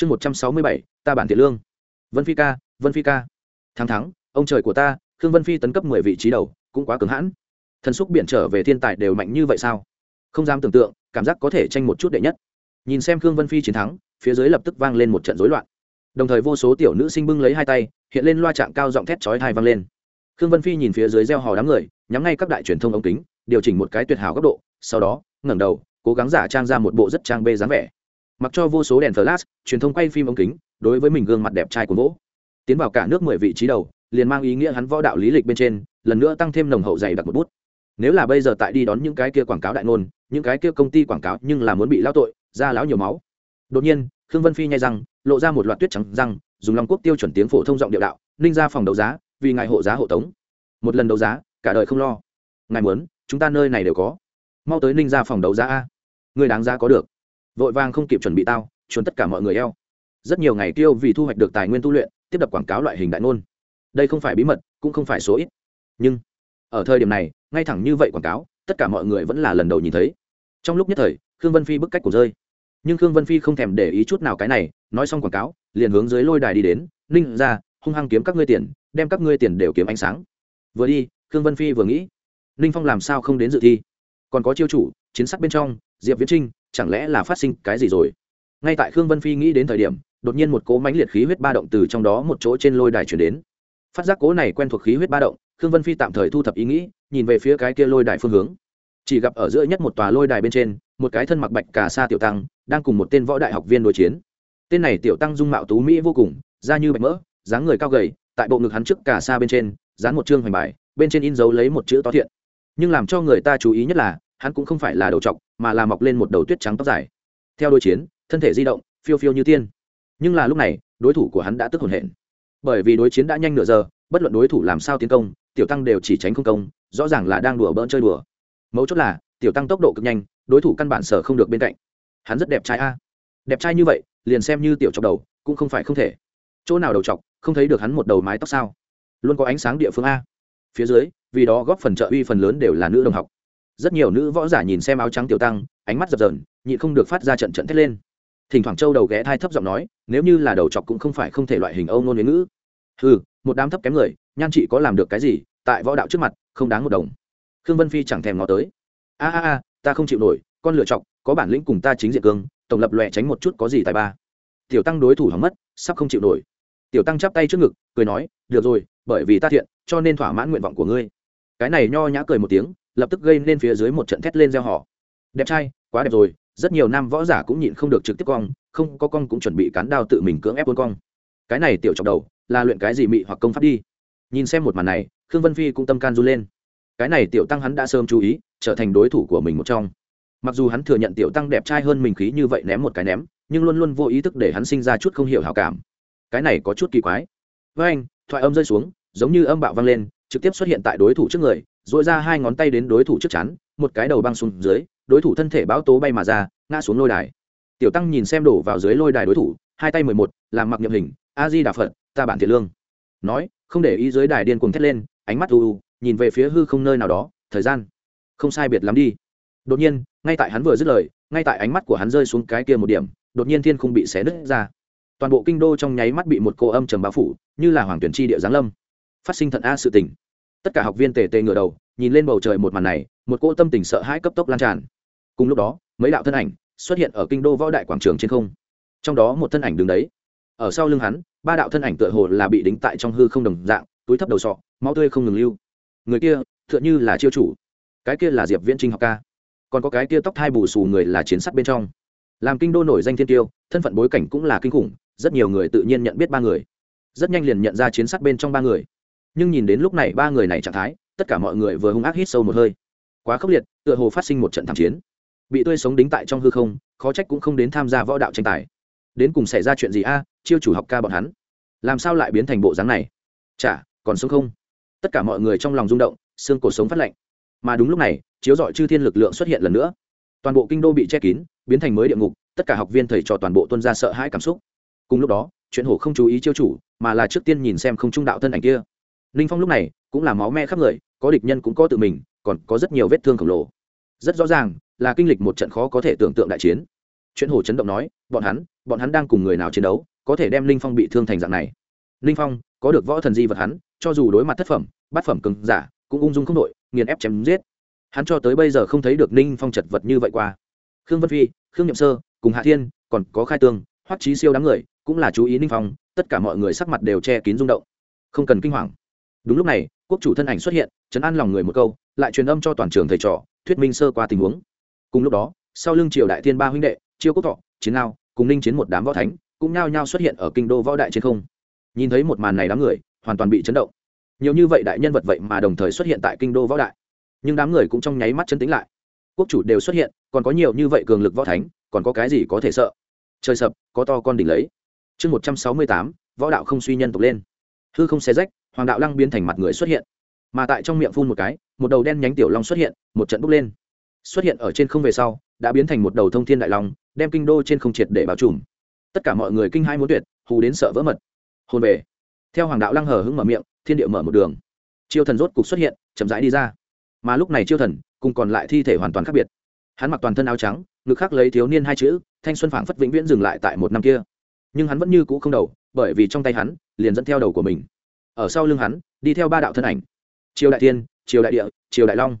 chương một trăm sáu mươi bảy, ta bản thiện lương. Vân phi ca, vân phi ca. Thắng thắng, ông trời của ta, khương vân phi tấn cấp mười vị trí đầu, cũng quá cứng hãn. Thần xúc biển trở về thiên tài đều mạnh như vậy sao? Không dám tưởng tượng, cảm giác có thể tranh một chút đệ nhất. Nhìn xem khương vân phi chiến thắng, phía dưới lập tức vang lên một trận rối loạn. Đồng thời vô số tiểu nữ sinh bưng lấy hai tay, hiện lên loa trạng cao giọng thét chói thai vang lên. Khương vân phi nhìn phía dưới gieo hò đám người, nhắm ngay các đại truyền thông ống kính, điều chỉnh một cái tuyệt hảo góc độ, sau đó, ngẩng đầu, cố gắng giả trang ra một bộ rất trang bê dáng vẻ mặc cho vô số đèn flash, truyền thông quay phim ống kính, đối với mình gương mặt đẹp trai của vỗ. Tiến vào cả nước mười vị trí đầu, liền mang ý nghĩa hắn võ đạo lý lịch bên trên, lần nữa tăng thêm nồng hậu dày đặc một bút. Nếu là bây giờ tại đi đón những cái kia quảng cáo đại ngôn, những cái kia công ty quảng cáo nhưng là muốn bị lao tội, ra láo nhiều máu. Đột nhiên, khương vân phi nhai răng, lộ ra một loạt tuyết trắng răng, dùng long quốc tiêu chuẩn tiếng phổ thông giọng điệu đạo, ninh ra phòng đấu giá, vì ngài hộ giá hộ tống. Một lần đấu giá, cả đời không lo. Ngài muốn, chúng ta nơi này đều có. Mau tới ninh ra phòng đấu giá a. Người đáng giá có được vội vàng không kịp chuẩn bị tao, chuẩn tất cả mọi người eo. Rất nhiều ngày tiêu vì thu hoạch được tài nguyên tu luyện, tiếp đập quảng cáo loại hình đại ngôn. Đây không phải bí mật, cũng không phải số ít. Nhưng, ở thời điểm này, ngay thẳng như vậy quảng cáo, tất cả mọi người vẫn là lần đầu nhìn thấy. Trong lúc nhất thời, khương vân phi bức cách của rơi. Nhưng khương vân phi không thèm để ý chút nào cái này, nói xong quảng cáo, liền hướng dưới lôi đài đi đến, ninh ra, hung hăng kiếm các ngươi tiền, đem các ngươi tiền đều kiếm ánh sáng. Vừa đi, khương vân phi vừa nghĩ, ninh phong làm sao không đến dự thi? Còn có chiêu chủ, chiến sắc bên trong, diệp viễn trinh chẳng lẽ là phát sinh cái gì rồi? Ngay tại khương vân phi nghĩ đến thời điểm, đột nhiên một cố mánh liệt khí huyết ba động từ trong đó một chỗ trên lôi đài chuyển đến. Phát giác cố này quen thuộc khí huyết ba động, khương vân phi tạm thời thu thập ý nghĩ, nhìn về phía cái kia lôi đài phương hướng. Chỉ gặp ở giữa nhất một tòa lôi đài bên trên, một cái thân mặc bạch cả sa tiểu tăng, đang cùng một tên võ đại học viên đối chiến. Tên này tiểu tăng dung mạo tú mỹ vô cùng, da như bạch mỡ, dáng người cao gầy, tại bộ ngực hắn trước cả sa bên trên, dán một chương hoành bài, bên trên in dấu lấy một chữ to thiện. Nhưng làm cho người ta chú ý nhất là, hắn cũng không phải là đầu trọc mà là mọc lên một đầu tuyết trắng tóc dài. Theo đôi chiến, thân thể di động, phiêu phiêu như tiên. Nhưng là lúc này, đối thủ của hắn đã tức hồn hển. Bởi vì đối chiến đã nhanh nửa giờ, bất luận đối thủ làm sao tiến công, tiểu tăng đều chỉ tránh không công, rõ ràng là đang đùa bỡn chơi đùa. Mấu chốt là, tiểu tăng tốc độ cực nhanh, đối thủ căn bản sở không được bên cạnh. Hắn rất đẹp trai a. Đẹp trai như vậy, liền xem như tiểu chọc đầu, cũng không phải không thể. Chỗ nào đầu chọc, không thấy được hắn một đầu mái tóc sao? Luôn có ánh sáng địa phương a. Phía dưới, vì đó góp phần trợ uy phần lớn đều là nữ đồng học rất nhiều nữ võ giả nhìn xem áo trắng tiểu tăng, ánh mắt dập dờn, nhịn không được phát ra trận trận thét lên. Thỉnh thoảng châu đầu ghé thai thấp giọng nói, nếu như là đầu chọc cũng không phải không thể loại hình âu ngôn ngữ. Ừ một đám thấp kém người, nhan chị có làm được cái gì, tại võ đạo trước mặt, không đáng một đồng. Khương vân phi chẳng thèm ngó tới. A a a, ta không chịu nổi, con lựa chọc, có bản lĩnh cùng ta chính diện cương, tổng lập lòe tránh một chút có gì tài ba. Tiểu tăng đối thủ hỏng mất, sắp không chịu nổi. Tiểu tăng chắp tay trước ngực, cười nói, được rồi, bởi vì ta thiện, cho nên thỏa mãn nguyện vọng của ngươi. Cái này nho nhã cười một tiếng lập tức gây nên phía dưới một trận thét lên gieo họ. Đẹp trai, quá đẹp rồi, rất nhiều nam võ giả cũng nhịn không được trực tiếp cong, không có cong cũng chuẩn bị cán đao tự mình cưỡng ép cuốn cong. Cái này tiểu trọng đầu, là luyện cái gì mị hoặc công pháp đi? Nhìn xem một màn này, khương vân phi cũng tâm can run lên. Cái này tiểu tăng hắn đã sớm chú ý, trở thành đối thủ của mình một trong. Mặc dù hắn thừa nhận tiểu tăng đẹp trai hơn mình khí như vậy ném một cái ném, nhưng luôn luôn vô ý thức để hắn sinh ra chút không hiểu hào cảm. Cái này có chút kỳ quái. Với anh, thoại âm rơi xuống, giống như âm bạo vang lên, trực tiếp xuất hiện tại đối thủ trước người dội ra hai ngón tay đến đối thủ trước chắn, một cái đầu băng xuống dưới, đối thủ thân thể bão tố bay mà ra, ngã xuống lôi đài. Tiểu tăng nhìn xem đổ vào dưới lôi đài đối thủ, hai tay mười một, làm mặc nhậm hình, a di đà phật, ta bản thiện lương. Nói, không để ý dưới đài điên cuồng thét lên, ánh mắt u u, nhìn về phía hư không nơi nào đó, thời gian, không sai biệt lắm đi. Đột nhiên, ngay tại hắn vừa dứt lời, ngay tại ánh mắt của hắn rơi xuống cái kia một điểm, đột nhiên thiên không bị xé nứt ra. Toàn bộ kinh đô trong nháy mắt bị một cô âm trầm bao phủ, như là hoàng tuyển tri địa giáng lâm. Phát sinh thận a sự tình tất cả học viên tề tề ngửa đầu, nhìn lên bầu trời một màn này, một cỗ tâm tình sợ hãi cấp tốc lan tràn. Cùng lúc đó, mấy đạo thân ảnh xuất hiện ở kinh đô võ đại quảng trường trên không. Trong đó một thân ảnh đứng đấy. Ở sau lưng hắn, ba đạo thân ảnh tựa hồ là bị đính tại trong hư không đồng dạng, túi thấp đầu sọ, máu tươi không ngừng lưu. Người kia, tựa như là chiêu chủ. Cái kia là diệp viễn trinh học ca. Còn có cái kia tóc thai bù xù người là chiến sắt bên trong. Làm kinh đô nổi danh thiên tiêu, thân phận bối cảnh cũng là kinh khủng, rất nhiều người tự nhiên nhận biết ba người. Rất nhanh liền nhận ra chiến sắt bên trong ba người nhưng nhìn đến lúc này ba người này trạng thái, tất cả mọi người vừa hung ác hít sâu một hơi. Quá khốc liệt, tựa hồ phát sinh một trận thảm chiến. Bị tươi sống đính tại trong hư không, khó trách cũng không đến tham gia võ đạo tranh tài. Đến cùng xảy ra chuyện gì a, chiêu chủ học ca bọn hắn? Làm sao lại biến thành bộ dáng này? Chả, còn sống không? Tất cả mọi người trong lòng rung động, xương cổ sống phát lạnh. Mà đúng lúc này, chiếu dọi chư thiên lực lượng xuất hiện lần nữa. Toàn bộ kinh đô bị che kín, biến thành mới địa ngục, tất cả học viên thầy trò toàn bộ tuân ra sợ hãi cảm xúc. Cùng lúc đó, chuyện hổ không chú ý chiêu chủ, mà là trước tiên nhìn xem không trung đạo thân ảnh kia ninh phong lúc này cũng là máu me khắp người, có địch nhân cũng có tự mình, còn có rất nhiều vết thương khổng lồ. Rất rõ ràng là kinh lịch một trận khó có thể tưởng tượng đại chiến. Chuyện Hồ chấn động nói, bọn hắn bọn hắn đang cùng người nào chiến đấu, có thể đem linh phong bị thương thành dạng này. Linh phong có được võ thần di vật hắn, cho dù đối mặt thất phẩm, bát phẩm cứng giả, cũng ung dung không đội, nghiền ép chém giết. Hắn cho tới bây giờ không thấy được ninh phong chật vật như vậy qua. Khương vân phi, khương nhậm sơ, cùng hạ thiên, còn có khai tương hoắc trí siêu đám người cũng là chú ý ninh phong, tất cả mọi người sắc mặt đều che kín rung động. Không cần kinh hoàng đúng lúc này, quốc chủ thân ảnh xuất hiện, chấn an lòng người một câu, lại truyền âm cho toàn trường thầy trò, thuyết minh sơ qua tình huống. Cùng lúc đó, sau lưng triều đại thiên ba huynh đệ, chiêu quốc thọ, chiến lao cùng ninh chiến một đám võ thánh, cũng nhao nhao xuất hiện ở kinh đô võ đại trên không. Nhìn thấy một màn này đám người, hoàn toàn bị chấn động. Nhiều như vậy đại nhân vật vậy mà đồng thời xuất hiện tại kinh đô võ đại. Nhưng đám người cũng trong nháy mắt chấn tĩnh lại. Quốc chủ đều xuất hiện, còn có nhiều như vậy cường lực võ thánh, còn có cái gì có thể sợ? Trời sập, có to con đỉnh lấy. Chương một trăm sáu mươi tám, võ đạo không suy nhân tộc lên. Hư không xé rách hoàng đạo lăng biến thành mặt người xuất hiện. Mà tại trong miệng phun một cái, một đầu đen nhánh tiểu long xuất hiện, một trận bốc lên. Xuất hiện ở trên không về sau, đã biến thành một đầu thông thiên đại long, đem kinh đô trên không triệt để bao trùm. Tất cả mọi người kinh hai muốn tuyệt, hù đến sợ vỡ mật. Hôn về. Theo hoàng đạo lăng hờ hững mở miệng, thiên địa mở một đường. Chiêu thần rốt cục xuất hiện, chậm rãi đi ra. Mà lúc này chiêu thần, cùng còn lại thi thể hoàn toàn khác biệt. Hắn mặc toàn thân áo trắng, ngực khắc lấy thiếu niên hai chữ, thanh xuân phảng phất vĩnh viễn dừng lại tại một năm kia. Nhưng hắn vẫn như cũ không đầu, bởi vì trong tay hắn, liền dẫn theo đầu của mình ở sau lưng hắn đi theo ba đạo thân ảnh. Triều đại thiên triều đại địa triều đại long.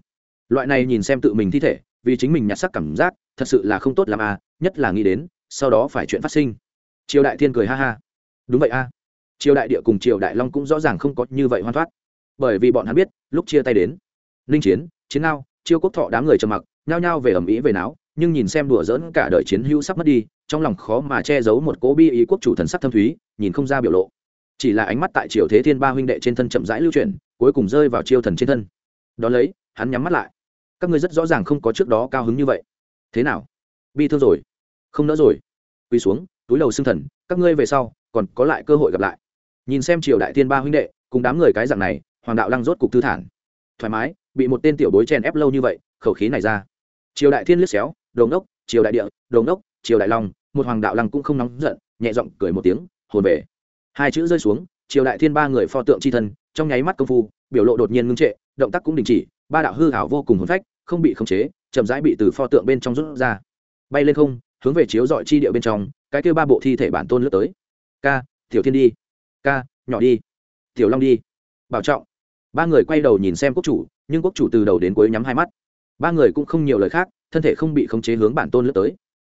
Loại này nhìn xem tự mình thi thể vì chính mình nhặt sắc cảm giác thật sự là không tốt làm à nhất là nghĩ đến sau đó phải chuyện phát sinh. Triều đại thiên cười ha ha. Đúng vậy a. À. triều đại địa cùng triều đại long cũng rõ ràng không có như vậy hoan thoát. Bởi vì bọn hắn biết lúc chia tay đến ninh chiến chiến nao, chiêu quốc thọ đám người trầm mặc nhao nhao về ẩm ý về náo nhưng nhìn xem đùa dỡn cả đời chiến hữu sắp mất đi trong lòng khó mà che giấu một cố bi ý quốc chủ thần sắc thâm thúy nhìn không ra biểu lộ chỉ là ánh mắt tại triều thế thiên ba huynh đệ trên thân chậm rãi lưu chuyển cuối cùng rơi vào chiêu thần trên thân. Đón lấy hắn nhắm mắt lại. Các ngươi rất rõ ràng không có trước đó cao hứng như vậy. Thế nào? Bi thương rồi. Không nỡ rồi. Quỳ xuống túi đầu xương thần các ngươi về sau còn có lại cơ hội gặp lại. Nhìn xem triều đại thiên ba huynh đệ cùng đám người cái dạng này hoàng đạo lăng rốt cục thư thản. Thoải mái bị một tên tiểu bối chèn ép lâu như vậy khẩu khí này ra. Triều đại thiên liếc xéo đồ đốc, triều đại địa đồ đốc, triều đại long một hoàng đạo lăng cũng không nóng giận nhẹ giọng cười một tiếng hồn về hai chữ rơi xuống, triều đại thiên ba người pho tượng c h i thân, trong nháy mắt công phu, biểu lộ đột nhiên ngưng trệ, động tác cũng đình chỉ, ba đạo hư hảo vô cùng hôn phách, không bị khống chế, chậm rãi bị từ pho tượng bên trong rút ra. Bay lên không, hướng về chiếu dọi chi địa bên trong, cái kêu ba bộ thi thể bản tôn lướt tới. Ca, tiểu thiên đi. Ca, nhỏ đi. Tiểu long đi. Bảo trọng. Ba người quay đầu nhìn xem quốc chủ, nhưng quốc chủ từ đầu đến cuối nhắm hai mắt. Ba người cũng không nhiều lời khác, thân thể không bị khống chế hướng bản tôn lướt tới.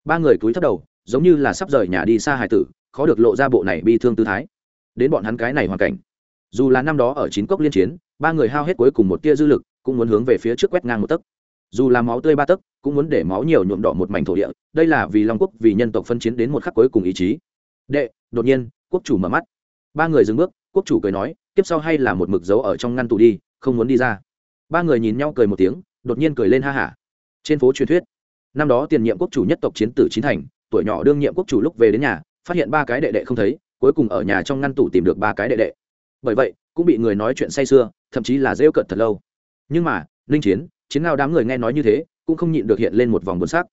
Ba người cúi thấp đầu, giống như là sắp rời nhà đi xa hải tử khó được lộ ra bộ này bi thương tư thái. Đến bọn hắn cái này hoàn cảnh. Dù là năm đó ở chín cốc liên chiến, ba người hao hết cuối cùng một tia dư lực, cũng muốn hướng về phía trước quét ngang một tấc. Dù là máu tươi ba tấc, cũng muốn để máu nhiều nhuộm đỏ một mảnh thổ địa, đây là vì long quốc, vì nhân tộc phân chiến đến một khắc cuối cùng ý chí. Đệ, đột nhiên, quốc chủ mở mắt. Ba người dừng bước, quốc chủ cười nói tiếp sau hay là một mực dấu ở trong ngăn tủ đi, không muốn đi ra. Ba người nhìn nhau cười một tiếng, đột nhiên cười lên ha hả. Trên phố truyền thuyết, năm đó tiền nhiệm quốc chủ nhất tộc chiến tử chín thành, tuổi nhỏ đương nhiệm quốc chủ lúc về đến nhà phát hiện ba cái đệ đệ không thấy, cuối cùng ở nhà trong ngăn tủ tìm được ba cái đệ đệ. Bởi vậy, cũng bị người nói chuyện say sưa, thậm chí là rêu cợt thật lâu. Nhưng mà linh chiến chiến ngao đám người nghe nói như thế, cũng không nhịn được hiện lên một vòng buồn sắc.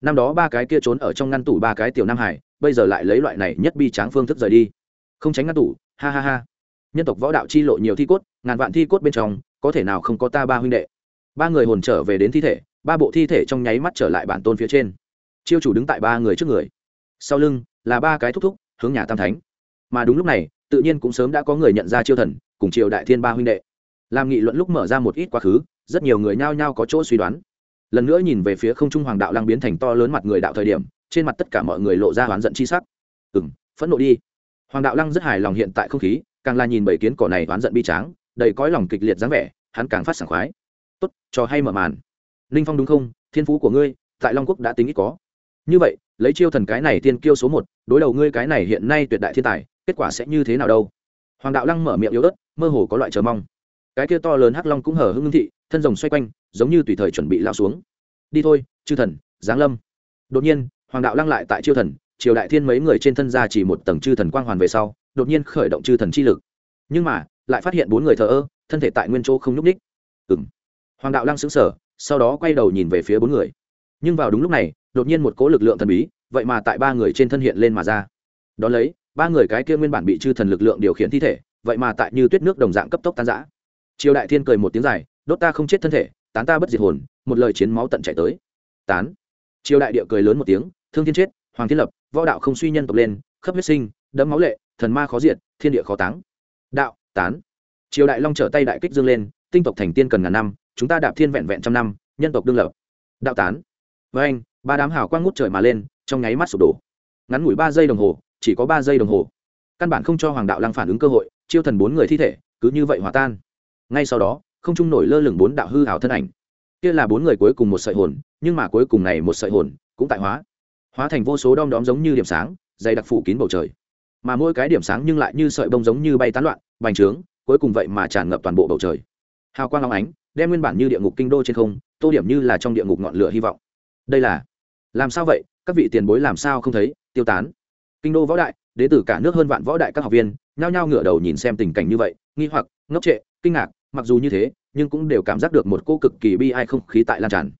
Năm đó ba cái kia trốn ở trong ngăn tủ ba cái tiểu nam hải, bây giờ lại lấy loại này nhất bi tráng phương thức rời đi. Không tránh ngăn tủ, ha ha ha. Nhân tộc võ đạo chi lộ nhiều thi cốt, ngàn vạn thi cốt bên trong, có thể nào không có ta ba huynh đệ? Ba người hồn trở về đến thi thể, ba bộ thi thể trong nháy mắt trở lại bản tôn phía trên. Chiêu chủ đứng tại ba người trước người. Sau lưng là ba cái thúc thúc, hướng nhà tam thánh. Mà đúng lúc này, tự nhiên cũng sớm đã có người nhận ra chiêu thần, cùng triều đại thiên ba huynh đệ. Làm nghị luận lúc mở ra một ít quá khứ, rất nhiều người nhao nhao có chỗ suy đoán. Lần nữa nhìn về phía không trung hoàng đạo lăng biến thành to lớn mặt người đạo thời điểm, trên mặt tất cả mọi người lộ ra oán giận chi sắc. Ừ m phẫn nộ đi. Hoàng đạo lăng rất hài lòng hiện tại không khí, càng là nhìn bảy kiến cỏ này oán giận bi tráng, đầy cõi lòng kịch liệt dáng vẻ, hắn càng phát sảng khoái. Tốt cho hay mở màn. Ninh phong đúng không? Thiên phú của ngươi, tại long quốc đã tính ít có như vậy, lấy chiêu thần cái này tiên kiêu số một, đối đầu ngươi cái này hiện nay tuyệt đại thiên tài, kết quả sẽ như thế nào đâu? Hoàng đạo lăng mở miệng yếu ớt, mơ hồ có loại chờ mong. Cái kia to lớn hắc long cũng hở hưng thị, thân rồng xoay quanh, giống như tùy thời chuẩn bị lao xuống. Đi thôi, chư thần, giáng lâm. Đột nhiên, hoàng đạo lăng lại tại chiêu thần, triều đại thiên mấy người trên thân ra chỉ một tầng chư thần quang hoàn về sau, đột nhiên khởi động chư thần chi lực. Nhưng mà, lại phát hiện bốn người thờ ơ, thân thể tại nguyên chỗ không nhúc ních ừng hoàng đạo lăng xứng sở sau đó quay đầu nhìn về phía bốn người. Nhưng vào đúng lúc này đột nhiên một cỗ lực lượng thần bí, vậy mà tại ba người trên thân hiện lên mà ra. Đ ó lấy, ba người cái kia nguyên bản bị chư thần lực lượng điều khiển thi thể, vậy mà tại như tuyết nước đồng dạng cấp tốc tan giã triều đại thiên cười một tiếng dài, đốt ta không chết thân thể, tán ta bất diệt hồn, một lời chiến máu tận chạy tới. Tán. Triều đại địa cười lớn một tiếng, thương thiên chết, hoàng thiên lập, võ đạo không suy nhân tộc lên khắp huyết sinh, đẫm máu lệ, thần ma khó diệt, thiên địa khó táng. Đạo, tán. Triều đại long trở tay đại kích dương lên, tinh tộc thành tiên cần ngàn năm, chúng ta đạp thiên vẹn vẹn trăm năm, nhân tộc đương lập. Đạo tán. Với anh ba đám hào quang ngút trời mà lên, trong nháy mắt sụp đổ. Ngắn ngủi ba giây đồng hồ, chỉ có ba giây đồng hồ. Căn bản không cho hoàng đạo lăng phản ứng cơ hội, chiêu thần bốn người thi thể, cứ như vậy hòa tan. Ngay sau đó, không trung nổi lơ lửng bốn đạo hư hào thân ảnh. Kia là bốn người cuối cùng một sợi hồn, nhưng mà cuối cùng này một sợi hồn cũng tại hóa. Hóa thành vô số đom đóm giống như điểm sáng, dày đặc phủ kín bầu trời. Mà mỗi cái điểm sáng nhưng lại như sợi bông giống như bay tán loạn, bành trướng, cuối cùng vậy mà tràn ngập toàn bộ bầu trời. Hào quang long ánh, đem nguyên bản như địa ngục kinh đô trên không, tô điểm như là trong địa ngục ngọn lửa hy vọng. Đây là làm sao vậy? Các vị tiền bối làm sao không thấy? Tiêu tán. Kinh đô võ đại đến tử cả nước hơn vạn võ đại các học viên, nhao nhao ngửa đầu nhìn xem tình cảnh như vậy, nghi hoặc, ngốc trệ, kinh ngạc, mặc dù như thế, nhưng cũng đều cảm giác được một cô cực kỳ bi ai không khí tại lan tràn.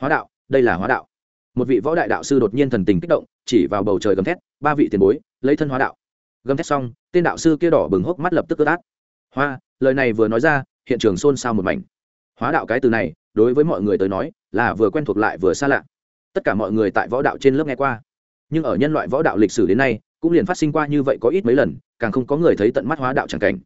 Hóa đạo, đây là hóa đạo. Một vị võ đại đạo sư đột nhiên thần tình kích động, chỉ vào bầu trời gầm thét, ba vị tiền bối, lấy thân hóa đạo. Gầm thét xong, tên đạo sư kia đỏ bừng hốc mắt lập tức ướt át. Hoa, lời này vừa nói ra, hiện trường xôn xao một mảnh. Hóa đạo cái từ này, đối với mọi người tới nói, là vừa quen thuộc lại vừa xa lạ tất cả mọi người tại võ đạo trên lớp nghe qua. Nhưng ở nhân loại võ đạo lịch sử đến nay, cũng liền phát sinh qua như vậy có ít mấy lần, càng không có người thấy tận mắt hóa đạo tràng cảnh.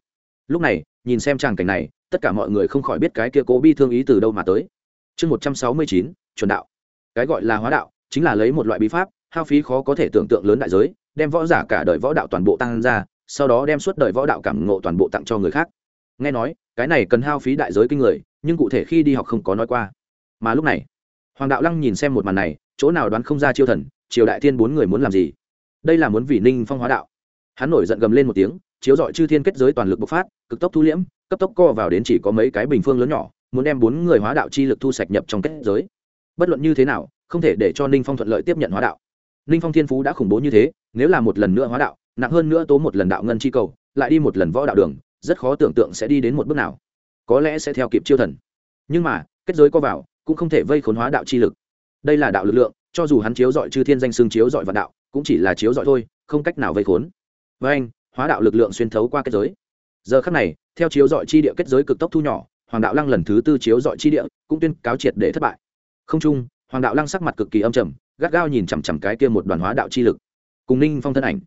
Lúc này, nhìn xem tràng cảnh này, tất cả mọi người không khỏi biết cái kia cố bi thương ý từ đâu mà tới. Chương một trăm sáu mươi chín, chuẩn đạo. Cái gọi là hóa đạo, chính là lấy một loại bí pháp, hao phí khó có thể tưởng tượng lớn đại giới, đem võ giả cả đời võ đạo toàn bộ tăng ra, sau đó đem suốt đời võ đạo cảm ngộ toàn bộ tặng cho người khác. Nghe nói, cái này cần hao phí đại giới kinh người, nhưng cụ thể khi đi học không có nói qua. Mà lúc này hoàng đạo lăng nhìn xem một màn này, chỗ nào đoán không ra chiêu thần, triều đại thiên bốn người muốn làm gì? Đây là muốn vì ninh phong hóa đạo. Hắn nổi giận gầm lên một tiếng, chiếu dọi chư thiên kết giới toàn lực bộc phát, cực tốc thu liễm, cấp tốc co vào đến chỉ có mấy cái bình phương lớn nhỏ, muốn đem bốn người hóa đạo chi lực thu sạch nhập trong kết giới. Bất luận như thế nào, không thể để cho ninh phong thuận lợi tiếp nhận hóa đạo. Ninh phong thiên phú đã khủng bố như thế, nếu là một lần nữa hóa đạo, nặng hơn nữa tố một lần đạo ngân chi cầu, lại đi một lần võ đạo đường, rất khó tưởng tượng sẽ đi đến một bước nào. Có lẽ sẽ theo kịp chiêu thần. Nhưng mà, kết giới co vào cũng không thể vây khốn hóa đạo chi lực. Đây là đạo lực lượng, cho dù hắn chiếu dọi chư thiên danh xương chiếu dọi vạn đạo, cũng chỉ là chiếu dọi thôi, không cách nào vây khốn. Với anh, hóa đạo lực lượng xuyên thấu qua kết giới. Giờ khắc này, theo chiếu dọi chi địa kết giới cực tốc thu nhỏ, hoàng đạo lăng lần thứ tư chiếu dọi chi địa, cũng tuyên cáo triệt để thất bại. Không chung, hoàng đạo lăng sắc mặt cực kỳ âm trầm, gắt gao nhìn chằm chằm cái kia một đoàn hóa đạo chi lực. Cùng ninh phong thân ảnh.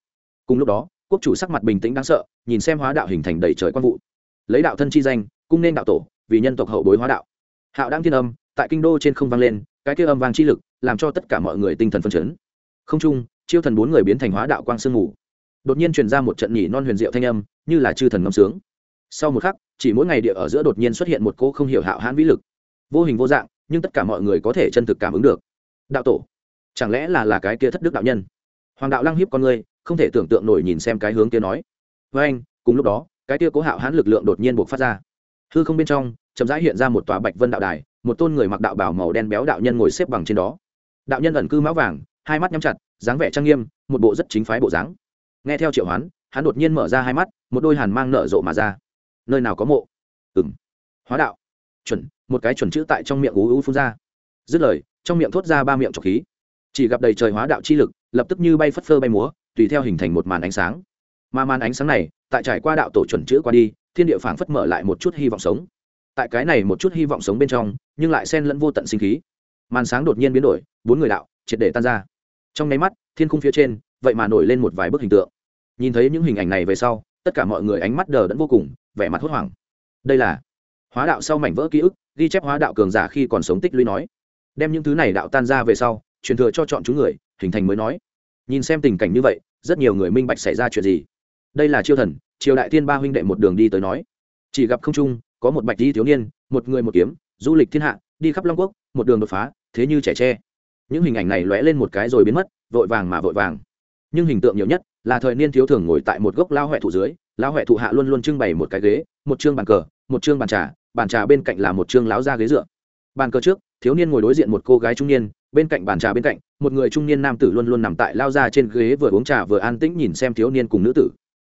Cùng lúc đó, quốc chủ sắc mặt bình tĩnh đáng sợ, nhìn xem hóa đạo hình thành đầy trời quan vụ. Lấy đạo thân chi danh, cung nên đạo tổ, vì nhân tộc hậu bối hóa đạo. Hạo đang thiên âm tại kinh đô trên không vang lên, cái kia âm vang chi lực làm cho tất cả mọi người tinh thần phân chấn. Không chung chiêu thần bốn người biến thành hóa đạo quang sương ngủ đột nhiên truyền ra một trận nhỉ non huyền diệu thanh âm, như là chư thần ngâm sướng. Sau một khắc, chỉ mỗi ngày địa ở giữa đột nhiên xuất hiện một cô không hiểu hạo hãn vĩ lực. Vô hình vô dạng, nhưng tất cả mọi người có thể chân thực cảm ứng được. Đạo tổ, chẳng lẽ là là cái kia thất đức đạo nhân? Hoàng đạo lăng hiếp con người, không thể tưởng tượng nổi nhìn xem cái hướng kia nói. Với anh, cùng lúc đó, cái kia cố hạo hãn lực lượng đột nhiên buộc phát ra. Hư không bên trong, chậm rãi hiện ra một tòa bạch vân đạo đài một tôn người mặc đạo bào màu đen béo đạo nhân ngồi xếp bằng trên đó. Đạo nhân ẩn cư máu vàng, hai mắt nhắm chặt, dáng vẻ trang nghiêm, một bộ rất chính phái bộ dáng. Nghe theo triệu hoán, hắn đột nhiên mở ra hai mắt, một đôi hàn mang nở rộ mà ra. Nơi nào có mộ? Ừ m hóa đạo. Chuẩn, một cái chuẩn chữ tại trong miệng ú ú phun ra. Dứt lời, trong miệng thốt ra ba miệng trọc khí. Chỉ gặp đầy trời hóa đạo chi lực, lập tức như bay phất phơ bay múa, tùy theo hình thành một màn ánh sáng. Mà màn ánh sáng này, tại trải qua đạo tổ chuẩn chữ qua đi, thiên địa phảng phất mở lại một chút hy vọng sống tại cái này một chút hy vọng sống bên trong, nhưng lại xen lẫn vô tận sinh khí. Màn sáng đột nhiên biến đổi, bốn người đạo, triệt để tan ra. Trong nháy mắt, thiên khung phía trên, vậy mà nổi lên một vài bức hình tượng. Nhìn thấy những hình ảnh này về sau, tất cả mọi người ánh mắt đờ đẫn vô cùng, vẻ mặt hốt hoảng. Đây là hóa đạo sau mảnh vỡ ký ức, ghi chép hóa đạo cường giả khi còn sống tích lũy nói. Đem những thứ này đạo tan ra về sau, truyền thừa cho chọn chúng người, hình thành mới nói. Nhìn xem tình cảnh như vậy, rất nhiều người minh bạch xảy ra chuyện gì. Đây là chiêu thần, triều đại tiên ba huynh đệ một đường đi tới nói. Chỉ gặp không trung có một bạch đi thiếu niên, một người một kiếm, du lịch thiên hạ, đi khắp long quốc, một đường đột phá, thế như trẻ tre. Những hình ảnh này lóe lên một cái rồi biến mất, vội vàng mà vội vàng. Nhưng hình tượng nhiều nhất là thời niên thiếu thường ngồi tại một gốc lao huệ thụ dưới lao huệ thụ hạ luôn luôn trưng bày một cái ghế, một chương bàn cờ, một chương bàn trà bàn trà bên cạnh là một chương láo ra ghế dựa. Bàn cờ trước, thiếu niên ngồi đối diện một cô gái trung niên, bên cạnh bàn trà bên cạnh, một người trung niên nam tử luôn luôn nằm tại lao ra trên ghế vừa uống trà vừa an tĩnh nhìn xem thiếu niên cùng nữ tử.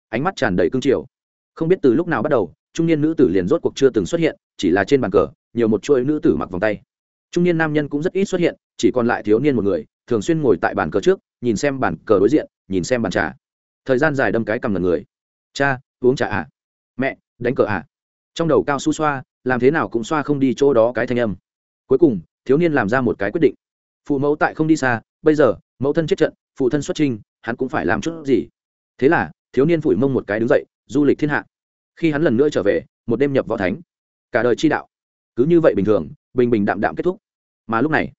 Ánh mắt tràn đầy cương triều. Không biết từ lúc nào bắt đầu trung niên nữ tử liền rốt cuộc chưa từng xuất hiện, chỉ là trên bàn cờ, nhiều một chuỗi nữ tử mặc vòng tay. Trung niên nam nhân cũng rất ít xuất hiện, chỉ còn lại thiếu niên một người, thường xuyên ngồi tại bàn cờ trước, nhìn xem bàn cờ đối diện, nhìn xem bàn trà. Thời gian dài đâm cái cầm ngần người. Cha, uống trà à? Mẹ, đánh cờ à? Trong đầu cao su xoa, làm thế nào cũng xoa không đi chỗ đó cái thanh âm. Cuối cùng, thiếu niên làm ra một cái quyết định. Phụ mẫu tại không đi xa, bây giờ, mẫu thân chết trận, phụ thân xuất trinh hắn cũng phải làm chút gì. Thế là, thiếu niên phủi mông một cái đứng dậy, du lịch thiên hạ khi hắn lần nữa trở về, một đêm nhập võ thánh. Cả đời chi đạo. Cứ như vậy bình thường, bình bình đạm đạm kết thúc. Mà lúc này,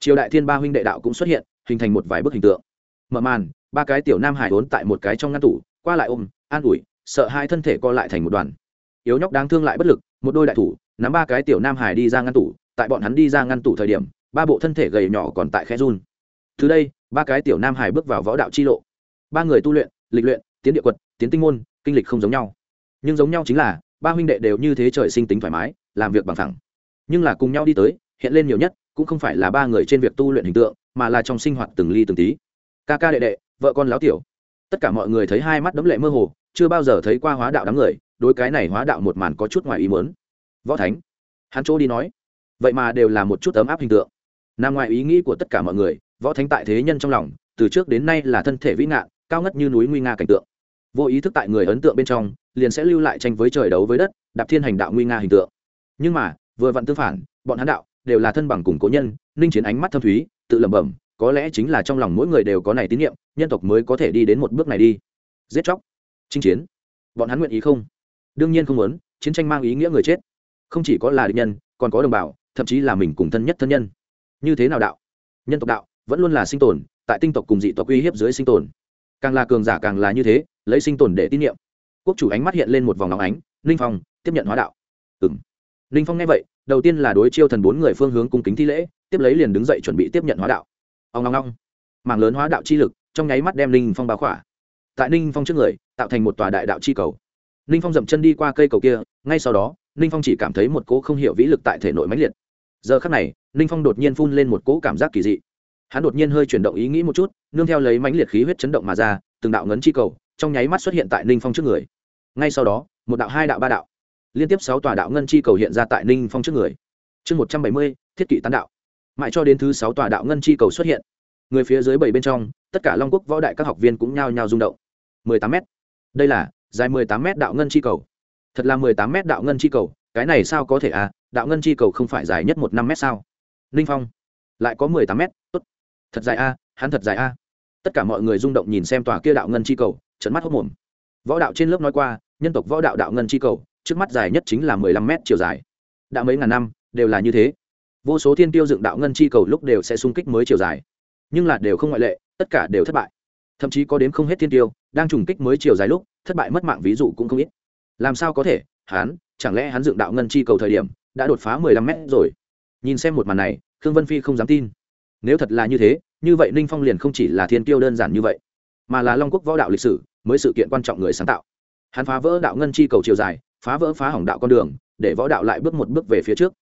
triều đại thiên ba huynh đệ đạo cũng xuất hiện, hình thành một vài bức hình tượng. Mở màn, ba cái tiểu nam hải vốn tại một cái trong ngăn tủ, qua lại ôm, an ủi, sợ hai thân thể co lại thành một đoàn. Yếu nhóc đáng thương lại bất lực, một đôi đại thủ, nắm ba cái tiểu nam hải đi ra ngăn tủ, tại bọn hắn đi ra ngăn tủ thời điểm, ba bộ thân thể gầy nhỏ còn tại khe run. Từ đây, ba cái tiểu nam hải bước vào võ đạo chi lộ. Ba người tu luyện, lịch luyện, tiến địa quật, tiến tinh môn, kinh lịch không giống nhau nhưng giống nhau chính là, ba huynh đệ đều như thế trời sinh tính thoải mái, làm việc bằng thẳng nhưng là cùng nhau đi tới, hiện lên nhiều nhất, cũng không phải là ba người trên việc tu luyện hình tượng, mà là trong sinh hoạt từng ly từng tí. Ca ca đệ đệ, vợ con láo tiểu. Tất cả mọi người thấy hai mắt đấm lệ mơ hồ, chưa bao giờ thấy qua hóa đạo đám người, đối cái này hóa đạo một màn có chút ngoài ý muốn. Võ thánh. Hắn chỗ đi nói, vậy mà đều là một chút ấm áp hình tượng. Nằm ngoài ý nghĩ của tất cả mọi người, võ thánh tại thế nhân trong lòng, từ trước đến nay là thân thể vĩ ngạn, cao ngất như núi nguy nga cảnh tượng vô ý thức tại người ấn tượng bên trong, liền sẽ lưu lại tranh với trời đấu với đất, đạp thiên hành đạo nguy nga hình tượng. Nhưng mà, vừa vặn tương phản, bọn hắn đạo đều là thân bằng cùng cố nhân, ninh chiến ánh mắt thâm thúy, tự lẩm bẩm, có lẽ chính là trong lòng mỗi người đều có này tín nhiệm nhân tộc mới có thể đi đến một bước này đi. Giết chóc. Chinh chiến. Bọn hắn nguyện ý không? Đương nhiên không muốn, chiến tranh mang ý nghĩa người chết. Không chỉ có là địch nhân, còn có đồng bào, thậm chí là mình cùng thân nhất thân nhân. Như thế nào đạo? Nhân tộc đạo vẫn luôn là sinh tồn, tại tinh tộc cùng dị tộc uy hiếp dưới sinh tồn. Càng là cường giả càng là như thế lấy sinh tồn để tín nhiệm quốc chủ ánh mắt hiện lên một vòng nóng ánh, ninh phong, tiếp nhận hóa đạo. Ừ m ninh phong nghe vậy, đầu tiên là đối chiêu thần bốn người phương hướng cung kính thi lễ, tiếp lấy liền đứng dậy chuẩn bị tiếp nhận hóa đạo. Ông long long mảng lớn hóa đạo chi lực trong nháy mắt đem ninh phong báo khỏa. Tại ninh phong trước người, tạo thành một tòa đại đạo chi cầu. Ninh phong dậm chân đi qua cây cầu kia, ngay sau đó, ninh phong chỉ cảm thấy một cỗ không hiểu vĩ lực tại thể nội mãnh liệt. Giờ khắc này, ninh phong đột nhiên phun lên một cỗ cảm giác kỳ dị. Hắn đột nhiên hơi chuyển động ý nghĩ một chút, nương theo lấy mãnh liệt khí huyết chấn động mà ra, từng đạo ngấn chi cầu trong nháy mắt xuất hiện tại ninh phong trước người. Ngay sau đó, một đạo, hai đạo, ba đạo. Liên tiếp sáu tòa đạo ngân chi cầu hiện ra tại ninh phong trước người. Chương một trăm bảy mươi, thiết kỵ tán đạo. Mãi cho đến thứ sáu tòa đạo ngân chi cầu xuất hiện, người phía dưới bảy bên trong, tất cả long quốc võ đại các học viên cũng nhao nhao rung động. Mười tám m đây là dài mười tám m đạo ngân chi cầu. Thật là mười tám m đạo ngân chi cầu, cái này sao có thể à? Đạo ngân chi cầu không phải dài nhất một năm m sao? Ninh phong, lại có mười tám m tốt. Thật dài a, hắn thật dài a. Tất cả mọi người rung động nhìn xem tòa kia đạo ngân chi cầu trận mắt hốc mồm. Võ đạo trên lớp nói qua, nhân tộc võ đạo đạo ngân chi cầu, trước mắt dài nhất chính là mười lăm mét chiều dài. Đã mấy ngàn năm, đều là như thế. Vô số thiên tiêu dựng đạo ngân chi cầu lúc đều sẽ xung kích mới chiều dài. Nhưng là đều không ngoại lệ, tất cả đều thất bại. Thậm chí có đến không hết thiên tiêu, đang trùng kích mới chiều dài lúc, thất bại mất mạng ví dụ cũng không ít. Làm sao có thể? Hắn chẳng lẽ hắn dựng đạo ngân chi cầu thời điểm, đã đột phá mười lăm mét rồi? Nhìn xem một màn này, khương vân phi không dám tin. Nếu thật là như thế, như vậy ninh phong liền không chỉ là thiên tiêu đơn giản như vậy mà là long quốc võ đạo lịch sử, mới sự kiện quan trọng người sáng tạo. Hắn phá vỡ đạo ngân chi cầu chiều dài, phá vỡ phá hỏng đạo con đường, để võ đạo lại bước một bước về phía trước.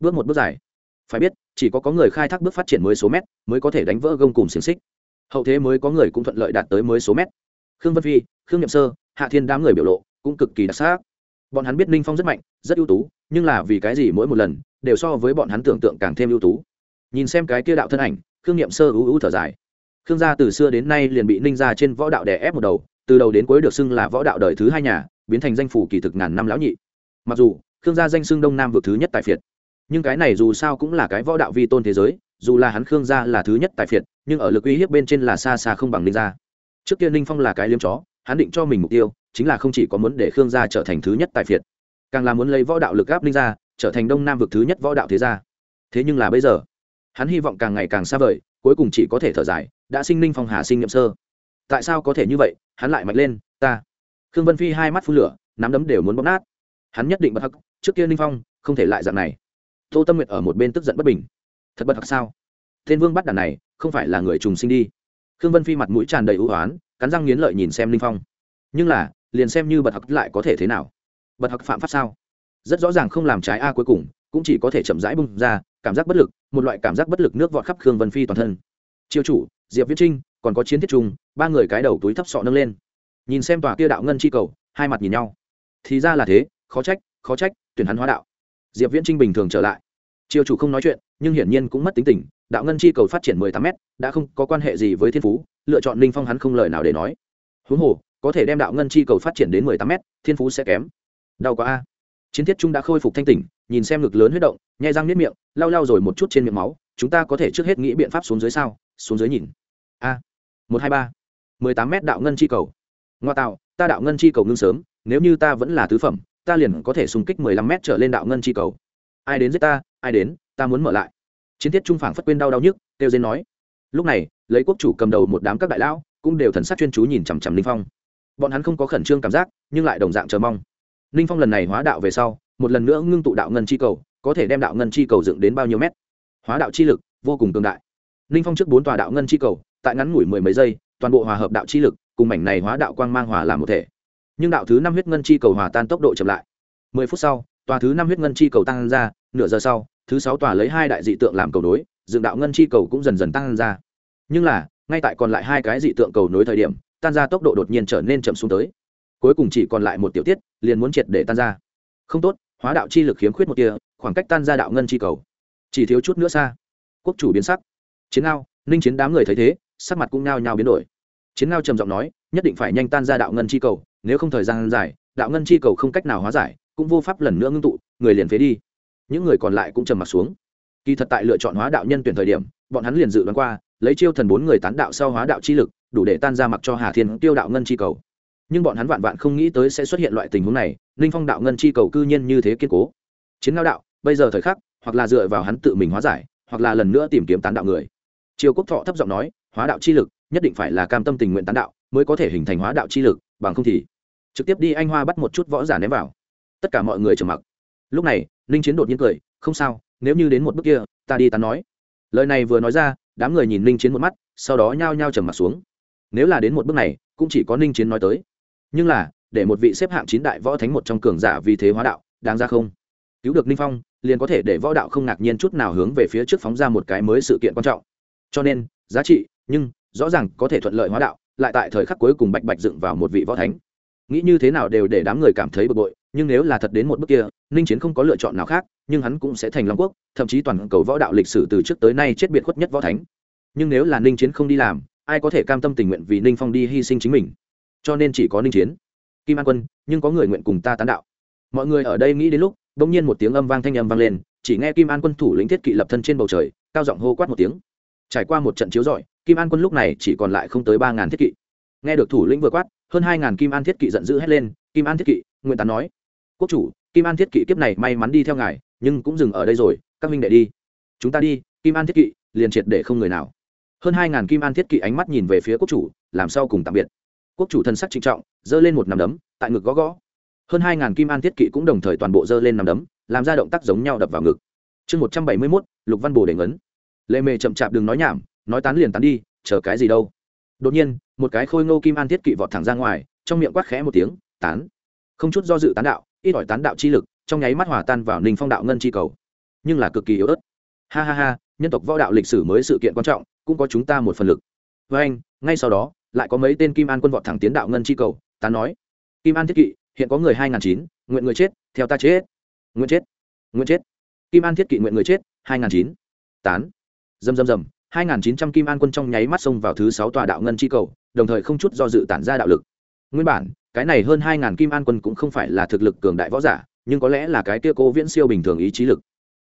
Bước một bước dài. Phải biết, chỉ có có người khai thác bước phát triển mới số mét, mới có thể đánh vỡ gông cùng xiềng xích. Hậu thế mới có người cũng thuận lợi đạt tới mới số mét. Khương vân phi, khương nhậm sơ, hạ thiên đám người biểu lộ cũng cực kỳ đặc sắc. Bọn hắn biết ninh phong rất mạnh, rất ưu tú, nhưng là vì cái gì mỗi một lần đều so với bọn hắn tưởng tượng càng thêm ưu tú. Nhìn xem cái kia đạo thân ảnh, khương nhậm sơ ưu ưu thở dài khương gia từ xưa đến nay liền bị ninh gia trên võ đạo đè ép một đầu, từ đầu đến cuối được xưng là võ đạo đời thứ hai nhà, biến thành danh phủ kỳ thực ngàn năm lão nhị. Mặc dù, khương gia danh xưng đông nam vượt thứ nhất tại phiệt. Nhưng cái này dù sao cũng là cái võ đạo vi tôn thế giới, dù là hắn khương gia là thứ nhất tại phiệt, nhưng ở lực uy hiếp bên trên là xa xa không bằng ninh gia. Trước kia ninh phong là cái liêm chó, hắn định cho mình mục tiêu, chính là không chỉ có muốn để khương gia trở thành thứ nhất tại phiệt, càng là muốn lấy võ đạo lực áp ninh gia, trở thành đông nam vực thứ nhất võ đạo thế gia. Thế nhưng là bây giờ, hắn hy vọng càng ngày càng xa vời cuối cùng chỉ có thể thở dài, đã sinh ninh phong hà sinh nghiệm sơ. Tại sao có thể như vậy? Hắn lại mạnh lên, ta. Khương vân phi hai mắt phun lửa, nắm đấm đều muốn bóp nát. Hắn nhất định bất hắc, trước kia ninh phong, không thể lại dạng này. Tô tâm nguyệt ở một bên tức giận bất bình. Thật bất hắc sao? Thiên vương bắt đàn này, không phải là người trùng sinh đi. Khương vân phi mặt mũi tràn đầy ưu oán, cắn răng nghiến lợi nhìn xem ninh phong. Nhưng là, liền xem như bật hặc lại có thể thế nào? Bật hặc phạm pháp sao? Rất rõ ràng không làm trái a cuối cùng, cũng chỉ có thể chậm rãi bung ra cảm giác bất lực, một loại cảm giác bất lực nước vọt khắp khương vân phi toàn thân. Triều chủ, diệp viết trinh, còn có chiến thiết trung ba người cái đầu túi thấp sọ nâng lên. Nhìn xem tòa kia đạo ngân chi cầu, hai mặt nhìn nhau. Thì ra là thế, khó trách khó trách, tuyển hắn hóa đạo. Diệp viễn trinh bình thường trở lại. Triều chủ không nói chuyện, nhưng hiển nhiên cũng mất tính tình, đạo ngân chi cầu phát triển mười tám m đã không có quan hệ gì với thiên phú, lựa chọn linh phong hắn không lời nào để nói. Huống hồ, có thể đem đạo ngân chi cầu phát triển đến mười tám m thiên phú sẽ kém. Đau quá a chiến thiết trung đã khôi phục thanh tỉnh, nhìn xem ngực lớn huyết động, nhai răng nếp miệng, lau lau rồi một chút trên miệng máu, chúng ta có thể trước hết nghĩ biện pháp xuống dưới sao? Xuống dưới nhìn. A. Một hai ba. mười tám mét đạo ngân chi cầu. Ngoa tạo, ta đạo ngân chi cầu ngưng sớm, nếu như ta vẫn là tứ phẩm, ta liền có thể xung kích mười lăm mét trở lên đạo ngân chi cầu. Ai đến giết ta, ai đến, ta muốn mở lại. Chiến Thiết trung phảng phất quên đau đau nhức têu dên nói. Lúc này, lấy quốc chủ cầm đầu một đám các đại lão, cũng đều thần sắc chuyên chú nhìn chằm chằm linh phong. Bọn hắn không có khẩn trương cảm giác, nhưng lại đồng dạng chờ mong ninh phong lần này hóa đạo về sau, một lần nữa ngưng tụ đạo ngân chi cầu, có thể đem đạo ngân chi cầu dựng đến bao nhiêu mét? Hóa đạo chi lực vô cùng tương đại. Ninh phong trước bốn tòa đạo ngân chi cầu, tại ngắn ngủi mười mấy giây, toàn bộ hòa hợp đạo chi lực, cùng mảnh này hóa đạo quang mang hòa làm một thể. Nhưng đạo thứ năm huyết ngân chi cầu hòa tan tốc độ chậm lại. Mười phút sau, tòa thứ năm huyết ngân chi cầu tăng ra, nửa giờ sau, thứ sáu tòa lấy hai đại dị tượng làm cầu nối, dựng đạo ngân chi cầu cũng dần dần tăng ra. Nhưng là, ngay tại còn lại hai cái dị tượng cầu nối thời điểm, tan ra tốc độ đột nhiên trở nên chậm xuống tới cuối cùng chỉ còn lại một tiểu tiết, liền muốn triệt để tan ra. Không tốt, hóa đạo chi lực khiếm khuyết một tia, khoảng cách tan ra đạo ngân chi cầu. Chỉ thiếu chút nữa xa. Quốc chủ biến sắc. Chiến ngao, ninh chiến đám người thấy thế, sắc mặt cũng nao nhao biến đổi. Chiến ngao trầm giọng nói, nhất định phải nhanh tan ra đạo ngân chi cầu, nếu không thời gian dài, đạo ngân chi cầu không cách nào hóa giải, cũng vô pháp lần nữa ngưng tụ, người liền phế đi. Những người còn lại cũng trầm mặt xuống. Kỳ thật tại lựa chọn hóa đạo nhân tuyển thời điểm, bọn hắn liền dự đoán qua, lấy chiêu thần bốn người tán đạo sau hóa đạo chi lực, đủ để tan ra mặc cho hà thiên tiêu đạo ngân chi cầu nhưng bọn hắn vạn vạn không nghĩ tới sẽ xuất hiện loại tình huống này, ninh phong đạo ngân chi cầu cư nhiên như thế kiên cố. Chiến ngao đạo, bây giờ thời khắc, hoặc là dựa vào hắn tự mình hóa giải, hoặc là lần nữa tìm kiếm tán đạo người. Triều quốc thọ thấp giọng nói, hóa đạo chi lực, nhất định phải là cam tâm tình nguyện tán đạo, mới có thể hình thành hóa đạo chi lực, bằng không thì trực tiếp đi anh hoa bắt một chút võ giả ném vào. Tất cả mọi người trầm mặc. Lúc này, ninh chiến đột nhiên cười, không sao, nếu như đến một bước kia, ta đi tán nói. Lời này vừa nói ra, đám người nhìn ninh chiến một mắt, sau đó nhao nhao trầm mặc xuống. Nếu là đến một bước này, cũng chỉ có ninh chiến nói tới nhưng là, để một vị xếp hạng chín đại võ thánh một trong cường giả vì thế hóa đạo, đáng ra không? Cứu được ninh phong, liền có thể để võ đạo không ngạc nhiên chút nào hướng về phía trước phóng ra một cái mới sự kiện quan trọng. Cho nên, giá trị, nhưng, rõ ràng có thể thuận lợi hóa đạo, lại tại thời khắc cuối cùng bạch bạch dựng vào một vị võ thánh. Nghĩ như thế nào đều để đám người cảm thấy bực bội, nhưng nếu là thật đến một bước kia, ninh chiến không có lựa chọn nào khác, nhưng hắn cũng sẽ thành long quốc, thậm chí toàn cầu võ đạo lịch sử từ trước tới nay chết biệt khuất nhất võ thánh. Nhưng nếu là ninh chiến không đi làm, ai có thể cam tâm tình nguyện vì ninh phong đi hy sinh chính mình? Cho nên chỉ có ninh chiến kim an quân nhưng có người nguyện cùng ta tán đạo mọi người ở đây nghĩ đến lúc đ ỗ n g nhiên một tiếng âm vang thanh âm vang lên chỉ nghe kim an quân thủ lĩnh thiết kỵ lập thân trên bầu trời cao giọng hô quát một tiếng trải qua một trận chiếu rọi kim an quân lúc này chỉ còn lại không tới ba ngàn thiết kỵ nghe được thủ lĩnh vừa quát hơn hai ngàn kim an thiết kỵ giận dữ hét lên kim an thiết kỵ nguyện tán nói quốc chủ kim an thiết kỵ kiếp này may mắn đi theo ngài nhưng cũng dừng ở đây rồi các minh đệ đi chúng ta đi kim an thiết kỵ liền triệt để không người nào hơn hai ngàn kim an thiết kỵ ánh mắt nhìn về phía quốc chủ làm sao cùng tạm biệt quốc chủ thân sắc trịnh trọng, giơ lên một nằm đấm, tại ngực gõ gõ. Hơn hai ngàn kim an thiết kỵ cũng đồng thời toàn bộ giơ lên nằm đấm, làm ra động tác giống nhau đập vào ngực. Chương một trăm bảy mươi mốt, lục văn bồ để ngấn. Lệ mề chậm chạp đừng nói nhảm, nói tán liền tán đi, chờ cái gì đâu. Đột nhiên, một cái khôi ngô kim an thiết kỵ vọt thẳng ra ngoài, trong miệng quát khẽ một tiếng, tán. Không chút do dự tán đạo, ít ỏi tán đạo chi lực, trong nháy mắt hòa tan vào ninh phong đạo ngân chi cầu. Nhưng là cực kỳ yếu ớt. Ha ha ha, nhân tộc võ đạo lịch sử mới sự kiện quan trọng, cũng có chúng ta một phần lực. Với anh, ngay sau đó lại có mấy tên kim an quân vọt thẳng tiến đạo ngân chi cầu tán nói. Kim an thiết kỵ, hiện có người hai n g h n chín, nguyện người chết, theo ta chết. Nguyện chết nguyện chết. Kim an thiết kỵ nguyện người chết, hai n g h n chín. Tán. Dầm dầm dầm, hai n g h n chín trăm kim an quân trong nháy mắt xông vào thứ sáu tòa đạo ngân chi cầu, đồng thời không chút do dự tản ra đạo lực. Nguyên bản, cái này hơn hai ngàn kim an quân cũng không phải là thực lực cường đại võ giả, nhưng có lẽ là cái kia cố viễn siêu bình thường ý chí lực.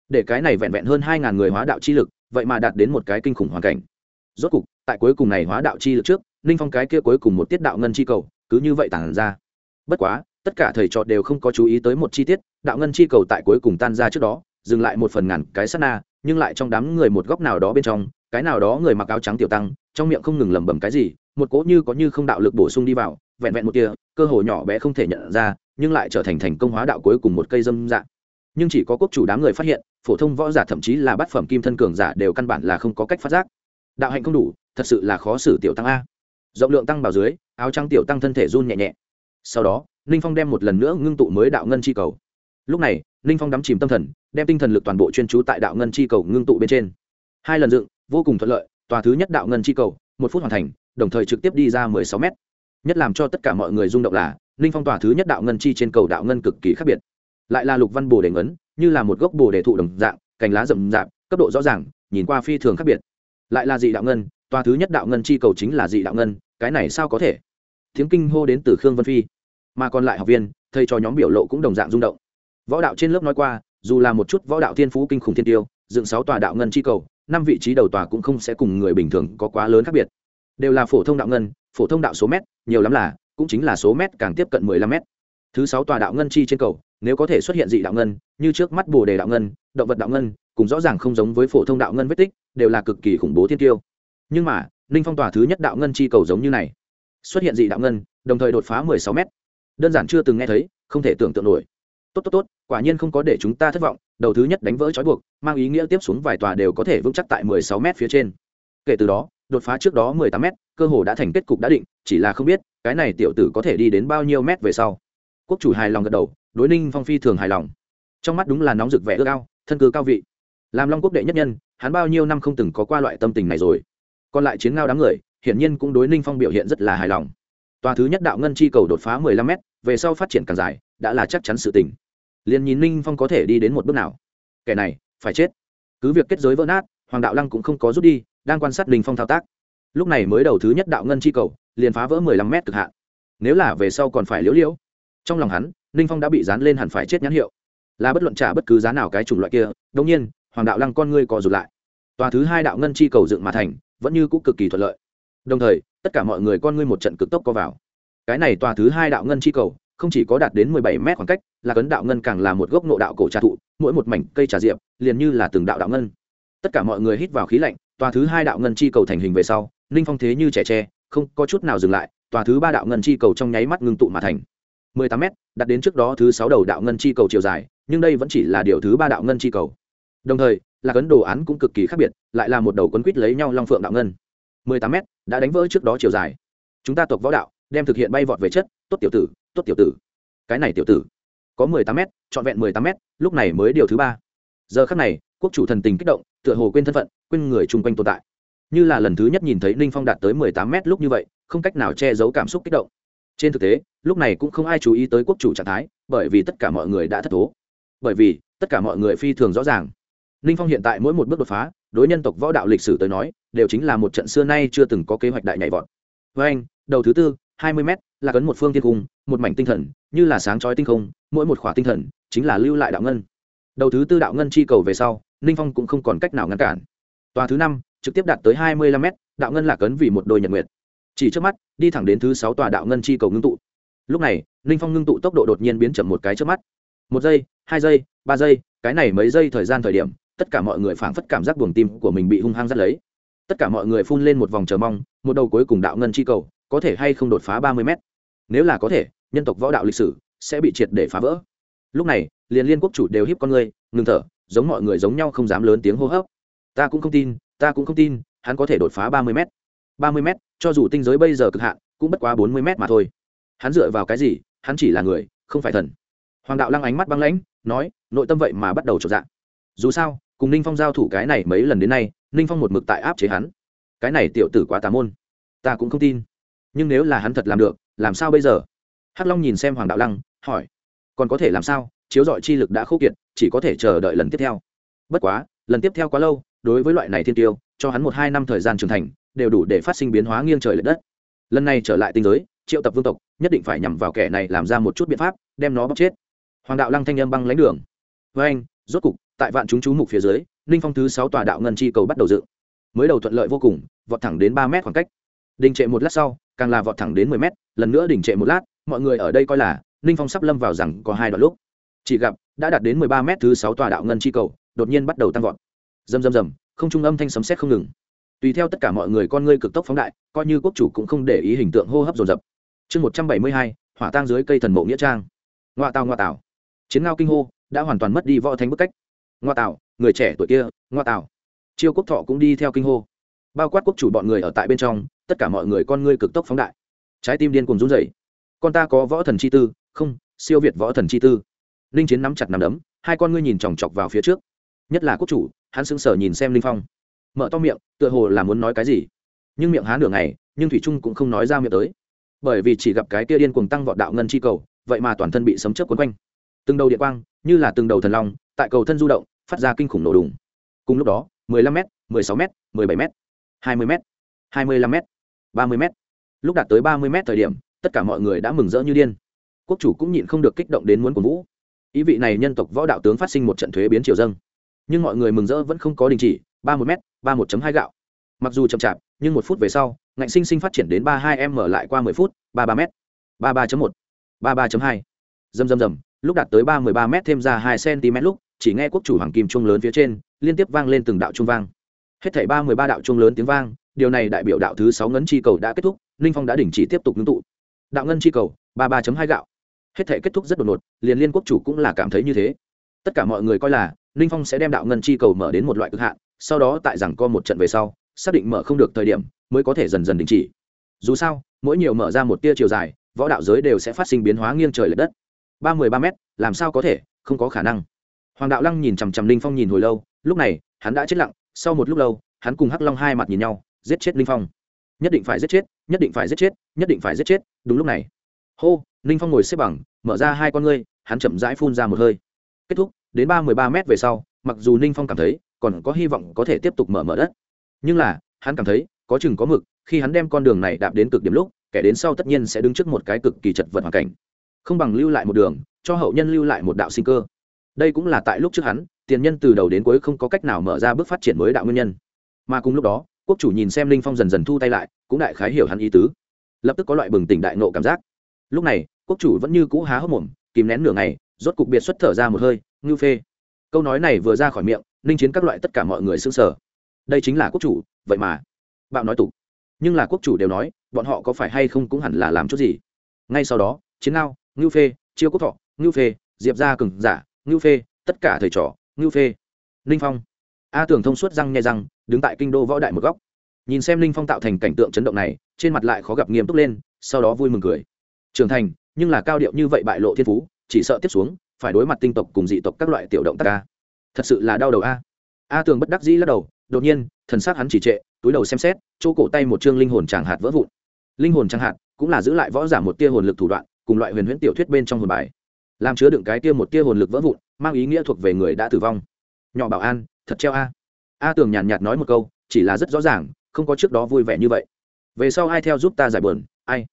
Để cái này vẹn vẹn hơn hai ngàn người hóa đạo chi lực, vậy mà đạt đến một cái kinh khủng hoàn cảnh. Rốt cục, tại cuối cùng này hóa đạo chi lực trước ninh phong cái kia cuối cùng một tiết đạo ngân chi cầu, cứ như vậy tản ra. Bất quá, tất cả thầy trò đều không có chú ý tới một chi tiết, đạo ngân chi cầu tại cuối cùng tan ra trước đó, dừng lại một phần ngàn cái sát na, nhưng lại trong đám người một góc nào đó bên trong, cái nào đó người mặc áo trắng tiểu tăng, trong miệng không ngừng lẩm bẩm cái gì, một cỗ như có như không đạo lực bổ sung đi vào, vẹn vẹn một tia, cơ hồ nhỏ bé không thể nhận ra, nhưng lại trở thành thành công hóa đạo cuối cùng một cây dâm dạng. Nhưng chỉ có quốc chủ đám người phát hiện, phổ thông võ giả thậm chí là bát phẩm kim thân cường giả đều căn bản là không có cách phát giác. Đạo hạnh không đủ, thật sự là khó xử tiểu tăng a rộng lượng tăng bảo dưới, áo trắng tiểu tăng thân thể run nhẹ nhẹ. Sau đó, ninh phong đem một lần nữa ngưng tụ mới đạo ngân chi cầu. Lúc này, ninh phong đắm chìm tâm thần, đem tinh thần lực toàn bộ chuyên trú tại đạo ngân chi cầu ngưng tụ bên trên. Hai lần dựng, vô cùng thuận lợi, tòa thứ nhất đạo ngân chi cầu, một phút hoàn thành, đồng thời trực tiếp đi ra mười sáu mét. Nhất làm cho tất cả mọi người rung động là, ninh phong tòa thứ nhất đạo ngân chi trên cầu đạo ngân cực kỳ khác biệt. Lại là lục văn bồ đề ngấn, như là một gốc bồ đề thụ đồng dạng, cành lá rậm rạp, cấp độ rõ ràng, nhìn qua phi thường khác biệt. Lại là dị đạo ngân tòa thứ nhất đạo ngân chi cầu chính là dị đạo ngân, cái này sao có thể? Tiếng kinh hô đến từ khương vân phi. Mà còn lại học viên, thầy cho nhóm biểu lộ cũng đồng dạng rung động. Võ đạo trên lớp nói qua, dù là một chút võ đạo thiên phú kinh khủng thiên tiêu, dựng sáu tòa đạo ngân chi cầu, năm vị trí đầu tòa cũng không sẽ cùng người bình thường có quá lớn khác biệt. Đều là phổ thông đạo ngân, phổ thông đạo số mét, nhiều lắm là, cũng chính là số mét càng tiếp cận mười lăm mét. Thứ sáu tòa đạo ngân chi trên cầu, nếu có thể xuất hiện dị đạo ngân, như trước mắt bồ đề đạo ngân, động vật đạo ngân cũng rõ ràng không giống với phổ thông đạo ngân vết tích, đều là cực kỳ khủng bố thiên tiêu nhưng mà ninh phong tòa thứ nhất đạo ngân chi cầu giống như này. Xuất hiện dị đạo ngân, đồng thời đột phá mười sáu mét. Đơn giản chưa từng nghe thấy, không thể tưởng tượng nổi. Tốt tốt tốt, quả nhiên không có để chúng ta thất vọng, đầu thứ nhất đánh vỡ trói buộc, mang ý nghĩa tiếp xuống vài tòa đều có thể vững chắc tại mười sáu mét phía trên. Kể từ đó, đột phá trước đó mười tám mét, cơ hồ đã thành kết cục đã định, chỉ là không biết, cái này tiểu tử có thể đi đến bao nhiêu mét về sau. Quốc chủ hài lòng gật đầu, đối ninh phong phi thường hài lòng. Trong mắt đúng là nóng rực vẻ ước ao, thân cư cao vị. Làm long quốc đệ nhất nhân, hắn bao nhiêu năm không từng có qua loại tâm tình này rồi còn lại chiến ngao đám người, hiển nhiên cũng đối ninh phong biểu hiện rất là hài lòng. Tòa thứ nhất đạo ngân chi cầu đột phá mười lăm m về sau phát triển càng dài, đã là chắc chắn sự tình. Liền nhìn ninh phong có thể đi đến một bước nào. Kẻ này, phải chết. Cứ việc kết giới vỡ nát, hoàng đạo lăng cũng không có rút đi, đang quan sát ninh phong thao tác. Lúc này mới đầu thứ nhất đạo ngân chi cầu, liền phá vỡ mười lăm mét cực hạn. Nếu là về sau còn phải liễu liễu. Trong lòng hắn, ninh phong đã bị dán lên hẳn phải chết nhãn hiệu. Là bất luận trả bất cứ giá nào cái chủng loại kia đông nhiên, hoàng đạo lăng con ngươi cò rụt lại. Tòa thứ hai đạo ngân chi cầu dựng mà thành vẫn như cũng cực kỳ thuận lợi. Đồng thời, tất cả mọi người con ngươi một trận cực tốc co vào. Cái này tòa thứ hai đạo ngân chi cầu, không chỉ có đạt đến mười bảy mét khoảng cách, là cấn đạo ngân càng là một gốc nộ đạo cổ trà thụ, mỗi một mảnh cây trà diệp, liền như là từng đạo đạo ngân. Tất cả mọi người hít vào khí lạnh, tòa thứ hai đạo ngân chi cầu thành hình về sau ninh phong thế như trẻ tre, không có chút nào dừng lại, tòa thứ ba đạo ngân chi cầu trong nháy mắt ngưng tụ mà thành. Mười tám m đặt đến trước đó thứ sáu đầu đạo ngân chi cầu chiều dài, nhưng đây vẫn chỉ là điều thứ ba đạo ngân chi cầu. Đồng thời là cấn đồ án cũng cực kỳ khác biệt, lại là một đầu quấn quýt lấy nhau long phượng đạo ngân. Mười tám m đã đánh vỡ trước đó chiều dài. Chúng ta tộc võ đạo, đem thực hiện bay vọt về chất, tốt tiểu tử, tốt tiểu tử. Cái này tiểu tử, có mười tám m trọn vẹn mười tám m lúc này mới điều thứ ba. Giờ khắc này, quốc chủ thần tình kích động, tựa hồ quên thân phận, quên người chung quanh tồn tại. Như là lần thứ nhất nhìn thấy ninh phong đạt tới mười tám m lúc như vậy, không cách nào che giấu cảm xúc kích động. Trên thực tế, lúc này cũng không ai chú ý tới quốc chủ trạng thái, bởi vì tất cả mọi người đã thất thố. Bởi vì, tất cả mọi người phi thường rõ ràng ninh phong hiện tại mỗi một bước đột phá, đối nhân tộc võ đạo lịch sử tới nói, đều chính là một trận xưa nay chưa từng có kế hoạch đại nhảy vọt. Với anh, đầu thứ tư, hai mươi m là cấn một phương thiên cung, một mảnh tinh thần, như là sáng trói tinh không, mỗi một khỏa tinh thần chính là lưu lại đạo ngân. Đầu thứ tư đạo ngân chi cầu về sau ninh phong cũng không còn cách nào ngăn cản. Tòa thứ năm, trực tiếp đạt tới hai mươi lăm m đạo ngân là cấn vì một đôi nhật nguyệt. Chỉ trước mắt, đi thẳng đến thứ sáu tòa đạo ngân chi cầu ngưng tụ. Lúc này ninh phong ngưng tụ tốc độ đột nhiên biến chậm một cái trước mắt. Một giây, hai giây, ba giây, cái này mấy giây thời gian thời điểm tất cả mọi người phảng phất cảm giác buồng tim của mình bị hung hăng dắt lấy. Tất cả mọi người phun lên một vòng chờ mong, một đầu cuối cùng đạo ngân chi cầu, có thể hay không đột phá ba mươi mét. Nếu là có thể, nhân tộc võ đạo lịch sử sẽ bị triệt để phá vỡ. Lúc này, liền liên quốc chủ đều hiếp con người ngừng thở, giống mọi người giống nhau không dám lớn tiếng hô hấp. Ta cũng không tin, ta cũng không tin, hắn có thể đột phá ba mươi m ba mươi m cho dù tinh giới bây giờ cực hạn, cũng bất quá bốn mươi m mà thôi. Hắn dựa vào cái gì? Hắn chỉ là người, không phải thần. Hoàng đạo lăng ánh mắt băng lãnh, nói, nội tâm vậy mà bắt đầu trộn dạng. Dù sao cùng ninh phong giao thủ cái này mấy lần đến nay, ninh phong một mực tại áp chế hắn. Cái này tiểu tử quá tà môn. Ta cũng không tin. Nhưng nếu là hắn thật làm được, làm sao bây giờ? Hắc long nhìn xem hoàng đạo lăng, hỏi. Còn có thể làm sao? Chiếu dọi chi lực đã khô kiệt, chỉ có thể chờ đợi lần tiếp theo. Bất quá, lần tiếp theo quá lâu, đối với loại này thiên tiêu, cho hắn một hai năm thời gian trưởng thành, đều đủ để phát sinh biến hóa nghiêng trời l ệ đất. Lần này trở lại tinh giới, triệu tập vương tộc, nhất định phải nhằm vào kẻ này làm ra một chút biện pháp, đem nó bóc chết. Hoàng đạo lăng thanh â m băng lánh đường. Với anh rốt cục tại vạn chúng chú mục phía dưới, ninh phong thứ sáu tòa đạo ngân chi cầu bắt đầu dựng. Mới đầu thuận lợi vô cùng, vọt thẳng đến ba mét khoảng cách. Đình trệ một lát sau, càng là vọt thẳng đến mười mét, lần nữa đình trệ một lát, mọi người ở đây coi là ninh phong sắp lâm vào rằng có hai đoạn lúc. Chỉ gặp, đã đạt đến mười ba mét thứ sáu tòa đạo ngân chi cầu, đột nhiên bắt đầu tăng vọt. Rầm rầm rầm, không trung âm thanh sấm sét không ngừng. Tùy theo tất cả mọi người con ngươi cực tốc phóng đại, coi như quốc chủ cũng không để ý hình tượng hô hấp dồn dập. Chương một trăm bảy mươi hai, hỏa tang dưới cây thần mộ nghĩa trang. Ngoa tào ngoa tào. Chiến ngao kinh hô, đã hoàn toàn mất đi võ thánh bức cách ngoa tào, người trẻ tuổi kia, ngoa tào. Chiêu quốc thọ cũng đi theo kinh hô. Bao quát quốc chủ bọn người ở tại bên trong, tất cả mọi người con ngươi cực tốc phóng đại. Trái tim điên cùng run rẩy. Con ta có võ thần chi tư? Không, siêu việt võ thần chi tư. Linh chiến nắm chặt nắm đấm, hai con ngươi nhìn chòng chọc vào phía trước. Nhất là quốc chủ, hắn sững sờ nhìn xem linh phong. Mở to miệng, tựa hồ là muốn nói cái gì. Nhưng miệng há nửa ngày, nhưng thủy trung cũng không nói ra miệng tới. Bởi vì chỉ gặp cái kia điên cuồng tăng vọt đạo ngân chi cầu, vậy mà toàn thân bị sấm chớp quấn quanh. Từng đầu điện quang, như là từng đầu thần long, tại cầu thân du động phát ra kinh khủng nổ đùng. Cùng lúc đó 15 m 16 m 17 m 20 m 25 m 30 m lúc đạt tới 30 m thời điểm, tất cả mọi người đã mừng rỡ như điên. Quốc chủ cũng nhịn không được kích động đến muốn cổ vũ. Ý vị này nhân tộc võ đạo tướng phát sinh một trận thuế biến triều dâng. Nhưng mọi người mừng rỡ vẫn không có đình chỉ, ba một m ba một hai gạo. Mặc dù chậm chạp, nhưng một phút về sau, ngạnh sinh sinh phát triển đến ba hai m lại qua mười phút, ba ba m ba ba một, ba ba hai. Dầm dầm dầm lúc đạt tới ba mươi ba m thêm ra hai cm lúc chỉ nghe quốc chủ hoàng kim trung lớn phía trên, liên tiếp vang lên từng đạo trung vang. Hết thảy ba mươi ba đạo trung lớn tiếng vang, điều này đại biểu đạo thứ sáu ngấn chi cầu đã kết thúc ninh phong đã đình chỉ tiếp tục ngưng tụ. Đạo ngân chi cầu, ba ba hai gạo. Hết thảy kết thúc rất đột ngột, liền liên quốc chủ cũng là cảm thấy như thế. Tất cả mọi người coi là ninh phong sẽ đem đạo ngân chi cầu mở đến một loại cực hạn, sau đó tại rằng co một trận về sau, xác định mở không được thời điểm, mới có thể dần dần đình chỉ. Dù sao, mỗi nhiều mở ra một tia chiều dài, võ đạo giới đều sẽ phát sinh biến hóa nghiêng trời l ệ đất. ba mươi ba m làm sao có thể, không có khả năng hoàng đạo lăng nhìn chằm chằm Linh phong nhìn hồi lâu, lúc này, hắn đã chết lặng, sau một lúc lâu, hắn cùng hắc long hai mặt nhìn nhau, giết chết Linh phong. Nhất định phải giết chết, nhất định phải giết chết, nhất định phải giết chết, đúng lúc này. Hô, Linh phong ngồi xếp bằng, mở ra hai con ngươi, hắn chậm rãi phun ra một hơi. Kết thúc, đến ba mươi ba m về sau, mặc dù ninh phong cảm thấy, còn có hy vọng có thể tiếp tục mở mở đất. Nhưng là, hắn cảm thấy, có chừng có mực, khi hắn đem con đường này đạp đến cực điểm lúc, kẻ đến sau tất nhiên sẽ đứng trước một cái cực kỳ chật vật hoàn cảnh. Không bằng lưu lại một đường, cho hậu nhân lưu lại một đạo sinh cơ đây cũng là tại lúc trước hắn, tiền nhân từ đầu đến cuối không có cách nào mở ra bước phát triển mới đạo nguyên nhân. Mà cùng lúc đó, quốc chủ nhìn xem linh phong dần dần thu tay lại, cũng đại khái hiểu hắn ý tứ. Lập tức có loại bừng tỉnh đại nộ cảm giác. Lúc này, quốc chủ vẫn như cũ há hốc mồm, kìm nén nửa ngày, rốt cục biệt xuất thở ra một hơi, ngưu phê. Câu nói này vừa ra khỏi miệng ninh chiến các loại tất cả mọi người xương sở đây chính là quốc chủ, vậy mà. Bạo nói tục. Nhưng là quốc chủ đều nói, bọn họ có phải hay không cũng hẳn là làm chút gì. Ngay sau đó, chiến ngao, ngưu phê, chiêu quốc thọ, ngưu phê, diệp gia cừng giả ngưu phê, tất cả thầy trò, ngưu phê. Ninh phong. A tưởng thông suốt răng nghe răng, đứng tại kinh đô võ đại một góc. Nhìn xem ninh phong tạo thành cảnh tượng chấn động này, trên mặt lại khó gặp nghiêm túc lên, sau đó vui mừng cười. Trưởng thành, nhưng là cao điệu như vậy bại lộ thiên phú, chỉ sợ tiếp xuống, phải đối mặt tinh tộc cùng dị tộc các loại tiểu động tác ca thật sự là đau đầu a. A tường bất đắc dĩ lắc đầu, đột nhiên, thần s c hắn chỉ trệ, túi đầu xem xét, chỗ cổ tay một chương linh hồn tràng hạt vỡ vụn. Linh hồn tràng hạt cũng là giữ lại võ giả một tia hồn lực thủ đoạn, cùng loại huyền huyễn tiểu thuyết bên trong hồn bài làm chứa đựng cái kia một tia hồn lực vỡ vụn, mang ý nghĩa thuộc về người đã tử vong. Nhỏ bảo an, thật treo a. A tường nhàn nhạt nói một câu, chỉ là rất rõ ràng, không có trước đó vui vẻ như vậy. Về sau ai theo giúp ta giải bờn ai?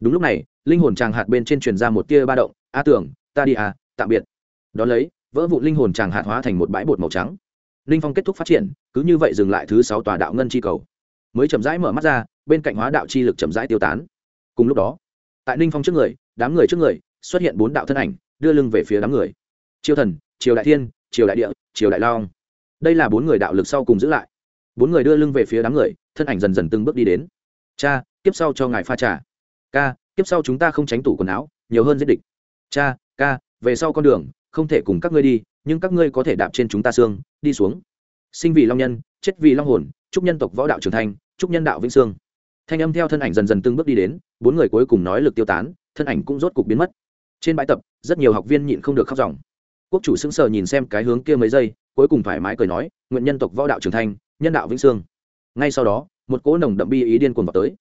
Đúng lúc này, linh hồn tràng hạt bên trên truyền ra một tia ba động, a tưởng ta đi à tạm biệt. Đ ó lấy, vỡ vụ linh hồn tràng hạt hóa thành một bãi bột màu trắng. Linh phong kết thúc phát triển, cứ như vậy dừng lại thứ sáu tòa đạo ngân chi cầu. Mới chậm rãi mở mắt ra, bên cạnh hóa đạo chi lực chậm rãi tiêu tán. Cùng lúc đó, tại ninh phong trước người, đám người trước người, xuất hiện bốn đạo thân ảnh đưa lưng về phía đám người. Triều thần, triều đại thiên, triều đại địa, triều đại long. Đây là bốn người đạo lực sau cùng giữ lại. Bốn người đưa lưng về phía đám người, thân ảnh dần dần từng bước đi đến. Cha, kiếp sau cho ngài pha trà. Ca, kiếp sau chúng ta không tránh tủ quần áo, nhiều hơn giết địch. Cha, ca, về sau con đường, không thể cùng các ngươi đi, nhưng các ngươi có thể đạp trên chúng ta xương, đi xuống. Sinh vì long nhân, chết vì long hồn, chúc nhân tộc võ đạo trưởng thành, chúc nhân đạo vĩnh sương thanh âm theo thân ảnh dần dần từng bước đi đến, bốn người cuối cùng nói lực tiêu tán, thân ảnh cũng rốt cục biến mất trên bãi tập, rất nhiều học viên nhịn không được khóc dòng. Quốc chủ sững sờ nhìn xem cái hướng kia mấy giây, cuối cùng thoải mái cười nói, nguyện nhân tộc võ đạo trưởng thành, nhân đạo vĩnh sương ngay sau đó, một cỗ nồng đậm bi ý điên cuồng vào tới.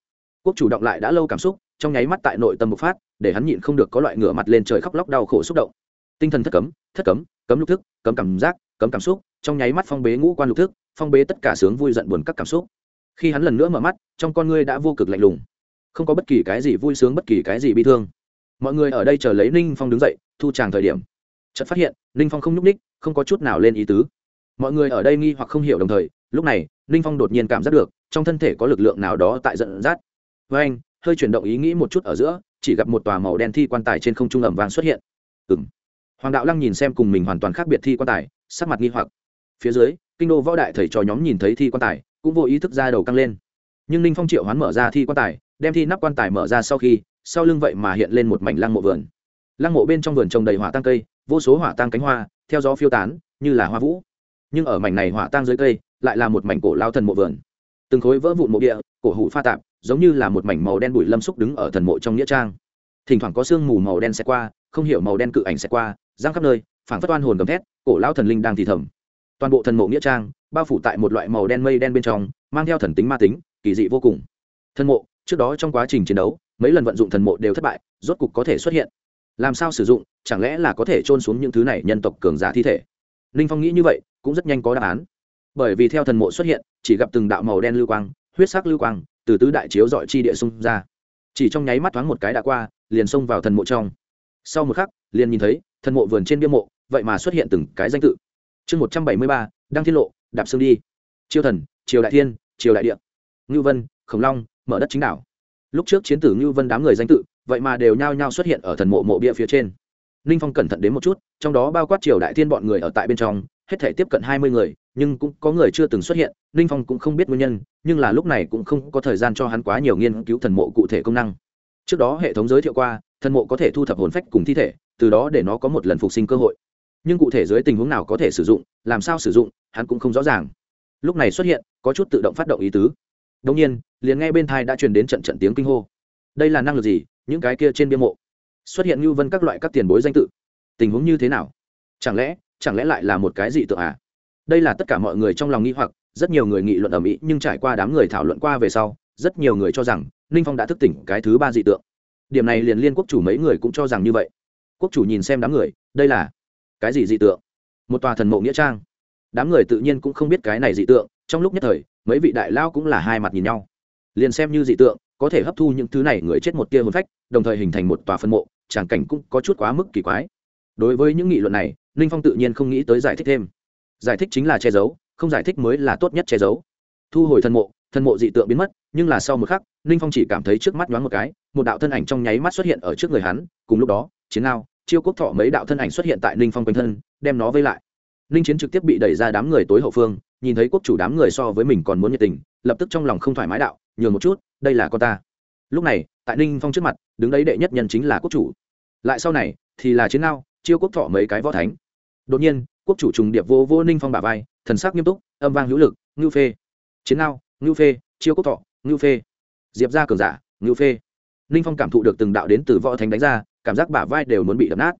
Quốc chủ động lại đã lâu cảm xúc, trong nháy mắt tại nội tâm bộc phát, để hắn nhịn không được có loại ngửa mặt lên trời khóc lóc đau khổ xúc động. Tinh thần thất cấm thất cấm cấm lục thức, cấm cảm giác, cấm cảm xúc, trong nháy mắt phong bế ngũ quan lục thức, phong bế tất cả sướng vui giận buồn các cảm xúc. Khi hắn lần nữa mở mắt, trong con ngươi đã vô cực lạnh lùng. Không có bất kỳ cái gì vui sướng, bất kỳ cái gì bi thương mọi người ở đây chờ lấy ninh phong đứng dậy, thu tràng thời điểm. Chợt phát hiện, ninh phong không nhúc ních không có chút nào lên ý tứ. Mọi người ở đây nghi hoặc không hiểu đồng thời, lúc này, ninh phong đột nhiên cảm giác được, trong thân thể có lực lượng nào đó tại giận dắt. Với anh, hơi chuyển động ý nghĩ một chút ở giữa, chỉ gặp một tòa màu đen thi quan tài trên không trung ẩm vàng xuất hiện. Ừ m hoàng đạo lăng nhìn xem cùng mình hoàn toàn khác biệt thi quan tài, sắc mặt nghi hoặc. Phía dưới, kinh đô võ đại thầy trò nhóm nhìn thấy thi quan tài, cũng vô ý thức ra đầu căng lên. Nhưng ninh phong triệu hoán mở ra thi quan tài, đem thi nắp quan tài mở ra sau khi sau lưng vậy mà hiện lên một mảnh lăng mộ vườn. Lăng mộ bên trong vườn trồng đầy hỏa tăng cây, vô số hỏa tăng cánh hoa, theo gió phiêu tán, như là hoa vũ. Nhưng ở mảnh này hỏa tăng dưới cây, lại là một mảnh cổ lao thần mộ vườn. Từng khối vỡ vụn mộ địa, cổ hủ pha tạp, giống như là một mảnh màu đen bụi lâm xúc đứng ở thần mộ trong nghĩa trang. Thỉnh thoảng có sương mù màu đen xẹt qua, không hiểu màu đen cự ảnh xẹt qua giang khắp nơi, phảng phất oan hồn gầm thét, cổ lao thần linh đang thì thầm. Toàn bộ thần mộ nghĩa trang, bao phủ tại một loại màu đen mây đen bên trong, mang theo thần tính ma tính, kỳ dị vô cùng. Thần mộ, trước đó trong quá trình chiến đấu mấy lần vận dụng thần mộ đều thất bại, rốt cục có thể xuất hiện. Làm sao sử dụng, chẳng lẽ là có thể trôn xuống những thứ này nhân tộc cường giả thi thể? Ninh phong nghĩ như vậy, cũng rất nhanh có đáp án. Bởi vì theo thần mộ xuất hiện, chỉ gặp từng đạo màu đen lưu quang, huyết sắc lưu quang, từ tứ đại chiếu dọi chi địa xung ra. Chỉ trong nháy mắt thoáng một cái đã qua, liền xông vào thần mộ trong. Sau một khắc, liền nhìn thấy, thần mộ vườn trên bia mộ, vậy mà xuất hiện từng cái danh tự. Chương một trăm bảy mươi ba, đăng thiên lộ, đạp xương đi. Chiêu thần, triều đại thiên, triều đại địa. Ngưu vân, khổng long, mở đất chính đảo lúc trước chiến tử ngưu vân đám người danh tự, vậy mà đều nhao nhao xuất hiện ở thần mộ mộ bia phía trên. Ninh phong cẩn thận đến một chút, trong đó bao quát triều đại thiên bọn người ở tại bên trong, hết thể tiếp cận hai mươi người, nhưng cũng có người chưa từng xuất hiện, ninh phong cũng không biết nguyên nhân, nhưng là lúc này cũng không có thời gian cho hắn quá nhiều nghiên cứu thần mộ cụ thể công năng. Trước đó hệ thống giới thiệu qua, thần mộ có thể thu thập hồn phách cùng thi thể, từ đó để nó có một lần phục sinh cơ hội. Nhưng cụ thể dưới tình huống nào có thể sử dụng, làm sao sử dụng, hắn cũng không rõ ràng. Lúc này xuất hiện, có chút tự động phát động ý tứ đông nhiên, liền nghe bên thai đã truyền đến trận trận tiếng kinh hô. Đây là năng lực gì? Những cái kia trên bia mộ. Xuất hiện như vân các loại các tiền bối danh tự. Tình huống như thế nào? Chẳng lẽ chẳng lẽ lại là một cái gì tượng à? Đây là tất cả mọi người trong lòng nghĩ hoặc, rất nhiều người nghị luận ở mỹ, nhưng trải qua đám người thảo luận qua về sau, rất nhiều người cho rằng, ninh phong đã thức tỉnh cái thứ ba dị tượng. Điểm này liền liên quốc chủ mấy người cũng cho rằng như vậy. Quốc chủ nhìn xem đám người, đây là cái gì dị tượng? Một tòa thần mộ nghĩa trang. Đám người tự nhiên cũng không biết cái này dị tượng, trong lúc nhất thời mấy vị đại lao cũng là hai mặt nhìn nhau. Liền xem như dị tượng, có thể hấp thu những thứ này người chết một tia hồn phách, đồng thời hình thành một tòa phân mộ, tràng cảnh cũng có chút quá mức kỳ quái. Đối với những nghị luận này, ninh phong tự nhiên không nghĩ tới giải thích thêm. Giải thích chính là che giấu, không giải thích mới là tốt nhất che giấu. Thu hồi thân mộ thân mộ dị tượng biến mất, nhưng là sau một khắc, ninh phong chỉ cảm thấy trước mắt nhoáng một cái, một đạo thân ảnh trong nháy mắt xuất hiện ở trước người hắn, cùng lúc đó, chiến nào chiêu quốc thọ mấy đạo thân ảnh xuất hiện tại ninh phong quanh thân, đem nó vây lại. Ninh chiến trực tiếp bị đẩy ra đám người tối hậu phương nhìn thấy quốc chủ đám người so với mình còn muốn nhiệt tình lập tức trong lòng không thoải mái đạo nhường một chút đây là con ta. Lúc này tại ninh phong trước mặt đứng đấy đệ nhất nhân chính là quốc chủ. Lại sau này thì là chiến nao, chiêu quốc thọ mấy cái võ thánh. Đột nhiên quốc chủ trùng điệp vô vô ninh phong bả vai thần sắc nghiêm túc âm vang hữu lực ngưu phê. Chiến nao, ngưu phê chiêu quốc thọ ngưu phê. Diệp ra cường giả ngưu phê. Ninh phong cảm thụ được từng đạo đến từ võ thánh đánh ra cảm giác bả vai đều muốn bị đập nát.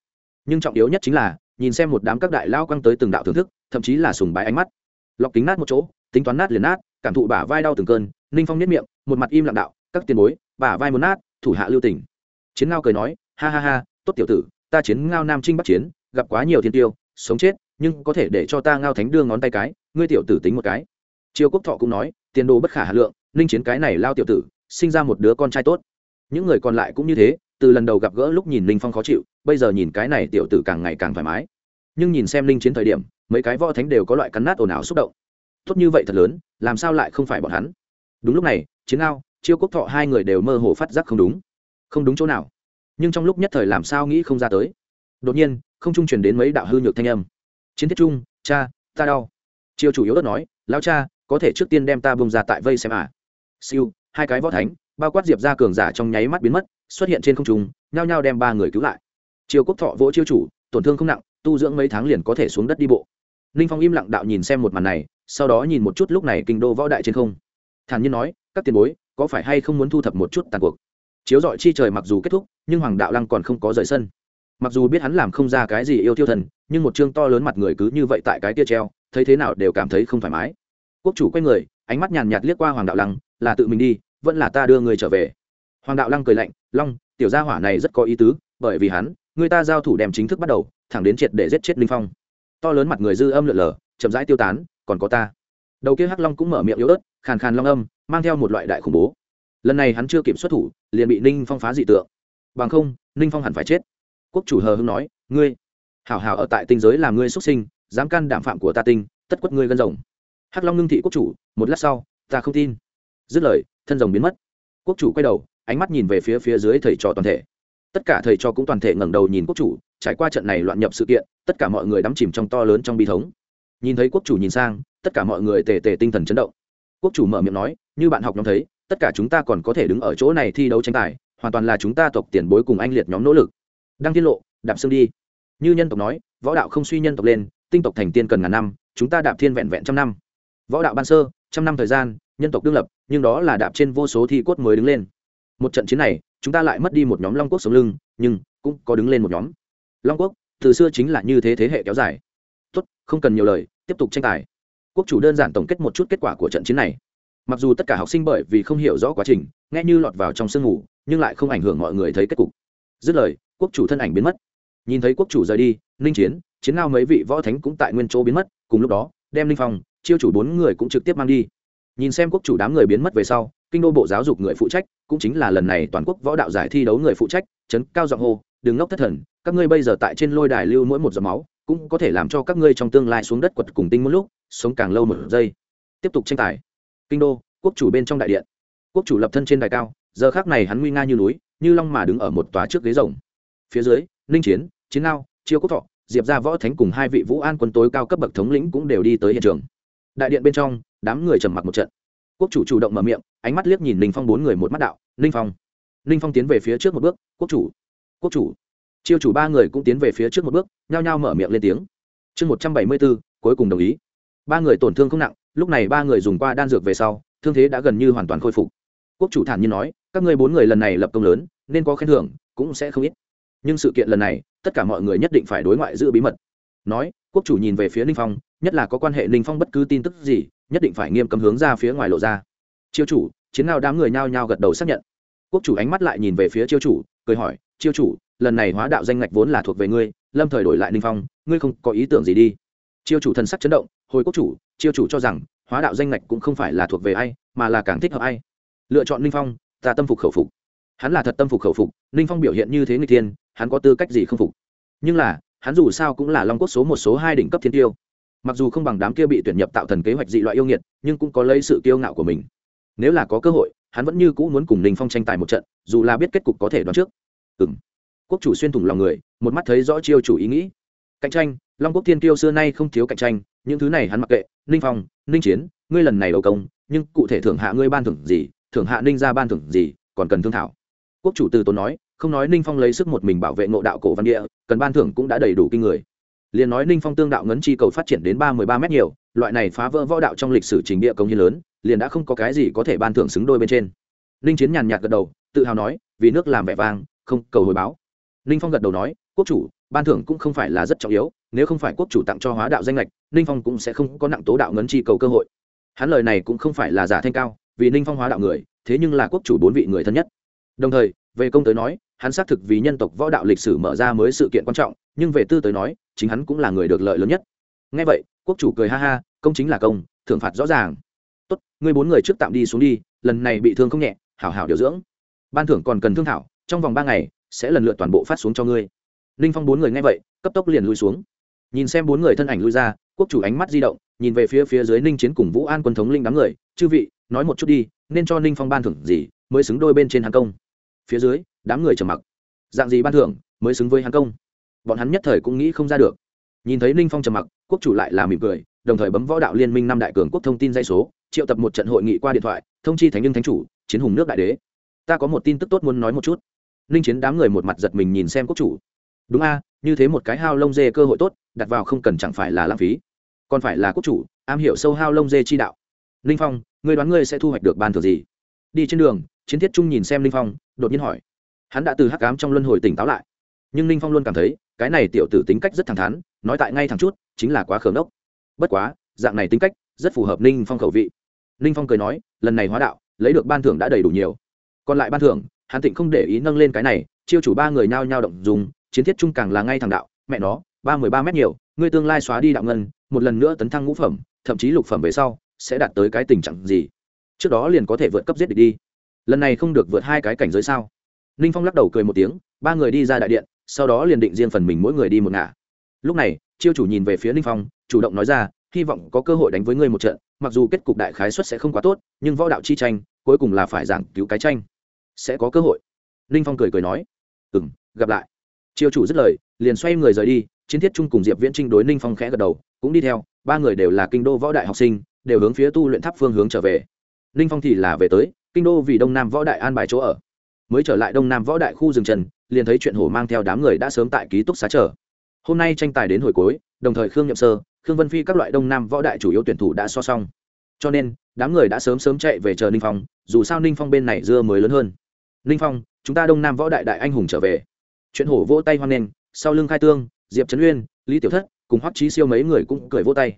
Nhưng trọng yếu nhất chính là nhìn xem một đám các đại lao quăng tới từng đạo thưởng thức thậm chí là sùng bái ánh mắt lọc kính nát một chỗ, tính toán nát liền nát, cảm thụ bả vai đau từng cơn, ninh phong nhất miệng, một mặt im lặng đạo, các tiền bối, bả vai muốn nát, thủ hạ lưu tỉnh chiến ngao cười nói, ha ha ha, tốt tiểu tử, ta chiến ngao nam trinh bắc chiến, gặp quá nhiều thiên tiêu, sống chết, nhưng có thể để cho ta ngao thánh đưa ngón tay cái, ngươi tiểu tử tính một cái. Triều quốc thọ cũng nói, tiền đồ bất khả hà lượng, ninh chiến cái này lao tiểu tử, sinh ra một đứa con trai tốt. Những người còn lại cũng như thế, từ lần đầu gặp gỡ lúc nhìn ninh phong khó chịu, bây giờ nhìn cái này tiểu tử càng ngày càng thoải mái. Nhưng nhìn xem ninh chiến thời điểm mấy cái võ thánh đều có loại cắn nát ồn ào xúc động. Tốt như vậy thật lớn, làm sao lại không phải bọn hắn? Đúng lúc này, chiến ao chiêu quốc thọ hai người đều mơ hồ phát giác không đúng. Không đúng chỗ nào. Nhưng trong lúc nhất thời làm sao nghĩ không ra tới. Đột nhiên, không trung truyền đến mấy đạo hư nhược thanh âm. Chiến thiết trung, cha, ta đau. Chiêu chủ yếu đất nói lao cha, có thể trước tiên đem ta bông ra tại vây xem à. Siêu, hai cái võ thánh, bao quát diệp ra cường giả trong nháy mắt biến mất, xuất hiện trên không trung, nhao nhao đem ba người cứu lại. Chiêu quốc thọ vỗ chiêu chủ, tổn thương không nặng, tu dưỡng mấy tháng liền có thể xuống đất đi bộ ninh phong im lặng đạo nhìn xem một màn này, sau đó nhìn một chút lúc này kinh đô võ đại trên không. Thản nhiên nói, các tiền bối, có phải hay không muốn thu thập một chút tàn cuộc? Chiếu dọi chi trời mặc dù kết thúc, nhưng hoàng đạo lăng còn không có rời sân. Mặc dù biết hắn làm không ra cái gì yêu thiêu thần, nhưng một chương to lớn mặt người cứ như vậy tại cái tia treo, thấy thế nào đều cảm thấy không thoải mái. Quốc chủ quay người, ánh mắt nhàn nhạt liếc qua hoàng đạo lăng, là tự mình đi, vẫn là ta đưa người trở về. Hoàng đạo lăng cười lạnh, long, tiểu gia hỏa này rất có ý tứ, bởi vì hắn, người ta giao thủ đem chính thức bắt đầu, thẳng đến triệt để giết chết linh phong to lớn mặt người dư âm lượn lờ, chậm rãi tiêu tán, còn có ta. Đầu kia hắc long cũng mở miệng yếu ớt, khàn khàn long âm, mang theo một loại đại khủng bố. Lần này hắn chưa kịp xuất thủ, liền bị ninh phong phá dị tượng. Bằng không, ninh phong hẳn phải chết. Quốc chủ hờ hưng nói, ngươi, hảo hảo ở tại tinh giới làm ngươi xuất sinh, dám can đảm phạm của ta tinh, tất quất ngươi gân rồng. Hắc long ngưng thị quốc chủ, một lát sau, ta không tin. Dứt lời, thân rồng biến mất. Quốc chủ quay đầu, ánh mắt nhìn về phía phía dưới thầy trò toàn thể. Tất cả thầy trò cũng toàn thể ngẩng đầu nhìn quốc chủ trải qua trận này loạn nhập sự kiện, tất cả mọi người đắm chìm trong to lớn trong bi thống. Nhìn thấy quốc chủ nhìn sang, tất cả mọi người tề tề tinh thần chấn động. Quốc chủ mở miệng nói, như bạn học nhóm thấy, tất cả chúng ta còn có thể đứng ở chỗ này thi đấu tranh tài, hoàn toàn là chúng ta tộc tiền bối cùng anh liệt nhóm nỗ lực. Đăng tiết lộ, đạp xương đi. Như nhân tộc nói, võ đạo không suy nhân tộc lên, tinh tộc thành tiên cần ngàn năm, chúng ta đạp thiên vẹn vẹn trăm năm. Võ đạo ban sơ, trăm năm thời gian, nhân tộc đương lập, nhưng đó là đạp trên vô số thi cốt mới đứng lên. Một trận chiến này, chúng ta lại mất đi một nhóm long quốc sống lưng, nhưng cũng có đứng lên một nhóm long quốc, từ xưa chính là như thế thế hệ kéo dài. Tốt, không cần nhiều lời, tiếp tục tranh tài. Quốc chủ đơn giản tổng kết một chút kết quả của trận chiến này. Mặc dù tất cả học sinh bởi vì không hiểu rõ quá trình, nghe như lọt vào trong sương ngủ, nhưng lại không ảnh hưởng mọi người thấy kết cục. Dứt lời, quốc chủ thân ảnh biến mất. Nhìn thấy quốc chủ rời đi, ninh chiến chiến ngao mấy vị võ thánh cũng tại nguyên chỗ biến mất, cùng lúc đó, đem ninh phong, chiêu chủ bốn người cũng trực tiếp mang đi. Nhìn xem quốc chủ đám người biến mất về sau, kinh đô bộ giáo dục người phụ trách, cũng chính là lần này toàn quốc võ đạo giải thi đấu người phụ trách, trấn cao giọng hô đừng ngốc thất thần các ngươi bây giờ tại trên lôi đài lưu mỗi một giọt máu, cũng có thể làm cho các ngươi trong tương lai xuống đất quật cùng tinh một lúc, sống càng lâu một giây. Tiếp tục tranh tài. Kinh đô, quốc chủ bên trong đại điện. Quốc chủ lập thân trên đài cao, giờ khác này hắn nguy nga như núi, như long mà đứng ở một tòa trước ghế rồng. Phía dưới, ninh chiến chiến lao chiêu quốc thọ, diệp ra võ thánh cùng hai vị vũ an quân tối cao cấp bậc thống lĩnh cũng đều đi tới hiện trường. Đại điện bên trong, đám người trầm mặc một trận. Quốc chủ chủ động mở miệng, ánh mắt liếc nhìn ninh phong bốn người một mắt đạo, ninh phong. Ninh phong tiến về phía trước một bước, quốc chủ quốc chủ chiêu chủ ba người cũng tiến về phía trước một bước, nhao nhao mở miệng lên tiếng. Chương một trăm bảy mươi bốn, cuối cùng đồng ý. Ba người tổn thương không nặng, lúc này ba người dùng qua đan dược về sau, thương thế đã gần như hoàn toàn khôi phục. Quốc chủ thản nhiên nói, các ngươi bốn người lần này lập công lớn, nên có khen thưởng, cũng sẽ không ít. Nhưng sự kiện lần này, tất cả mọi người nhất định phải đối ngoại giữ bí mật. Nói, quốc chủ nhìn về phía ninh phong, nhất là có quan hệ ninh phong bất cứ tin tức gì, nhất định phải nghiêm cấm hướng ra phía ngoài lộ ra. Chiêu chủ, chiến nào đám người nhao nhao gật đầu xác nhận. Quốc chủ ánh mắt lại nhìn về phía chiêu chủ, cười hỏi, chiêu chủ lần này hóa đạo danh ngạch vốn là thuộc về ngươi, lâm thời đổi lại ninh phong, ngươi không có ý tưởng gì đi. Chiêu chủ thần sắc chấn động, hồi quốc chủ, chiêu chủ cho rằng, hóa đạo danh ngạch cũng không phải là thuộc về ai, mà là càng thích hợp ai. Lựa chọn ninh phong, ta tâm phục khẩu phục. Hắn là thật tâm phục khẩu phục, ninh phong biểu hiện như thế người thiên, hắn có tư cách gì không phục? Nhưng là, hắn dù sao cũng là long quốc số một, số hai đỉnh cấp thiên tiêu. Mặc dù không bằng đám kia bị tuyển nhập tạo thần kế hoạch dị loại yêu nghiệt, nhưng cũng có lấy sự kiêu ngạo của mình. Nếu là có cơ hội, hắn vẫn như cũ muốn cùng ninh phong tranh tài một trận, dù là biết kết cục có thể đoán trước. Ừ m quốc chủ xuyên thủng lòng người, một mắt thấy rõ chiêu chủ ý nghĩ. Cạnh tranh, long quốc thiên tiêu xưa nay không thiếu cạnh tranh, những thứ này hắn mặc kệ, ninh phong, ninh chiến, ngươi lần này đầu công, nhưng cụ thể thưởng hạ ngươi ban thưởng gì, thưởng hạ ninh ra ban thưởng gì, còn cần thương thảo. Quốc chủ từ tốn nói, không nói ninh phong lấy sức một mình bảo vệ ngộ đạo cổ văn địa, cần ban thưởng cũng đã đầy đủ kinh người. Liền nói ninh phong tương đạo ngấn chi cầu phát triển đến ba mươi ba m nhiều, loại này phá vỡ võ đạo trong lịch sử trình địa công như lớn, liền đã không có cái gì có thể ban thưởng xứng đôi bên trên. Ninh chiến nhàn nhạt gật đầu, tự hào nói, vì nước làm vẻ vang, không cầu hồi báo ninh phong gật đầu nói, quốc chủ, ban thưởng cũng không phải là rất trọng yếu, nếu không phải quốc chủ tặng cho hóa đạo danh lệch, ninh phong cũng sẽ không có nặng tố đạo ngấn chi cầu cơ hội. Hắn lời này cũng không phải là giả thanh cao, vì ninh phong hóa đạo người, thế nhưng là quốc chủ bốn vị người thân nhất. Đồng thời, về công tới nói, hắn xác thực vì nhân tộc võ đạo lịch sử mở ra mới sự kiện quan trọng, nhưng về tư tới nói, chính hắn cũng là người được lợi lớn nhất. Ngay vậy, quốc chủ cười ha ha, công chính là công, thưởng phạt rõ ràng. Tốt, ngươi bốn người trước tạm đi xuống đi, lần này bị thương không nhẹ, hảo hảo điều dưỡng. Ban thưởng còn cần thương thảo, trong vòng ba ngày sẽ lần lượt toàn bộ phát xuống cho ngươi. Ninh phong bốn người nghe vậy, cấp tốc liền lui xuống. Nhìn xem bốn người thân ảnh lui ra, quốc chủ ánh mắt di động, nhìn về phía phía dưới ninh chiến cùng vũ an quân thống linh đám người, chư vị, nói một chút đi, nên cho ninh phong ban thưởng gì mới xứng đôi bên trên hàng công? Phía dưới, đám người trầm mặc. Dạng gì ban thưởng mới xứng với hàng công? Bọn hắn nhất thời cũng nghĩ không ra được. Nhìn thấy ninh phong trầm mặc, quốc chủ lại là mỉm cười, đồng thời bấm võ đạo liên minh năm đại cường quốc thông tin dây số, triệu tập một trận hội nghị qua điện thoại, thông chi thánh nhân thánh chủ, chiến hùng nước đại đế. Ta có một tin tức tốt muốn nói một chút ninh chiến đám người một mặt giật mình nhìn xem quốc chủ. Đúng a, như thế một cái hao lông dê cơ hội tốt, đặt vào không cần chẳng phải là lãng phí. Còn phải là quốc chủ, am hiểu sâu hao lông dê chi đạo. Ninh phong, ngươi đoán ngươi sẽ thu hoạch được ban thưởng gì? Đi trên đường, chiến thiết trung nhìn xem ninh phong, đột nhiên hỏi. Hắn đã từ hắc cám trong luân hồi tỉnh táo lại. Nhưng ninh phong luôn cảm thấy, cái này tiểu tử tính cách rất thẳng thắn, nói tại ngay thẳng chút, chính là quá khờ đốc bất quá, dạng này tính cách, rất phù hợp ninh phong khẩu vị. Ninh phong cười nói, lần này hóa đạo, lấy được ban thưởng đã đầy đủ nhiều. Còn lại ban thưởng hàn tịnh không để ý nâng lên cái này, chiêu chủ ba người nhao nhao động dùng, chiến thiết trung càng là ngay thẳng đạo, mẹ nó, ba mười ba mét nhiều, ngươi tương lai xóa đi đạo ngân, một lần nữa tấn thăng ngũ phẩm, thậm chí lục phẩm về sau, sẽ đạt tới cái tình trạng gì? Trước đó liền có thể vượt cấp giết địch đi. Lần này không được vượt hai cái cảnh giới sao? Ninh phong lắc đầu cười một tiếng, ba người đi ra đại điện, sau đó liền định riêng phần mình mỗi người đi một ngả. Lúc này, chiêu chủ nhìn về phía ninh phong, chủ động nói ra, hy vọng có cơ hội đánh với ngươi một trận, mặc dù kết cục đại khái xuất sẽ không quá tốt, nhưng võ đạo chi tranh, cuối cùng là phải giảng cứu cái tranh sẽ có cơ hội. Ninh phong cười cười nói ừ m gặp lại. Triều chủ dứt lời, liền xoay người rời đi, chiến thiết trung cùng diệp viễn trinh đối ninh phong khẽ gật đầu, cũng đi theo, ba người đều là kinh đô võ đại học sinh, đều hướng phía tu luyện tháp phương hướng trở về. Ninh phong thì là về tới, kinh đô vì đông nam võ đại an bài chỗ ở. Mới trở lại đông nam võ đại khu rừng trần, liền thấy chuyện hổ mang theo đám người đã sớm tại ký túc xá chờ. Hôm nay tranh tài đến hồi cuối, đồng thời khương nhậm sơ, khương vân phi các loại đông nam võ đại chủ yếu tuyển thủ đã so xong. Cho nên, đám người đã sớm sớm chạy về chờ ninh phong, dù sao ninh phong bên này dưa mới lớn hơn ninh phong, chúng ta đông nam võ đại đại anh hùng trở về. Chuyện hổ vỗ tay hoan nghênh, sau lưng khai tương, diệp trấn uyên, lý tiểu thất, cùng hoắc trí siêu mấy người cũng cười vỗ tay.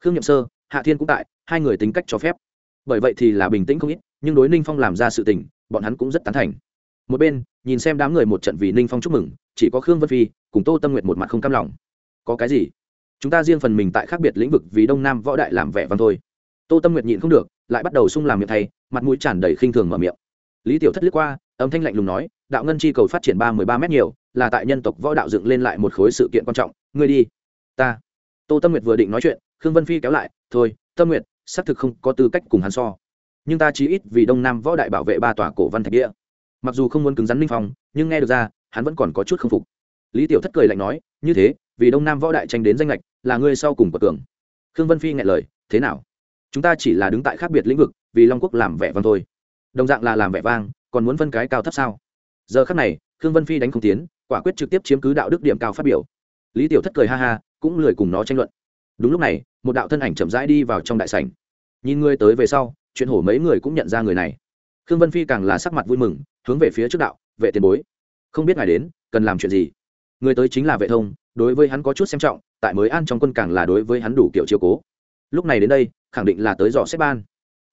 Khương nhậm sơ, hạ thiên cũng tại, hai người tính cách cho phép. Bởi vậy thì là bình tĩnh không ít, nhưng đối ninh phong làm ra sự tình, bọn hắn cũng rất tán thành. Một bên, nhìn xem đám người một trận vì ninh phong chúc mừng, chỉ có khương vân phi cùng tô tâm nguyệt một mặt không cam lòng. Có cái gì? Chúng ta riêng phần mình tại khác biệt lĩnh vực vì đông nam võ đại làm vẻ văn thôi. Tô tâm nguyệt nhịn không được, lại bắt đầu sung làm miệng thay, mặt mũi tràn đầy khinh thường mở miệng lý tiểu thất liếc qua, âm thanh lạnh lùng nói, đạo ngân chi cầu phát triển ba mươi ba m nhiều, là tại nhân tộc võ đạo dựng lên lại một khối sự kiện quan trọng, ngươi đi. Ta. Tô tâm nguyệt vừa định nói chuyện, khương vân phi kéo lại, thôi, tâm nguyệt, xác thực không có tư cách cùng hắn so. Nhưng ta chí ít vì đông nam võ đại bảo vệ ba tòa cổ văn thạch địa. Mặc dù không muốn cứng rắn linh phong, nhưng nghe được ra, hắn vẫn còn có chút k phục. Lý tiểu thất cười lạnh nói, như thế, vì đông nam võ đại tranh đến danh lệch, là ngươi sau cùng bậc cường khương vân phi nghe lời, thế nào? Chúng ta chỉ là đứng tại khác biệt lĩnh vực, vì long quốc làm vẻ vang thôi đồng dạng là làm vẻ vang, còn muốn phân cái cao thấp sao? Giờ khắc này, khương vân phi đánh không tiến, quả quyết trực tiếp chiếm cứ đạo đức điểm cao phát biểu. Lý tiểu thất cười ha ha, cũng lười cùng nó tranh luận. Đúng lúc này, một đạo thân ảnh chậm rãi đi vào trong đại sảnh. Nhìn người tới về sau, chuyện hổ mấy người cũng nhận ra người này. Khương vân phi càng là sắc mặt vui mừng, hướng về phía trước đạo, vệ tiền bối, không biết ngài đến, cần làm chuyện gì? Người tới chính là vệ thông, đối với hắn có chút xem trọng, tại mới an trong quân càng là đối với hắn đủ kiểu chiều cố. Lúc này đến đây, khẳng định là tới dò xếp ban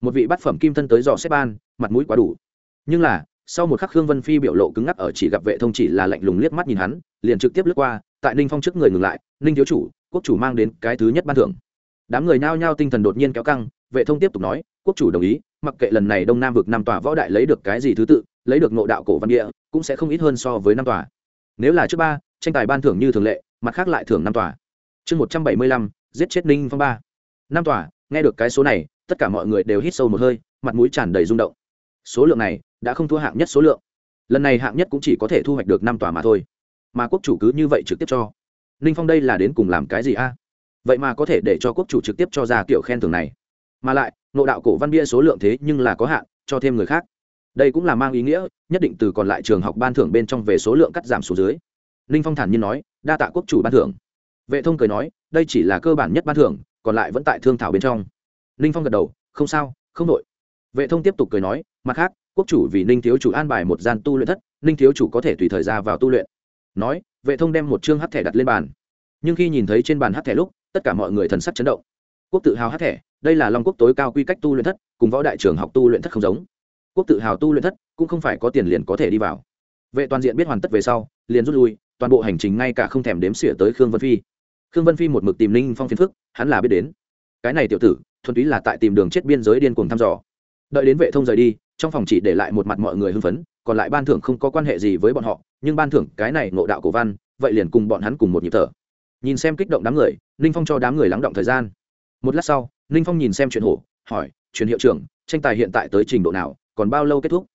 một vị bát phẩm kim thân tới dò xếp ban, mặt mũi quá đủ. Nhưng là, sau một khắc khương vân phi biểu lộ cứng ngắc ở chỉ gặp vệ thông chỉ là lạnh lùng liếc mắt nhìn hắn, liền trực tiếp lướt qua, tại ninh phong trước người ngừng lại, ninh thiếu chủ, quốc chủ mang đến cái thứ nhất ban thưởng. Đám người nao nhao tinh thần đột nhiên kéo căng, vệ thông tiếp tục nói, quốc chủ đồng ý, mặc kệ lần này đông nam vực năm tòa võ đại lấy được cái gì thứ tự, lấy được nội đạo cổ văn địa, cũng sẽ không ít hơn so với năm tòa. Nếu là trước ba, tranh tài ban thưởng như thường lệ, mặt khác lại thưởng năm tòa. Chương một trăm bảy mươi lăm, giết chết ninh phong ba. Năm tòa, nghe được cái số này tất cả mọi người đều hít sâu một hơi, mặt mũi tràn đầy rung động. Số lượng này đã không thua hạng nhất số lượng. Lần này hạng nhất cũng chỉ có thể thu hoạch được năm tòa mà thôi. Mà quốc chủ cứ như vậy trực tiếp cho. Ninh phong đây là đến cùng làm cái gì a? Vậy mà có thể để cho quốc chủ trực tiếp cho ra kiểu khen thưởng này. Mà lại, nộ đạo cổ văn bia số lượng thế nhưng là có hạn, cho thêm người khác. Đây cũng là mang ý nghĩa, nhất định từ còn lại trường học ban thưởng bên trong về số lượng cắt giảm xuống dưới. Ninh phong thản nhiên nói, đa tạ quốc chủ ban thưởng. Vệ thông cười nói, đây chỉ là cơ bản nhất ban thưởng, còn lại vẫn tại thương thảo bên trong ninh phong gật đầu, không sao, không đội vệ thông tiếp tục cười nói, mặt khác, quốc chủ vì ninh thiếu chủ an bài một gian tu luyện thất, ninh thiếu chủ có thể tùy thời ra vào tu luyện. Nói, vệ thông đem một chương hát thẻ đặt lên bàn. Nhưng khi nhìn thấy trên bàn hát thẻ lúc, tất cả mọi người thần sắc chấn động. Quốc tự hào hát thẻ, đây là long quốc tối cao quy cách tu luyện thất, cùng võ đại trường học tu luyện thất không giống. Quốc tự hào tu luyện thất, cũng không phải có tiền liền có thể đi vào. Vệ toàn diện biết hoàn tất về sau, liền rút lui, toàn bộ hành trình ngay cả không thèm đếm xỉa tới khương vân phi. Khương vân phi một mực tìm ninh phong phiền phức, hắn là biết đến. Cái này tiểu tử thuần túy là tại tìm đường chết biên giới điên cuồng thăm dò. Đợi đến vệ thông rời đi, trong phòng chỉ để lại một mặt mọi người hưng phấn, còn lại ban thưởng không có quan hệ gì với bọn họ, nhưng ban thưởng cái này ngộ đạo cổ văn, vậy liền cùng bọn hắn cùng một nhịp thở. Nhìn xem kích động đám người, ninh phong cho đám người lắng động thời gian. Một lát sau, ninh phong nhìn xem chuyện hổ, hỏi chuyện hiệu trưởng, tranh tài hiện tại tới trình độ nào, còn bao lâu kết thúc?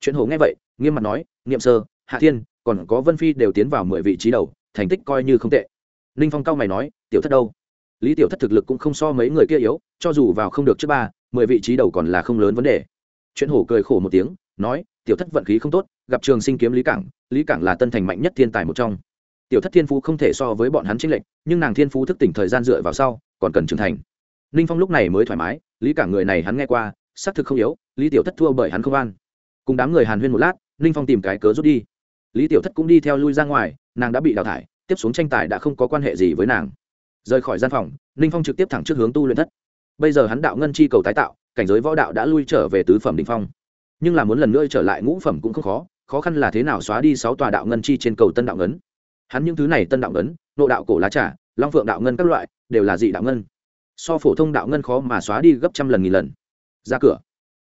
Chuyện hổ nghe vậy, nghiêm mặt nói, niệm sơ, hạ thiên, còn có vân phi đều tiến vào mười vị trí đầu, thành tích coi như không tệ. Ninh phong cao mày nói, tiểu thất đâu? Lý tiểu thất thực lực cũng không so mấy người kia yếu, cho dù vào không được trước ba, mười vị trí đầu còn là không lớn vấn đề. Chuyện hổ cười khổ một tiếng, nói, tiểu thất vận khí không tốt, gặp trường sinh kiếm lý cảng lý cảng là tân thành mạnh nhất thiên tài một trong. Tiểu thất thiên phú không thể so với bọn hắn chính lệnh nhưng nàng thiên phú thức tỉnh thời gian dựa vào sau, còn cần trưởng thành. Ninh phong lúc này mới thoải mái, lý cảng người này hắn nghe qua, xác thực không yếu, lý tiểu thất thua bởi hắn không an. Cùng đám người hàn huyên một lát, ninh phong tìm cái cớ rút đi. Lý tiểu thất cũng đi theo lui ra ngoài, nàng đã bị đào thải, tiếp xuống tranh tài đã không có quan hệ gì với nàng rời khỏi gian phòng, ninh phong trực tiếp thẳng trước hướng tu luyện thất. Bây giờ hắn đạo ngân chi cầu tái tạo, cảnh giới võ đạo đã lui trở về tứ phẩm đình phong. Nhưng là muốn lần nữa trở lại ngũ phẩm cũng không khó khó khăn là thế nào xóa đi sáu tòa đạo ngân chi trên cầu tân đạo ngấn hắn những thứ này tân đạo ngấn nộ đạo cổ lá trà, long phượng đạo ngân các loại, đều là dị đạo ngân. So phổ thông đạo ngân khó mà xóa đi gấp trăm lần nghìn lần. Ra cửa.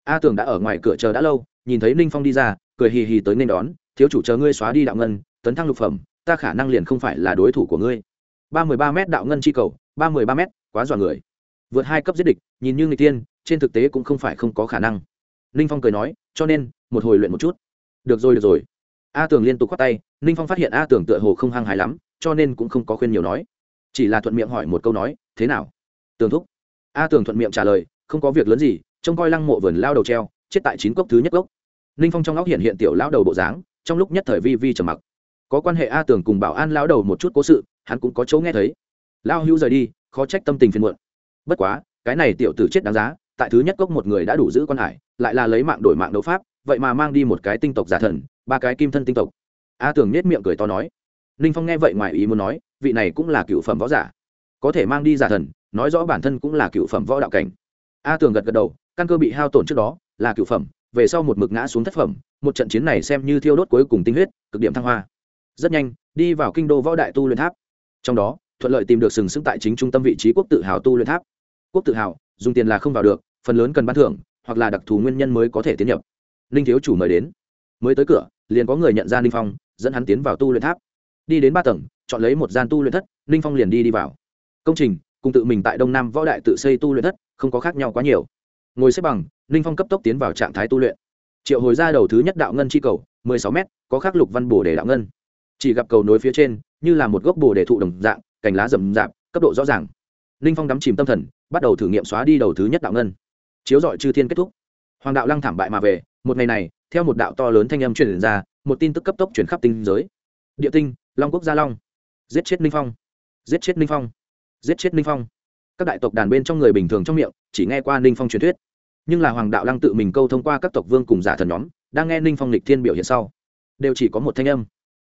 A tưởng đã ở ngoài cửa chờ đã lâu, nhìn thấy ninh phong đi ra, cười hì hì tới nên đón, thiếu chủ chờ ngươi xóa đi đạo ngân, tấn thăng lục phẩm, ta khả năng liền không phải là đối thủ của ngươi ba mươi ba m đạo ngân chi cầu, ba mươi ba m quá dọa người. Vượt hai cấp giết địch, nhìn như người tiên, trên thực tế cũng không phải không có khả năng. Ninh phong cười nói, cho nên, một hồi luyện một chút. Được rồi được rồi. A tường liên tục khoác tay, ninh phong phát hiện a tường tựa hồ không hăng hài lắm, cho nên cũng không có khuyên nhiều nói. Chỉ là thuận miệng hỏi một câu nói, thế nào? Tường thúc. A tường thuận miệng trả lời, không có việc lớn gì, trông coi lăng mộ vườn lao đầu treo, chết tại chín cốc thứ nhất cốc. Ninh phong trong óc hiện hiện tiểu lao đầu bộ dáng, trong lúc nhất thời vi vi trầm mặc. Có quan hệ a tường cùng bảo an lao đầu một chút cố sự hắn cũng có chỗ nghe thấy. Lao hưu rời đi, khó trách tâm tình phiền muộn. Bất quá, cái này tiểu tử chết đáng giá, tại thứ nhất cốc một người đã đủ giữ quan hải, lại là lấy mạng đổi mạng đấu pháp, vậy mà mang đi một cái tinh tộc giả thần, ba cái kim thân tinh tộc. A tường nết miệng cười to nói. Ninh phong nghe vậy ngoài ý muốn nói, vị này cũng là cựu phẩm võ giả. Có thể mang đi giả thần, nói rõ bản thân cũng là cựu phẩm võ đạo cảnh. A tường gật gật đầu, căn cơ bị hao tổn trước đó, là cựu phẩm, về sau một mực ngã xuống thất phẩm, một trận chiến này xem như thiêu đốt cuối cùng tinh huyết, cực điểm thăng hoa. Rất nhanh, đi vào kinh đô võ đại tu luyện tháp trong đó, thuận lợi tìm được sừng sững tại chính trung tâm vị trí quốc tự hào tu luyện tháp. Quốc tự hào, dùng tiền là không vào được, phần lớn cần bán thưởng, hoặc là đặc thù nguyên nhân mới có thể tiến nhập. Ninh thiếu chủ mời đến. Mới tới cửa, liền có người nhận ra ninh phong, dẫn hắn tiến vào tu luyện tháp. Đi đến ba tầng, chọn lấy một gian tu luyện thất, ninh phong liền đi đi vào. Công trình, cùng tự mình tại đông nam võ đại tự xây tu luyện thất, không có khác nhau quá nhiều. Ngồi xếp bằng, ninh phong cấp tốc tiến vào trạng thái tu luyện. Triệu hồi ra đầu thứ nhất đạo ngân chi cầu, mười sáu m có khắc lục văn bổ để đạo ngân chỉ gặp cầu nối phía trên, như là một gốc bồ đề thụ đồng dạng, cành lá rậm rạp, cấp độ rõ ràng. Ninh phong đắm chìm tâm thần, bắt đầu thử nghiệm xóa đi đầu thứ nhất đạo ngân. Chiếu dọi chư thiên kết thúc. Hoàng đạo lăng thảm bại mà về, một ngày này, theo một đạo to lớn thanh âm truyền ra, một tin tức cấp tốc chuyển khắp tinh giới. Địa tinh, long quốc gia long. Giết chết ninh phong. Giết chết ninh phong. Giết chết ninh phong. Các đại tộc đàn bên trong người bình thường trong miệng, chỉ nghe qua ninh phong truyền thuyết. Nhưng là hoàng đạo lăng tự mình câu thông qua các tộc vương cùng giả thần nhóm, đang nghe ninh phong lịch thiên biểu hiện sau. Đều chỉ có một thanh âm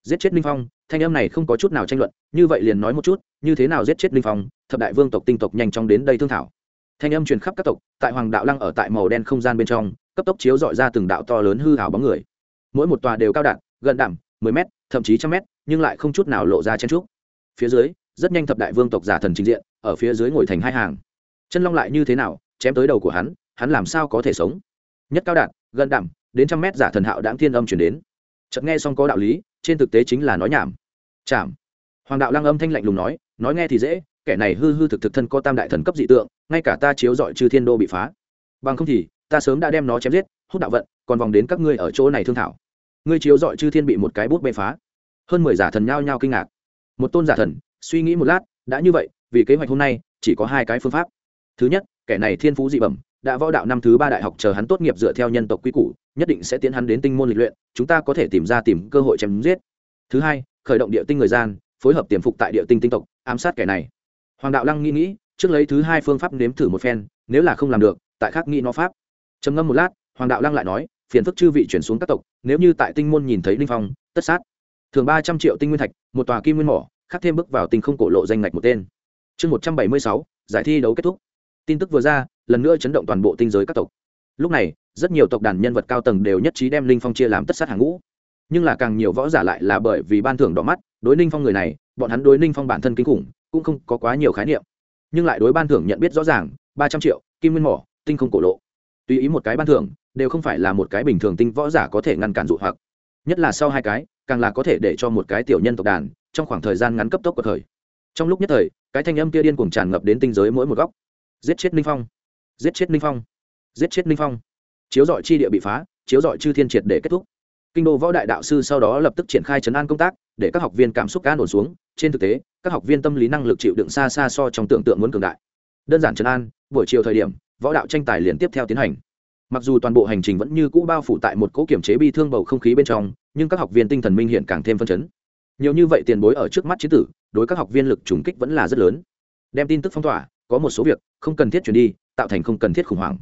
giết chết ninh phong, thanh âm này không có chút nào tranh luận, như vậy liền nói một chút, như thế nào giết chết ninh phong, thập đại vương tộc tinh tộc nhanh chóng đến đây thương thảo. Thanh âm truyền khắp các tộc, tại hoàng đạo lăng ở tại màu đen không gian bên trong, cấp tốc chiếu dọi ra từng đạo to lớn hư hảo bóng người. Mỗi một tòa đều cao đạn, gần đảm mười m thậm chí trăm m nhưng lại không chút nào lộ ra chen trúc. Phía dưới, rất nhanh thập đại vương tộc giả thần trình diện, ở phía dưới ngồi thành hai hàng. Chân long lại như thế nào, chém tới đầu của hắn hắn làm sao có thể sống? Nhất cao đạn, gần đảm đến trăm mét giả thần hạo đáng thiên âm chuyển đến. Chợt nghe xong có đạo lý trên thực tế chính là nói nhảm. Chảm. Hoàng đạo lăng âm thanh lạnh lùng nói nói nghe thì dễ, kẻ này hư hư thực thực thân có tam đại thần cấp dị tượng, ngay cả ta chiếu dọi chư thiên đô bị phá. Bằng không thì, ta sớm đã đem nó chém giết, hút đạo vận, còn vòng đến các ngươi ở chỗ này thương thảo. Ngươi chiếu dọi chư thiên bị một cái bút bê phá. Hơn mười giả thần nhao nhao kinh ngạc. Một tôn giả thần, suy nghĩ một lát, đã như vậy, vì kế hoạch hôm nay, chỉ có hai cái phương pháp. Thứ nhất, kẻ này thiên phú dị bẩm đã võ đạo năm thứ ba đại học chờ hắn tốt nghiệp dựa theo nhân tộc quy củ, nhất định sẽ tiến hắn đến tinh môn lịch luyện, chúng ta có thể tìm ra tìm cơ hội chém giết. Thứ hai, khởi động địa tinh người gian, phối hợp tiềm phục tại địa tinh tinh tộc, ám sát kẻ này. Hoàng đạo lăng nghĩ nghĩ, trước lấy thứ hai phương pháp nếm thử một phen, nếu là không làm được, tại khác nghĩ nó pháp. Trầm ngâm một lát, hoàng đạo lăng lại nói, phiền phức chư vị chuyển xuống các tộc, nếu như tại tinh môn nhìn thấy linh phong, tất sát. Thường ba trăm triệu tinh nguyên thạch, một tòa kim nguyên mỏ, khắc thêm bước vào tinh không cổ lộ danh ngạch một tên. Chương một trăm bảy mươi sáu, giải thi đấu kết thúc. Tin tức vừa ra lần nữa chấn động toàn bộ tinh giới các tộc. Lúc này, rất nhiều tộc đàn nhân vật cao tầng đều nhất trí đem linh phong chia làm tất sát hàng ngũ. Nhưng là càng nhiều võ giả lại là bởi vì ban thưởng đỏ mắt, đối ninh phong người này, bọn hắn đối ninh phong bản thân kinh khủng, cũng không có quá nhiều khái niệm. Nhưng lại đối ban thưởng nhận biết rõ ràng, ba trăm triệu, kim nguyên mỏ, tinh không cổ lộ. Tùy ý một cái ban thưởng, đều không phải là một cái bình thường tinh võ giả có thể ngăn cản dụ hoặc. Nhất là sau hai cái, càng là có thể để cho một cái tiểu nhân tộc đàn, trong khoảng thời gian ngắn cấp tốc của thời. Trong lúc nhất thời, cái thanh âm kia điên cuồng tràn ngập đến tinh giới mỗi một góc. Giết chết ninh phong giết chết ninh phong. Giết chết ninh phong. Chiếu dọi chi địa bị phá, chiếu dọi chư thiên triệt để kết thúc. Kinh đô võ đại đạo sư sau đó lập tức triển khai chấn an công tác, để các học viên cảm xúc an ổn xuống. Trên thực tế, các học viên tâm lý năng lực chịu đựng xa xa so trong tưởng tượng muốn cường đại. Đơn giản chấn an, buổi chiều thời điểm, võ đạo tranh tài liền tiếp theo tiến hành. Mặc dù toàn bộ hành trình vẫn như cũ bao phủ tại một cỗ kiểm chế bi thương bầu không khí bên trong, nhưng các học viên tinh thần minh hiện càng thêm phân chấn. Nhiều như vậy tiền bối ở trước mắt chiến tử, đối các học viên lực trùng kích vẫn là rất lớn. Đem tin tức phong tỏa có một số việc không cần thiết chuyển đi, tạo thành không cần thiết khủng hoảng.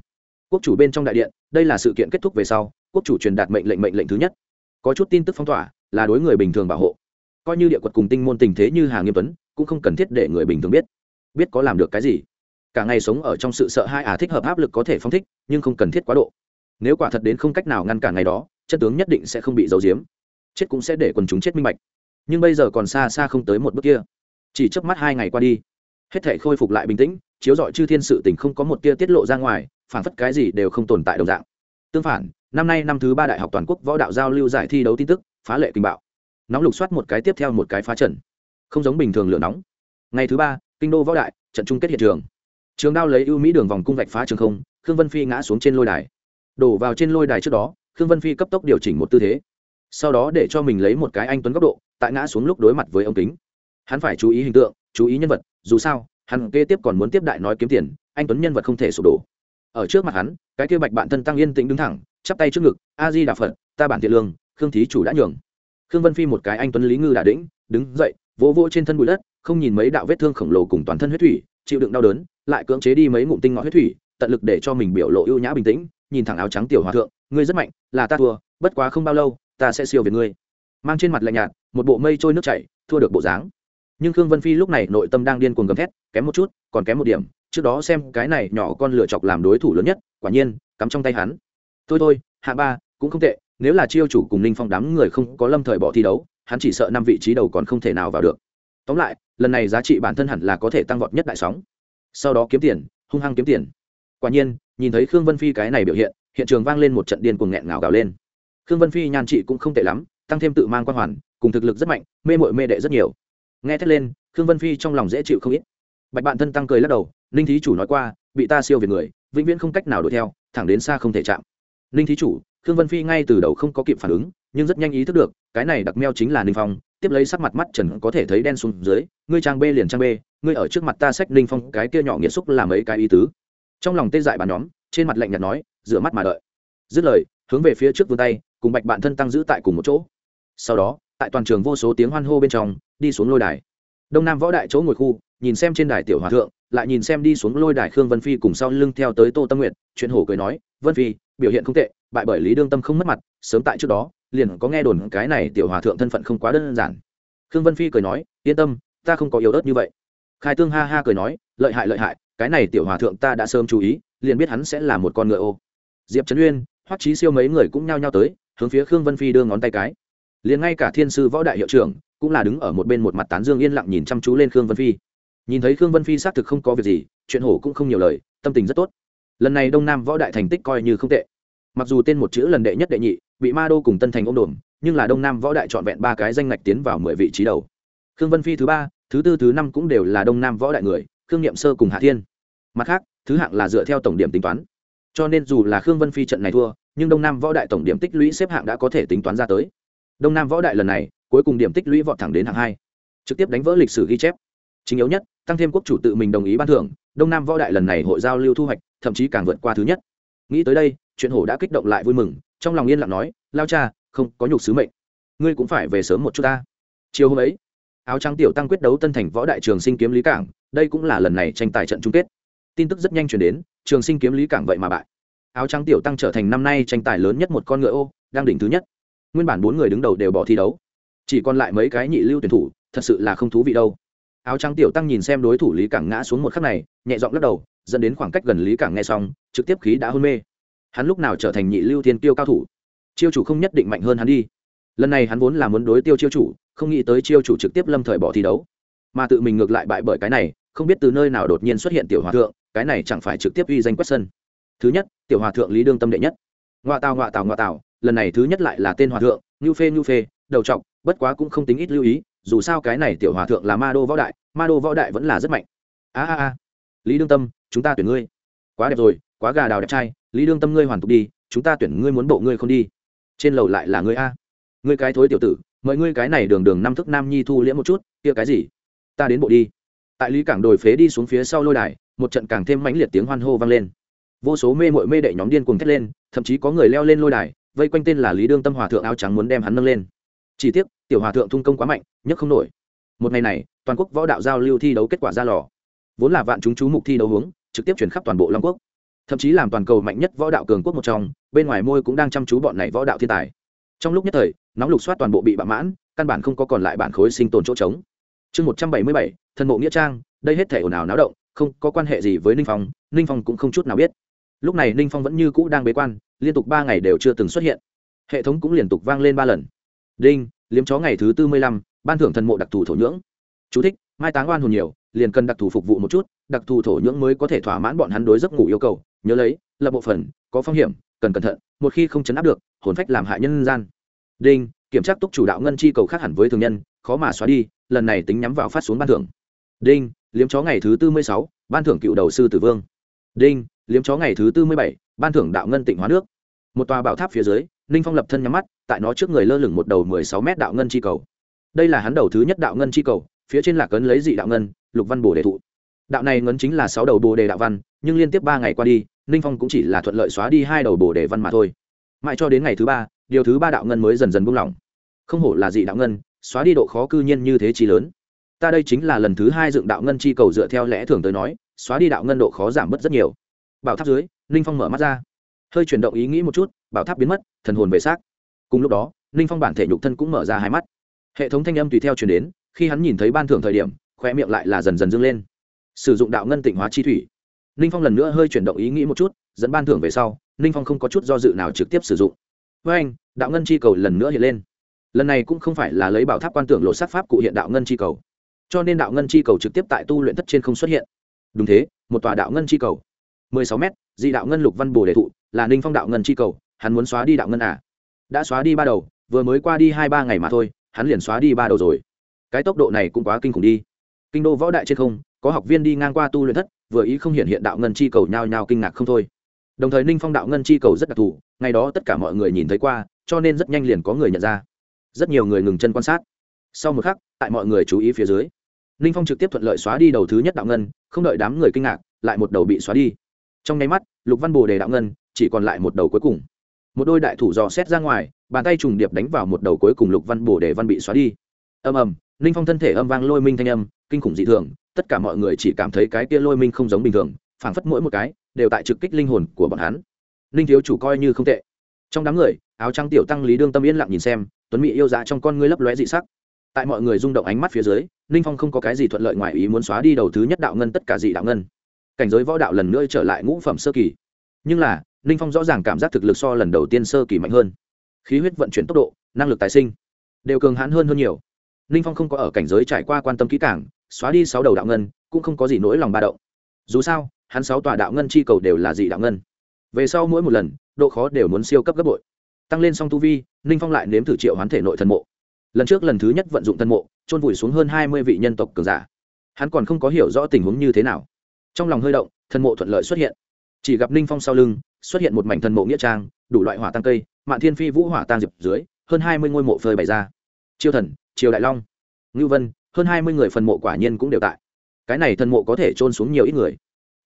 Quốc chủ bên trong đại điện, đây là sự kiện kết thúc về sau, quốc chủ truyền đạt mệnh lệnh mệnh lệnh thứ nhất. Có chút tin tức phong tỏa là đối người bình thường bảo hộ. Coi như địa quật cùng tinh môn tình thế như hà nghiêm tuấn, cũng không cần thiết để người bình thường biết. Biết có làm được cái gì. Cả ngày sống ở trong sự sợ hãi à thích hợp áp lực có thể phong thích, nhưng không cần thiết quá độ. Nếu quả thật đến không cách nào ngăn cản ngày đó, chân tướng nhất định sẽ không bị giấu giếm. Chết cũng sẽ để quần chúng chết minh bạch. Nhưng bây giờ còn xa xa không tới một bước kia. Chỉ trước mắt hai ngày qua đi hết thể khôi phục lại bình tĩnh, chiếu dọi chư thiên sự tình không có một tia tiết lộ ra ngoài, phản phất cái gì đều không tồn tại đồng dạng. Tương phản, năm nay năm thứ ba đại học toàn quốc võ đạo giao lưu giải thi đấu tin tức, phá lệ kinh bạo. Nóng lục soát một cái tiếp theo một cái phá trần không giống bình thường lửa nóng. Ngày thứ ba, kinh đô võ đại, trận chung kết hiện trường. Trường đao lấy ưu mỹ đường vòng cung vạch phá trường không, khương vân phi ngã xuống trên lôi đài. Đổ vào trên lôi đài trước đó, khương vân phi cấp tốc điều chỉnh một tư thế. Sau đó để cho mình lấy một cái anh tuấn góc độ, tại ngã xuống lúc đối mặt với ông kính. Hắn phải chú ý hình tượng, chú ý nhân vật dù sao, hắn kế tiếp còn muốn tiếp đại nói kiếm tiền, anh tuấn nhân vật không thể sụp đổ. Ở trước mặt hắn, cái kia bạch bạn thân tăng yên tĩnh đứng thẳng, chắp tay trước ngực, a di đà phật, ta bản thiện lương, khương thí chủ đã nhường. Khương vân phi một cái anh tuấn lý ngư đà đĩnh, đứng dậy, vỗ vỗ trên thân bụi đất, không nhìn mấy đạo vết thương khổng lồ cùng toàn thân huyết thủy, chịu đựng đau đớn, lại cưỡng chế đi mấy ngụm tinh ngọ huyết thủy, tận lực để cho mình biểu lộ ưu nhã bình tĩnh, nhìn thẳng áo trắng tiểu hòa thượng, ngươi rất mạnh, là ta thua, bất quá không bao lâu, ta sẽ siêu về ngươi. Mang trên mặt lạnh nhạt, một bộ mây trôi nước chảy, thua được bộ dáng nhưng khương vân phi lúc này nội tâm đang điên cuồng gầm thét, kém một chút, còn kém một điểm, trước đó xem cái này nhỏ con lựa chọc làm đối thủ lớn nhất, quả nhiên, cắm trong tay hắn. Thôi thôi, hạ ba, cũng không tệ, nếu là chiêu chủ cùng ninh phong đám người không có lâm thời bỏ thi đấu, hắn chỉ sợ năm vị trí đầu còn không thể nào vào được. Tóm lại, lần này giá trị bản thân hẳn là có thể tăng vọt nhất đại sóng. Sau đó kiếm tiền, hung hăng kiếm tiền. Quả nhiên, nhìn thấy khương vân phi cái này biểu hiện hiện trường vang lên một trận điên cuồng nghẹn ngào gào lên. Khương vân phi nhan trị cũng không tệ lắm, tăng thêm tự mang quan hoàn, cùng thực lực rất mạnh, mê mội mê đệ rất nhiều nghe thét lên, khương vân phi trong lòng dễ chịu không ít. Bạch bạn thân tăng cười lắc đầu, ninh thí chủ nói qua, bị ta siêu việt người, vĩnh viễn không cách nào đuổi theo, thẳng đến xa không thể chạm. Ninh thí chủ? Khương vân phi ngay từ đầu không có kịp phản ứng, nhưng rất nhanh ý thức được, cái này đặc meo chính là ninh phong, tiếp lấy sắc mặt mắt trần có thể thấy đen xuống dưới, ngươi trang b liền trang b, ngươi ở trước mặt ta sách ninh phong cái kia nhỏ nghĩa xúc làm ấy cái ý tứ. Trong lòng tê dại bàn nhóm, trên mặt lạnh nhạt nói, rửa mắt mà đợi. Dứt lời, hướng về phía trước vươn tay, cùng bạch bạn thân tăng giữ tại cùng một chỗ. Sau đó, tại toàn trường vô số tiếng hoan hô bên trong đi xuống lôi đài. Đông nam võ đại chỗ ngồi khu, nhìn xem trên đài tiểu hòa thượng, lại nhìn xem đi xuống lôi đài khương vân phi cùng sau lưng theo tới tô tâm nguyện chuyện hổ cười nói, vân phi, biểu hiện không tệ, bại bởi lý đương tâm không mất mặt, sớm tại trước đó, liền có nghe đồn cái này tiểu hòa thượng thân phận không quá đơn giản. Khương vân phi cười nói, yên tâm, ta không có yếu ớt như vậy. Khai tương ha ha cười nói, lợi hại lợi hại, cái này tiểu hòa thượng ta đã sớm chú ý, liền biết hắn sẽ là một con ngựa ô. Diệp trấn uyên, hoắc trí siêu mấy người cũng nhao nhao tới, hướng phía khương vân phi đưa ngón tay cái. Liền ngay cả thiên sư võ đại hiệu trưởng cũng là đứng ở một bên một mặt tán dương yên lặng nhìn chăm chú lên khương vân phi. Nhìn thấy khương vân phi xác thực không có việc gì, chuyện hổ cũng không nhiều lời, tâm tình rất tốt. Lần này đông nam võ đại thành tích coi như không tệ. Mặc dù tên một chữ lần đệ nhất đệ nhị, bị ma đô cùng tân thành ôm đồn nhưng là đông nam võ đại trọn vẹn ba cái danh ngạch tiến vào mười vị trí đầu. Khương vân phi thứ ba, thứ tư, thứ năm cũng đều là đông nam võ đại người, khương n sơ cùng hạ thiên. Mặt khác, thứ hạng là dựa theo tổng điểm tính toán. Cho nên dù là khương vân phi trận này thua, nhưng đông nam võ đại tổng điểm tích lũy xếp hạng đã có thể tính toán ra tới. Đông nam võ đại lần này cuối cùng điểm tích lũy vọt thẳng đến hạng hai, trực tiếp đánh vỡ lịch sử ghi chép. Chính yếu nhất, tăng thêm quốc chủ tự mình đồng ý ban thưởng, đông nam võ đại lần này hội giao lưu thu hoạch, thậm chí càng vượt qua thứ nhất. Nghĩ tới đây, chuyện hổ đã kích động lại vui mừng, trong lòng yên lặng nói, lao cha, không, có nhục sứ mệnh. Ngươi cũng phải về sớm một chút ta. Chiều hôm ấy, áo trắng tiểu tăng quyết đấu tân thành võ đại trường sinh kiếm lý cảng, đây cũng là lần này tranh tài trận chung kết. Tin tức rất nhanh chuyển đến, trường sinh kiếm lý cảng vậy mà bại. Áo trắng tiểu tăng trở thành năm nay tranh tài lớn nhất một con ngựa ô, đang đỉnh thứ nhất. Nguyên bản bốn người đứng đầu đều bỏ thi đấu chỉ còn lại mấy cái nhị lưu tuyển thủ, thật sự là không thú vị đâu. Áo trắng tiểu tăng nhìn xem đối thủ lý cảng ngã xuống một khắc này, nhẹ giọng lắc đầu, dẫn đến khoảng cách gần lý cảng nghe xong, trực tiếp khí đã hôn mê. Hắn lúc nào trở thành nhị lưu thiên tiêu cao thủ? Chiêu chủ không nhất định mạnh hơn hắn đi. Lần này hắn vốn là muốn đối tiêu chiêu chủ, không nghĩ tới chiêu chủ trực tiếp lâm thời bỏ thi đấu. Mà tự mình ngược lại bại bởi cái này, không biết từ nơi nào đột nhiên xuất hiện tiểu hòa thượng, cái này chẳng phải trực tiếp uy danh quét sân. Thứ nhất, tiểu hòa thượng lý đương tâm đệ nhất. Ngoa tào ngoa tào ngoa tào, lần này thứ nhất lại là tên hòa thượng, ngưu phê ngưu phê, đầu trọc bất quá cũng không tính ít lưu ý, dù sao cái này tiểu hòa thượng là ma đô võ đại, ma đô võ đại vẫn là rất mạnh. A a a. Lý đương tâm, chúng ta tuyển ngươi. Quá đẹp rồi, quá gà đào đẹp trai, lý đương tâm ngươi hoàn tục đi, chúng ta tuyển ngươi muốn bộ ngươi không đi. Trên lầu lại là ngươi a. Ngươi cái thối tiểu tử, mời ngươi cái này đường đường năm thức nam nhi thu liễm một chút, kia cái gì? Ta đến bộ đi. Tại lý cảng đồi phế đi xuống phía sau lôi đài, một trận càng thêm mãnh liệt tiếng hoan hô vang lên. Vô số mê mội mê đệ nhóm điên cuồng thét lên, thậm chí có người leo lên lôi đài, vây quanh tên là lý đương tâm hòa thượng áo trắng muốn đem hắn nâng lên chỉ tiếc, tiểu hòa thượng thung công quá mạnh, nhất không nổi. Một ngày này, toàn quốc võ đạo giao lưu thi đấu kết quả ra lò. Vốn là vạn chúng chú mục thi đấu hướng, trực tiếp chuyển khắp toàn bộ long quốc. Thậm chí làm toàn cầu mạnh nhất võ đạo cường quốc một trong, bên ngoài môi cũng đang chăm chú bọn này võ đạo thiên tài. Trong lúc nhất thời, nóng lục soát toàn bộ bị bạo mãn, căn bản không có còn lại bản khối sinh tồn chỗ trống. Chương một trăm bảy mươi bảy thân mộ nghĩa trang, đây hết thể ồn ào náo động, không có quan hệ gì với ninh phong ninh phong cũng không chút nào biết. Lúc này ninh phong vẫn như cũ đang bế quan, liên tục ba ngày đều chưa từng xuất hiện. Hệ thống cũng liên tục vang lên ba lần đinh liếm chó ngày thứ tư mươi lăm ban thưởng thần mộ đặc thù thổ nhưỡng. Chú thích, mai táng oan hồn nhiều liền cần đặc thù phục vụ một chút đặc thù thổ nhưỡng mới có thể thỏa mãn bọn hắn đối giấc ngủ yêu cầu. Nhớ lấy lập bộ phần có phong hiểm cần cẩn thận một khi không chấn áp được hồn phách làm hại nhân gian. Đinh kiểm tra túc chủ đạo ngân chi cầu khác hẳn với thường nhân khó mà xóa đi lần này tính nhắm vào phát xuống ban thưởng. Đinh liếm chó ngày thứ tư mươi sáu ban thưởng cựu đầu sư tử vương. Đinh liếm chó ngày thứ tư mươi bảy ban thưởng đạo ngân tịnh hóa nước. Một tòa bảo tháp phía dưới ninh phong lập thân nhắm mắt tại nó trước người lơ lửng một đầu mười sáu mét đạo ngân chi cầu. Đây là hắn đầu thứ nhất đạo ngân chi cầu, phía trên là cấn lấy dị đạo ngân, lục văn bồ đề thụ. Đạo này ngấn chính là sáu đầu bồ đề đạo văn, nhưng liên tiếp ba ngày qua đi, ninh phong cũng chỉ là thuận lợi xóa đi hai đầu bồ đề văn mà thôi. Mãi cho đến ngày thứ ba, điều thứ ba đạo ngân mới dần dần buông lỏng. Không hổ là dị đạo ngân, xóa đi độ khó cư nhiên như thế chi lớn. Ta đây chính là lần thứ hai dựng đạo ngân chi cầu dựa theo lẽ thường tới nói, xóa đi đạo ngân độ khó giảm bớt rất nhiều. Bảo tháp dưới, ninh phong mở mắt ra. Hơi chuyển động ý nghĩ một chút, bảo tháp biến mất, thần hồn về xác cùng lúc đó, ninh phong bản thể nhục thân cũng mở ra hai mắt. Hệ thống thanh âm tùy theo chuyển đến, khi hắn nhìn thấy ban thưởng thời điểm khoe miệng lại là dần dần dâng lên. Sử dụng đạo ngân tịnh hóa chi thủy. Ninh phong lần nữa hơi chuyển động ý nghĩ một chút, dẫn ban thưởng về sau, ninh phong không có chút do dự nào trực tiếp sử dụng. Với anh, đạo ngân chi cầu lần nữa hiện lên. Lần này cũng không phải là lấy bảo tháp quan tưởng lộ sát pháp cụ hiện đạo ngân chi cầu. Cho nên đạo ngân chi cầu trực tiếp tại tu luyện thất trên không xuất hiện. Đúng thế, một tòa đạo ngân chi cầu. Mười sáu m di đạo ngân lục văn bồ đề thụ, là ninh phong đạo ngân chi cầu, hắn muốn xóa đi đạo ngân à? Đã xóa đi ba đầu, vừa mới qua đi hai ba ngày mà thôi, hắn liền xóa đi ba đầu rồi. Cái tốc độ này cũng quá kinh khủng đi. Kinh đô võ đại trên không, có học viên đi ngang qua tu luyện thất, vừa ý không hiện hiện đạo ngân chi cầu nhao nhao kinh ngạc không thôi. Đồng thời ninh phong đạo ngân chi cầu rất đặc thù, ngày đó tất cả mọi người nhìn thấy qua, cho nên rất nhanh liền có người nhận ra. Rất nhiều người ngừng chân quan sát. Sau một khắc, tại mọi người chú ý phía dưới, ninh phong trực tiếp thuận lợi xóa đi đầu thứ nhất đạo ngân, không đợi đám người kinh ngạc, lại một đầu bị xóa đi. Trong nháy mắt, lục văn bồ đề đạo ngân, chỉ còn lại một đầu cuối cùng một đôi đại thủ dò xét ra ngoài, bàn tay trùng điệp đánh vào một đầu cuối cùng lục văn bồ để văn bị xóa đi. Ầm ầm, ninh phong thân thể âm vang lôi minh thanh âm, kinh khủng dị thường, tất cả mọi người chỉ cảm thấy cái kia lôi minh không giống bình thường, phảng phất mỗi một cái đều tại trực kích linh hồn của bọn hắn. Ninh thiếu chủ coi như không tệ. Trong đám người, áo trắng tiểu tăng lý đương tâm yên lặng nhìn xem, tuấn mỹ yêu dạ trong con ngươi lấp lóe dị sắc. Tại mọi người rung động ánh mắt phía dưới, ninh phong không có cái gì thuận lợi ngoài ý muốn xóa đi đầu thứ nhất đạo ngân tất cả dị đạo ngân. Cảnh giới võ đạo lần nữa trở lại ngũ phẩm sơ kỳ. Nhưng là ninh phong rõ ràng cảm giác thực lực so lần đầu tiên sơ kỳ mạnh hơn. Khí huyết vận chuyển tốc độ, năng lực tái sinh, đều cường hãn hơn hơn nhiều. Ninh phong không có ở cảnh giới trải qua quan tâm kỹ cảng xóa đi sáu đầu đạo ngân, cũng không có gì nỗi lòng ba động. Dù sao, hắn sáu tòa đạo ngân chi cầu đều là dị đạo ngân. Về sau mỗi một lần, độ khó đều muốn siêu cấp gấp bội. Tăng lên song tu vi ninh phong lại nếm thử triệu hoán thể nội thần mộ. Lần trước lần thứ nhất vận dụng thần mộ trôn vùi xuống hơn hai mươi vị nhân tộc cường giả. Hắn còn không có hiểu rõ tình huống như thế nào. Trong lòng hơi động, thần mộ thuận lợi xuất hiện. Chỉ gặp ninh phong sau lưng xuất hiện một mảnh thần mộ nghĩa trang, đủ loại hỏa tăng cây, mạn thiên phi vũ hỏa tăng diệp dưới, hơn hai mươi ngôi mộ phơi bày ra. Chiêu thần, triều đại long, ngưu vân, hơn hai mươi người phần mộ quả nhiên cũng đều tại. Cái này thần mộ có thể trôn xuống nhiều ít người.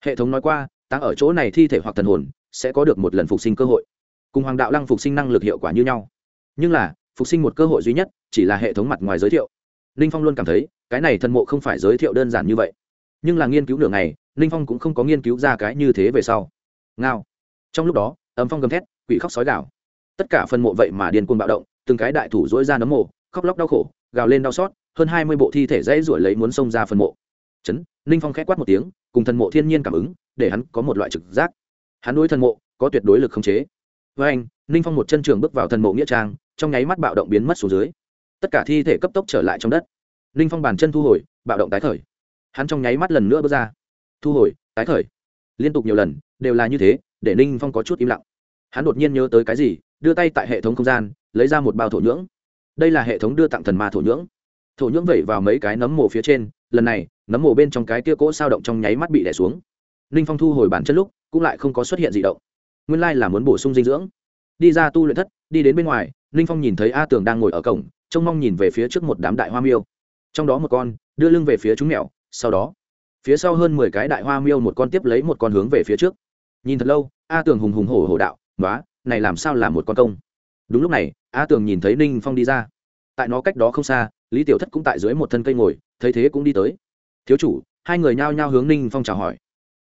Hệ thống nói qua tăng ở chỗ này thi thể hoặc thần hồn, sẽ có được một lần phục sinh cơ hội. Cùng hoàng đạo lăng phục sinh năng lực hiệu quả như nhau. Nhưng là, phục sinh một cơ hội duy nhất, chỉ là hệ thống mặt ngoài giới thiệu. Ninh phong luôn cảm thấy, cái này thần mộ không phải giới thiệu đơn giản như vậy. Nhưng là nghiên cứu nửa ngày ninh phong cũng không có nghiên cứu ra cái như thế về sau. Ngao trong lúc đó, âm phong gầm thét, quỷ khóc sói gào. Tất cả phần mộ vậy mà điên cuồng bạo động, từng cái đại thủ dỗi ra nấm mộ, khóc lóc đau khổ, gào lên đau xót, hơn hai mươi bộ thi thể dãy ruổi lấy muốn xông ra phần mộ. Chấn, ninh phong k h ẽ quát một tiếng, cùng thần mộ thiên nhiên cảm ứng, để hắn có một loại trực giác. Hắn đối thần mộ, có tuyệt đối lực khống chế. Với anh, ninh phong một chân trường bước vào thần mộ nghĩa trang, trong nháy mắt bạo động biến mất xuống dưới. Tất cả thi thể cấp tốc trở lại trong đất. Ninh phong bàn chân thu hồi, bạo động tái khởi. Hắn trong nháy mắt lần nữa bước ra. Thu hồi, tái khởi. Liên tục nhiều lần, đều là như thế để ninh phong có chút im lặng hắn đột nhiên nhớ tới cái gì đưa tay tại hệ thống không gian lấy ra một bao thổ nhưỡng đây là hệ thống đưa tặng thần ma thổ nhưỡng thổ nhưỡng vẩy vào mấy cái nấm mồ phía trên lần này nấm mồ bên trong cái kia cỗ sao động trong nháy mắt bị đẻ xuống ninh phong thu hồi bản chất lúc cũng lại không có xuất hiện gì động nguyên lai là muốn bổ sung dinh dưỡng đi ra tu luyện thất đi đến bên ngoài ninh phong nhìn thấy a tường đang ngồi ở cổng trông mong nhìn về phía trước một đám đại hoa miêu trong đó một con đưa lưng về phía chúng mèo sau đó phía sau hơn mười cái đại hoa miêu một con tiếp lấy một con hướng về phía trước nhìn thật lâu, a tường hùng hùng hổ hổ đạo nói này làm sao là một con công? Đúng lúc này, a tường nhìn thấy ninh phong đi ra. Tại nó cách đó không xa, lý tiểu thất cũng tại dưới một thân cây ngồi, thấy thế cũng đi tới. Thiếu chủ, hai người nhao nhao hướng ninh phong chào hỏi.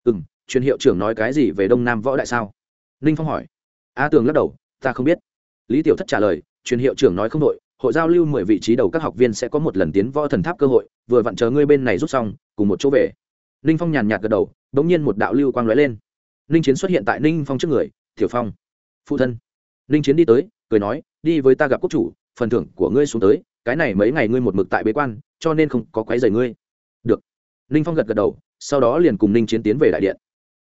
Ừ m truyền hiệu trưởng nói cái gì về đông nam võ đại sao? Ninh phong hỏi. A tường lắc đầu, ta không biết. Lý tiểu thất trả lời, truyền hiệu trưởng nói không đội, hội giao lưu mười vị trí đầu các học viên sẽ có một lần tiến võ thần tháp cơ hội, vừa vặn chờ ngươi bên này rút xong, cùng một chỗ về. Ninh phong nhàn nhạt gật đầu đ ỗ n g nhiên một đạo lưu quang lóe lên ninh chiến xuất hiện tại ninh phong trước người thiểu phong, phụ thân. Ninh chiến đi tới, cười nói, đi với ta gặp quốc chủ, phần thưởng của ngươi xuống tới, cái này mấy ngày ngươi một mực tại bế quan, cho nên không có quái dày ngươi. Được. Ninh phong gật gật đầu, sau đó liền cùng ninh chiến tiến về đại điện.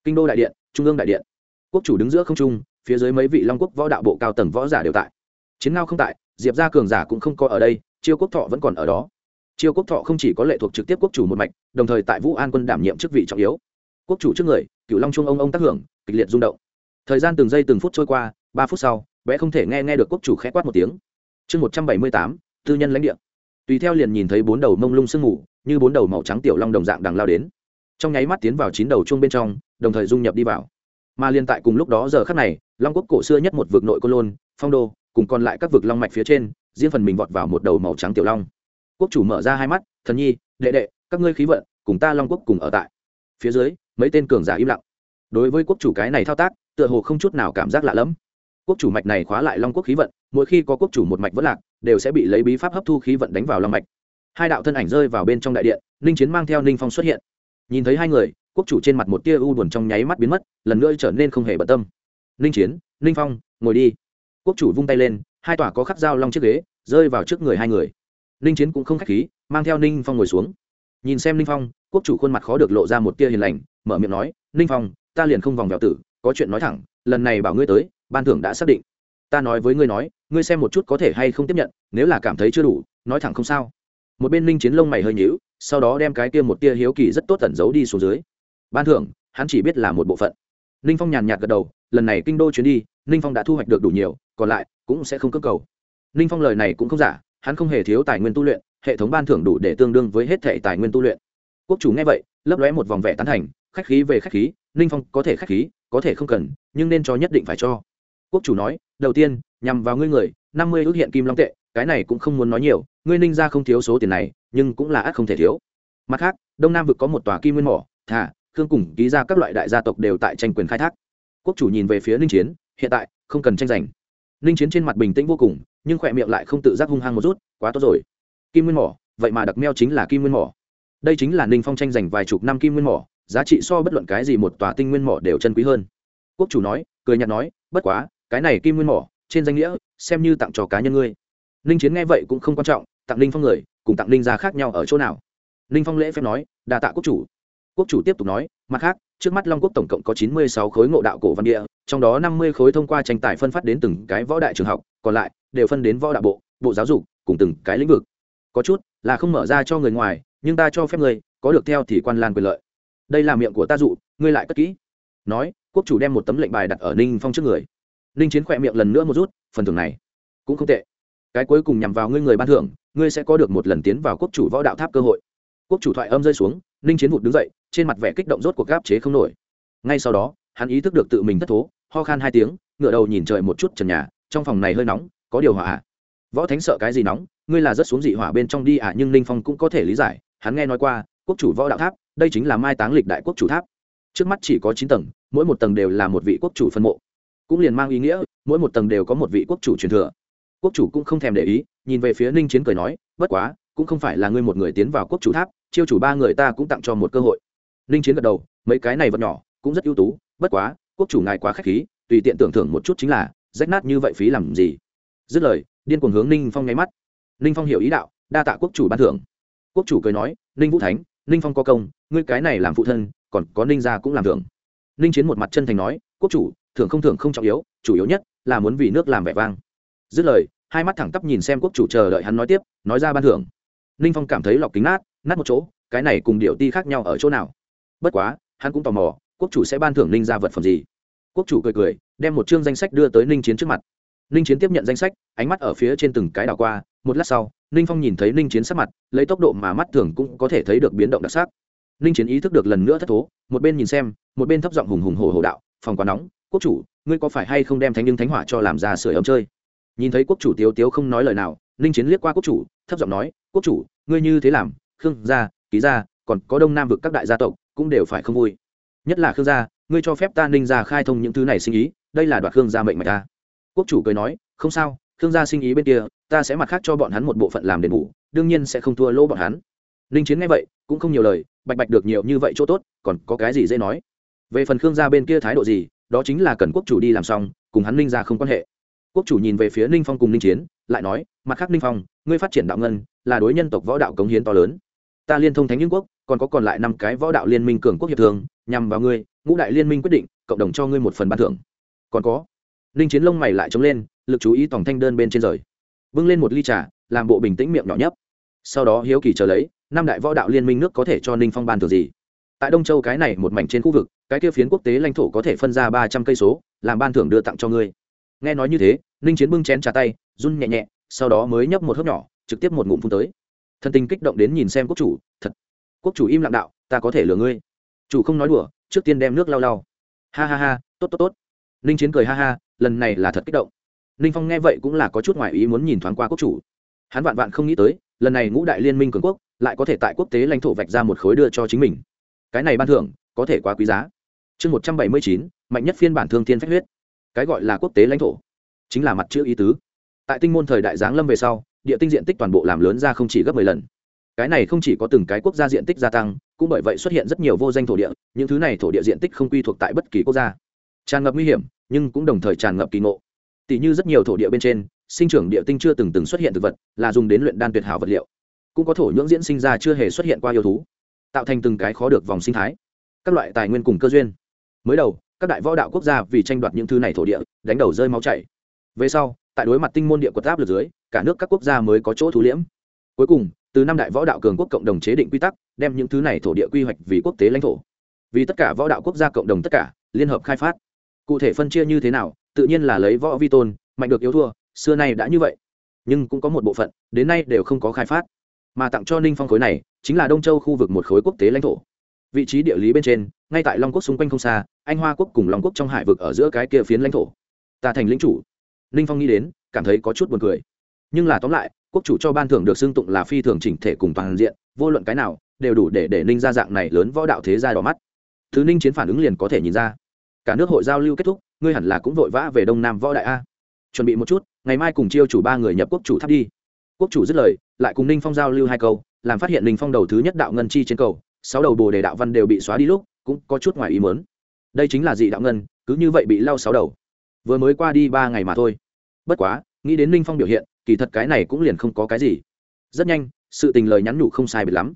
Kinh đô đại điện, trung ương đại điện. Quốc chủ đứng giữa không trung, phía dưới mấy vị long quốc võ đạo bộ cao tầng võ giả đều tại. Chiến ngao không tại, diệp ra cường giả cũng không có ở đây, chiêu quốc thọ vẫn còn ở đó. Chiêu quốc thọ không chỉ có lệ thuộc trực tiếp quốc chủ một mạch, đồng thời tại vũ an quân đảm nhiệm chức vị trọng yếu. Quốc chủ trước người cựu long trung ông ông tác hưởng, kịch liệt rung động. Thời gian từng giây từng phút trôi qua, ba phút sau, bé không thể nghe nghe được quốc chủ khẽ quát một tiếng. Chương một trăm bảy mươi tám, tư nhân lãnh địa. Tùy theo liền nhìn thấy bốn đầu mông lung sương mù, như bốn đầu màu trắng tiểu long đồng dạng đằng lao đến. Trong nháy mắt tiến vào chín đầu chuông bên trong, đồng thời dung nhập đi vào. Mà liên tại cùng lúc đó giờ khắc này, long quốc cổ xưa nhất một vực nội côn lôn, phong đô, cùng còn lại các vực long mạch phía trên, riêng phần mình vọt vào một đầu màu trắng tiểu long. Quốc chủ mở ra hai mắt, thần nhi, đệ đệ, các ngươi khí vận, cùng ta long quốc cùng ở tại. Phía dưới mấy tên cường giả im lặng. Đối với quốc chủ cái này thao tác, tựa hồ không chút nào cảm giác lạ lẫm. Quốc chủ mạch này khóa lại long quốc khí vận, mỗi khi có quốc chủ một mạch vất lạc, đều sẽ bị lấy bí pháp hấp thu khí vận đánh vào long mạch. Hai đạo thân ảnh rơi vào bên trong đại điện, ninh chiến mang theo ninh phong xuất hiện. Nhìn thấy hai người, quốc chủ trên mặt một tia u buồn trong nháy mắt biến mất, lần nữa trở nên không hề bận tâm. Ninh chiến, ninh phong, ngồi đi. Quốc chủ vung tay lên, hai tòa có khắc dao long chiếc ghế, rơi vào trước người hai người. Ninh chiến cũng không k h á c h khí, mang theo ninh phong ngồi xuống nhìn xem ninh phong, quốc chủ khuôn mặt khó được lộ ra một tia hiền lành, mở miệng nói, ninh phong, ta liền không vòng vèo tử, có chuyện nói thẳng, lần này bảo ngươi tới, ban thưởng đã xác định. Ta nói với ngươi nói, ngươi xem một chút có thể hay không tiếp nhận, nếu là cảm thấy chưa đủ, nói thẳng không sao. Một bên ninh chiến lông mày hơi nhíu, sau đó đem cái kia một tia hiếu kỳ rất tốt tẩn giấu đi xuống dưới. Ban thưởng, hắn chỉ biết là một bộ phận. Ninh phong nhàn nhạt gật đầu, lần này kinh đô chuyến đi, ninh phong đã thu hoạch được đủ nhiều, còn lại cũng sẽ không cơ cầu. Ninh phong lời này cũng không giả, hắn không hề thiếu tài nguyên tu luyện hệ thống ban thưởng đủ để tương đương với hết thệ tài nguyên tu luyện. Quốc chủ nghe vậy, lấp lóe một vòng vẻ tán thành, khách khí về khách khí, ninh phong có thể khách khí, có thể không cần, nhưng nên cho nhất định phải cho. Quốc chủ nói, đầu tiên, nhằm vào ngươi người, năm mươi ước hiện kim long tệ, cái này cũng không muốn nói nhiều, ngươi ninh ra không thiếu số tiền này, nhưng cũng là ác không thể thiếu. Mặt khác, đông nam vực có một tòa kim nguyên mỏ, thả, khương cùng, ký ra các loại đại gia tộc đều tại tranh quyền khai thác. Quốc chủ nhìn về phía ninh chiến, hiện tại, không cần tranh giành. Ninh chiến trên mặt bình tĩnh vô cùng, nhưng khỏe miệng lại không tự giác hung hăng một rút quá tốt rồi kim nguyên mỏ, vậy mà đặc meo chính là kim nguyên mỏ. Đây chính là ninh phong tranh giành vài chục năm kim nguyên mỏ, giá trị so bất luận cái gì một tòa tinh nguyên mỏ đều chân quý hơn. Quốc chủ nói, cười nhạt nói, bất quá, cái này kim nguyên mỏ, trên danh nghĩa, xem như tặng cho cá nhân ngươi. Ninh chiến nghe vậy cũng không quan trọng, tặng ninh phong người, cùng tặng ninh ra khác nhau ở chỗ nào. Ninh phong lễ phép nói, đa tạ quốc chủ. Quốc chủ tiếp tục nói, mặt khác, trước mắt long quốc tổng cộng có chín mươi sáu khối ngộ đạo cổ văn địa, trong đó năm mươi khối thông qua tranh tài phân phát đến từng cái võ đại trường học, còn lại, đều phân đến võ đạo bộ bộ giáo dục, cùng từng cái lĩnh vực có chút là không mở ra cho người ngoài, nhưng ta cho phép người có được theo thì quan lan quyền lợi. Đây là miệng của ta dụ, ngươi lại cất kỹ. Nói, quốc chủ đem một tấm lệnh bài đặt ở ninh phong trước người. Ninh chiến khỏe miệng lần nữa một rút, phần thưởng này cũng không tệ. Cái cuối cùng nhằm vào ngươi người ban thưởng, ngươi sẽ có được một lần tiến vào quốc chủ võ đạo tháp cơ hội. Quốc chủ thoại âm rơi xuống, ninh chiến vụt đứng dậy, trên mặt vẻ kích động rốt cuộc gáp chế không nổi. Ngay sau đó, hắn ý thức được tự mình thất thố, ho khan hai tiếng ngựa đầu nhìn trời một chút trần nhà, trong phòng này hơi nóng, có điều hòa? À? Võ thánh sợ cái gì nóng, ngươi là rất xuống dị hỏa bên trong đi à nhưng ninh phong cũng có thể lý giải, hắn nghe nói qua, quốc chủ võ đạo tháp, đây chính là mai táng lịch đại quốc chủ tháp. Trước mắt chỉ có chín tầng, mỗi một tầng đều là một vị quốc chủ phân mộ. Cũng liền mang ý nghĩa, mỗi một tầng đều có một vị quốc chủ truyền thừa. Quốc chủ cũng không thèm để ý, nhìn về phía ninh chiến cười nói, bất quá, cũng không phải là ngươi một người tiến vào quốc chủ tháp, chiêu chủ ba người ta cũng tặng cho một cơ hội. Ninh chiến gật đầu, mấy cái này vật nhỏ, cũng rất ưu tú, bất quá, quốc chủ ngài quá k h á c h khí, tùy tiện tưởng thưởng một chút chính là, rách nát như vậy phí làm gì? Dứt lời điên cuồng hướng ninh phong nháy mắt. Ninh phong hiểu ý đạo, đa tạ quốc chủ ban thưởng. Quốc chủ cười nói, ninh vũ thánh, ninh phong có công, ngươi cái này làm phụ thân, còn có ninh gia cũng làm thưởng. Ninh chiến một mặt chân thành nói, quốc chủ, thưởng không thưởng không trọng yếu, chủ yếu nhất là muốn vì nước làm vẻ vang. Dứt lời, hai mắt thẳng tắp nhìn xem quốc chủ chờ đợi hắn nói tiếp, nói ra ban thưởng. Ninh phong cảm thấy lọc kính nát nát một chỗ, cái này cùng điệu ti khác nhau ở chỗ nào? Bất quá, hắn cũng tò mò, quốc chủ sẽ ban thưởng ninh ra vật phẩm gì? Quốc chủ cười cười, đem một chương danh sách đưa tới ninh chiến trước mặt ninh chiến tiếp nhận danh sách, ánh mắt ở phía trên từng cái đảo qua, một lát sau, ninh phong nhìn thấy ninh chiến sắc mặt, lấy tốc độ mà mắt thường cũng có thể thấy được biến động đặc sắc. Ninh chiến ý thức được lần nữa thất thố, một bên nhìn xem, một bên thấp giọng hùng hùng hồ hồ đạo, phòng quá nóng, quốc chủ, ngươi có phải hay không đem thánh nhưng thánh hỏa cho làm ra sửa ấm chơi? Nhìn thấy quốc chủ tiếu tiếu không nói lời nào, ninh chiến liếc qua quốc chủ, thấp giọng nói, quốc chủ, ngươi như thế làm, khương gia, ký gia, còn có đông nam vực các đại gia tộc cũng đều phải không vui. Nhất là khương gia, ngươi cho phép ta ninh gia khai thông những thứ này sinh ý, đây là đoạt khương gia mệnh mạch ta quốc chủ cười nói, không sao, khương gia sinh ý bên kia, ta sẽ mặt khác cho bọn hắn một bộ phận làm đền bù, đương nhiên sẽ không thua lỗ bọn hắn. Ninh chiến nghe vậy, cũng không nhiều lời, bạch bạch được nhiều như vậy chỗ tốt, còn có cái gì dễ nói? Về phần khương gia bên kia thái độ gì, đó chính là cần quốc chủ đi làm xong, cùng hắn ninh gia không quan hệ. Quốc chủ nhìn về phía ninh phong cùng ninh chiến, lại nói, mặt khác ninh phong, ngươi phát triển đạo ngân, là đối nhân tộc võ đạo cống hiến to lớn. Ta liên thông thánh những quốc, còn có còn lại năm cái võ đạo liên minh cường quốc hiệp thường nhằm vào ngươi, ngũ đại liên minh quyết định, cộng đồng cho ngươi một phần ban thưởng. Còn có? Ninh chiến lông mày lại chống lên, lực chú ý tổng thanh đơn bên trên rời. Bưng lên một ly trà, làm bộ bình tĩnh miệng nhỏ nhấp. Sau đó hiếu kỳ chờ lấy, năm đại võ đạo liên minh nước có thể cho ninh phong ban thưởng gì? Tại đông châu cái này một mảnh trên khu vực, cái kia phiến quốc tế lãnh thổ có thể phân ra ba trăm cây số, làm ban thưởng đưa tặng cho ngươi. Nghe nói như thế, ninh chiến bưng chén trà tay, run nhẹ nhẹ, sau đó mới nhấp một hớp nhỏ, trực tiếp một ngụm phun tới. Thân tình kích động đến nhìn xem quốc chủ, thật. Quốc chủ im lặng đạo, ta có thể lừa ngươi. Chủ không nói đùa, trước tiên đem nước lau lau. Ha ha ha, tốt tốt tốt ninh chiến cười ha ha, lần này là thật kích động. Ninh phong nghe vậy cũng là có chút ngoại ý muốn nhìn thoáng qua quốc chủ. Hắn vạn vạn không nghĩ tới, lần này ngũ đại liên minh cường quốc, lại có thể tại quốc tế lãnh thổ vạch ra một khối đưa cho chính mình. Cái này ban thưởng, có thể quá quý giá. Chương một trăm bảy mươi chín, mạnh nhất phiên bản thương thiên phách huyết. Cái gọi là quốc tế lãnh thổ, chính là mặt chữ ý tứ. Tại tinh môn thời đại giáng lâm về sau, địa tinh diện tích toàn bộ làm lớn ra không chỉ gấp mười lần. Cái này không chỉ có từng cái quốc gia diện tích gia tăng, cũng bởi vậy xuất hiện rất nhiều vô danh thổ địa, những thứ này thổ địa diện tích không quy thuộc tại bất kỳ quốc gia tràn ngập nguy hiểm, nhưng cũng đồng thời tràn ngập kỳ ngộ. Tỷ như rất nhiều thổ địa bên trên, sinh trưởng địa tinh chưa từng từng xuất hiện thực vật, là dùng đến luyện đan tuyệt hảo vật liệu. Cũng có thổ nhưỡng diễn sinh ra chưa hề xuất hiện qua yêu thú, tạo thành từng cái khó được vòng sinh thái. Các loại tài nguyên cùng cơ duyên. Mới đầu, các đại võ đạo quốc gia vì tranh đoạt những thứ này thổ địa, đánh đầu rơi máu chảy. Về sau, tại đối mặt tinh môn địa quật áp lực dưới, cả nước các quốc gia mới có chỗ thú liễm. Cuối cùng, từ năm đại võ đạo cường quốc cộng đồng chế định quy tắc, đem những thứ này thổ địa quy hoạch vì quốc tế lãnh thổ. Vì tất cả võ đạo quốc gia cộng đồng tất cả, liên hợp khai phát cụ thể phân chia như thế nào, tự nhiên là lấy võ vi tôn, mạnh được yếu thua, xưa nay đã như vậy. Nhưng cũng có một bộ phận, đến nay đều không có khai phát. Mà tặng cho ninh phong khối này, chính là đông châu khu vực một khối quốc tế lãnh thổ. Vị trí địa lý bên trên, ngay tại long quốc xung quanh không xa, anh hoa quốc cùng long quốc trong hải vực ở giữa cái kia phiến lãnh thổ. Ta thành lĩnh chủ. Ninh phong nghĩ đến, cảm thấy có chút buồn cười. Nhưng là tóm lại, quốc chủ cho ban thưởng được xưng tụng là phi thường chỉnh thể cùng toàn diện, vô luận cái nào, đều đủ để để ninh ra dạng này lớn võ đạo thế gia đỏ mắt. Thứ ninh chiến phản ứng liền có thể nhìn ra cả nước hội giao lưu kết thúc, ngươi hẳn là cũng vội vã về đông nam võ đại a. Chuẩn bị một chút, ngày mai cùng chiêu chủ ba người nhập quốc chủ tháp đi. Quốc chủ dứt lời, lại cùng ninh phong giao lưu hai câu, làm phát hiện ninh phong đầu thứ nhất đạo ngân chi trên cầu, sáu đầu bồ đề đạo văn đều bị xóa đi lúc, cũng có chút ngoài ý mớn đây chính là dị đạo ngân, cứ như vậy bị lau sáu đầu. Vừa mới qua đi ba ngày mà thôi. Bất quá, nghĩ đến ninh phong biểu hiện, kỳ thật cái này cũng liền không có cái gì. Rất nhanh, sự tình lời nhắn nhủ không sai biệt lắm.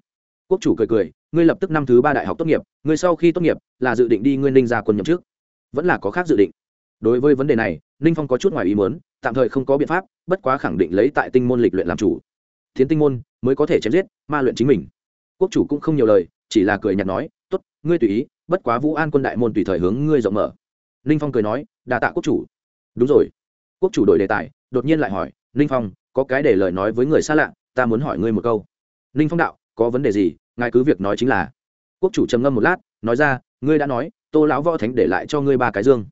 Quốc chủ cười cười, ngươi lập tức năm thứ ba đại học tốt nghiệp, ngươi sau khi tốt nghiệp là dự định đi ngươi ninh ra quân nhậm trước vẫn là có khác dự định. Đối với vấn đề này, ninh phong có chút ngoài ý muốn, tạm thời không có biện pháp, bất quá khẳng định lấy tại tinh môn lịch luyện làm chủ. Thiến tinh môn mới có thể chém giết, ma luyện chính mình. Quốc chủ cũng không nhiều lời, chỉ là cười nhạt nói, tốt, ngươi tùy ý, bất quá vũ an quân đại môn tùy thời hướng ngươi rộng mở. Ninh phong cười nói đà tạ quốc chủ. Đúng rồi. Quốc chủ đổi đề tài, đột nhiên lại hỏi, ninh phong, có cái để lời nói với người xa lạ, ta muốn hỏi ngươi một câu. Ninh phong đạo, có vấn đề gì, ngài cứ việc nói chính là. Quốc chủ trầm ngâm một lát, nói ra, ngươi đã nói tô lão võ thánh để lại cho ngươi ba cái dương.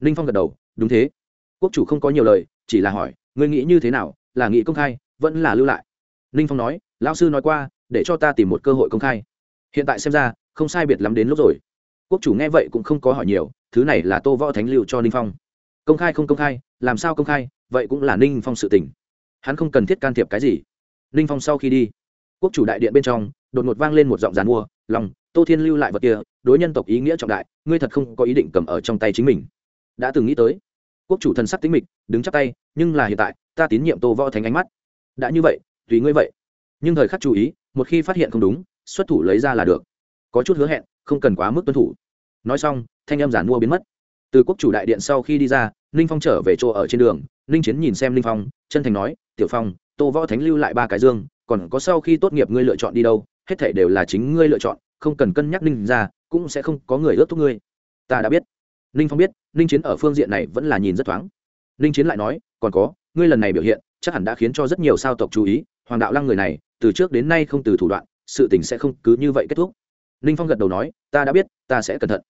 Ninh phong gật đầu, đúng thế. Quốc chủ không có nhiều lời, chỉ là hỏi, ngươi nghĩ như thế nào, là nghĩ công khai, vẫn là lưu lại? Ninh phong nói, lão sư nói qua, để cho ta tìm một cơ hội công khai. Hiện tại xem ra, không sai biệt lắm đến lúc rồi. Quốc chủ nghe vậy cũng không có hỏi nhiều, thứ này là tô võ thánh lưu cho ninh phong. Công khai không công khai, làm sao công khai, vậy cũng là ninh phong sự tình. Hắn không cần thiết can thiệp cái gì. Ninh phong sau khi đi, quốc chủ đại điện bên trong, đột ngột vang lên một giọng giàn mua, lòng tô thiên lưu lại vật kia, đối nhân tộc ý nghĩa trọng đại, ngươi thật không có ý định cầm ở trong tay chính mình. Đã từng nghĩ tới. Quốc chủ thần sắc tính mịch, đứng chắc tay, nhưng là hiện tại, ta tín nhiệm tô võ thánh ánh mắt. Đã như vậy, tùy ngươi vậy. Nhưng thời khắc chú ý, một khi phát hiện không đúng, xuất thủ lấy ra là được. Có chút hứa hẹn, không cần quá mức tuân thủ. Nói xong, thanh em giản mua biến mất. Từ quốc chủ đại điện sau khi đi ra, ninh phong trở về chỗ ở trên đường. Ninh chiến nhìn xem ninh phong, chân thành nói, tiểu phong, tô võ thánh lưu lại ba cái dương, còn có sau khi tốt nghiệp ngươi lựa chọn đi đâu, hết thể đều là chính ngươi lựa chọn không cần cân nhắc ninh ra, cũng sẽ không có người ước thúc ngươi. Ta đã biết. Ninh phong biết, ninh chiến ở phương diện này vẫn là nhìn rất thoáng. Ninh chiến lại nói, còn có, ngươi lần này biểu hiện, chắc hẳn đã khiến cho rất nhiều sao tộc chú ý, hoàng đạo lăng người này, từ trước đến nay không từ thủ đoạn, sự tình sẽ không cứ như vậy kết thúc. Ninh phong gật đầu nói, ta đã biết, ta sẽ cẩn thận.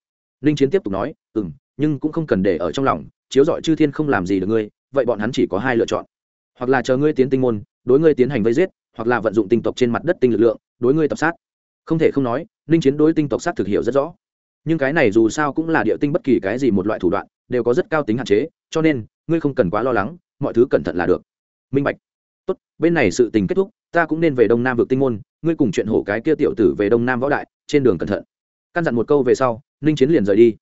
Ninh chiến tiếp tục nói ừ m nhưng cũng không cần để ở trong lòng, chiếu dọi chư thiên không làm gì được ngươi, vậy bọn hắn chỉ có hai lựa chọn. Hoặc là chờ ngươi tiến tinh môn, đối ngươi tiến hành vây giết, hoặc là vận dụng tinh tộc trên mặt đất tinh lực lượng, đối ngươi tập sát. Không thể không nói ninh chiến đối tinh tộc sát thực hiểu rất rõ. Nhưng cái này dù sao cũng là địa tinh bất kỳ cái gì một loại thủ đoạn, đều có rất cao tính hạn chế, cho nên, ngươi không cần quá lo lắng, mọi thứ cẩn thận là được. Minh bạch. Tốt, bên này sự tình kết thúc, ta cũng nên về đông nam vực tinh môn, ngươi cùng chuyện hổ cái kia tiểu tử về đông nam võ đại, trên đường cẩn thận. Căn dặn một câu về sau, ninh chiến liền rời đi.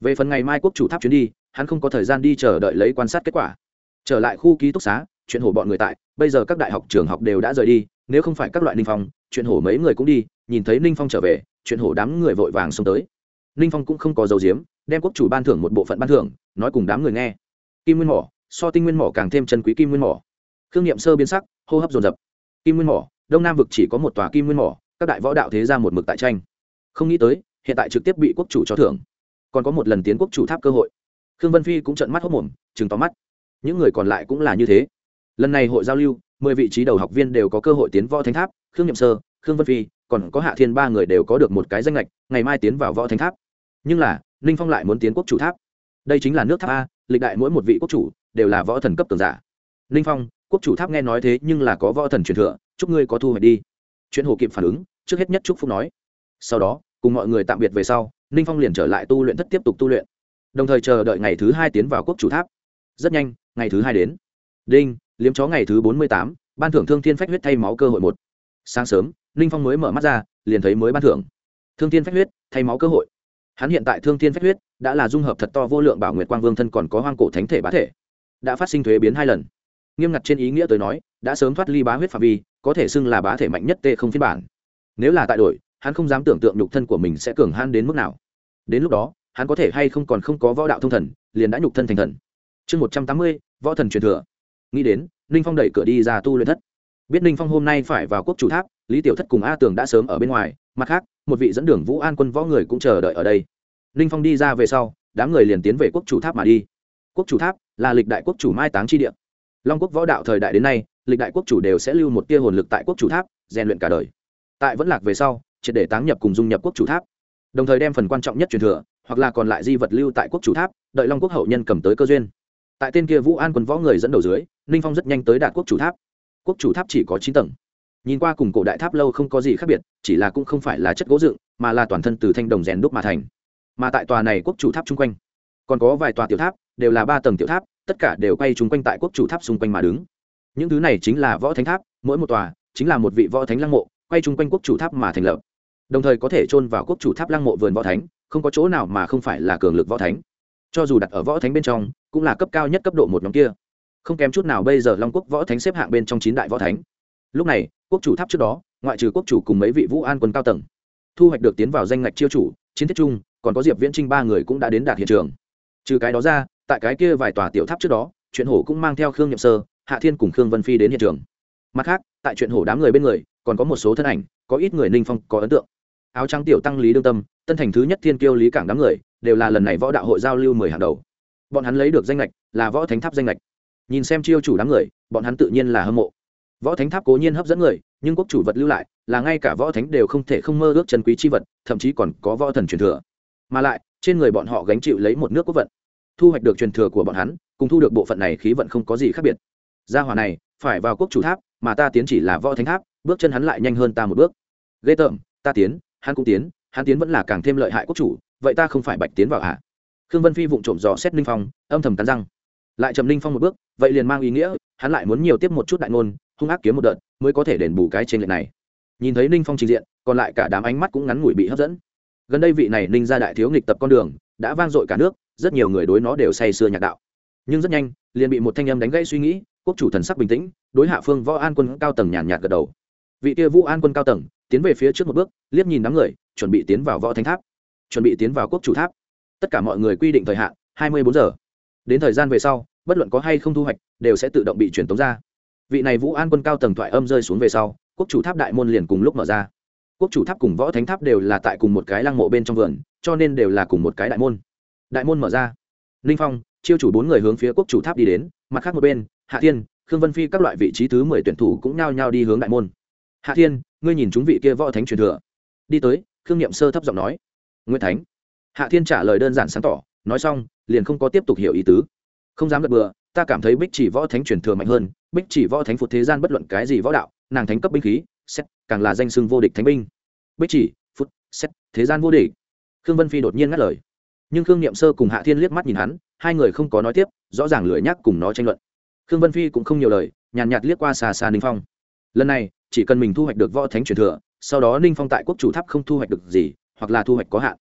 Về phần ngày mai quốc chủ tháp chuyến đi, hắn không có thời gian đi chờ đợi lấy quan sát kết quả. Trở lại khu ký túc xá, chuyện hổ bọn người tại, bây giờ các đại học trường học đều đã rời đi, nếu không phải các loại ninh phong, chuyện hổ mấy người cũng đi, nhìn thấy ninh phong trở về chuyện hổ đám người vội vàng xông tới. Ninh phong cũng không có dấu diếm đem quốc chủ ban thưởng một bộ phận ban thưởng, nói cùng đám người nghe. Kim nguyên mỏ, so tinh nguyên mỏ càng thêm chân quý kim nguyên mỏ. Khương nghiệm sơ biến sắc, hô hấp dồn dập. Kim nguyên mỏ, đông nam vực chỉ có một tòa kim nguyên mỏ, các đại võ đạo thế ra một mực tại tranh. Không nghĩ tới, hiện tại trực tiếp bị quốc chủ cho thưởng. Còn có một lần tiến quốc chủ tháp cơ hội. Khương vân phi cũng trận mắt hốc mồm chừng tóm mắt. Những người còn lại cũng là như thế. Lần này hội giao lưu, mười vị trí đầu học viên đều có cơ hội tiến võ thánh tháp, khương nhậm sơ, khương vân phi còn có hạ thiên ba người đều có được một cái danh lệch ngày mai tiến vào võ thánh tháp. Nhưng là, ninh phong lại muốn tiến quốc chủ tháp. Đây chính là nước tháp a, lịch đại mỗi một vị quốc chủ đều là võ thần cấp tường giả. Ninh phong, quốc chủ tháp nghe nói thế nhưng là có võ thần truyền thừa, chúc ngươi có thu hoạch đi. Chuyện hồ kịp phản ứng, trước hết nhất chúc phúc nói. Sau đó, cùng mọi người tạm biệt về sau, ninh phong liền trở lại tu luyện thất tiếp tục tu luyện. Đồng thời chờ đợi ngày thứ hai tiến vào quốc chủ tháp. Rất nhanh, ngày thứ hai đến. Đinh, liếm chó ngày thứ bốn mươi tám, ban thưởng thương thiên phách huyết thay máu cơ hội một. Sáng sớm ninh phong mới mở mắt ra, liền thấy mới ban thưởng. Thương thiên phách huyết, thay máu cơ hội. Hắn hiện tại thương thiên phách huyết đã là dung hợp thật to vô lượng bảo nguyệt quang vương thân còn có hoang cổ thánh thể bá thể. Đã phát sinh thuế biến hai lần. Nghiêm ngặt trên ý nghĩa tới nói, đã sớm thoát ly bá huyết phạm vi, có thể xưng là bá thể mạnh nhất tê không phiên bản. Nếu là tại đội hắn không dám tưởng tượng nhục thân của mình sẽ cường han đến mức nào. Đến lúc đó, hắn có thể hay không còn không có võ đạo thông thần, liền đã nhục thân thành thần. Chương một trăm tám mươi, võ thần truyền thừa. Nghĩ đến ninh phong đẩy cửa đi ra tu luyện thất. Biết ninh phong hôm nay phải vào quốc chủ tháp lý tiểu thất cùng a tường đã sớm ở bên ngoài, mặt khác, một vị dẫn đường vũ an quân võ người cũng chờ đợi ở đây. Ninh phong đi ra về sau, đám người liền tiến về quốc chủ tháp mà đi. Quốc chủ tháp là lịch đại quốc chủ mai táng chi địa. Long quốc võ đạo thời đại đến nay, lịch đại quốc chủ đều sẽ lưu một tia hồn lực tại quốc chủ tháp, rèn luyện cả đời. Tại vẫn lạc về sau, triệt để táng nhập cùng dung nhập quốc chủ tháp. Đồng thời đem phần quan trọng nhất truyền thừa, hoặc là còn lại di vật lưu tại quốc chủ tháp, đợi long quốc hậu nhân cầm tới cơ duyên. Tại tên kia vũ an quân võ người dẫn đầu dưới, ninh phong rất nhanh tới đạt quốc chủ tháp. Quốc chủ tháp chỉ có chín tầng nhìn qua cùng cổ đại tháp lâu không có gì khác biệt, chỉ là cũng không phải là chất gỗ dựng, mà là toàn thân từ thanh đồng rèn đúc mà thành. Mà tại tòa này quốc chủ tháp chung quanh, còn có vài tòa tiểu tháp, đều là ba tầng tiểu tháp, tất cả đều quay chung quanh tại quốc chủ tháp xung quanh mà đứng. Những thứ này chính là võ thánh tháp, mỗi một tòa chính là một vị võ thánh lăng mộ, quay chung quanh quốc chủ tháp mà thành lập. Đồng thời có thể chôn vào quốc chủ tháp lăng mộ vườn võ thánh, không có chỗ nào mà không phải là cường lực võ thánh. Cho dù đặt ở võ thánh bên trong, cũng là cấp cao nhất cấp độ một nhóm kia. Không kém chút nào bây giờ long quốc võ thánh xếp hạng bên trong chín đại võ thánh lúc này, quốc chủ tháp trước đó, ngoại trừ quốc chủ cùng mấy vị vũ an quân cao tầng, thu hoạch được tiến vào danh ngạch chiêu chủ, chiến thiết trung, còn có diệp viễn trinh ba người cũng đã đến đạt hiện trường. Trừ cái đó ra, tại cái kia vài tòa tiểu tháp trước đó, chuyện hổ cũng mang theo khương nhậm sơ, hạ thiên cùng khương vân phi đến hiện trường. Mặt khác, tại chuyện hổ đám người bên người, còn có một số thân ảnh, có ít người ninh phong có ấn tượng. Áo trắng tiểu tăng lý đương tâm, tân thành thứ nhất thiên kiêu lý cảng đám người, đều là lần này võ đạo hội giao lưu mười hàng đầu. Bọn hắn lấy được danh lệch là võ thánh tháp danh lệch nhìn xem chiêu chủ đám người, bọn hắn tự nhiên là hâm mộ võ thánh tháp cố nhiên hấp dẫn người, nhưng quốc chủ vật lưu lại là ngay cả võ thánh đều không thể không mơ ước chân quý chi vật, thậm chí còn có võ thần truyền thừa. Mà lại, trên người bọn họ gánh chịu lấy một nước quốc vận. Thu hoạch được truyền thừa của bọn hắn, cùng thu được bộ phận này khí vận không có gì khác biệt. Gia hỏa này, phải vào quốc chủ tháp, mà ta tiến chỉ là võ thánh tháp, bước chân hắn lại nhanh hơn ta một bước. Ghê tởm, ta tiến, hắn cũng tiến, hắn tiến vẫn là càng thêm lợi hại quốc chủ, vậy ta không phải bạch tiến vào ạ à? khương vân phi vụng trộm dò xét ninh phong, âm thầm cắn răng. Lại trầm ninh phong một bước, vậy liền mang ý nghĩa, hắn lại muốn nhiều tiếp một chút đại ngôn hung ác kiếm một đợt, mới có thể đền bù cái trên lệch này. Nhìn thấy ninh phong trình diện, còn lại cả đám ánh mắt cũng ngắn ngủi bị hấp dẫn. Gần đây vị này ninh ra đại thiếu nghịch tập con đường, đã vang dội cả nước, rất nhiều người đối nó đều say sưa nhạc đạo. Nhưng rất nhanh, liền bị một thanh âm đánh gãy suy nghĩ, quốc chủ thần sắc bình tĩnh, đối hạ phương võ an quân cao tầng nhàn nhạt gật đầu. Vị kia vũ an quân cao tầng, tiến về phía trước một bước, liếc nhìn đám người, chuẩn bị tiến vào võ thánh tháp. Chuẩn bị tiến vào quốc chủ tháp. Tất cả mọi người quy định thời hạn, hai mươi bốn giờ. Đến thời gian về sau, bất luận có hay không thu hoạch, đều sẽ tự động bị truyền tống ra vị này vũ an quân cao tầng thoại âm rơi xuống về sau, quốc chủ tháp đại môn liền cùng lúc mở ra. Quốc chủ tháp cùng võ thánh tháp đều là tại cùng một cái lăng mộ bên trong vườn, cho nên đều là cùng một cái đại môn. Đại môn mở ra. Ninh phong, chiêu chủ bốn người hướng phía quốc chủ tháp đi đến, mặt khác một bên, hạ thiên, khương vân phi các loại vị trí thứ mười tuyển thủ cũng nhao nhao đi hướng đại môn. Hạ thiên, ngươi nhìn chúng vị kia võ thánh truyền thừa. Đi tới, khương n i ệ m sơ thấp giọng nói. Nguyễn thánh. Hạ thiên trả lời đơn giản sáng tỏ, nói xong, liền không có tiếp tục hiểu ý tứ. Không dám gật bừa ta cảm thấy bích chỉ võ thánh truyền thừa mạnh hơn bích chỉ võ thánh phụt thế gian bất luận cái gì võ đạo nàng thánh cấp binh khí xét càng là danh xưng vô địch thánh binh. Bích chỉ phút xét thế gian vô địch. Khương vân phi đột nhiên ngắt lời. Nhưng khương n i ệ m sơ cùng hạ thiên liếc mắt nhìn hắn hai người không có nói tiếp rõ ràng lười nhắc cùng nó tranh luận. Khương vân phi cũng không nhiều lời nhàn nhạt, nhạt liếc qua xà xà ninh phong. Lần này chỉ cần mình thu hoạch được võ thánh truyền thừa sau đó ninh phong tại quốc chủ tháp không thu hoạch được gì hoặc là thu hoạch có hạn.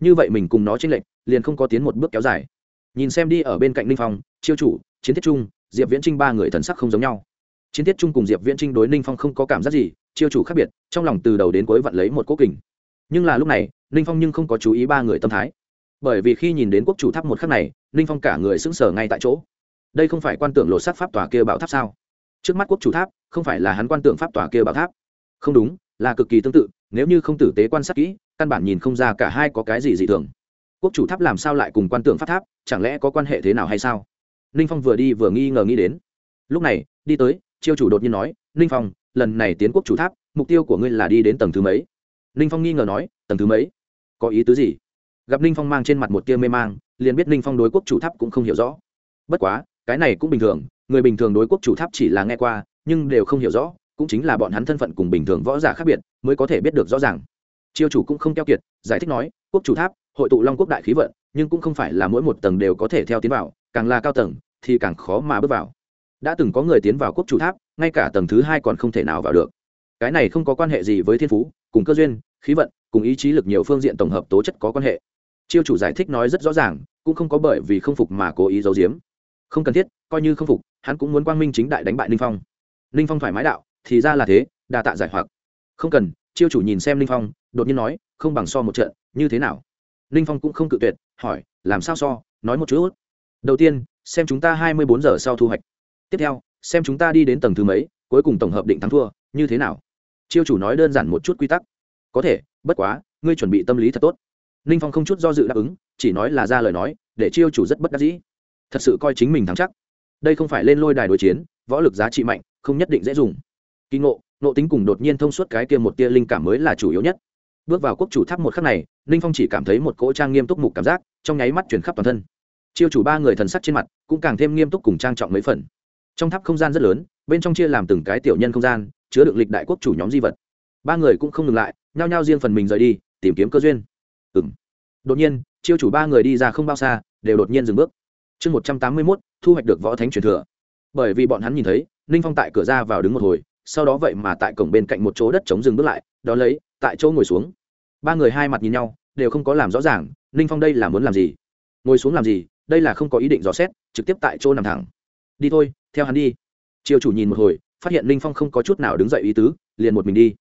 Như vậy mình cùng nó tranh lệch liền không có tiến một bước kéo dài. Nhìn xem đi ở bên cạnh ninh phong chiêu chủ chiến thiết trung, diệp viễn trinh ba người thần sắc không giống nhau. Chiến thiết trung cùng diệp viễn trinh đối ninh phong không có cảm giác gì, chiêu chủ khác biệt, trong lòng từ đầu đến cuối vận lấy một cố kình. Nhưng là lúc này, ninh phong nhưng không có chú ý ba người tâm thái. Bởi vì khi nhìn đến quốc chủ tháp một khắc này, ninh phong cả người sững sờ ngay tại chỗ. Đây không phải quan tưởng lột sắc pháp tòa kia bảo tháp sao? Trước mắt quốc chủ tháp, không phải là hắn quan tưởng pháp tòa kia bảo tháp. Không đúng, là cực kỳ tương tự, nếu như không tử tế quan sát kỹ, căn bản nhìn không ra cả hai có cái gì dị thường. Quốc chủ tháp làm sao lại cùng quan tưởng pháp tháp, chẳng lẽ có quan hệ thế nào hay sao? Ninh phong vừa đi vừa nghi ngờ nghĩ đến. Lúc này, đi tới, chiêu chủ đột nhiên nói, ninh phong, lần này tiến quốc chủ tháp, mục tiêu của ngươi là đi đến tầng thứ mấy? Ninh phong nghi ngờ nói, tầng thứ mấy? Có ý tứ gì? Gặp ninh phong mang trên mặt một tia mê mang, liền biết ninh phong đối quốc chủ tháp cũng không hiểu rõ. Bất quá, cái này cũng bình thường, người bình thường đối quốc chủ tháp chỉ là nghe qua, nhưng đều không hiểu rõ, cũng chính là bọn hắn thân phận cùng bình thường võ giả khác biệt, mới có thể biết được rõ ràng. Chiêu chủ cũng không keo kiệt, giải thích nói, quốc chủ tháp, hội tụ long quốc đại khí vận, nhưng cũng không phải là mỗi một tầng đều có thể theo tiến vào càng là cao tầng, thì càng khó mà bước vào. Đã từng có người tiến vào quốc chủ tháp, ngay cả tầng thứ hai còn không thể nào vào được. Cái này không có quan hệ gì với thiên phú, cùng cơ duyên, khí vận, cùng ý chí lực nhiều phương diện tổng hợp tố chất có quan hệ. Chiêu chủ giải thích nói rất rõ ràng, cũng không có bởi vì không phục mà cố ý giấu giếm. Không cần thiết, coi như không phục, hắn cũng muốn quang minh chính đại đánh bại ninh phong. Ninh phong thoải mái đạo, thì ra là thế, đa tạ giải hoặc. Không cần, chiêu chủ nhìn xem ninh phong, đột nhiên nói, không bằng so một trận, như thế nào? Ninh phong cũng không cự tuyệt, hỏi, làm sao so, nói một chút đầu tiên, xem chúng ta hai mươi bốn giờ sau thu hoạch. Tiếp theo, xem chúng ta đi đến tầng thứ mấy, cuối cùng tổng hợp định thắng thua, như thế nào? Chiêu chủ nói đơn giản một chút quy tắc. Có thể, bất quá, ngươi chuẩn bị tâm lý thật tốt. Ninh phong không chút do dự đáp ứng, chỉ nói là ra lời nói, để chiêu chủ rất bất đắc dĩ. Thật sự coi chính mình thắng chắc. Đây không phải lên lôi đài đối chiến, võ lực giá trị mạnh, không nhất định dễ dùng. Kỳ ngộ nộ tính cùng đột nhiên thông suốt cái kia một tia linh cảm mới là chủ yếu nhất. Bước vào quốc chủ tháp một khắc này ninh phong chỉ cảm thấy một cỗ trang nghiêm túc mục cảm giác, trong nháy mắt chuyển khắp toàn thân chiêu chủ ba người thần sắc trên mặt cũng càng thêm nghiêm túc cùng trang trọng mấy phần. Trong tháp không gian rất lớn, bên trong chia làm từng cái tiểu nhân không gian, chứa đựng lịch đại quốc chủ nhóm di vật. Ba người cũng không ngừng lại, nhao nhao riêng phần mình rời đi, tìm kiếm cơ duyên. Ừ m đột nhiên, chiêu chủ ba người đi ra không bao xa, đều đột nhiên dừng bước. Chương một trăm tám mươi mốt, thu hoạch được võ thánh truyền thừa. Bởi vì bọn hắn nhìn thấy, ninh phong tại cửa ra vào đứng một hồi, sau đó vậy mà tại cổng bên cạnh một chỗ đất chống dừng bước lại, đó lấy, tại chỗ ngồi xuống. Ba người hai mặt nhìn nhau, đều không có làm rõ ràng, ninh phong đây là muốn làm gì? Ngồi xuống làm gì? Đây là không có ý định dò xét, trực tiếp tại chỗ nằm thẳng. Đi thôi, theo hắn đi. Triều chủ nhìn một hồi, phát hiện ninh phong không có chút nào đứng dậy ý tứ, liền một mình đi.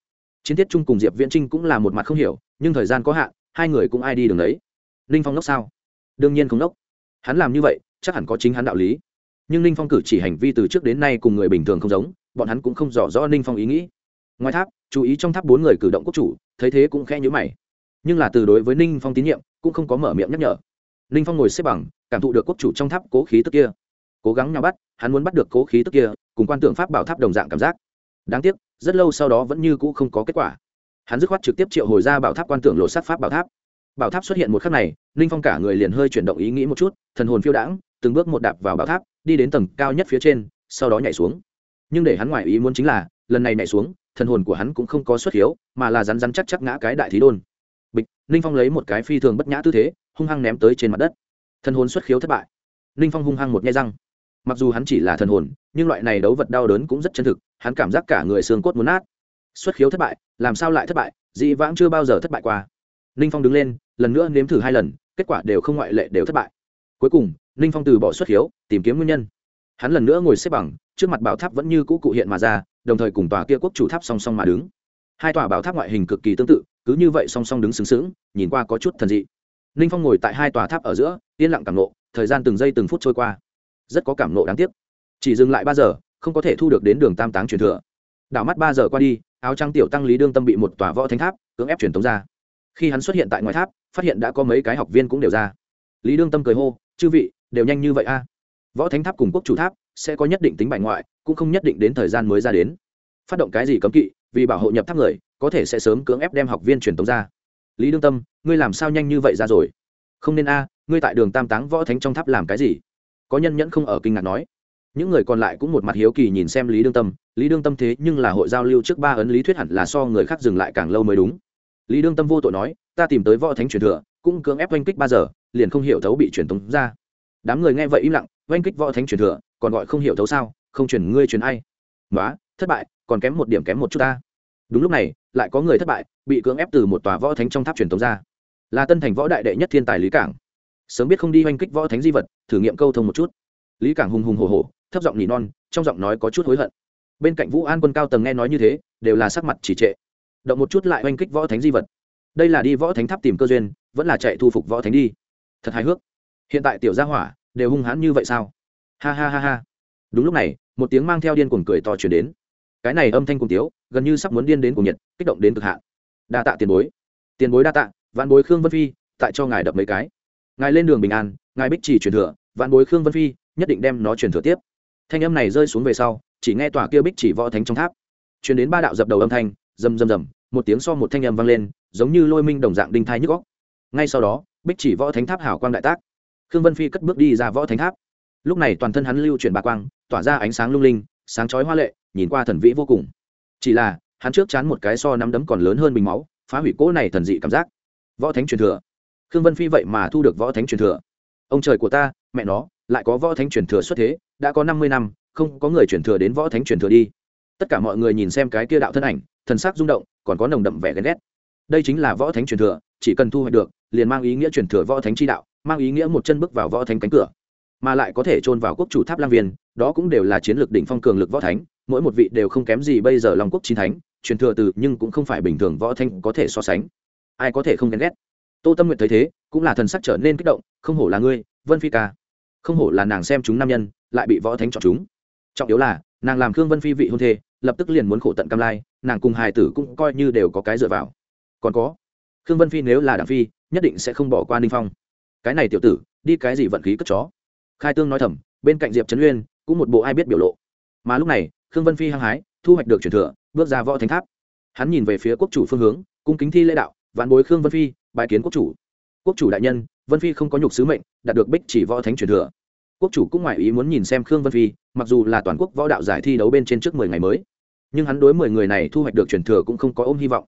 Chiến thiết trung cùng diệp viễn trinh cũng là một mặt không hiểu, nhưng thời gian có hạn, hai người cũng ai đi đường đấy. Ninh phong ngốc sao? Đương nhiên không ngốc. Hắn làm như vậy, chắc hẳn có chính hắn đạo lý. Nhưng ninh phong cử chỉ hành vi từ trước đến nay cùng người bình thường không giống, bọn hắn cũng không rõ rõ ninh phong ý nghĩ. Ngoài tháp, chú ý trong tháp bốn người cử động quốc chủ, thấy thế cũng khẽ nhớ mày. Nhưng là từ đối với ninh phong tín nhiệm, cũng không có mở miệng nhắc nhở. Ninh phong ngồi xếp bằng cảm thụ được quốc chủ trong tháp cố khí tức kia. Cố gắng nhau bắt, hắn muốn bắt được cố khí tức kia, cùng quan tượng pháp bảo tháp đồng dạng cảm giác. Đáng tiếc, rất lâu sau đó vẫn như cũ không có kết quả. Hắn dứt khoát trực tiếp triệu hồi ra bảo tháp quan tượng lộ sát pháp bảo tháp. Bảo tháp xuất hiện một khắc này, ninh phong cả người liền hơi chuyển động ý nghĩ một chút, thần hồn phiêu đãng, từng bước một đạp vào bảo tháp, đi đến tầng cao nhất phía trên, sau đó nhảy xuống. Nhưng để hắn ngoài ý muốn chính là, lần này nhảy xuống, thần hồn của hắn cũng không có xuất hiếu, mà là rắn rắn chắc chắc ngã cái đại thí đôn. Bịch, ninh phong lấy một cái phi thường bất nhã tư thế, hung hăng ném tới trên mặt đất thần hồn xuất khiếu thất bại. Ninh phong hung hăng một nhay răng. Mặc dù hắn chỉ là thần hồn, nhưng loại này đấu vật đau đớn cũng rất chân thực, hắn cảm giác cả người xương cốt muốn nát. Xuất khiếu thất bại, làm sao lại thất bại? Dị vãng chưa bao giờ thất bại qua. Ninh phong đứng lên, lần nữa nếm thử hai lần, kết quả đều không ngoại lệ đều thất bại. Cuối cùng, ninh phong từ bỏ xuất khiếu, tìm kiếm nguyên nhân. Hắn lần nữa ngồi xếp bằng, trước mặt bảo tháp vẫn như cũ cụ hiện mà ra, đồng thời cùng tòa kia quốc chủ tháp song song mà đứng. Hai tòa bảo tháp ngoại hình cực kỳ tương tự, cứ như vậy song song đứng sướng sướng nhìn qua có chút thần dị ninh phong ngồi tại hai tòa tháp ở giữa, yên lặng cảm nộ thời gian từng giây từng phút trôi qua. Rất có cảm nộ đáng tiếc. Chỉ dừng lại ba giờ, không có thể thu được đến đường tam táng truyền thừa. Đảo mắt ba giờ qua đi, áo trắng tiểu tăng lý đương tâm bị một tòa võ thánh tháp cưỡng ép truyền tống ra. Khi hắn xuất hiện tại ngoài tháp, phát hiện đã có mấy cái học viên cũng đều ra. Lý đương tâm cười hô, chư vị, đều nhanh như vậy a? Võ thánh tháp cùng quốc chủ tháp sẽ có nhất định tính bài ngoại, cũng không nhất định đến thời gian mới ra đến. Phát động cái gì cấm kỵ, vì bảo hộ nhập tháp người, có thể sẽ sớm cưỡng ép đem học viên truyền tống ra lý đương tâm, ngươi làm sao nhanh như vậy ra rồi? Không nên a, ngươi tại đường tam táng võ thánh trong tháp làm cái gì? Có nhân nhẫn không ở kinh ngạc nói. Những người còn lại cũng một mặt hiếu kỳ nhìn xem lý đương tâm, lý đương tâm thế nhưng là hội giao lưu trước ba ấn lý thuyết hẳn là so người khác dừng lại càng lâu mới đúng. Lý đương tâm vô tội nói, ta tìm tới võ thánh truyền thừa, cũng cưỡng ép oanh kích ba giờ, liền không hiểu thấu bị truyền tống ra. Đám người nghe vậy im lặng, oanh kích võ thánh truyền thừa, còn gọi không hiểu thấu sao? Không truyền ngươi truyền ai? Nói thất bại, còn kém một điểm kém một chút ta đúng lúc này, lại có người thất bại, bị cưỡng ép từ một tòa võ thánh trong tháp truyền tống ra. Là tân thành võ đại đệ nhất thiên tài lý cảng. Sớm biết không đi oanh kích võ thánh di vật, thử nghiệm câu thông một chút. Lý cảng hùng hùng hồ hồ thấp giọng nỉ non, trong giọng nói có chút hối hận. Bên cạnh vũ an quân cao tầng nghe nói như thế, đều là sắc mặt chỉ trệ. Động một chút lại oanh kích võ thánh di vật. Đây là đi võ thánh tháp tìm cơ duyên, vẫn là chạy thu phục võ thánh đi. Thật hài hước. Hiện tại tiểu gia hỏa, đều hung hãn như vậy sao? Ha ha ha ha. Đúng lúc này, một tiếng mang theo điên cuồng cười to chuyển đến cái này âm thanh cùng tiếu, gần như sắp muốn điên đến cùng nhiệt, kích động đến cực hạn. Đa tạ tiền bối. Tiền bối đa tạ, vạn bối khương vân phi, tại cho ngài đập mấy cái. Ngài lên đường bình an, ngài bích chỉ truyền thừa, vạn bối khương vân phi, nhất định đem nó truyền thừa tiếp. Thanh âm này rơi xuống về sau, chỉ nghe tòa kia bích chỉ võ thánh trong tháp. Truyền đến ba đạo dập đầu âm thanh, rầm rầm rầm, một tiếng so một thanh âm vang lên, giống như lôi minh đồng dạng đinh thai nhức góc ngay sau đó, bích chỉ võ thánh tháp hảo quang đại tác. Khương vân phi cất bước đi ra võ thánh tháp. Lúc này toàn thân hắn lưu chuyển bà quang, tỏa ra ánh sáng lung linh sáng chói hoa lệ, nhìn qua thần vĩ vô cùng. Chỉ là, hắn trước chán một cái so nắm đấm còn lớn hơn bình máu, phá hủy cỗ này thần dị cảm giác. Võ thánh truyền thừa. Khương vân phi vậy mà thu được võ thánh truyền thừa. Ông trời của ta, mẹ nó, lại có võ thánh truyền thừa xuất thế, đã có năm mươi năm, không có người truyền thừa đến võ thánh truyền thừa đi. Tất cả mọi người nhìn xem cái kia đạo thân ảnh, thần sắc rung động, còn có nồng đậm vẻ ghen ghét. Đây chính là võ thánh truyền thừa, chỉ cần thu hoạch được, liền mang ý nghĩa truyền thừa võ thánh chi đạo, mang ý nghĩa một chân bước vào võ thánh cánh cửa mà lại có thể chôn vào quốc chủ tháp lang viên, đó cũng đều là chiến lược đỉnh phong cường lực võ thánh, mỗi một vị đều không kém gì bây giờ long quốc chín thánh, truyền thừa từ nhưng cũng không phải bình thường võ thánh có thể so sánh. Ai có thể không ghen ghét? Tô tâm nguyện thấy thế, cũng là thần sắc trở nên kích động, không hổ là ngươi, vân phi ca. Không hổ là nàng xem chúng nam nhân, lại bị võ thánh chọn chúng. Trọng yếu là, nàng làm khương vân phi vị hôn thê, lập tức liền muốn khổ tận cam lai, nàng cùng hài tử cũng coi như đều có cái dựa vào. Còn có, khương vân phi nếu là đảng phi, nhất định sẽ không bỏ qua ninh phong. Cái này tiểu tử, đi cái gì vận khí cất chó? Khai tương nói thầm, bên cạnh diệp trấn uyên, cũng một bộ ai biết biểu lộ. Mà lúc này, khương vân phi hăng hái, thu hoạch được truyền thừa, bước ra võ thánh tháp. Hắn nhìn về phía quốc chủ phương hướng, cung kính thi lễ đạo, vạn bối khương vân phi bài kiến quốc chủ. Quốc chủ đại nhân, vân phi không có nhục sứ mệnh, đạt được bích chỉ võ thánh truyền thừa. Quốc chủ cũng ngoại ý muốn nhìn xem khương vân phi, mặc dù là toàn quốc võ đạo giải thi đấu bên trên trước mười ngày mới. Nhưng hắn đối mười người này thu hoạch được truyền thừa cũng không có ôm hy vọng.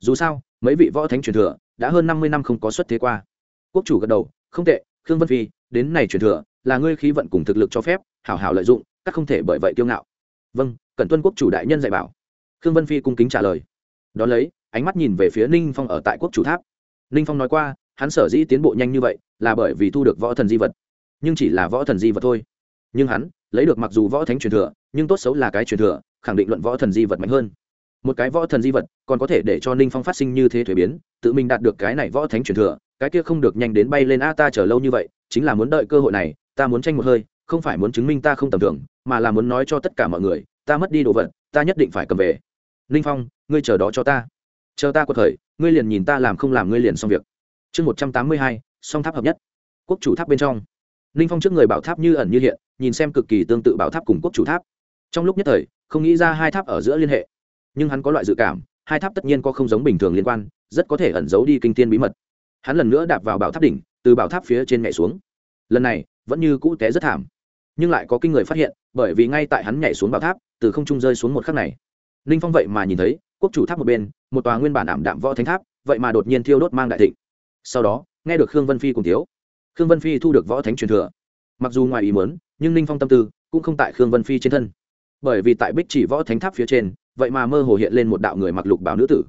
Dù sao, mấy vị võ thánh truyền thừa đã hơn năm mươi năm không có xuất thế qua. Quốc chủ gật đầu, không tệ, khương vân phi, đến này truyền thừa là ngươi khí vận cùng thực lực cho phép, hảo hảo lợi dụng, các không thể bởi vậy kiêu ngạo. Vâng cần tuân quốc chủ đại nhân dạy bảo. Khương vân phi cung kính trả lời. Đón lấy, ánh mắt nhìn về phía ninh phong ở tại quốc chủ tháp. Ninh phong nói qua, hắn sở dĩ tiến bộ nhanh như vậy là bởi vì thu được võ thần di vật. Nhưng chỉ là võ thần di vật thôi. Nhưng hắn lấy được mặc dù võ thánh truyền thừa, nhưng tốt xấu là cái truyền thừa, khẳng định luận võ thần di vật mạnh hơn. Một cái võ thần di vật còn có thể để cho ninh phong phát sinh như thế thuế biến, tự mình đạt được cái này võ thánh truyền thừa, cái kia không được nhanh đến bay lên a ta chờ lâu như vậy, chính là muốn đợi cơ hội này ta muốn tranh một hơi, không phải muốn chứng minh ta không tầm thường, mà là muốn nói cho tất cả mọi người, ta mất đi đồ vật, ta nhất định phải cầm về. Ninh phong, ngươi chờ đó cho ta. Chờ ta có thời ngươi liền nhìn ta làm không làm ngươi liền xong việc. Chương một trăm tám mươi hai, song tháp hợp nhất. Quốc chủ tháp bên trong. Ninh phong trước người bảo tháp như ẩn như hiện, nhìn xem cực kỳ tương tự bảo tháp cùng quốc chủ tháp. Trong lúc nhất thời, không nghĩ ra hai tháp ở giữa liên hệ. Nhưng hắn có loại dự cảm, hai tháp tất nhiên có không giống bình thường liên quan, rất có thể ẩn giấu đi kinh tiên bí mật. Hắn lần nữa đạp vào bảo tháp đỉnh, từ bảo tháp phía trên mẹ xuống. Lần này vẫn như cũ té rất thảm. Nhưng lại có kinh người phát hiện, bởi vì ngay tại hắn nhảy xuống bảo tháp, từ không trung rơi xuống một khắc này. Ninh phong vậy mà nhìn thấy, quốc chủ tháp một bên, một tòa nguyên bản ảm đạm võ thánh tháp, vậy mà đột nhiên thiêu đốt mang đại thịnh. Sau đó, nghe được khương vân phi cùng thiếu. Khương vân phi thu được võ thánh truyền thừa. Mặc dù ngoài ý muốn, nhưng ninh phong tâm tư cũng không tại khương vân phi trên thân. Bởi vì tại bích chỉ võ thánh tháp phía trên, vậy mà mơ hồ hiện lên một đạo người mặc lục bảo nữ tử.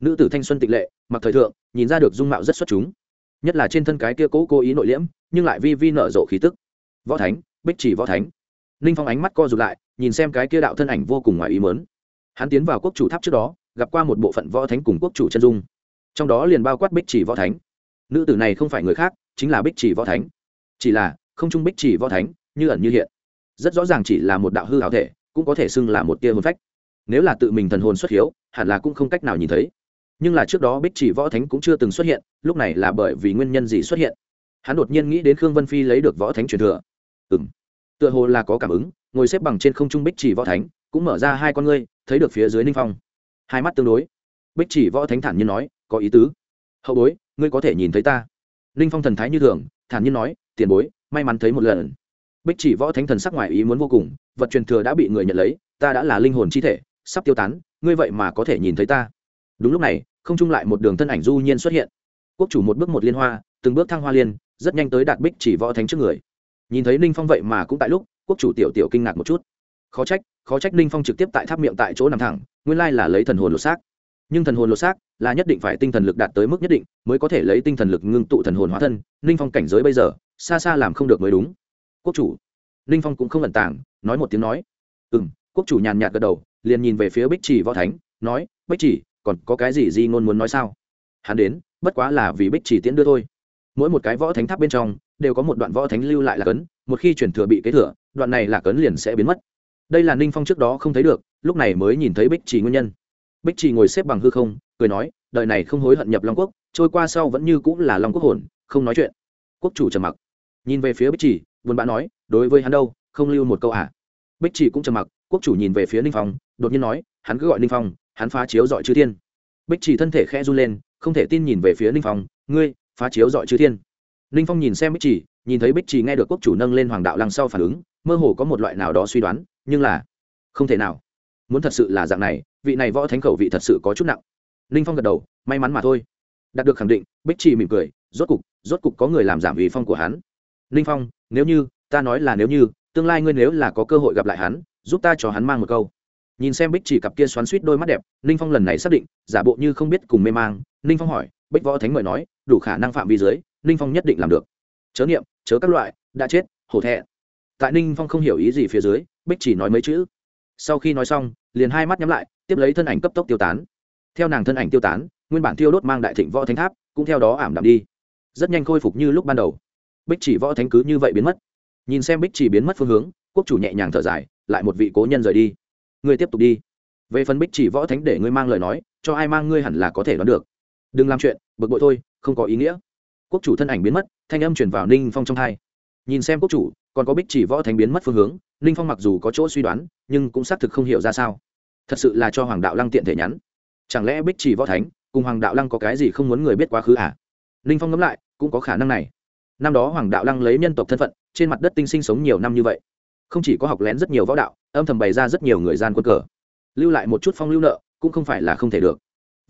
Nữ tử thanh xuân tịch lệ, mặc thời thượng, nhìn ra được dung mạo rất xuất chúng. Nhất là trên thân cái kia cố cố ý nội liễm nhưng lại vi vi nở rộ khí tức. Võ thánh, bích chỉ võ thánh. Ninh phong ánh mắt co rụt lại, nhìn xem cái kia đạo thân ảnh vô cùng ngoài ý mớn hắn tiến vào quốc chủ tháp trước đó, gặp qua một bộ phận võ thánh cùng quốc chủ chân dung. Trong đó liền bao quát bích chỉ võ thánh. Nữ tử này không phải người khác, chính là bích chỉ võ thánh. Chỉ là, không trung bích chỉ võ thánh, như ẩn như hiện. Rất rõ ràng chỉ là một đạo hư hảo thể, cũng có thể xưng là một tia hồn phách. Nếu là tự mình thần hồn xuất hiếu, hẳn là cũng không cách nào nhìn thấy. Nhưng là trước đó bích chỉ võ thánh cũng chưa từng xuất hiện, lúc này là bởi vì nguyên nhân gì xuất hiện? Hắn đột nhiên nghĩ đến khương vân phi lấy được võ thánh truyền thừa. Ừ m tựa hồ là có cảm ứng, ngồi xếp bằng trên không trung bích chỉ võ thánh, cũng mở ra hai con ngươi, thấy được phía dưới ninh phong. Hai mắt tương đối. Bích chỉ võ thánh thản nhiên nói, có ý tứ. Hậu bối, ngươi có thể nhìn thấy ta. Ninh phong thần thái như thường, thản nhiên nói, tiền bối, may mắn thấy một lần. Bích chỉ võ thánh thần sắc ngoài ý muốn vô cùng, vật truyền thừa đã bị người nhận lấy, ta đã là linh hồn chi thể, sắp tiêu tán, ngươi vậy mà có thể nhìn thấy ta. Đúng lúc này, không trung lại một đường thân ảnh du nhiên xuất hiện. Quốc chủ một bước một liên hoa, từng bước thăng hoa liên rất nhanh tới đạt bích chỉ võ thánh trước người. Nhìn thấy ninh phong vậy mà cũng tại lúc, quốc chủ tiểu tiểu kinh ngạc một chút. Khó trách khó trách ninh phong trực tiếp tại tháp miệng tại chỗ nằm thẳng, nguyên lai là lấy thần hồn lột xác. Nhưng thần hồn lột xác là nhất định phải tinh thần lực đạt tới mức nhất định mới có thể lấy tinh thần lực ngưng tụ thần hồn hóa thân, ninh phong cảnh giới bây giờ, xa xa làm không được mới đúng. Quốc chủ. Ninh phong cũng không ẩn tàng, nói một tiếng nói. Ừ m quốc chủ nhàn nhạt gật đầu, liền nhìn về phía bích chỉ võ thánh, nói, bích chỉ, còn có cái gì di ngôn muốn nói sao? Hắn đến, bất quá là vì bích chỉ tiễn đưa thôi mỗi một cái võ thánh tháp bên trong đều có một đoạn võ thánh lưu lại là cấn, một khi chuyển thừa bị kế thừa, đoạn này là cấn liền sẽ biến mất. Đây là ninh phong trước đó không thấy được, lúc này mới nhìn thấy bích chỉ nguyên nhân. Bích chỉ ngồi xếp bằng hư không, cười nói, đời này không hối hận nhập long quốc, trôi qua sau vẫn như cũng là long quốc hồn, không nói chuyện. Quốc chủ trầm mặc. Nhìn về phía bích chỉ buồn bã nói, đối với hắn đâu, không lưu một câu à? Bích chỉ cũng trầm mặc, quốc chủ nhìn về phía ninh phong, đột nhiên nói, hắn cứ gọi ninh phong, hắn phá chiếu dọi chư thiên. Bích chỉ thân thể khẽ run lên, không thể tin nhìn về phía ninh phong, ngươi phá chiếu dọi chư thiên. Ninh phong nhìn xem bích trì, nhìn thấy bích trì nghe được quốc chủ nâng lên hoàng đạo lăng sau phản ứng, mơ hồ có một loại nào đó suy đoán, nhưng là không thể nào. Muốn thật sự là dạng này, vị này võ thánh khẩu vị thật sự có chút nặng. Ninh phong gật đầu, may mắn mà thôi. Đạt được khẳng định, bích trì mỉm cười, rốt cục rốt cục có người làm giảm ý phong của hắn. Ninh phong, nếu như, ta nói là nếu như, tương lai ngươi nếu là có cơ hội gặp lại hắn, giúp ta cho hắn mang một câu. Nhìn xem bích chỉ cặp kia xoắn suýt đôi mắt đẹp ninh phong lần này xác định, giả bộ như không biết cùng mê mang. Ninh phong hỏi bích võ thánh mời nói, đủ khả năng phạm vi dưới, ninh phong nhất định làm được. Chớ nghiệm chớ các loại, đã chết, hổ thẹn. Tại ninh phong không hiểu ý gì phía dưới, bích chỉ nói mấy chữ. Sau khi nói xong, liền hai mắt nhắm lại, tiếp lấy thân ảnh cấp tốc tiêu tán. Theo nàng thân ảnh tiêu tán, nguyên bản tiêu đốt mang đại thịnh võ thánh tháp, cũng theo đó ảm đạm đi. Rất nhanh khôi phục như lúc ban đầu. Bích chỉ võ thánh cứ như vậy biến mất. Nhìn xem bích chỉ biến mất phương hướng, quốc chủ nhẹ nhàng thở dài, lại một vị cố nhân rời đi. Ngươi tiếp tục đi. Về phần bích chỉ võ thánh để ngươi mang lời nói, cho ai mang ngươi hẳn là có thể đoán được đừng làm chuyện, bực bội thôi, không có ý nghĩa. Quốc chủ thân ảnh biến mất, thanh âm chuyển vào ninh phong trong thai. Nhìn xem quốc chủ, còn có bích chỉ võ thánh biến mất phương hướng, ninh phong mặc dù có chỗ suy đoán, nhưng cũng xác thực không hiểu ra sao. Thật sự là cho hoàng đạo lăng tiện thể nhắn. Chẳng lẽ bích chỉ võ thánh cùng hoàng đạo lăng có cái gì không muốn người biết quá khứ à? Ninh phong ngẫm lại, cũng có khả năng này. Năm đó hoàng đạo lăng lấy nhân tộc thân phận, trên mặt đất tinh sinh sống nhiều năm như vậy. Không chỉ có học lén rất nhiều võ đạo, âm thầm bày ra rất nhiều người gian quân cờ. Lưu lại một chút phong lưu nợ, cũng không phải là không thể được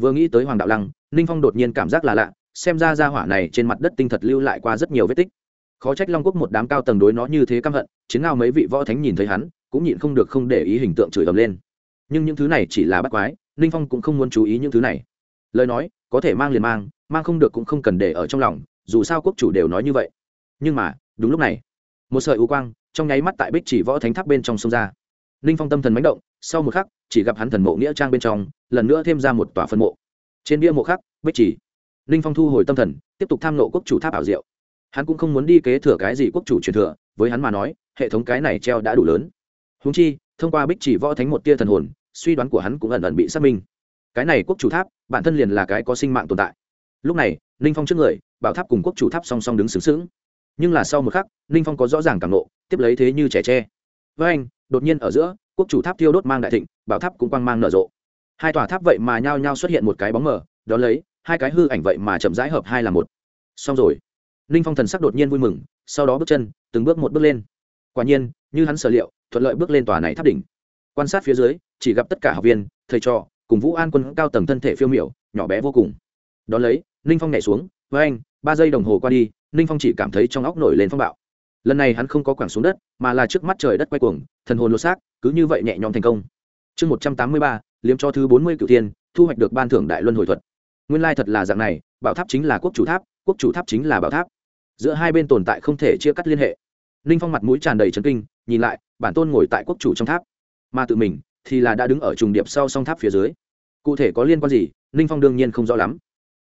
vừa nghĩ tới hoàng đạo lăng, ninh phong đột nhiên cảm giác là lạ, xem ra ra hỏa này trên mặt đất tinh thật lưu lại qua rất nhiều vết tích. Khó trách long quốc một đám cao tầng đối nó như thế căm hận, chiến ngao mấy vị võ thánh nhìn thấy hắn, cũng nhịn không được không để ý hình tượng chửi ầm lên. Nhưng những thứ này chỉ là bắt quái, ninh phong cũng không muốn chú ý những thứ này. Lời nói, có thể mang liền mang mang không được cũng không cần để ở trong lòng, dù sao quốc chủ đều nói như vậy. Nhưng mà, đúng lúc này, một sợi u quang trong nháy mắt tại bích chỉ võ thánh tháp bên trong sông ra ninh phong tâm thần mánh động, sau một khắc, chỉ gặp hắn thần mộ nghĩa trang bên trong, lần nữa thêm ra một tòa phân mộ. Trên bia mộ khắc, bích chỉ. Ninh phong thu hồi tâm thần, tiếp tục tham nộ quốc chủ tháp ảo diệu. Hắn cũng không muốn đi kế thừa cái gì quốc chủ truyền thừa, với hắn mà nói, hệ thống cái này treo đã đủ lớn. Húng chi, thông qua bích chỉ võ thánh một tia thần hồn, suy đoán của hắn cũng ẩn ẩn bị xác minh. Cái này quốc chủ tháp, bản thân liền là cái có sinh mạng tồn tại. Lúc này ninh phong trước người, bảo tháp cùng quốc chủ tháp song song đứng xứng xứng nhưng là sau một khắc ninh phong có rõ ràng cảm nộ tiếp lấy thế như trẻ tre. Với anh đột nhiên ở giữa, quốc chủ tháp tiêu đốt mang đại thịnh, bảo tháp cũng quang mang nở rộ. Hai tòa tháp vậy mà nhao nhao xuất hiện một cái bóng mờ, đó lấy, hai cái hư ảnh vậy mà chậm rãi hợp hai là một. Xong rồi. Ninh phong thần sắc đột nhiên vui mừng, sau đó bước chân, từng bước một bước lên. Quả nhiên, như hắn sở liệu, thuận lợi bước lên tòa này tháp đỉnh. Quan sát phía dưới, chỉ gặp tất cả học viên, thầy trò, cùng vũ an quân cao tầng thân thể phiêu miểu, nhỏ bé vô cùng. Đ ó lấy ninh phong nhảy xuống với anh ba giây đồng hồ qua đi. Ninh phong chỉ cảm thấy trong óc nổi lên phong bạo lần này hắn không có quẳng xuống đất, mà là trước mắt trời đất quay cuồng, thần hồn lột xác, cứ như vậy nhẹ nhõm thành công. Chương một trăm tám mươi ba, liếm cho thứ bốn mươi cựu tiên thu hoạch được ban thưởng đại luân hồi thuật. Nguyên lai thật là dạng này, bảo tháp chính là quốc chủ tháp, quốc chủ tháp chính là bảo tháp. Giữa hai bên tồn tại không thể chia cắt liên hệ. Ninh phong mặt mũi tràn đầy trấn kinh, nhìn lại, bản tôn ngồi tại quốc chủ trong tháp. Mà tự mình thì là đã đứng ở trùng điệp sau song tháp phía dưới. Cụ thể có liên quan gì, ninh phong đương nhiên không rõ lắm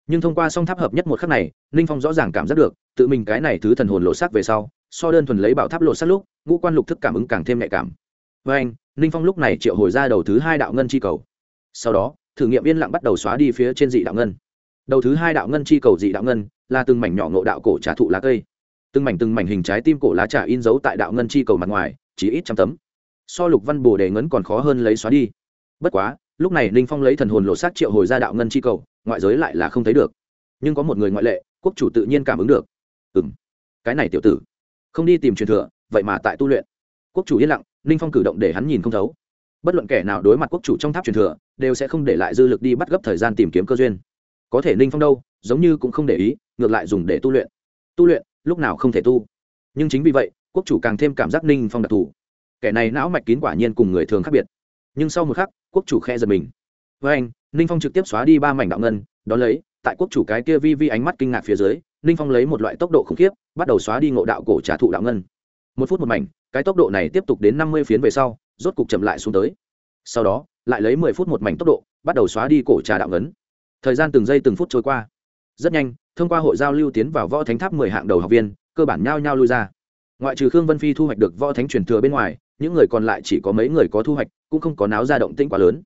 nhưng thông qua song tháp hợp nhất một khắc này, ninh phong rõ ràng cảm giác được, tự mình cái này thứ thần hồn lộ sắc về sau, so đơn thuần lấy bảo tháp lộ sắc lúc, ngũ quan lục thức cảm ứng càng thêm nhạy cảm. Với anh, ninh phong lúc này triệu hồi ra đầu thứ hai đạo ngân chi cầu. Sau đó, thử nghiệm yên lặng bắt đầu xóa đi phía trên dị đạo ngân. Đầu thứ hai đạo ngân chi cầu dị đạo ngân là từng mảnh nhỏ ngộ đạo cổ trà thụ lá cây. Từng mảnh từng mảnh hình trái tim cổ lá trà in dấu tại đạo ngân chi cầu mặt ngoài, chỉ ít trăm tấm. So lục văn bồ đề ngấn còn khó hơn lấy xóa đi. Bất quá, lúc này ninh phong lấy thần hồn lộ sát triệu hồi ra đạo ngân chi cầu ngoại giới lại là không thấy được. Nhưng có một người ngoại lệ, quốc chủ tự nhiên cảm ứng được. Ừ m cái này tiểu tử. Không đi tìm truyền thừa, vậy mà tại tu luyện. Quốc chủ yên lặng, ninh phong cử động để hắn nhìn không thấu. Bất luận kẻ nào đối mặt quốc chủ trong tháp truyền thừa, đều sẽ không để lại dư lực đi bắt gấp thời gian tìm kiếm cơ duyên. Có thể ninh phong đâu, giống như cũng không để ý, ngược lại dùng để tu luyện. Tu luyện, lúc nào không thể tu. Nhưng chính vì vậy, quốc chủ càng thêm cảm giác ninh phong đặc thù. Kẻ này não mạch kín quả nhiên cùng người thường khác biệt. Nhưng sau một khắc, quốc chủ khe giật mình. Với anh ninh phong trực tiếp xóa đi ba mảnh đạo ngân đ ó lấy, tại quốc chủ cái kia vi vi ánh mắt kinh ngạc phía dưới, ninh phong lấy một loại tốc độ khủng khiếp, bắt đầu xóa đi ngộ đạo cổ trả thụ đạo ngân. Một phút một mảnh, cái tốc độ này tiếp tục đến năm mươi phiến về sau, rốt cục chậm lại xuống tới. Sau đó, lại lấy mười phút một mảnh tốc độ, bắt đầu xóa đi cổ trà đạo ngấn thời gian từng giây từng phút trôi qua. Rất nhanh, thông qua hội giao lưu tiến vào võ thánh tháp mười hạng đầu học viên, cơ bản nhao nhao lui ra. Ngoại trừ khương vân phi thu hoạch được võ thánh truyền thừa bên ngoài, những người còn lại chỉ có mấy người có thu hoạch, cũng không có náo ra động tĩnh quá lớn.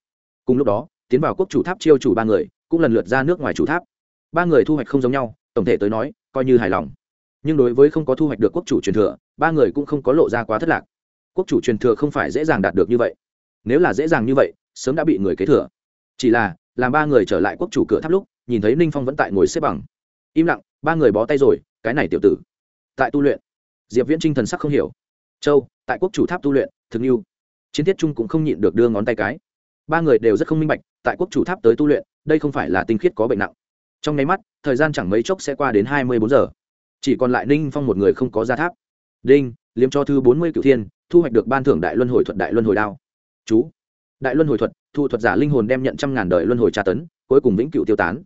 Cùng lúc đó tiến vào quốc chủ tháp chiêu chủ ba người, cũng lần lượt ra nước ngoài chủ tháp. Ba người thu hoạch không giống nhau, tổng thể tới nói, coi như hài lòng. Nhưng đối với không có thu hoạch được quốc chủ truyền thừa, ba người cũng không có lộ ra quá thất lạc. Quốc chủ truyền thừa không phải dễ dàng đạt được như vậy. Nếu là dễ dàng như vậy, sớm đã bị người kế thừa. Chỉ là, làm ba người trở lại quốc chủ cửa tháp lúc, nhìn thấy ninh phong vẫn tại ngồi xếp bằng. Im lặng, ba người bó tay rồi, cái này tiểu tử, tại tu luyện. Diệp viễn trinh thần sắc không hiểu. Châu, tại quốc chủ tháp tu luyện, thực như. Chiến thiết trung cũng không nhịn được đưa ngón tay cái. Ba người đều rất không minh bạch tại quốc chủ tháp tới tu luyện, đây không phải là tinh khiết có bệnh nặng. Trong nháy mắt, thời gian chẳng mấy chốc sẽ qua đến hai mươi bốn giờ. Chỉ còn lại ninh phong một người không có ra tháp. Đinh, liếm cho thư bốn mươi cựu thiên, thu hoạch được ban thưởng đại luân hồi thuật, đại luân hồi đao. Chú. Đại luân hồi thuật, thu thuật giả linh hồn đem nhận trăm ngàn đời luân hồi tra tấn, cuối cùng vĩnh cựu tiêu tán.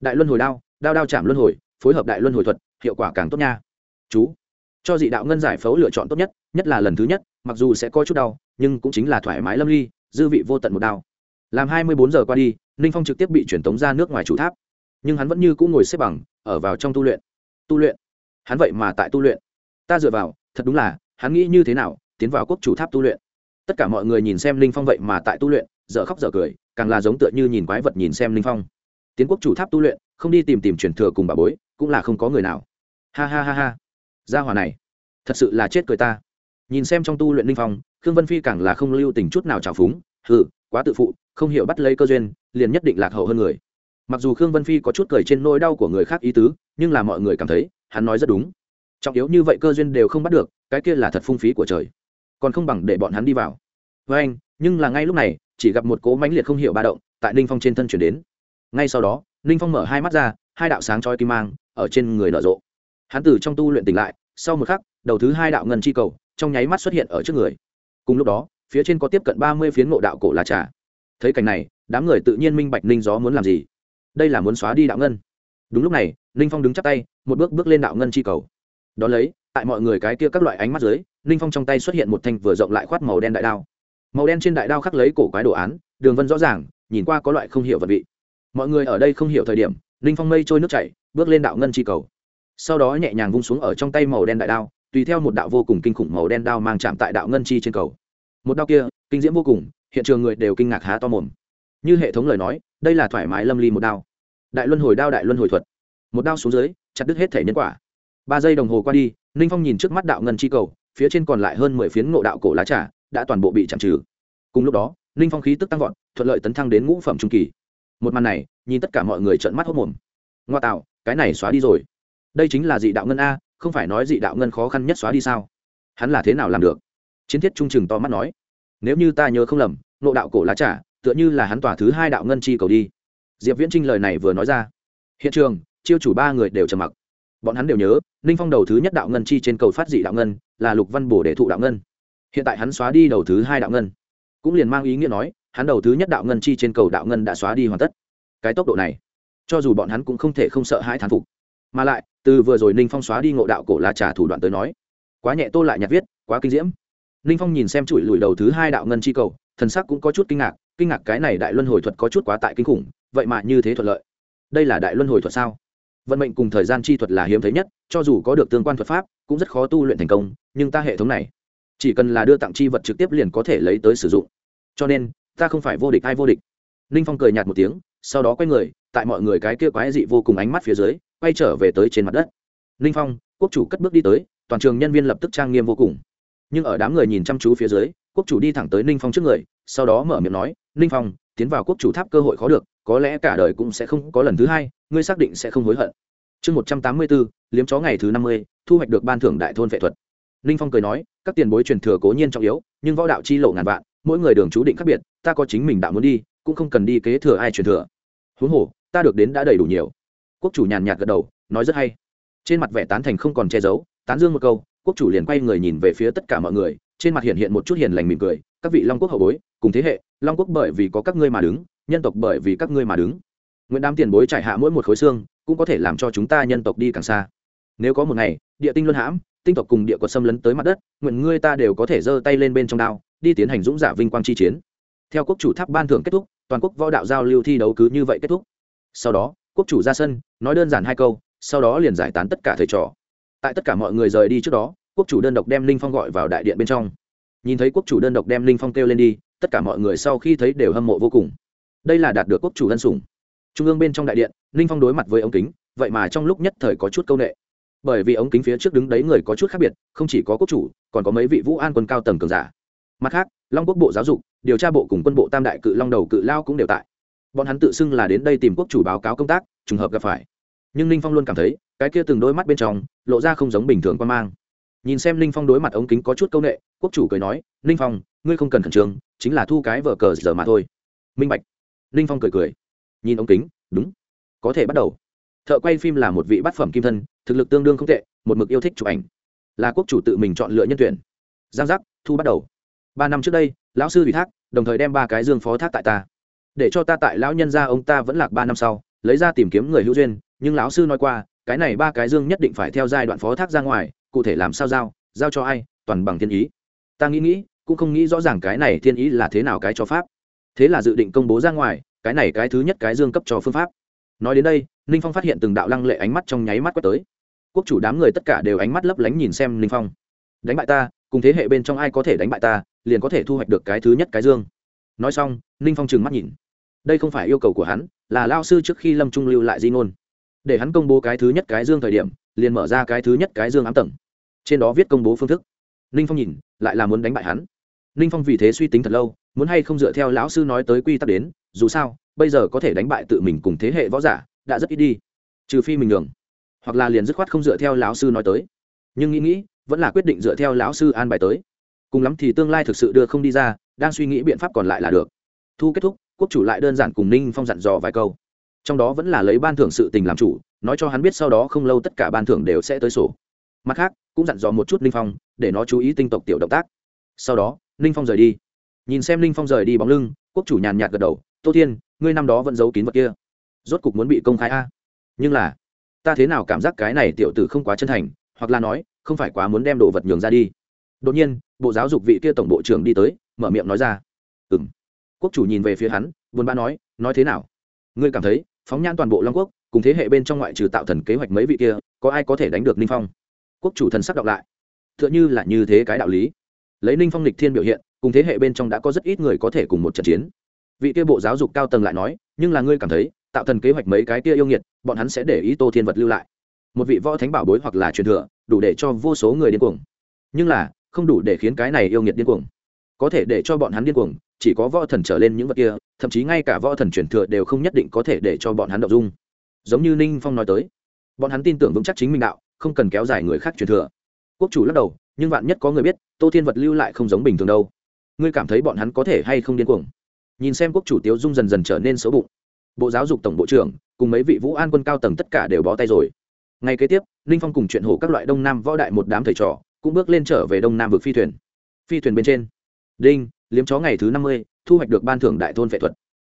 Đại luân hồi đao đao đao chạm luân hồi, phối hợp đại luân hồi thuật, hiệu quả càng tốt nha. Chú. Cho dị đạo ngân giải phẫu lựa chọn tốt nhất nhất là lần thứ nhất, mặc dù sẽ có chút đau, nhưng cũng chính là thoải mái lâm ly, dư vị vô tận một đao làm hai mươi bốn giờ qua đi, ninh phong trực tiếp bị truyền tống ra nước ngoài chủ tháp. Nhưng hắn vẫn như cũng ngồi xếp bằng, ở vào trong tu luyện. Tu luyện? Hắn vậy mà tại tu luyện. Ta dựa vào, thật đúng là, hắn nghĩ như thế nào, tiến vào quốc chủ tháp tu luyện. Tất cả mọi người nhìn xem ninh phong vậy mà tại tu luyện, dở khóc dở cười, càng là giống tựa như nhìn quái vật nhìn xem ninh phong. Tiến quốc chủ tháp tu luyện, không đi tìm tìm truyền thừa cùng bà bối, cũng là không có người nào. Ha ha ha ha. Gia hòa này, thật sự là chết cười ta. Nhìn xem trong tu luyện linh phong, khương vân phi càng là không lưu tình chút nào trào phúng. Hừ quá tự phụ, không hiểu bắt lấy cơ duyên, liền nhất định lạc hậu hơn người. Mặc dù khương vân phi có chút cười trên nỗi đau của người khác ý tứ, nhưng là mọi người cảm thấy, hắn nói rất đúng. Trọng yếu như vậy cơ duyên đều không bắt được, cái kia là thật phung phí của trời. Còn không bằng để bọn hắn đi vào. Với anh, nhưng là ngay lúc này, chỉ gặp một cố mãnh liệt không hiểu ba động tại ninh phong trên thân chuyển đến. Ngay sau đó, ninh phong mở hai mắt ra, hai đạo sáng trói kim mang ở trên người nở rộ. Hắn từ trong tu luyện tỉnh lại, sau một khắc, đầu thứ hai đạo ngân chi cầu trong nháy mắt xuất hiện ở trước người. Cùng lúc đó phía trên có tiếp cận ba mươi phiến ngộ đạo cổ là trà. Thấy cảnh này, đám người tự nhiên minh bạch ninh gió muốn làm gì. Đây là muốn xóa đi đạo ngân. Đúng lúc này, ninh phong đứng chắp tay, một bước bước lên đạo ngân chi cầu. Đ ó lấy, tại mọi người cái kia các loại ánh mắt dưới, ninh phong trong tay xuất hiện một thanh vừa rộng lại khoát màu đen đại đao. Màu đen trên đại đao khắc lấy cổ quái đồ án, đường vân rõ ràng, nhìn qua có loại không hiểu vật vị. Mọi người ở đây không hiểu thời điểm, ninh phong mây trôi nước chảy, bước lên đạo ngân chi cầu. Sau đó nhẹ nhàng vung xuống ở trong tay màu đen đại đao, tùy theo một đạo vô cùng kinh khủng màu đen đao mang chạm tại đạo ngân chi trên cầu một đao kia, kinh diễm vô cùng, hiện trường người đều kinh ngạc há to mồm. Như hệ thống lời nói, đây là thoải mái lâm ly một đao. Đại luân hồi đao, đại luân hồi thuật. Một đao xuống dưới, chặt đứt hết thể nhân quả. Ba giây đồng hồ qua đi, ninh phong nhìn trước mắt đạo ngân chi cầu, phía trên còn lại hơn mười phiến ngộ đạo cổ lá trà, đã toàn bộ bị chạm trừ. Cùng lúc đó, ninh phong khí tức tăng vọt, thuận lợi tấn thăng đến ngũ phẩm trung kỳ. Một màn này, nhìn tất cả mọi người trợn mắt hốc mồm. Ngoa tạo, cái này xóa đi rồi. Đây chính là dị đạo ngân a, không phải nói dị đạo ngân khó khăn nhất xóa đi sao? Hắn là thế nào làm được? Chiến thiết trung chừng to mắt nói, nếu như ta nhớ không lầm, nộ đạo cổ lá trà, tựa như là hắn tỏa thứ hai đạo ngân chi cầu đi. Diệp viễn trinh lời này vừa nói ra, hiện trường, chiêu chủ ba người đều trầm mặc. Bọn hắn đều nhớ, ninh phong đầu thứ nhất đạo ngân chi trên cầu phát dị đạo ngân, là lục văn bổ để thụ đạo ngân. Hiện tại hắn xóa đi đầu thứ hai đạo ngân, cũng liền mang ý nghĩa nói, hắn đầu thứ nhất đạo ngân chi trên cầu đạo ngân đã xóa đi hoàn tất. Cái tốc độ này, cho dù bọn hắn cũng không thể không sợ hãi thán phục. Mà lại, từ vừa rồi ninh phong xóa đi ngộ đạo cổ là trả thủ đoạn tới nói, quá nhẹ tô lại nhặt viết, quá kinh diễm ninh phong nhìn xem chuỗi lùi đầu thứ hai đạo ngân chi cầu, thần sắc cũng có chút kinh ngạc kinh ngạc cái này đại luân hồi thuật có chút quá tại kinh khủng, vậy mà như thế thuận lợi. Đây là đại luân hồi thuật sao? Vận mệnh cùng thời gian chi thuật là hiếm thấy nhất, cho dù có được tương quan thuật pháp, cũng rất khó tu luyện thành công, nhưng ta hệ thống này, chỉ cần là đưa tặng chi vật trực tiếp liền có thể lấy tới sử dụng. Cho nên, ta không phải vô địch ai vô địch. Ninh phong cười nhạt một tiếng, sau đó quay người, tại mọi người cái kia quái dị vô cùng ánh mắt phía dưới, quay trở về tới trên mặt đất. Ninh phong, quốc chủ cất bước đi tới, toàn trường nhân viên lập tức trang nghiêm vô cùng nhưng ở đám người nhìn chăm chú phía dưới, quốc chủ đi thẳng tới ninh phong trước người, sau đó mở miệng nói, ninh phong, tiến vào quốc chủ tháp cơ hội khó được, có lẽ cả đời cũng sẽ không có lần thứ hai, ngươi xác định sẽ không hối hận. Chương một trăm tám mươi bốn, liếm chó ngày thứ năm mươi, thu hoạch được ban thưởng đại thôn vệ thuật. Ninh phong cười nói, các tiền bối truyền thừa cố nhiên trọng yếu, nhưng võ đạo chi lộ ngàn vạn, mỗi người đường chú định khác biệt, ta có chính mình đạo muốn đi, cũng không cần đi kế thừa ai truyền thừa. Huống hồ, ta được đến đã đầy đủ nhiều. Quốc chủ nhàn nhạt gật đầu, nói rất hay. Trên mặt vẻ tán thành không còn che giấu, tán dương một câu quốc chủ liền quay người nhìn về phía tất cả mọi người, trên mặt hiện hiện một chút hiền lành mỉm cười, các vị long quốc hậu bối, cùng thế hệ, long quốc bởi vì có các ngươi mà đứng, nhân tộc bởi vì các ngươi mà đứng. Nguyễn đám tiền bối trải hạ mỗi một khối xương, cũng có thể làm cho chúng ta nhân tộc đi càng xa. Nếu có một ngày, địa tinh luân hãm, tinh tộc cùng địa quật xâm lấn tới mặt đất, nguyện ngươi ta đều có thể giơ tay lên bên trong đao, đi tiến hành dũng giả vinh quang chi chiến. Theo quốc chủ tháp ban thưởng kết thúc, toàn quốc võ đạo giao lưu thi đấu cứ như vậy kết thúc. Sau đó, quốc chủ ra sân, nói đơn giản hai câu, sau đó liền giải tán tất cả thầy trò tại tất cả mọi người rời đi trước đó, quốc chủ đơn độc đem linh phong gọi vào đại điện bên trong. Nhìn thấy quốc chủ đơn độc đem linh phong kêu lên đi, tất cả mọi người sau khi thấy đều hâm mộ vô cùng. Đây là đạt được quốc chủ ân sủng. Trung ương bên trong đại điện, linh phong đối mặt với ống kính, vậy mà trong lúc nhất thời có chút c â u n ệ bởi vì ống kính phía trước đứng đấy người có chút khác biệt, không chỉ có quốc chủ, còn có mấy vị vũ an quân cao tầng cường giả. Mặt khác, long quốc bộ giáo dục, điều tra bộ cùng quân bộ tam đại cự long đầu cự lao cũng đều tại. Bọn hắn tự xưng là đến đây tìm quốc chủ báo cáo công tác, trùng hợp gặp phải. Nhưng ninh phong luôn cảm thấy cái kia từng đôi mắt bên trong lộ ra không giống bình thường quan mang. Nhìn xem ninh phong đối mặt ống kính có chút c â u n ệ quốc chủ cười nói ninh phong, ngươi không cần khẩn trương, chính là thu cái vở cờ giờ mà thôi. Minh bạch. Ninh phong cười cười. Nhìn ống kính, đúng, có thể bắt đầu. Thợ quay phim là một vị bát phẩm kim thân, thực lực tương đương không tệ, một mực yêu thích chụp ảnh. Là quốc chủ tự mình chọn lựa nhân tuyển. Giang giác, thu bắt đầu. Ba năm trước đây, lão sư ủy thác, đồng thời đem ba cái dương phó thác tại ta. Để cho ta tại lão nhân gia ông ta vẫn lạc ba năm sau, lấy ra tìm kiếm người hữu duyên, nhưng lão sư nói qua cái này ba cái dương nhất định phải theo giai đoạn phó thác ra ngoài, cụ thể làm sao giao giao cho ai, toàn bằng thiên ý. Ta nghĩ nghĩ, cũng không nghĩ rõ ràng cái này thiên ý là thế nào cái cho pháp. Thế là dự định công bố ra ngoài, cái này cái thứ nhất cái dương cấp cho phương pháp. Nói đến đây, ninh phong phát hiện từng đạo lăng lệ ánh mắt trong nháy mắt quét tới. Quốc chủ đám người tất cả đều ánh mắt lấp lánh nhìn xem ninh phong. Đánh bại ta, cùng thế hệ bên trong ai có thể đánh bại ta, liền có thể thu hoạch được cái thứ nhất cái dương. Nói xong, ninh phong trừng mắt nhìn. Đây không phải yêu cầu của hắn, là lao sư trước khi lâm trung lưu lại di ngôn để hắn công bố cái thứ nhất cái dương thời điểm, liền mở ra cái thứ nhất cái dương ám tầng. Trên đó viết công bố phương thức. Ninh phong nhìn, lại là muốn đánh bại hắn. Ninh phong vì thế suy tính thật lâu, muốn hay không dựa theo lão sư nói tới quy tắc đến, dù sao, bây giờ có thể đánh bại tự mình cùng thế hệ võ giả, đã rất ít đi. Trừ phi mình đường hoặc là liền dứt khoát không dựa theo lão sư nói tới. Nhưng nghĩ nghĩ, vẫn là quyết định dựa theo lão sư an bài tới. Cùng lắm thì tương lai thực sự đưa không đi ra, đang suy nghĩ biện pháp còn lại là được. Thu kết thúc, quốc chủ lại đơn giản cùng ninh phong dặn dò vài câu trong đó vẫn là lấy ban thưởng sự tình làm chủ, nói cho hắn biết sau đó không lâu tất cả ban thưởng đều sẽ tới sổ. Mặt khác, cũng dặn dò một chút linh phong, để nó chú ý tinh tộc tiểu động tác. Sau đó, linh phong rời đi. Nhìn xem linh phong rời đi bóng lưng, quốc chủ nhàn nhạt gật đầu, tô thiên, ngươi năm đó vẫn giấu kín vật kia. Rốt cục muốn bị công khai a. Nhưng là, ta thế nào cảm giác cái này tiểu tử không quá chân thành, hoặc là nói, không phải quá muốn đem đồ vật nhường ra đi. Đột nhiên, bộ giáo dục vị kia tổng bộ trưởng đi tới, mở miệng nói ra. Ừ m quốc chủ nhìn về phía hắn, buồn bã nói nói thế nào? Ngươi cảm thấy phóng nhãn toàn bộ long quốc, cùng thế hệ bên trong ngoại trừ tạo thần kế hoạch mấy vị kia, có ai có thể đánh được ninh phong? Quốc chủ thần sắc đọc lại. T h ư ợ n h ư là như thế cái đạo lý. Lấy ninh phong lịch thiên biểu hiện, cùng thế hệ bên trong đã có rất ít người có thể cùng một trận chiến. Vị kia bộ giáo dục cao tầng lại nói, nhưng là ngươi cảm thấy, tạo thần kế hoạch mấy cái kia yêu nghiệt, bọn hắn sẽ để ý tô thiên vật lưu lại. Một vị võ thánh bảo bối hoặc là truyền thừa, đủ để cho vô số người điên cuồng. Nhưng là, không đủ để khiến cái này yêu nghiệt điên cuồng. Có thể để cho bọn hắn điên cuồng, chỉ có võ thần trở lên những vật kia thậm chí ngay cả võ thần truyền thừa đều không nhất định có thể để cho bọn hắn đậu dung. Giống như ninh phong nói tới, bọn hắn tin tưởng vững chắc chính mình đạo, không cần kéo dài người khác truyền thừa. Quốc chủ lắc đầu, nhưng vạn nhất có người biết, tô thiên vật lưu lại không giống bình thường đâu. Ngươi cảm thấy bọn hắn có thể hay không điên cuồng? Nhìn xem quốc chủ tiếu dung dần dần trở nên xấu bụng. Bộ giáo dục tổng bộ trưởng, cùng mấy vị vũ an quân cao tầng tất cả đều bó tay rồi. Ngay kế tiếp, ninh phong cùng chuyện hổ các loại đông nam võ đại một đám thầy trò, cũng bước lên trở về đông nam vực phi thuyền. Phi thuyền bên trên. Đinh liếm chó ngày thứ năm mươi, thu hoạch được ban thưởng đại thôn vệ thuật.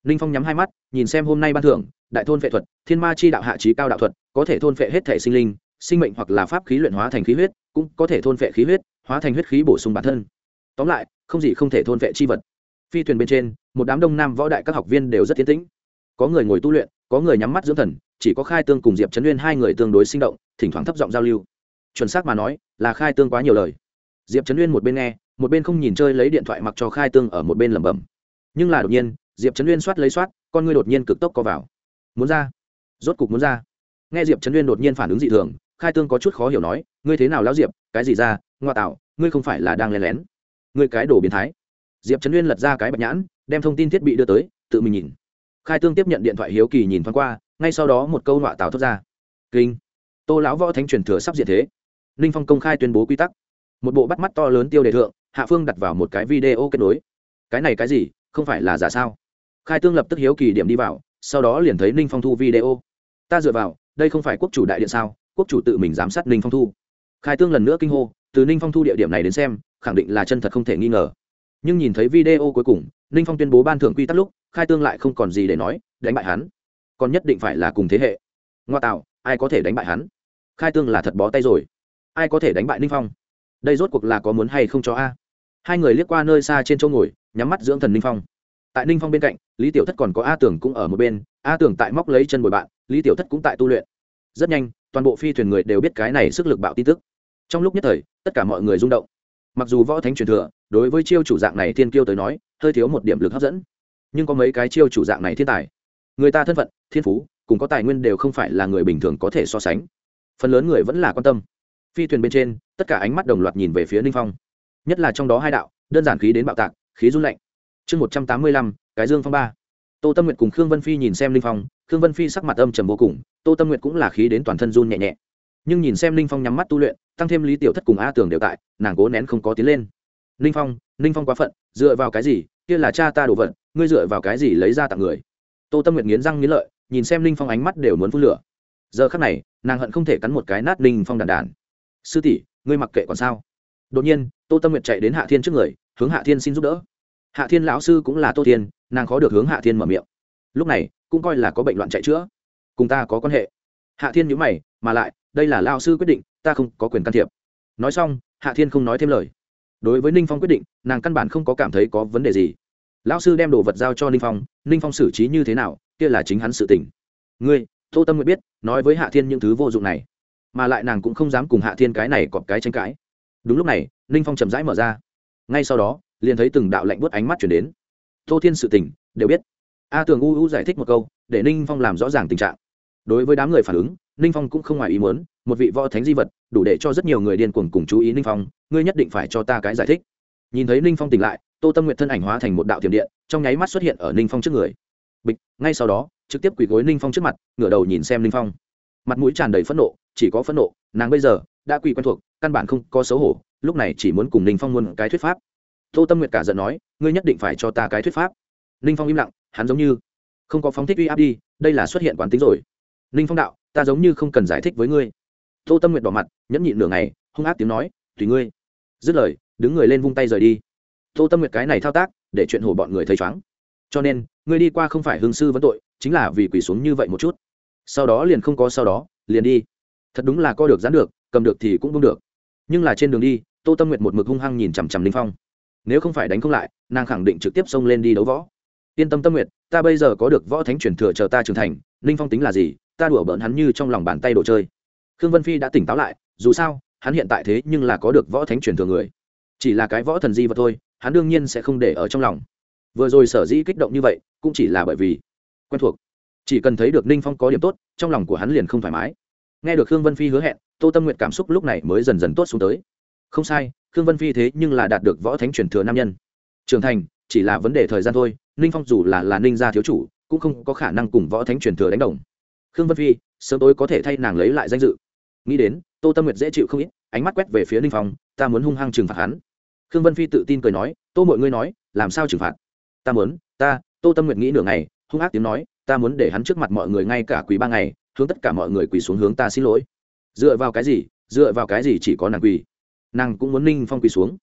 Ninh phong nhắm hai mắt, nhìn xem hôm nay ban thưởng, đại thôn vệ thuật, thiên ma chi đạo hạ trí cao đạo thuật, có thể thôn vệ hết thể sinh linh, sinh mệnh hoặc là pháp khí luyện hóa thành khí huyết, cũng có thể thôn vệ khí huyết, hóa thành huyết khí bổ sung bản thân. Tóm lại, không gì không thể thôn vệ chi vật. Phi thuyền bên trên, một đám đông nam võ đại các học viên đều rất tiến tĩnh. Có người ngồi tu luyện, có người nhắm mắt dưỡng thần, chỉ có khai tương cùng diệp trấn uyên hai người tương đối sinh động, thỉnh thoảng thấp giọng giao lưu. Chuẩn xác mà nói, là khai tương quá nhiều lời. Diệp trấn uyên một bên nghe một bên không nhìn chơi lấy điện thoại mặc cho khai tương ở một bên lẩm bẩm. Nhưng là đột nhiên, diệp trấn uyên soát lấy soát, con ngươi đột nhiên cực tốc co vào. Muốn ra? Rốt cục muốn ra. Nghe diệp trấn uyên đột nhiên phản ứng dị thường, khai tương có chút khó hiểu nói, ngươi thế nào lão diệp? Cái gì ra? Ngoa tạo, ngươi không phải là đang lén lén. Ngươi cái đồ biến thái. Diệp trấn uyên lật ra cái bạch nhãn, đem thông tin thiết bị đưa tới, tự mình nhìn. Khai tương tiếp nhận điện thoại hiếu kỳ nhìn thoáng qua, ngay sau đó một câu ngoạ tào thốt ra. Kinh, tô lão võ thánh truyền thừa sắp diệt thế. Ninh phong công khai tuyên bố quy tắc. Một bộ bắt mắt to lớn tiêu đề thượng hạ phương đặt vào một cái video kết nối. Cái này cái gì? Không phải là giả sao? Khai tương lập tức hiếu kỳ điểm đi vào, sau đó liền thấy ninh phong thu video. Ta dựa vào, đây không phải quốc chủ đại điện sao? Quốc chủ tự mình giám sát ninh phong thu. Khai tương lần nữa kinh hô, từ ninh phong thu địa điểm này đến xem, khẳng định là chân thật không thể nghi ngờ. Nhưng nhìn thấy video cuối cùng, ninh phong tuyên bố ban thưởng quy tắc lúc, khai tương lại không còn gì để nói, đánh bại hắn. Còn nhất định phải là cùng thế hệ. Ngoa tạo, ai có thể đánh bại hắn? Khai tương là thật bó tay rồi. Ai có thể đánh bại ninh phong? Đây rốt cuộc là có muốn hay không cho a? Hai người liếc qua nơi xa trên chỗ ngồi, nhắm mắt dưỡng thần ninh phong. Tại ninh phong bên cạnh, lý tiểu thất còn có a tưởng cũng ở một bên, a tưởng tại móc lấy chân bồi bạn, lý tiểu thất cũng tại tu luyện. Rất nhanh, toàn bộ phi thuyền người đều biết cái này sức lực bạo tin tức. Trong lúc nhất thời, tất cả mọi người rung động. Mặc dù võ thánh truyền thừa, đối với chiêu chủ dạng này thiên kiêu tới nói, hơi thiếu một điểm lực hấp dẫn. Nhưng có mấy cái chiêu chủ dạng này thiên tài. Người ta thân phận, thiên phú, cùng có tài nguyên đều không phải là người bình thường có thể so sánh. Phần lớn người vẫn là quan tâm. Phi thuyền bên trên, tất cả ánh mắt đồng loạt nhìn về phía ninh phong nhất là trong đó hai đạo, đơn giản khí đến bạo tạc, khí run lạnh. Chương một trăm tám mươi lăm, cái dương phong ba. Tô tâm nguyệt cùng khương vân phi nhìn xem linh phong, khương vân phi sắc mặt âm trầm vô cùng, tô tâm nguyệt cũng là khí đến toàn thân run nhẹ nhẹ. Nhưng nhìn xem linh phong nhắm mắt tu luyện, tăng thêm lý tiểu thất cùng a tường đều tại, nàng cố nén không có tiến lên. Linh phong linh phong quá phận, dựa vào cái gì? Kia là cha ta đổ vận ngươi dựa vào cái gì lấy ra tặng người? Tô tâm nguyệt nghiến răng nghiến lợi, nhìn xem linh phong ánh mắt đều muốn phun lửa. Giờ khắc này, nàng hận không thể cắn một cái nát linh phong đàn đàn. Sư tỷ, ngươi mặc kệ còn sao? Đột nhiên tô tâm nguyệt chạy đến hạ thiên trước người, hướng hạ thiên xin giúp đỡ. Hạ thiên lão sư cũng là tô thiên, nàng khó được hướng hạ thiên mở miệng. Lúc này, cũng coi là có bệnh loạn chạy chữa. Cùng ta có quan hệ. Hạ thiên nhữ mày, mà lại, đây là lao sư quyết định, ta không có quyền can thiệp. Nói xong, hạ thiên không nói thêm lời. Đối với ninh phong quyết định, nàng căn bản không có cảm thấy có vấn đề gì. Lão sư đem đồ vật giao cho ninh phong ninh phong xử trí như thế nào, kia là chính hắn sự tỉnh ngươi, tô tâm nguyện biết, nói với hạ thiên những thứ vô dụng này. Mà lại nàng cũng không dám cùng hạ thiên cái này cọp cái tranh cãi. Đúng lúc này ninh phong chậm rãi mở ra. Ngay sau đó, liền thấy từng đạo lạnh bớt ánh mắt chuyển đến. Tô thiên sự tình, đều biết. A tường u u giải thích một câu, để ninh phong làm rõ ràng tình trạng. Đối với đám người phản ứng, ninh phong cũng không ngoài ý muốn, một vị võ thánh di vật, đủ để cho rất nhiều người điên cuồng cùng chú ý ninh phong, ngươi nhất định phải cho ta cái giải thích. Nhìn thấy ninh phong tỉnh lại, tô tâm nguyện thân ảnh hóa thành một đạo tiềm điện, trong nháy mắt xuất hiện ở ninh phong trước người. Bịch, ngay sau đó, trực tiếp quỳ gối ninh phong trước mặt, ngửa đầu nhìn xem ninh phong. Mặt mũi tràn đầy phẫn nộ, chỉ có phẫn nộ, nàng bây giờ, đã quỳ quen thuộc, căn bản không có xấu hổ lúc này chỉ muốn cùng ninh phong muôn cái thuyết pháp. Tô tâm nguyệt cả giận nói, ngươi nhất định phải cho ta cái thuyết pháp. Ninh phong im lặng, hắn giống như không có phóng thích uy áp đi, đây là xuất hiện quán tính rồi. Ninh phong đạo, ta giống như không cần giải thích với ngươi. Tô tâm nguyệt đỏ mặt, nhẫn nhịn nửa ngày, hung ác tiếng nói, tùy ngươi. Dứt lời, đứng người lên vung tay rời đi. Tô tâm nguyệt cái này thao tác, để chuyện hổ bọn người thấy chóng cho nên, ngươi đi qua không phải hương sư vấn tội, chính là vì quỳ xuống như vậy một chút. Sau đó liền không có sau đó, liền đi. Thật đúng là co được dán được, cầm được thì cũng vung được. Nhưng là trên đường đi tô tâm nguyệt một mực hung hăng nhìn chằm chằm linh phong. Nếu không phải đánh không lại, nàng khẳng định trực tiếp xông lên đi đấu võ. Yên tâm tâm nguyệt, ta bây giờ có được võ thánh truyền thừa chờ ta trưởng thành, linh phong tính là gì, ta đùa bỡn hắn như trong lòng bàn tay đồ chơi. Khương vân phi đã tỉnh táo lại, dù sao, hắn hiện tại thế nhưng là có được võ thánh truyền thừa người. Chỉ là cái võ thần di vật thôi, hắn đương nhiên sẽ không để ở trong lòng. Vừa rồi sở dĩ kích động như vậy, cũng chỉ là bởi vì quen thuộc. Chỉ cần thấy được ninh phong có điểm tốt, trong lòng của hắn liền không thoải mái. Nghe được khương vân phi hứa hẹn, tô tâm nguyện cảm xúc lúc này mới dần dần tốt xuống tới không sai, khương vân phi thế nhưng là đạt được võ thánh truyền thừa nam nhân. Trưởng thành, chỉ là vấn đề thời gian thôi, ninh phong dù là là ninh gia thiếu chủ, cũng không có khả năng cùng võ thánh truyền thừa đánh đồng. Khương vân phi, sớm tối có thể thay nàng lấy lại danh dự. Nghĩ đến, tô tâm nguyệt dễ chịu không ít, ánh mắt quét về phía ninh phong, ta muốn hung hăng trừng phạt hắn. Khương vân phi tự tin cười nói, tô mọi ngươi nói, làm sao trừng phạt? Ta muốn, ta, tô tâm nguyệt nghĩ nửa ngày, hung ác tiếng nói, ta muốn để hắn trước mặt mọi người ngay cả quý ba ngày, hướng tất cả mọi người quỳ xuống hướng ta xin lỗi. Dựa vào cái gì, dựa vào cái gì chỉ có nàng quỳ? Nàng cũng muốn ninh phong quỳ xuống.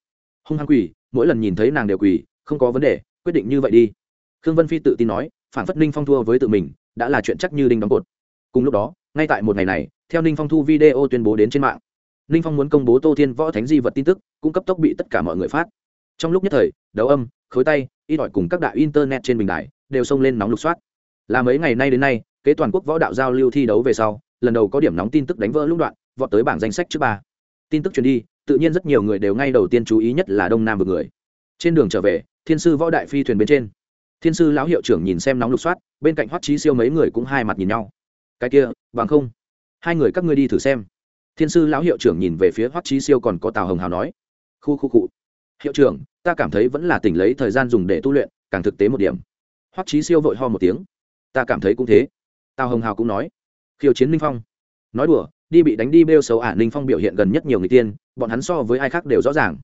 Hung hăng quỳ, mỗi lần nhìn thấy nàng đều quỳ, không có vấn đề, quyết định như vậy đi. Khương vân phi tự tin nói, phản phất ninh phong thua với tự mình, đã là chuyện chắc như đinh đóng cột. Cùng lúc đó, ngay tại một ngày này, theo ninh phong thu video tuyên bố đến trên mạng, ninh phong muốn công bố tô thiên võ thánh di vật tin tức cũng cấp tốc bị tất cả mọi người phát. Trong lúc nhất thời, đấu âm, khối tay ít ỏi cùng các đại internet trên bình đài, đều xông lên nóng lục soát. Là mấy ngày nay đến nay, kế toàn quốc võ đạo giao lưu thi đấu về sau, lần đầu có điểm nóng tin tức đánh vỡ lũng đoạn, vọt tới bảng danh sách trước ba. Tin tức truyền đi tự nhiên rất nhiều người đều ngay đầu tiên chú ý nhất là đông nam vực người. Trên đường trở về, thiên sư võ đại phi thuyền bên trên, thiên sư lão hiệu trưởng nhìn xem nóng lục soát, bên cạnh hoắc trí siêu mấy người cũng hai mặt nhìn nhau. Cái kia, bằng không, hai người các ngươi đi thử xem. Thiên sư lão hiệu trưởng nhìn về phía hoắc trí siêu còn có tào hồng hào nói, khu khu cụ hiệu trưởng, ta cảm thấy vẫn là tỉnh lấy thời gian dùng để tu luyện, càng thực tế một điểm. Hoắc trí siêu vội ho một tiếng, ta cảm thấy cũng thế. Tào hồng hào cũng nói, khiêu chiến Minh phong. Nói đùa đi bị đánh đi bêu xấu ả ninh phong biểu hiện gần nhất nhiều người tiên bọn hắn so với ai khác đều rõ ràng.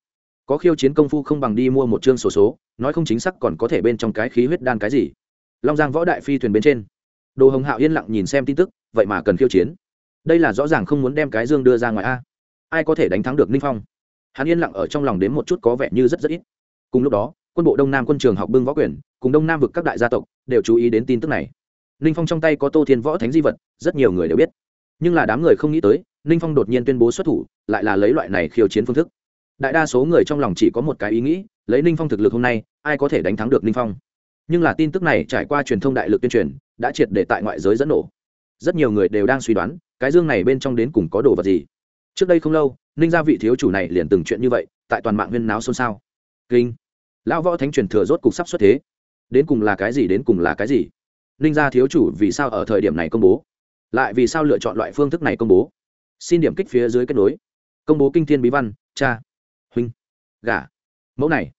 Có khiêu chiến công phu không bằng đi mua một chương sổ số, số nói không chính xác còn có thể bên trong cái khí huyết đan cái gì. Long giang võ đại phi thuyền bên trên. Đồ hồng hạo yên lặng nhìn xem tin tức vậy mà cần khiêu chiến. Đây là rõ ràng không muốn đem cái dương đưa ra ngoài a. Ai có thể đánh thắng được ninh phong? Hắn yên lặng ở trong lòng đến một chút có vẻ như rất rất ít. Cùng lúc đó quân bộ đông nam quân trường học bưng võ quyền cùng đông nam vực các đại gia tộc đều chú ý đến tin tức này. Ninh phong trong tay có tô thiên võ thánh di vật rất nhiều người đều biết nhưng là đám người không nghĩ tới, ninh phong đột nhiên tuyên bố xuất thủ, lại là lấy loại này khiêu chiến phương thức. Đại đa số người trong lòng chỉ có một cái ý nghĩ, lấy ninh phong thực lực hôm nay, ai có thể đánh thắng được ninh phong? Nhưng là tin tức này trải qua truyền thông đại lực tuyên truyền, đã triệt để tại ngoại giới dẫn nổ. Rất nhiều người đều đang suy đoán, cái dương này bên trong đến cùng có đồ vật gì? Trước đây không lâu, ninh gia vị thiếu chủ này liền từng chuyện như vậy, tại toàn mạng huyên náo xôn xao. Kinh! Lão võ thánh truyền thừa rốt cục sắp xuất thế. Đến cùng là cái gì, đến cùng là cái gì? Ninh gia thiếu chủ vì sao ở thời điểm này công bố? Lại vì sao lựa chọn loại phương thức này công bố? Xin điểm kích phía dưới kết nối. Công bố kinh thiên bí văn, cha, huynh gà mẫu này,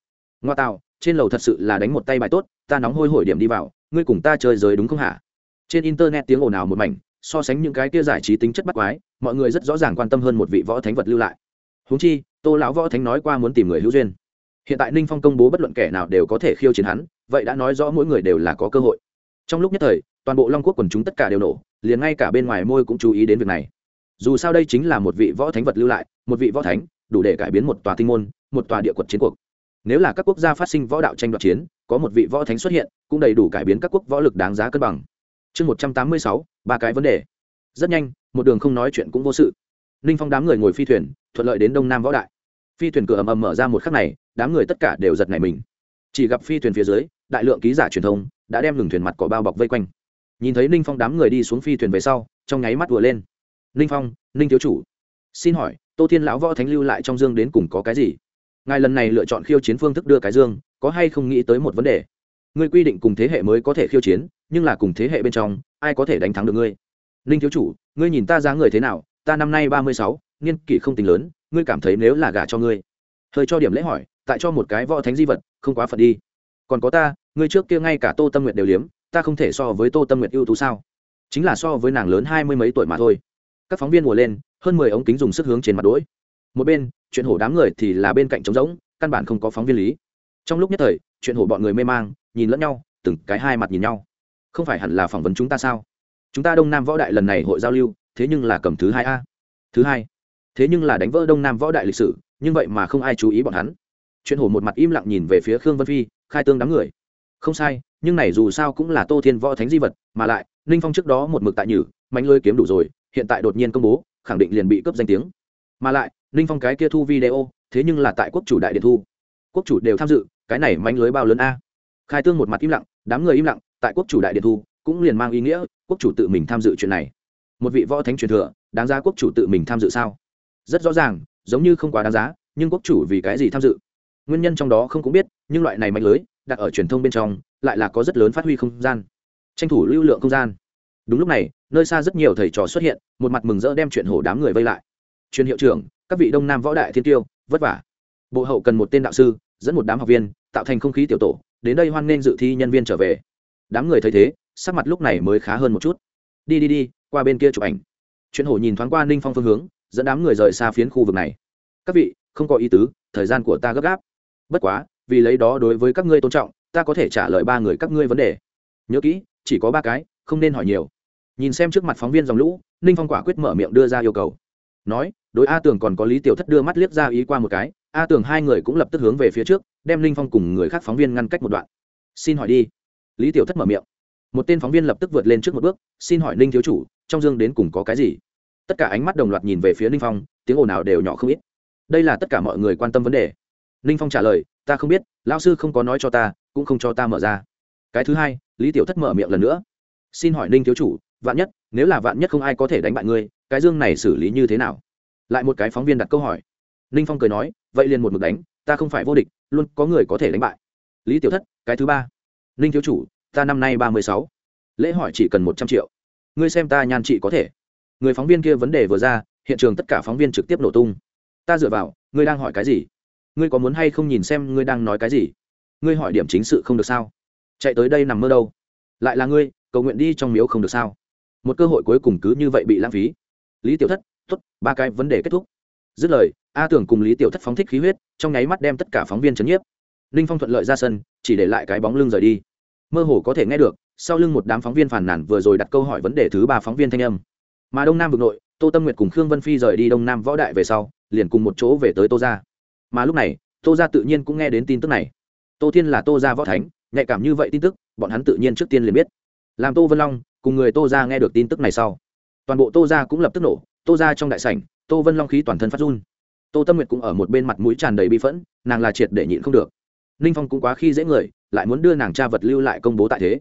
ngoa tạo, trên lầu thật sự là đánh một tay bài tốt, ta nóng hôi hổi điểm đi vào, ngươi cùng ta chơi giới đúng không hả? Trên internet tiếng ồn ào một mảnh, so sánh những cái kia giải trí tính chất bắt quái, mọi người rất rõ ràng quan tâm hơn một vị võ thánh vật lưu lại. Húng chi, tô lão võ thánh nói qua muốn tìm người hữu duyên. Hiện tại ninh phong công bố bất luận kẻ nào đều có thể khiêu chiến hắn, vậy đã nói rõ mỗi người đều là có cơ hội. Trong lúc nhất thời, toàn bộ long quốc quần chúng tất cả đều nổ liền ngay cả bên ngoài môi cũng chú ý đến việc này. Dù sao đây chính là một vị võ thánh vật lưu lại, một vị võ thánh, đủ để cải biến một tòa tinh môn, một tòa địa quật chiến cuộc. Nếu là các quốc gia phát sinh võ đạo tranh đoạt chiến, có một vị võ thánh xuất hiện, cũng đầy đủ cải biến các quốc võ lực đáng giá cân bằng. Chương một trăm tám mươi sáu, ba cái vấn đề. Rất nhanh, một đường không nói chuyện cũng vô sự. Ninh phong đám người ngồi phi thuyền, thuận lợi đến đông nam võ đại. Phi thuyền cửa ầm ầm mở ra một khắc này, đám người tất cả đều giật nảy mình. Chỉ gặp phi thuyền phía dưới, đại lượng ký giả truyền thông đã đem ngừng thuyền mặt cỏ bao bọc vây quanh nhìn thấy ninh phong đám người đi xuống phi thuyền về sau, trong nháy mắt vừa lên. Ninh phong, ninh thiếu chủ. Xin hỏi, tô thiên lão võ thánh lưu lại trong dương đến cùng có cái gì? Ngài lần này lựa chọn khiêu chiến phương thức đưa cái dương, có hay không nghĩ tới một vấn đề? Ngươi quy định cùng thế hệ mới có thể khiêu chiến, nhưng là cùng thế hệ bên trong, ai có thể đánh thắng được ngươi? Ninh thiếu chủ, ngươi nhìn ta giá người thế nào? Ta năm nay ba mươi sáu, niên kỷ không tính lớn, ngươi cảm thấy nếu là gả cho ngươi? Hơi cho điểm lễ hỏi, tại cho một cái võ thánh di vật, không quá phật đi. Còn có ta, ngươi trước kia ngay cả tô tâm nguyện đều liếm ta không thể so với tô tâm nguyệt ưu tú sao? Chính là so với nàng lớn hai mươi mấy tuổi mà thôi. Các phóng viên mùa lên, hơn mười ống kính dùng sức hướng trên mặt đỗi một bên, chuyện hổ đám người thì là bên cạnh trống rỗng, căn bản không có phóng viên lý. Trong lúc nhất thời, chuyện hổ bọn người mê mang, nhìn lẫn nhau, từng cái hai mặt nhìn nhau. Không phải hẳn là phỏng vấn chúng ta sao? Chúng ta đông nam võ đại lần này hội giao lưu, thế nhưng là cầm thứ hai a. Thứ hai. Thế nhưng là đánh vỡ đông nam võ đại lịch sử, nhưng vậy mà không ai chú ý bọn hắn. Chuyện hổ một mặt im lặng nhìn về phía khương vân phi, khai tương đám người không sai, nhưng này dù sao cũng là tô thiên võ thánh di vật, mà lại, ninh phong trước đó một mực tại nhử mạnh lơi kiếm đủ rồi, hiện tại đột nhiên công bố, khẳng định liền bị cướp danh tiếng. Mà lại, ninh phong cái kia thu video, thế nhưng là tại quốc chủ đại điện thu. Quốc chủ đều tham dự, cái này mánh lưới bao lớn a? Khai tương một mặt im lặng, đám người im lặng, tại quốc chủ đại điện thu, cũng liền mang ý nghĩa, quốc chủ tự mình tham dự chuyện này. Một vị võ thánh truyền thừa, đáng giá quốc chủ tự mình tham dự sao? Rất rõ ràng, giống như không quá đáng giá, nhưng quốc chủ vì cái gì tham dự? Nguyên nhân trong đó không cũng biết, nhưng loại này mạnh lưới đặt ở truyền thông bên trong, lại là có rất lớn phát huy không gian. Tranh thủ lưu lượng không gian. Đúng lúc này, nơi xa rất nhiều thầy trò xuất hiện, một mặt mừng rỡ đem chuyện hổ đám người vây lại. Truyền hiệu trưởng, các vị đông nam võ đại thiên tiêu, vất vả. Bộ hậu cần một tên đạo sư, dẫn một đám học viên, tạo thành không khí tiểu tổ, đến đây hoan nghênh dự thi nhân viên trở về. Đám người thấy thế, sắc mặt lúc này mới khá hơn một chút. Đi đi đi, qua bên kia chụp ảnh. Chuyện hổ nhìn thoáng qua ninh phong phương hướng, dẫn đám người rời xa phiến khu vực này. Các vị, không có ý tứ, thời gian của ta gấp gáp. Bất quá vì lấy đó đối với các ngươi tôn trọng, ta có thể trả lời ba người các ngươi vấn đề. Nhớ kỹ, chỉ có ba cái, không nên hỏi nhiều. Nhìn xem trước mặt phóng viên dòng lũ, ninh phong quả quyết mở miệng đưa ra yêu cầu. Nói, đối a tường còn có lý tiểu thất đưa mắt liếc ra ý qua một cái, a tường hai người cũng lập tức hướng về phía trước, đem ninh phong cùng người khác phóng viên ngăn cách một đoạn. Xin hỏi đi. Lý tiểu thất mở miệng. Một tên phóng viên lập tức vượt lên trước một bước, xin hỏi ninh thiếu chủ, trong dương đến cùng có cái gì? Tất cả ánh mắt đồng loạt nhìn về phía ninh phong, tiếng ồn nào đều nhỏ không ít. Đây là tất cả mọi người quan tâm vấn đề ninh phong trả lời, ta không biết lao sư không có nói cho ta, cũng không cho ta mở ra. Cái thứ hai, lý tiểu thất mở miệng lần nữa. Xin hỏi ninh thiếu chủ, vạn nhất, nếu là vạn nhất không ai có thể đánh bại ngươi, cái dương này xử lý như thế nào? Lại một cái phóng viên đặt câu hỏi. Ninh phong cười nói, vậy liền một mực đánh, ta không phải vô địch, luôn có người có thể đánh bại. Lý tiểu thất, cái thứ ba. Ninh thiếu chủ, ta năm nay ba mươi sáu, lễ hỏi chỉ cần một trăm triệu. Ngươi xem ta nhan trị có thể. Người phóng viên kia vấn đề vừa ra, hiện trường tất cả phóng viên trực tiếp nổ tung. Ta dựa vào, ngươi đang hỏi cái gì? Ngươi có muốn hay không nhìn xem ngươi đang nói cái gì? Ngươi hỏi điểm chính sự không được sao? Chạy tới đây nằm mơ đâu? Lại là ngươi, cầu nguyện đi trong miếu không được sao? Một cơ hội cuối cùng cứ như vậy bị lãng phí. Lý tiểu thất t ố t ba cái vấn đề kết thúc. Dứt lời, a tưởng cùng lý tiểu thất phóng thích khí huyết, trong nháy mắt đem tất cả phóng viên chấn nhiếp. Ninh phong thuận lợi ra sân, chỉ để lại cái bóng lưng rời đi. Mơ hồ có thể nghe được, sau lưng một đám phóng viên phản nản vừa rồi đặt câu hỏi vấn đề thứ ba phóng viên thanh âm. Mà đông nam vực nội, tô tâm nguyệt cùng khương vân phi rời đi đông nam võ đại về sau, liền cùng một chỗ về tới tô gia mà lúc này, tô gia tự nhiên cũng nghe đến tin tức này. Tô thiên là tô gia võ thánh, nhạy cảm như vậy tin tức, bọn hắn tự nhiên trước tiên liền biết. Làm tô vân long, cùng người tô gia nghe được tin tức này sau, toàn bộ tô gia cũng lập tức nổ, tô gia trong đại sảnh, tô vân long khí toàn thân phát run. Tô tâm nguyệt cũng ở một bên mặt mũi tràn đầy bi phẫn, nàng là triệt để nhịn không được. Ninh phong cũng quá khi dễ người, lại muốn đưa nàng cha vật lưu lại công bố tại thế.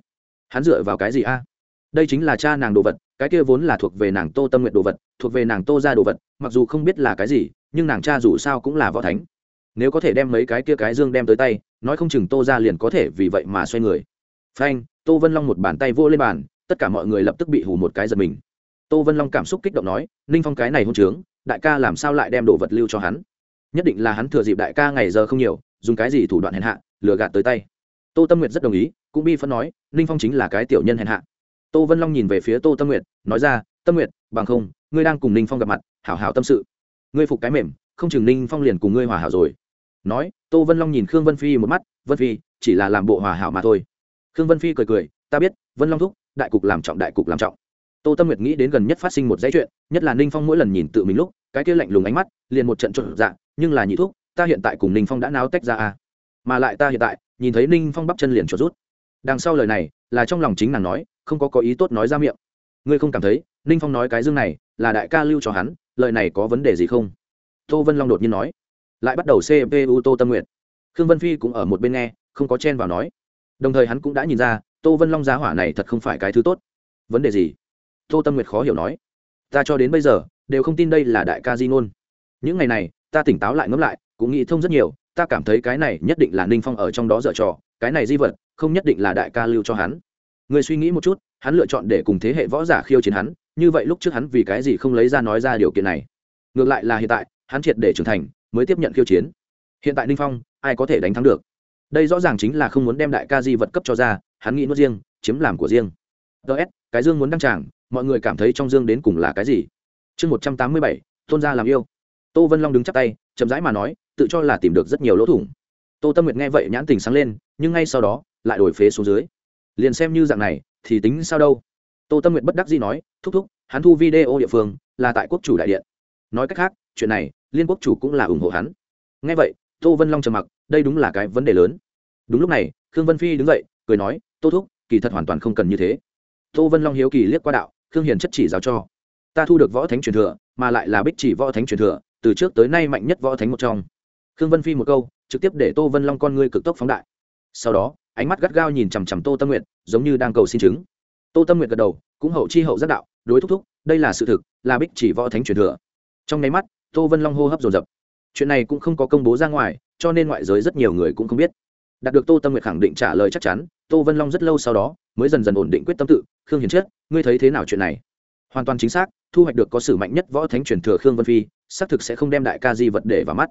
Hắn dựa vào cái gì a? Đây chính là cha nàng đồ vật, cái kia vốn là thuộc về nàng tô tâm nguyện đồ vật, thuộc về nàng tô ra đồ vật, mặc dù không biết là cái gì, nhưng nàng cha dù sao cũng là võ thánh nếu có thể đem mấy cái kia cái dương đem tới tay, nói không chừng tô ra liền có thể vì vậy mà xoay người. Phanh, tô vân long một bàn tay vô lên bàn, tất cả mọi người lập tức bị hù một cái giật mình. Tô vân long cảm xúc kích động nói, ninh phong cái này hôn trướng, đại ca làm sao lại đem đồ vật lưu cho hắn? Nhất định là hắn thừa dịp đại ca ngày giờ không nhiều, dùng cái gì thủ đoạn hèn hạ, lừa gạt tới tay. Tô tâm nguyệt rất đồng ý, cũng bi phân nói, ninh phong chính là cái tiểu nhân hèn hạ. Tô vân long nhìn về phía tô tâm nguyệt, nói ra, tâm nguyệt, bằng không, ngươi đang cùng ninh phong gặp mặt, hảo hảo tâm sự. Ngươi phục cái mềm, không chừng ninh phong liền cùng ngươi hòa hảo rồi nói, tô vân long nhìn khương vân phi một mắt, vân phi, chỉ là làm bộ hòa hảo mà thôi. Khương vân phi cười cười, ta biết, vân long thúc, đại cục làm trọng đại cục làm trọng. Tô tâm nguyệt nghĩ đến gần nhất phát sinh một dãy chuyện, nhất là ninh phong mỗi lần nhìn tự mình lúc, cái kia lạnh lùng ánh mắt, liền một trận trộn dạ nhưng là nhị thúc, ta hiện tại cùng ninh phong đã náo tách ra à. mà lại ta hiện tại, nhìn thấy ninh phong bắp chân liền trộn rút. Đằng sau lời này, là trong lòng chính nàng nói, không có có ý tốt nói ra miệng. Ngươi không cảm thấy, ninh phong nói cái dương này, là đại ca lưu cho hắn, lời này có vấn đề gì không? Tô vân long đột nhiên nói lại bắt đầu cpu tô tâm nguyện khương vân phi cũng ở một bên nghe, không có chen vào nói. Đồng thời hắn cũng đã nhìn ra, tô vân long giá hỏa này thật không phải cái thứ tốt. Vấn đề gì? Tô tâm nguyệt khó hiểu nói. Ta cho đến bây giờ, đều không tin đây là đại ca di ngôn những ngày này, ta tỉnh táo lại ngẫm lại, cũng nghĩ thông rất nhiều, ta cảm thấy cái này nhất định là ninh phong ở trong đó dở trò, cái này di vật, không nhất định là đại ca lưu cho hắn. Người suy nghĩ một chút, hắn lựa chọn để cùng thế hệ võ giả khiêu chiến hắn, như vậy lúc trước hắn vì cái gì không lấy ra nói ra điều kiện này. Ngược lại là hiện tại, hắn triệt để trưởng thành mới tiếp nhận khiêu chiến. Hiện tại ninh phong, ai có thể đánh thắng được? Đây rõ ràng chính là không muốn đem đại ca di vật cấp cho ra, hắn nghĩ nuốt riêng, chiếm làm của riêng. Ts cái dương muốn đăng tràng, mọi người cảm thấy trong dương đến cùng là cái gì? Chương một trăm tám mươi bảy, tôn gia làm yêu. Tô vân long đứng chắp tay, chậm rãi mà nói, tự cho là tìm được rất nhiều lỗ thủng. Tô tâm nguyệt nghe vậy nhãn tình sáng lên, nhưng ngay sau đó, lại đổi phế xuống dưới. Liền xem như dạng này, thì tính sao đâu? Tô tâm nguyệt bất đắc dĩ nói, thúc thúc, hắn thu video địa phương, là tại quốc chủ đại điện. Nói cách khác, chuyện này liên quốc chủ cũng là ủng hộ hắn. Nghe vậy, tô vân long trầm mặc, đây đúng là cái vấn đề lớn. Đúng lúc này, khương vân phi đứng dậy, cười nói, tô thúc, kỳ thật hoàn toàn không cần như thế. Tô vân long hiếu kỳ liếc qua đạo, khương hiền chất chỉ giáo cho. Ta thu được võ thánh truyền thừa, mà lại là bích chỉ võ thánh truyền thừa, từ trước tới nay mạnh nhất võ thánh một trong. Khương vân phi một câu, trực tiếp để tô vân long con ngươi cực tốc phóng đại. Sau đó, ánh mắt gắt gao nhìn chằm chằm tô tâm nguyện giống như đang cầu xin chứng. Tô tâm nguyện gật đầu, cũng hậu chi hậu giác đạo, đối thúc thúc, đây là sự thực, là bích chỉ võ thánh truyền thừa. Trong nháy mắt tô vân long hô hấp dồn dập. Chuyện này cũng không có công bố ra ngoài, cho nên ngoại giới rất nhiều người cũng không biết. Đạt được tô tâm Nguyệt khẳng định trả lời chắc chắn, tô vân long rất lâu sau đó mới dần dần ổn định quyết tâm tự. Khương hiền chết, ngươi thấy thế nào chuyện này? Hoàn toàn chính xác, thu hoạch được có sử mạnh nhất võ thánh truyền thừa khương vân phi, xác thực sẽ không đem đại ca di vật để vào mắt.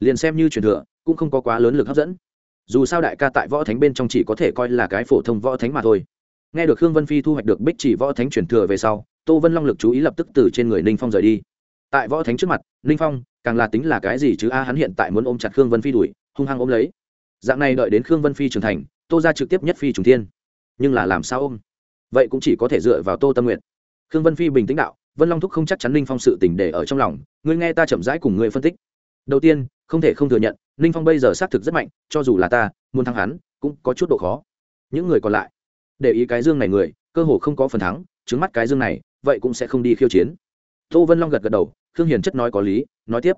Liền xem như truyền thừa, cũng không có quá lớn lực hấp dẫn. Dù sao đại ca tại võ thánh bên trong chỉ có thể coi là cái phổ thông võ thánh mà thôi. Nghe được khương vân phi thu hoạch được bích chỉ võ thánh truyền thừa về sau, tô vân long lực chú ý lập tức từ trên người ninh phong rời đi tại võ thánh trước mặt ninh phong, càng là tính là cái gì chứ? A, hắn hiện tại muốn ôm chặt khương vân phi đuổi, hung hăng ôm lấy. Dạng này đợi đến khương vân phi trưởng thành, tô ra trực tiếp nhất phi trùng thiên. Nhưng là làm sao ôm? Vậy cũng chỉ có thể dựa vào tô tâm nguyện khương vân phi bình tĩnh đạo, vân long thúc không chắc chắn ninh phong sự tình để ở trong lòng, ngươi nghe ta chậm rãi cùng ngươi phân tích. Đầu tiên, không thể không thừa nhận ninh phong bây giờ xác thực rất mạnh, cho dù là ta, muốn thắng hắn, cũng có chút độ khó. Những người còn lại, để ý cái dương này người, cơ hồ không có phần thắng, trứng mắt cái dương này, vậy cũng sẽ không đi khiêu chiến. Tô vân long gật gật đầu khương hiền chất nói có lý nói tiếp.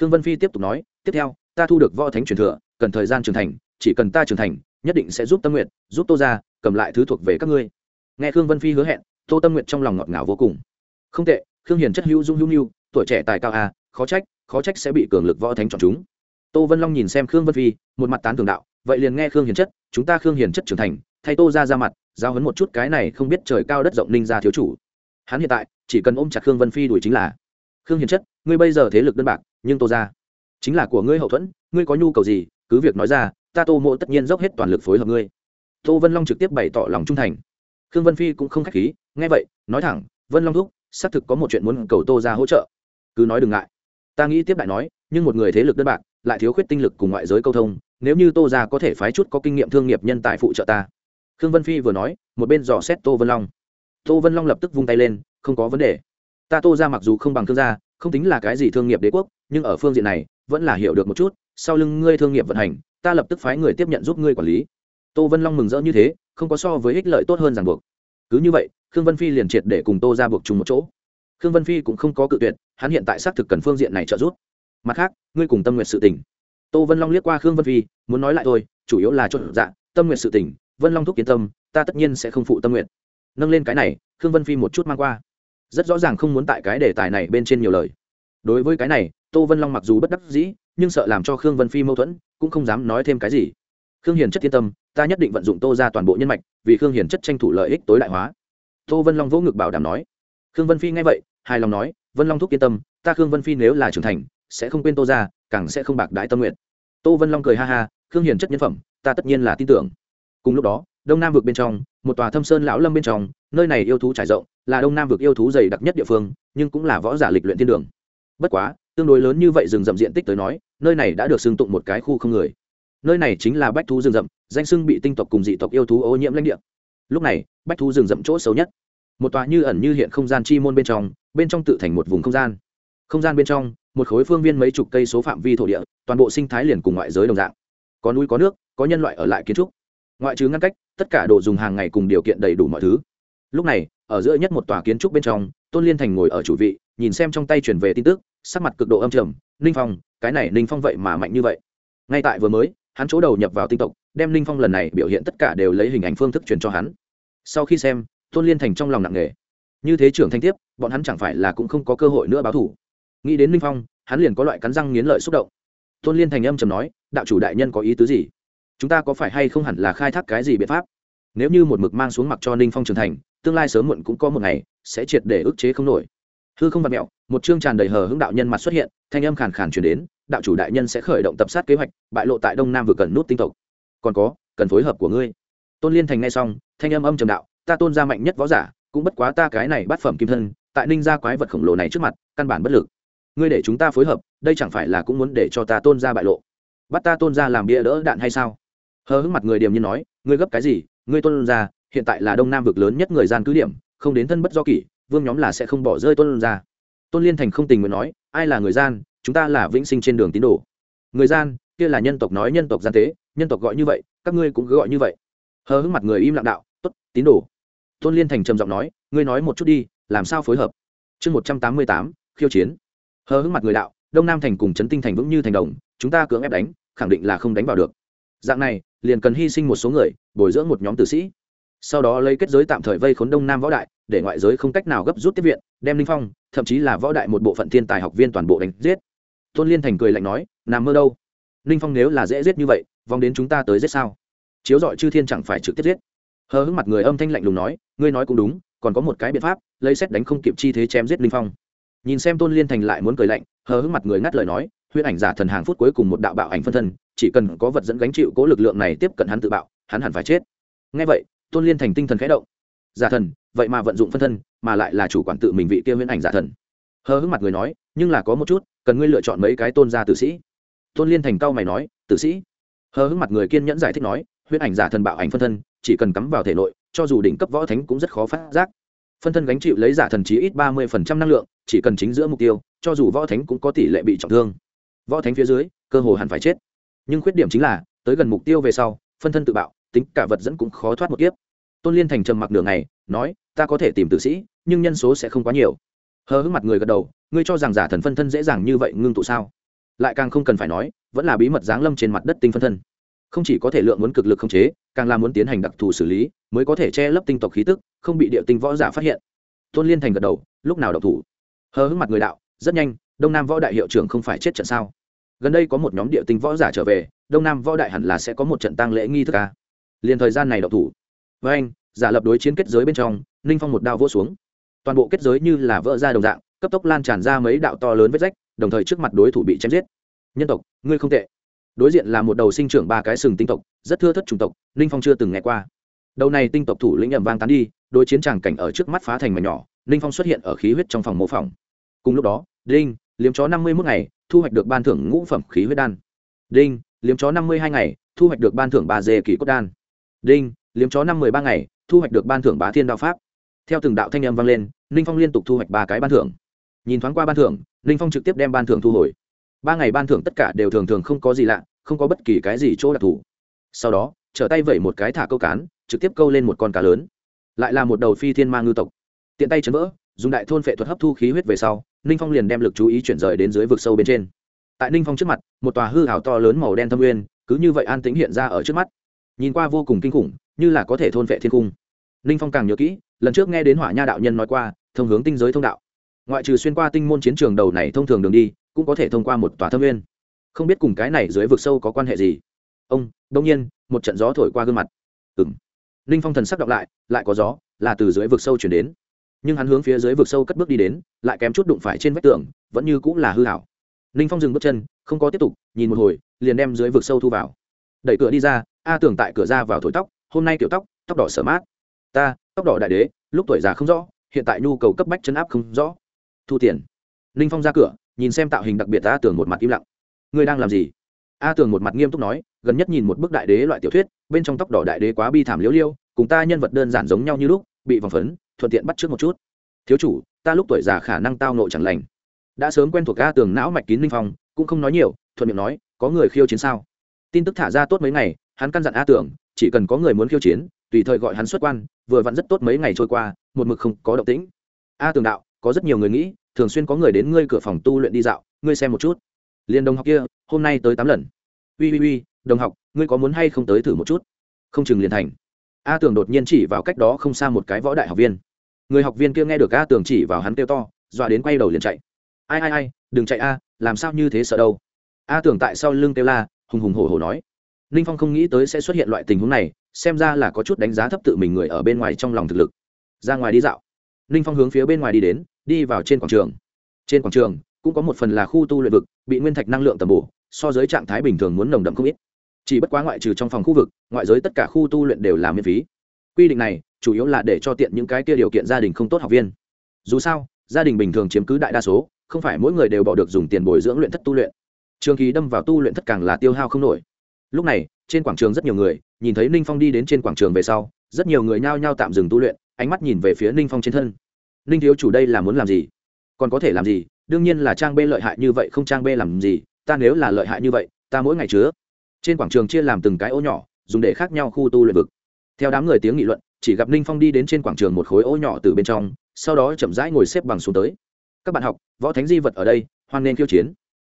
Khương vân phi tiếp tục nói tiếp theo ta thu được võ thánh truyền thừa cần thời gian trưởng thành chỉ cần ta trưởng thành nhất định sẽ giúp tâm nguyện giúp tô ra cầm lại thứ thuộc về các ngươi. Nghe khương vân phi hứa hẹn tô tâm nguyện trong lòng ngọt ngào vô cùng. Không tệ khương hiền chất hữu dung hữu nhu tuổi trẻ tài cao à, khó trách khó trách sẽ bị cường lực võ thánh chọn chúng. Tô vân long nhìn xem khương vân phi một mặt tán thường đạo vậy liền nghe khương hiền chất chúng ta khương hiền chất trưởng thành thay tô ra ra mặt giao hấn một chút cái này không biết trời cao đất rộng ninh ra thiếu chủ. Hắn hiện tại chỉ cần ôm chặt khương vân phi đuổi chính là khương hiền chất, ngươi bây giờ thế lực đơn bạc, nhưng tô ra chính là của ngươi hậu thuẫn, ngươi có nhu cầu gì, cứ việc nói ra, ta tô mộ tất nhiên dốc hết toàn lực phối hợp ngươi. Tô vân long trực tiếp bày tỏ lòng trung thành. Khương vân phi cũng không k h á c h khí, nghe vậy, nói thẳng, vân long thúc, xác thực có một chuyện muốn cầu tô ra hỗ trợ. Cứ nói đừng ngại. Ta nghĩ tiếp đại nói, nhưng một người thế lực đơn bạc, lại thiếu khuyết tinh lực cùng ngoại giới câu thông, nếu như tô ra có thể phái chút có kinh nghiệm thương nghiệp nhân tài phụ trợ ta. Khương vân phi vừa nói, một bên dò xét tô vân long. Tô vân long lập tức vung tay lên, không có vấn đề ta tô ra mặc dù không bằng thương gia, không tính là cái gì thương nghiệp đế quốc, nhưng ở phương diện này, vẫn là hiểu được một chút, sau lưng ngươi thương nghiệp vận hành, ta lập tức phái người tiếp nhận giúp ngươi quản lý. Tô vân long mừng rỡ như thế, không có so với ích lợi tốt hơn ràng buộc. Cứ như vậy, khương vân phi liền triệt để cùng tô ra buộc chung một chỗ. Khương vân phi cũng không có cự tuyệt, hắn hiện tại xác thực cần phương diện này trợ giúp. Mặt khác, ngươi cùng tâm nguyện sự tỉnh tô vân long liếc qua khương vân phi, muốn nói lại thôi, chủ yếu là cho dạ tâm nguyện sự tỉnh vân long thúc kiến tâm, ta tất nhiên sẽ không phụ tâm nguyện nâng lên cái này, khương vân phi một chút mang qua rất rõ ràng không muốn tại cái đề tài này bên trên nhiều lời. Đối với cái này, tô vân long mặc dù bất đắc dĩ, nhưng sợ làm cho khương vân phi mâu thuẫn, cũng không dám nói thêm cái gì. Khương hiền chất thiên tâm, ta nhất định vận dụng tô ra toàn bộ nhân mạch, vì khương hiền chất tranh thủ lợi ích tối đại hóa. Tô vân long vỗ ngực bảo đảm nói. Khương vân phi nghe vậy, hài lòng nói, vân long thúc yên tâm, ta khương vân phi nếu là trưởng thành, sẽ không quên tô ra càng sẽ không bạc đại tâm nguyện. Tô vân long cười ha ha, khương hiền chất nhân phẩm, ta tất nhiên là tin tưởng. Cùng lúc đó, đông nam vực bên trong, một tòa thâm sơn lão lâm bên trong nơi này yêu thú trải rộng, là đông nam vực yêu thú dày đặc nhất địa phương, nhưng cũng là võ giả lịch luyện thiên đường. Bất quá, tương đối lớn như vậy rừng rậm diện tích tới nói, nơi này đã được xưng tụng một cái khu không người. Nơi này chính là bách thú rừng rậm, danh sưng bị tinh tộc cùng dị tộc yêu thú ô nhiễm lãnh địa. Lúc này, bách thú rừng rậm chỗ xấu nhất. Một tòa như ẩn như hiện không gian chi môn bên trong bên trong tự thành một vùng không gian. Không gian bên trong, một khối phương viên mấy chục cây số phạm vi thổ địa, toàn bộ sinh thái liền cùng ngoại giới đồng dạng. Có núi, có nước, có nhân loại ở lại kiến trúc. Ngoại trừ ngăn cách, tất cả đồ dùng hàng ngày cùng điều kiện đầy đủ mọi thứ lúc này, ở giữa nhất một tòa kiến trúc bên trong, tôn liên thành ngồi ở chủ vị, nhìn xem trong tay chuyển về tin tức, sắc mặt cực độ âm trầm, ninh phong, cái này ninh phong vậy mà mạnh như vậy? Ngay tại vừa mới, hắn chỗ đầu nhập vào tinh tộc, đem ninh phong lần này biểu hiện tất cả đều lấy hình ảnh phương thức truyền cho hắn. Sau khi xem, tôn liên thành trong lòng nặng nề. Như thế trưởng thanh tiếp, bọn hắn chẳng phải là cũng không có cơ hội nữa báo thủ nghĩ đến ninh phong, hắn liền có loại cắn răng nghiến lợi xúc động. Tôn liên thành âm trầm nói, đạo chủ đại nhân có ý tứ gì? Chúng ta có phải hay không hẳn là khai thác cái gì biện pháp? Nếu như một mực mang xuống mặc cho ninh phong trưởng thành tương lai sớm muộn cũng có một ngày, sẽ triệt để ức chế không nổi. Hư không vặt mẹo, một chương tràn đầy hờ hững đạo nhân mặt xuất hiện, thanh âm khàn khàn chuyển đến, đạo chủ đại nhân sẽ khởi động tập sát kế hoạch, bại lộ tại đông nam vừa cần nút tinh tộc. Còn có, cần phối hợp của ngươi. Tôn liên thành ngay xong, thanh âm âm trầm đạo, ta tôn ra mạnh nhất võ giả, cũng bất quá ta cái này bắt phẩm kim thân, tại ninh gia quái vật khổng lồ này trước mặt, căn bản bất lực. Ngươi để chúng ta phối hợp, đây chẳng phải là cũng muốn để cho ta tôn ra bại lộ? Bắt ta tôn ra làm bia đỡ đạn hay sao? Hờ hững mặt người điềm như nói, ngươi gấp cái gì, ngươi tôn ra hiện tại là đông nam vực lớn nhất người gian cứ điểm, không đến thân bất do kỷ, vương nhóm là sẽ không bỏ rơi tôn ra. Tôn liên thành không tình nguyện nói, ai là người gian, chúng ta là vĩnh sinh trên đường tín đồ. Người gian, kia là nhân tộc nói nhân tộc gian tế, nhân tộc gọi như vậy, các ngươi cũng cứ gọi như vậy. Hờ hững mặt người im lặng đạo t ố t tín đồ. Tôn liên thành trầm giọng nói, ngươi nói một chút đi, làm sao phối hợp? Chương một trăm tám mươi tám, khiêu chiến. Hờ hững mặt người đạo, đông nam thành cùng trấn tinh thành vững như thành đồng, chúng ta cưỡng ép đánh, khẳng định là không đánh vào được. Dạng này, liền cần hy sinh một số người, bồi dưỡng một nhóm tử sĩ sau đó lấy kết giới tạm thời vây khốn đông nam võ đại, để ngoại giới không cách nào gấp rút tiếp viện, đem linh phong, thậm chí là võ đại một bộ phận thiên tài học viên toàn bộ đánh giết. Tôn liên thành cười lạnh nói, nằm mơ đâu? Linh phong nếu là dễ giết như vậy, vòng đến chúng ta tới giết sao? Chiếu dọi chư thiên chẳng phải trực tiếp giết? Hờ hững mặt người âm thanh lạnh lùng nói, ngươi nói cũng đúng, còn có một cái biện pháp, lấy xét đánh không kịp chi thế chém giết linh phong. Nhìn xem tôn liên thành lại muốn cười lạnh, hờ hững mặt người ngắt lời nói, huyễn ảnh giả thần hàng phút cuối cùng một đạo bạo ảnh phân thân, chỉ cần có vật dẫn gánh chịu cố lực lượng này tiếp cận hắn tự bạo, hắn hẳn phải chết. Ngay vậy tôn liên thành tinh thần khẽ động. Giả thần, vậy mà vận dụng phân thân, mà lại là chủ quản tự mình vị kia huyễn ảnh giả thần. Hờ hững mặt người nói, nhưng là có một chút, cần ngươi lựa chọn mấy cái tôn gia tử sĩ. Tôn liên thành cao mày nói, tử sĩ. Hờ hững mặt người kiên nhẫn giải thích nói, huyễn ảnh giả thần bạo ảnh phân thân, chỉ cần cắm vào thể nội, cho dù đỉnh cấp võ thánh cũng rất khó phát giác. Phân thân gánh chịu lấy giả thần chí ít ba mươi năng lượng, chỉ cần chính giữa mục tiêu, cho dù võ thánh cũng có tỷ lệ bị trọng thương. Võ thánh phía dưới, cơ hồ hẳn phải chết. Nhưng khuyết điểm chính là, tới gần mục tiêu về sau, phân thân tự bạo tính cả vật dẫn cũng khó thoát một kiếp. Tôn liên thành trầm mặc đường này nói, ta có thể tìm tử sĩ, nhưng nhân số sẽ không quá nhiều. Hờ hững mặt người gật đầu, ngươi cho rằng giả thần phân thân dễ dàng như vậy ngưng tụ sao? Lại càng không cần phải nói, vẫn là bí mật giáng lâm trên mặt đất tinh phân thân. Không chỉ có thể lượng muốn cực lực khống chế, càng là muốn tiến hành đặc thù xử lý, mới có thể che lấp tinh tộc khí tức, không bị địa tinh võ giả phát hiện. Tôn liên thành gật đầu, lúc nào độc thủ? Hờ hững mặt người đạo, rất nhanh, đông nam võ đại hiệu trưởng không phải chết trận sao? Gần đây có một nhóm địa tinh võ giả trở về, đông nam võ đại hẳn là sẽ có một trận tăng lễ nghi thức ca liền thời gian này đậu thủ. Với anh, giả lập đối chiến kết giới bên trong, ninh phong một đao vỗ xuống. Toàn bộ kết giới như là vỡ ra đồng dạng, cấp tốc lan tràn ra mấy đạo to lớn vết rách, đồng thời trước mặt đối thủ bị chém giết. Nhân tộc, ngươi không tệ. Đối diện là một đầu sinh trưởng ba cái sừng tinh tộc, rất thưa thất chủng tộc, ninh phong chưa từng nghe qua. Đầu này tinh tộc thủ lĩnh ẩm vang tán đi, đối chiến tràng cảnh ở trước mắt phá thành mảnh nhỏ, ninh phong xuất hiện ở khí huyết trong phòng mô phỏng. Cùng lúc đó, đinh, liếm chó năm mươi mốt ngày, thu hoạch được ban thưởng ngũ phẩm khí huyết đan. Đinh, liếm chó năm mươi hai ngày, thu hoạch được ban thưởng ba dê kỷ cốt đan đinh, liếm chó năm mười ba ngày, thu hoạch được ban thưởng bá thiên đạo pháp. Theo từng đạo thanh âm vang lên, ninh phong liên tục thu hoạch ba cái ban thưởng. Nhìn thoáng qua ban thưởng, ninh phong trực tiếp đem ban thưởng thu hồi. Ba ngày ban thưởng tất cả đều thường thường không có gì lạ, không có bất kỳ cái gì chỗ đặc thù. Sau đó, trở tay vẩy một cái thả câu cán, trực tiếp câu lên một con cá lớn. Lại là một đầu phi thiên ma ngư tộc. Tiện tay chấn vỡ, dùng đại thôn phệ thuật hấp thu khí huyết về sau, ninh phong liền đem lực chú ý chuyển rời đến dưới vực sâu bên trên. Tại ninh phong trước mặt, một tòa hư hảo to lớn màu đen thâm uyên cứ như vậy an tĩnh hiện ra ở trước mắt nhìn qua vô cùng kinh khủng, như là có thể thôn vệ thiên cung. Ninh phong càng nhớ kỹ, lần trước nghe đến hỏa nha đạo nhân nói qua, thông hướng tinh giới thông đạo. Ngoại trừ xuyên qua tinh môn chiến trường đầu này thông thường đường đi, cũng có thể thông qua một tòa thâm nguyên. Không biết cùng cái này dưới vực sâu có quan hệ gì. Ông, đông nhiên, một trận gió thổi qua gương mặt. Ừng ninh phong thần sắc đọc lại lại có gió, là từ dưới vực sâu chuyển đến. Nhưng hắn hướng phía dưới vực sâu cất bước đi đến, lại kém chút đụng phải trên vách tường, vẫn như cũng là hư hảo ninh phong dừng bước chân, không có tiếp tục, nhìn một hồi, liền đem dưới vực sâu thu vào. Đẩy cửa đi ra a tưởng tại cửa ra vào thổi tóc, hôm nay kiểu tóc tóc đỏ sở mát. Ta, tóc đỏ đại đế, lúc tuổi già không rõ, hiện tại nhu cầu cấp bách chấn áp không rõ. Thu tiền. Ninh phong ra cửa, nhìn xem tạo hình đặc biệt a tưởng một mặt im lặng. Ngươi đang làm gì? A tưởng một mặt nghiêm túc nói, gần nhất nhìn một bức đại đế loại tiểu thuyết, bên trong tóc đỏ đại đế quá bi thảm liễu liêu, cùng ta nhân vật đơn giản giống nhau như lúc, bị vòng phấn, thuận tiện bắt trước một chút. Thiếu chủ, ta lúc tuổi già khả năng tao nộ chẳng lành. Đã sớm quen thuộc a tường não mạch kín linh phong, cũng không nói nhiều, thuận miệng nói, có người khiêu chiến sao? Tin tức thả ra tốt mấy ngày hắn căn dặn a tưởng, chỉ cần có người muốn khiêu chiến, tùy thời gọi hắn xuất quan, vừa vặn rất tốt mấy ngày trôi qua, một mực không có động tĩnh. A tường đạo, có rất nhiều người nghĩ, thường xuyên có người đến ngươi cửa phòng tu luyện đi dạo, ngươi xem một chút. Liền đồng học kia, hôm nay tới tám lần. Ui ui ui, đồng học, ngươi có muốn hay không tới thử một chút? Không chừng liền thành. A tường đột nhiên chỉ vào cách đó không xa một cái võ đại học viên. Người học viên kia nghe được a tường chỉ vào hắn kêu to, dọa đến quay đầu liền chạy. Ai ai ai, đừng chạy a, làm sao như thế sợ đâu? A tường tại sau lưng kêu la, hùng hùng hổ hổ nói ninh phong không nghĩ tới sẽ xuất hiện loại tình huống này, xem ra là có chút đánh giá thấp tự mình người ở bên ngoài trong lòng thực lực. Ra ngoài đi dạo. Ninh phong hướng phía bên ngoài đi đến, đi vào trên quảng trường. Trên quảng trường, cũng có một phần là khu tu luyện vực, bị nguyên thạch năng lượng tầm bổ, so với trạng thái bình thường muốn nồng đậm không ít. Chỉ bất quá ngoại trừ trong phòng khu vực, ngoại giới tất cả khu tu luyện đều là miễn phí. Quy định này, chủ yếu là để cho tiện những cái kia điều kiện gia đình không tốt học viên. Dù sao, gia đình bình thường chiếm cứ đại đa số, không phải mỗi người đều bỏ được dùng tiền bồi dưỡng luyện thất tu luyện. Trường kỳ đâm vào tu luyện thất càng là tiêu hao không nổi lúc này, trên quảng trường rất nhiều người, nhìn thấy ninh phong đi đến trên quảng trường về sau, rất nhiều người nhao nhao tạm dừng tu luyện, ánh mắt nhìn về phía ninh phong trên thân. Ninh thiếu chủ đây là muốn làm gì? Còn có thể làm gì? Đương nhiên là trang b lợi hại như vậy không trang b làm gì, ta nếu là lợi hại như vậy, ta mỗi ngày chứa. Trên quảng trường chia làm từng cái ô nhỏ, dùng để khác nhau khu tu luyện vực. Theo đám người tiếng nghị luận, chỉ gặp ninh phong đi đến trên quảng trường một khối ô nhỏ từ bên trong, sau đó chậm rãi ngồi xếp bằng xuống tới. Các bạn học, võ thánh di vật ở đây, hoan nên khiêu chiến.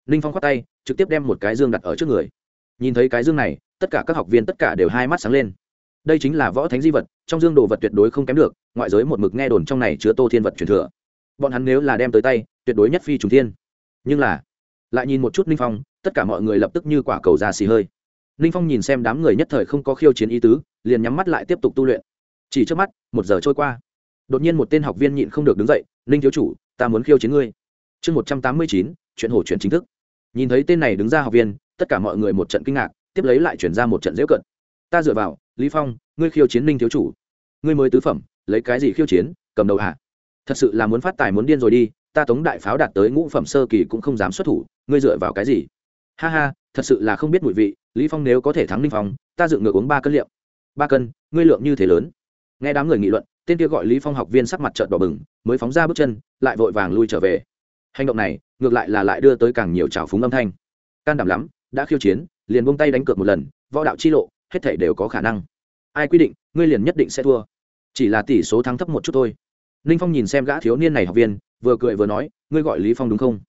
Ninh phong khoát tay, trực tiếp đem một cái dương đặt ở trước người nhìn thấy cái dương này, tất cả các học viên tất cả đều hai mắt sáng lên. Đây chính là võ thánh di vật, trong dương đồ vật tuyệt đối không kém được, ngoại giới một mực nghe đồn trong này chứa tô thiên vật truyền thừa. Bọn hắn nếu là đem tới tay, tuyệt đối nhất phi trùng thiên. Nhưng là, lại nhìn một chút ninh phong, tất cả mọi người lập tức như quả cầu ra xì hơi. Ninh phong nhìn xem đám người nhất thời không có khiêu chiến ý tứ, liền nhắm mắt lại tiếp tục tu luyện. Chỉ trước mắt, một giờ trôi qua. Đột nhiên một tên học viên nhịn không được đứng dậy, ninh thiếu chủ, ta muốn khiêu chiến ngươi. Chương một trăm tám mươi chín, chuyện hổ chuyện chính thức. Nhìn thấy tên này đứng ra học viên tất cả mọi người một trận kinh ngạc, tiếp lấy lại chuyển ra một trận dễu cận ta dựa vào, lý phong, ngươi khiêu chiến ninh thiếu chủ. Ngươi mới tứ phẩm, lấy cái gì khiêu chiến, cầm đầu hả? Thật sự là muốn phát tài muốn điên rồi đi, ta tống đại pháo đạt tới ngũ phẩm sơ kỳ cũng không dám xuất thủ, ngươi dựa vào cái gì? Ha ha, thật sự là không biết mùi vị, lý phong nếu có thể thắng ninh phong, ta dựng ngược uống ba cân liệu. Ba cân, ngươi lượng như thế lớn? Nghe đám người nghị luận, tên kia gọi lý phong học viên sắc mặt trợn đỏ bừng, mới phóng ra bước chân, lại vội vàng lui trở về. Hành động này, ngược lại là lại đưa tới càng nhiều trào phúng âm thanh. Can đảm lắm đã khiêu chiến, liền buông tay đánh cược một lần, võ đạo chi lộ, hết thảy đều có khả năng. Ai quy định, ngươi liền nhất định sẽ thua. Chỉ là tỷ số thắng thấp một chút thôi. Ninh phong nhìn xem gã thiếu niên này học viên, vừa cười vừa nói, ngươi gọi lý phong đúng không?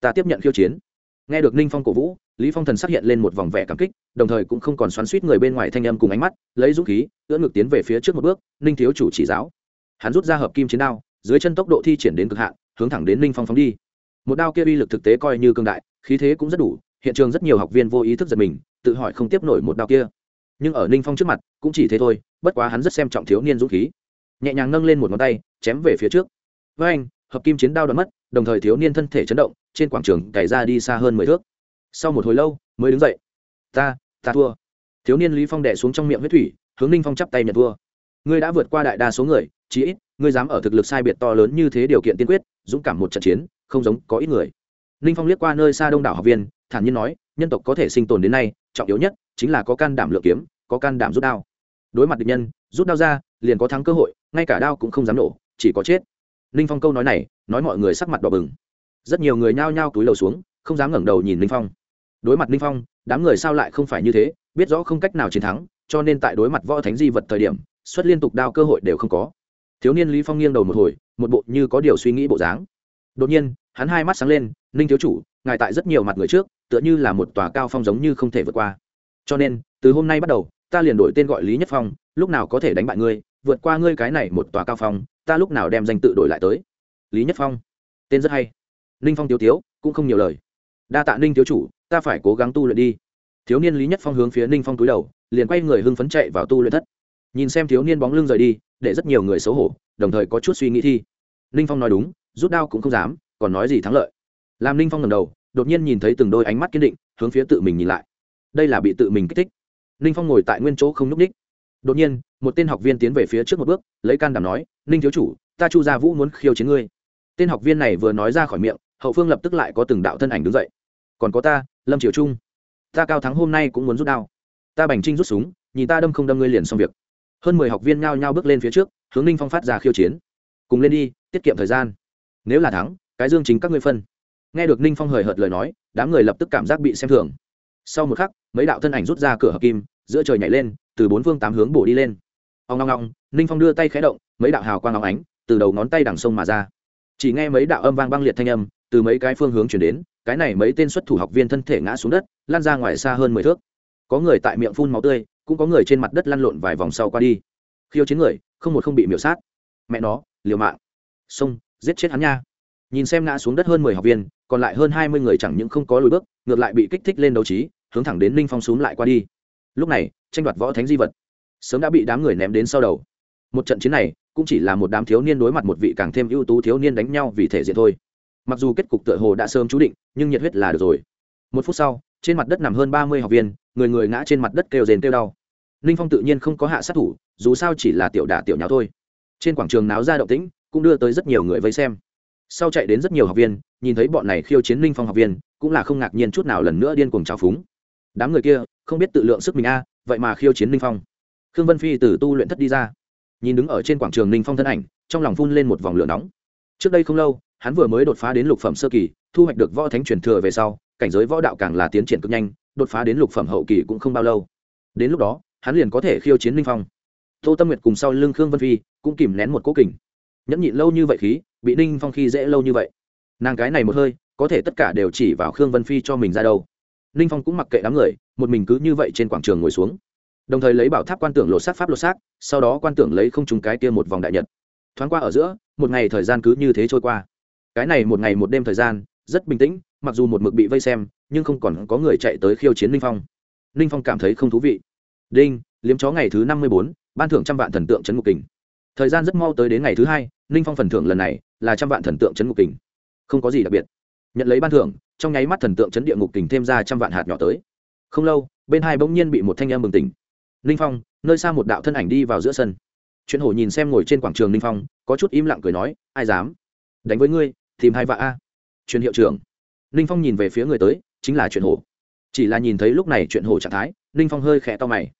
Ta tiếp nhận khiêu chiến. Nghe được ninh phong cổ vũ, lý phong thần xác hiện lên một vòng vẻ cảm kích, đồng thời cũng không còn xoắn suýt người bên ngoài thanh âm cùng ánh mắt, lấy dũng khí, ưỡn ngực tiến về phía trước một bước, ninh thiếu chủ chỉ giáo. Hắn rút ra hợp kim chiến đao, dưới chân tốc độ thi triển đến cực hạn, hướng thẳng đến ninh phong phóng đi. Một đao kia uy lực thực tế coi như cương đại, khí thế cũng rất đủ hiện trường rất nhiều học viên vô ý thức giật mình, tự hỏi không tiếp nổi một đao kia. Nhưng ở ninh phong trước mặt, cũng chỉ thế thôi, bất quá hắn rất xem trọng thiếu niên dũng khí. Nhẹ nhàng nâng lên một ngón tay, chém về phía trước. Với anh, hợp kim chiến đao đoán mất, đồng thời thiếu niên thân thể chấn động, trên quảng trường cày ra đi xa hơn mười thước. Sau một hồi lâu, mới đứng dậy. Ta ta thua. Thiếu niên lý phong đẻ xuống trong miệng huyết thủy, hướng ninh phong chắp tay nhận thua. Ngươi đã vượt qua đại đa số người, chí ít, ngươi dám ở thực lực sai biệt to lớn như thế điều kiện tiên quyết, dũng cảm một trận chiến, không giống có ít người. Ninh phong liếc qua nơi xa đông đảo học viên thản nhiên nói, nhân tộc có thể sinh tồn đến nay, trọng yếu nhất chính là có can đảm lựa kiếm, có can đảm rút đao. Đối mặt địch nhân, rút đao ra, liền có thắng cơ hội, ngay cả đao cũng không dám nổ, chỉ có chết. Ninh phong câu nói này, nói mọi người sắc mặt đỏ bừng. Rất nhiều người nhao nhao túi lầu xuống, không dám ngẩng đầu nhìn ninh phong. Đối mặt ninh phong, đám người sao lại không phải như thế, biết rõ không cách nào chiến thắng, cho nên tại đối mặt võ thánh di vật thời điểm, xuất liên tục đao cơ hội đều không có. Thiếu niên lý phong nghiêng đầu một hồi, một bộ như có điều suy nghĩ bộ dáng. Đột nhiên, hắn hai mắt sáng lên ninh thiếu chủ ngài tại rất nhiều mặt người trước, tựa như là một tòa cao phong giống như không thể vượt qua. Cho nên, từ hôm nay bắt đầu, ta liền đổi tên gọi lý nhất phong, lúc nào có thể đánh bại ngươi, vượt qua ngươi cái này một tòa cao phong, ta lúc nào đem danh tự đổi lại tới. Lý nhất phong, tên rất hay. Ninh phong tiêu tiếu cũng không nhiều lời. Đa tạ ninh thiếu chủ, ta phải cố gắng tu luyện đi. Thiếu niên lý nhất phong hướng phía ninh phong túi đầu, liền quay người hưng phấn chạy vào tu luyện thất. Nhìn xem thiếu niên bóng lưng rời đi, để rất nhiều người xấu hổ, đồng thời có chút suy nghĩ thi. Ninh phong nói đúng, rút đao cũng không dám, còn nói gì thắng lợi làm ninh phong ngầm đầu, đột nhiên nhìn thấy từng đôi ánh mắt kiên định, hướng phía tự mình nhìn lại. Đây là bị tự mình kích thích. Ninh phong ngồi tại nguyên chỗ không n ú c ních đột nhiên, một tên học viên tiến về phía trước một bước, lấy can đảm nói, ninh thiếu chủ, ta chu gia vũ muốn khiêu chiến ngươi. Tên học viên này vừa nói ra khỏi miệng, hậu phương lập tức lại có từng đạo thân ảnh đứng dậy. Còn có ta, lâm triều trung, ta cao thắng hôm nay cũng muốn rút đao. Ta bành trinh rút súng, nhìn ta đâm không đâm ngươi liền xong việc. Hơn mười học viên nhao nhao bước lên phía trước, hướng ninh phong phát ra khiêu chiến. Cùng lên đi, tiết kiệm thời gian. Nếu là thắng, cái dương chính các ngươi phân nghe được ninh phong hời hợt lời nói, đám người lập tức cảm giác bị xem thường. Sau một khắc, mấy đạo thân ảnh rút ra cửa hợp kim, giữa trời nhảy lên, từ bốn phương tám hướng bổ đi lên. Ông ngong ngong ninh phong đưa tay khé động, mấy đạo hào quang ngóng ánh, từ đầu ngón tay đằng sông mà ra. Chỉ nghe mấy đạo âm vang băng liệt thanh âm, từ mấy cái phương hướng chuyển đến, cái này mấy tên xuất thủ học viên thân thể ngã xuống đất lan ra ngoài xa hơn mười thước. Có người tại miệng phun máu tươi, cũng có người trên mặt đất lăn lộn vài vòng sau qua đi. Khiêu chiến người, không một không bị miểu sát. Mẹ nó, liều mạng. Xông giết chết hắn nha. Nhìn xem ngã xuống đất hơn mười học viên còn lại hơn hai mươi người chẳng những không có lùi bước, ngược lại bị kích thích lên đấu trí, hướng thẳng đến ninh phong xúm lại qua đi. Lúc này, tranh đoạt võ thánh di vật, sớm đã bị đám người ném đến sau đầu. Một trận chiến này, cũng chỉ là một đám thiếu niên đối mặt một vị càng thêm ưu tú thiếu niên đánh nhau vì thể diện thôi. Mặc dù kết cục tựa hồ đã sớm chú định, nhưng nhiệt huyết là được rồi. Một phút sau, trên mặt đất nằm hơn ba mươi học viên, người người ngã trên mặt đất kêu rền kêu đau. Ninh phong tự nhiên không có hạ sát thủ, dù sao chỉ là tiểu đả tiểu nháo thôi. Trên quảng trường náo ra động tĩnh, cũng đưa tới rất nhiều người vây xem sau chạy đến rất nhiều học viên, nhìn thấy bọn này khiêu chiến linh phong học viên, cũng là không ngạc nhiên chút nào lần nữa điên cuồng trào phúng. Đám người kia, không biết tự lượng sức mình a, vậy mà khiêu chiến linh phong. Khương vân phi từ tu luyện thất đi ra. Nhìn đứng ở trên quảng trường linh phong thân ảnh, trong lòng phun lên một vòng lửa nóng. Trước đây không lâu, hắn vừa mới đột phá đến lục phẩm sơ kỳ, thu hoạch được võ thánh truyền thừa về sau, cảnh giới võ đạo càng là tiến triển cực nhanh, đột phá đến lục phẩm hậu kỳ cũng không bao lâu. Đến lúc đó, hắn liền có thể khiêu chiến linh phong. Tô tâm nguyệt cùng sau lưng khương vân phi cũng kìm nén một cố kình nhẫn nhịn lâu như vậy khí, bị ninh phong khi dễ lâu như vậy. Nàng cái này một hơi, có thể tất cả đều chỉ vào khương vân phi cho mình ra đâu. Ninh phong cũng mặc kệ đám người, một mình cứ như vậy trên quảng trường ngồi xuống. Đồng thời lấy bảo tháp quan tưởng lột xác pháp lột xác, sau đó quan tưởng lấy không trúng cái kia một vòng đại nhật. Thoáng qua ở giữa, một ngày thời gian cứ như thế trôi qua. Cái này một ngày một đêm thời gian, rất bình tĩnh, mặc dù một mực bị vây xem, nhưng không còn có người chạy tới khiêu chiến ninh phong. Ninh phong cảm thấy không thú vị. Đinh, liếm chó ngày thứ năm mươi bốn, ban thưởng trăm vạn thần tượng trấn ngục kình thời gian rất mau tới đến ngày thứ hai, ninh phong phần thưởng lần này là trăm vạn thần tượng chấn ngục kình. Không có gì đặc biệt. Nhận lấy ban thưởng, trong nháy mắt thần tượng chấn địa ngục kình thêm ra trăm vạn hạt nhỏ tới. Không lâu, bên hai bỗng nhiên bị một thanh em bừng tỉnh. Ninh phong, nơi xa một đạo thân ảnh đi vào giữa sân. Chuyện hổ nhìn xem ngồi trên quảng trường ninh phong, có chút im lặng cười nói, ai dám? Đánh với ngươi, tìm hai vạ a. Chuyện hiệu trưởng. Ninh phong nhìn về phía người tới, chính là chuyện hổ. Chỉ là nhìn thấy lúc này chuyện hổ trạng thái, ninh phong hơi khẽ to mày.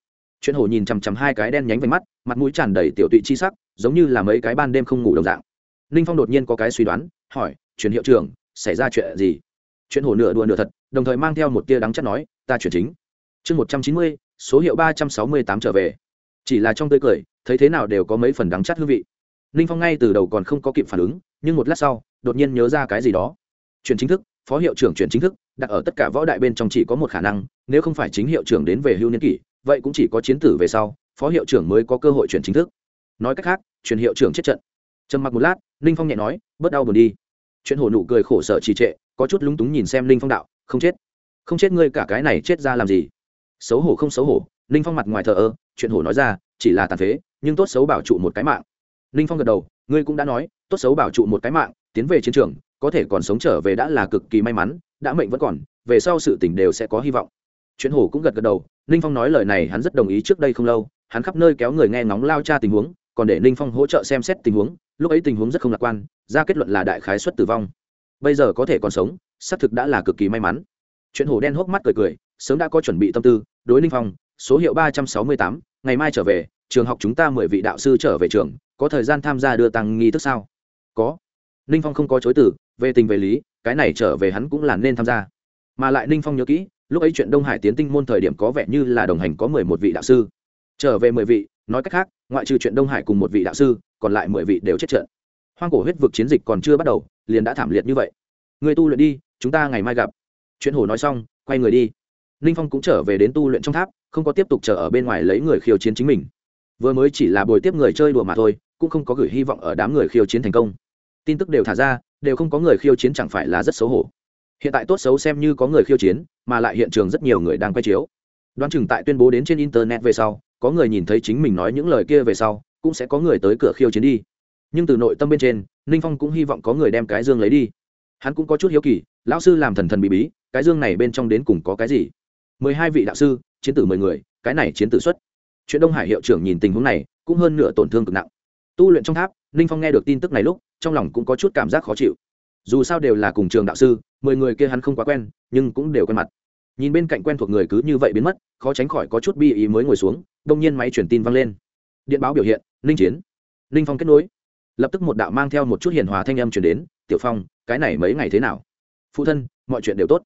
Chuyện hổ nhìn chằm chằm hai cái đen nhánh vành mắt, mặt mũi tràn đầy tiểu tụy chi sắc giống như là mấy cái ban đêm không ngủ đồng dạng. Ninh phong đột nhiên có cái suy đoán, hỏi, chuyển hiệu trưởng, xảy ra chuyện gì? Chuyện hổ nửa đùa nửa thật, đồng thời mang theo một tia đắng chắc nói, ta chuyển chính. Chương một trăm chín mươi, số hiệu ba trăm sáu mươi tám trở về. Chỉ là trong tươi cười, thấy thế nào đều có mấy phần đắng chắt hương vị. Ninh phong ngay từ đầu còn không có kịp phản ứng, nhưng một lát sau, đột nhiên nhớ ra cái gì đó. Chuyển chính thức, phó hiệu trưởng chuyển chính thức, đặt ở tất cả võ đại bên trong chỉ có một khả năng, nếu không phải chính hiệu trưởng đến về hưu niên kỷ, vậy cũng chỉ có chiến tử về sau, phó hiệu trưởng mới có cơ hội chuyển chính thức nói cách khác, truyền hiệu trưởng chết trận. Trầm mặc một lát, ninh phong nhẹ nói, bớt đau buồn đi. Chuyện hổ nụ cười khổ sở trì trệ, có chút lúng túng nhìn xem ninh phong đạo, không chết. Không chết ngươi cả cái này chết ra làm gì? Xấu hổ không xấu hổ. Ninh phong mặt ngoài thờ ơ, chuyện hổ nói ra, chỉ là tàn phế, nhưng tốt xấu bảo trụ một cái mạng. Ninh phong gật đầu, ngươi cũng đã nói, tốt xấu bảo trụ một cái mạng, tiến về chiến trường, có thể còn sống trở về đã là cực kỳ may mắn, đã mệnh vẫn còn, về sau sự tỉnh đều sẽ có hy vọng. Chuyện hổ cũng gật gật đầu, ninh phong nói lời này hắn rất đồng ý trước đây không lâu, hắn khắp nơi kéo người nghe ngóng lao cha tình huống còn để ninh phong hỗ trợ xem xét tình huống, lúc ấy tình huống rất không lạc quan, ra kết luận là đại khái xuất tử vong. Bây giờ có thể còn sống, xác thực đã là cực kỳ may mắn. Chuyện hổ đen hốc mắt cười cười, sớm đã có chuẩn bị tâm tư, đối ninh phong, số hiệu ba trăm sáu mươi tám, ngày mai trở về, trường học chúng ta mười vị đạo sư trở về trường, có thời gian tham gia đưa tăng nghi thức sao? Có. Ninh phong không có chối từ, về tình về lý, cái này trở về hắn cũng là nên tham gia. Mà lại ninh phong nhớ kỹ, lúc ấy chuyện đông hải tiến tinh môn thời điểm có vẻ như là đồng hành có mười một vị đạo sư. Trở về mười vị nói cách khác, ngoại trừ chuyện đông hải cùng một vị đạo sư, còn lại mười vị đều chết trận. Hoang cổ huyết vực chiến dịch còn chưa bắt đầu, liền đã thảm liệt như vậy. Người tu luyện đi, chúng ta ngày mai gặp. Chuyện hồ nói xong, quay người đi. Ninh phong cũng trở về đến tu luyện trong tháp, không có tiếp tục chờ ở bên ngoài lấy người khiêu chiến chính mình. Vừa mới chỉ là bồi tiếp người chơi đùa mà thôi, cũng không có gửi hy vọng ở đám người khiêu chiến thành công. Tin tức đều thả ra, đều không có người khiêu chiến chẳng phải là rất xấu hổ. Hiện tại tốt xấu xem như có người khiêu chiến, mà lại hiện trường rất nhiều người đang quay chiếu. Đoán chừng tại tuyên bố đến trên internet về sau có người nhìn thấy chính mình nói những lời kia về sau, cũng sẽ có người tới cửa khiêu chiến đi. Nhưng từ nội tâm bên trên, ninh phong cũng hy vọng có người đem cái dương lấy đi. Hắn cũng có chút hiếu kỳ, lão sư làm thần thần bí bí, cái dương này bên trong đến cùng có cái gì? Mười hai vị đạo sư, chiến tử mười người, cái này chiến tử xuất. Chuyện đông hải hiệu trưởng nhìn tình huống này, cũng hơn nửa tổn thương cực nặng. Tu luyện trong tháp, ninh phong nghe được tin tức này lúc, trong lòng cũng có chút cảm giác khó chịu. Dù sao đều là cùng trường đạo sư, mười người kia hắn không quá quen, nhưng cũng đều quen mặt. Nhìn bên cạnh quen thuộc người cứ như vậy biến mất, khó tránh khỏi có chút bi ý mới ngồi xuống đông nhiên máy truyền tin vang lên. Điện báo biểu hiện, ninh chiến. Ninh phong kết nối. Lập tức một đạo mang theo một chút hiền hòa thanh âm chuyển đến, tiểu phong, cái này mấy ngày thế nào? Phụ thân, mọi chuyện đều tốt.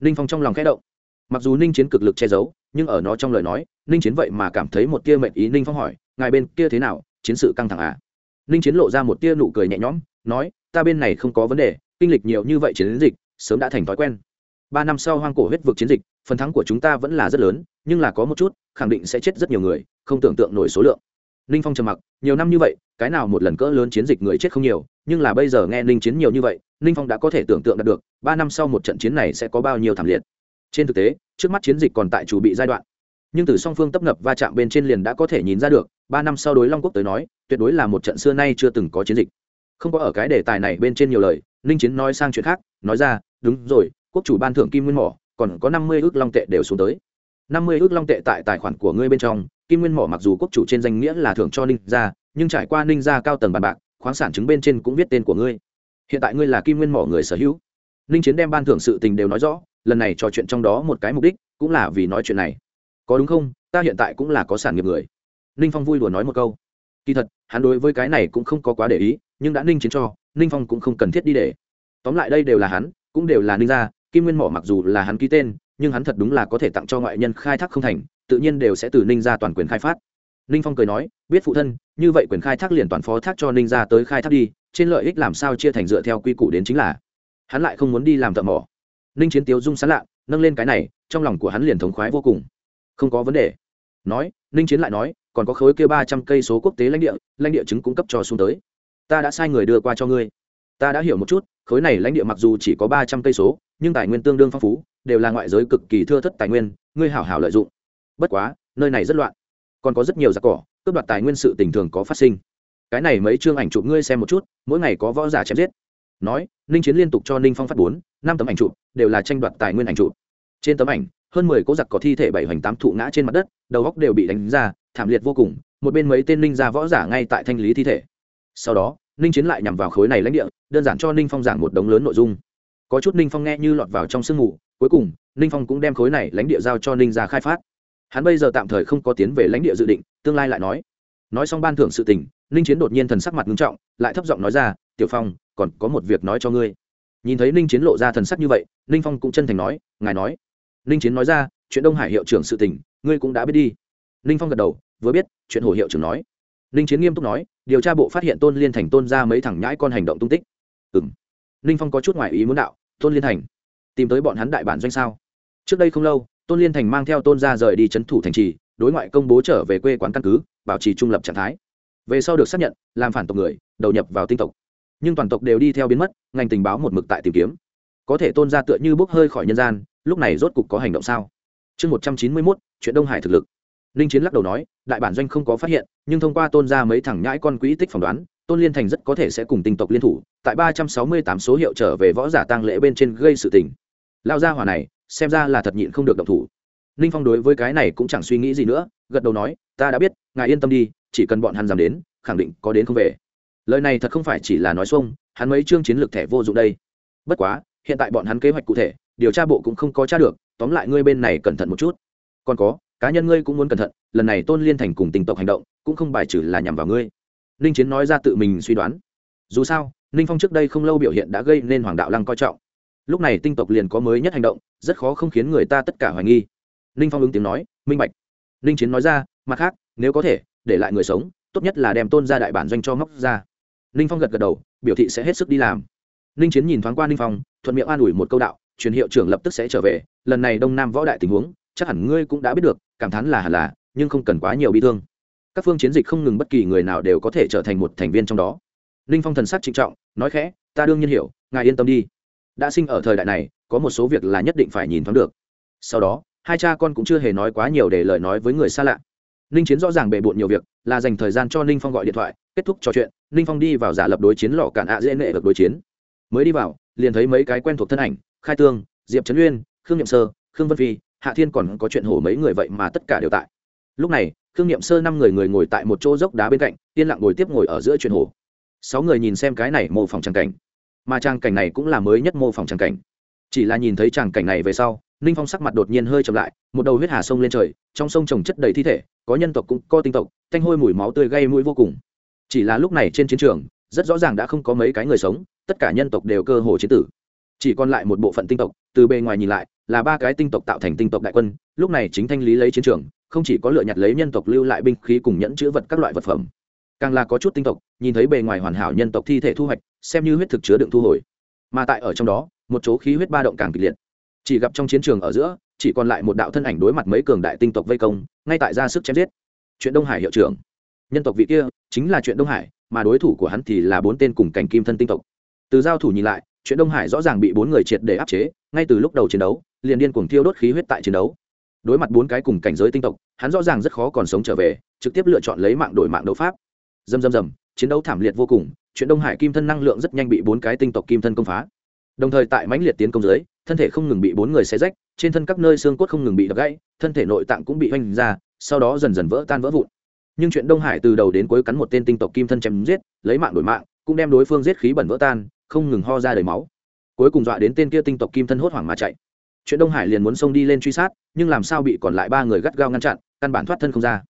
Ninh phong trong lòng khẽ động. Mặc dù ninh chiến cực lực che giấu, nhưng ở nó trong lời nói, ninh chiến vậy mà cảm thấy một tia mệnh ý ninh phong hỏi, ngài bên kia thế nào? Chiến sự căng thẳng à? Ninh chiến lộ ra một tia nụ cười nhẹ nhõm, nói, ta bên này không có vấn đề, kinh lịch nhiều như vậy chiến dịch, sớm đã thành thói quen. Ba năm sau hoang cổ huyết vực chiến dịch, phần thắng của chúng ta vẫn là rất lớn nhưng là có một chút, khẳng định sẽ chết rất nhiều người, không tưởng tượng nổi số lượng. Ninh phong trầm mặc, nhiều năm như vậy, cái nào một lần cỡ lớn chiến dịch người chết không nhiều, nhưng là bây giờ nghe ninh chiến nhiều như vậy, ninh phong đã có thể tưởng tượng được, ba năm sau một trận chiến này sẽ có bao nhiêu thảm liệt. Trên thực tế, trước mắt chiến dịch còn tại chủ bị giai đoạn. Nhưng từ song phương tấp nập va chạm bên trên liền đã có thể nhìn ra được, ba năm sau đối long quốc tới nói, tuyệt đối là một trận xưa nay chưa từng có chiến dịch. Không có ở cái đề tài này bên trên nhiều lời, ninh chiến nói sang chuyện khác, nói ra, đúng rồi, quốc chủ ban thưởng kim nguyên mỏ, còn có năm mươi ước long tệ đều xuống tới năm mươi ước long tệ tại tài khoản của ngươi bên trong, kim nguyên mỏ mặc dù quốc chủ trên danh nghĩa là thưởng cho ninh gia, nhưng trải qua ninh gia cao tầng bàn bạc, khoáng sản chứng bên trên cũng viết tên của ngươi. Hiện tại ngươi là kim nguyên mỏ người sở hữu. Ninh chiến đem ban thưởng sự tình đều nói rõ, lần này trò chuyện trong đó một cái mục đích cũng là vì nói chuyện này. Có đúng không? Ta hiện tại cũng là có sản nghiệp người. Ninh phong vui đùa nói một câu. Kỳ thật, hắn đối với cái này cũng không có quá để ý, nhưng đã ninh chiến cho, ninh phong cũng không cần thiết đi để. Tóm lại đây đều là hắn, cũng đều là ninh gia, kim nguyên mỏ mặc dù là hắn ký tên nhưng hắn thật đúng là có thể tặng cho ngoại nhân khai thác không thành, tự nhiên đều sẽ từ ninh gia toàn quyền khai phát. Ninh phong cười nói, biết phụ thân, như vậy quyền khai thác liền toàn phó thác cho ninh gia tới khai thác đi, trên lợi ích làm sao chia thành dựa theo quy củ đến chính là. Hắn lại không muốn đi làm thợ mỏ. Ninh chiến tiếu dung sán lạ, nâng lên cái này, trong lòng của hắn liền thống khoái vô cùng. Không có vấn đề. Nói, ninh chiến lại nói, còn có khối kia ba trăm cây số quốc tế lãnh địa lãnh địa chứng cung cấp cho xuống tới. Ta đã sai người đưa qua cho ngươi ta đã hiểu một chút, khối này lãnh địa mặc dù chỉ có ba trăm cây số, nhưng tài nguyên tương đương phong phú, đều là ngoại giới cực kỳ thưa thất tài nguyên, ngươi hảo hảo lợi dụng. Bất quá, nơi này rất loạn. Còn có rất nhiều giặc cỏ, cướp đoạt tài nguyên sự tình thường có phát sinh. Cái này mấy chương ảnh chụp ngươi xem một chút, mỗi ngày có võ giả chém giết. Nói, ninh chiến liên tục cho ninh phong phát bốn, năm tấm ảnh chụp, đều là tranh đoạt tài nguyên ảnh chụp. Trên tấm ảnh, hơn mười cố giặc có thi thể bảy hoành tám thụ ngã trên mặt đất, đầu góc đều bị đánh ra, thảm liệt vô cùng, một bên mấy tên ninh gia võ giả ngay tại thanh lý thi thể. Sau đó ninh chiến lại nhằm vào khối này lãnh địa, đơn giản cho ninh phong giảng một đống lớn nội dung. Có chút ninh phong nghe như lọt vào trong sương mù, cuối cùng, ninh phong cũng đem khối này lãnh địa giao cho ninh gia khai phát. Hắn bây giờ tạm thời không có tiến về lãnh địa dự định, tương lai lại nói. Nói xong ban thưởng sự tình, ninh chiến đột nhiên thần sắc mặt nghiêm trọng, lại thấp giọng nói ra, tiểu phong, còn có một việc nói cho ngươi. Nhìn thấy ninh chiến lộ ra thần sắc như vậy, ninh phong cũng chân thành nói, ngài nói. Ninh chiến nói ra, chuyện đông hải hiệu trưởng sự tình, ngươi cũng đã biết đi. Ninh phong gật đầu, vừa biết, chuyện hồ hiệu trưởng nói. Ninh chiến nghiêm túc nói điều tra bộ phát hiện tôn liên thành tôn ra mấy thằng nhãi con hành động tung tích. Ừ m ninh phong có chút ngoại ý muốn đạo, tôn liên thành, tìm tới bọn hắn đại bản doanh sao? Trước đây không lâu, tôn liên thành mang theo tôn ra rời đi c h ấ n thủ thành trì, đối ngoại công bố trở về quê quán căn cứ, bảo trì trung lập trạng thái. Về sau được xác nhận, làm phản tộc người, đầu nhập vào tinh tộc. Nhưng toàn tộc đều đi theo biến mất, ngành tình báo một mực tại tìm kiếm. Có thể tôn ra tựa như bốc hơi khỏi nhân gian, lúc này rốt cục có hành động sao? Chương một trăm chín mươi mốt, chuyện đông hải thực lực ninh chiến lắc đầu nói, đại bản doanh không có phát hiện, nhưng thông qua tôn ra mấy thằng nhãi con quỹ tích phỏng đoán, tôn liên thành rất có thể sẽ cùng tinh tộc liên thủ, tại ba trăm sáu mươi tám số hiệu trở về võ giả tăng lễ bên trên gây sự tình. Lao gia hỏa này, xem ra là thật nhịn không được động thủ. Ninh phong đối với cái này cũng chẳng suy nghĩ gì nữa, gật đầu nói, ta đã biết, ngài yên tâm đi, chỉ cần bọn hắn dám đến, khẳng định có đến không về. Lời này thật không phải chỉ là nói xuông, hắn mấy chương chiến lược thẻ vô dụng đây. Bất quá, hiện tại bọn hắn kế hoạch cụ thể, điều tra bộ cũng không có tra được, tóm lại ngươi bên này cẩn thận một chút. Còn có cá nhân ngươi cũng muốn cẩn thận, lần này tôn liên thành cùng tình tộc hành động cũng không bài trừ là nhằm vào ngươi. Ninh chiến nói ra tự mình suy đoán. Dù sao, ninh phong trước đây không lâu biểu hiện đã gây nên hoàng đạo lăng coi trọng. Lúc này tinh tộc liền có mới nhất hành động, rất khó không khiến người ta tất cả hoài nghi. Ninh phong ứng tiếng nói, minh bạch. Ninh chiến nói ra, mặt khác, nếu có thể, để lại người sống, tốt nhất là đem tôn ra đại bản doanh cho ngóc ra. Ninh phong gật gật đầu, biểu thị sẽ hết sức đi làm. Ninh chiến nhìn thoáng qua ninh phong, thuận miệng an ủi một câu đạo, truyền hiệu trưởng lập tức sẽ trở về, lần này đông nam võ đại tình huống chắc hẳn ngươi cũng đã biết được, cảm thán là hẳn là, nhưng không cần quá nhiều bi thương. Các phương chiến dịch không ngừng bất kỳ người nào đều có thể trở thành một thành viên trong đó. Ninh phong thần sắc trịnh trọng, nói khẽ, ta đương nhiên hiểu, ngài yên tâm đi. Đã sinh ở thời đại này, có một số việc là nhất định phải nhìn thoáng được. Sau đó, hai cha con cũng chưa hề nói quá nhiều để lời nói với người xa lạ. Ninh chiến rõ ràng bề bộn nhiều việc, là dành thời gian cho ninh phong gọi điện thoại, kết thúc trò chuyện, ninh phong đi vào giả lập đối chiến lò cản ạ dễ nệ được đối chiến. Mới đi vào, liền thấy mấy cái quen thuộc thân ảnh, khai tương, diệp trấn uyên, khương nhậm sơ, khương vân phi hạ thiên còn có chuyện hổ mấy người vậy mà tất cả đều tại. Lúc này, khương nhậm sơ năm người người ngồi tại một chỗ dốc đá bên cạnh, yên lặng ngồi tiếp ngồi ở giữa chuyện hổ. Sáu người nhìn xem cái này mô phỏng tràng cảnh. Mà tràng cảnh này cũng là mới nhất mô phỏng tràng cảnh. Chỉ là nhìn thấy tràng cảnh này về sau, ninh phong sắc mặt đột nhiên hơi chậm lại, một đầu huyết hà sông lên trời, trong sông trồng chất đầy thi thể, có nhân tộc cũng có tinh tộc, thanh hôi mùi máu tươi gây mũi vô cùng. Chỉ là lúc này trên chiến trường, rất rõ ràng đã không có mấy cái người sống, tất cả nhân tộc đều cơ hồ chế tử. Chỉ còn lại một bộ phận tinh tộc, từ bề ngoài nhìn lại là ba cái tinh tộc tạo thành tinh tộc đại quân, lúc này chính thanh lý lấy chiến trường, không chỉ có lựa nhặt lấy nhân tộc lưu lại binh khí cùng nhẫn chữ vật các loại vật phẩm, càng là có chút tinh tộc, nhìn thấy bề ngoài hoàn hảo nhân tộc thi thể thu hoạch, xem như huyết thực chứa đựng thu hồi. Mà tại ở trong đó, một chỗ khí huyết ba động càng kịch liệt. Chỉ gặp trong chiến trường ở giữa, chỉ còn lại một đạo thân ảnh đối mặt mấy cường đại tinh tộc vây công, ngay tại ra sức chém giết. Chuyện đông hải hiệu trưởng. Nhân tộc vị kia, chính là chuyện đông hải, mà đối thủ của hắn thì là bốn tên cùng cảnh kim thân tinh tộc. Từ giao thủ nhìn lại, chuyện đông hải rõ ràng bị bốn người triệt để áp chế, ngay từ lúc đầu chiến đấu liền điên cuồng thiêu đốt khí huyết tại chiến đấu. Đối mặt bốn cái cùng cảnh giới tinh tộc, hắn rõ ràng rất khó còn sống trở về, trực tiếp lựa chọn lấy mạng đổi mạng đấu pháp. Dầm dầm dầm chiến đấu thảm liệt vô cùng, chuyện đông hải kim thân năng lượng rất nhanh bị bốn cái tinh tộc kim thân công phá. Đồng thời tại mãnh liệt tiến công dưới, thân thể không ngừng bị bốn người xé rách, trên thân các nơi xương cốt không ngừng bị đập gãy, thân thể nội tạng cũng bị oanh ra, sau đó dần dần vỡ tan vỡ vụn. Nhưng chuyện đông hải từ đầu đến cuối cắn một tên tinh tộc kim thân chém giết, lấy mạng đổi mạng, cũng đem đối phương giết khí bẩn vỡ tan, không ngừng ho ra đầy máu. Cuối cùng dọa đến tên kia tinh tộc kim thân hốt hoảng mà chạy chuyện đông hải liền muốn xông đi lên truy sát, nhưng làm sao bị còn lại ba người gắt gao ngăn chặn, căn bản thoát thân không ra.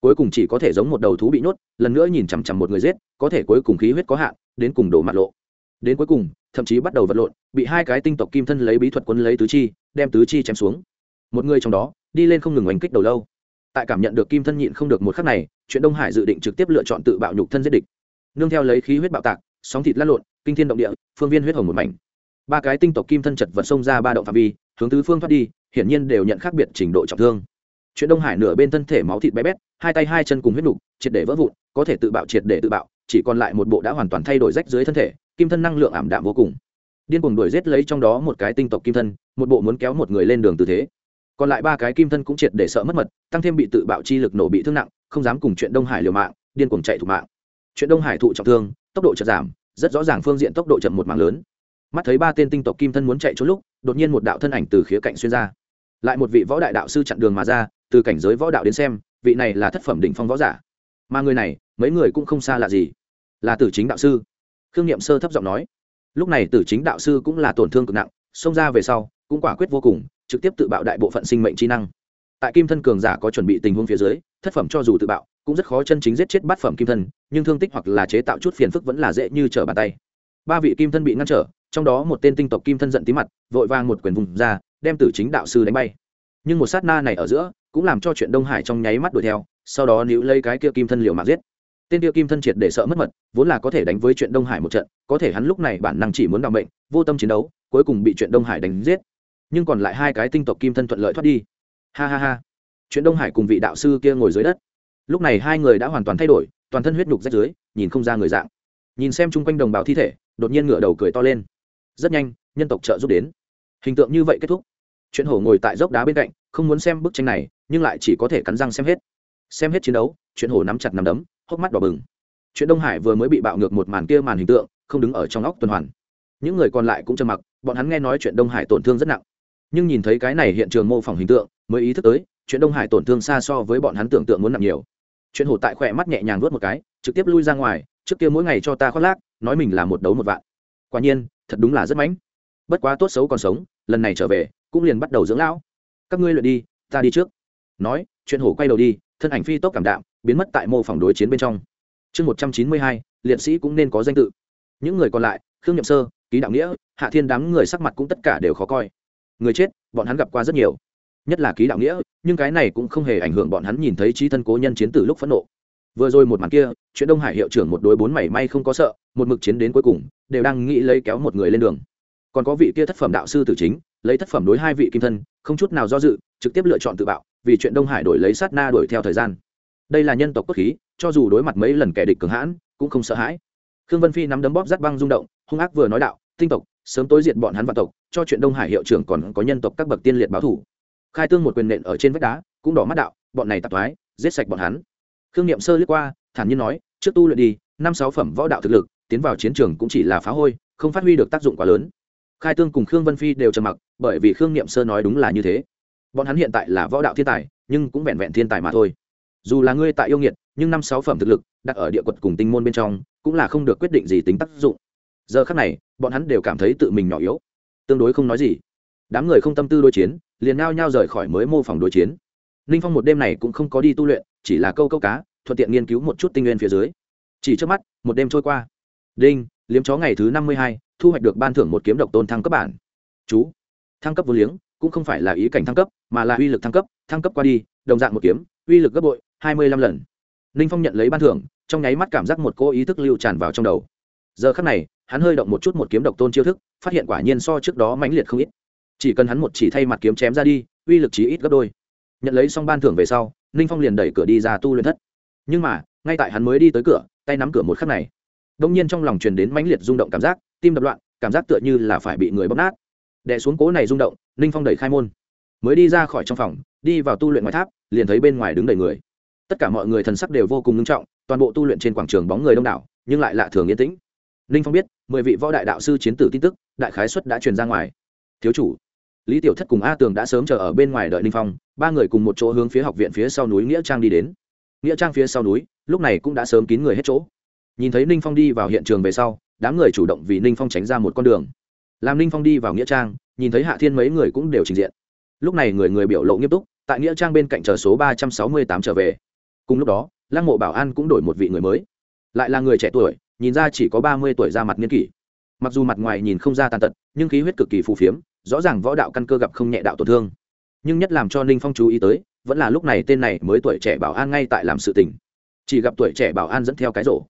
Cuối cùng chỉ có thể giống một đầu thú bị nhốt, lần nữa nhìn chằm chằm một người giết, có thể cuối cùng khí huyết có hạn, đến cùng đổ mặt lộ. Đến cuối cùng, thậm chí bắt đầu vật lộn, bị hai cái tinh tộc kim thân lấy bí thuật quân lấy tứ chi, đem tứ chi chém xuống. Một người trong đó, đi lên không ngừng oanh kích đầu lâu. Tại cảm nhận được kim thân nhịn không được một khắc này, chuyện đông hải dự định trực tiếp lựa chọn tự bạo nhục thân giết địch. Nương theo lấy khí huyết bạo tạc, sóng thịt lăn lộn, kinh thiên động địa, phương viên huyết hồng một mảnh ba cái tinh tộc kim thân chật vật xông ra ba động phạm vi, hướng tứ phương thoát đi, hiển nhiên đều nhận khác biệt trình độ trọng thương. Chuyện đông hải nửa bên thân thể máu thịt bé bét, hai tay hai chân cùng huyết nục, triệt để vỡ vụn, có thể tự bạo triệt để tự bạo, chỉ còn lại một bộ đã hoàn toàn thay đổi rách dưới thân thể, kim thân năng lượng ảm đạm vô cùng. Điên cuồng đuổi giết lấy trong đó một cái tinh tộc kim thân, một bộ muốn kéo một người lên đường tư thế. Còn lại ba cái kim thân cũng triệt để sợ mất mật, tăng thêm bị tự bạo chi lực nổ bị thương nặng, không dám cùng chuyện đông hải liều mạng, điên cuồng chạy thủ mạng. Chuyện đông hải thụ trọng thương, tốc độ chậm giảm, rất rõ ràng phương diện tốc độ chậm một mạng lớn mắt thấy ba tên tinh tộc kim thân muốn chạy trốn lúc, đột nhiên một đạo thân ảnh từ khía cạnh xuyên ra. Lại một vị võ đại đạo sư chặn đường mà ra, từ cảnh giới võ đạo đến xem, vị này là thất phẩm đỉnh phong võ giả. Mà người này, mấy người cũng không xa lạ gì. Là tử chính đạo sư. Khương n i ệ m sơ thấp giọng nói. Lúc này tử chính đạo sư cũng là tổn thương cực nặng, xông ra về sau, cũng quả quyết vô cùng, trực tiếp tự bạo đại bộ phận sinh mệnh trí năng. Tại kim thân cường giả có chuẩn bị tình huống phía dưới, thất phẩm cho dù tự bạo, cũng rất khó chân chính giết chết bát phẩm kim thân, nhưng thương tích hoặc là chế tạo chút phiền phức vẫn là dễ như trở bàn tay. Ba vị kim thân bị ngăn trở trong đó một tên tinh tộc kim thân giận tí mặt, vội vàng một quyền vùng ra, đem tử chính đạo sư đánh bay. Nhưng một sát na này ở giữa, cũng làm cho chuyện đông hải trong nháy mắt đuổi theo, sau đó níu lấy cái kia kim thân liều mạng giết. Tên kia kim thân triệt để sợ mất mật, vốn là có thể đánh với chuyện đông hải một trận, có thể hắn lúc này bản năng chỉ muốn đ ò n bệnh vô tâm chiến đấu, cuối cùng bị chuyện đông hải đánh giết. Nhưng còn lại hai cái tinh tộc kim thân thuận lợi thoát đi. Ha ha ha. Chuyện đông hải cùng vị đạo sư kia ngồi dưới đất. Lúc này hai người đã hoàn toàn thay đổi, toàn thân huyết nhục rách dưới, nhìn không ra người dạng. Nhìn xem chung quanh đồng bào thi thể, đột nhiên ngửa đầu cười to lên rất nhanh, nhân tộc trợ giúp đến. Hình tượng như vậy kết thúc. Chuyện hổ ngồi tại dốc đá bên cạnh, không muốn xem bức tranh này, nhưng lại chỉ có thể cắn răng xem hết. Xem hết chiến đấu, chuyện hổ nắm chặt nắm đấm, hốc mắt đỏ bừng. Chuyện đông hải vừa mới bị bạo ngược một màn kia màn hình tượng, không đứng ở trong óc tuần hoàn. Những người còn lại cũng trầm mặc, bọn hắn nghe nói chuyện đông hải tổn thương rất nặng. Nhưng nhìn thấy cái này hiện trường mô phỏng hình tượng, mới ý thức tới, chuyện đông hải tổn thương xa so với bọn hắn tưởng tượng muốn nặng nhiều. Chuyện hổ tại khỏe mắt nhẹ nhàng nuốt một cái, trực tiếp lui ra ngoài, trước kia mỗi ngày cho ta khoác lác, nói mình là một đấu một vạn. Quả nhiên thật đúng là rất mãnh. Bất quá tốt xấu còn sống, lần này trở về, cũng liền bắt đầu dưỡng lão. Các ngươi luyện đi, ta đi trước. Nói, chuyện hổ quay đầu đi, thân ảnh phi tốc cảm đạm, biến mất tại mô phỏng đối chiến bên trong. Chương một trăm chín mươi hai, liệt sĩ cũng nên có danh tự. Những người còn lại, khương nhậm sơ, ký đạo nghĩa, hạ thiên đám người sắc mặt cũng tất cả đều khó coi. Người chết, bọn hắn gặp qua rất nhiều. Nhất là ký đạo nghĩa, nhưng cái này cũng không hề ảnh hưởng bọn hắn nhìn thấy trí thân cố nhân chiến tử lúc phẫn nộ vừa rồi một màn kia, chuyện đông hải hiệu trưởng một đối bốn mảy may không có sợ, một mực chiến đến cuối cùng, đều đang nghĩ lấy kéo một người lên đường. Còn có vị kia thất phẩm đạo sư tử chính, lấy thất phẩm đối hai vị kim thân, không chút nào do dự, trực tiếp lựa chọn tự bạo, vì chuyện đông hải đổi lấy sát na đuổi theo thời gian. Đây là nhân tộc cốt khí, cho dù đối mặt mấy lần kẻ địch cường hãn, cũng không sợ hãi. Khương vân phi nắm đấm bóp rát băng rung động, hung ác vừa nói đạo, tinh tộc, sớm tối diệt bọn hắn vạn tộc, cho chuyện đông hải hiệu trưởng còn có nhân tộc các bậc tiên liệt báo thủ. Khai tương một quyền nện ở trên vách đá, cũng đỏ mắt đạo, bọn này tạp thoái, giết sạch bọn hắn khương niệm sơ liếc qua, thản nhiên nói, trước tu luyện đi, năm sáu phẩm võ đạo thực lực, tiến vào chiến trường cũng chỉ là phá hôi, không phát huy được tác dụng quá lớn. Khai tương cùng khương vân phi đều trầm mặc, bởi vì khương niệm sơ nói đúng là như thế. Bọn hắn hiện tại là võ đạo thiên tài, nhưng cũng vẹn vẹn thiên tài mà thôi. Dù là ngươi tại yêu nghiệt, nhưng năm sáu phẩm thực lực, đặt ở địa quật cùng tinh môn bên trong, cũng là không được quyết định gì tính tác dụng. Giờ khác này, bọn hắn đều cảm thấy tự mình nhỏ yếu. Tương đối không nói gì. Đám người không tâm tư đối chiến, liền nao nhao rời khỏi mới mô phỏng đối chiến. Ninh phong một đêm này cũng không có đi tu luyện chỉ là câu câu cá, thuận tiện nghiên cứu một chút tinh nguyên phía dưới. Chỉ trước mắt, một đêm trôi qua. Đinh, liếm chó ngày thứ năm mươi hai, thu hoạch được ban thưởng một kiếm độc tôn thăng cấp bản. Chú. Thăng cấp vô liếng, cũng không phải là ý cảnh thăng cấp, mà là uy lực thăng cấp thăng cấp qua đi, đồng dạng một kiếm, uy lực gấp bội, hai mươi lăm lần. Ninh phong nhận lấy ban thưởng, trong nháy mắt cảm giác một cô ý thức lưu tràn vào trong đầu. Giờ khắc này, hắn hơi động một chút một kiếm độc tôn chiêu thức, phát hiện quả nhiên so trước đó mãnh liệt không ít. Chỉ cần hắn một chỉ thay mặt kiếm chém ra đi, uy lực chỉ ít gấp đôi. Nhận lấy xong ban thưởng về sau ninh phong liền đẩy cửa đi ra tu luyện thất. Nhưng mà, ngay tại hắn mới đi tới cửa, tay nắm cửa một khắc này, đông nhiên trong lòng truyền đến mãnh liệt rung động cảm giác, tim đập loạn, cảm giác tựa như là phải bị người bóp nát. Đè xuống cố này rung động, ninh phong đẩy khai môn. Mới đi ra khỏi trong phòng, đi vào tu luyện ngoài tháp, liền thấy bên ngoài đứng đầy người. Tất cả mọi người thần sắc đều vô cùng nghiêm trọng, toàn bộ tu luyện trên quảng trường bóng người đông đảo, nhưng lại lạ thường yên tĩnh. Ninh phong biết, mười vị võ đại đạo sư chiến tử tin tức, đại khái xuất đã truyền ra ngoài. Thiếu chủ, lý tiểu thất cùng a tường đã sớm chờ ở bên ngoài đợi ninh phong ba người cùng một chỗ hướng phía học viện phía sau núi nghĩa trang đi đến. Nghĩa trang phía sau núi, lúc này cũng đã sớm kín người hết chỗ. Nhìn thấy ninh phong đi vào hiện trường về sau, đám người chủ động vì ninh phong tránh ra một con đường. Làm ninh phong đi vào nghĩa trang, nhìn thấy hạ thiên mấy người cũng đều trình diện. Lúc này người người biểu lộ nghiêm túc, tại nghĩa trang bên cạnh chờ số ba trăm sáu mươi tám trở về. Cùng lúc đó, lăng mộ bảo an cũng đổi một vị người mới. Lại là người trẻ tuổi, nhìn ra chỉ có ba mươi tuổi ra mặt niên kỷ. Mặc dù mặt ngoài nhìn không ra tàn tật, nhưng khí huyết cực kỳ phù phiếm, rõ ràng võ đạo căn cơ gặp không nhẹ đạo tổn thương nhưng nhất làm cho ninh phong chú ý tới, vẫn là lúc này tên này mới tuổi trẻ bảo an ngay tại làm sự tình. Chỉ gặp tuổi trẻ bảo an dẫn theo cái rổ.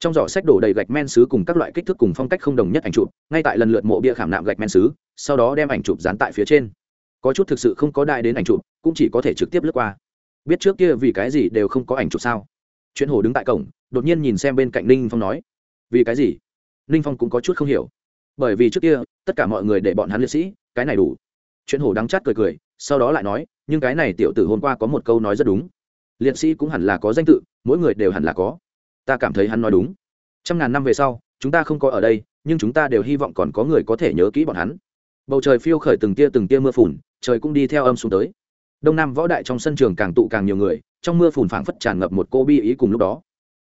Trong giỏ sách đổ đầy gạch men xứ cùng các loại kích thước cùng phong cách không đồng nhất ảnh chụp, ngay tại lần lượt mộ bia khảm nạm gạch men xứ sau đó đem ảnh chụp dán tại phía trên. Có chút thực sự không có đại đến ảnh chụp, cũng chỉ có thể trực tiếp lướt qua. Biết trước kia vì cái gì đều không có ảnh chụp sao? Chuyện hồ đứng tại cổng, đột nhiên nhìn xem bên cạnh ninh phong nói, vì cái gì? Ninh phong cũng có chút không hiểu. Bởi vì trước kia, tất cả mọi người để bọn hắn liệt sĩ, cái này đủ. Chuyện hồ đắng chát cười cười sau đó lại nói, nhưng cái này tiểu tử hôm qua có một câu nói rất đúng. Liệt sĩ cũng hẳn là có danh tự, mỗi người đều hẳn là có. Ta cảm thấy hắn nói đúng. Trăm ngàn năm về sau, chúng ta không có ở đây, nhưng chúng ta đều hy vọng còn có người có thể nhớ kỹ bọn hắn. Bầu trời phiêu khởi từng tia từng tia mưa phùn, trời cũng đi theo âm xuống tới. Đông nam võ đại trong sân trường càng tụ càng nhiều người, trong mưa phùn phảng phất tràn ngập một cô bi ý cùng lúc đó.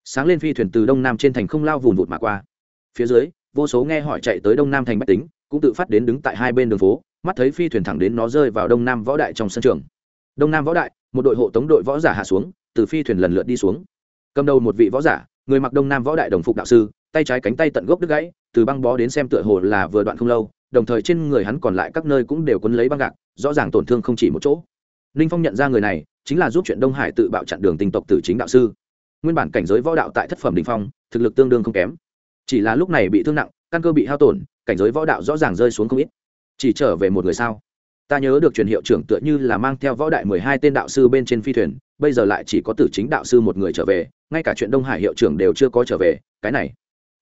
Sáng lên phi thuyền từ đông nam trên thành không lao vùn vụt mà qua. Phía dưới, vô số nghe hỏi chạy tới đông nam thành bách tính, cũng tự phát đến đứng tại hai bên đường phố mắt thấy phi thuyền thẳng đến nó rơi vào đông nam võ đại trong sân trường. Đông nam võ đại, một đội hộ tống đội võ giả hạ xuống, từ phi thuyền lần lượt đi xuống. Cầm đầu một vị võ giả, người mặc đông nam võ đại đồng phục đạo sư, tay trái cánh tay tận gốc đứt gãy, từ băng bó đến xem tựa hồ là vừa đoạn không lâu, đồng thời trên người hắn còn lại các nơi cũng đều quấn lấy băng gạc, rõ ràng tổn thương không chỉ một chỗ. Ninh phong nhận ra người này, chính là giúp chuyện đông hải tự bạo chặn đường tinh tộc tử chính đạo sư. Nguyên bản cảnh giới võ đạo tại thất phẩm đình phong, thực lực tương đương không kém. Chỉ là lúc này bị thương nặng, căn cơ bị hao tổn, cảnh giới võ đạo rõ ràng rơi xuống không ít chỉ trở về một người sao? Ta nhớ được truyền hiệu trưởng tựa như là mang theo võ đại mười hai tên đạo sư bên trên phi thuyền, bây giờ lại chỉ có tử chính đạo sư một người trở về, ngay cả chuyện đông hải hiệu trưởng đều chưa có trở về, cái này.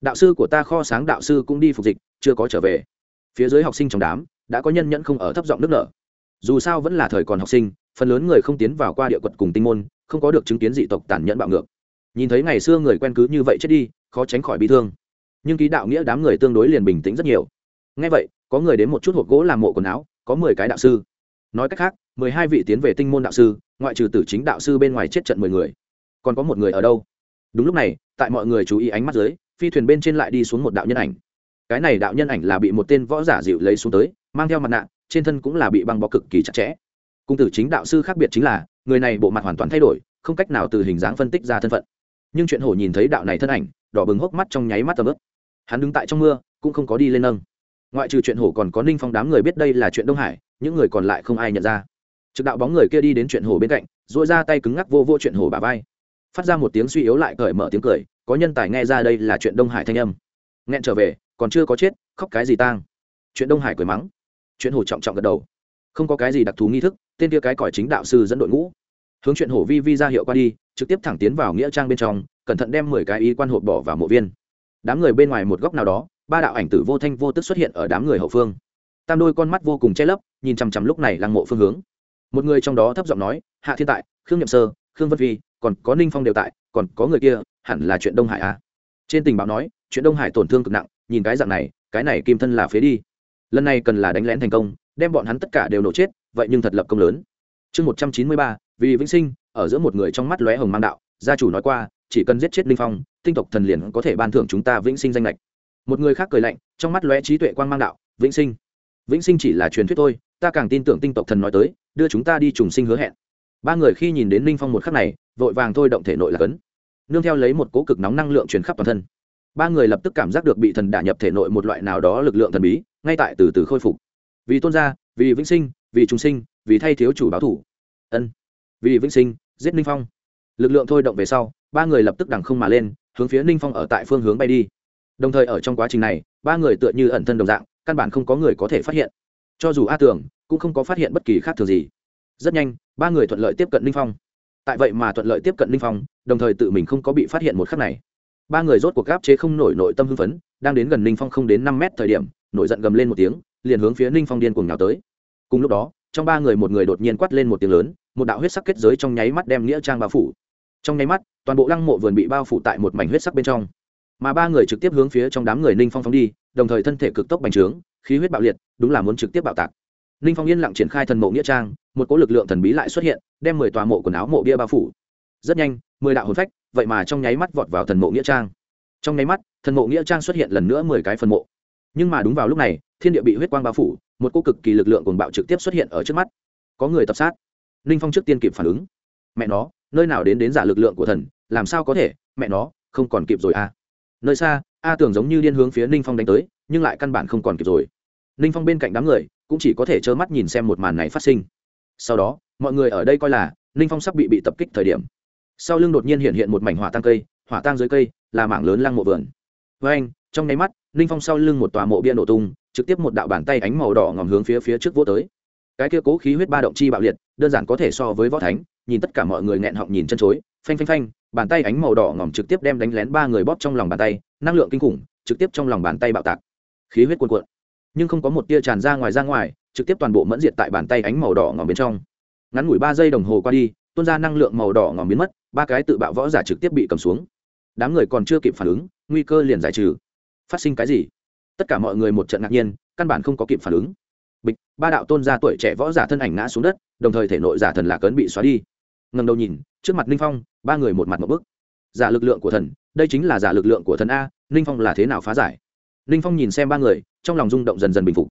Đạo sư của ta kho sáng đạo sư cũng đi phục dịch, chưa có trở về. Phía dưới học sinh trong đám, đã có nhân nhẫn không ở thấp giọng nước nở. Dù sao vẫn là thời còn học sinh, phần lớn người không tiến vào qua địa quật cùng tinh môn, không có được chứng kiến dị tộc tàn nhẫn bạo ngược. Nhìn thấy ngày xưa người quen cứ như vậy chết đi, khó tránh khỏi bị thương. Nhưng ký đạo nghĩa đám người tương đối liền bình tĩnh rất nhiều. Ngay vậy có người đến một chút hộp gỗ làm mộ quần áo, có mười cái đạo sư. Nói cách khác, mười hai vị tiến về tinh môn đạo sư, ngoại trừ tử chính đạo sư bên ngoài chết trận mười người. Còn có một người ở đâu? Đúng lúc này, tại mọi người chú ý ánh mắt dưới, phi thuyền bên trên lại đi xuống một đạo nhân ảnh. Cái này đạo nhân ảnh là bị một tên võ giả dịu lấy xuống tới, mang theo mặt nạ, trên thân cũng là bị băng bó cực kỳ chặt chẽ. Cung tử chính đạo sư khác biệt chính là, người này bộ mặt hoàn toàn thay đổi, không cách nào từ hình dáng phân tích ra thân phận. Nhưng chuyện hổ nhìn thấy đạo này thân ảnh, đỏ bừng hốc mắt trong nháy mắt tầm ướp hắn đứng tại trong mưa, cũng không có đi lên nâng ngoại trừ chuyện hổ còn có ninh phong đám người biết đây là chuyện đông hải, những người còn lại không ai nhận ra. Trực đạo bóng người kia đi đến chuyện hổ bên cạnh dội ra tay cứng ngắc vô vô chuyện hổ bà vai. Phát ra một tiếng suy yếu lại cởi mở tiếng cười, có nhân tài nghe ra đây là chuyện đông hải thanh âm. Nghẹn trở về, còn chưa có chết, khóc cái gì tang. Chuyện đông hải cười mắng. Chuyện hổ trọng trọng gật đầu. Không có cái gì đặc thù nghi thức, tên kia cái còi chính đạo sư dẫn đội ngũ. Hướng chuyện hổ vi vi ra hiệu qua đi, trực tiếp thẳng tiến vào nghĩa trang bên trong, cẩn thận đem mười cái y quan hộp bỏ vào mộ viên. Đám người bên ngoài một góc nào đó ba đạo ảnh tử vô thanh vô tức xuất hiện ở đám người hậu phương. Tam đôi con mắt vô cùng che lấp, nhìn chằm chằm lúc này lăng mộ phương hướng. Một người trong đó thấp giọng nói, hạ thiên tại, khương nhậm sơ, khương vân vi còn có ninh phong đều tại, còn có người kia, hẳn là chuyện đông hải à. trên tình báo nói, chuyện đông hải tổn thương cực nặng, nhìn cái dạng này, cái này kim thân là phế đi. Lần này cần là đánh lén thành công, đem bọn hắn tất cả đều nổ chết, vậy nhưng thật lập công lớn. Chương một trăm chín mươi ba, vì vĩnh sinh, ở giữa một người trong mắt lóe hồng mang đạo, gia chủ nói qua, chỉ cần giết chết linh phong, tinh tộc thần liền có thể ban thưởng chúng ta vĩnh sinh danh lệch một người khác cười lạnh, trong mắt lóe trí tuệ quang mang đạo, vĩnh sinh vĩnh sinh chỉ là truyền thuyết thôi, ta càng tin tưởng tinh tộc thần nói tới, đưa chúng ta đi trùng sinh hứa hẹn. Ba người khi nhìn đến linh phong một khắc này, vội vàng thôi động thể nội là cấn. Nương theo lấy một cố cực nóng năng lượng truyền khắp toàn thân. Ba người lập tức cảm giác được bị thần đả nhập thể nội một loại nào đó lực lượng thần bí, ngay tại từ từ khôi phục. Vì tôn gia, vì vĩnh sinh, vì trùng sinh, vì thay thiếu chủ báo thủ. Ân. Vì vĩnh sinh, giết ninh phong. Lực lượng thôi động về sau, ba người lập tức đằng không mà lên, hướng phía ninh phong ở tại phương hướng bay đi đồng thời ở trong quá trình này, ba người tựa như ẩn thân đồng dạng, căn bản không có người có thể phát hiện. Cho dù a tưởng, cũng không có phát hiện bất kỳ khác thường gì. Rất nhanh, ba người thuận lợi tiếp cận ninh phong. Tại vậy mà thuận lợi tiếp cận ninh phong, đồng thời tự mình không có bị phát hiện một khắc này. Ba người rốt cuộc gáp chế không nổi nội tâm hưng phấn, đang đến gần ninh phong không đến năm mét thời điểm, nổi giận gầm lên một tiếng, liền hướng phía ninh phong điên cuồng nhào tới. Cùng lúc đó, trong ba người một người đột nhiên quát lên một tiếng lớn, một đạo huyết sắc kết giới trong nháy mắt đem nghĩa trang bao phủ. Trong nháy mắt, toàn bộ lăng mộ vườn bị bao phủ tại một mảnh huyết sắc bên trong mà ba người trực tiếp hướng phía trong đám người ninh phong phóng đi, đồng thời thân thể cực tốc bành trướng, khí huyết bạo liệt, đúng là muốn trực tiếp bạo tạc. Ninh phong yên lặng triển khai thần mộ nghĩa trang, một cỗ lực lượng thần bí lại xuất hiện, đem mười tòa mộ quần áo mộ bia bao phủ. Rất nhanh, mười đạo hồn phách, vậy mà trong nháy mắt vọt vào thần mộ nghĩa trang. Trong nháy mắt, thần mộ nghĩa trang xuất hiện lần nữa mười cái phần mộ. Nhưng mà đúng vào lúc này, thiên địa bị huyết quang bao phủ, một cô cực kỳ lực lượng cuồng bạo trực tiếp xuất hiện ở trước mắt. Có người tập sát. Ninh phong trước tiên kịp phản ứng. Mẹ nó, nơi nào đến đến giả lực lượng của thần, làm sao có thể? Mẹ nó, không còn kịp rồi à nơi xa, a tưởng giống như điên hướng phía ninh phong đánh tới, nhưng lại căn bản không còn kịp rồi. Ninh phong bên cạnh đám người, cũng chỉ có thể trơ mắt nhìn xem một màn này phát sinh. Sau đó, mọi người ở đây coi là, ninh phong sắp bị bị tập kích thời điểm. Sau lưng đột nhiên hiện hiện một mảnh hỏa tăng cây, hỏa tăng dưới cây, là mảng lớn lăng mộ vườn. Với anh, trong nháy mắt, ninh phong sau lưng một tòa mộ bia nổ tung, trực tiếp một đạo bàn tay ánh màu đỏ ngòm hướng phía phía trước vô tới. Cái kia cố khí huyết ba động chi bạo liệt, đơn giản có thể so với võ thánh, nhìn tất cả mọi người nghẹn họng nhìn chân chối, phanh phanh phanh bàn tay ánh màu đỏ ngỏm trực tiếp đem đánh lén ba người bóp trong lòng bàn tay, năng lượng kinh khủng, trực tiếp trong lòng bàn tay bạo tạc. Khí huyết cuồn cuộn. Nhưng không có một tia tràn ra ngoài ra ngoài, trực tiếp toàn bộ mẫn diệt tại bàn tay ánh màu đỏ ngỏm bên trong. Ngắn ngủi ba giây đồng hồ qua đi, tuôn ra năng lượng màu đỏ ngỏm biến mất, ba cái tự bạo võ giả trực tiếp bị cầm xuống. Đám người còn chưa kịp phản ứng, nguy cơ liền giải trừ. Phát sinh cái gì? Tất cả mọi người một trận ngạc nhiên, căn bản không có kịp phản ứng. Bịch, ba đạo tôn gia tuổi trẻ võ giả thân ảnh ngã xuống đất, đồng thời thể nội giả thần lạc ấn bị xóa đi. Ngần đầu nhìn, trước mặt ninh phong ba người một mặt một bức. Giả lực lượng của thần, đây chính là giả lực lượng của thần a, ninh phong là thế nào phá giải? Ninh phong nhìn xem ba người, trong lòng rung động dần dần bình phục.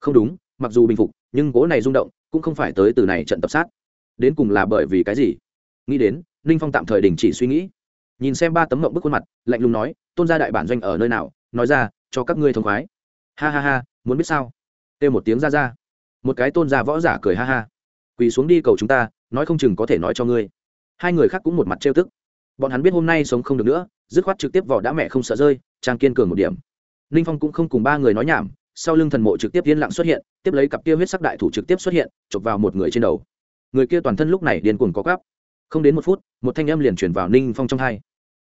Không đúng, mặc dù bình phục, nhưng cố này rung động cũng không phải tới từ này trận tập sát. Đến cùng là bởi vì cái gì? Nghĩ đến, ninh phong tạm thời đình chỉ suy nghĩ. Nhìn xem ba tấm mộng bức khuôn mặt, lạnh lùng nói, tôn gia đại bản doanh ở nơi nào? Nói ra, cho các ngươi thông khoái. Ha ha ha, muốn biết sao? Kêu một tiếng ra ra. Một cái tôn gia võ giả cười ha ha. Quỳ xuống đi cầu chúng ta, nói không chừng có thể nói cho ngươi hai người khác cũng một mặt trêu tức. Bọn hắn biết hôm nay sống không được nữa, dứt khoát trực tiếp vỏ đã mẹ không sợ rơi, trang kiên cường một điểm. Ninh phong cũng không cùng ba người nói nhảm, sau lưng thần mộ trực tiếp yên lặng xuất hiện, tiếp lấy cặp kia huyết sắc đại thủ trực tiếp xuất hiện, chụp vào một người trên đầu. Người kia toàn thân lúc này điên cuồng có cắp không đến một phút, một thanh âm liền chuyển vào ninh phong trong hai.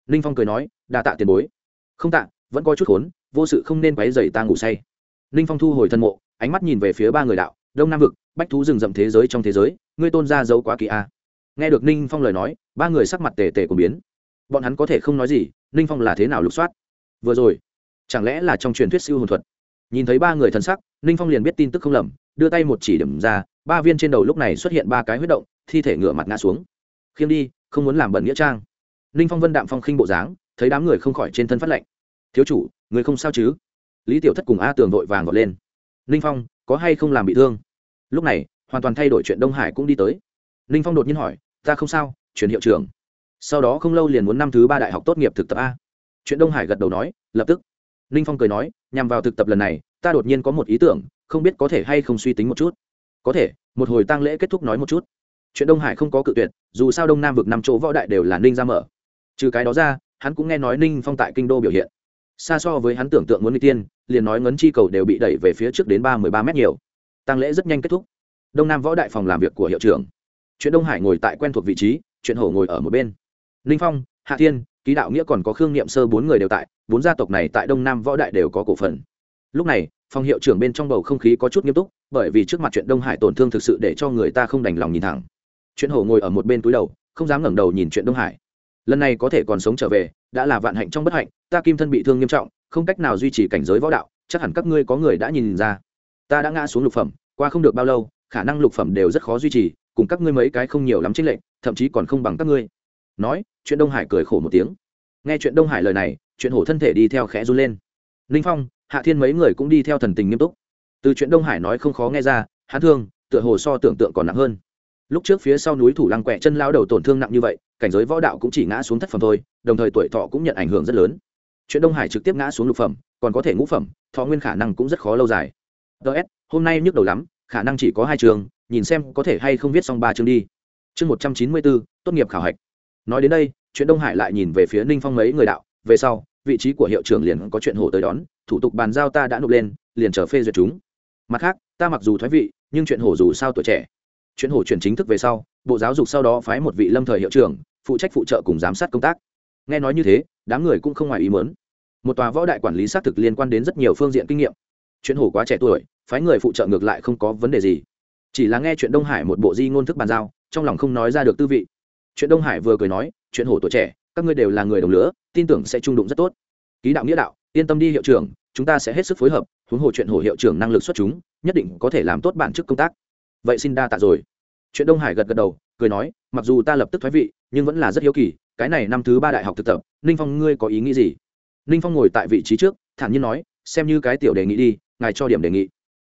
Ninh phong cười nói đà tạ tiền bối. Không tạ, vẫn có chút khốn, vô sự không nên quấy dày ta ngủ say. Ninh phong thu hồi thân mộ, ánh mắt nhìn về phía ba người đạo, đông nam vực, bách thú rừng rậm thế giới trong thế giới, ngươi tôn ra giấu quá kỳ a nghe được ninh phong lời nói, ba người sắc mặt tề tề của biến. Bọn hắn có thể không nói gì, ninh phong là thế nào lục soát? Vừa rồi, chẳng lẽ là trong truyền thuyết siêu hồn thuật? Nhìn thấy ba người thân sắc, ninh phong liền biết tin tức không lầm, đưa tay một chỉ điểm ra, ba viên trên đầu lúc này xuất hiện ba cái huyết động, thi thể ngửa mặt ngã xuống. Khiêm đi, không muốn làm bẩn nghĩa trang. Ninh phong vân đạm phong khinh bộ dáng, thấy đám người không khỏi trên thân phát lệnh thiếu chủ, người không sao chứ? Lý tiểu thất cùng a tường vội vàng vọt lên. Ninh phong, có hay không làm bị thương? Lúc này, hoàn toàn thay đổi chuyện đông hải cũng đi tới. Ninh phong đột nhiên hỏi ta không sao, chuyển hiệu trưởng. Sau đó không lâu liền muốn năm thứ ba đại học tốt nghiệp thực tập a. Chuyện đông hải gật đầu nói, lập tức. Ninh phong cười nói, nhằm vào thực tập lần này, ta đột nhiên có một ý tưởng, không biết có thể hay không suy tính một chút. Có thể, một hồi tăng lễ kết thúc nói một chút. Chuyện đông hải không có cự tuyệt, dù sao đông nam vực năm chỗ võ đại đều là ninh ra mở. Trừ cái đó ra, hắn cũng nghe nói ninh phong tại kinh đô biểu hiện. Xa so với hắn tưởng tượng muốn n g tiên, liền nói ngấn chi cầu đều bị đẩy về phía trước đến ba mười ba mét nhiều. Tăng lễ rất nhanh kết thúc. Đông nam võ đại phòng làm việc của hiệu trưởng chuyện đông hải ngồi tại quen thuộc vị trí, chuyện hổ ngồi ở một bên. Ninh phong, hạ thiên, ký đạo nghĩa còn có khương nghiệm sơ bốn người đều tại, bốn gia tộc này tại đông nam võ đại đều có cổ phần. Lúc này, phòng hiệu trưởng bên trong bầu không khí có chút nghiêm túc, bởi vì trước mặt chuyện đông hải tổn thương thực sự để cho người ta không đành lòng nhìn thẳng. Chuyện hổ ngồi ở một bên túi đầu, không dám ngẩng đầu nhìn chuyện đông hải. Lần này có thể còn sống trở về, đã là vạn hạnh trong bất hạnh, ta kim thân bị thương nghiêm trọng, không cách nào duy trì cảnh giới võ đạo, chắc hẳn các ngươi có người đã nhìn ra. Ta đã ngã xuống lục phẩm, qua không được bao lâu, khả năng lục phẩm đều rất khó duy trì cùng các ngươi mấy cái không nhiều lắm chính lệnh thậm chí còn không bằng các ngươi. Nói, chuyện đông hải cười khổ một tiếng. Nghe chuyện đông hải lời này, chuyện hổ thân thể đi theo khẽ run lên. Ninh phong, hạ thiên mấy người cũng đi theo thần tình nghiêm túc. Từ chuyện đông hải nói không khó nghe ra, hắn thương, tựa hồ so tưởng tượng còn nặng hơn. Lúc trước phía sau núi thủ lăng quẹ chân lao đầu tổn thương nặng như vậy, cảnh giới võ đạo cũng chỉ ngã xuống thất phẩm thôi, đồng thời tuổi thọ cũng nhận ảnh hưởng rất lớn. Chuyện đông hải trực tiếp ngã xuống lục phẩm, còn có thể ngũ phẩm, thọ nguyên khả năng cũng rất khó lâu dài. Ts hôm nay nhức đầu lắm khả năng chỉ có hai trường, nhìn xem có thể hay không viết xong ba chương đi. Chương một trăm chín mươi bốn, tốt nghiệp khảo hạch. Nói đến đây, chuyện đông hải lại nhìn về phía ninh phong mấy người đạo, về sau, vị trí của hiệu trưởng liền có chuyện hổ tới đón, thủ tục bàn giao ta đã nộp lên, liền trở phê duyệt chúng. Mặt khác, ta mặc dù thoái vị, nhưng chuyện hổ dù sao tuổi trẻ. Chuyện hổ chuyển chính thức về sau, bộ giáo dục sau đó phái một vị lâm thời hiệu trưởng, phụ trách phụ trợ cùng giám sát công tác. Nghe nói như thế, đám người cũng không ngoài ý mớn một tòa võ đại quản lý xác thực liên quan đến rất nhiều phương diện kinh nghiệm chuyện hổ quá trẻ tuổi, phái người phụ trợ ngược lại không có vấn đề gì. Chỉ là nghe chuyện đông hải một bộ di ngôn thức bàn giao, trong lòng không nói ra được tư vị. Chuyện đông hải vừa cười nói, chuyện hổ tuổi trẻ, các ngươi đều là người đồng lứa, tin tưởng sẽ trung đụng rất tốt. Ký đạo nghĩa đạo, yên tâm đi hiệu trưởng, chúng ta sẽ hết sức phối hợp, huống hồ chuyện hổ hiệu trưởng năng lực xuất chúng, nhất định có thể làm tốt bản chức công tác. Vậy xin đa tạ rồi. Chuyện đông hải gật gật đầu, cười nói, mặc dù ta lập tức thoái vị, nhưng vẫn là rất hiếu kỳ, cái này năm thứ ba đại học thực tập, ninh phong ngươi có ý nghĩ gì? Ninh phong ngồi tại vị trí trước, thản nhiên nói, xem như cái tiểu đề nghị đi ngài cho điểm đề nghị.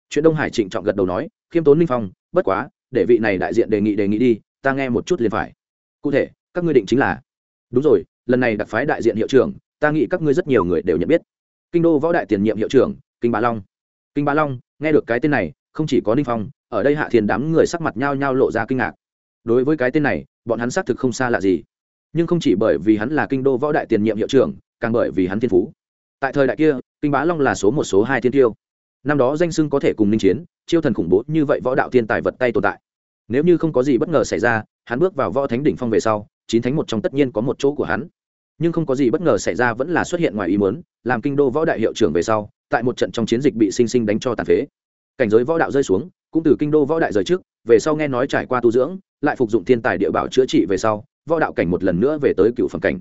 Chuyện đông hải trịnh trọng gật đầu nói, khiêm tốn minh phong, bất quá, để vị này đại diện đề nghị đề nghị đi, ta nghe một chút liền phải. Cụ thể, các ngươi định chính là. Đúng rồi, lần này đặc phái đại diện hiệu trưởng, ta nghĩ các ngươi rất nhiều người đều nhận biết. Kinh đô võ đại tiền nhiệm hiệu trưởng, kinh bá long. Kinh bá long, nghe được cái tên này, không chỉ có ninh phong, ở đây hạ thiền đám người sắc mặt nhao nhao lộ ra kinh ngạc. Đối với cái tên này, bọn hắn xác thực không xa lạ gì. Nhưng không chỉ bởi vì hắn là kinh đô võ đại tiền nhiệm hiệu trưởng, càng bởi vì hắn thiên phú. Tại thời đại kia, kinh bá long là số một, số hai thiên tiêu năm đó danh sưng có thể cùng ninh chiến, chiêu thần khủng bố như vậy võ đạo thiên tài vật tay tồn tại. Nếu như không có gì bất ngờ xảy ra, hắn bước vào võ thánh đỉnh phong về sau, chín thánh một trong tất nhiên có một chỗ của hắn. Nhưng không có gì bất ngờ xảy ra vẫn là xuất hiện ngoài ý muốn, làm kinh đô võ đại hiệu trưởng về sau, tại một trận trong chiến dịch bị sinh sinh đánh cho tàn phế. Cảnh giới võ đạo rơi xuống, cũng từ kinh đô võ đại rời trước, về sau nghe nói trải qua tu dưỡng, lại phục dụng thiên tài địa bảo chữa trị về sau, võ đạo cảnh một lần nữa về tới cựu phẩm cảnh.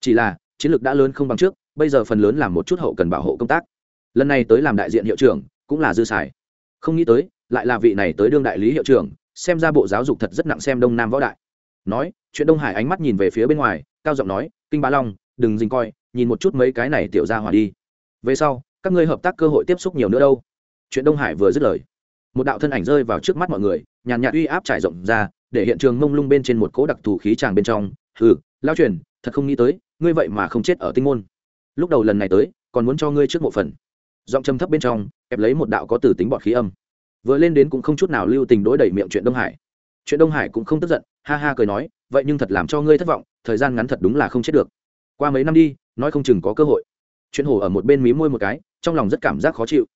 Chỉ là, chiến lược đã lớn không bằng trước, bây giờ phần lớn là một chút hậu cần bảo hộ công tác lần này tới làm đại diện hiệu trưởng cũng là dư xài. Không nghĩ tới, lại là vị này tới đương đại lý hiệu trưởng, xem ra bộ giáo dục thật rất nặng xem đông nam võ đại. Nói, chuyện đông hải ánh mắt nhìn về phía bên ngoài, cao giọng nói, kinh ba long, đừng dình coi, nhìn một chút mấy cái này tiểu ra hỏa đi. Về sau, các ngươi hợp tác cơ hội tiếp xúc nhiều nữa đâu. Chuyện đông hải vừa dứt lời, một đạo thân ảnh rơi vào trước mắt mọi người, nhàn nhạt uy áp trải rộng ra, để hiện trường mông lung bên trên một cỗ đặc thù khí tràng bên trong. Hừ, lao truyền, thật không nghĩ tới, ngươi vậy mà không chết ở tinh môn. Lúc đầu lần này tới, còn muốn cho ngươi trước một phần giọng trầm thấp bên trong ép lấy một đạo có từ tính bọt khí âm. Vừa lên đến cũng không chút nào lưu tình đối đẩy miệng chuyện đông hải. Chuyện đông hải cũng không tức giận, ha ha cười nói, vậy nhưng thật làm cho ngươi thất vọng, thời gian ngắn thật đúng là không chết được. Qua mấy năm đi, nói không chừng có cơ hội. Chuyện hổ ở một bên mí môi một cái, trong lòng rất cảm giác khó chịu.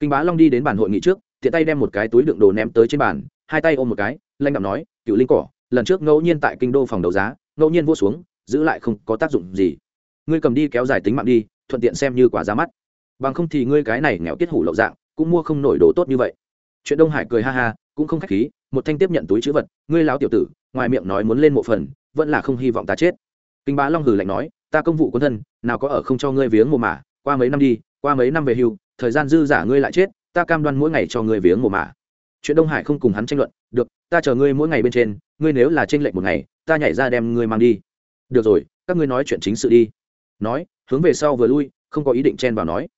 Kinh bá long đi đến bàn hội nghị trước, tiện tay đem một cái túi đựng đồ ném tới trên bàn, hai tay ôm một cái lanh đạm nói, cựu linh cỏ, lần trước ngẫu nhiên tại kinh đô phòng đấu giá, ngẫu nhiên vô xuống, giữ lại không có tác dụng gì. Ngươi cầm đi kéo dài tính mạng đi, thuận tiện xem như quả ra mắt bằng không thì ngươi cái này nghèo tiết hủ lậu dạng, cũng mua không nổi đồ tốt như vậy. Chuyện đông hải cười ha ha, cũng không khách khí, một thanh tiếp nhận túi chữ vật, ngươi láo tiểu tử, ngoài miệng nói muốn lên một phần, vẫn là không hy vọng ta chết. Kinh bá long hừ lạnh nói, ta công vụ quân thân, nào có ở không cho ngươi viếng mồ mả qua mấy năm đi, qua mấy năm về hưu, thời gian dư giả ngươi lại chết, ta cam đoan mỗi ngày cho ngươi viếng mồ mả chuyện đông hải không cùng hắn tranh luận, được, ta chờ ngươi mỗi ngày bên trên, ngươi nếu là tranh lệch một ngày, ta nhảy ra đem ngươi mang đi. Được rồi, các ngươi nói chuyện chính sự đi. Nói, hướng về sau vừa lui, không có ý định chen vào nói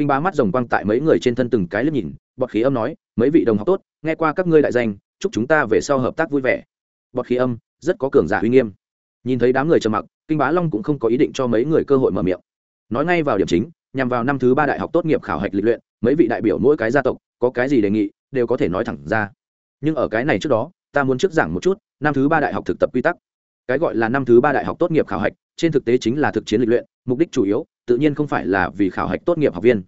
kinh bá mắt rồng quang tại mấy người trên thân từng cái lớp nhìn, bọt khí âm nói, mấy vị đồng học tốt, nghe qua các ngươi đại danh, chúc chúng ta về sau hợp tác vui vẻ. Bọt khí âm, rất có cường giả uy nghiêm. Nhìn thấy đám người trầm mặc, kinh bá long cũng không có ý định cho mấy người cơ hội mở miệng. Nói ngay vào điểm chính, nhằm vào năm thứ ba đại học tốt nghiệp khảo hạch lịch luyện, mấy vị đại biểu mỗi cái gia tộc, có cái gì đề nghị, đều có thể nói thẳng ra. Nhưng ở cái này trước đó, ta muốn trước giảng một chút, năm thứ ba đại học thực tập quy tắc. Cái gọi là năm thứ ba đại học tốt nghiệp khảo hạch, trên thực tế chính là thực chiến lịch luyện, mục đích chủ yếu tự nhiên không phải là vì khảo hạch tốt nghiệp học viên,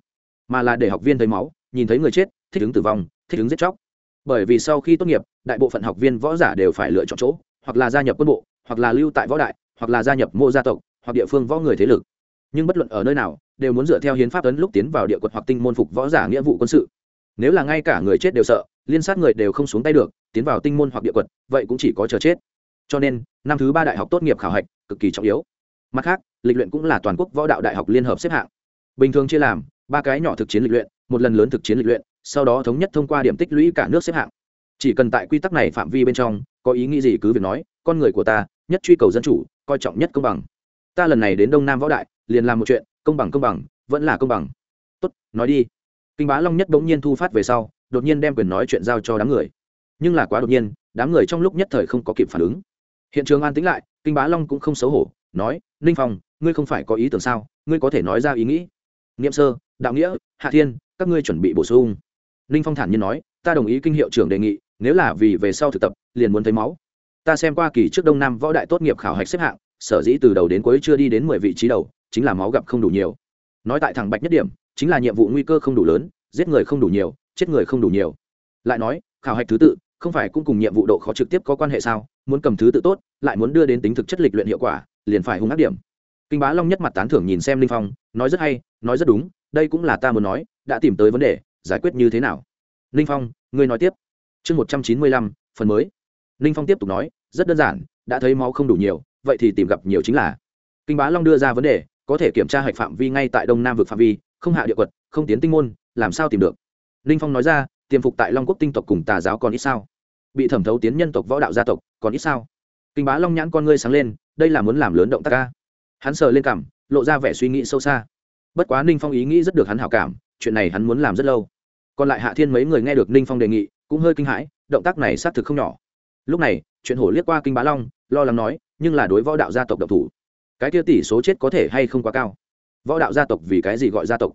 mà là để học viên thấy máu, nhìn thấy người chết, thích ứng tử vong, thích ứng giết chóc. Bởi vì sau khi tốt nghiệp, đại bộ phận học viên võ giả đều phải lựa chọn chỗ, hoặc là gia nhập quân bộ, hoặc là lưu tại võ đại, hoặc là gia nhập mô gia tộc, hoặc địa phương võ người thế lực. Nhưng bất luận ở nơi nào, đều muốn dựa theo hiến pháp ấn lúc tiến vào địa quật hoặc tinh môn phục võ giả nghĩa vụ quân sự. Nếu là ngay cả người chết đều sợ, liên sát người đều không xuống tay được, tiến vào tinh môn hoặc địa quật vậy cũng chỉ có chờ chết. Cho nên, năm thứ ba đại học tốt nghiệp khảo hạch cực kỳ trọng yếu mặt khác, lịch luyện cũng là toàn quốc võ đạo đại học liên hợp xếp hạng. Bình thường chia làm, ba cái nhỏ thực chiến lịch luyện, một lần lớn thực chiến lịch luyện, sau đó thống nhất thông qua điểm tích lũy cả nước xếp hạng. Chỉ cần tại quy tắc này phạm vi bên trong, có ý nghĩ gì cứ việc nói, con người của ta, nhất truy cầu dân chủ, coi trọng nhất công bằng. Ta lần này đến đông nam võ đại, liền làm một chuyện, công bằng công bằng, vẫn là công bằng. Tốt, nói đi. Kinh bá long nhất bỗng nhiên thu phát về sau, đột nhiên đem quyền nói chuyện giao cho đám người. Nhưng là quá đột nhiên, đám người trong lúc nhất thời không có kịp phản ứng. Hiện trường an tĩnh lại, kinh bá long cũng không xấu hổ, nói ninh phong, ngươi không phải có ý tưởng sao? Ngươi có thể nói ra ý nghĩ. Nghiệm sơ, đạo nghĩa, hạ thiên, các ngươi chuẩn bị bổ sung. Ninh phong thản nhiên nói, ta đồng ý kinh hiệu trưởng đề nghị, nếu là vì về sau thực tập, liền muốn thấy máu. Ta xem qua kỳ trước đông nam võ đại tốt nghiệp khảo hạch xếp hạng, sở dĩ từ đầu đến cuối chưa đi đến mười vị trí đầu, chính là máu gặp không đủ nhiều. Nói tại thẳng bạch nhất điểm, chính là nhiệm vụ nguy cơ không đủ lớn, giết người không đủ nhiều, chết người không đủ nhiều. Lại nói, khảo hạch thứ tự, không phải cũng cùng nhiệm vụ độ khó trực tiếp có quan hệ sao? Muốn cầm thứ tự tốt, lại muốn đưa đến tính thực chất lịch luyện hiệu quả liền phải hung ác điểm. Kinh bá long nhất mặt tán thưởng nhìn xem linh phong, nói rất hay, nói rất đúng, đây cũng là ta muốn nói, đã tìm tới vấn đề, giải quyết như thế nào? Linh phong, ngươi nói tiếp. Chương một trăm chín mươi lăm, phần mới. Linh phong tiếp tục nói, rất đơn giản, đã thấy máu không đủ nhiều, vậy thì tìm gặp nhiều chính là. Kinh bá long đưa ra vấn đề, có thể kiểm tra hạch phạm vi ngay tại đông nam vực phạm vi, không hạ địa quật, không tiến tinh môn, làm sao tìm được? Linh phong nói ra, tiềm phục tại long quốc tinh tộc cùng tà giáo còn ít sao? Bị thẩm thấu tiến nhân tộc võ đạo gia tộc còn ít sao? Kinh bá long nhãn con ngươi sáng lên đây là muốn làm lớn động tác ca. Hắn sờ lên cảm, lộ ra vẻ suy nghĩ sâu xa. Bất quá ninh phong ý nghĩ rất được hắn hảo cảm, chuyện này hắn muốn làm rất lâu. Còn lại hạ thiên mấy người nghe được ninh phong đề nghị, cũng hơi kinh hãi, động tác này xác thực không nhỏ. Lúc này, chuyện hổ liếc qua kinh bá long, lo lắng nói, nhưng là đối võ đạo gia tộc độc thủ. Cái kia tỷ số chết có thể hay không quá cao? Võ đạo gia tộc vì cái gì gọi gia tộc?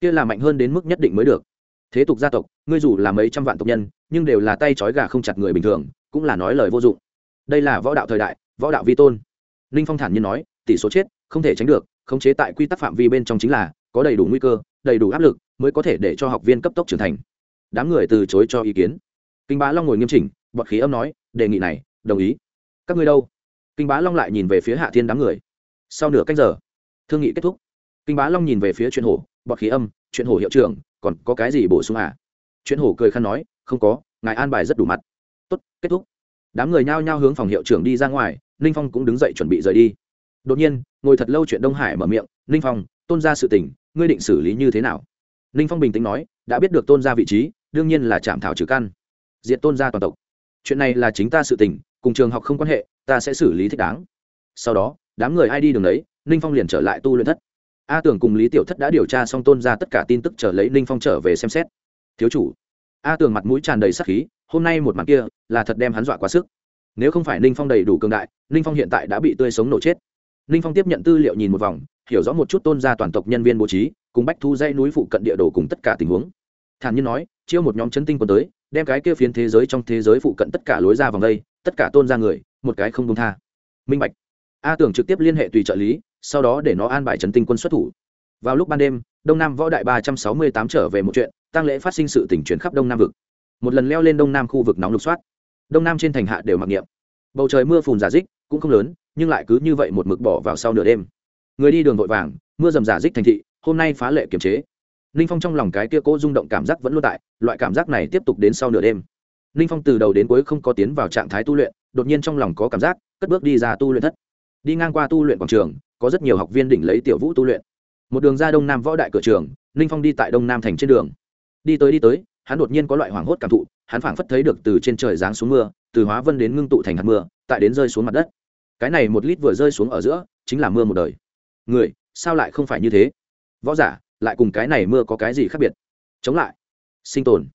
Kia là mạnh hơn đến mức nhất định mới được. Thế tục gia tộc, ngươi dù là mấy trăm vạn tộc nhân, nhưng đều là tay trói gà không chặt người bình thường, cũng là nói lời vô dụng. Đây là võ đạo thời đại, võ đạo vi tôn ninh phong thản nhiên nói, tỷ số chết, không thể tránh được, khống chế tại quy tắc phạm vi bên trong chính là, có đầy đủ nguy cơ, đầy đủ áp lực, mới có thể để cho học viên cấp tốc trưởng thành. Đám người từ chối cho ý kiến. Kinh bá long ngồi nghiêm chỉnh, bọt khí âm nói, đề nghị này, đồng ý. Các ngươi đâu? Kinh bá long lại nhìn về phía hạ thiên đám người. Sau nửa cách giờ, thương nghị kết thúc. Kinh bá long nhìn về phía chuyện hổ, bọt khí âm, chuyện hổ hiệu trưởng, còn có cái gì bổ sung à? Chuyện hổ cười khăn nói, không có, ngài an bài rất đủ mặt. Tốt, kết thúc. Đám người nhao nhao hướng phòng hiệu trưởng đi ra ngoài ninh phong cũng đứng dậy chuẩn bị rời đi. Đột nhiên, ngồi thật lâu chuyện đông hải mở miệng ninh phong, tôn ra sự tình, ngươi định xử lý như thế nào? Ninh phong bình tĩnh nói, đã biết được tôn ra vị trí, đương nhiên là chạm thảo trừ căn diện tôn ra toàn tộc. Chuyện này là chính ta sự tình, cùng trường học không quan hệ, ta sẽ xử lý thích đáng. Sau đó, đám người ai đi đường đấy ninh phong liền trở lại tu luyện thất. A tưởng cùng lý tiểu thất đã điều tra xong tôn ra tất cả tin tức trở lấy ninh phong trở về xem xét. Thiếu chủ. A tưởng mặt mũi tràn đầy sắc khí, hôm nay một mặt kia, là thật đem hắn dọa quá sức nếu không phải ninh phong đầy đủ cường đại, ninh phong hiện tại đã bị tươi sống nổ chết. Ninh phong tiếp nhận tư liệu nhìn một vòng, hiểu rõ một chút tôn gia toàn tộc nhân viên bố trí, cùng bách thu dây núi phụ cận địa đồ cùng tất cả tình huống. Thản nhiên nói, chiêu một nhóm chấn tinh quân tới, đem cái kia phiến thế giới trong thế giới phụ cận tất cả lối ra vòng đây, tất cả tôn ra người, một cái không đông tha. Minh bạch. A tưởng trực tiếp liên hệ tùy trợ lý, sau đó để nó an bài chấn tinh quân xuất thủ. Vào lúc ban đêm, đông nam võ đại ba trăm sáu mươi tám trở về một chuyện tăng lễ phát sinh sự tỉnh chuyển khắp đông nam vực. Một lần leo lên đông nam khu vực nóng lục soát đông nam trên thành hạ đều mặc niệm. Bầu trời mưa phùn giả dích cũng không lớn, nhưng lại cứ như vậy một mực bỏ vào sau nửa đêm. Người đi đường vội vàng, mưa dầm giả dích thành thị, hôm nay phá lệ kiềm chế. Ninh phong trong lòng cái kia cố rung động cảm giác vẫn luôn tại, loại cảm giác này tiếp tục đến sau nửa đêm. Ninh phong từ đầu đến cuối không có tiến vào trạng thái tu luyện, đột nhiên trong lòng có cảm giác, cất bước đi ra tu luyện thất. Đi ngang qua tu luyện quảng trường, có rất nhiều học viên đỉnh lấy tiểu vũ tu luyện. Một đường ra đông nam võ đại cửa trường, ninh phong đi tại đông nam thành trên đường. Đi tới đi tới hắn đột nhiên có loại hoảng hốt cảm thụ, hắn phảng phất thấy được từ trên trời giáng xuống mưa, từ hóa vân đến ngưng tụ thành hạt mưa, tại đến rơi xuống mặt đất. Cái này một lít vừa rơi xuống ở giữa, chính là mưa một đời. Người, sao lại không phải như thế? Võ giả, lại cùng cái này mưa có cái gì khác biệt? Chống lại. Sinh tồn.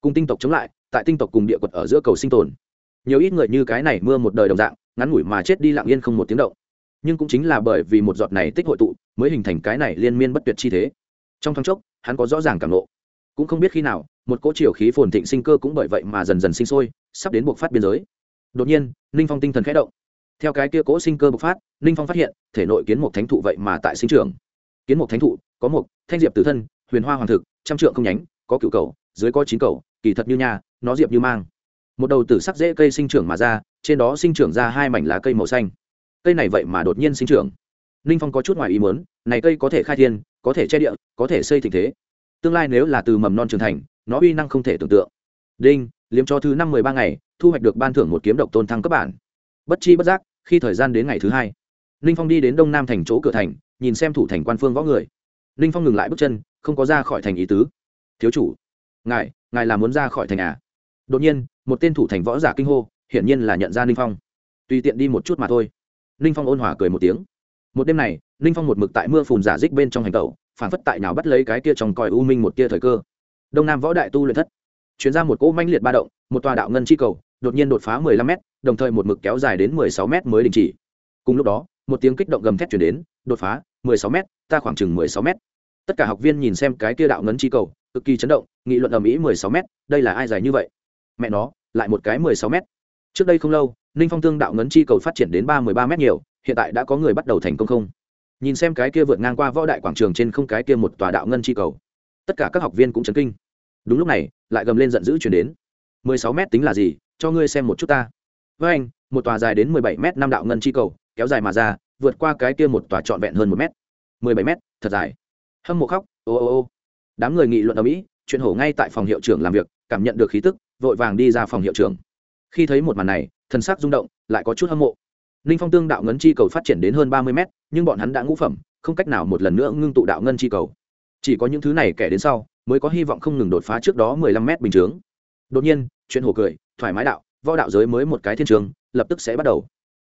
Cùng tinh tộc chống lại, tại tinh tộc cùng địa quật ở giữa cầu sinh tồn. Nhiều ít người như cái này mưa một đời đồng dạng, ngắn ngủi mà chết đi lặng yên không một tiếng động. Nhưng cũng chính là bởi vì một giọt này tích hội tụ, mới hình thành cái này liên miên bất tuyệt chi thế. Trong thoáng chốc, hắn có rõ ràng cảm ngộ cũng không biết khi nào, một cỗ chiều khí phồn thịnh sinh cơ cũng bởi vậy mà dần dần sinh sôi, sắp đến buộc phát biên giới. Đột nhiên, ninh phong tinh thần khẽ động. Theo cái kia cỗ sinh cơ bộc phát, ninh phong phát hiện, thể nội kiến một thánh thụ vậy mà tại sinh trường kiến một thánh thụ, có một thanh diệp tử thân, huyền hoa hoàng thực, trăm trượng không nhánh, có cựu cầu, dưới có chín cầu, kỳ thật như nha, nó diệp như mang. Một đầu tử sắc dễ cây sinh trưởng mà ra, trên đó sinh trưởng ra hai mảnh lá cây màu xanh. Cây này vậy mà đột nhiên sinh trưởng. Ninh phong có chút ngoài ý muốn, này cây có thể khai thiên, có thể che địa, có thể xây tình thế tương lai nếu là từ mầm non trưởng thành, nó uy năng không thể tưởng tượng. Đinh, liếm cho thứ năm mười ba ngày, thu hoạch được ban thưởng một kiếm độc tôn thăng cấp bản. Bất chi bất giác, khi thời gian đến ngày thứ hai, ninh phong đi đến đông nam thành chỗ cửa thành, nhìn xem thủ thành quan phương võ người. Ninh phong ngừng lại bước chân, không có ra khỏi thành ý tứ. Thiếu chủ, ngài ngài là muốn ra khỏi thành à? Đột nhiên, một tên thủ thành võ giả kinh hô, hiển nhiên là nhận ra ninh phong. Tùy tiện đi một chút mà thôi. Ninh phong ôn hòa cười một tiếng. Một đêm này, ninh phong một mực tại mưa phùn giả dích bên trong hành tẩu phản phất tại nào bắt lấy cái kia trong còi u minh một tia thời cơ. Đông nam võ đại tu luyện thất chuyển ra một cỗ manh liệt ba động, một tòa đạo ngân chi cầu, đột nhiên đột phá mười lăm m đồng thời một mực kéo dài đến mười sáu m mới đình chỉ. Cùng lúc đó, một tiếng kích động gầm thét chuyển đến, đột phá, mười sáu m ta khoảng chừng mười sáu m tất cả học viên nhìn xem cái kia đạo ngân chi cầu, cực kỳ chấn động, nghị luận ầm ĩ mười sáu m đây là ai dài như vậy? Mẹ nó, lại một cái mười sáu m trước đây không lâu, ninh phong tương đạo ngấn chi cầu phát triển đến ba mươi ba m nhiều, hiện tại đã có người bắt đầu thành công không? Nhìn xem cái kia vượt ngang qua võ đại quảng trường trên không cái kia một tòa đạo ngân chi cầu. Tất cả các học viên cũng chấn kinh. Đúng lúc này, lại gầm lên giận dữ chuyển đến. mười sáu m tính là gì? Cho ngươi xem một chút ta. Với anh, một tòa dài đến mười bảy m năm đạo ngân chi cầu, kéo dài mà ra, vượt qua cái kia một tòa trọn vẹn hơn một m mười bảy m thật dài. Hâm mộ khóc, ô ô ô. Đám người nghị luận ở mỹ, chuyện hổ ngay tại phòng hiệu trưởng làm việc, cảm nhận được khí tức, vội vàng đi ra phòng hiệu trưởng. Khi thấy một màn này thân xác rung động, lại có chút hâm mộ ninh phong tương đạo ngân chi cầu phát triển đến hơn ba mươi mét, nhưng bọn hắn đã ngũ phẩm, không cách nào một lần nữa ngưng tụ đạo ngân chi cầu. Chỉ có những thứ này kẻ đến sau, mới có hy vọng không ngừng đột phá trước đó mười lăm mét bình chướng. Đột nhiên, chuyện hồ cười, thoải mái đạo, võ đạo giới mới một cái thiên trường, lập tức sẽ bắt đầu.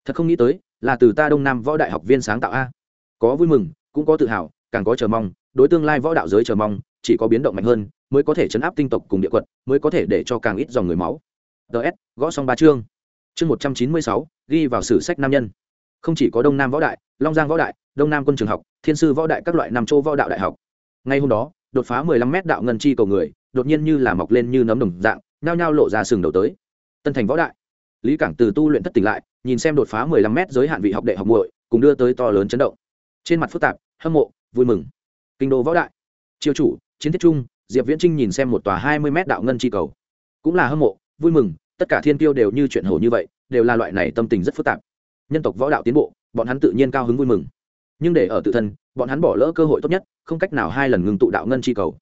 Thật không nghĩ tới, là từ ta đông nam võ đại học viên sáng tạo a. Có vui mừng, cũng có tự hào, càng có chờ mong, đối tương lai võ đạo giới chờ mong, chỉ có biến động mạnh hơn, mới có thể chấn áp tinh tộc cùng địa quật, mới có thể để cho càng ít dòng người máu. Ts gõ xong ba chương. Chương một trăm chín mươi sáu ghi vào sử sách nam nhân. Không chỉ có đông nam võ đại, long giang võ đại, đông nam quân trường học, thiên sư võ đại các loại nam châu võ đạo đại học. Ngay hôm đó, đột phá mười lăm mét đạo ngân chi cầu người, đột nhiên như là mọc lên như nấm đồng dạng, nhao nhao lộ ra sừng đầu tới. Tân thành võ đại. Lý cảng từ tu luyện thất tỉnh lại, nhìn xem đột phá mười lăm mét giới hạn vị học đệ học muội, cùng đưa tới to lớn chấn động. Trên mặt phức tạp, hâm mộ, vui mừng. Kinh đô võ đại. Triều chủ, chiến thiết trung, diệp viễn trinh nhìn xem một tòa hai mươi mét đạo ngân chi cầu. Cũng là hâm mộ, vui mừng tất cả thiên tiêu đều như chuyện hổ như vậy, đều là loại này tâm tình rất phức tạp. Nhân tộc võ đạo tiến bộ, bọn hắn tự nhiên cao hứng vui mừng. Nhưng để ở tự thân, bọn hắn bỏ lỡ cơ hội tốt nhất, không cách nào hai lần ngừng tụ đạo ngân chi cầu.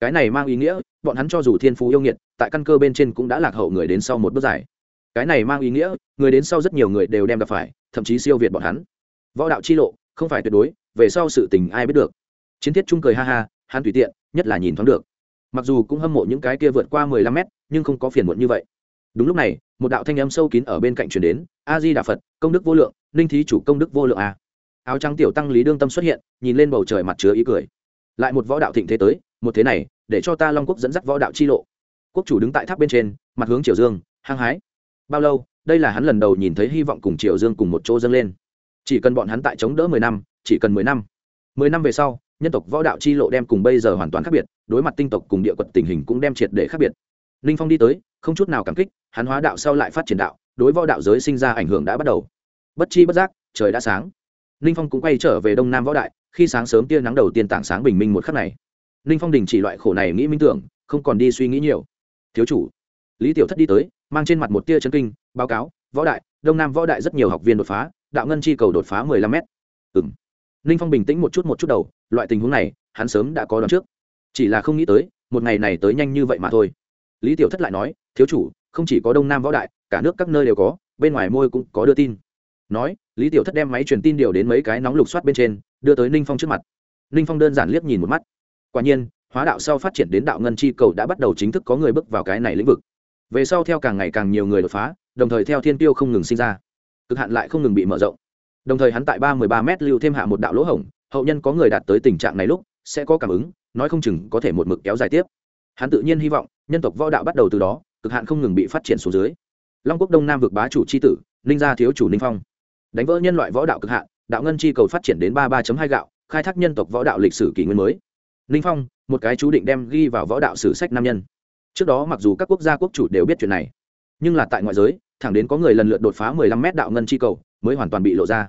Cái này mang ý nghĩa, bọn hắn cho dù thiên phú yêu nghiệt, tại căn cơ bên trên cũng đã lạc hậu người đến sau một bước giải. cái này mang ý nghĩa, người đến sau rất nhiều người đều đem gặp phải, thậm chí siêu việt bọn hắn. Võ đạo chi lộ, không phải tuyệt đối, về sau sự tình ai biết được. Chiến thiết trung cười ha ha, hắn tùy tiện, nhất là nhìn thoáng được. Mặc dù cũng hâm mộ những cái kia vượt qua mười lăm mét, nhưng không có phiền muộn như vậy đúng lúc này, một đạo thanh âm sâu kín ở bên cạnh truyền đến, a di đà phật, công đức vô lượng, ninh thí chủ công đức vô lượng a áo trắng tiểu tăng lý đương tâm xuất hiện, nhìn lên bầu trời mặt chứa ý cười. Lại một võ đạo thịnh thế tới, một thế này, để cho ta long quốc dẫn dắt võ đạo chi lộ. Quốc chủ đứng tại tháp bên trên, mặt hướng triều dương, hăng hái. Bao lâu, đây là hắn lần đầu nhìn thấy hy vọng cùng triều dương cùng một chỗ dâng lên. Chỉ cần bọn hắn tại chống đỡ mười năm, chỉ cần mười năm. Mười năm về sau, nhân tộc võ đạo chi lộ đem cùng bây giờ hoàn toàn khác biệt, đối mặt tinh tộc cùng địa quật tình hình cũng đem triệt để khác biệt ninh phong đi tới, không chút nào cảm kích, hắn hóa đạo sau lại phát triển đạo, đối võ đạo giới sinh ra ảnh hưởng đã bắt đầu. Bất chi bất giác, trời đã sáng. Ninh phong cũng quay trở về đông nam võ đại, khi sáng sớm tia nắng đầu tiên tảng sáng bình minh một khắc này. Ninh phong đình chỉ loại khổ này nghĩ minh tưởng, không còn đi suy nghĩ nhiều. Thiếu chủ. Lý tiểu thất đi tới, mang trên mặt một tia chân kinh, báo cáo, võ đại, đông nam võ đại rất nhiều học viên đột phá, đạo ngân chi cầu đột phá mười lăm m ừ m ninh phong bình tĩnh một chút một chút đầu, loại tình huống này, hắn sớm đã có đón trước. Chỉ là không nghĩ tới, một ngày này tới nhanh như vậy mà thôi lý tiểu thất lại nói, thiếu chủ, không chỉ có đông nam võ đại, cả nước các nơi đều có, bên ngoài môi cũng có đưa tin. Nói, lý tiểu thất đem máy truyền tin điều đến mấy cái nóng lục soát bên trên, đưa tới ninh phong trước mặt. Ninh phong đơn giản liếc nhìn một mắt. Quả nhiên, hóa đạo sau phát triển đến đạo ngân chi cầu đã bắt đầu chính thức có người bước vào cái này lĩnh vực. Về sau theo càng ngày càng nhiều người đột phá, đồng thời theo thiên tiêu không ngừng sinh ra. Cực hạn lại không ngừng bị mở rộng. Đồng thời hắn tại ba mươi ba m lưu thêm hạ một đạo lỗ hổng, hậu nhân có người đạt tới tình trạng này lúc, sẽ có cảm ứng, nói không chừng có thể một mực kéo dài tiếp. Hắn tự nhiên hy vọng nhân tộc võ đạo bắt đầu từ đó, cực hạn không ngừng bị phát triển xuống dưới. Long quốc đông nam vực bá chủ c h i tử, ninh gia thiếu chủ ninh phong. Đánh vỡ nhân loại võ đạo cực hạn, đạo ngân chi cầu phát triển đến ba ba hai gạo, khai thác nhân tộc võ đạo lịch sử kỷ nguyên mới. Ninh phong, một cái chú định đem ghi vào võ đạo sử sách nam nhân. Trước đó mặc dù các quốc gia quốc chủ đều biết chuyện này, nhưng là tại ngoại giới, thẳng đến có người lần lượt đột phá mười lăm mét đạo ngân chi cầu, mới hoàn toàn bị lộ ra.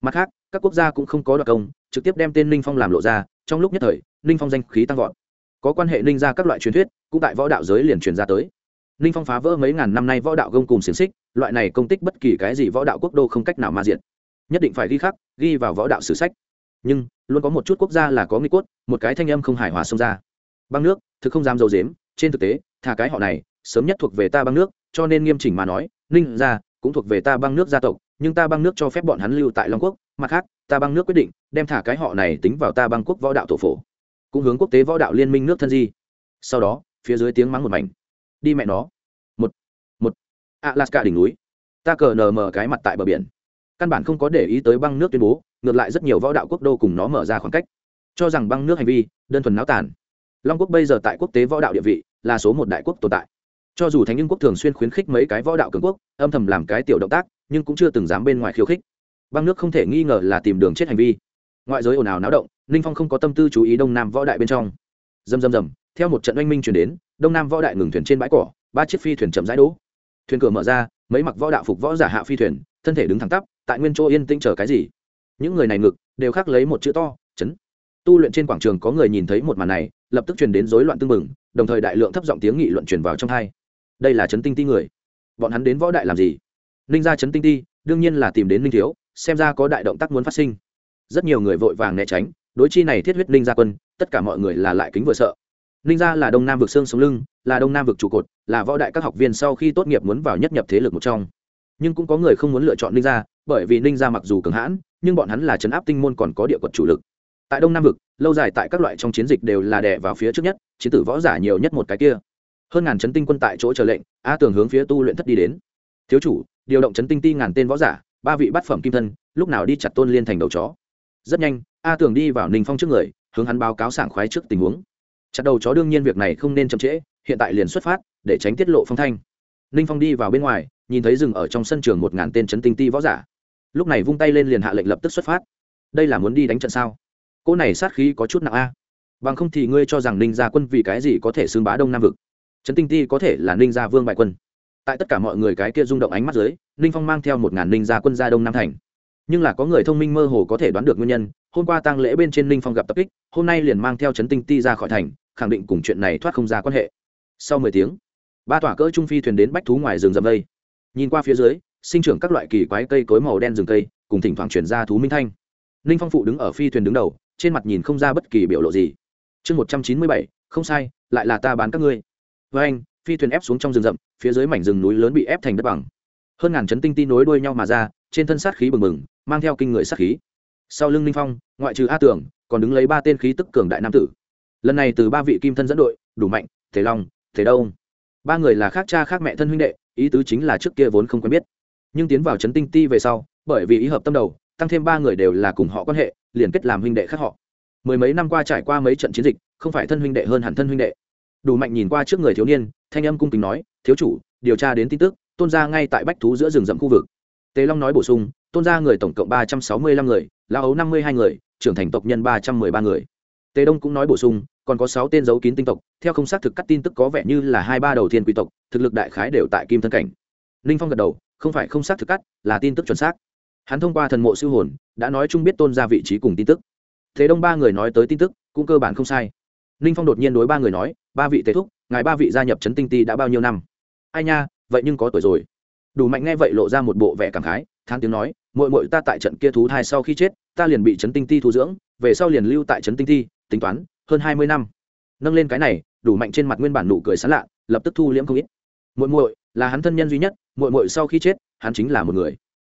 Mặt khác, các quốc gia cũng không có đặc công, trực tiếp đem tên ninh phong làm lộ ra, trong lúc nhất thời, ninh phong danh khí tăng vọt. Có quan hệ ninh ra các loại truyền thuyết cũng tại võ đạo giới liền truyền ra tới. Ninh phong phá vỡ mấy ngàn năm nay võ đạo gông cùng xiềng xích, loại này công tích bất kỳ cái gì võ đạo quốc đô không cách nào ma diện nhất định phải ghi khắc, ghi vào võ đạo sử sách. Nhưng, luôn có một chút quốc gia là có nghi quất một cái thanh âm không hài hòa xông ra. Băng nước, thực không dám dầu dếm trên thực tế thà cái họ này, sớm nhất thuộc về ta băng nước, cho nên nghiêm chỉnh mà nói, ninh ra, cũng thuộc về ta băng nước gia tộc, nhưng ta băng nước cho phép bọn hắn lưu tại long quốc, mặt khác, ta băng nước quyết định, đem thả cái họ này tính vào ta băng quốc võ đạo tổ phổ. Cũng hướng quốc tế võ đạo liên minh nước thân di. Sau đó phía dưới tiếng mắng một mảnh. Đi mẹ nó. Một một. Alaska đỉnh núi. Ta cờ nờ mờ cái mặt tại bờ biển. Căn bản không có để ý tới băng nước tuyên bố, ngược lại rất nhiều võ đạo quốc đô cùng nó mở ra khoảng cách. Cho rằng băng nước hành vi, đơn thuần náo tàn. Long quốc bây giờ tại quốc tế võ đạo địa vị là số một đại quốc tồn tại. Cho dù thánh nhân quốc thường xuyên khuyến khích mấy cái võ đạo cường quốc, âm thầm làm cái tiểu động tác, nhưng cũng chưa từng dám bên ngoài khiêu khích. Băng nước không thể nghi ngờ là tìm đường chết hành vi. Ngoại giới ồn ào náo động, ninh phong không có tâm tư chú ý đông nam võ đại bên trong. Dầm dầm dầm theo một trận oanh minh chuyển đến, đông nam võ đại ngừng thuyền trên bãi cỏ, ba chiếc phi thuyền chậm rãi đỗ. Thuyền cửa mở ra, mấy mặc võ đạo phục võ giả hạ phi thuyền, thân thể đứng thẳng tắp, tại nguyên chỗ yên tĩnh chờ cái gì? Những người này ngực đều khắc lấy một chữ to, chấn. Tu luyện trên quảng trường có người nhìn thấy một màn này, lập tức truyền đến rối loạn tưng mừng đồng thời đại lượng thấp giọng tiếng nghị luận truyền vào trong hai đây là chấn tinh ti người. Bọn hắn đến võ đại làm gì? Ninh ra chấn tinh ti, đương nhiên là tìm đến ninh thiếu, xem ra có đại động tác muốn phát sinh. Rất nhiều người vội vàng né tránh, đối chi này thiết huyết ninh gia quân, tất cả mọi người là lại kính vừa sợ ninh gia là đông nam vực xương sống lưng, là đông nam vực trụ cột, là võ đại các học viên sau khi tốt nghiệp muốn vào nhất nhập thế lực một trong. Nhưng cũng có người không muốn lựa chọn ninh gia, bởi vì ninh gia mặc dù cường hãn, nhưng bọn hắn là chấn áp tinh môn còn có địa quật chủ lực. Tại đông nam vực, lâu dài tại các loại trong chiến dịch đều là đè vào phía trước nhất, chiến tử võ giả nhiều nhất một cái kia. Hơn ngàn chấn tinh quân tại chỗ chờ lệnh, a tường hướng phía tu luyện thất đi đến. Thiếu chủ, điều động chấn tinh ti ngàn tên võ giả, ba vị bát phẩm kim thân, lúc nào đi chặt tôn liên thành đầu chó. Rất nhanh, a tường đi vào ninh phong trước người, hướng hắn báo cáo sảng khoái trước tình huống chặt đầu chó đương nhiên việc này không nên chậm trễ, hiện tại liền xuất phát, để tránh tiết lộ phong thanh. Ninh phong đi vào bên ngoài, nhìn thấy rừng ở trong sân trường một ngàn tên chấn tinh ti võ giả. Lúc này vung tay lên liền hạ lệnh lập tức xuất phát. Đây là muốn đi đánh trận sao? Cỗ này sát khí có chút nặng a. Bằng không thì ngươi cho rằng ninh gia quân vì cái gì có thể xưng bá đông nam vực? Trấn tinh ti có thể là ninh gia vương bại quân. Tại tất cả mọi người cái kia rung động ánh mắt dưới, ninh phong mang theo một ngàn ninh gia quân ra đông nam thành. Nhưng là có người thông minh mơ hồ có thể đoán được nguyên nhân, hôm qua tăng lễ bên trên ninh phong gặp tập kích, hôm nay liền mang theo trấn tinh ti ra khỏi thành khẳng định cùng chuyện này thoát không ra quan hệ. Sau mười tiếng, ba tỏa cỡ trung phi thuyền đến bách thú ngoài rừng rậm đây. Nhìn qua phía dưới, sinh trưởng các loại kỳ quái cây cối màu đen rừng cây, cùng thỉnh thoảng chuyển ra thú minh thanh. Ninh phong phụ đứng ở phi thuyền đứng đầu, trên mặt nhìn không ra bất kỳ biểu lộ gì. Chương một trăm chín mươi bảy, không sai, lại là ta bán các ngươi. Với anh, phi thuyền ép xuống trong rừng rậm, phía dưới mảnh rừng núi lớn bị ép thành đất bằng. Hơn ngàn chấn tinh ti nối đuôi nhau mà ra, trên thân sát khí bừng bừng, mang theo kinh người sát khí. Sau lưng ninh phong, ngoại trừ a tưởng, còn đứng lấy ba tên khí tức cường đại nam tử lần này từ ba vị kim thân dẫn đội, đủ mạnh thể long thể đông. Ba người là khác cha khác mẹ thân huynh đệ, ý tứ chính là trước kia vốn không quen biết. Nhưng tiến vào chấn tinh ti về sau, bởi vì ý hợp tâm đầu, tăng thêm ba người đều là cùng họ quan hệ, liền kết làm huynh đệ khác họ. Mười mấy năm qua trải qua mấy trận chiến dịch, không phải thân huynh đệ hơn hẳn thân huynh đệ. Đủ mạnh nhìn qua trước người thiếu niên, thanh âm cung kính nói, thiếu chủ, điều tra đến tin tức, tôn gia ngay tại bách thú giữa rừng rậm khu vực. Tề long nói bổ sung, tôn gia người tổng cộng ba trăm sáu mươi lăm người lao ấu năm mươi hai người, trưởng thành tộc nhân ba trăm mười ba người tề đông cũng nói bổ sung, còn có sáu tên dấu kín tinh tộc, theo không xác thực cắt tin tức có vẻ như là hai ba đầu tiên quý tộc, thực lực đại khái đều tại kim thân cảnh. Ninh phong gật đầu, không phải không xác thực cắt, là tin tức chuẩn xác. Hắn thông qua thần mộ siêu hồn, đã nói chung biết tôn ra vị trí cùng tin tức. Thế đông ba người nói tới tin tức, cũng cơ bản không sai. Ninh phong đột nhiên đối ba người nói, ba vị tế thúc, ngài ba vị gia nhập trấn tinh ti đã bao nhiêu năm? Ai nha, vậy nhưng có tuổi rồi. Đủ mạnh nghe vậy lộ ra một bộ vẻ cảm khái thang tiếng nói mội mội ta tại trận kia thú thai sau khi chết, ta liền bị trấn tinh ti thu dưỡng, về sau liền lưu tại trấn tinh ti tính toán, hơn hai mươi năm. Nâng lên cái này, đủ mạnh trên mặt nguyên bản nụ cười sán lạ, lập tức thu liễm không ít. Muội muội, là hắn thân nhân duy nhất, muội muội sau khi chết, hắn chính là một người.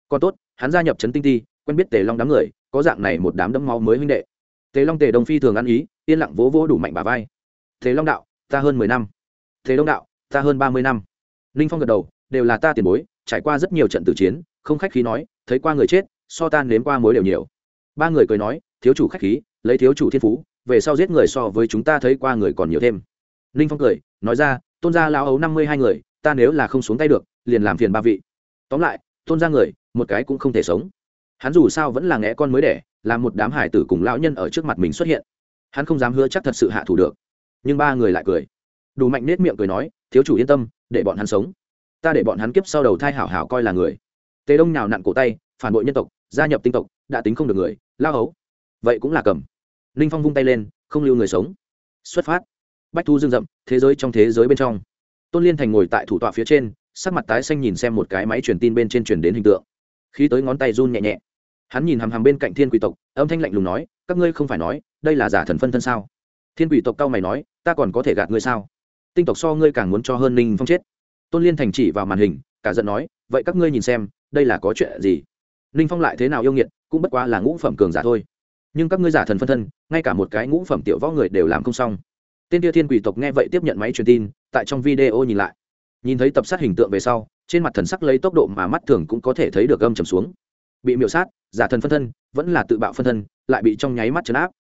Còn tốt, hắn gia nhập trấn tinh ti, quen biết tề long đám người, có dạng này một đám đấm máu mới huynh đệ. Tề long, tề đồng phi thường ăn ý, yên lặng vỗ vỗ đủ mạnh bà vai. Tề long đạo, ta hơn mười năm. Tề đông đạo, ta hơn ba mươi năm. Ninh phong gật đầu, đều là ta tiền bối, trải qua rất nhiều trận tử chiến, không khách khí nói, thấy qua người chết, so tan nếm qua mối đều nhiều. Ba người cười nói, thiếu chủ khách khí, lấy thiếu chủ thiên phú về sau giết người so với chúng ta thấy qua người còn nhiều thêm. Ninh phong cười, nói ra, tôn gia lao ấu năm mươi hai người, ta nếu là không xuống tay được, liền làm phiền ba vị. Tóm lại, tôn gia người, một cái cũng không thể sống. Hắn dù sao vẫn là ngẽ con mới đẻ làm một đám hải tử cùng lão nhân ở trước mặt mình xuất hiện. Hắn không dám hứa chắc thật sự hạ thủ được. Nhưng ba người lại cười. Đủ mạnh nết miệng cười nói, thiếu chủ yên tâm, để bọn hắn sống. Ta để bọn hắn kiếp sau đầu thai hảo hảo coi là người. Tề đông nào nặn cổ tay, phản bội nhân tộc, gia nhập tinh tộc, đã tính không được người lao hấu vậy cũng là cầm ninh phong vung tay lên, không lưu người sống. Xuất phát. Bách thu dương rậm, thế giới trong thế giới bên trong. Tôn liên thành ngồi tại thủ tọa phía trên, sắc mặt tái xanh nhìn xem một cái máy truyền tin bên trên truyền đến hình tượng. Khi tới ngón tay run nhẹ nhẹ. Hắn nhìn hàm hàm bên cạnh thiên quỷ tộc, âm thanh lạnh lùng nói, các ngươi không phải nói, đây là giả thần phân thân sao? Thiên quỷ tộc cao mày nói, ta còn có thể gạt ngươi sao? Tinh tộc so ngươi càng muốn cho hơn ninh phong chết. Tôn liên thành chỉ vào màn hình, cả giận nói, vậy các ngươi nhìn xem, đây là có chuyện gì? Ninh phong lại thế nào yêu nghiệt, cũng bất quá là ngũ phẩm cường giả thôi nhưng các ngươi giả thần phân thân, ngay cả một cái ngũ phẩm tiểu võ người đều làm không xong. Tên tia thiên quỷ tộc nghe vậy tiếp nhận máy truyền tin, tại trong video nhìn lại. Nhìn thấy tập sát hình tượng về sau, trên mặt thần sắc lấy tốc độ mà mắt thường cũng có thể thấy được gâm trầm xuống. Bị miễu sát, giả thần phân thân, vẫn là tự bạo phân thân, lại bị trong nháy mắt chấn áp.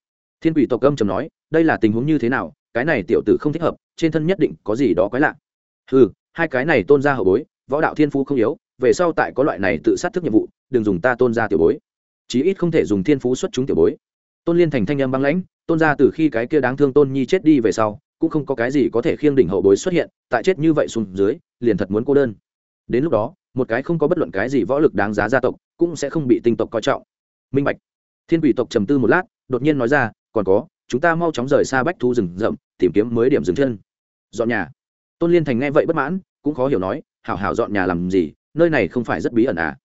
Thiên quỷ tộc gâm trầm nói, đây là tình huống như thế nào, cái này tiểu tử không thích hợp, trên thân nhất định có gì đó quái lạ. Ừ hai cái này tôn ra hậu bối, võ đạo thiên phú không yếu, về sau tại có loại này tự sát thức nhiệm vụ, đừng dùng ta tôn ra tiểu bối chí ít không thể dùng thiên phú xuất chúng tiểu bối. Tôn liên thành thanh âm băng lãnh, tôn ra từ khi cái kia đáng thương tôn nhi chết đi về sau, cũng không có cái gì có thể khiêng đỉnh hậu bối xuất hiện, tại chết như vậy xuống dưới, liền thật muốn cô đơn. Đến lúc đó, một cái không có bất luận cái gì võ lực đáng giá gia tộc, cũng sẽ không bị tinh tộc coi trọng. Minh bạch. Thiên quỷ tộc trầm tư một lát, đột nhiên nói ra, còn có, chúng ta mau chóng rời xa bách thu rừng rậm, tìm kiếm mới điểm dừng chân. Dọn nhà. Tôn liên thành nghe vậy bất mãn, cũng khó hiểu nói, hảo hảo dọn nhà làm gì, nơi này không phải rất bí ẩn à?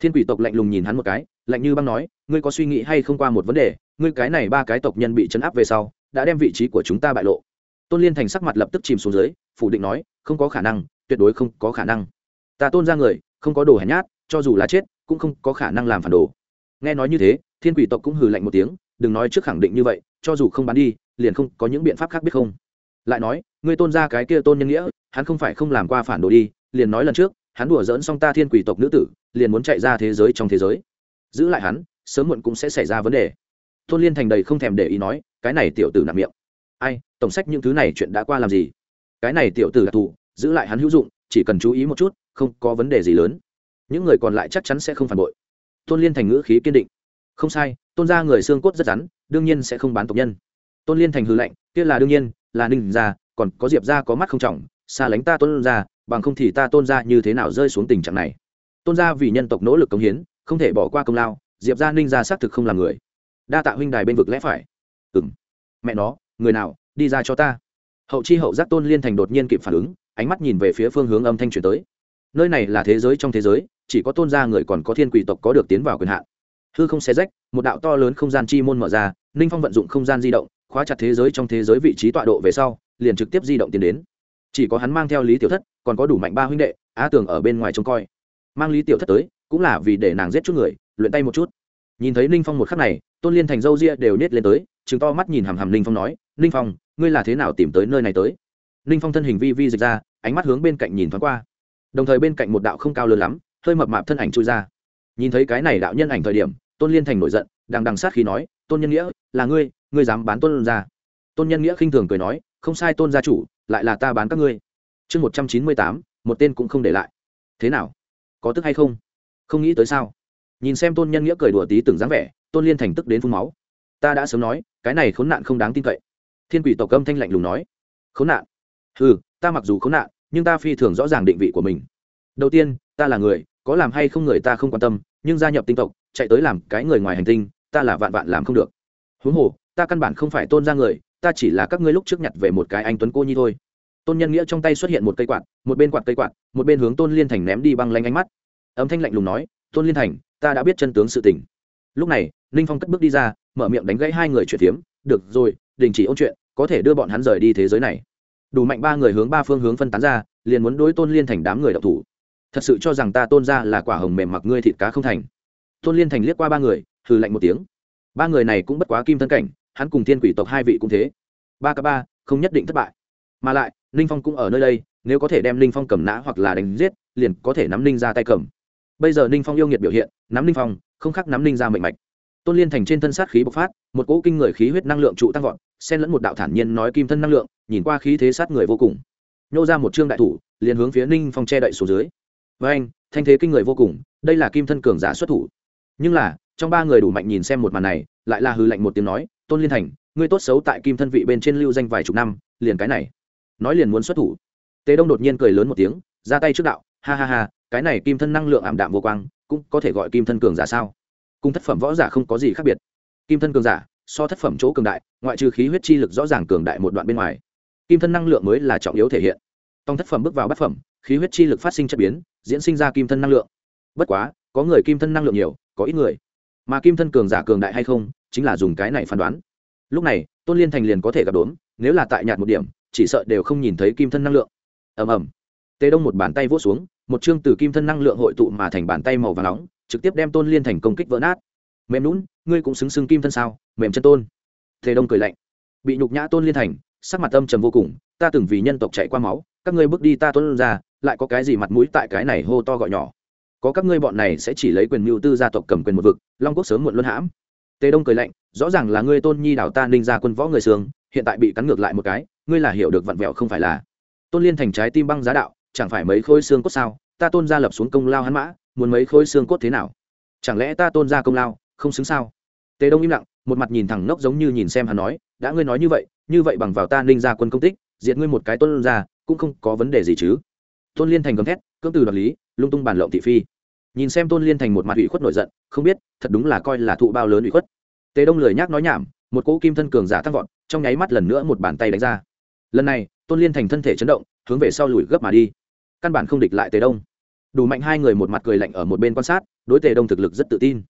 Thiên quỷ tộc lạnh lùng nhìn hắn một cái lạnh như băng nói, ngươi có suy nghĩ hay không qua một vấn đề? Ngươi cái này ba cái tộc nhân bị chấn áp về sau, đã đem vị trí của chúng ta bại lộ. Tôn liên thành sắc mặt lập tức chìm xuống dưới, phủ định nói, không có khả năng, tuyệt đối không có khả năng. Ta tôn ra người, không có đồ hèn nhát, cho dù là chết, cũng không có khả năng làm phản đồ. Nghe nói như thế, thiên quỷ tộc cũng hừ lạnh một tiếng, đừng nói trước khẳng định như vậy, cho dù không bán đi, liền không có những biện pháp khác biết không. Lại nói, ngươi tôn ra cái kia tôn nhân nghĩa, hắn không phải không làm qua phản đồ đi, liền nói lần trước, hắn đùa dỡn xong ta thiên quỷ tộc nữ tử, liền muốn chạy ra thế giới trong thế giới giữ lại hắn, sớm muộn cũng sẽ xảy ra vấn đề. Tôn liên thành đầy không thèm để ý nói, cái này tiểu tử nặng miệng. Ai, tổng sách những thứ này chuyện đã qua làm gì? Cái này tiểu tử đặc thù giữ lại hắn hữu dụng, chỉ cần chú ý một chút, không có vấn đề gì lớn. Những người còn lại chắc chắn sẽ không phản bội. Tôn liên thành ngữ khí kiên định. Không sai, tôn ra người xương cốt rất rắn, đương nhiên sẽ không bán tộc nhân. Tôn liên thành hư lệnh kia là đương nhiên, là ninh ra còn có diệp ra có mắt không trọng, xa lánh ta tôn ra bằng không thì ta tôn ra như thế nào rơi xuống tình trạng này? Tôn ra vì nhân tộc nỗ lực cống hiến không thể bỏ qua công lao, diệp ra ninh ra xác thực không làm người. Đa tạ huynh đài bên vực lẽ phải. Ừng mẹ nó, người nào, đi ra cho ta. Hậu chi hậu giác tôn liên thành đột nhiên kịp phản ứng, ánh mắt nhìn về phía phương hướng âm thanh truyền tới. Nơi này là thế giới trong thế giới, chỉ có tôn gia người còn có thiên quỷ tộc có được tiến vào quyền hạn. Hư không xé rách, một đạo to lớn không gian chi môn mở ra, ninh phong vận dụng không gian di động, khóa chặt thế giới trong thế giới vị trí tọa độ về sau, liền trực tiếp di động tiến đến. Chỉ có hắn mang theo lý tiểu thất, còn có đủ mạnh ba huynh đệ, á tường ở bên ngoài trông coi. Mang lý tiểu thất tới cũng là vì để nàng giết chút người, luyện tay một chút. Nhìn thấy ninh phong một khắc này, tôn liên thành dâu ria đều nết lên tới chứng to mắt nhìn hàm hàm ninh phong nói, ninh phong, ngươi là thế nào tìm tới nơi này tới? Ninh phong thân hình vi vi dịch ra, ánh mắt hướng bên cạnh nhìn thoáng qua. Đồng thời bên cạnh một đạo không cao lớn lắm, hơi mập mạp thân ảnh trôi ra. Nhìn thấy cái này đạo nhân ảnh thời điểm, tôn liên thành nổi giận, đằng đằng sát khi nói, tôn nhân nghĩa, là ngươi ngươi dám bán tôn ra tôn nhân nghĩa khinh thường cười nói, không sai tôn gia chủ, lại là ta bán các ngươi. Chương một trăm chín mươi tám, một tên cũng không để lại. Thế nào? Có tức hay không? Không nghĩ tới sao? Nhìn xem tôn nhân nghĩa cười đùa tí từng dáng vẻ, tôn liên thành tức đến phun máu. Ta đã sớm nói, cái này khốn nạn không đáng tin cậy. Thiên quỷ tộc âm thanh lạnh lùng nói. Khốn nạn? Ừ ta mặc dù khốn nạn, nhưng ta phi thường rõ ràng định vị của mình. Đầu tiên, ta là người, có làm hay không người ta không quan tâm, nhưng gia nhập tinh tộc, chạy tới làm cái người ngoài hành tinh, ta là vạn vạn làm không được. Huống hồ, ta căn bản không phải tôn ra người, ta chỉ là các ngươi lúc trước nhặt về một cái anh tuấn cô nhi thôi. Tôn nhân nghĩa trong tay xuất hiện một cây quạt, một bên quạt cây quạt, một bên hướng tôn liên thành ném đi băng lanh ánh mắt âm thanh lạnh lùng nói, tôn liên thành, ta đã biết chân tướng sự tình. Lúc này, ninh phong cất bước đi ra, mở miệng đánh gãy hai người chuyện tiếm. được rồi, đình chỉ ôn chuyện, có thể đưa bọn hắn rời đi thế giới này. Đủ mạnh ba người hướng ba phương hướng phân tán ra, liền muốn đối tôn liên thành đám người đậu thủ. Thật sự cho rằng ta tôn ra là quả hồng mềm mặc ngươi thịt cá không thành. Tôn liên thành liếc qua ba người, hừ lạnh một tiếng. Ba người này cũng bất quá kim thân cảnh, hắn cùng thiên quỷ tộc hai vị cũng thế. Ba k ba, không nhất định thất bại. Mà lại, ninh phong cũng ở nơi đây, nếu có thể đem ninh phong cầm nã hoặc là đánh giết, liền có thể nắm ninh ra tay cầm bây giờ ninh phong yêu nghiệt biểu hiện, nắm ninh phong, không khác nắm ninh ra mệnh mạch. Tôn liên thành trên thân sát khí bộc phát, một cỗ kinh người khí huyết năng lượng trụ tăng vọt, xen lẫn một đạo thản nhiên nói kim thân năng lượng, nhìn qua khí thế sát người vô cùng. Nhô ra một trương đại thủ, liền hướng phía ninh phong che đậy xuống dưới. Với anh thanh thế kinh người vô cùng, đây là kim thân cường giả xuất thủ. Nhưng là, trong ba người đủ mạnh nhìn xem một màn này, lại là hư lạnh một tiếng nói, tôn liên thành, ngươi tốt xấu tại kim thân vị bên trên lưu danh vài chục năm, liền cái này. Nói liền muốn xuất thủ. Tế đông đột nhiên cười lớn một tiếng, ra tay trước đạo, ha ha ha cái này kim thân năng lượng ảm đạm vô quang, cũng có thể gọi kim thân cường giả sao? Cùng thất phẩm võ giả không có gì khác biệt. Kim thân cường giả, so thất phẩm chỗ cường đại, ngoại trừ khí huyết chi lực rõ ràng cường đại một đoạn bên ngoài, kim thân năng lượng mới là trọng yếu thể hiện. Tông thất phẩm bước vào bát phẩm, khí huyết chi lực phát sinh chất biến, diễn sinh ra kim thân năng lượng. Bất quá, có người kim thân năng lượng nhiều, có ít người. Mà kim thân cường giả cường đại hay không, chính là dùng cái này phán đoán. Lúc này, tôn liên thành liền có thể gặp đốn, nếu là tại nhạt một điểm, chỉ sợ đều không nhìn thấy kim thân năng lượng. Ầm ầm. Tê đông một bàn tay vỗ xuống một chương từ kim thân năng lượng hội tụ mà thành bàn tay màu và nóng, trực tiếp đem tôn liên thành công kích vỡ nát. Mềm lún ngươi cũng xứng xưng kim thân sao? Mềm chân tôn. Tề đông cười lạnh. Bị nhục nhã tôn liên thành, sắc mặt âm trầm vô cùng, ta từng vì nhân tộc chạy qua máu, các ngươi bước đi ta tôn ra, lại có cái gì mặt mũi tại cái này hô to gọi nhỏ. Có các ngươi bọn này sẽ chỉ lấy quyền mưu tư gia tộc cầm quyền một vực, long quốc sớm muộn luân hãm. Tề đông cười lạnh, rõ ràng là ngươi tôn nhi đảo ta ninh ra quân võ người sương hiện tại bị cắn ngược lại một cái, ngươi là hiểu được vặn vẹo không phải là. Tôn liên thành trái tim băng giá đạo chẳng phải mấy khối xương cốt sao? Ta tôn ra lập xuống công lao hắn mã, muốn mấy khối xương cốt thế nào? Chẳng lẽ ta tôn ra công lao, không xứng sao? Tề đông im lặng, một mặt nhìn thẳng nốc giống như nhìn xem hắn nói, đã ngươi nói như vậy như vậy bằng vào ta ninh ra quân công tích, diệt ngươi một cái tôn ra cũng không có vấn đề gì chứ. Tôn liên thành gầm thét, cưỡng từ đoạt lý, lung tung bàn lộng thị phi. Nhìn xem tôn liên thành một mặt ủy khuất nổi giận, không biết, thật đúng là coi là thụ bao lớn ủy khuất. Tề đông lười nhác nói nhảm, một cỗ kim thân cường giả tăng vọt, trong nháy mắt lần nữa một bàn tay đánh ra. Lần này, tôn liên thành thân thể chấn động, hướng về sau lùi gấp mà đi căn bản không địch lại tề đông. Đủ mạnh hai người một mặt cười lạnh ở một bên quan sát, đối tề đông thực lực rất tự tin.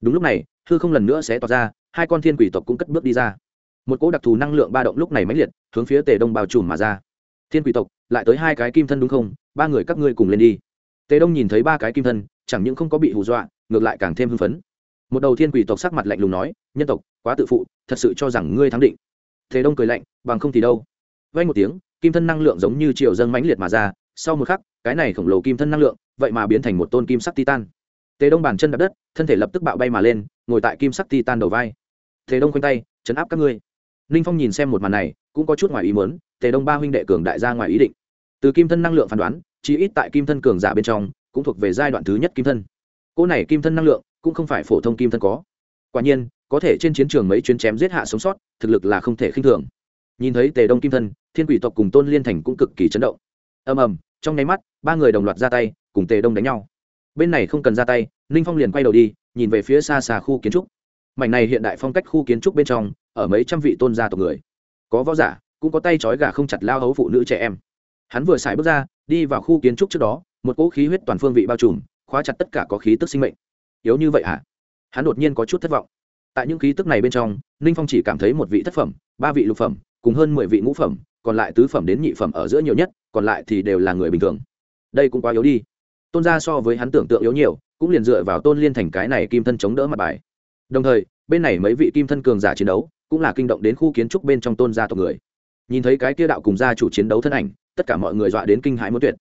Đúng lúc này, hư không lần nữa sẽ tỏ ra, hai con thiên quỷ tộc cũng cất bước đi ra. Một cỗ đặc thù năng lượng ba động lúc này mãnh liệt, hướng phía tề đông bao trùm mà ra. Thiên quỷ tộc, lại tới hai cái kim thân đúng không? Ba người các ngươi cùng lên đi. Tề đông nhìn thấy ba cái kim thân, chẳng những không có bị hù dọa, ngược lại càng thêm hưng phấn. Một đầu thiên quỷ tộc sắc mặt lạnh lùng nói, nhân tộc, quá tự phụ, thật sự cho rằng ngươi thắng định. Tề đông cười lạnh, bằng không thì đâu. Vay một tiếng, kim thân năng lượng giống như triệu dâng mãnh liệt mà ra sau một khắc, cái này khổng lồ kim thân năng lượng, vậy mà biến thành một tôn kim sắc titan. Tề đông bàn chân đập đất, thân thể lập tức bạo bay mà lên, ngồi tại kim sắc titan đầu vai. Tề đông khoanh tay, chấn áp các ngươi. Ninh phong nhìn xem một màn này, cũng có chút ngoài ý muốn, tề đông ba huynh đệ cường đại ra ngoài ý định. Từ kim thân năng lượng phán đoán chỉ ít tại kim thân cường giả bên trong, cũng thuộc về giai đoạn thứ nhất kim thân. Cỗ này kim thân năng lượng, cũng không phải phổ thông kim thân có. Quả nhiên, có thể trên chiến trường mấy chuyến chém giết hạ sống sót, thực lực là không thể khinh thường. Nhìn thấy tề đông kim thân, thiên quỷ tộc cùng tôn liên thành cũng cực kỳ chấn động. Ầm ầm trong nháy mắt, ba người đồng loạt ra tay, cùng tề đông đánh nhau. Bên này không cần ra tay, ninh phong liền quay đầu đi, nhìn về phía xa xa khu kiến trúc. Mảnh này hiện đại phong cách khu kiến trúc bên trong, ở mấy trăm vị tôn gia tộc người. Có võ giả, cũng có tay trói gà không chặt lao hấu phụ nữ trẻ em. Hắn vừa xài bước ra, đi vào khu kiến trúc trước đó, một cỗ khí huyết toàn phương vị bao trùm, khóa chặt tất cả có khí tức sinh mệnh. Yếu như vậy hả? À? hắn đột nhiên có chút thất vọng. Tại những khí tức này bên trong, ninh phong chỉ cảm thấy một vị thất phẩm, ba vị lục phẩm, cùng hơn mười vị ngũ phẩm, còn lại tứ phẩm đến nhị phẩm ở giữa nhiều nhất còn lại thì đều là người bình thường. Đây cũng quá yếu đi. Tôn gia so với hắn tưởng tượng yếu nhiều, cũng liền dựa vào tôn liên thành cái này kim thân chống đỡ mặt bài. Đồng thời, bên này mấy vị kim thân cường giả chiến đấu, cũng là kinh động đến khu kiến trúc bên trong tôn gia tộc người. Nhìn thấy cái kia đạo cùng gia chủ chiến đấu thân ảnh, tất cả mọi người dọa đến kinh hãi muốn tuyệt.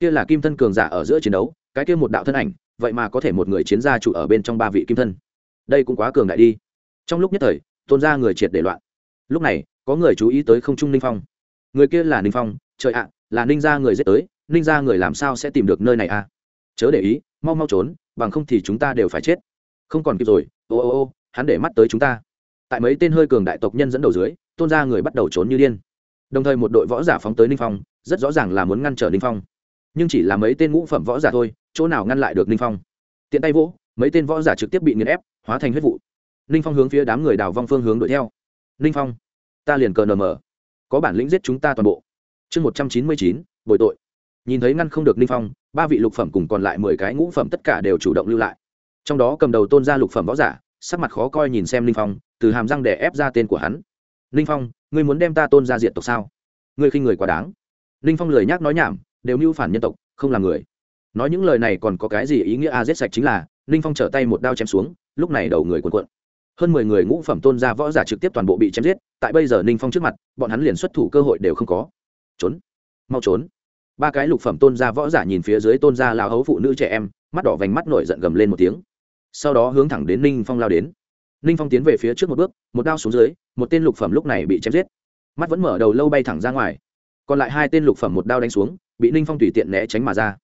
Kia là kim thân cường giả ở giữa chiến đấu, cái kia một đạo thân ảnh, vậy mà có thể một người chiến gia chủ ở bên trong ba vị kim thân. Đây cũng quá cường đại đi. Trong lúc nhất thời, tôn gia người triệt để loạn. Lúc này, có người chú ý tới không trung ninh phong. Người kia là ninh phong, trời ạ là ninh gia người giết tới, ninh gia người làm sao sẽ tìm được nơi này à? Chớ để ý, mau mau trốn, bằng không thì chúng ta đều phải chết. Không còn kịp rồi, ô ô ô, hắn để mắt tới chúng ta. Tại mấy tên hơi cường đại tộc nhân dẫn đầu dưới, tôn gia người bắt đầu trốn như điên. Đồng thời một đội võ giả phóng tới ninh phong, rất rõ ràng là muốn ngăn trở ninh phong. Nhưng chỉ là mấy tên ngũ phẩm võ giả thôi, chỗ nào ngăn lại được ninh phong? Tiện tay vỗ, mấy tên võ giả trực tiếp bị nghiền ép, hóa thành huyết vụ. Ninh phong hướng phía đám người đào vong phương hướng đuổi theo. Ninh phong, ta liền cờ nm có bản lĩnh giết chúng ta toàn bộ chương một trăm chín mươi chín, bồi tội. Nhìn thấy ngăn không được ninh phong, ba vị lục phẩm cùng còn lại mười cái ngũ phẩm tất cả đều chủ động lưu lại. Trong đó cầm đầu tôn ra lục phẩm võ giả, sắc mặt khó coi nhìn xem ninh phong, từ hàm răng để ép ra tên của hắn. Ninh phong, ngươi muốn đem ta tôn ra diện tộc sao? Ngươi khinh người quá đáng. Ninh phong lười nhác nói nhảm, đều mưu phản nhân tộc, không là người. Nói những lời này còn có cái gì ý nghĩa a giết sạch chính là, ninh phong trở tay một đao chém xuống, lúc này đầu người cuộn cuộn. Hơn mười người ngũ phẩm tôn gia võ giả trực tiếp toàn bộ bị chém giết, tại bây giờ ninh phong trước mặt, bọn hắn liền xuất thủ cơ hội đều không có trốn. Mau trốn. Ba cái lục phẩm tôn gia võ giả nhìn phía dưới tôn gia lao hấu phụ nữ trẻ em, mắt đỏ vành mắt nổi giận gầm lên một tiếng. Sau đó hướng thẳng đến ninh phong lao đến. Ninh phong tiến về phía trước một bước, một đao xuống dưới, một tên lục phẩm lúc này bị chém giết. Mắt vẫn mở đầu lâu bay thẳng ra ngoài. Còn lại hai tên lục phẩm một đao đánh xuống, bị ninh phong tùy tiện né tránh mà ra.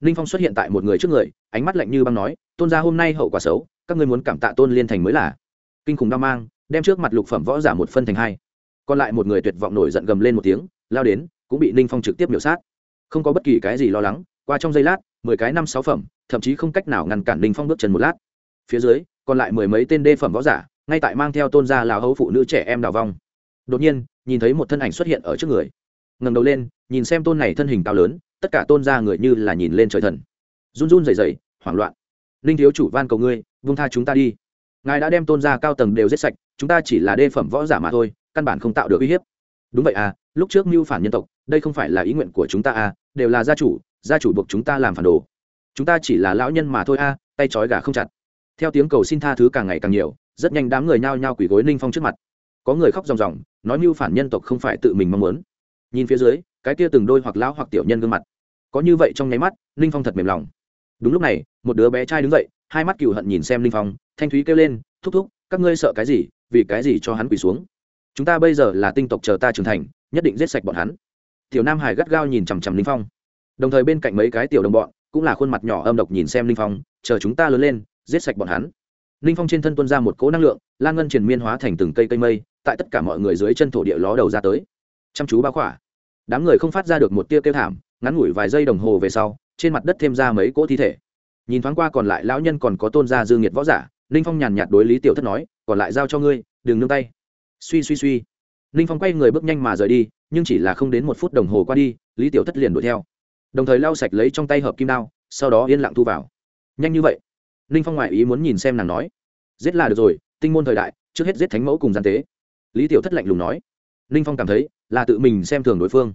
Ninh phong xuất hiện tại một người trước người, ánh mắt lạnh như băng nói, tôn gia hôm nay hậu quả xấu, các ngươi muốn cảm tạ tôn liên thành mới là. Kinh khủng đao mang, đem trước mặt lục phẩm võ giả một phân thành hai. Còn lại một người tuyệt vọng nổi giận gầm lên một tiếng, lao đến cũng bị ninh phong trực tiếp biểu sát. Không có bất kỳ cái gì lo lắng, qua trong giây lát, mười cái năm sáu phẩm, thậm chí không cách nào ngăn cản ninh phong bước chân một lát. Phía dưới, còn lại mười mấy tên đê phẩm võ giả, ngay tại mang theo tôn gia lào hấu phụ nữ trẻ em đào vong. Đột nhiên, nhìn thấy một thân ảnh xuất hiện ở trước người. Ngẩng đầu lên, nhìn xem tôn này thân hình cao lớn, tất cả tôn gia người như là nhìn lên trời thần. Run run rẩy rẩy, hoảng loạn. Linh thiếu chủ van cầu ngươi vung tha chúng ta đi. Ngài đã đem tôn gia cao tầng đều giết sạch, chúng ta chỉ là đê phẩm võ giả mà thôi, căn bản không tạo được uy hiếp. Đúng vậy à lúc trước mưu phản nhân tộc đây không phải là ý nguyện của chúng ta à đều là gia chủ gia chủ buộc chúng ta làm phản đồ. Chúng ta chỉ là lão nhân mà thôi à tay trói gà không chặt. Theo tiếng cầu xin tha thứ càng ngày càng nhiều, rất nhanh đám người nhao nhao quỳ gối ninh phong trước mặt. Có người khóc ròng ròng, nói mưu phản nhân tộc không phải tự mình mong muốn. Nhìn phía dưới, cái kia từng đôi hoặc lão hoặc tiểu nhân gương mặt. Có như vậy trong nháy mắt, ninh phong thật mềm lòng. Đúng lúc này, một đứa bé trai đứng dậy, hai mắt cựu hận nhìn xem ninh phong, thanh thúy kêu lên, thúc thúc, các ngươi sợ cái gì, vì cái gì cho hắn quỳ xuống? Chúng ta bây giờ là tinh tộc chờ ta trưởng thành, nhất định giết sạch bọn hắn tiểu nam hải gắt gao nhìn chằm chằm Linh phong. Đồng thời bên cạnh mấy cái tiểu đồng bọn, cũng là khuôn mặt nhỏ âm độc nhìn xem Linh phong, chờ chúng ta lớn lên, giết sạch bọn hắn. Linh phong trên thân tuân ra một cỗ năng lượng, lan ngân triền miên hóa thành từng cây cây mây, tại tất cả mọi người dưới chân thổ địa ló đầu ra tới. Chăm chú bao khỏa. Đám người không phát ra được một tia kêu thảm, ngắn ngủi vài giây đồng hồ về sau, trên mặt đất thêm ra mấy cỗ thi thể. Nhìn thoáng qua còn lại lão nhân còn có tôn gia dương nhiệt võ giả ninh phong nhàn nhạt đối lý tiểu thất nói, còn lại giao cho ngươi, đừng nương tay. Suy suy suy ninh phong quay người bước nhanh mà rời đi, nhưng chỉ là không đến một phút đồng hồ qua đi, lý tiểu thất liền đuổi theo. Đồng thời lau sạch lấy trong tay hợp kim đao, sau đó yên lặng thu vào. Nhanh như vậy? Ninh phong ngoại ý muốn nhìn xem nàng nói. Giết là được rồi, tinh môn thời đại, trước hết giết thánh mẫu cùng gian tế. Lý tiểu thất lạnh lùng nói. Ninh phong cảm thấy là tự mình xem thường đối phương.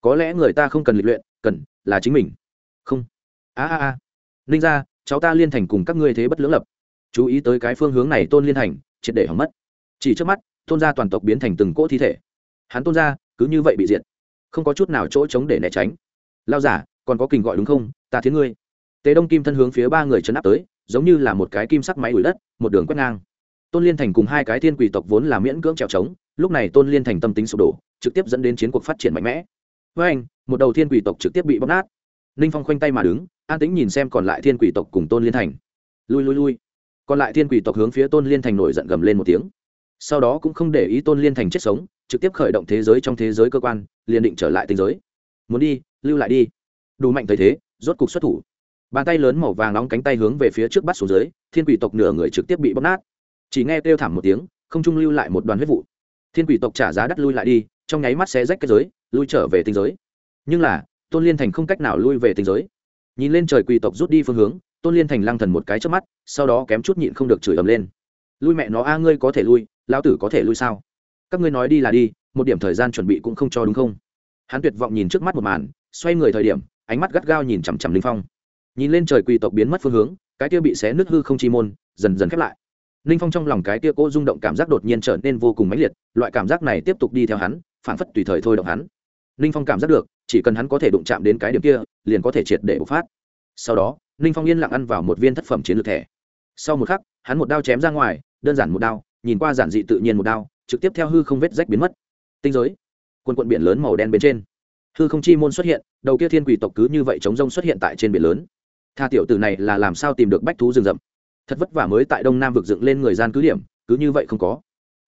Có lẽ người ta không cần lịch luyện, cần là chính mình. Không. A a a. Ninh ra, cháu ta liên thành cùng các ngươi thế bất lưỡng lập. Chú ý tới cái phương hướng này tôn liên thành, triệt để hỏng mất. Chỉ trước mắt tôn gia toàn tộc biến thành từng cỗ thi thể. Hắn tôn gia cứ như vậy bị diệt, không có chút nào chỗ trống để né tránh. Lao giả, còn có kình gọi đúng không? Ta thiến ngươi. Tế đông kim thân hướng phía ba người chấn áp tới, giống như là một cái kim sắc máy đuổi đất, một đường quét ngang. Tôn liên thành cùng hai cái thiên quỷ tộc vốn là miễn cưỡng trèo trống, lúc này tôn liên thành tâm tính sụp đổ, trực tiếp dẫn đến chiến cuộc phát triển mạnh mẽ. Với anh, một đầu thiên quỷ tộc trực tiếp bị bóc nát. Ninh phong khoanh tay mà đứng, an tĩnh nhìn xem còn lại thiên quỷ tộc cùng tôn liên thành. Lui lui lui. Còn lại thiên quỷ tộc hướng phía tôn liên thành nổi giận gầm lên một tiếng sau đó cũng không để ý tôn liên thành chết sống, trực tiếp khởi động thế giới trong thế giới cơ quan, liền định trở lại tinh giới. Muốn đi, lưu lại đi. Đủ mạnh thấy thế, rốt cục xuất thủ. Bàn tay lớn màu vàng nóng cánh tay hướng về phía trước bắt xuống dưới, thiên quỷ tộc nửa người trực tiếp bị bóc nát. Chỉ nghe kêu thảm một tiếng, không trung lưu lại một đoàn huyết vụ. Thiên quỷ tộc trả giá đắt lui lại đi, trong nháy mắt xé rách cái giới, lui trở về tinh giới. Nhưng là, tôn liên thành không cách nào lui về tinh giới. Nhìn lên trời quỷ tộc rút đi phương hướng, tôn liên thành lăng thần một cái trước mắt, sau đó kém chút nhịn không được chửi ầm lên lui mẹ nó a, ngươi có thể lui, lão tử có thể lui sao? Các ngươi nói đi là đi, một điểm thời gian chuẩn bị cũng không cho đúng không? Hắn tuyệt vọng nhìn trước mắt một màn, xoay người thời điểm, ánh mắt gắt gao nhìn chằm chằm linh phong. Nhìn lên trời quỳ tộc biến mất phương hướng, cái kia bị xé nứt hư không chi môn, dần dần khép lại. Ninh phong trong lòng cái kia cố rung động cảm giác đột nhiên trở nên vô cùng mãnh liệt, loại cảm giác này tiếp tục đi theo hắn phản phất tùy thời thôi động hắn. Ninh phong cảm giác được, chỉ cần hắn có thể đụng chạm đến cái điểm kia, liền có thể triệt để bộc phát. Sau đó ninh phong yên lặng ăn vào một viên thất phẩm chiến lược thẻ. Sau một khắc, hắn một đao chém ra ngoài đơn giản một đao, nhìn qua giản dị tự nhiên một đao, trực tiếp theo hư không vết rách biến mất. Tinh giới quân quận biển lớn màu đen bên trên. Hư không chi môn xuất hiện, đầu kia thiên quỷ tộc cứ như vậy chống rông xuất hiện tại trên biển lớn. Tha tiểu tử này là làm sao tìm được bách thú rừng rậm? Thật vất vả mới tại đông nam vực dựng lên người gian cứ điểm, cứ như vậy không có.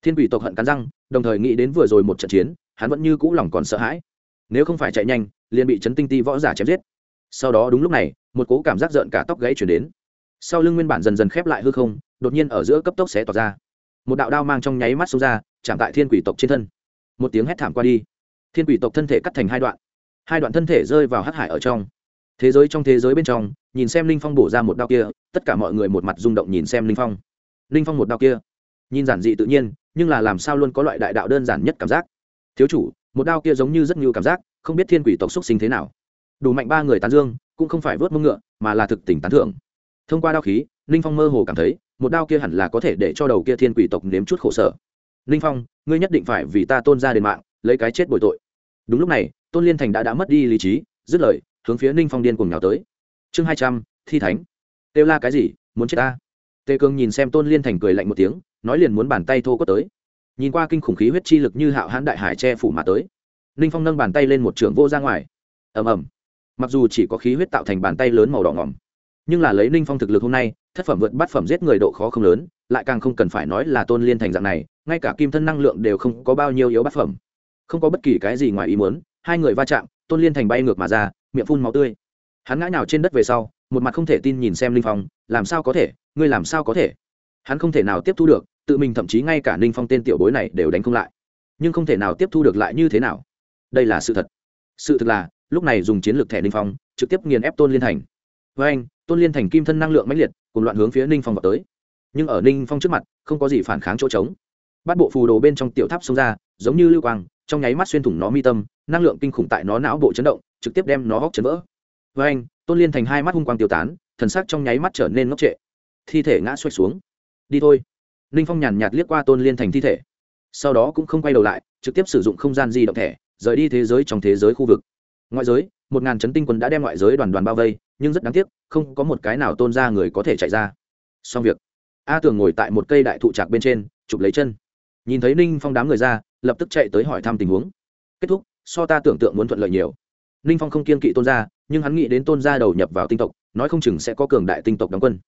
Thiên quỷ tộc hận cắn răng, đồng thời nghĩ đến vừa rồi một trận chiến, hắn vẫn như cũ lòng còn sợ hãi. Nếu không phải chạy nhanh, liền bị chấn tinh ti võ giả chém giết. Sau đó đúng lúc này, một cố cảm giác rợn cả tóc gãy chuyển đến sau lưng nguyên bản dần dần khép lại hư không, đột nhiên ở giữa cấp tốc xé tỏa ra. Một đạo đao mang trong nháy mắt xông ra, chạm tại thiên quỷ tộc trên thân. Một tiếng hét thảm qua đi. Thiên quỷ tộc thân thể cắt thành hai đoạn. Hai đoạn thân thể rơi vào hắc hải ở trong. Thế giới trong thế giới bên trong, nhìn xem linh phong bổ ra một đao kia, tất cả mọi người một mặt rung động nhìn xem linh phong. Linh phong một đao kia, nhìn giản dị tự nhiên, nhưng là làm sao luôn có loại đại đạo đơn giản nhất cảm giác. Thiếu chủ, một đao kia giống như rất nhiều cảm giác, không biết thiên quỷ tộc xúc sinh thế nào. Đủ mạnh ba người tán dương, cũng không phải vớt mông ngựa, mà là thực tình tán thưởng thông qua đao khí, ninh phong mơ hồ cảm thấy, một đao kia hẳn là có thể để cho đầu kia thiên quỷ tộc nếm chút khổ sở. Ninh phong, ngươi nhất định phải vì ta tôn ra đền mạng, lấy cái chết bồi tội. Đúng lúc này, tôn liên thành đã đã mất đi lý trí, dứt lời, hướng phía ninh phong điên cùng nhào tới. Chương hai trăm, thi thánh. Kêu la cái gì, muốn chết ta? Tề cường nhìn xem tôn liên thành cười lạnh một tiếng, nói liền muốn bàn tay thô có tới. Nhìn qua kinh khủng khí huyết chi lực như hạo hãn đại hải che phủ mà tới. Ninh phong nâng bàn tay lên một trường vô ra ngoài. Ầm ầm. Mặc dù chỉ có khí huyết tạo thành bàn tay lớn màu đỏ ngỏm nhưng là lấy ninh phong thực lực hôm nay, thất phẩm vượt bát phẩm giết người độ khó không lớn, lại càng không cần phải nói là tôn liên thành dạng này, ngay cả kim thân năng lượng đều không có bao nhiêu yếu bát phẩm. Không có bất kỳ cái gì ngoài ý muốn, hai người va chạm, tôn liên thành bay ngược mà ra, miệng phun máu tươi. Hắn ngã nhào trên đất về sau, một mặt không thể tin nhìn xem ninh phong, làm sao có thể? Ngươi làm sao có thể? Hắn không thể nào tiếp thu được, tự mình thậm chí ngay cả ninh phong tên tiểu bối này đều đánh không lại. Nhưng không thể nào tiếp thu được lại như thế nào? Đây là sự thật. Sự thật là, lúc này dùng chiến lược thẻ ninh phong, trực tiếp nghiền ép tôn liên thành với anh, tôn liên thành kim thân năng lượng mãnh liệt, cùng loạn hướng phía ninh phong vào tới. Nhưng ở ninh phong trước mặt, không có gì phản kháng chỗ trống. Bắt bộ phù đồ bên trong tiểu tháp xông ra, giống như lưu quang, trong nháy mắt xuyên thủng nó mi tâm, năng lượng kinh khủng tại nó não bộ chấn động, trực tiếp đem nó góc chấn vỡ. Với anh, tôn liên thành hai mắt hung quang tiêu tán, thần sắc trong nháy mắt trở nên ngốc trệ. Thi thể ngã xoay xuống. Đi thôi. Ninh phong nhàn nhạt liếc qua tôn liên thành thi thể. Sau đó cũng không quay đầu lại, trực tiếp sử dụng không gian di động thẻ, rời đi thế giới trong thế giới khu vực. Ngoại giới, một ngàn chấn tinh quân đã đem ngoại giới đoàn đoàn bao vây nhưng rất đáng tiếc, không có một cái nào tôn ra người có thể chạy ra. Xong việc. A tường ngồi tại một cây đại thụ trạc bên trên, chụp lấy chân. Nhìn thấy ninh phong đám người ra, lập tức chạy tới hỏi thăm tình huống. Kết thúc, so ta tưởng tượng muốn thuận lợi nhiều. Ninh phong không kiên kỵ tôn gia, nhưng hắn nghĩ đến tôn gia đầu nhập vào tinh tộc, nói không chừng sẽ có cường đại tinh tộc đóng quân.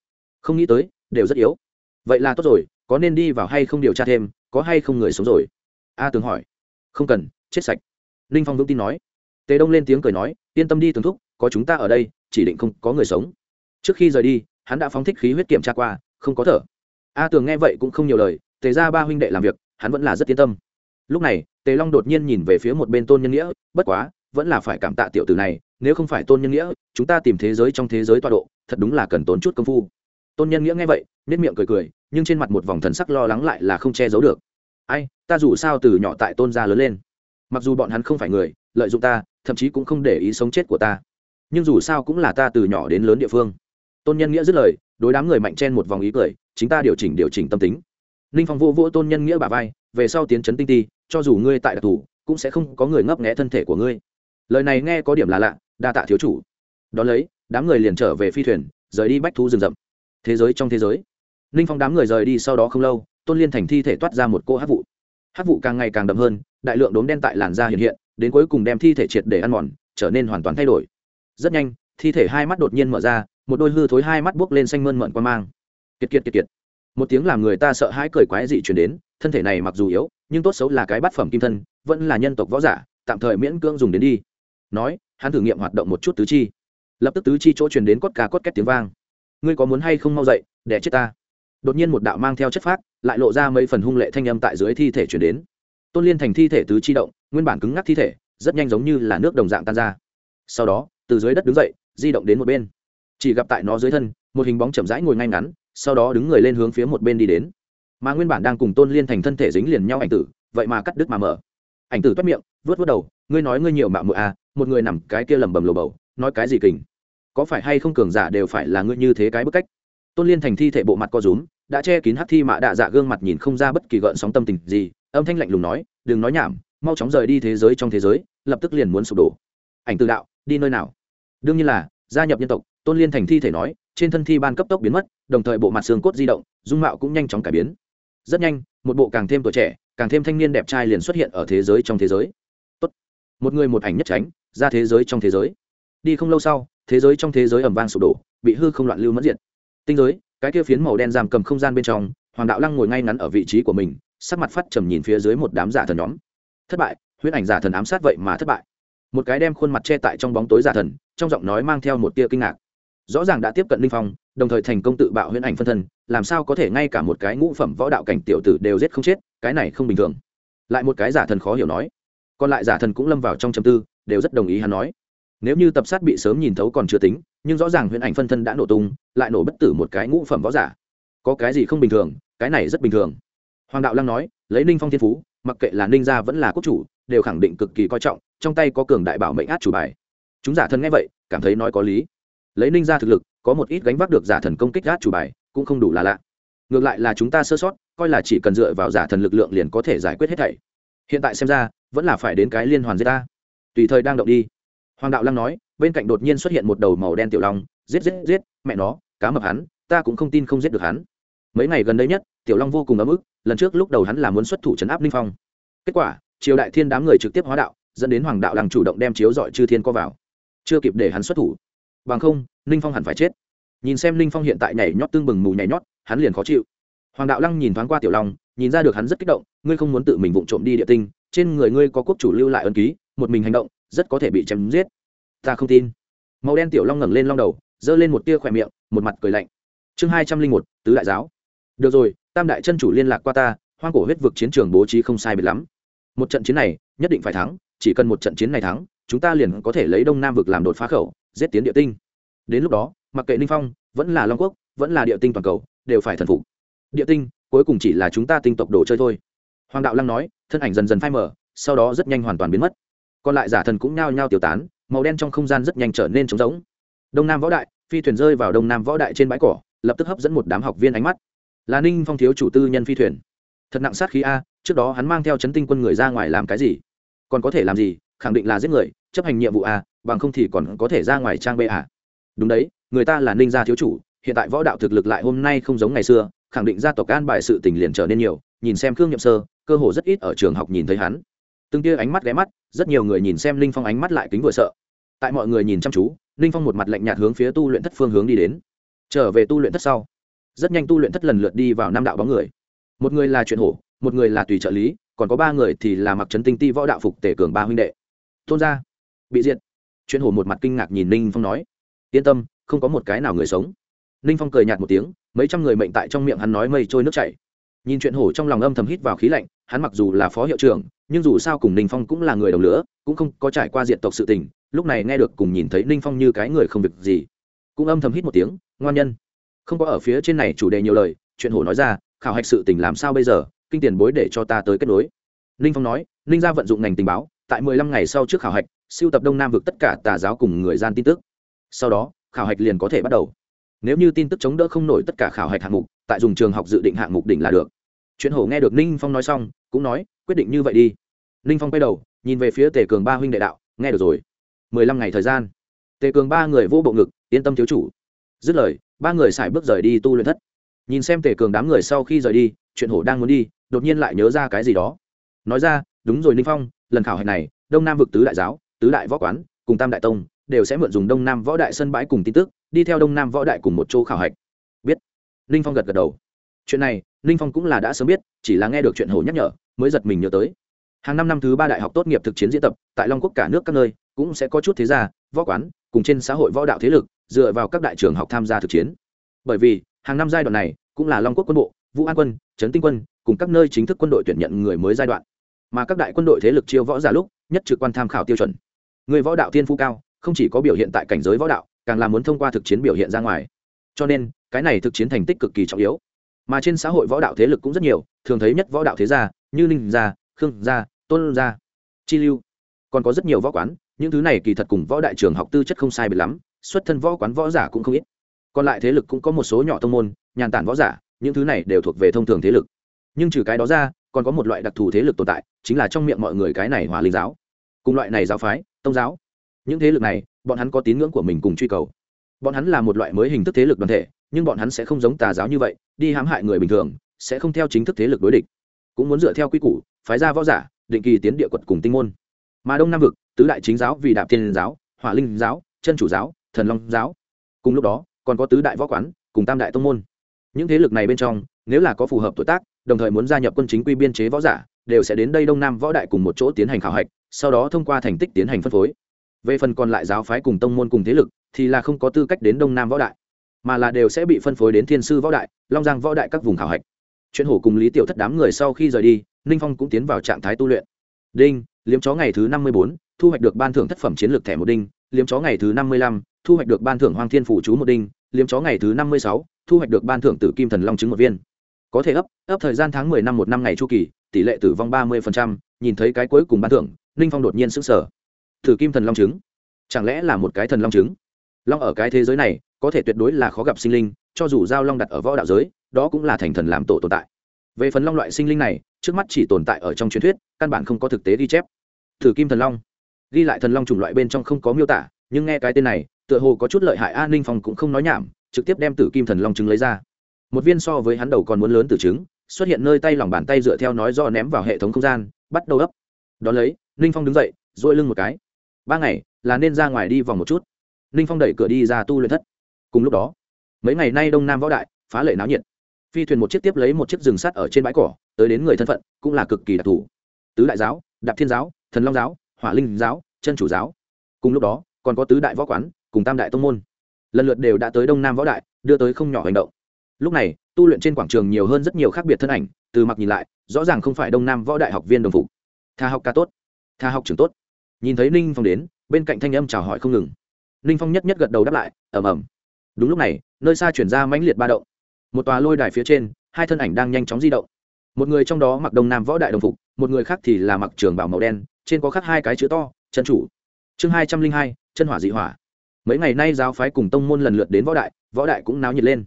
Không nghĩ tới, đều rất yếu. Vậy là tốt rồi, có nên đi vào hay không điều tra thêm, có hay không người sống rồi? A tường hỏi. Không cần, chết sạch. Ninh phong vững tin nói. Tề đông lên tiếng cười nói, yên tâm đi tường thúc, có chúng ta ở đây chỉ định không có người sống. Trước khi rời đi, hắn đã phóng thích khí huyết kiểm tra qua, không có thở. A tường nghe vậy cũng không nhiều lời, tề ra ba huynh đệ làm việc, hắn vẫn là rất yên tâm. Lúc này, tề long đột nhiên nhìn về phía một bên tôn nhân nghĩa, bất quá, vẫn là phải cảm tạ tiểu tử này, nếu không phải tôn nhân nghĩa, chúng ta tìm thế giới trong thế giới tọa độ, thật đúng là cần tốn chút công phu. Tôn nhân nghĩa nghe vậy nết miệng cười cười, nhưng trên mặt một vòng thần sắc lo lắng lại là không che giấu được. Ai, ta dù sao từ nhỏ tại tôn gia lớn lên, mặc dù bọn hắn không phải người, lợi dụng ta, thậm chí cũng không để ý sống chết của ta nhưng dù sao cũng là ta từ nhỏ đến lớn địa phương. Tôn nhân nghĩa dứt lời, đối đám người mạnh chen một vòng ý cười, chính ta điều chỉnh điều chỉnh tâm tính. Ninh phong vô vô tôn nhân nghĩa bà vai, về sau tiến trấn tinh ti, cho dù ngươi tại đặc thù, cũng sẽ không có người ngấp nghẽ thân thể của ngươi. Lời này nghe có điểm là lạ, đa tạ thiếu chủ. Đón lấy, đám người liền trở về phi thuyền, rời đi bách thú rừng rậm. Thế giới trong thế giới. Ninh phong đám người rời đi sau đó không lâu, tôn liên thành thi thể toát ra một cô hát vụ. Hát vụ càng ngày càng đậm hơn, đại lượng đốm đen tại làn da hiện hiện, đến cuối cùng đem thi thể triệt để ăn mòn, trở nên hoàn toàn thay đổi rất nhanh, thi thể hai mắt đột nhiên mở ra, một đôi hư thối hai mắt buốc lên xanh mơn mận quan mang. Kiệt kiệt kiệt kiệt. Một tiếng làm người ta sợ hãi cười quái dị chuyển đến, thân thể này mặc dù yếu, nhưng tốt xấu là cái bát phẩm kim thân, vẫn là nhân tộc võ giả, tạm thời miễn cưỡng dùng đến đi. Nói, hắn thử nghiệm hoạt động một chút tứ chi. Lập tức tứ chi chỗ truyền đến cốt ca cốt két tiếng vang. Ngươi có muốn hay không mau dậy, để chết ta? Đột nhiên một đạo mang theo chất phác, lại lộ ra mấy phần hung lệ thanh âm tại dưới thi thể chuyển đến. Tôn liên thành thi thể tứ chi động, nguyên bản cứng ngắc thi thể, rất nhanh giống như là nước đồng dạng tan ra. Sau đó từ dưới đất đứng dậy, di động đến một bên. Chỉ gặp tại nó dưới thân, một hình bóng chậm rãi ngồi ngay ngắn, sau đó đứng người lên hướng phía một bên đi đến. Mà nguyên bản đang cùng tôn liên thành thân thể dính liền nhau ảnh tử, vậy mà cắt đứt mà mở. Ảnh tử toát miệng vớt vớt đầu, ngươi nói ngươi nhiều mạo mụa à một người nằm cái kia lầm bầm lồ bầu, nói cái gì kình? Có phải hay không cường giả đều phải là ngươi như thế cái bức cách? Tôn liên thành thi thể bộ mặt co rúm, đã che kín hắc thi mạ đạ dạ gương mặt nhìn không ra bất kỳ gợn sóng tâm tình gì, âm thanh lạnh lùng nói, đừng nói nhảm, mau chóng rời đi thế giới trong thế giới, lập tức liền muốn sụp đổ. Ảnh tử đạo đi nơi nào? Đương nhiên là, gia nhập nhân tộc, tôn liên thành thi thể nói, trên thân thi ban cấp tốc biến mất, đồng thời bộ mặt xương cốt di động, dung mạo cũng nhanh chóng cải biến. Rất nhanh, một bộ càng thêm tuổi trẻ, càng thêm thanh niên đẹp trai liền xuất hiện ở thế giới trong thế giới. Tốt. một người một ảnh nhất tránh, ra thế giới trong thế giới. Đi không lâu sau, thế giới trong thế giới ẩm vang sụp đổ, bị hư không loạn lưu mất diện tinh giới, cái kia phiến màu đen giam cầm không gian bên trong, hoàng đạo lăng ngồi ngay ngắn ở vị trí của mình, sắc mặt phát trầm nhìn phía dưới một đám giả thần nhóm. Thất bại, huyễn ảnh giả thần ám sát vậy mà thất bại một cái đem khuôn mặt che tại trong bóng tối giả thần, trong giọng nói mang theo một tia kinh ngạc. Rõ ràng đã tiếp cận linh phong, đồng thời thành công tự bạo huyễn ảnh phân thân, làm sao có thể ngay cả một cái ngũ phẩm võ đạo cảnh tiểu tử đều giết không chết, cái này không bình thường. Lại một cái giả thần khó hiểu nói. Còn lại giả thần cũng lâm vào trong châm tư, đều rất đồng ý hắn nói. Nếu như tập sát bị sớm nhìn thấu còn chưa tính, nhưng rõ ràng huyễn ảnh phân thân đã nổ tung, lại nổ bất tử một cái ngũ phẩm võ giả. Có cái gì không bình thường, cái này rất bình thường. Hoàng đạo lăng nói, lấy ninh phong thiên phú, mặc kệ là ninh gia vẫn là quốc chủ, đều khẳng định cực kỳ coi trọng trong tay có cường đại bảo mệnh át chủ bài. Chúng giả thần nghe vậy, cảm thấy nói có lý. Lấy ninh gia thực lực, có một ít gánh vác được giả thần công kích át chủ bài, cũng không đủ là lạ. Ngược lại là chúng ta sơ sót, coi là chỉ cần dựa vào giả thần lực lượng liền có thể giải quyết hết thảy. Hiện tại xem ra, vẫn là phải đến cái liên hoàn giết ta. Tùy thời đang động đi. Hoàng đạo lăng nói, bên cạnh đột nhiên xuất hiện một đầu màu đen tiểu long, giết giết giết, mẹ nó, cá mập hắn, ta cũng không tin không giết được hắn. Mấy ngày gần đây nhất, tiểu long vô cùng ấm ức, lần trước lúc đầu hắn là muốn xuất thủ trấn áp ninh phong. Kết quả, triều đại thiên đám người trực tiếp hóa đạo dẫn đến hoàng đạo lăng chủ động đem chiếu dọi chư thiên co vào. Chưa kịp để hắn xuất thủ. Bằng không ninh phong hẳn phải chết. Nhìn xem ninh phong hiện tại nhảy nhót tương bừng mù nhảy nhót, hắn liền khó chịu. Hoàng đạo lăng nhìn thoáng qua tiểu long, nhìn ra được hắn rất kích động, ngươi không muốn tự mình vụng trộm đi địa tinh, trên người ngươi có quốc chủ lưu lại ân ký, một mình hành động, rất có thể bị chém giết. Ta không tin. Màu đen tiểu long ngẩng lên long đầu, giơ lên một tia khỏe miệng, một mặt cười lạnh. Chương hai trăm linh một, tứ đại giáo. Được rồi, tam đại chân chủ liên lạc qua ta, hoang cổ huyết vực chiến trường bố trí không sai biệt lắm. Một trận chiến này, nhất định phải thắng chỉ cần một trận chiến này thắng, chúng ta liền có thể lấy đông nam vực làm đột phá khẩu, giết tiến địa tinh. Đến lúc đó, mặc kệ ninh phong, vẫn là long quốc, vẫn là địa tinh toàn cầu, đều phải thần phục. Địa tinh, cuối cùng chỉ là chúng ta tinh tộc đồ chơi thôi. Hoàng đạo lăng nói, thân ảnh dần dần phai mở sau đó rất nhanh hoàn toàn biến mất. Còn lại giả thần cũng nhao nhao tiêu tán, màu đen trong không gian rất nhanh trở nên trống rỗng. Đông nam võ đại, phi thuyền rơi vào đông nam võ đại trên bãi cỏ, lập tức hấp dẫn một đám học viên ánh mắt. Là ninh phong thiếu chủ tư nhân phi thuyền. Thật nặng sát khí a, trước đó hắn mang theo chấn tinh quân người ra ngoài làm cái gì? Còn có thể làm gì, khẳng định là giết người, chấp hành nhiệm vụ a bằng không thì còn có thể ra ngoài trang bê a đúng đấy, người ta là ninh gia thiếu chủ, hiện tại võ đạo thực lực lại hôm nay không giống ngày xưa, khẳng định gia tộc an bài sự tình liền trở nên nhiều, nhìn xem khương nhậm sơ, cơ hồ rất ít ở trường học nhìn thấy hắn. Từng tia ánh mắt ghé mắt, rất nhiều người nhìn xem linh phong ánh mắt lại kính vừa sợ. Tại mọi người nhìn chăm chú, linh phong một mặt lạnh nhạt hướng phía tu luyện thất phương hướng đi đến. Trở về tu luyện thất sau, rất nhanh tu luyện thất lần lượt đi vào năm đạo bóng người. Một người là chuyện hổ, một người là tùy trợ lý còn có ba người thì là mặc trấn tinh ti võ đạo phục tể cường ba huynh đệ. Tôn gia, bị diệt. Chuyện hổ một mặt kinh ngạc nhìn ninh phong nói, yên tâm, không có một cái nào người sống. Ninh phong cười nhạt một tiếng, mấy trăm người mệnh tại trong miệng hắn nói mây trôi nước chảy. Nhìn chuyện hổ trong lòng âm thầm hít vào khí lạnh, hắn mặc dù là phó hiệu trưởng, nhưng dù sao cùng ninh phong cũng là người đồng lửa cũng không có trải qua diện tộc sự tình, lúc này nghe được cùng nhìn thấy ninh phong như cái người không việc gì, cũng âm thầm hít một tiếng, ngoan nhân. Không có ở phía trên này chủ đề nhiều lời, chuyện hổ nói ra, khảo hạch sự tình làm sao bây giờ? Kinh tiền bối để cho ta tới kết nối. Ninh phong nói, ninh gia vận dụng ngành tình báo, tại mười lăm ngày sau trước khảo hạch, siêu tập đông nam vực tất cả tà giáo cùng người gian tin tức. Sau đó, khảo hạch liền có thể bắt đầu. Nếu như tin tức chống đỡ không nổi tất cả khảo hạch hạng mục, tại dùng trường học dự định hạng mục đỉnh là được. Chuyện hổ nghe được ninh phong nói xong, cũng nói, quyết định như vậy đi. Ninh phong quay đầu, nhìn về phía tề cường ba huynh đệ đạo, nghe được rồi. Mười lăm ngày thời gian. Tề cường ba người vô bộ ngực, yên tâm thiếu chủ. Dứt lời, ba người xài bước rời đi tu luyện thất. Nhìn xem tề cường đám người sau khi rời đi, chuyện hổ đang muốn đi đột nhiên lại nhớ ra cái gì đó. Nói ra, đúng rồi ninh phong, lần khảo hạch này, đông nam vực tứ đại giáo, tứ đại võ quán, cùng tam đại tông, đều sẽ mượn dùng đông nam võ đại sân bãi cùng tin tức, đi theo đông nam võ đại cùng một chỗ khảo hạch. Biết. Ninh phong gật gật đầu. Chuyện này, ninh phong cũng là đã sớm biết, chỉ là nghe được chuyện hổ nhắc nhở, mới giật mình nhớ tới. Hàng năm năm thứ ba đại học tốt nghiệp thực chiến diễn tập, tại long quốc cả nước các nơi, cũng sẽ có chút thế gia, võ quán, cùng trên xã hội võ đạo thế lực, dựa vào các đại trường học tham gia thực chiến. Bởi vì, hàng năm giai đoạn này, cũng là long quốc quân bộ vũ an quân, trấn tinh quân, cùng các nơi chính thức quân đội tuyển nhận người mới giai đoạn. Mà các đại quân đội thế lực chiêu võ giả lúc, nhất trực quan tham khảo tiêu chuẩn. Người võ đạo thiên phú cao, không chỉ có biểu hiện tại cảnh giới võ đạo, càng là muốn thông qua thực chiến biểu hiện ra ngoài. Cho nên, cái này thực chiến thành tích cực kỳ trọng yếu. Mà trên xã hội võ đạo thế lực cũng rất nhiều, thường thấy nhất võ đạo thế gia, như ninh gia, khương gia, tôn gia, chi lưu. Còn có rất nhiều võ quán, những thứ này kỳ thật cùng võ đại trường học tư chất không sai biệt lắm, xuất thân võ quán võ giả cũng không ít. Còn lại thế lực cũng có một số nhỏ thông môn, nhàn tản võ giả những thứ này đều thuộc về thông thường thế lực. Nhưng trừ cái đó ra, còn có một loại đặc thù thế lực tồn tại, chính là trong miệng mọi người cái này hòa linh giáo. Cùng loại này giáo phái, tông giáo. Những thế lực này, bọn hắn có tín ngưỡng của mình cùng truy cầu. Bọn hắn là một loại mới hình thức thế lực đoàn thể, nhưng bọn hắn sẽ không giống tà giáo như vậy, đi hãm hại người bình thường, sẽ không theo chính thức thế lực đối địch. Cũng muốn dựa theo quy củ, phái ra võ giả, định kỳ tiến địa quật cùng tinh môn. Mà đông nam vực, tứ đại chính giáo vì đạp thiên giáo, hỏa linh giáo, chân chủ giáo, thần long giáo. Cùng lúc đó, còn có tứ đại võ quán, cùng tam đại tông môn những thế lực này bên trong, nếu là có phù hợp tuổi tác, đồng thời muốn gia nhập quân chính quy biên chế võ giả, đều sẽ đến đây đông nam võ đại cùng một chỗ tiến hành khảo hạch, sau đó thông qua thành tích tiến hành phân phối. Về phần còn lại giáo phái cùng tông môn cùng thế lực, thì là không có tư cách đến đông nam võ đại, mà là đều sẽ bị phân phối đến thiên sư võ đại, long giang võ đại các vùng khảo hạch. Chuyện hổ cùng lý tiểu thất đám người sau khi rời đi, ninh phong cũng tiến vào trạng thái tu luyện. Đinh, liếm chó ngày thứ năm mươi bốn, thu hoạch được ban thưởng thất phẩm chiến lược thẻ một đinh. Liếm chó ngày thứ năm mươi lăm, thu hoạch được ban thưởng hoang thiên phủ chú một đinh. Liếm chó ngày thứ năm mươi sáu thu hoạch được ban thưởng tử kim thần long trứng một viên. Có thể ấp ấp thời gian tháng mười năm một năm ngày chu kỳ, tỷ lệ tử vong ba mươi phần trăm. nhìn thấy cái cuối cùng ban thưởng, ninh phong đột nhiên sững sờ. Tử kim thần long trứng chẳng lẽ là một cái thần long trứng long ở cái thế giới này, có thể tuyệt đối là khó gặp sinh linh, cho dù giao long đặt ở võ đạo giới, đó cũng là thành thần làm tổ tồn tại. Về phần long loại sinh linh này, trước mắt chỉ tồn tại ở trong truyền thuyết, căn bản không có thực tế ghi chép. Thử kim thần long? Ghi lại thần long chủng loại bên trong không có miêu tả, nhưng nghe cái tên này, tựa hồ có chút lợi hại an ninh phong cũng không nói nhảm trực tiếp đem tử kim thần long trứng lấy ra. Một viên so với hắn đầu còn muốn lớn từ trứng, xuất hiện nơi tay lòng bàn tay dựa theo nói do ném vào hệ thống không gian, bắt đầu ấp. Đón lấy, ninh phong đứng dậy dội lưng một cái. Ba ngày, là nên ra ngoài đi vòng một chút. Ninh phong đẩy cửa đi ra tu luyện thất. Cùng lúc đó, mấy ngày nay đông nam võ đại, phá lệ náo nhiệt. Phi thuyền một chiếc tiếp lấy một chiếc rừng sắt ở trên bãi cỏ, tới đến người thân phận, cũng là cực kỳ đặc thù. Tứ đại giáo, đạp thiên giáo, thần long giáo, hỏa linh giáo, chân chủ giáo. Cùng lúc đó, còn có tứ đại võ quán, cùng tam đại tông môn lần lượt đều đã tới đông nam võ đại, đưa tới không nhỏ hành động. Lúc này, tu luyện trên quảng trường nhiều hơn rất nhiều khác biệt thân ảnh, từ mặc nhìn lại, rõ ràng không phải đông nam võ đại học viên đồng phục. Tha học ca tốt, tha học trường tốt. Nhìn thấy ninh phong đến, bên cạnh thanh âm chào hỏi không ngừng. Ninh phong nhất nhất gật đầu đáp lại, ầm ầm. Đúng lúc này, nơi xa chuyển ra mãnh liệt ba động. Một tòa lôi đài phía trên, hai thân ảnh đang nhanh chóng di động. Một người trong đó mặc đông nam võ đại đồng phục, một người khác thì là mặc trường bảo màu đen, trên có khắc hai cái chữ to, chân chủ. Chương hai trăm linh hai, chân hỏa dị hỏa mấy ngày nay giáo phái cùng tông môn lần lượt đến võ đại võ đại cũng náo nhiệt lên.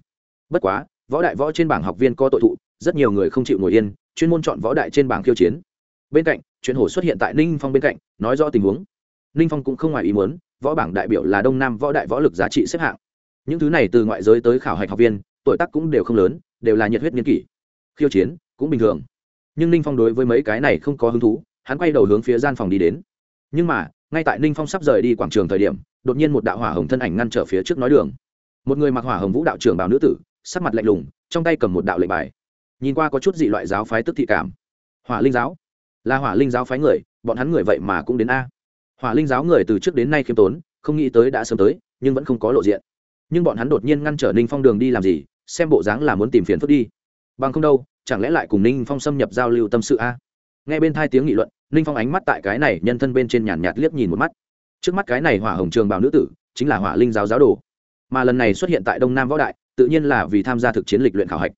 Bất quá, võ đại võ trên bảng học viên có tội thụ, rất nhiều người không chịu ngồi yên, chuyên môn chọn võ đại trên bảng khiêu chiến. Bên cạnh, chuyện hổ xuất hiện tại ninh phong bên cạnh, nói rõ tình huống. Ninh phong cũng không ngoài ý muốn, võ bảng đại biểu là đông nam võ đại võ lực giá trị xếp hạng. Những thứ này từ ngoại giới tới khảo hạch học viên, tuổi tác cũng đều không lớn, đều là nhiệt huyết nghiên kỷ. Khiêu chiến cũng bình thường. Nhưng ninh phong đối với mấy cái này không có hứng thú, hắn quay đầu hướng phía gian phòng đi đến. Nhưng mà ngay tại ninh phong sắp rời đi quảng trường thời điểm, đột nhiên một đạo hỏa hồng thân ảnh ngăn trở phía trước nói đường. Một người mặc hỏa hồng vũ đạo trưởng bào nữ tử, sắc mặt lạnh lùng, trong tay cầm một đạo lệnh bài. Nhìn qua có chút dị loại giáo phái tức thị cảm. Hỏa linh giáo? Là hỏa linh giáo phái người, bọn hắn người vậy mà cũng đến a. Hỏa linh giáo người từ trước đến nay khiêm tốn, không nghĩ tới đã sớm tới, nhưng vẫn không có lộ diện. Nhưng bọn hắn đột nhiên ngăn trở ninh phong đường đi làm gì, xem bộ dáng là muốn tìm phiền phức đi. Bằng không đâu, chẳng lẽ lại cùng ninh phong xâm nhập giao lưu tâm sự a? Nghe bên thai tiếng nghị luận ninh phong ánh mắt tại cái này nhân thân bên trên nhàn nhạt liếc nhìn một mắt. Trước mắt cái này hỏa hồng trường bào nữ tử chính là hỏa linh giáo giáo đồ. Mà lần này xuất hiện tại đông nam võ đại tự nhiên là vì tham gia thực chiến lịch luyện khảo hạch.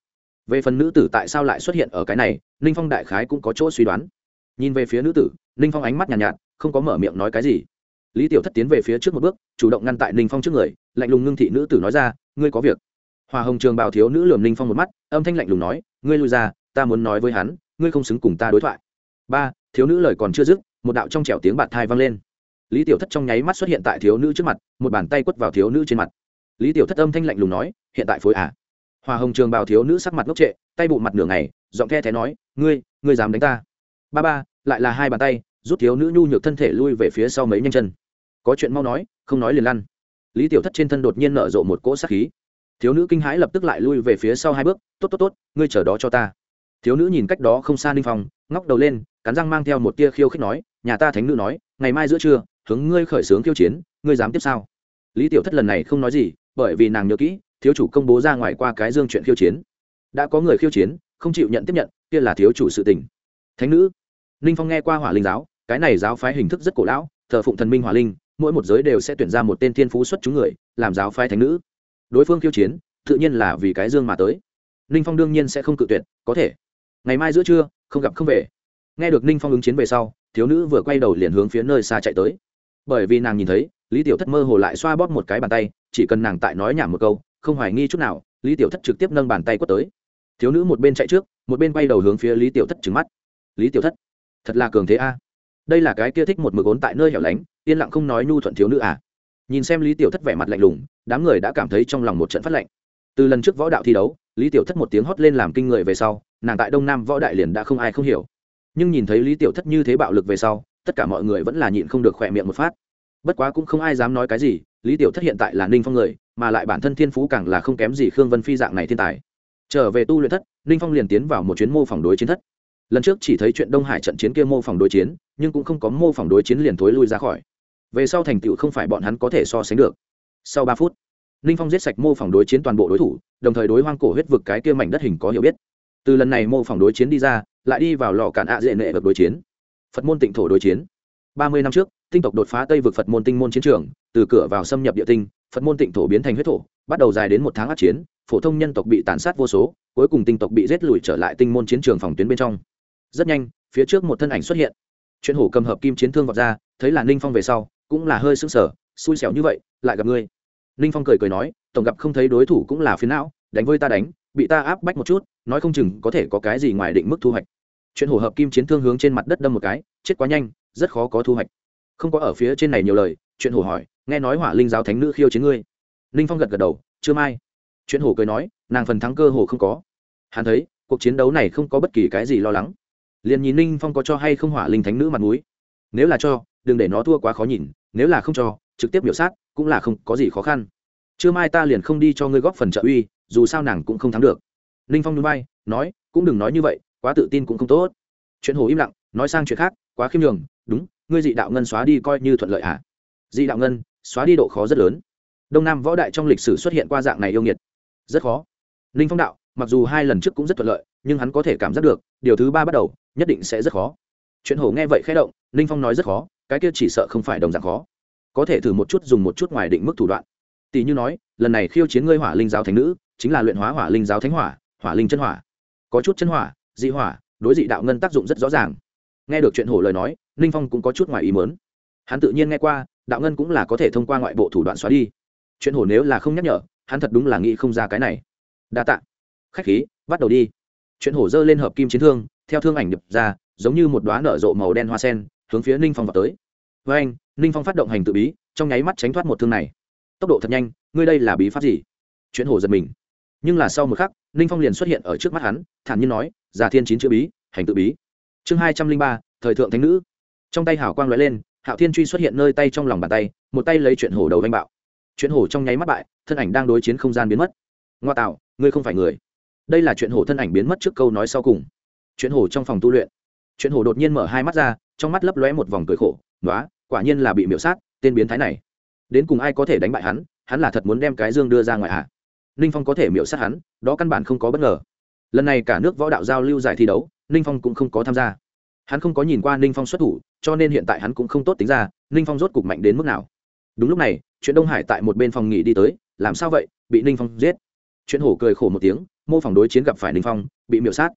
Về phần nữ tử tại sao lại xuất hiện ở cái này ninh phong đại khái cũng có chỗ suy đoán. Nhìn về phía nữ tử ninh phong ánh mắt nhàn nhạt, nhạt không có mở miệng nói cái gì. Lý tiểu thất tiến về phía trước một bước chủ động ngăn tại ninh phong trước người lạnh lùng ngưng thị nữ tử nói ra ngươi có việc. Hòa hồng trường bào thiếu nữ lườm ninh phong một mắt âm thanh lạnh lùng nói ngươi lui ra ta muốn nói với hắn ngươi không xứng cùng ta đối thoại ba, thiếu nữ lời còn chưa dứt, một đạo trong trẻo tiếng bạt thai vang lên. Lý tiểu thất trong nháy mắt xuất hiện tại thiếu nữ trước mặt, một bàn tay quất vào thiếu nữ trên mặt. Lý tiểu thất âm thanh lạnh lùng nói, hiện tại phối ả à. hòa hồng trường bào thiếu nữ sắc mặt ngốc trệ, tay bụng mặt nửa ngày, giọng the thé nói, ngươi ngươi dám đánh ta? Ba ba, lại là hai bàn tay rút thiếu nữ nhu nhược thân thể lui về phía sau mấy nhanh chân. Có chuyện mau nói, không nói liền lăn. Lý tiểu thất trên thân đột nhiên nở rộ một cỗ sát khí. Thiếu nữ kinh hãi lập tức lại lui về phía sau hai bước, tốt tốt tốt, ngươi chờ đó cho ta. Thiếu nữ nhìn cách đó không xa ninh phong, ngóc đầu lên cắn răng mang theo một tia khiêu khích nói, nhà ta thánh nữ nói, ngày mai giữa trưa, hướng ngươi khởi xướng khiêu chiến, ngươi dám tiếp sao? Lý tiểu thất lần này không nói gì, bởi vì nàng nhớ kỹ, thiếu chủ công bố ra ngoài qua cái dương chuyện khiêu chiến. Đã có người khiêu chiến, không chịu nhận tiếp nhận, kia là thiếu chủ sự tình. Thánh nữ, ninh phong nghe qua hỏa linh giáo, cái này giáo phái hình thức rất cổ lão, thờ phụng thần minh hỏa linh, mỗi một giới đều sẽ tuyển ra một tên thiên phú xuất chúng người, làm giáo phái thánh nữ. Đối phương khiêu chiến, tự nhiên là vì cái dương mà tới. Ninh phong đương nhiên sẽ không cự tuyệt, có thể. Ngày mai giữa trưa, không gặp không về nghe được ninh phong ứng chiến về sau, thiếu nữ vừa quay đầu liền hướng phía nơi xa chạy tới. Bởi vì nàng nhìn thấy, lý tiểu thất mơ hồ lại xoa bóp một cái bàn tay, chỉ cần nàng tại nói nhảm một câu, không hoài nghi chút nào, lý tiểu thất trực tiếp nâng bàn tay quất tới. Thiếu nữ một bên chạy trước, một bên quay đầu hướng phía lý tiểu thất trứng mắt. Lý tiểu thất, thật là cường thế a. Đây là cái kia thích một mực ốn tại nơi hẻo lánh, yên lặng không nói nhu thuận thiếu nữ à. Nhìn xem lý tiểu thất vẻ mặt lạnh lùng, đám người đã cảm thấy trong lòng một trận phát lạnh. Từ lần trước võ đạo thi đấu, lý tiểu thất một tiếng hót lên làm kinh người về sau, nàng tại đông nam võ đại liền đã không ai không hiểu nhưng nhìn thấy lý tiểu thất như thế bạo lực về sau, tất cả mọi người vẫn là nhịn không được khỏe miệng một phát. Bất quá cũng không ai dám nói cái gì, lý tiểu thất hiện tại là ninh phong người, mà lại bản thân thiên phú càng là không kém gì khương vân phi dạng này thiên tài. Trở về tu luyện thất, ninh phong liền tiến vào một chuyến mô phỏng đối chiến thất. Lần trước chỉ thấy chuyện đông hải trận chiến kia mô phỏng đối chiến, nhưng cũng không có mô phỏng đối chiến liền thối lui ra khỏi. Về sau thành tựu không phải bọn hắn có thể so sánh được. Sau ba phút, ninh phong giết sạch mô phỏng đối chiến toàn bộ đối thủ, đồng thời đối hoang cổ huyết vực cái kia mảnh đất hình có hiểu biết từ lần này mô phỏng đối chiến đi ra, lại đi vào lò cản ạ dễ nệ vật đối chiến. Phật môn tịnh thổ đối chiến. Ba mươi năm trước, tinh tộc đột phá tây vực phật môn tinh môn chiến trường, từ cửa vào xâm nhập địa tinh, phật môn tịnh thổ biến thành huyết thổ, bắt đầu dài đến một tháng át chiến, phổ thông nhân tộc bị tàn sát vô số, cuối cùng tinh tộc bị rết lùi trở lại tinh môn chiến trường phòng tuyến bên trong. Rất nhanh, phía trước một thân ảnh xuất hiện. Chuyện hổ cầm hợp kim chiến thương vọt ra, thấy là ninh phong về sau, cũng là hơi sững sờ, xui xẻo như vậy, lại gặp ngươi. Ninh phong cười cười nói, tổng gặp không thấy đối thủ cũng là phiến não đánh với ta đánh, bị ta áp bách một chút, nói không chừng có thể có cái gì ngoài định mức thu hoạch. Chuyện hổ hợp kim chiến thương hướng trên mặt đất đâm một cái, chết quá nhanh, rất khó có thu hoạch. Không có ở phía trên này nhiều lời, chuyện hổ hỏi, nghe nói hỏa linh giáo thánh nữ khiêu chiến ngươi. Ninh phong gật gật đầu, chưa mai. Chuyện hổ cười nói, nàng phần thắng cơ hồ không có. Hắn thấy, cuộc chiến đấu này không có bất kỳ cái gì lo lắng. Liền nhìn ninh phong có cho hay không hỏa linh thánh nữ mặt mũi. Nếu là cho, đừng để nó thua quá khó nhìn, nếu là không cho, trực tiếp biểu sát, cũng là không có gì khó khăn. Chưa mai ta liền không đi cho ngươi góp phần trợ uy dù sao nàng cũng không thắng được. Ninh phong núi bay nói, cũng đừng nói như vậy, quá tự tin cũng không tốt. Chuyện hồ im lặng, nói sang chuyện khác, quá khiêm nhường, đúng, ngươi dị đạo ngân xóa đi coi như thuận lợi hả? À? dị đạo ngân, xóa đi độ khó rất lớn. Đông nam võ đại trong lịch sử xuất hiện qua dạng này yêu nghiệt. Rất khó. Ninh phong đạo, mặc dù hai lần trước cũng rất thuận lợi, nhưng hắn có thể cảm giác được, điều thứ ba bắt đầu, nhất định sẽ rất khó. Chuyện hổ nghe vậy khẽ động ninh phong nói rất khó, cái kia chỉ sợ không phải đồng dạng khó. Có thể thử một chút dùng một chút ngoài định mức thủ đoạn. Tỷ như nói, lần này khiêu chiến ngươi hỏa linh giáo thánh nữ chính là luyện hóa hỏa linh giáo thánh hỏa hỏa linh chân hỏa. Có chút chân hỏa, dị hỏa, đối dị đạo ngân tác dụng rất rõ ràng. Nghe được chuyện hổ lời nói, ninh phong cũng có chút ngoài ý mớn hắn tự nhiên nghe qua, đạo ngân cũng là có thể thông qua ngoại bộ thủ đoạn xóa đi. Chuyện hổ nếu là không nhắc nhở, hắn thật đúng là nghĩ không ra cái này. Đa t ạ khách khí, bắt đầu đi. Chuyện hổ dơ lên hợp kim chiến thương, theo thương ảnh đập ra, giống như một đoá nở rộ màu đen hoa sen, hướng phía ninh phong vào tới. Với anh, ninh phong phát động hành tự bí, trong nháy mắt tránh thoát một thương này. Tốc độ thật nhanh, ngươi đây là bí pháp gì? Chuyện hổ giật mình nhưng là sau một khắc, ninh phong liền xuất hiện ở trước mắt hắn, thản nhiên nói già thiên chín chữ bí, hành tự bí. Chương hai trăm linh ba, thời thượng thánh nữ. Trong tay hảo quang l lên, hạo thiên truy xuất hiện nơi tay trong lòng bàn tay, một tay lấy chuyện hổ đầu đánh bạo. Chuyện hổ trong nháy mắt bại, thân ảnh đang đối chiến không gian biến mất. Ngoa tạo, ngươi không phải người. Đây là chuyện hổ thân ảnh biến mất trước câu nói sau cùng. Chuyện hổ trong phòng tu luyện. Chuyện hổ đột nhiên mở hai mắt ra, trong mắt lấp lóe một vòng cười khổ nói quả nhiên là bị miễu sát, tên biến thái này. Đến cùng ai có thể đánh bại hắn? Hắn là thật muốn đem cái dương đưa ra ngoài hạ ninh phong có thể miễu sát hắn, đó căn bản không có bất ngờ. Lần này cả nước võ đạo giao lưu giải thi đấu, ninh phong cũng không có tham gia. Hắn không có nhìn qua ninh phong xuất thủ, cho nên hiện tại hắn cũng không tốt tính ra, ninh phong rốt cục mạnh đến mức nào. Đúng lúc này, chuyện đông hải tại một bên phòng nghỉ đi tới, làm sao vậy? Bị ninh phong giết? Chuyện hổ cười khổ một tiếng, mô phỏng đối chiến gặp phải ninh phong, bị miễu sát.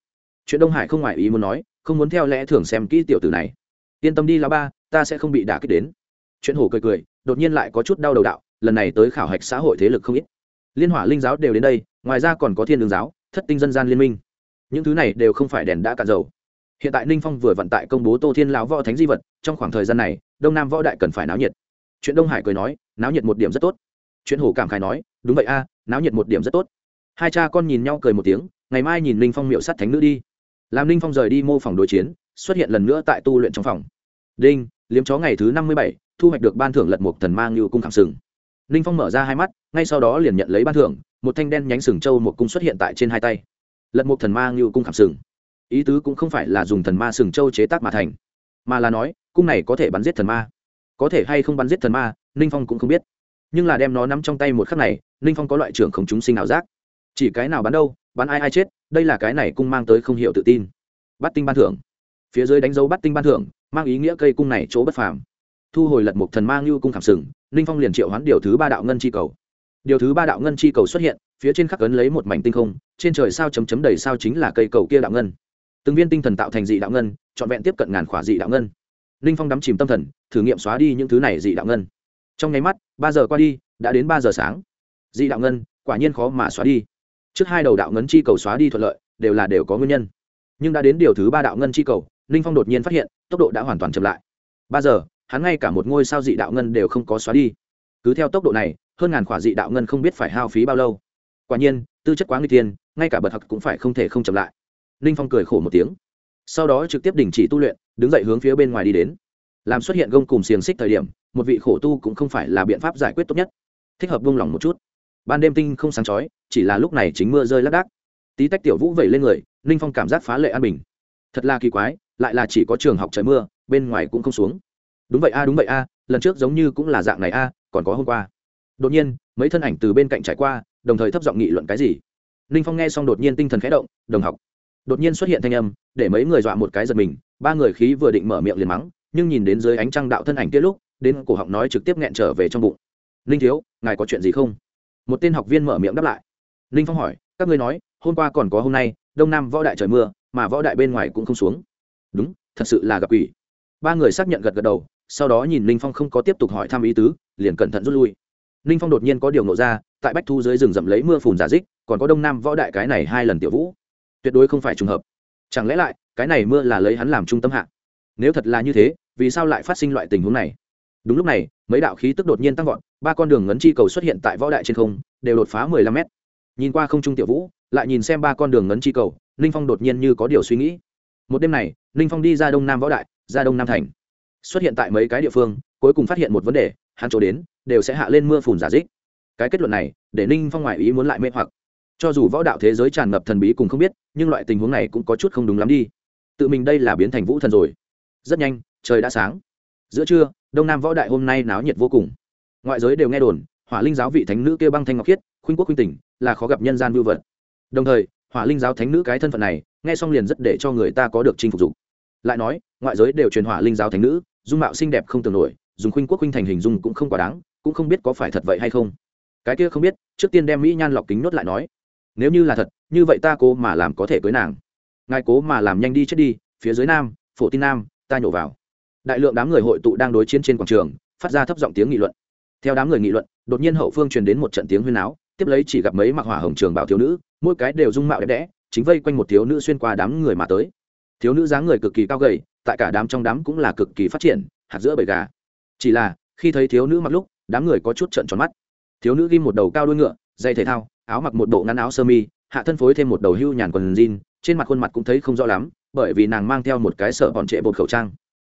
Chuyện đông hải không ngoài ý muốn nói, không muốn theo lẽ thường xem kỹ tiểu tử này. Yên tâm đi là ba, ta sẽ không bị đả kích đến. Chuyện hổ cười cười, đột nhiên lại có chút đau đầu đạo, lần này tới khảo hạch xã hội thế lực không ít liên hỏa linh giáo đều đến đây, ngoài ra còn có thiên đường giáo, thất tinh dân gian liên minh. Những thứ này đều không phải đèn đã cạn dầu. Hiện tại ninh phong vừa vận tại công bố tô thiên lão võ thánh di vật, trong khoảng thời gian này, đông nam võ đại cần phải náo nhiệt. Chuyện đông hải cười nói, náo nhiệt một điểm rất tốt. Chuyện hổ cảm khai nói, đúng vậy a, náo nhiệt một điểm rất tốt. Hai cha con nhìn nhau cười một tiếng, ngày mai nhìn ninh phong miệu sắt thánh nữ đi. Làm ninh phong rời đi mô phỏng đối chiến, xuất hiện lần nữa tại tu luyện trong phòng. Đinh, liếm chó ngày thứ năm mươi bảy, thu hoạch được ban thưởng lật một thần mang như cung khảm sừng ninh phong mở ra hai mắt, ngay sau đó liền nhận lấy ban thưởng, một thanh đen nhánh sừng trâu một cung xuất hiện tại trên hai tay. Lật một thần ma như cung khảm sừng. Ý tứ cũng không phải là dùng thần ma sừng trâu chế tác mà thành, mà là nói, cung này có thể bắn giết thần ma. Có thể hay không bắn giết thần ma, ninh phong cũng không biết. Nhưng là đem nó nắm trong tay một khắc này, ninh phong có loại trưởng không chúng sinh ảo giác. Chỉ cái nào bắn đâu, bắn ai ai chết, đây là cái này cung mang tới không hiểu tự tin. Bắt tinh ban thưởng. Phía dưới đánh dấu bắt tinh ban thưởng, mang ý nghĩa cây cung này chỗ bất phàm. Thu hồi lật một thần ma như cung khảm sừng ninh phong liền triệu hoán điều thứ ba đạo ngân chi cầu. Điều thứ ba đạo ngân chi cầu xuất hiện, phía trên khắc ấn lấy một mảnh tinh không, trên trời sao chấm chấm đầy sao chính là cây cầu kia đạo ngân. Từng viên tinh thần tạo thành dị đạo ngân, trọn vẹn tiếp cận ngàn khỏa dị đạo ngân. Ninh phong đắm chìm tâm thần, thử nghiệm xóa đi những thứ này dị đạo ngân. Trong nháy mắt, ba giờ qua đi, đã đến ba giờ sáng. Dị đạo ngân, quả nhiên khó mà xóa đi. Trước hai đầu đạo ngân chi cầu xóa đi thuận lợi, đều là đều có nguyên nhân. Nhưng đã đến điều thứ ba đạo ngân chi cầu ninh phong đột nhiên phát hiện, tốc độ đã hoàn toàn chậm lại. Ba giờ hắn ngay cả một ngôi sao dị đạo ngân đều không có xóa đi. Cứ theo tốc độ này, hơn ngàn khỏa dị đạo ngân không biết phải hao phí bao lâu. Quả nhiên, tư chất quá nguy tiên, ngay cả bật học cũng phải không thể không chậm lại. Ninh phong cười khổ một tiếng. Sau đó trực tiếp đình chỉ tu luyện, đứng dậy hướng phía bên ngoài đi đến. Làm xuất hiện gông cùng xiềng xích thời điểm, một vị khổ tu cũng không phải là biện pháp giải quyết tốt nhất. Thích hợp buông lỏng một chút. Ban đêm tinh không sáng chói, chỉ là lúc này chính mưa rơi lác đác. Tí tách tiểu vũ vẩy lên người ninh phong cảm giác phá lệ an bình. Thật là kỳ quái, lại là chỉ có trường học trời mưa, bên ngoài cũng không xuống đúng vậy a, đúng vậy a, lần trước giống như cũng là dạng này a, còn có hôm qua. Đột nhiên, mấy thân ảnh từ bên cạnh trải qua, đồng thời thấp giọng nghị luận cái gì. Ninh phong nghe xong đột nhiên tinh thần khẽ động, đồng học. Đột nhiên xuất hiện thanh âm, để mấy người dọa một cái giật mình, ba người khí vừa định mở miệng liền mắng, nhưng nhìn đến dưới ánh trăng đạo thân ảnh kia lúc, đến cổ họng nói trực tiếp nghẹn trở về trong bụng. Ninh thiếu, ngài có chuyện gì không? Một tên học viên mở miệng đáp lại. Ninh phong hỏi, các ngươi nói, hôm qua còn có hôm nay, đông nam võ đại trời mưa, mà võ đại bên ngoài cũng không xuống. Đúng, thật sự là gặp quỷ. Ba người xác nhận gật gật đầu sau đó nhìn ninh phong không có tiếp tục hỏi thăm ý tứ, liền cẩn thận rút lui. Ninh phong đột nhiên có điều nộ ra, tại bách thu dưới rừng rậm lấy mưa phùn giả dích, còn có đông nam võ đại cái này hai lần tiểu vũ. Tuyệt đối không phải trùng hợp. Chẳng lẽ lại, cái này mưa là lấy hắn làm trung tâm hạ? Nếu thật là như thế, vì sao lại phát sinh loại tình huống này? Đúng lúc này, mấy đạo khí tức đột nhiên tăng vọt, ba con đường ngấn chi cầu xuất hiện tại võ đại trên không, đều đột phá mười lăm mét. Nhìn qua không trung tiểu vũ, lại nhìn xem ba con đường ngấn chi cầu ninh phong đột nhiên như có điều suy nghĩ. Một đêm này ninh phong đi ra đông nam võ đại, ra đông nam thành xuất hiện tại mấy cái địa phương, cuối cùng phát hiện một vấn đề, hắn chỗ đến, đều sẽ hạ lên mưa phùn giả dích. Cái kết luận này, để ninh phong ngoại ý muốn lại mê hoặc. Cho dù võ đạo thế giới tràn ngập thần bí cùng không biết, nhưng loại tình huống này cũng có chút không đúng lắm đi. Tự mình đây là biến thành vũ thần rồi. Rất nhanh, trời đã sáng. Giữa trưa, đông nam võ đại hôm nay náo nhiệt vô cùng. Ngoại giới đều nghe đồn, hỏa linh giáo vị thánh nữ kêu băng thanh ngọc khiết, khuynh quốc khuynh tỉnh, là khó gặp nhân gian vưu vật. Đồng thời, hỏa linh giáo thánh nữ cái thân phận này, nghe xong liền rất để cho người ta có được chinh phục dục. Lại nói, ngoại giới đều truyền hỏa linh giáo thánh nữ dung mạo xinh đẹp không tưởng nổi, dùng khuynh quốc khuynh thành hình dung cũng không quá đáng, cũng không biết có phải thật vậy hay không. Cái kia không biết, trước tiên đem mỹ nhan lọc kính nốt lại nói. Nếu như là thật, như vậy ta cố mà làm có thể cưới nàng. Ngài cố mà làm nhanh đi chết đi, phía dưới nam, phổ tin nam, ta nhổ vào. Đại lượng đám người hội tụ đang đối chiến trên quảng trường, phát ra thấp giọng tiếng nghị luận. Theo đám người nghị luận, đột nhiên hậu phương truyền đến một trận tiếng huyên áo tiếp lấy chỉ gặp mấy mặc hỏa hồng trường bảo thiếu nữ, mỗi cái đều dung mạo đẹp đẽ, chính vây quanh một thiếu nữ xuyên qua đám người mà tới. Thiếu nữ dáng người cực kỳ cao gầy tại cả đám trong đám cũng là cực kỳ phát triển, hạt giữa bầy gà. Chỉ là, khi thấy thiếu nữ mặc lúc, đám người có chút trận tròn mắt. Thiếu nữ ghim một đầu cao đuôi ngựa dây thể thao, áo mặc một bộ ngắn áo sơ mi, hạ thân phối thêm một đầu hưu nhàn quần jean, trên mặt khuôn mặt cũng thấy không rõ lắm, bởi vì nàng mang theo một cái sợ bọn trệ bột khẩu trang.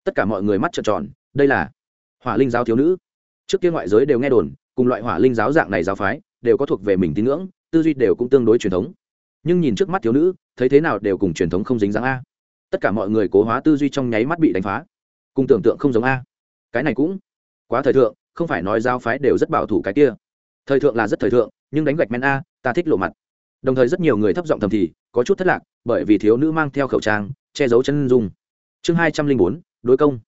Tất cả mọi người mắt trợn tròn, đây là hỏa linh giáo thiếu nữ. Trước kia ngoại giới đều nghe đồn, cùng loại hỏa linh giáo dạng này giáo phái, đều có thuộc về mình tín ngưỡng, tư duy đều cũng tương đối truyền thống. Nhưng nhìn trước mắt thiếu nữ, thấy thế nào đều cùng truyền thống không dính dáng a tất cả mọi người cố hóa tư duy trong nháy mắt bị đánh phá. Cùng tưởng tượng không giống a. Cái này cũng quá thời thượng, không phải nói giáo phái đều rất bảo thủ cái kia. Thời thượng là rất thời thượng, nhưng đánh gạch men a, ta thích lộ mặt. Đồng thời rất nhiều người thấp giọng thầm thì, có chút thất lạc, bởi vì thiếu nữ mang theo khẩu trang, che giấu chân dung. Chương hai trăm linh bốn, đối công.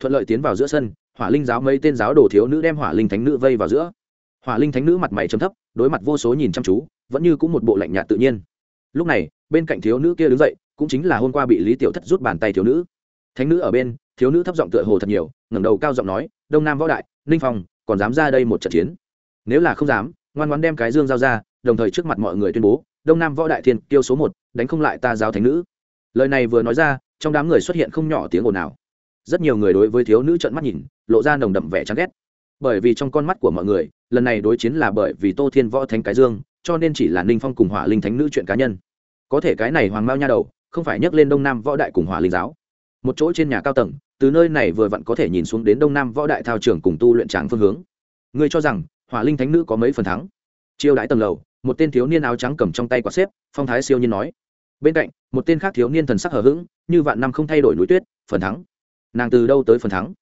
Thuận lợi tiến vào giữa sân, hỏa linh giáo mấy tên giáo đồ thiếu nữ đem hỏa linh thánh nữ vây vào giữa. Hỏa linh thánh nữ mặt mày chấm thấp, đối mặt vô số nhìn chăm chú, vẫn như cũng một bộ lạnh nhạt tự nhiên. Lúc này, bên cạnh thiếu nữ kia đứng dậy cũng chính là hôm qua bị lý tiểu thất rút bàn tay thiếu nữ. Thánh nữ ở bên, thiếu nữ thấp giọng tựa hồ thật nhiều, ngẩng đầu cao giọng nói, đông nam võ đại, ninh phong, còn dám ra đây một trận chiến? Nếu là không dám, ngoan ngoan đem cái dương giao ra, đồng thời trước mặt mọi người tuyên bố, đông nam võ đại thiên tiêu số một, đánh không lại ta giáo thánh nữ. Lời này vừa nói ra, trong đám người xuất hiện không nhỏ tiếng ồn ào. Rất nhiều người đối với thiếu nữ trợn mắt nhìn, lộ ra nồng đậm vẻ chán ghét. Bởi vì trong con mắt của mọi người, lần này đối chiến là bởi vì tô thiên võ thánh cái dương, cho nên chỉ là ninh phong cùng hỏa linh thánh nữ chuyện cá nhân. Có thể cái này hoàng mao nha đầu không phải nhắc lên đông nam võ đại cùng hỏa linh giáo. Một chỗ trên nhà cao tầng, từ nơi này vừa vặn có thể nhìn xuống đến đông nam võ đại thao trường cùng tu luyện tràng phương hướng. Ngươi cho rằng, hỏa linh thánh nữ có mấy phần thắng? Chiêu đãi tầng lầu, một tên thiếu niên áo trắng cầm trong tay quả xếp, phong thái siêu nhiên nói. Bên cạnh, một tên khác thiếu niên thần sắc hờ hững, như vạn năm không thay đổi núi tuyết, phần thắng. Nàng từ đâu tới phần thắng?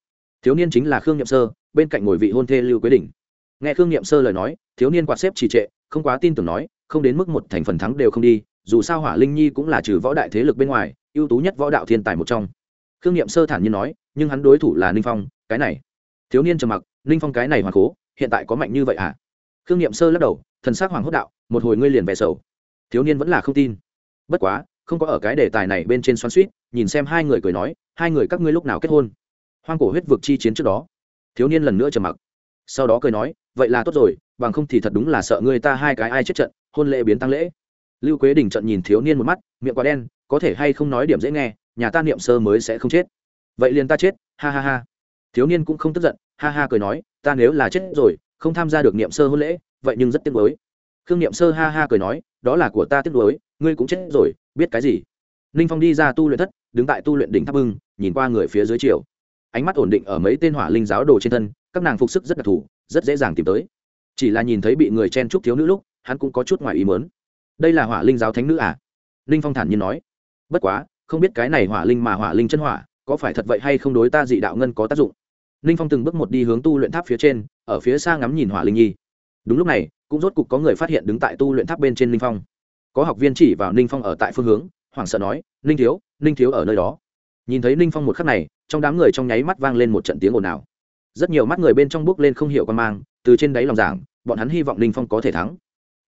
Thiếu niên chính là khương nhậm sơ, bên cạnh ngồi vị hôn thê lưu quế đình. Nghe khương nhậm sơ lời nói, thiếu niên quạt xếp trì trệ, không quá tin tưởng nói, không đến mức một thành phần thắng đều không đi dù sao hỏa linh nhi cũng là trừ võ đại thế lực bên ngoài, ưu tú nhất võ đạo thiên tài một trong. Khương nghiệm sơ thản nhiên nói, nhưng hắn đối thủ là ninh phong, cái này. Thiếu niên trầm mặc, ninh phong cái này hoàng cố hiện tại có mạnh như vậy à? Khương nghiệm sơ lắc đầu, thần s á c hoàng hốt đạo, một hồi ngươi liền vẻ sầu. Thiếu niên vẫn là không tin. Bất quá, không có ở cái đề tài này bên trên xoắn suýt nhìn xem hai người cười nói, hai người các ngươi lúc nào kết hôn? Hoang cổ huyết vực chi chiến trước đó. Thiếu niên lần nữa trầm mặc. Sau đó cười nói, vậy là tốt rồi, bằng không thì thật đúng là sợ ngươi ta hai cái ai chết trận, hôn lễ biến tăng lễ lưu quế đình trận nhìn thiếu niên một mắt, miệng quá đen, có thể hay không nói điểm dễ nghe, nhà ta niệm sơ mới sẽ không chết. Vậy liền ta chết, ha ha ha. Thiếu niên cũng không tức giận, ha ha cười nói, ta nếu là chết rồi, không tham gia được niệm sơ hôn lễ, vậy nhưng rất tiếc nuối. Khương niệm sơ ha ha cười nói, đó là của ta tiếc nuối, ngươi cũng chết rồi, biết cái gì? Ninh phong đi ra tu luyện thất, đứng tại tu luyện đỉnh tháp bưng, nhìn qua người phía dưới chiều ánh mắt ổn định ở mấy tên hỏa linh giáo đồ trên thân, các nàng phục sức rất đặc thù, rất dễ dàng tìm tới. Chỉ là nhìn thấy bị người chen chúc thiếu nữ lúc, hắn cũng có chút ngoài ý mớn đây là hỏa linh giáo thánh nữ à? Ninh phong thản nhiên nói. Bất quá, không biết cái này hỏa linh mà hỏa linh chân hỏa, có phải thật vậy hay không đối ta dị đạo ngân có tác dụng? Ninh phong từng bước một đi hướng tu luyện tháp phía trên, ở phía xa ngắm nhìn hỏa linh nhi. Đúng lúc này, cũng rốt cục có người phát hiện đứng tại tu luyện tháp bên trên ninh phong. Có học viên chỉ vào ninh phong ở tại phương hướng, hoảng sợ nói ninh thiếu ninh thiếu ở nơi đó. Nhìn thấy ninh phong một khắc này, trong đám người trong nháy mắt vang lên một trận tiếng ồn ào. Rất nhiều mắt người bên trong bước lên không hiểu con mang, từ trên đáy lòng giảng, bọn hắn hy vọng ninh phong có thể thắng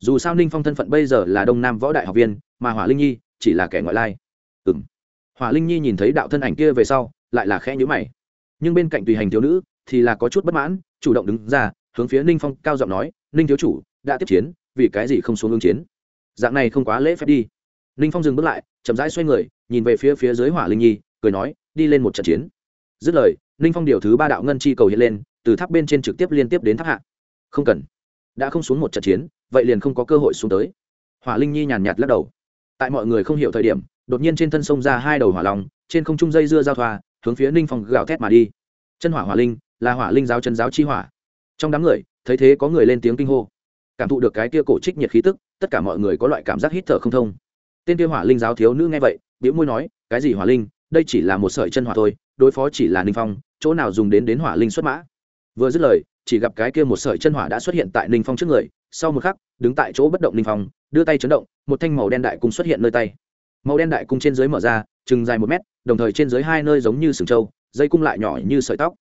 dù sao ninh phong thân phận bây giờ là đông nam võ đại học viên, mà hỏa linh nhi chỉ là kẻ ngoại lai. Ừ m hỏa linh nhi nhìn thấy đạo thân ảnh kia về sau, lại là khẽ nhữ mày. Nhưng bên cạnh tùy hành thiếu nữ thì là có chút bất mãn, chủ động đứng ra, hướng phía ninh phong cao giọng nói, ninh thiếu chủ, đã tiếp chiến, vì cái gì không xuống ứng chiến? Dạng này không quá lễ phép đi. Ninh phong dừng bước lại, chậm rãi xoay người, nhìn về phía phía dưới hỏa linh nhi, cười nói, đi lên một trận chiến. Dứt lời, ninh phong điều thứ ba đạo ngân chi cầu hiện lên, từ tháp bên trên trực tiếp liên tiếp đến tháp hạ. Không cần. Đã không xuống một trận chiến vậy liền không có cơ hội xuống tới. Hỏa linh nhi nhàn nhạt lắc đầu. Tại mọi người không hiểu thời điểm, đột nhiên trên thân sông ra hai đầu hỏa lòng trên không trung dây dưa giao thoa, hướng phía ninh phong gào thét mà đi. Chân hỏa hỏa linh, là hỏa linh giáo chân giáo chi hỏa. Trong đám người, thấy thế có người lên tiếng kinh hô. Cảm thụ được cái kia cổ trích nhiệt khí tức, tất cả mọi người có loại cảm giác hít thở không thông. Tên kia hỏa linh giáo thiếu nữ nghe vậy biểu môi nói, cái gì hỏa linh? Đây chỉ là một sợi chân hỏa thôi, đối phó chỉ là ninh phong, chỗ nào dùng đến đến hỏa linh xuất mã? Vừa dứt lời, chỉ gặp cái kia một sợi chân hỏa đã xuất hiện tại ninh phong trước người sau một khắc, đứng tại chỗ bất động ninh phong, đưa tay chấn động, một thanh màu đen đại cung xuất hiện nơi tay. Màu đen đại cung trên dưới mở ra, chừng dài một mét, đồng thời trên dưới hai nơi giống như sừng trâu, dây cung lại nhỏ như sợi tóc.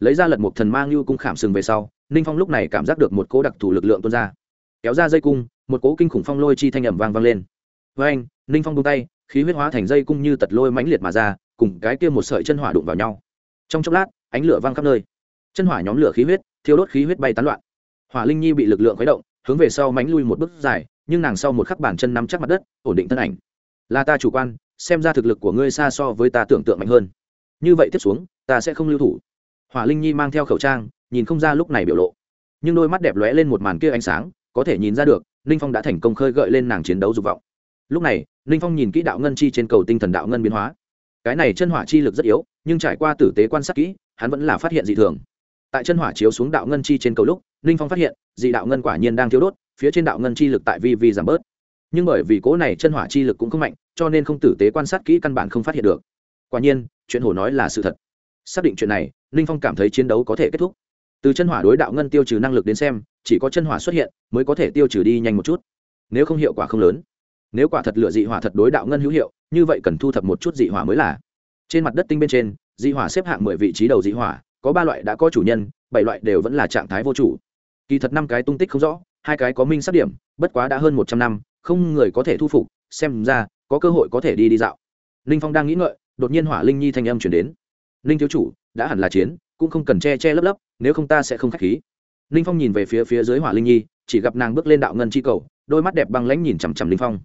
Lấy ra lật một thần mang như cung khảm sừng về sau, ninh phong lúc này cảm giác được một cố đặc thù lực lượng tuôn ra. Kéo ra dây cung, một cố kinh khủng phong lôi chi thanh ẩm vang vang lên. Với anh, ninh phong tung tay, khí huyết hóa thành dây cung như tật lôi mãnh liệt mà ra, cùng cái kia một sợi chân hỏa đụng vào nhau. Trong chốc lát, ánh lửa văng khắp nơi. Chân hỏa nhóm lửa khí huyết, thiêu đốt khí huyết bay tán loạn. Hỏa linh nhi bị lực lượng khuấy động hướng về sau mánh lui một bước dài, nhưng nàng sau một khắc bản chân nắm chắc mặt đất, ổn định thân ảnh. Là ta chủ quan, xem ra thực lực của ngươi xa so với ta tưởng tượng mạnh hơn. Như vậy tiếp xuống, ta sẽ không lưu thủ. Hỏa linh nhi mang theo khẩu trang, nhìn không ra lúc này biểu lộ. Nhưng đôi mắt đẹp lóe lên một màn kia ánh sáng, có thể nhìn ra được ninh phong đã thành công khơi gợi lên nàng chiến đấu dục vọng. Lúc này ninh phong nhìn kỹ đạo ngân chi trên cầu tinh thần đạo ngân biến hóa. Cái này chân hỏa chi lực rất yếu, nhưng trải qua tử tế quan sát kỹ, hắn vẫn là phát hiện dị thường. Tại chân hỏa chiếu xuống đạo ngân chi trên cầu lúc ninh phong phát hiện, dị đạo ngân quả nhiên đang thiếu đốt, phía trên đạo ngân chi lực tại vi vi giảm bớt. Nhưng bởi vì cố này chân hỏa chi lực cũng không mạnh, cho nên không tử tế quan sát kỹ căn bản không phát hiện được. Quả nhiên, chuyện hổ nói là sự thật. Xác định chuyện này ninh phong cảm thấy chiến đấu có thể kết thúc. Từ chân hỏa đối đạo ngân tiêu trừ năng lực đến xem, chỉ có chân hỏa xuất hiện mới có thể tiêu trừ đi nhanh một chút. Nếu không hiệu quả không lớn, nếu quả thật lựa dị hỏa thật đối đạo ngân hữu hiệu, như vậy cần thu thập một chút dị hỏa mới là. Trên mặt đất tinh bên trên, dị hỏa xếp hạng mười vị trí đầu dị hỏa, có ba loại đã có chủ nhân, bảy loại đều vẫn là trạng thái vô chủ kỳ thật năm cái tung tích không rõ, hai cái có minh sát điểm, bất quá đã hơn một trăm năm, không người có thể thu phục, xem ra, có cơ hội có thể đi đi dạo. Linh phong đang nghĩ ngợi, đột nhiên hỏa linh nhi thanh âm chuyển đến. Ninh thiếu chủ, đã hẳn là chiến, cũng không cần che che lấp lấp, nếu không ta sẽ không k h á c h khí. Ninh phong nhìn về phía phía dưới hỏa linh nhi, chỉ gặp nàng bước lên đạo ngân chi cầu, đôi mắt đẹp băng lãnh nhìn chằm chằm ninh phong.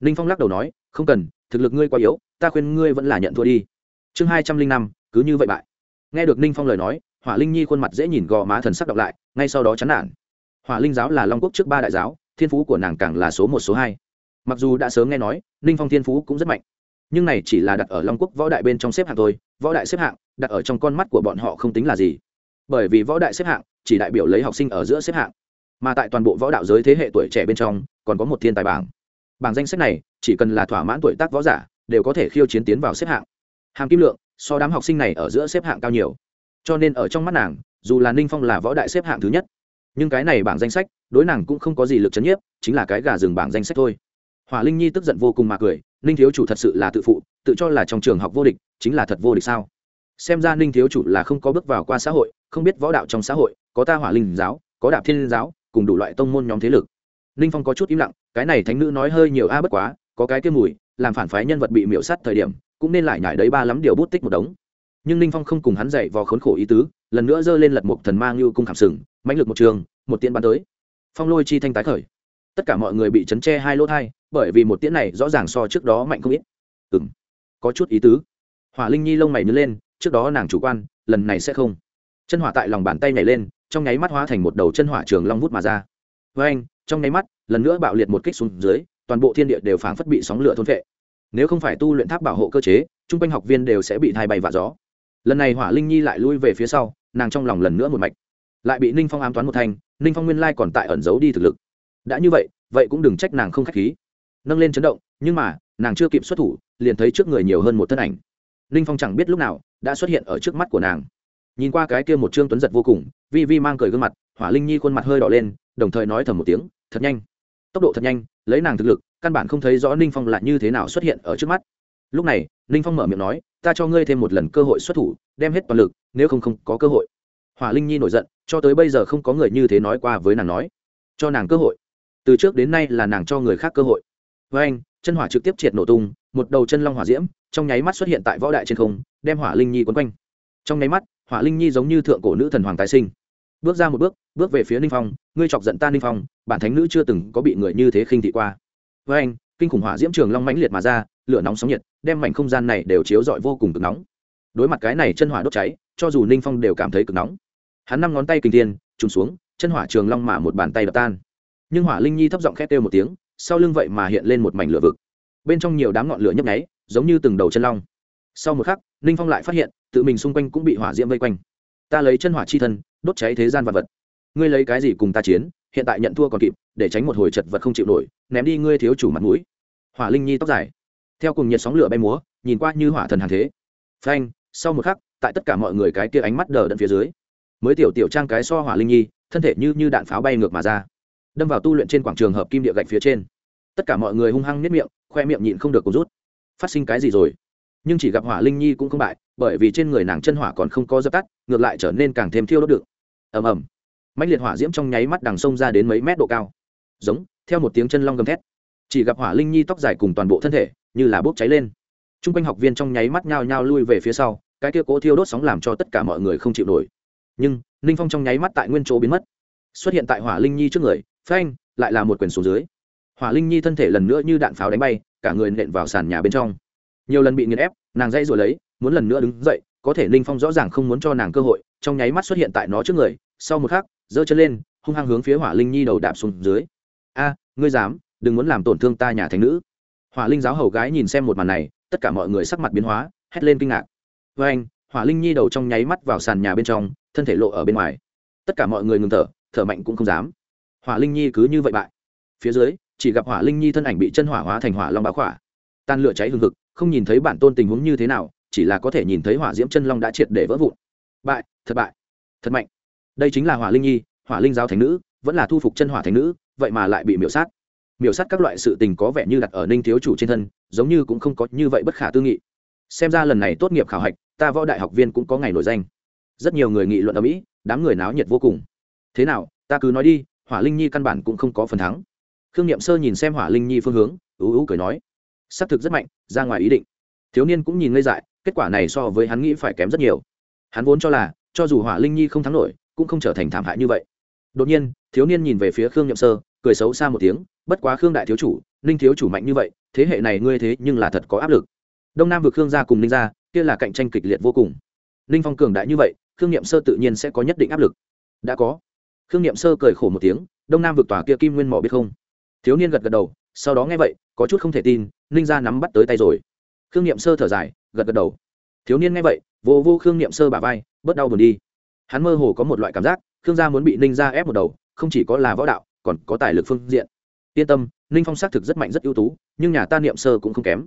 Ninh phong lắc đầu nói, không cần, thực lực ngươi quá yếu, ta khuyên ngươi vẫn là nhận thua đi. Chương hai trăm linh năm, cứ như vậy bại. Nghe được ninh phong lời nói hỏa linh nhi khuôn mặt dễ nhìn gò má thần sắc đọc lại, ngay sau đó chán nản. Hỏa linh giáo là long quốc trước ba đại giáo, thiên phú của nàng càng là số một, số hai. Mặc dù đã sớm nghe nói, ninh phong thiên phú cũng rất mạnh. Nhưng này chỉ là đặt ở long quốc võ đại bên trong xếp hạng thôi, võ đại xếp hạng, đặt ở trong con mắt của bọn họ không tính là gì. Bởi vì võ đại xếp hạng chỉ đại biểu lấy học sinh ở giữa xếp hạng, mà tại toàn bộ võ đạo giới thế hệ tuổi trẻ bên trong, còn có một thiên tài bảng. Bảng danh sách này chỉ cần là thỏa mãn tuổi tác võ giả đều có thể khiêu chiến tiến vào xếp hạng. Hàm kim lượng, so đám học sinh này ở giữa xếp hạng cao nhiều cho nên ở trong mắt nàng, dù là ninh phong là võ đại xếp hạng thứ nhất, nhưng cái này bảng danh sách, đối nàng cũng không có gì lực c h ấ n nhiếp, chính là cái gà rừng bảng danh sách thôi. Hỏa linh nhi tức giận vô cùng mà cười, ninh thiếu chủ thật sự là tự phụ, tự cho là trong trường học vô địch, chính là thật vô địch sao? Xem ra ninh thiếu chủ là không có bước vào qua xã hội, không biết võ đạo trong xã hội, có ta hỏa linh giáo, có đạp thiên giáo, cùng đủ loại tông môn nhóm thế lực. Ninh phong có chút im lặng, cái này thánh nữ nói hơi nhiều a à bất quá, có cái kia mùi, làm phản phái nhân vật bị miễu sát thời điểm, cũng nên lại nhải đấy ba lắm điều bút tích một đống nhưng ninh phong không cùng hắn dạy vào khốn khổ ý tứ, lần nữa giơ lên lật một thần mang như cung khảm sừng, mãnh lực một trường, một tiễn bắn tới. Phong lôi chi thanh tái khởi. Tất cả mọi người bị chấn che hai lỗ thai, bởi vì một tiễn này rõ ràng so trước đó mạnh không ít. Ừ m có chút ý tứ. Hỏa linh nhi lông mày nhớ lên, trước đó nàng chủ quan, lần này sẽ không. Chân hỏa tại lòng bàn tay nhảy lên, trong nháy mắt hóa thành một đầu chân hỏa trường long vút mà ra. Với anh, trong nháy mắt, lần nữa bạo liệt một kích xuống dưới, toàn bộ thiên địa đều phảng phất bị sóng lửa thôn vệ nếu không phải tu luyện tháp bảo hộ cơ chế chung quanh học viên đều sẽ bị thay bay và gió lần này hỏa linh nhi lại lui về phía sau, nàng trong lòng lần nữa một mạch. Lại bị ninh phong ám toán một thanh ninh phong nguyên lai còn tại ẩn giấu đi thực lực. Đã như vậy vậy cũng đừng trách nàng không k h á c h khí. Nâng lên chấn động, nhưng mà, nàng chưa kịp xuất thủ, liền thấy trước người nhiều hơn một thân ảnh. Ninh phong chẳng biết lúc nào, đã xuất hiện ở trước mắt của nàng. Nhìn qua cái kia một trương tuấn giật vô cùng, vi vi mang cười gương mặt, hỏa linh nhi khuôn mặt hơi đỏ lên, đồng thời nói thầm một tiếng, thật nhanh. Tốc độ thật nhanh, lấy nàng thực lực, căn bản không thấy rõ ninh phong là như thế nào xuất hiện ở trước mắt. Lúc này, ninh phong mở miệng nói ta cho ngươi thêm một lần cơ hội xuất thủ, đem hết toàn lực, nếu không không có cơ hội. Hỏa linh nhi nổi giận, cho tới bây giờ không có người như thế nói qua với nàng nói. Cho nàng cơ hội. Từ trước đến nay là nàng cho người khác cơ hội. Với anh, chân hỏa trực tiếp triệt nổ tung, một đầu chân long hỏa diễm, trong nháy mắt xuất hiện tại võ đại trên không, đem hỏa linh nhi quấn quanh. Trong nháy mắt, hỏa linh nhi giống như thượng cổ nữ thần hoàng tái sinh. Bước ra một bước bước về phía ninh phong, ngươi chọc giận ta ninh phong, bản thánh nữ chưa từng có bị người như thế khinh thị qua. Với anh, kinh khủng hỏa diễm trường long mãnh liệt mà ra lửa nóng sóng nhiệt, đem mảnh không gian này đều chiếu rọi vô cùng cực nóng. Đối mặt cái này chân hỏa đốt cháy, cho dù ninh phong đều cảm thấy cực nóng. Hắn năm ngón tay kinh thiên, trùng xuống, chân hỏa trường long mà một bàn tay đập tan. Nhưng hỏa linh nhi thấp giọng khét kêu một tiếng, sau lưng vậy mà hiện lên một mảnh lửa vực. Bên trong nhiều đám ngọn lửa nhấp nháy, giống như từng đầu chân long. Sau một khắc, ninh phong lại phát hiện, tự mình xung quanh cũng bị hỏa diễm vây quanh. Ta lấy chân hỏa chi thân, đốt cháy thế gian vật vật. Ngươi lấy cái gì cùng ta chiến, hiện tại nhận thua còn kịp, để tránh một hồi chật vật không chịu nổi, ném đi ngươi thiếu chủ mặt mũi. Hỏa linh nhi tóc dài theo cùng nhiệt sóng lửa bay múa, nhìn qua như hỏa thần hàng thế. Phanh, sau một khắc, tại tất cả mọi người cái kia ánh mắt đờ đẫn phía dưới, mới tiểu tiểu trang cái so hỏa linh nhi, thân thể như như đạn pháo bay ngược mà ra. Đâm vào tu luyện trên quảng trường hợp kim địa gạch phía trên. Tất cả mọi người hung hăng nếp miệng, khoe miệng nhịn không được cùng rút. Phát sinh cái gì rồi? Nhưng chỉ gặp hỏa linh nhi cũng không bại, bởi vì trên người nàng chân hỏa còn không có dập tắt, ngược lại trở nên càng thêm thiêu đốt được. Ầm ầm. Mạnh liệt hỏa diễm trong nháy mắt đằng sông ra đến mấy mét độ cao. Giống, theo một tiếng chân long gầm thét. Chỉ gặp hỏa linh nhi tóc dài cùng toàn bộ thân thể như là bốc cháy lên. T r u n g quanh học viên trong nháy mắt nhao nhao lui về phía sau, cái kia cố thiêu đốt sóng làm cho tất cả mọi người không chịu nổi. Nhưng, ninh phong trong nháy mắt tại nguyên chỗ biến mất. Xuất hiện tại hỏa linh nhi trước người, phanh, lại là một quyền xuống dưới. Hỏa linh nhi thân thể lần nữa như đạn pháo đánh bay, cả người nện vào sàn nhà bên trong. Nhiều lần bị nghiền ép, nàng dây rồi lấy, muốn lần nữa đứng dậy, có thể ninh phong rõ ràng không muốn cho nàng cơ hội, trong nháy mắt xuất hiện tại nó trước người, sau một khắc, giơ chân lên, hung hăng hướng phía hỏa linh nhi đầu đạp xuống dưới. A, ngươi dám, đừng muốn làm tổn thương ta nhà thành nữ hỏa linh giáo hầu gái nhìn xem một màn này, tất cả mọi người sắc mặt biến hóa, hét lên kinh ngạc. Với anh, hỏa linh nhi đầu trong nháy mắt vào sàn nhà bên trong, thân thể lộ ở bên ngoài. Tất cả mọi người ngừng thở thở mạnh cũng không dám. Hỏa linh nhi cứ như vậy bại. Phía dưới, chỉ gặp hỏa linh nhi thân ảnh bị chân hỏa hóa thành hỏa long bá khỏa. Tan lửa cháy hừng hực, không nhìn thấy bản tôn tình huống như thế nào, chỉ là có thể nhìn thấy hỏa diễm chân long đã triệt để vỡ vụn. Bại, thật bại, thật mạnh. Đây chính là hỏa linh nhi, hỏa linh giáo thánh nữ, vẫn là thu phục chân hỏa thánh nữ, vậy mà lại bị miễu sát miểu sát các loại sự tình có vẻ như đặt ở ninh thiếu chủ trên thân, giống như cũng không có như vậy bất khả tư nghị. Xem ra lần này tốt nghiệp khảo hạch, ta võ đại học viên cũng có ngày nổi danh. Rất nhiều người nghị luận ở mỹ đám người náo nhiệt vô cùng. Thế nào, ta cứ nói đi, hỏa linh nhi căn bản cũng không có phần thắng. Khương n i ệ m sơ nhìn xem hỏa linh nhi phương hướng, ú ú cười nói s ắ c thực rất mạnh, ra ngoài ý định. Thiếu niên cũng nhìn ngây dại, kết quả này so với hắn nghĩ phải kém rất nhiều. Hắn vốn cho là, cho dù hỏa linh nhi không thắng nổi, cũng không trở thành thảm hại như vậy. Đột nhiên, thiếu niên nhìn về phía khương nhậm sơ cười xấu xa một tiếng, bất quá khương đại thiếu chủ, ninh thiếu chủ mạnh như vậy, thế hệ này ngươi thế nhưng là thật có áp lực. Đông nam vực khương gia cùng ninh gia, kia là cạnh tranh kịch liệt vô cùng. Ninh phong cường đại như vậy, khương nhậm sơ tự nhiên sẽ có nhất định áp lực. Đã có. Khương nhậm sơ cười khổ một tiếng, đông nam vực tòa kia kim nguyên mỏ biết không? Thiếu niên gật gật đầu, sau đó nghe vậy, có chút không thể tin, ninh gia nắm bắt tới tay rồi. Khương nhậm sơ thở dài, gật gật đầu. Thiếu niên nghe vậy, vô vô khương nhậm sơ bả vai, bớt đau buồn đi. Hắn mơ hồ có một loại cảm giác, khương gia muốn bị ninh gia ép một đầu, không chỉ có là võ đạo còn có tài lực phương diện. Yên tâm, ninh phong xác thực rất mạnh, rất ưu tú, nhưng nhà ta niệm sơ cũng không kém.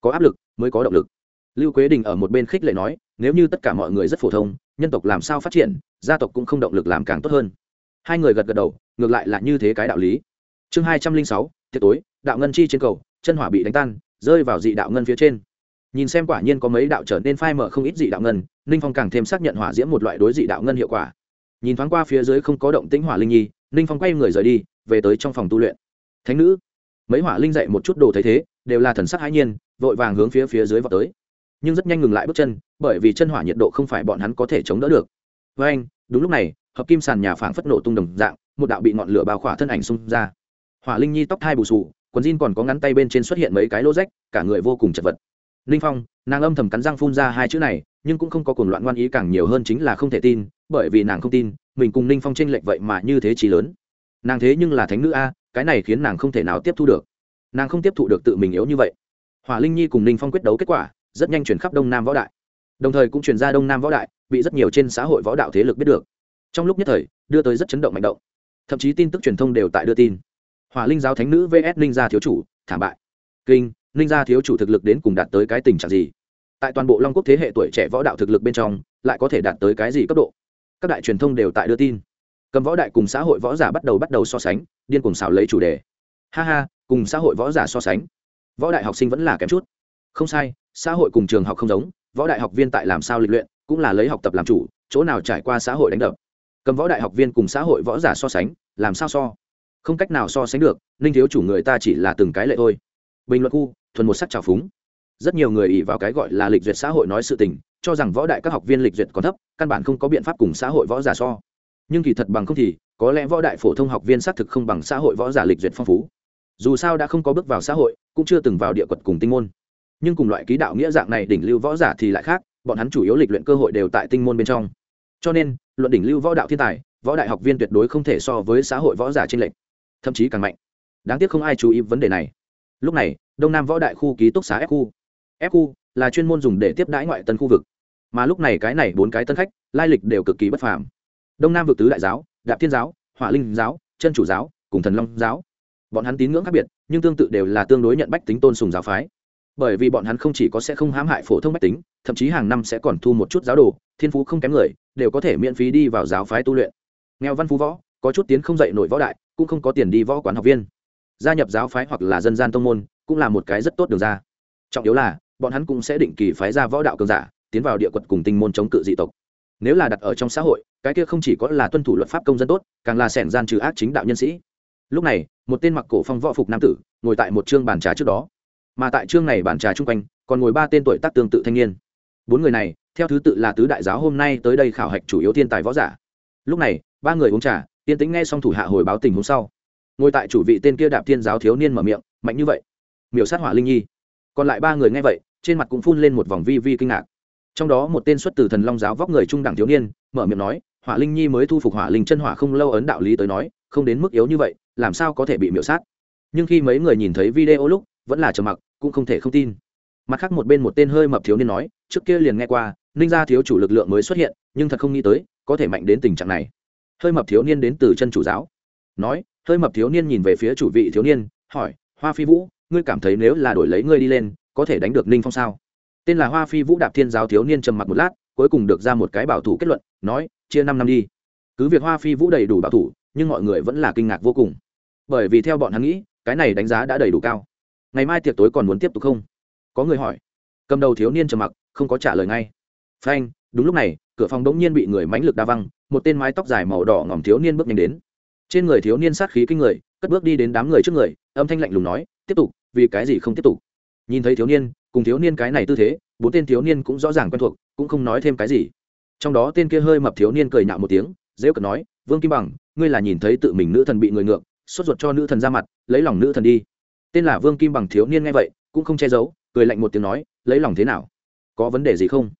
Có áp lực mới có động lực. Lưu quế đình ở một bên khích lệ nói, nếu như tất cả mọi người rất phổ thông, nhân tộc làm sao phát triển, gia tộc cũng không động lực làm càng tốt hơn. Hai người gật gật đầu, ngược lại là như thế cái đạo lý. Chương hai trăm linh sáu, tiệc tối, đạo ngân chi trên cầu, chân hỏa bị đánh tan, rơi vào dị đạo ngân phía trên. Nhìn xem quả nhiên có mấy đạo trở nên phai mở không ít dị đạo ngân, ninh phong càng thêm xác nhận hỏa diễm một loại đối dị đạo ngân hiệu quả. Nhìn thoáng qua phía dưới không có động tĩnh hỏa linh nhi ninh phong quay người rời đi, về tới trong phòng tu luyện. Thánh nữ, mấy hỏa linh dậy một chút đồ thấy thế, đều là thần sắc hãi nhiên, vội vàng hướng phía phía dưới vào tới. Nhưng rất nhanh ngừng lại bước chân, bởi vì chân hỏa nhiệt độ không phải bọn hắn có thể chống đỡ được. Với anh, đúng lúc này, hợp kim sàn nhà phảng phất nổ tung đồng dạng, một đạo bị ngọn lửa bao khỏa thân ảnh xung ra. Hỏa linh nhi tóc thai bù sù, quần jean còn có ngắn tay bên trên xuất hiện mấy cái lỗ rách, cả người vô cùng chật vật. Ninh phong, nàng âm thầm cắn răng phun ra hai chữ này, nhưng cũng không có cuồng loạn ngoan ý càng nhiều hơn chính là không thể tin, bởi vì nàng không tin mình cùng ninh phong tranh lệch vậy mà như thế trí lớn. Nàng thế nhưng là thánh nữ a, cái này khiến nàng không thể nào tiếp thu được. Nàng không tiếp thụ được tự mình yếu như vậy. Hỏa linh nhi cùng ninh phong quyết đấu kết quả, rất nhanh chuyển khắp đông nam võ đại. Đồng thời cũng chuyển ra đông nam võ đại, bị rất nhiều trên xã hội võ đạo thế lực biết được. Trong lúc nhất thời, đưa tới rất chấn động mạnh động. Thậm chí tin tức truyền thông đều tại đưa tin. Hỏa linh giáo thánh nữ vs ninh gia thiếu chủ, thảm bại. Kinh, ninh gia thiếu chủ thực lực đến cùng đạt tới cái tình trạng gì? Tại toàn bộ long quốc thế hệ tuổi trẻ võ đạo thực lực bên trong, lại có thể đạt tới cái gì cấp độ? Các đại truyền thông đều tại đưa tin. Cầm võ đại cùng xã hội võ giả bắt đầu bắt đầu so sánh, điên cùng xào lấy chủ đề. Ha ha, cùng xã hội võ giả so sánh. Võ đại học sinh vẫn là kém chút. Không sai, xã hội cùng trường học không giống, võ đại học viên tại làm sao lịch luyện, cũng là lấy học tập làm chủ, chỗ nào trải qua xã hội đánh đập. Cầm võ đại học viên cùng xã hội võ giả so sánh, làm sao so? Không cách nào so sánh được, ninh thiếu chủ người ta chỉ là từng cái lệ thôi. Bình luận khu, thuần một sắc trào phúng. Rất nhiều người ỉ vào cái gọi là lịch duyệt xã hội nói sự tình cho rằng võ đại các học viên lịch duyệt còn thấp, căn bản không có biện pháp cùng xã hội võ giả so. Nhưng kỳ thật bằng không thì, có lẽ võ đại phổ thông học viên xác thực không bằng xã hội võ giả lịch duyệt phong phú. Dù sao đã không có bước vào xã hội, cũng chưa từng vào địa quật cùng tinh môn. Nhưng cùng loại ký đạo nghĩa dạng này đỉnh lưu võ giả thì lại khác, bọn hắn chủ yếu lịch luyện cơ hội đều tại tinh môn bên trong. Cho nên, luận đỉnh lưu võ đạo thiên tài, võ đại học viên tuyệt đối không thể so với xã hội võ giả trên lệnh thậm chí càng mạnh. Đáng tiếc không ai chú ý vấn đề này. Lúc này, đông nam võ đại khu ký túc xá f khu f khu là chuyên môn dùng để tiếp đãi ngoại tân khu vực mà lúc này cái này bốn cái tân khách, lai lịch đều cực kỳ bất phàm. Đông nam vực tứ đại giáo, đạp thiên giáo, hỏa linh giáo, chân chủ giáo, cùng thần long giáo. Bọn hắn tín ngưỡng khác biệt, nhưng tương tự đều là tương đối nhận bách tính tôn sùng giáo phái. Bởi vì bọn hắn không chỉ có sẽ không hãm hại phổ thông bách tính, thậm chí hàng năm sẽ còn thu một chút giáo đồ, thiên phú không kém người, đều có thể miễn phí đi vào giáo phái tu luyện. Nghèo văn phú võ, có chút tiến không dạy nổi võ đại, cũng không có tiền đi võ quán học viên. Gia nhập giáo phái hoặc là dân gian tông môn, cũng là một cái rất tốt đường ra. Trọng yếu là, bọn hắn cũng sẽ định kỳ phái ra võ đạo cường giả tiến vào địa quật cùng tinh môn chống cự dị tộc. Nếu là đặt ở trong xã hội, cái kia không chỉ có là tuân thủ luật pháp công dân tốt, càng là sẻn gian trừ ác chính đạo nhân sĩ. Lúc này, một tên mặc cổ phong võ phục nam tử ngồi tại một chương bàn trà trước đó. Mà tại chương này bàn trà chung quanh, còn ngồi ba tên tuổi tác tương tự thanh niên. Bốn người này, theo thứ tự là tứ đại giáo hôm nay tới đây khảo hạch chủ yếu thiên tài võ giả. Lúc này, ba người uống trà tiên tính nghe xong thủ hạ hồi báo tình hôm sau. Ngồi tại chủ vị tên kia đạp thiên giáo thiếu niên mở miệng, mạnh như vậy, miểu sát hỏa linh nhi. Còn lại ba người nghe vậy, trên mặt cũng phun lên một vòng vi vi kinh ngạc trong đó một tên xuất từ thần long giáo vóc người trung đẳng thiếu niên, mở miệng nói, hỏa linh nhi mới thu phục hỏa linh chân hỏa không lâu ấn đạo lý tới nói, không đến mức yếu như vậy, làm sao có thể bị miễu sát? Nhưng khi mấy người nhìn thấy video lúc, vẫn là trầm mặc, cũng không thể không tin. Mặt khác một bên một tên hơi mập thiếu niên nói, trước kia liền nghe qua, ninh gia thiếu chủ lực lượng mới xuất hiện, nhưng thật không nghĩ tới, có thể mạnh đến tình trạng này. Hơi mập thiếu niên đến từ chân chủ giáo, nói, hơi mập thiếu niên nhìn về phía chủ vị thiếu niên, hỏi, hoa phi vũ, ngươi cảm thấy nếu là đổi lấy ngươi đi lên, có thể đánh được ninh phong sao? Tên là hoa phi vũ đạp thiên giáo thiếu niên trầm mặc một lát, cuối cùng được ra một cái bảo thủ kết luận, nói, chia năm năm đi. Cứ việc hoa phi vũ đầy đủ bảo thủ, nhưng mọi người vẫn là kinh ngạc vô cùng. Bởi vì theo bọn hắn nghĩ, cái này đánh giá đã đầy đủ cao. Ngày mai tiệc tối còn muốn tiếp tục không? Có người hỏi. Cầm đầu thiếu niên trầm mặc, không có trả lời ngay. Phanh, đúng lúc này, cửa phòng đống nhiên bị người mãnh lực đa văng, một tên mái tóc dài màu đỏ ngỏm thiếu niên bước nhanh đến. Trên người thiếu niên sát khí kinh người, cất bước đi đến đám người trước người, âm thanh lạnh lùng nói, tiếp tục, vì cái gì không tiếp tục? Nhìn thấy thiếu niên cùng thiếu niên cái này tư thế, bốn tên thiếu niên cũng rõ ràng quen thuộc, cũng không nói thêm cái gì. Trong đó tên kia hơi mập thiếu niên cười nhạo một tiếng dễ cợt nói, vương kim bằng, ngươi là nhìn thấy tự mình nữ thần bị người ngược, sốt ruột cho nữ thần ra mặt, lấy lòng nữ thần đi. Tên là vương kim bằng thiếu niên nghe vậy, cũng không che giấu, cười lạnh một tiếng nói, lấy lòng thế nào? Có vấn đề gì không?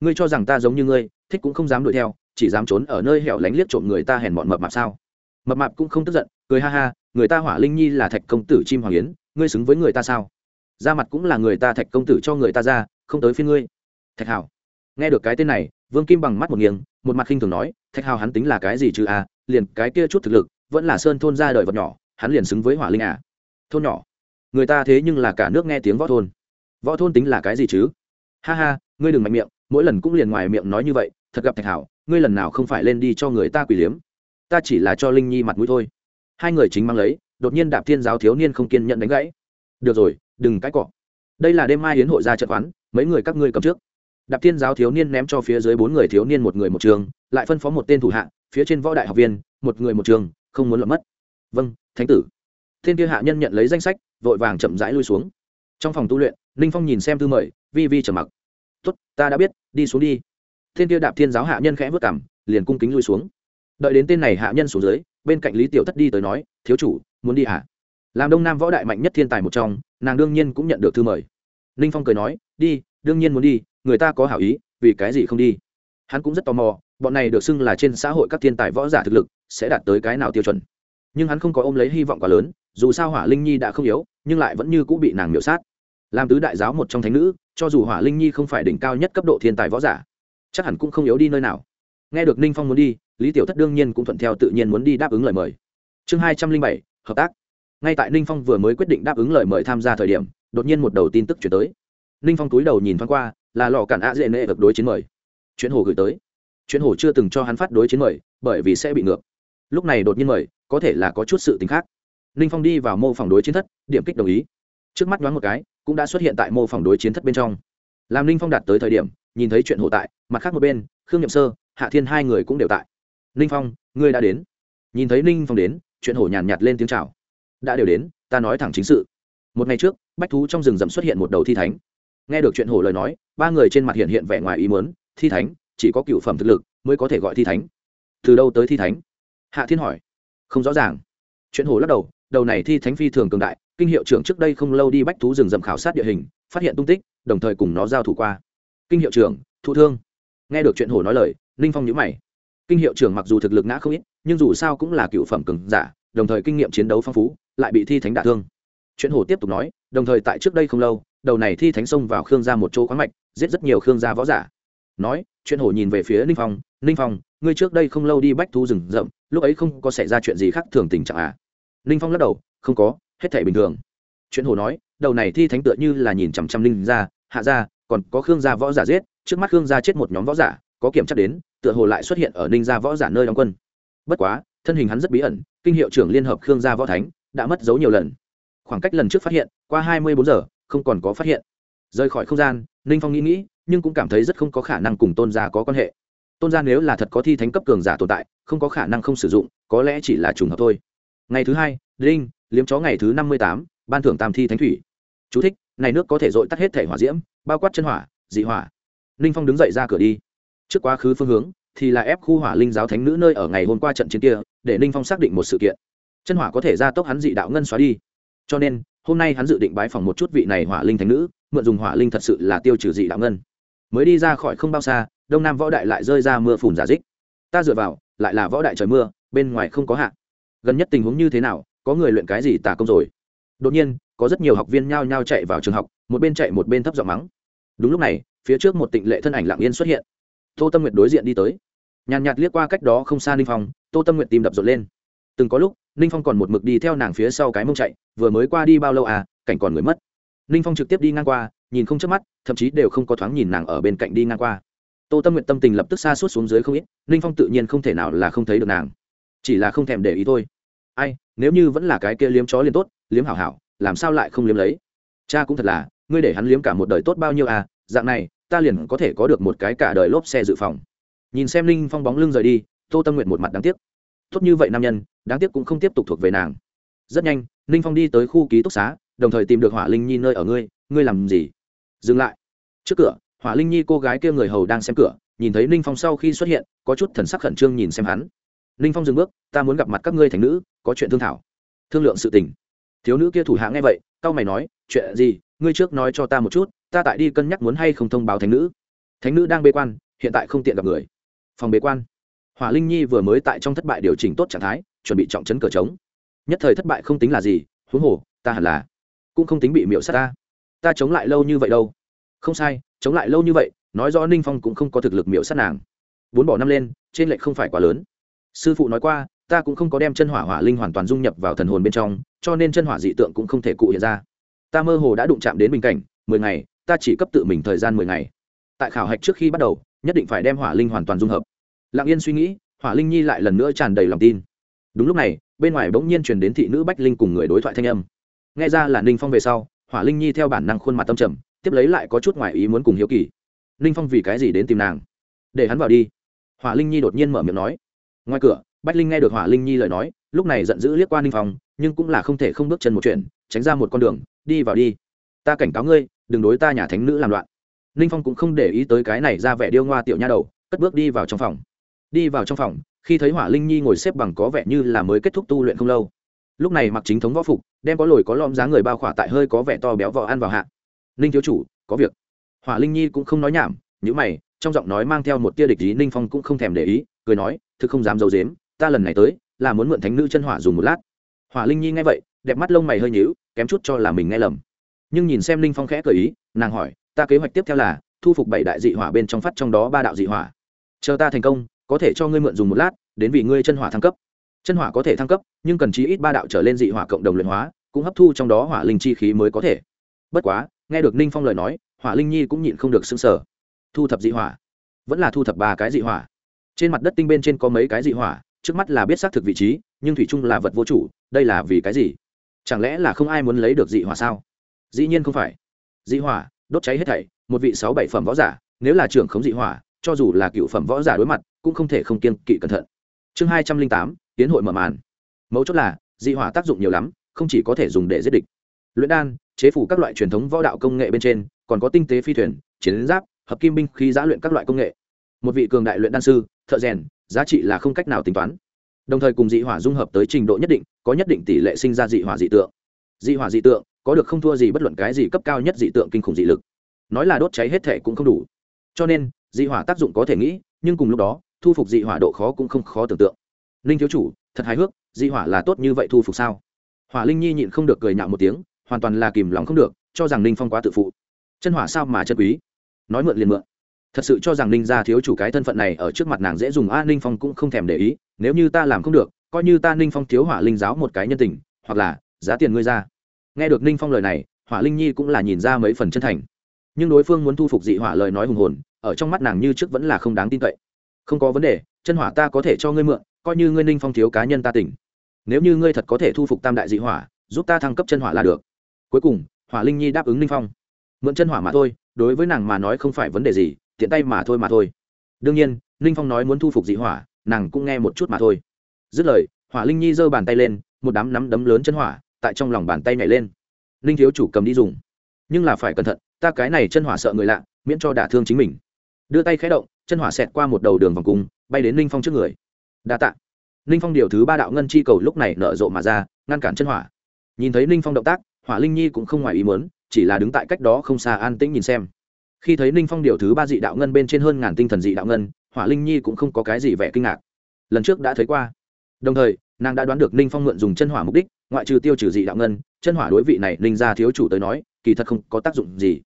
Ngươi cho rằng ta giống như ngươi, thích cũng không dám đuổi theo, chỉ dám trốn ở nơi hẻo lánh liếc trộm người ta hèn bọn mập mạp sao? Mập mạp cũng không tức giận, cười ha ha, người ta hỏa linh nhi là thạch công tử chim hoàng yến, ngươi xứng với người ta sao? Ra mặt cũng là người ta thạch công tử cho người ta ra, không tới phiên ngươi. Thạch hảo nghe được cái tên này, vương kim bằng mắt một nghiêng, một mặt khinh thường nói, thạch hào hắn tính là cái gì chứ à? Liền cái kia chút thực lực, vẫn là sơn thôn ra đời vật nhỏ, hắn liền xứng với hỏa linh à? Thôn nhỏ. Người ta thế nhưng là cả nước nghe tiếng võ thôn. Võ thôn tính là cái gì chứ? Ha ha, ngươi đừng mạnh miệng, mỗi lần cũng liền ngoài miệng nói như vậy, thật gặp thạch hảo ngươi lần nào không phải lên đi cho người ta quỷ liếm? Ta chỉ là cho linh nhi mặt mũi thôi. Hai người chính mang lấy, đột nhiên đạp thiên giáo thiếu niên không kiên nhận đánh gãy. Được rồi đừng cãi cọ. Đây là đêm mai hiến hội ra trận quán, mấy người các ngươi cầm trước. Đạp thiên giáo thiếu niên ném cho phía dưới bốn người thiếu niên một người một trường, lại phân phó một tên thủ hạ, phía trên võ đại học viên, một người một trường, không muốn lọt mất. Vâng thánh tử. Thiên kia hạ nhân nhận lấy danh sách, vội vàng chậm rãi lui xuống. Trong phòng tu luyện, ninh phong nhìn xem thư mời, vi vi trầm mặc. Tốt, ta đã biết, đi xuống đi. Thiên kia đạp thiên giáo hạ nhân khẽ vất cảm liền cung kính lui xuống. Đợi đến tên này hạ nhân xuống dưới, bên cạnh lý tiểu thất đi tới nói, thiếu chủ, muốn đi hả? À? làm đông nam võ đại mạnh nhất thiên tài một trong nàng đương nhiên cũng nhận được thư mời. Ninh phong cười nói, đi, đương nhiên muốn đi, người ta có hảo ý, vì cái gì không đi? Hắn cũng rất tò mò, bọn này được xưng là trên xã hội các thiên tài võ giả thực lực, sẽ đạt tới cái nào tiêu chuẩn. Nhưng hắn không có ôm lấy hy vọng quá lớn, dù sao hỏa linh nhi đã không yếu, nhưng lại vẫn như cũng bị nàng miểu sát. Làm tứ đại giáo một trong thánh nữ, cho dù hỏa linh nhi không phải đỉnh cao nhất cấp độ thiên tài võ giả, chắc hẳn cũng không yếu đi nơi nào. Nghe được ninh phong muốn đi, lý tiểu thất đương nhiên cũng thuận theo tự nhiên muốn đi đáp ứng lời mời. Chương hai trăm linh bảy, hợp tác ngay tại ninh phong vừa mới quyết định đáp ứng lời mời tham gia thời điểm, đột nhiên một đầu tin tức chuyển tới. Ninh phong túi đầu nhìn thoáng qua, là lò cản ạ dễ nệ được đối chiến mời. Chuyện hồ gửi tới. Chuyện hồ chưa từng cho hắn phát đối chiến mời, bởi vì sẽ bị ngược. Lúc này đột nhiên mời, có thể là có chút sự t khác. Ninh phong đi vào mô phỏng đối chiến thất, điểm kích đồng ý. Trước mắt đoán một cái, cũng đã xuất hiện tại mô phỏng đối chiến thất bên trong. Làm ninh phong đạt tới thời điểm, nhìn thấy chuyện hồ tại, mặt khác một bên, khương nhậm sơ, hạ thiên hai người cũng đều tại. Ninh phong, ngươi đã đến. Nhìn thấy ninh phong đến, chuyện hổ nhàn nhạt lên tiếng chào đã đều đến, ta nói thẳng chính sự. Một ngày trước, bách thú trong rừng rậm xuất hiện một đầu thi thánh. Nghe được chuyện hổ lời nói, ba người trên mặt hiện hiện vẻ ngoài ý muốn, thi thánh, chỉ có cựu phẩm thực lực mới có thể gọi thi thánh. Từ đâu tới thi thánh? Hạ thiên hỏi. Không rõ ràng. Chuyện hổ lắc đầu đầu này thi thánh phi thường cường đại, kinh hiệu trưởng trước đây không lâu đi bách thú rừng rậm khảo sát địa hình, phát hiện tung tích, đồng thời cùng nó giao thủ qua. Kinh hiệu trưởng, thụ thương. Nghe được chuyện hổ nói lời, ninh phong nhữ mày. Kinh hiệu trưởng mặc dù thực lực ngã không ít, nhưng dù sao cũng là cựu phẩm cường giả, đồng thời kinh nghiệm chiến đấu phong phú lại bị thi thánh đả thương. Chuyện hổ tiếp tục nói, đồng thời tại trước đây không lâu, đầu này thi thánh xông vào khương gia một chỗ khoáng mạch, giết rất nhiều khương gia võ giả. Nói, chuyện hổ nhìn về phía ninh phong ninh phong, ngươi trước đây không lâu đi bách thu rừng rậm, lúc ấy không có xảy ra chuyện gì khác thường tình trạng à? Ninh phong lắc đầu, không có, hết thể bình thường. Chuyện hổ nói, đầu này thi thánh tựa như là nhìn chằm chằm ninh ra hạ ra còn có khương gia võ giả giết, trước mắt khương gia chết một nhóm võ giả, có kiểm tra đến, tựa hồ lại xuất hiện ở ninh gia võ giả nơi đóng quân. Bất quá, thân hình hắn rất bí ẩn, kinh hiệu trưởng liên hợp khương gia võ thánh đã mất dấu nhiều lần. Khoảng cách lần trước phát hiện qua hai mươi bốn giờ không còn có phát hiện. Rời khỏi không gian ninh phong nghĩ nghĩ nhưng cũng cảm thấy rất không có khả năng cùng tôn gia có quan hệ. Tôn gia nếu là thật có thi thánh cấp cường giả tồn tại không có khả năng không sử dụng có lẽ chỉ là trùng hợp thôi. Ngày thứ hai Linh liếm chó ngày thứ năm mươi tám ban thưởng tam thi thánh thủy. Chú thích, này nước có thể dội tắt hết thể hỏa diễm bao quát chân hỏa dị hỏa. Ninh phong đứng dậy ra cửa đi. Trước quá khứ phương hướng thì là ép khu hỏa linh giáo thánh nữ nơi ở ngày hôm qua trận chiến kia để ninh phong xác định một sự kiện chân hỏa có thể ra tốc hắn dị đạo ngân xóa đi. Cho nên, hôm nay hắn dự định bái phòng một chút vị này hỏa linh thánh nữ, mượn dùng hỏa linh thật sự là tiêu trừ dị đạo ngân. Mới đi ra khỏi không bao xa, đông nam võ đại lại rơi ra mưa phùn giả dích. Ta dựa vào, lại là võ đại trời mưa, bên ngoài không có hạn. gần nhất tình huống như thế nào, có người luyện cái gì tả công rồi? Đột nhiên, có rất nhiều học viên nhao nhao chạy vào trường học, một bên chạy một bên thấp giọng mắng. Đúng lúc này, phía trước một tịnh lệ thân ảnh lặng yên xuất hiện. Tô tâm nguyệt đối diện đi tới. Nhàn nhạt liếc qua cách đó không xa ninh phong, tô tâm nguyệt tìm đập rộn lên. Từng có lúc ninh phong còn một mực đi theo nàng phía sau cái mông chạy, vừa mới qua đi bao lâu à cảnh còn người mất. Ninh phong trực tiếp đi ngang qua, nhìn không chớp mắt, thậm chí đều không có thoáng nhìn nàng ở bên cạnh đi ngang qua. Tô tâm nguyện tâm tình lập tức xa suốt xuống dưới không ít, ninh phong tự nhiên không thể nào là không thấy được nàng. Chỉ là không thèm để ý thôi. Ai, nếu như vẫn là cái kia liếm chó liền tốt, liếm hảo hảo, làm sao lại không liếm lấy? Cha cũng thật là, ngươi để hắn liếm cả một đời tốt bao nhiêu à dạng này, ta liền có thể có được một cái cả đời lốp xe dự phòng. Nhìn xem ninh phong bóng lưng rời đi, tô tâm nguyện một mặt đáng tiếc. Tốt như vậy nam nhân đáng tiếc cũng không tiếp tục thuộc về nàng. Rất nhanh, ninh phong đi tới khu ký túc xá, đồng thời tìm được hỏa linh nhi nơi ở ngươi ngươi làm gì? Dừng lại. Trước cửa, hỏa linh nhi cô gái kia người hầu đang xem cửa, nhìn thấy ninh phong sau khi xuất hiện, có chút thần sắc khẩn trương nhìn xem hắn. Ninh phong dừng bước, ta muốn gặp mặt các ngươi thành nữ, có chuyện thương thảo. Thương lượng sự tình. Thiếu nữ kia thủ hạ nghe vậy tao mày nói, chuyện gì? Ngươi trước nói cho ta một chút, ta tại đi cân nhắc muốn hay không thông báo thánh nữ. Thánh nữ đang bế quan, hiện tại không tiện gặp người. Phòng bế quan. Hỏa linh nhi vừa mới tại trong thất bại điều chỉnh tốt trạng thái chuẩn bị trọng chấn cờ trống. Nhất thời thất bại không tính là gì, huống hồ, ta hẳn là cũng không tính bị miễu sát ta. Ta chống lại lâu như vậy đâu? Không sai, chống lại lâu như vậy, nói rõ ninh phong cũng không có thực lực miễu sát nàng. Bốn bỏ năm lên, trên lệch không phải quá lớn. Sư phụ nói qua, ta cũng không có đem chân hỏa hỏa linh hoàn toàn dung nhập vào thần hồn bên trong, cho nên chân hỏa dị tượng cũng không thể cụ hiện ra. Ta mơ hồ đã đụng chạm đến bình cảnh, mười ngày, ta chỉ cấp tự mình thời gian mười ngày. Tại khảo hạch trước khi bắt đầu, nhất định phải đem hỏa linh hoàn toàn dung hợp. Lặng yên suy nghĩ, hỏa linh nhi lại lần nữa tràn đầy lòng tin đúng lúc này, bên ngoài bỗng nhiên truyền đến thị nữ bách linh cùng người đối thoại thanh âm. Nghe ra là ninh phong về sau, hỏa linh nhi theo bản năng khuôn mặt tâm trầm, tiếp lấy lại có chút ngoài ý muốn cùng hiếu kỳ. Ninh phong vì cái gì đến tìm nàng? Để hắn vào đi. Hỏa linh nhi đột nhiên mở miệng nói. Ngoài cửa, bách linh nghe được hỏa linh nhi lời nói, lúc này giận dữ liếc qua ninh phong, nhưng cũng là không thể không bước chân một chuyện, tránh ra một con đường, đi vào đi. Ta cảnh cáo ngươi, đừng đối ta nhà thánh nữ làm loạn. Ninh phong cũng không để ý tới cái này ra vẻ điêu ngoa tiểu nha đầu, cất bước đi vào trong phòng. Đi vào trong phòng khi thấy hỏa linh nhi ngồi xếp bằng có vẻ như là mới kết thúc tu luyện không lâu. Lúc này mặc chính thống võ phục, đem có lồi có lõm dáng người bao khỏa tại hơi có vẻ to béo vỏ ăn vào hạ. Ninh thiếu chủ, có việc. Hỏa linh nhi cũng không nói nhảm những mày, trong giọng nói mang theo một tia địch ý, ninh phong cũng không thèm để ý, cười nói, thực không dám d i ấ u dếm ta lần này tới, là muốn mượn thánh nữ chân hỏa dùng một lát. Hỏa linh nhi nghe vậy, đẹp mắt lông mày hơi nhíu, kém chút cho là mình nghe lầm. Nhưng nhìn xem ninh phong khẽ cởi ý, nàng hỏi, ta kế hoạch tiếp theo là thu phục bảy đại dị hỏa bên trong phát trong đó ba đạo dị hỏa. Chờ ta thành công có thể cho ngươi mượn dùng một lát, đến vì ngươi chân hỏa thăng cấp. Chân hỏa có thể thăng cấp, nhưng cần chí ít ba đạo trở lên dị hỏa cộng đồng luyện hóa, cũng hấp thu trong đó hỏa linh chi khí mới có thể. Bất quá, nghe được ninh phong lời nói, hỏa linh nhi cũng nhịn không được xứng sở thu thập dị hỏa. Vẫn là thu thập ba cái dị hỏa. Trên mặt đất tinh bên trên có mấy cái dị hỏa, trước mắt là biết xác thực vị trí, nhưng thủy chung là vật vô chủ, đây là vì cái gì? Chẳng lẽ là không ai muốn lấy được dị hỏa sao? Dĩ nhiên không phải. Dị hỏa, đốt cháy hết thảy, một vị sáu bảy phẩm võ giả, nếu là trưởng khống dị hỏa cho dù là cựu phẩm võ giả đối mặt, cũng không thể không kiên kỵ cẩn thận. Chương hai trăm linh tám, tiến hội mở màn. Mấu chốt là, dị hỏa tác dụng nhiều lắm, không chỉ có thể dùng để giết địch. Luyện đan, chế phủ các loại truyền thống võ đạo công nghệ bên trên, còn có tinh tế phi thuyền, chiến giáp, hợp kim binh khí giã luyện các loại công nghệ. Một vị cường đại luyện đan sư, thợ rèn, giá trị là không cách nào tính toán. Đồng thời cùng dị hỏa dung hợp tới trình độ nhất định, có nhất định tỷ lệ sinh ra dị hỏa dị tượng. Dị hỏa dị tượng, có được không thua gì bất luận cái gì cấp cao nhất dị tượng kinh khủng dị lực. Nói là đốt cháy hết thể cũng không đủ. Cho nên dị hỏa tác dụng có thể nghĩ, nhưng cùng lúc đó, thu phục dị hỏa độ khó cũng không khó tưởng tượng. Ninh thiếu chủ, thật hài hước, dị hỏa là tốt như vậy thu phục sao? Hỏa linh nhi nhịn không được cười nhạo một tiếng, hoàn toàn là kìm lòng không được, cho rằng ninh phong quá tự phụ. Chân hỏa sao mà chân quý? Nói mượn liền mượn. Thật sự cho rằng ninh gia thiếu chủ cái thân phận này ở trước mặt nàng dễ dùng a, ninh phong cũng không thèm để ý, nếu như ta làm không được, coi như ta ninh phong thiếu hỏa linh giáo một cái nhân tình, hoặc là giá tiền ngươi ra. Nghe được ninh phong lời này, hỏa linh nhi cũng là nhìn ra mấy phần chân thành. Nhưng đối phương muốn thu phục dị hỏa lời nói hùng hồn ở trong mắt nàng như trước vẫn là không đáng tin cậy. Không có vấn đề, chân hỏa ta có thể cho ngươi mượn, coi như ngươi ninh phong thiếu cá nhân ta tỉnh. Nếu như ngươi thật có thể thu phục tam đại dị hỏa, giúp ta thăng cấp chân hỏa là được. Cuối cùng, hỏa linh nhi đáp ứng ninh phong. Mượn chân hỏa mà thôi, đối với nàng mà nói không phải vấn đề gì, tiện tay mà thôi mà thôi. Đương nhiên, ninh phong nói muốn thu phục dị hỏa, nàng cũng nghe một chút mà thôi. Dứt lời, hỏa linh nhi giơ bàn tay lên, một đám nắm đấm lớn chân hỏa, tại trong lòng bàn tay nhảy lên. Ninh thiếu chủ cầm đi dùng. Nhưng là phải cẩn thận, ta cái này chân hỏa sợ người lạ, miễn cho đả thương chính mình đưa tay khẽ động, chân hỏa xẹt qua một đầu đường vòng cung, bay đến ninh phong trước người. Đa t ạ ninh phong điều thứ ba đạo ngân chi cầu lúc này nở rộ mà ra, ngăn cản chân hỏa. Nhìn thấy ninh phong động tác, hỏa linh nhi cũng không ngoài ý muốn, chỉ là đứng tại cách đó không xa an tĩnh nhìn xem. Khi thấy ninh phong điều thứ ba dị đạo ngân bên trên hơn ngàn tinh thần dị đạo ngân, hỏa linh nhi cũng không có cái gì vẻ kinh ngạc. Lần trước đã thấy qua. Đồng thời, nàng đã đoán được ninh phong mượn dùng chân hỏa mục đích, ngoại trừ tiêu trừ dị đạo ngân, chân hỏa đối vị này ninh ra thiếu chủ tới nói, kỳ thật không có tác dụng gì.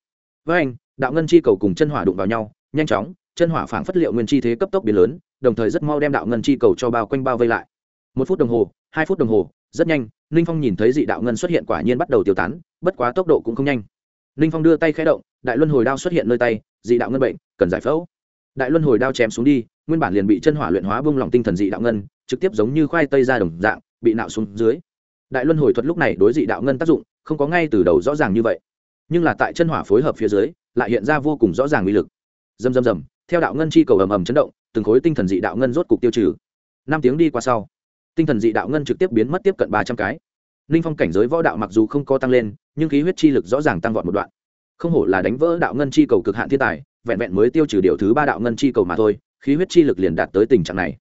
Với anh, đạo ngân chi cầu cùng chân hỏa đụng vào nhau nhanh chóng, chân hỏa phảng phất liệu nguyên chi thế cấp tốc biến lớn, đồng thời rất mau đem đạo ngân chi cầu cho bao quanh bao vây lại. Một phút đồng hồ, hai phút đồng hồ, rất nhanh ninh phong nhìn thấy dị đạo ngân xuất hiện quả nhiên bắt đầu tiêu tán, bất quá tốc độ cũng không nhanh. Ninh phong đưa tay khé động, đại luân hồi đao xuất hiện nơi tay, dị đạo ngân bệnh, cần giải phẫu. Đại luân hồi đao chém xuống đi, nguyên bản liền bị chân hỏa luyện hóa bung lòng tinh thần dị đạo ngân, trực tiếp giống như khoai tây ra đồng dạng, bị nạo xuống dưới. Đại luân hồi thuật lúc này đối dị đạo ngân tác dụng, không có ngay từ đầu rõ ràng như vậy. Nhưng là tại chân hỏa phối hợp phía dưới, lại hiện ra vô cùng rõ ràng uy lực dầm dầm dầm theo đạo ngân chi cầu ầm ầm chấn động, từng khối tinh thần dị đạo ngân rốt cục tiêu trừ. Năm tiếng đi qua sau, tinh thần dị đạo ngân trực tiếp biến mất tiếp cận ba trăm cái. Ninh phong cảnh giới võ đạo mặc dù không có tăng lên, nhưng khí huyết chi lực rõ ràng tăng vọt một đoạn. Không hổ là đánh vỡ đạo ngân chi cầu cực hạn thiên tài, vẹn vẹn mới tiêu trừ điều thứ ba đạo ngân chi cầu mà thôi, khí huyết chi lực liền đạt tới tình trạng này.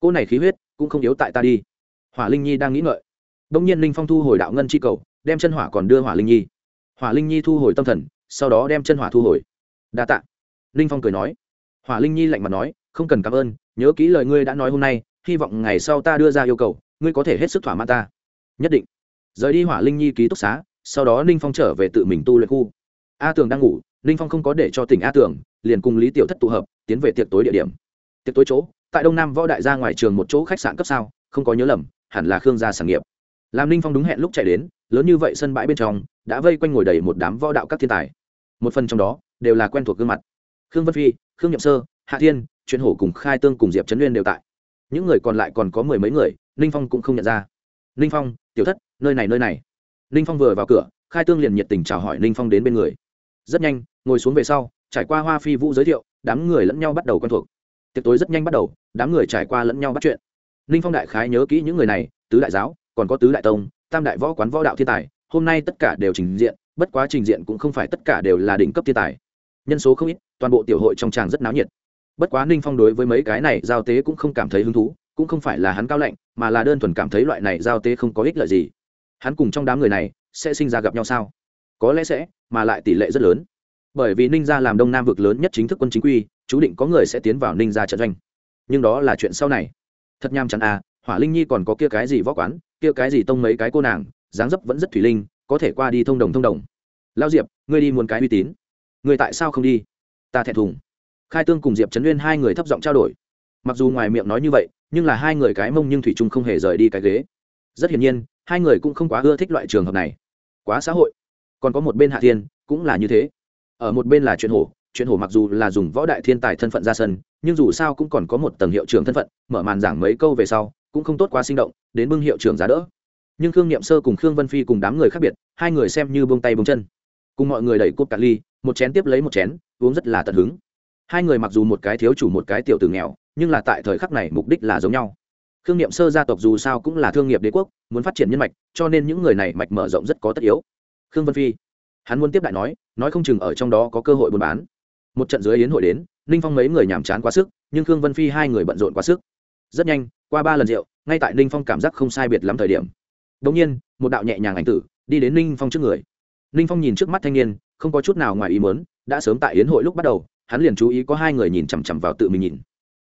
Cô này khí huyết cũng không yếu tại ta đi. Hỏa linh nhi đang nghĩ ngợi. Đông nhiên linh phong thu hồi đạo ngân chi cầu, đem chân hỏa còn đưa hỏa linh nhi. Hỏa linh nhi thu hồi tâm thần, sau đó đem chân hỏa thu hồi. Đa t ạ linh phong cười nói. Hỏa linh nhi lạnh mặt nói, không cần cảm ơn, nhớ kỹ lời ngươi đã nói hôm nay, hy vọng ngày sau ta đưa ra yêu cầu, ngươi có thể hết sức thỏa mãn ta. Nhất định. Rời đi hỏa linh nhi ký túc xá, sau đó ninh phong trở về tự mình tu luyện khu. A tường đang ngủ ninh phong không có để cho tỉnh a tường, liền cùng lý tiểu thất tụ hợp, tiến về tiệc tối địa điểm. Tiệc tối chỗ, tại đông nam võ đại gia ngoài trường một chỗ khách sạn cấp sao, không có nhớ lầm, hẳn là khương gia sản nghiệp. Làm ninh phong đúng hẹn lúc chạy đến, lớn như vậy sân bãi bên trong, đã vây quanh ngồi đầy một đám võ đạo các thiên tài. Một phần trong đó, đều là quen thuộc gương mặt khương vân phi, khương nhậm sơ, hạ thiên, chuyện hổ cùng khai tương cùng diệp trấn nguyên đều tại. Những người còn lại còn có mười mấy người, ninh phong cũng không nhận ra. Ninh phong, tiểu thất, nơi này nơi này. Ninh phong vừa vào cửa, khai tương liền nhiệt tình chào hỏi ninh phong đến bên người. Rất nhanh, ngồi xuống về sau, trải qua hoa phi vũ giới thiệu, đám người lẫn nhau bắt đầu quen thuộc. Tiệc tối rất nhanh bắt đầu, đám người trải qua lẫn nhau bắt chuyện. Ninh phong đại khái nhớ kỹ những người này, tứ đại giáo, còn có tứ đại tông, tam đại võ quán võ đạo thiên tài, hôm nay tất cả đều trình diện, bất quá trình diện cũng không phải tất cả đều là đỉnh cấp thiên tài. Nhân số không ít toàn bộ tiểu hội trong tràng rất náo nhiệt. Bất quá ninh phong đối với mấy cái này giao tế cũng không cảm thấy hứng thú, cũng không phải là hắn cao lạnh, mà là đơn thuần cảm thấy loại này giao tế không có ích lợi gì. Hắn cùng trong đám người này sẽ sinh ra gặp nhau sao? Có lẽ sẽ, mà lại tỷ lệ rất lớn. Bởi vì ninh gia làm đông nam vực lớn nhất chính thức quân chính quy, chú định có người sẽ tiến vào ninh gia trận doanh. Nhưng đó là chuyện sau này. Thật nham chắn à hỏa linh nhi còn có kia cái gì võ quán, kia cái gì tông mấy cái cô nàng, dáng dấp vẫn rất thủy linh, có thể qua đi thông đồng thông đồng. Lao diệp, ngươi đi muốn cái uy tín. Ngươi tại sao không đi? Ta thẹn thùng. Khai tương cùng diệp trấn uyên hai người thấp giọng trao đổi. Mặc dù ngoài miệng nói như vậy, nhưng là hai người cái mông nhưng thủy trung không hề rời đi cái ghế. Rất hiển nhiên, hai người cũng không quá ưa thích loại trường hợp này. Quá xã hội. Còn có một bên hạ thiên, cũng là như thế. Ở một bên là chuyện hổ chuyện hổ mặc dù là dùng võ đại thiên tài thân phận ra sân, nhưng dù sao cũng còn có một tầng hiệu trưởng thân phận, mở màn giảng mấy câu về sau, cũng không tốt quá sinh động, đến bưng hiệu trưởng giá đỡ. Nhưng khương niệm sơ cùng khương vân phi cùng đám người khác biệt, hai người xem như bông tay bông chân. Cùng mọi người đẩy cốt cà ly một chén tiếp lấy một chén, uống rất là tận hứng. Hai người mặc dù một cái thiếu chủ một cái tiểu tử nghèo, nhưng là tại thời khắc này mục đích là giống nhau. Thương niệm sơ gia tộc dù sao cũng là thương nghiệp đế quốc, muốn phát triển nhân mạch, cho nên những người này mạch mở rộng rất có tất yếu. Khương vân phi, hắn muốn tiếp đại nói nói không chừng ở trong đó có cơ hội buôn bán. Một trận dưới yến hội đến, ninh phong mấy người nhàm chán quá sức, nhưng khương vân phi hai người bận rộn quá sức. Rất nhanh, qua ba lần rượu, ngay tại ninh phong cảm giác không sai biệt lắm thời điểm. Đ ỗ n g nhiên, một đạo nhẹ nhàng ảnh tử, đi đến ninh phong trước người. Ninh phong nhìn trước mắt thanh niên không có chút nào ngoài ý muốn, đã sớm tại yến hội lúc bắt đầu, hắn liền chú ý có hai người nhìn chằm chằm vào tự mình nhìn.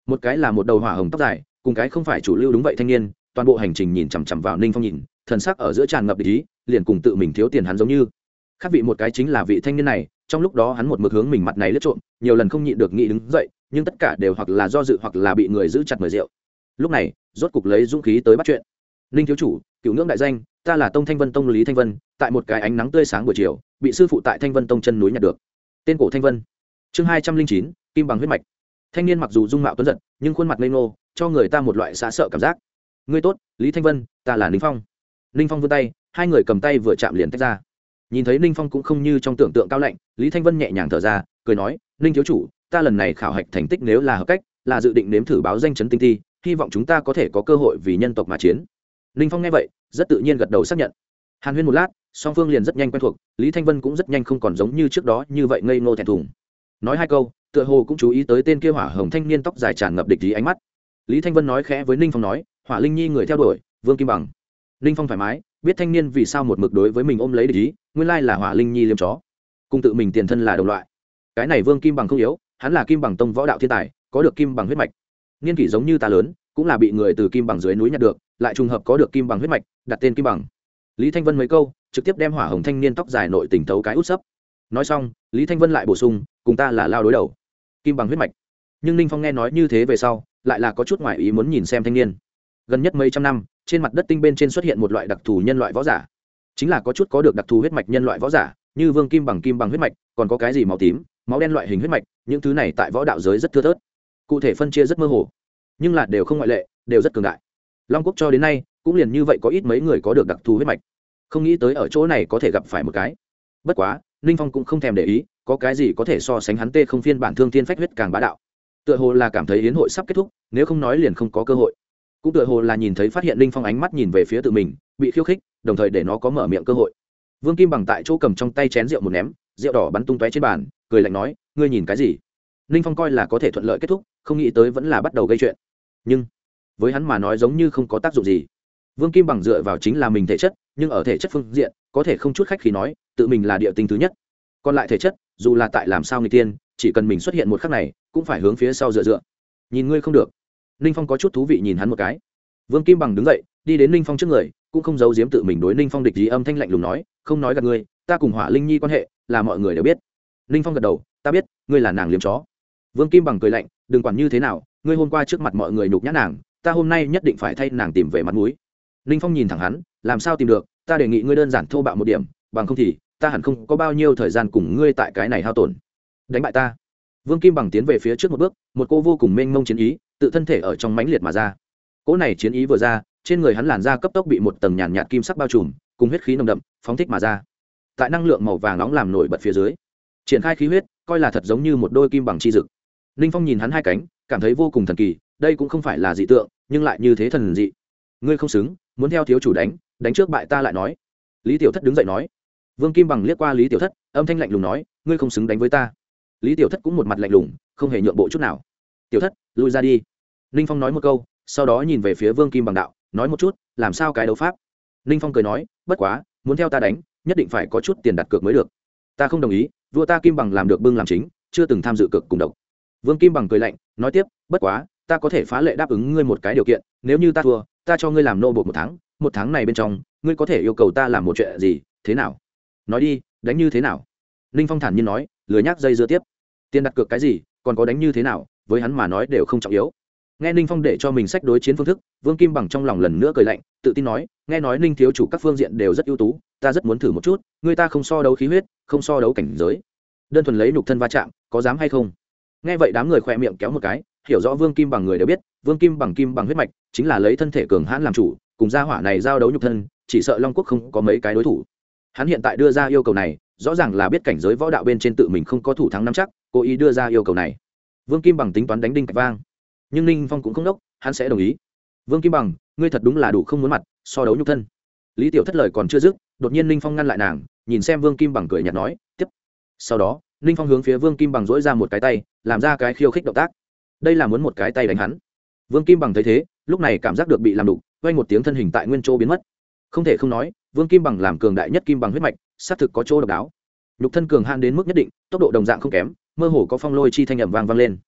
Một cái là một đầu hỏa hồng tóc dài, cùng cái không phải chủ lưu đúng vậy thanh niên, toàn bộ hành trình nhìn chằm chằm vào ninh phong nhìn, thần sắc ở giữa tràn ngập ý, liền cùng tự mình thiếu tiền hắn giống như. Khác vị một cái chính là vị thanh niên này, trong lúc đó hắn một mực hướng mình mặt này lướt trộm, nhiều lần không nhịn được nghĩ đứng dậy, nhưng tất cả đều hoặc là do dự hoặc là bị người giữ chặt mời rượu. Lúc này, rốt cục lấy dũng khí tới bắt chuyện. Ninh thiếu chủ, cựu ngưỡng đại danh, ta là tông thanh vân tông lý thanh vân, tại một cái ánh nắng tươi sáng buổi chiều bị sư phụ tại thanh vân tông chân núi nhặt được. Tên cổ thanh vân. Chương hai trăm linh chín, kim bằng huyết mạch. Thanh niên mặc dù dung mạo tuấn giật, nhưng khuôn mặt ngây ngô, cho người ta một loại xã sợ cảm giác. Ngươi tốt, lý thanh vân, ta là ninh phong. Ninh phong vươn tay, hai người cầm tay vừa chạm liền tách ra. Nhìn thấy ninh phong cũng không như trong tưởng tượng cao lạnh, lý thanh vân nhẹ nhàng thở ra, cười nói, ninh thiếu chủ, ta lần này khảo hạch thành tích nếu là hợp cách, là dự định nếm thử báo danh chấn tinh thi, hy vọng chúng ta có thể có cơ hội vì nhân tộc mà chiến. Ninh phong nghe vậy, rất tự nhiên gật đầu xác nhận. Hàn huyên một lát song phương liền rất nhanh quen thuộc, lý thanh vân cũng rất nhanh không còn giống như trước đó như vậy ngây ngô thẹn thùng. Nói hai câu, tựa hồ cũng chú ý tới tên kia hỏa hồng thanh niên tóc dài tràn ngập địch ý ánh mắt. Lý thanh vân nói khẽ với ninh phong nói, hỏa linh nhi người theo đuổi, vương kim bằng. Ninh phong thoải mái, biết thanh niên vì sao một mực đối với mình ôm lấy địch ý, nguyên lai là hỏa linh nhi liêm chó. Cùng tự mình tiền thân là đồng loại. Cái này vương kim bằng không yếu, hắn là kim bằng tông võ đạo thiên tài, có được kim bằng huyết mạch. Niên kỷ giống như ta lớn, cũng là bị người từ kim bằng dưới núi nhặt được, lại trùng hợp có được kim bằng huyết mạch, đặt tên kim bằng. Lý thanh vân mấy câu trực tiếp đem hỏa hồng thanh niên tóc dài nội tỉnh tấu cái út sấp. Nói xong, lý thanh vân lại bổ sung, cùng ta là lao đối đầu. Kim bằng huyết mạch. Nhưng ninh phong nghe nói như thế về sau, lại là có chút ngoại ý muốn nhìn xem thanh niên. Gần nhất mấy trăm năm, trên mặt đất tinh bên trên xuất hiện một loại đặc thù nhân loại võ giả. Chính là có chút có được đặc thù huyết mạch nhân loại võ giả, như vương kim bằng kim bằng huyết mạch, còn có cái gì màu tím, máu đen loại hình huyết mạch, những thứ này tại võ đạo giới rất thưa thớt. Cụ thể phân chia rất mơ hồ, nhưng là đều không ngoại lệ, đều rất cường đại. Long quốc cho đến nay, cũng liền như vậy có ít mấy người có được đặc thù huyết mạch không nghĩ tới ở chỗ này có thể gặp phải một cái. Bất quá, ninh phong cũng không thèm để ý, có cái gì có thể so sánh hắn tê không phiên bản thương thiên phách huyết càng bá đạo. Tựa hồ là cảm thấy hiến hội sắp kết thúc, nếu không nói liền không có cơ hội. Cũng tựa hồ là nhìn thấy phát hiện ninh phong ánh mắt nhìn về phía tự mình, bị khiêu khích, đồng thời để nó có mở miệng cơ hội. Vương kim bằng tại chỗ cầm trong tay chén rượu một ném, rượu đỏ bắn tung tóe trên bàn, cười lạnh nói, ngươi nhìn cái gì? Ninh phong coi là có thể thuận lợi kết thúc, không nghĩ tới vẫn là bắt đầu gây chuyện. Nhưng, với hắn mà nói giống như không có tác dụng gì. Vương kim bằng dựa vào chính là mình thể chất nhưng ở thể chất phương diện, có thể không chút khách khi nói, tự mình là địa tinh thứ nhất. Còn lại thể chất, dù là tại làm sao người tiên, chỉ cần mình xuất hiện một khắc này, cũng phải hướng phía sau dựa dựa. Nhìn ngươi không được. Ninh phong có chút thú vị nhìn hắn một cái. Vương kim bằng đứng dậy, đi đến ninh phong trước người, cũng không giấu giếm tự mình đối ninh phong địch gì âm thanh lạnh lùng nói, không nói gặp ngươi, ta cùng hỏa linh nhi quan hệ, là mọi người đều biết. Ninh phong gật đầu, ta biết, ngươi là nàng liếm chó. Vương kim bằng cười lạnh, đừng quản như thế nào, ngươi hôm qua trước mặt mọi người nhục nhã nàng, ta hôm nay nhất định phải thay nàng tìm về mặt mũi ninh phong nhìn thẳng hắn, làm sao tìm được? Ta đề nghị ngươi đơn giản thô bạo một điểm, bằng không thì ta hẳn không có bao nhiêu thời gian cùng ngươi tại cái này hao tổn. Đánh bại ta? Vương kim bằng tiến về phía trước một bước, một cô vô cùng mênh mông chiến ý, tự thân thể ở trong mãnh liệt mà ra. Cỗ này chiến ý vừa ra, trên người hắn làn da cấp tốc bị một tầng nhàn nhạt kim sắc bao trùm, cùng huyết khí nồng đậm, phóng thích mà ra. Tại năng lượng màu vàng nóng làm nổi bật phía dưới, triển khai khí huyết, coi là thật giống như một đôi kim bằng chi dực. Ninh phong nhìn hắn hai cánh, cảm thấy vô cùng thần kỳ, đây cũng không phải là dị tượng, nhưng lại như thế thần dị. Ngươi không xứng muốn theo thiếu chủ đánh đánh trước bại ta lại nói. Lý tiểu thất đứng dậy nói. Vương kim bằng liếc qua lý tiểu thất, âm thanh lạnh lùng nói, ngươi không xứng đánh với ta. Lý tiểu thất cũng một mặt lạnh lùng, không hề nhượng bộ chút nào. Tiểu thất, lui ra đi. Ninh phong nói một câu, sau đó nhìn về phía vương kim bằng đạo, nói một chút, làm sao cái đấu pháp? Ninh phong cười nói, bất quá, muốn theo ta đánh, nhất định phải có chút tiền đặt cược mới được. Ta không đồng ý, vua ta kim bằng làm được bưng làm chính, chưa từng tham dự cực cùng độc. Vương kim bằng cười lạnh, nói tiếp, bất quá, ta có thể phá lệ đáp ứng ngươi một cái điều kiện, nếu như ta thua ta cho ngươi làm nô bột một tháng một tháng này bên trong, ngươi có thể yêu cầu ta làm một chuyện gì, thế nào? Nói đi, đánh như thế nào? Ninh phong thản nhiên nói, lười nhác dây dưa tiếp. Tiền đặt cược cái gì, còn có đánh như thế nào, với hắn mà nói đều không trọng yếu. Nghe ninh phong để cho mình sách đối chiến phương thức, vương kim bằng trong lòng lần nữa cười lạnh, tự tin nói, nghe nói ninh thiếu chủ các phương diện đều rất ưu tú, ta rất muốn thử một chút, người ta không so đấu khí huyết, không so đấu cảnh giới. Đơn thuần lấy nhục thân va chạm, có dám hay không? Nghe vậy đám người khỏe miệng kéo một cái hiểu rõ vương kim bằng người đều biết, vương kim bằng kim bằng huyết mạch, chính là lấy thân thể cường hãn làm chủ, cùng gia hỏa này giao đấu nhục thân, chỉ sợ long quốc không có mấy cái đối thủ. Hắn hiện tại đưa ra yêu cầu này, rõ ràng là biết cảnh giới võ đạo bên trên tự mình không có thủ thắng nắm chắc, cố ý đưa ra yêu cầu này. Vương kim bằng tính toán đánh đinh cạch vang. Nhưng ninh phong cũng không đốc, hắn sẽ đồng ý. Vương kim bằng, ngươi thật đúng là đủ không muốn mặt, so đấu nhục thân. Lý tiểu thất lời còn chưa dứt, đột nhiên ninh phong ngăn lại nàng, nhìn xem vương kim bằng cười nhạt nói, tiếp. Sau đó, ninh phong hướng phía vương kim bằng dỗi ra một cái tay, làm ra cái khiêu khích động tác đây là muốn một cái tay đánh hắn. Vương kim bằng thấy thế, lúc này cảm giác được bị làm đục, quay một tiếng thân hình tại nguyên chỗ biến mất. Không thể không nói, vương kim bằng làm cường đại nhất kim bằng huyết mạch, xác thực có chỗ độc đáo. Nhục thân cường han đến mức nhất định, tốc độ đồng dạng không kém, mơ hồ có phong lôi chi thanh ẩm vang vang lên.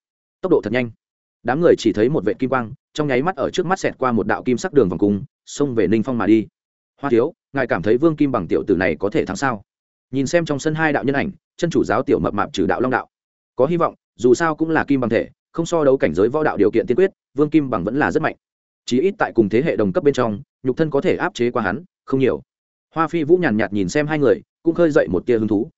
Tốc độ thật nhanh. Đám người chỉ thấy một vệ kim quang, trong nháy mắt ở trước mắt xẹt qua một đạo kim sắc đường vòng cung, xông về ninh phong mà đi. Hoa thiếu, ngài cảm thấy vương kim bằng tiểu tử này có thể thắng sao? Nhìn xem trong sân hai đạo nhân ảnh, chân chủ giáo tiểu mập mạp trừ đạo long đạo. Có hy vọng, dù sao cũng là kim bằng thể không so đấu cảnh giới võ đạo điều kiện tiên quyết, vương kim bằng vẫn là rất mạnh. Chí ít tại cùng thế hệ đồng cấp bên trong, nhục thân có thể áp chế qua hắn, không nhiều. Hoa phi vũ nhàn nhạt nhìn xem hai người, cũng khơi dậy một tia hứng thú.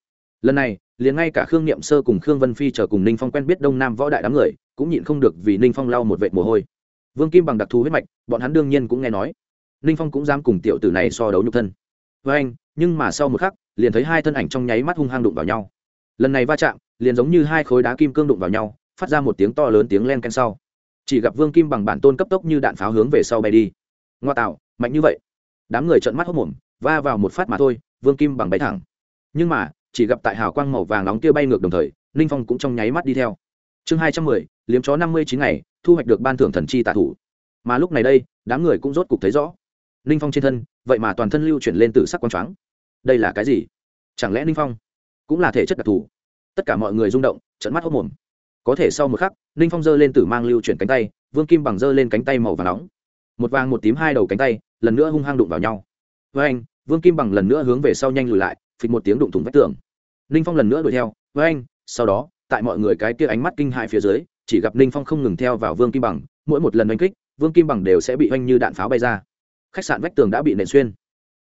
Lần này, liền ngay cả khương niệm sơ cùng khương vân phi chờ cùng ninh phong quen biết đông nam võ đại đám người, cũng nhịn không được vì ninh phong lau một vệt mồ hôi. Vương kim bằng đặc thù huyết mạch, bọn hắn đương nhiên cũng nghe nói. Ninh phong cũng dám cùng tiểu tử này so đấu nhục thân. Với anh, nhưng mà sau một khắc, liền thấy hai thân ảnh trong nháy mắt hung hăng đụng vào nhau. Lần này va chạm, liền giống như hai khối đá kim cương đụng vào nhau phát ra một tiếng to lớn tiếng len ken sau. Chỉ gặp vương kim bằng bản tôn cấp tốc như đạn pháo hướng về sau bay đi. Ngoa tạo, mạnh như vậy. Đám người trợn mắt hốc mồm, va vào một phát mà thôi, vương kim bằng bay thẳng. Nhưng mà, chỉ gặp tại hào quang màu vàng nóng kia bay ngược đồng thời ninh phong cũng trong nháy mắt đi theo. Chương hai trăm mười, liếm chó năm mươi chín ngày, thu hoạch được ban thưởng thần chi tạ thủ. Mà lúc này đây, đám người cũng rốt cục thấy rõ. Ninh phong trên thân, vậy mà toàn thân lưu chuyển lên từ sắc quang trắng đây là cái gì? Chẳng lẽ ninh phong cũng là thể chất đặc thù? Tất cả mọi người rung động trận mắt hốc mồm có thể sau một khắc, ninh phong giơ lên tử mang lưu chuyển cánh tay, vương kim bằng giơ lên cánh tay màu và nóng. Một vàng một tím hai đầu cánh tay, lần nữa hung hăng đụng vào nhau. Với anh, vương kim bằng lần nữa hướng về sau nhanh lùi lại, phịch một tiếng đụng thủng vách tường. Ninh phong lần nữa đuổi theo với anh, sau đó, tại mọi người cái kia ánh mắt kinh hại phía dưới, chỉ gặp ninh phong không ngừng theo vào vương kim bằng, mỗi một lần đánh kích, vương kim bằng đều sẽ bị oanh như đạn pháo bay ra. Khách sạn vách tường đã bị nện xuyên.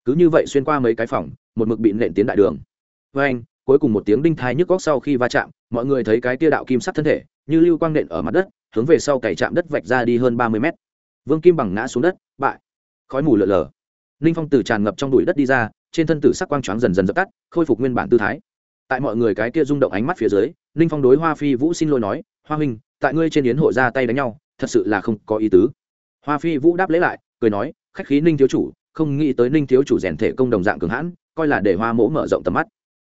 Cứ như vậy xuyên qua mấy cái phòng, một mực bị nện tiến đại đường. Với anh cuối cùng một tiếng đinh thai nhức góc sau khi va chạm, mọi người thấy cái tia đạo kim sắc thân thể, như lưu quang nện ở mặt đất, hướng về sau cày chạm đất vạch ra đi hơn ba mươi mét. Vương kim bằng ngã xuống đất, bại. Khói mù lợn lờ ninh phong từ tràn ngập trong bụi đất đi ra, trên thân tử sắc quang choáng dần dần dập tắt, khôi phục nguyên bản tư thái. Tại mọi người cái kia rung động ánh mắt phía dưới, ninh phong đối hoa phi vũ xin lỗi nói, hoa huynh, tại ngươi trên yến hội ra tay đánh nhau, thật sự là không có ý tứ. Hoa phi vũ đáp lấy lại, cười nói, khách khí ninh thiếu chủ, không nghĩ tới ninh thiếu chủ rèn thể công đồng dạng cường hãn, coi là để hoa mỗ mở rộng tầm mắt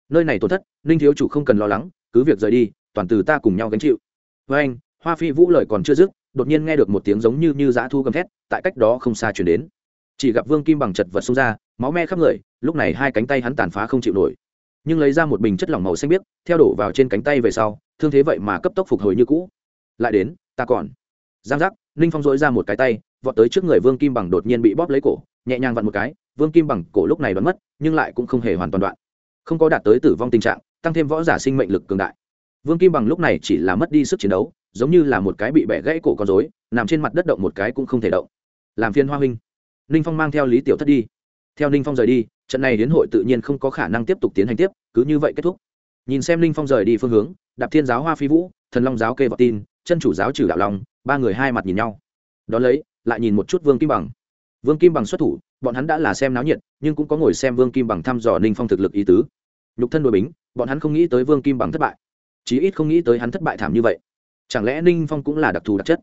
nơi này tổn thất, ninh thiếu chủ không cần lo lắng, cứ việc rời đi, toàn từ ta cùng nhau gánh chịu. Với anh, hoa phi vũ lời còn chưa dứt, đột nhiên nghe được một tiếng giống như như dã thu gầm thét, tại cách đó không xa chuyển đến. Chỉ gặp vương kim bằng chật vật xông ra, máu me khắp người, lúc này hai cánh tay hắn tàn phá không chịu nổi. Nhưng lấy ra một bình chất lỏng màu xanh biếc, theo đổ vào trên cánh tay về sau, thương thế vậy mà cấp tốc phục hồi như cũ. Lại đến, ta còn. Giang giác, ninh phong dối ra một cái tay, vọt tới trước người vương kim bằng đột nhiên bị bóp lấy cổ, nhẹ nhàng vặn một cái, vương kim bằng cổ lúc này đoán mất, nhưng lại cũng không hề hoàn toàn đoạn không có đạt tới tử vong tình trạng, tăng thêm võ giả sinh mệnh lực cường đại. Vương kim bằng lúc này chỉ là mất đi sức chiến đấu, giống như là một cái bị bẻ gãy cổ con dối nằm trên mặt đất động một cái cũng không thể động. Làm phiên hoa huynh. Ninh phong mang theo lý tiểu thất đi. Theo ninh phong rời đi, trận này đến hội tự nhiên không có khả năng tiếp tục tiến hành tiếp, cứ như vậy kết thúc. Nhìn xem ninh phong rời đi phương hướng, đạp thiên giáo hoa phi vũ, thần long giáo kê vọt tin, chân chủ giáo trừ đạo long, ba người hai mặt nhìn nhau. Đón lấy, lại nhìn một chút vương kim bằng. Vương kim bằng xuất thủ, bọn hắn đã là xem náo nhiệt, nhưng cũng có ngồi xem vương kim bằng thăm dò ninh phong thực lực ý tứ nhục thân đội bính, bọn hắn không nghĩ tới vương kim bằng thất bại, chí ít không nghĩ tới hắn thất bại thảm như vậy. Chẳng lẽ ninh phong cũng là đặc thù đặc chất?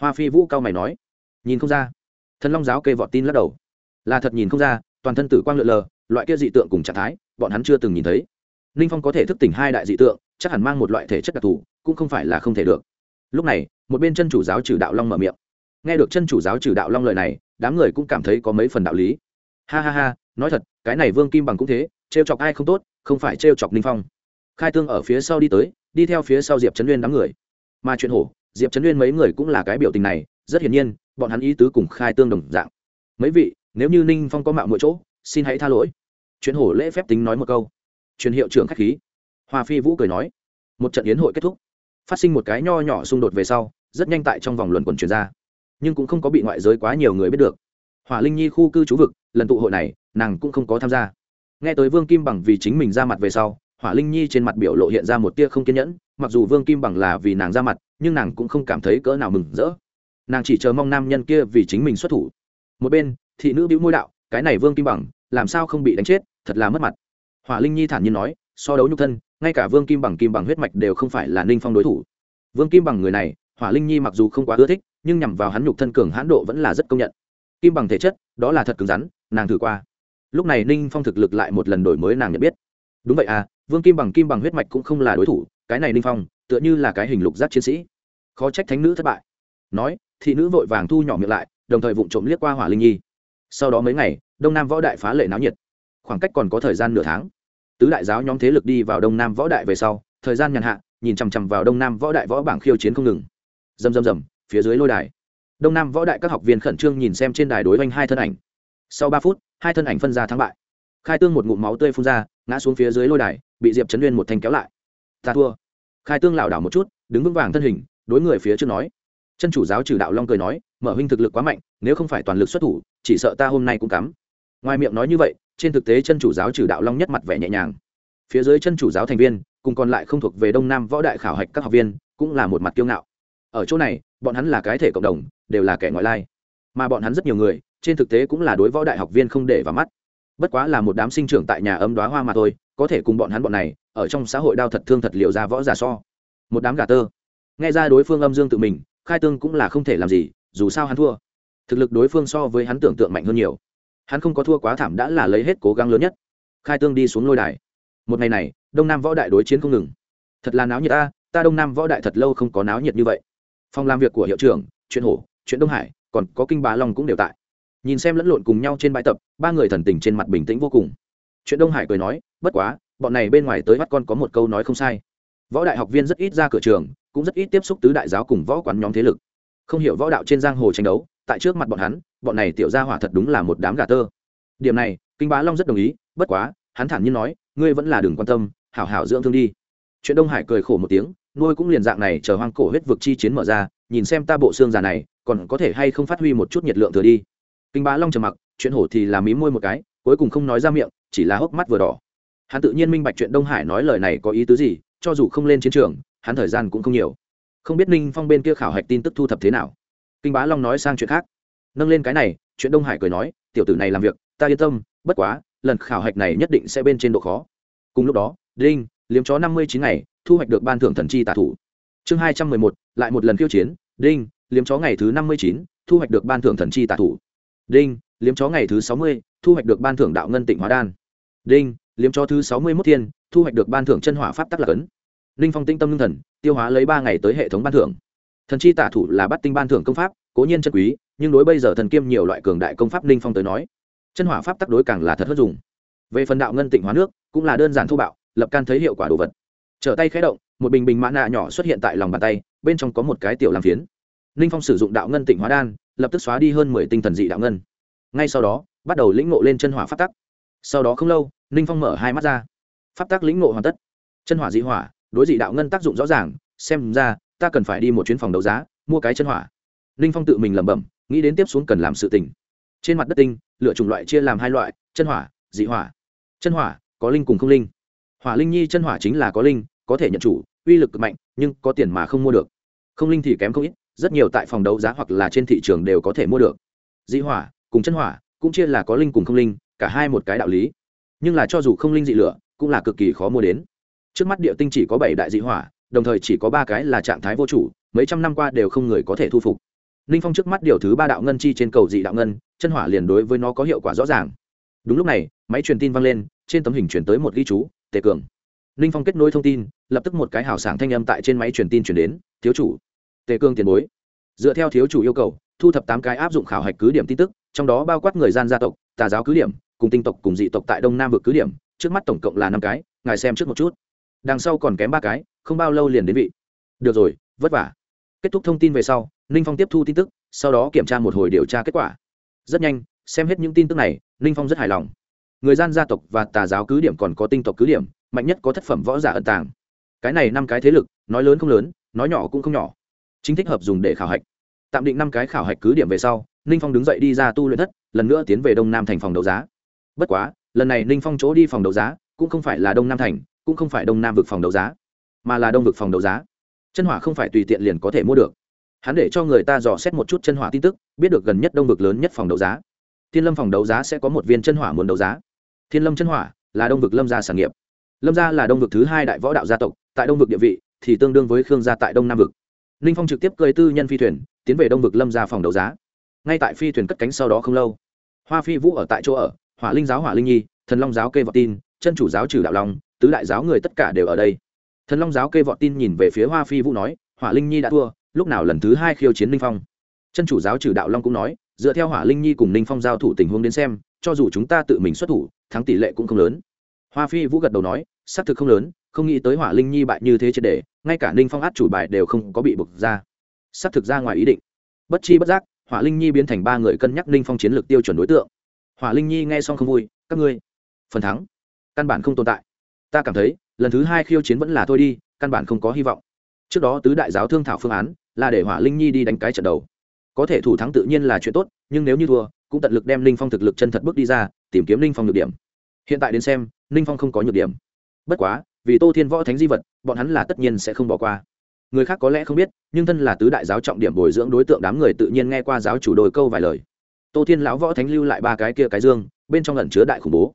Hoa phi vũ cao mày nói. Nhìn không ra. Thần long giáo kê vọt tin lắc đầu. Là thật nhìn không ra, toàn thân tử quang lượn lờ, loại kia dị tượng cùng trạng thái, bọn hắn chưa từng nhìn thấy. Ninh phong có thể thức tỉnh hai đại dị tượng, chắc hẳn mang một loại thể chất đặc thù, cũng không phải là không thể được. Lúc này, một bên chân chủ giáo trừ đạo long mở miệng. Nghe được chân chủ giáo trừ đạo long lời này, đám người cũng cảm thấy có mấy phần đạo lý. Ha ha ha, nói thật, cái này vương kim bằng cũng thế, trêu chọc ai không tốt không phải trêu chọc ninh phong. Khai tương ở phía sau đi tới, đi theo phía sau diệp trấn uyên đám người. Mà chuyện hổ, diệp trấn uyên mấy người cũng là cái biểu tình này, rất hiển nhiên, bọn hắn ý tứ cùng khai tương đồng dạng. Mấy vị, nếu như ninh phong có mạo mỗi chỗ, xin hãy tha lỗi. Chuyện hổ lễ phép tính nói một câu. Truyền hiệu trưởng khách khí. Hoa phi vũ cười nói. Một trận yến hội kết thúc. Phát sinh một cái nho nhỏ xung đột về sau, rất nhanh tại trong vòng luận quần truyền ra. Nhưng cũng không có bị ngoại giới quá nhiều người biết được. Hỏa linh nhi khu cư trú vực, lần tụ hội này, nàng cũng không có tham gia nghe tới vương kim bằng vì chính mình ra mặt về sau, hỏa linh nhi trên mặt biểu lộ hiện ra một tia không kiên nhẫn, mặc dù vương kim bằng là vì nàng ra mặt, nhưng nàng cũng không cảm thấy cỡ nào mừng rỡ. Nàng chỉ chờ mong nam nhân kia vì chính mình xuất thủ. Một bên, thị nữ bĩu môi đạo, cái này vương kim bằng, làm sao không bị đánh chết, thật là mất mặt. Hỏa linh nhi thản nhiên nói, so đấu nhục thân, ngay cả vương kim bằng kim bằng huyết mạch đều không phải là ninh phong đối thủ. Vương kim bằng người này, hỏa linh nhi mặc dù không quá ưa thích, nhưng nhằm vào hắn nhục thân cường hãn độ vẫn là rất công nhận. Kim bằng thể chất, đó là thật cứng rắn, nàng thử qua lúc này ninh phong thực lực lại một lần đổi mới nàng nhận biết. Đúng vậy à vương kim bằng kim bằng huyết mạch cũng không là đối thủ, cái này ninh phong, tựa như là cái hình lục giác chiến sĩ. Khó trách thánh nữ thất bại. Nói, thị nữ vội vàng thu nhỏ miệng lại, đồng thời vụng trộm liếc qua hỏa linh nhi. Sau đó mấy ngày, đông nam võ đại phá lệ náo nhiệt. Khoảng cách còn có thời gian nửa tháng. Tứ đại giáo nhóm thế lực đi vào đông nam võ đại về sau, thời gian nhàn hạ, nhìn chằm chằm vào đông nam võ đại võ bảng khiêu chiến không ngừng. Rầm rầm rầm, phía dưới lôi đài. Đông nam võ đại các học viên khẩn trương nhìn xem trên đài đối oanh hai thân ảnh. Sau ba phút hai thân ảnh phân ra thắng bại. Khai tương một ngụm máu tươi phun ra, ngã xuống phía dưới lôi đài, bị diệp trấn nguyên một thanh kéo lại. Ta thua. Khai tương lảo đảo một chút, đứng vững vàng thân hình, đối người phía trước nói. Chân chủ giáo trừ đạo long cười nói, mở huynh thực lực quá mạnh, nếu không phải toàn lực xuất thủ, chỉ sợ ta hôm nay cũng cắm. Ngoài miệng nói như vậy, trên thực tế chân chủ giáo trừ đạo long nhất mặt vẻ nhẹ nhàng. Phía dưới chân chủ giáo thành viên, cùng còn lại không thuộc về đông nam võ đại khảo hạch các học viên, cũng là một mặt kiêu ngạo. Ở chỗ này, bọn hắn là cái thể cộng đồng, đều là kẻ ngoại lai. Mà bọn hắn rất nhiều người trên thực tế cũng là đối võ đại học viên không để vào mắt. Bất quá là một đám sinh trưởng tại nhà ấm đoá hoa mà thôi, có thể cùng bọn hắn bọn này, ở trong xã hội đao thật thương thật liệu ra võ giả so. Một đám gà tơ. Nghe ra đối phương âm dương tự mình, khai tương cũng là không thể làm gì, dù sao hắn thua. Thực lực đối phương so với hắn tưởng tượng mạnh hơn nhiều. Hắn không có thua quá thảm đã là lấy hết cố gắng lớn nhất. Khai tương đi xuống lôi đài. Một ngày này, đông nam võ đại đối chiến không ngừng. Thật là náo nhiệt ta ta đông nam võ đại thật lâu không có náo nhiệt như vậy. Phòng làm việc của hiệu trưởng, chuyện hổ, chuyện đông hải, còn có kinh bá long cũng đều tại nhìn xem lẫn lộn cùng nhau trên bãi tập, ba người thần tình trên mặt bình tĩnh vô cùng. Chuyện đông hải cười nói, bất quá, bọn này bên ngoài tới bắt con có một câu nói không sai. Võ đại học viên rất ít ra cửa trường, cũng rất ít tiếp xúc tứ đại giáo cùng võ quán nhóm thế lực. Không hiểu võ đạo trên giang hồ tranh đấu, tại trước mặt bọn hắn, bọn này tiểu gia hỏa thật đúng là một đám gà tơ. Điểm này, kinh bá long rất đồng ý, bất quá, hắn thản nhiên nói, ngươi vẫn là đừng quan tâm, hảo hảo dưỡng thương đi. Chuyện đông hải cười khổ một tiếng, nuôi cũng liền dạng này chờ hoang cổ huyết vực chi chiến mở ra, nhìn xem ta bộ xương già này, còn có thể hay không phát huy một chút nhiệt lượng thừa đi kinh bá long trầm mặc, chuyện hổ thì làm mí môi một cái, cuối cùng không nói ra miệng, chỉ là hốc mắt vừa đỏ. Hắn tự nhiên minh bạch chuyện đông hải nói lời này có ý tứ gì, cho dù không lên chiến trường, hắn thời gian cũng không nhiều. Không biết ninh phong bên kia khảo hạch tin tức thu thập thế nào. Kinh bá long nói sang chuyện khác. Nâng lên cái này, chuyện đông hải cười nói, tiểu tử này làm việc, ta yên tâm, bất quá, lần khảo hạch này nhất định sẽ bên trên độ khó. Cùng lúc đó, đinh, liếm chó năm mươi chín ngày, thu hoạch được ban thưởng thần chi tả thủ. Chương hai trăm mười một, lại một lần khiêu chiến, đinh, liếm chó ngày thứ năm mươi chín, thu hoạch được ban thưởng thần chi tả thủ đinh, liếm chó ngày thứ sáu mươi, thu hoạch được ban thưởng đạo ngân tịnh hóa đan. Đinh, liếm chó thứ sáu mươi mốt thiên, thu hoạch được ban thưởng chân hỏa pháp tắc lạc ấn ninh phong tinh tâm ngưng thần, tiêu hóa lấy ba ngày tới hệ thống ban thưởng. Thần chi tả thủ là bắt tinh ban thưởng công pháp, cố nhiên chân quý, nhưng đối bây giờ thần kiêm nhiều loại cường đại công pháp ninh phong tới nói, chân hỏa pháp tắc đối càng là thật hơn dùng. Về phần đạo ngân tịnh hóa nước, cũng là đơn giản thô bạo, lập can thấy hiệu quả đồ vật. Trở tay khé động, một bình bình mã nạ nhỏ xuất hiện tại lòng bàn tay, bên trong có một cái tiểu làm phiến. Ninh phong sử dụng đạo ngân tịnh hóa đan lập tức xóa đi hơn mười tinh thần dị đạo ngân. Ngay sau đó, bắt đầu lĩnh ngộ lên chân hỏa pháp tắc. Sau đó không lâu, ninh phong mở hai mắt ra. Pháp tắc lĩnh ngộ hoàn tất. Chân hỏa dị hỏa, đối dị đạo ngân tác dụng rõ ràng, xem ra, ta cần phải đi một chuyến phòng đấu giá, mua cái chân hỏa. Ninh phong tự mình lẩm bẩm, nghĩ đến tiếp xuống cần làm sự tỉnh trên mặt đất tinh lựa chủng loại chia làm hai loại, chân hỏa, dị hỏa. Chân hỏa, có linh cùng không linh. Hỏa linh nhi chân hỏa chính là có linh, có thể nhận chủ, uy lực cực mạnh, nhưng có tiền mà không mua được. Không linh thì kém không ít rất nhiều tại phòng đấu giá hoặc là trên thị trường đều có thể mua được. Dị hỏa cùng chân hỏa cũng chia là có linh cùng không linh, cả hai một cái đạo lý. Nhưng là cho dù không linh dị lửa, cũng là cực kỳ khó mua đến. Trước mắt địa tinh chỉ có bảy đại dị hỏa, đồng thời chỉ có ba cái là trạng thái vô chủ, mấy trăm năm qua đều không người có thể thu phục. Ninh phong trước mắt điều thứ ba đạo ngân chi trên cầu dị đạo ngân, chân hỏa liền đối với nó có hiệu quả rõ ràng. Đúng lúc này, máy truyền tin vang lên, trên tấm hình chuyển tới một ghi chú, tề cường. Ninh phong kết nối thông tin, lập tức một cái hào sảng thanh âm tại trên máy truyền tin chuyển đến, thiếu chủ tề cương tiền bối. Dựa theo thiếu chủ yêu cầu, thu thập tám cái áp dụng khảo hạch cứ điểm tin tức, trong đó bao quát người gian gia tộc, tà giáo cứ điểm, cùng tinh tộc, cùng dị tộc tại đông nam vực cứ điểm, trước mắt tổng cộng là năm cái, ngài xem trước một chút. Đằng sau còn kém ba cái, không bao lâu liền đến vị. Được rồi, vất vả. Kết thúc thông tin về sau, ninh phong tiếp thu tin tức, sau đó kiểm tra một hồi điều tra kết quả. Rất nhanh, xem hết những tin tức này, ninh phong rất hài lòng. Người gian gia tộc và tà giáo cứ điểm còn có tinh tộc cứ điểm, mạnh nhất có thất phẩm võ giả ẩn tàng. Cái này năm cái thế lực, nói lớn không lớn, nói nhỏ cũng không nhỏ chính thích hợp dùng để khảo hạch. Tạm định năm cái khảo hạch cứ điểm về sau, ninh phong đứng dậy đi ra tu luyện thất, lần nữa tiến về đông nam thành phòng đấu giá. Bất quá, lần này ninh phong chỗ đi phòng đấu giá, cũng không phải là đông nam thành, cũng không phải đông nam vực phòng đấu giá, mà là đông vực phòng đấu giá. Chân hỏa không phải tùy tiện liền có thể mua được. Hắn để cho người ta dò xét một chút chân hỏa tin tức, biết được gần nhất đông vực lớn nhất phòng đấu giá. Thiên lâm phòng đấu giá sẽ có một viên chân hỏa muốn đấu giá. Thiên lâm chân hỏa là đông vực lâm gia sản nghiệp. Lâm gia là đông vực thứ hai đại võ đạo gia tộc, tại đông vực địa vị thì tương đương với khương gia tại đông nam vực ninh phong trực tiếp cơi tư nhân phi thuyền, tiến về đông vực lâm gia phòng đấu giá. Ngay tại phi thuyền cất cánh sau đó không lâu, hoa phi vũ ở tại chỗ ở, hỏa linh giáo, hỏa linh nhi, thần long giáo kê vọt tin, chân chủ giáo trừ đạo long, tứ đại giáo người tất cả đều ở đây. Thần long giáo kê vọt tin nhìn về phía hoa phi vũ nói, hỏa linh nhi đã thua, lúc nào lần thứ hai khiêu chiến ninh phong? Chân chủ giáo trừ đạo long cũng nói, dựa theo hỏa linh nhi cùng ninh phong giao thủ tình huống đến xem, cho dù chúng ta tự mình xuất thủ, thắng tỷ lệ cũng không lớn. Hoa phi vũ gật đầu nói, xác thực không lớn không nghĩ tới hỏa linh nhi bại như thế triệt để, ngay cả ninh phong át chủ bài đều không có bị bực ra. Xác thực ra ngoài ý định. Bất chi bất giác, hỏa linh nhi biến thành ba người cân nhắc ninh phong chiến lược tiêu chuẩn đối tượng. Hỏa linh nhi nghe xong không vui, các ngươi, phần thắng, căn bản không tồn tại. Ta cảm thấy, lần thứ hai khiêu chiến vẫn là thôi đi, căn bản không có hy vọng. Trước đó tứ đại giáo thương thảo phương án, là để hỏa linh nhi đi đánh cái trận đầu. Có thể thủ thắng tự nhiên là chuyện tốt, nhưng nếu như thua, cũng tận lực đem ninh phong thực lực chân thật bước đi ra, tìm kiếm ninh phong nhược điểm. Hiện tại đến xem, ninh phong không có nhược điểm. Bất quá vì tô thiên võ thánh di vật, bọn hắn là tất nhiên sẽ không bỏ qua. Người khác có lẽ không biết, nhưng thân là tứ đại giáo trọng điểm bồi dưỡng đối tượng đám người tự nhiên nghe qua giáo chủ đôi câu vài lời. Tô thiên lão võ thánh lưu lại ba cái kia cái dương, bên trong lẩn chứa đại khủng bố.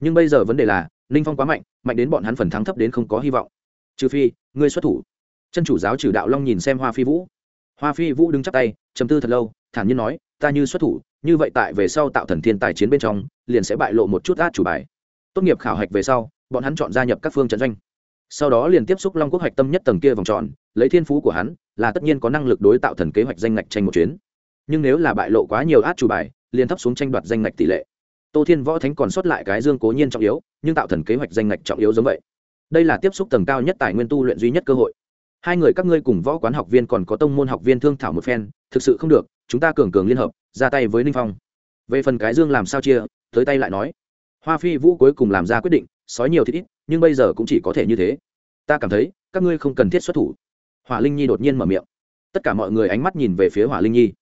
Nhưng bây giờ vấn đề là ninh phong quá mạnh mạnh đến bọn hắn phần thắng thấp đến không có hy vọng. Trừ phi, ngươi xuất thủ. Chân chủ giáo trừ đạo long nhìn xem hoa phi vũ. Hoa phi vũ đứng chắc tay chầm tư thật lâu, thản nhiên nói, ta như xuất thủ, như vậy tại về sau tạo thần thiên tài chiến bên trong, liền sẽ bại lộ một chút át chủ bài. Tốt nghiệp khảo hạch về sau bọn hắn chọn gia nhập các phương trận doanh. Sau đó liền tiếp xúc long quốc hoạch tâm nhất tầng kia vòng tròn, lấy thiên phú của hắn, là tất nhiên có năng lực đối tạo thần kế hoạch danh ngạch tranh một chuyến. Nhưng nếu là bại lộ quá nhiều át chủ bài, liền thấp xuống tranh đoạt danh ngạch tỷ lệ. Tô thiên võ thánh còn sót lại cái dương cố nhiên trọng yếu, nhưng tạo thần kế hoạch danh ngạch trọng yếu giống vậy. Đây là tiếp xúc tầng cao nhất tài nguyên tu luyện duy nhất cơ hội. Hai người các ngươi cùng võ quán học viên còn có tông môn học viên thương thảo một phen, thực sự không được, chúng ta cường cường liên hợp, ra tay với ninh phong. Về phần cái dương làm sao chia, tới tay lại nói. Hoa phi vũ cuối cùng làm ra quyết định sói nhiều thì ít, nhưng bây giờ cũng chỉ có thể như thế. Ta cảm thấy, các ngươi không cần thiết xuất thủ. Hỏa linh nhi đột nhiên mở miệng. Tất cả mọi người ánh mắt nhìn về phía hỏa linh nhi.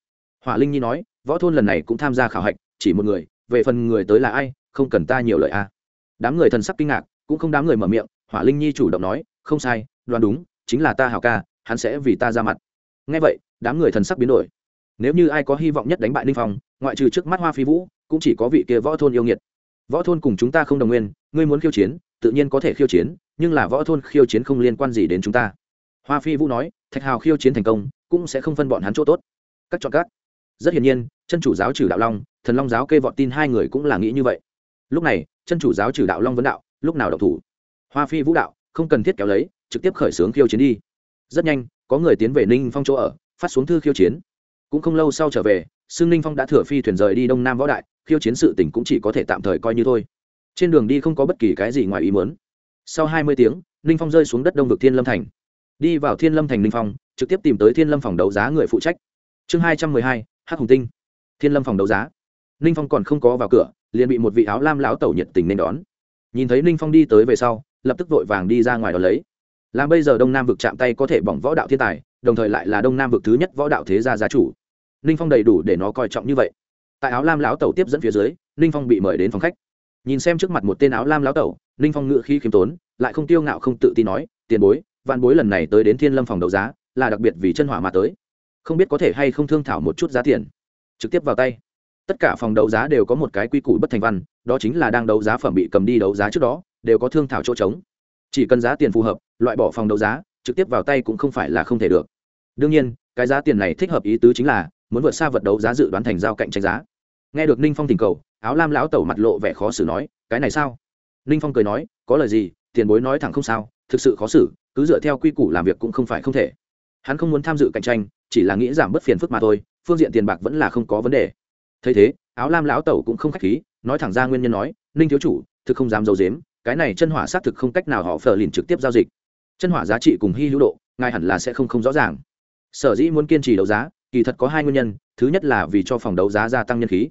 Hỏa linh nhi nói, võ thôn lần này cũng tham gia khảo hạch, chỉ một người, về phần người tới là ai, không cần ta nhiều lời a. À. đám người thần sắc kinh ngạc, cũng không đám người mở miệng, hỏa linh nhi chủ động nói, không sai, đoán đúng, chính là ta hào ca, hắn sẽ vì ta ra mặt. Ngay vậy, đám người thần sắc biến đổi. Nếu như ai có hy vọng nhất đánh bại ninh phong, ngoại trừ trước mắt hoa phi vũ, cũng chỉ có vị kia võ thôn yêu nghiệt võ thôn cùng chúng ta không đồng nguyên, ngươi muốn khiêu chiến, tự nhiên có thể khiêu chiến, nhưng là võ thôn khiêu chiến không liên quan gì đến chúng ta. Hoa phi vũ nói, thạch hào khiêu chiến thành công, cũng sẽ không phân bọn hắn chỗ tốt. Các chọn các. Rất hiển nhiên, chân chủ giáo trừ đạo long, thần long giáo kê vọt tin hai người cũng là nghĩ như vậy. Lúc này, chân chủ giáo trừ đạo long vấn đạo, lúc nào độc thủ? Hoa phi vũ đạo, không cần thiết kéo lấy, trực tiếp khởi xướng khiêu chiến đi. Rất nhanh, có người tiến về ninh phong chỗ ở, phát xuống thư khiêu chiến. Cũng không lâu sau trở về xương ninh phong đã thừa phi thuyền rời đi đông nam võ đại khiêu chiến sự tỉnh cũng chỉ có thể tạm thời coi như thôi. Trên đường đi không có bất kỳ cái gì ngoài ý muốn. Sau hai mươi tiếng, ninh phong rơi xuống đất đông vực thiên lâm thành. Đi vào thiên lâm thành ninh phong, trực tiếp tìm tới thiên lâm phòng đấu giá người phụ trách. Chương hai trăm mười hai, hắc hùng tinh. Thiên lâm phòng đấu giá. Ninh phong còn không có vào cửa, liền bị một vị áo lam lão tẩu nhiệt tình nên đón. Nhìn thấy ninh phong đi tới về sau, lập tức vội vàng đi ra ngoài đó lấy. Làm bây giờ đông nam vực chạm tay có thể bỏng võ đạo thiên tài, đồng thời lại là đông nam vực thứ nhất võ đạo thế gia giá chủ. Ninh phong đầy đủ để nó coi trọng như vậy tại áo lam lão tẩu tiếp dẫn phía dưới, ninh phong bị mời đến phòng khách. Nhìn xem trước mặt một tên áo lam lão tẩu, ninh phong ngự khí khiêm tốn, lại không tiêu ngạo không tự tin nói, tiền bối, vạn bối lần này tới đến thiên lâm phòng đấu giá, là đặc biệt vì chân hỏa mà tới. Không biết có thể hay không thương thảo một chút giá tiền. Trực tiếp vào tay. Tất cả phòng đấu giá đều có một cái quy củ bất thành văn, đó chính là đang đấu giá phẩm bị cầm đi đấu giá trước đó, đều có thương thảo chỗ trống. Chỉ cần giá tiền phù hợp, loại bỏ phòng đấu giá, trực tiếp vào tay cũng không phải là không thể được. Đương nhiên, cái giá tiền này thích hợp ý tứ chính là muốn vượt xa vật đấu giá dự đoán thành giao cạnh tranh giá. Nghe được ninh phong tình cầu, áo lam lão tẩu mặt lộ vẻ khó xử nói, cái này sao? Ninh phong cười nói, có lời gì, tiền bối nói thẳng không sao, thực sự khó xử, cứ dựa theo quy củ làm việc cũng không phải không thể. Hắn không muốn tham dự cạnh tranh, chỉ là nghĩ giảm bớt phiền phức mà thôi, phương diện tiền bạc vẫn là không có vấn đề. Thấy thế, áo lam lão tẩu cũng không khách khí, nói thẳng ra nguyên nhân nói, ninh thiếu chủ, thực không dám d i ấ u dếm cái này chân hỏa xác thực không cách nào họ phờ liền trực tiếp giao dịch. Chân hỏa giá trị cùng hy hữu độ, ngài hẳn là sẽ không không rõ ràng. Sở dĩ muốn kiên trì đấu giá kỳ thật có hai nguyên nhân, thứ nhất là vì cho phòng đấu giá gia tăng nhân khí.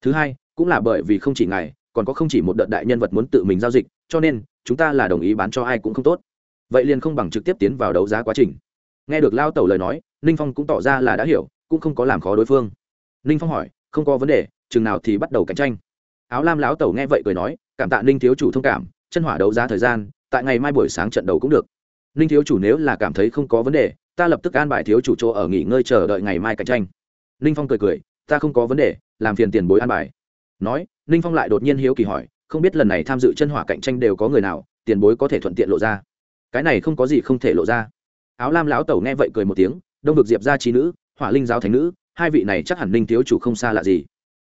Thứ hai, cũng là bởi vì không chỉ ngài, còn có không chỉ một đợt đại nhân vật muốn tự mình giao dịch, cho nên, chúng ta là đồng ý bán cho ai cũng không tốt. Vậy liền không bằng trực tiếp tiến vào đấu giá quá trình. Nghe được lao tẩu lời nói, ninh phong cũng tỏ ra là đã hiểu, cũng không có làm khó đối phương. Ninh phong hỏi, không có vấn đề, chừng nào thì bắt đầu cạnh tranh? Áo lam lão tẩu nghe vậy cười nói, cảm tạ ninh thiếu chủ thông cảm, chân hỏa đấu giá thời gian, tại ngày mai buổi sáng trận đấu cũng được. Ninh thiếu chủ nếu là cảm thấy không có vấn đề ta lập tức an bài thiếu chủ chỗ ở nghỉ ngơi chờ đợi ngày mai cạnh tranh. Ninh phong cười cười, ta không có vấn đề, làm phiền tiền bối an bài. Nói, ninh phong lại đột nhiên hiếu kỳ hỏi, không biết lần này tham dự chân hỏa cạnh tranh đều có người nào, tiền bối có thể thuận tiện lộ ra. Cái này không có gì không thể lộ ra. Áo lam lão tẩu nghe vậy cười một tiếng, đông được diệp gia trí nữ, hỏa linh giáo thánh nữ, hai vị này chắc hẳn ninh thiếu chủ không xa lạ gì.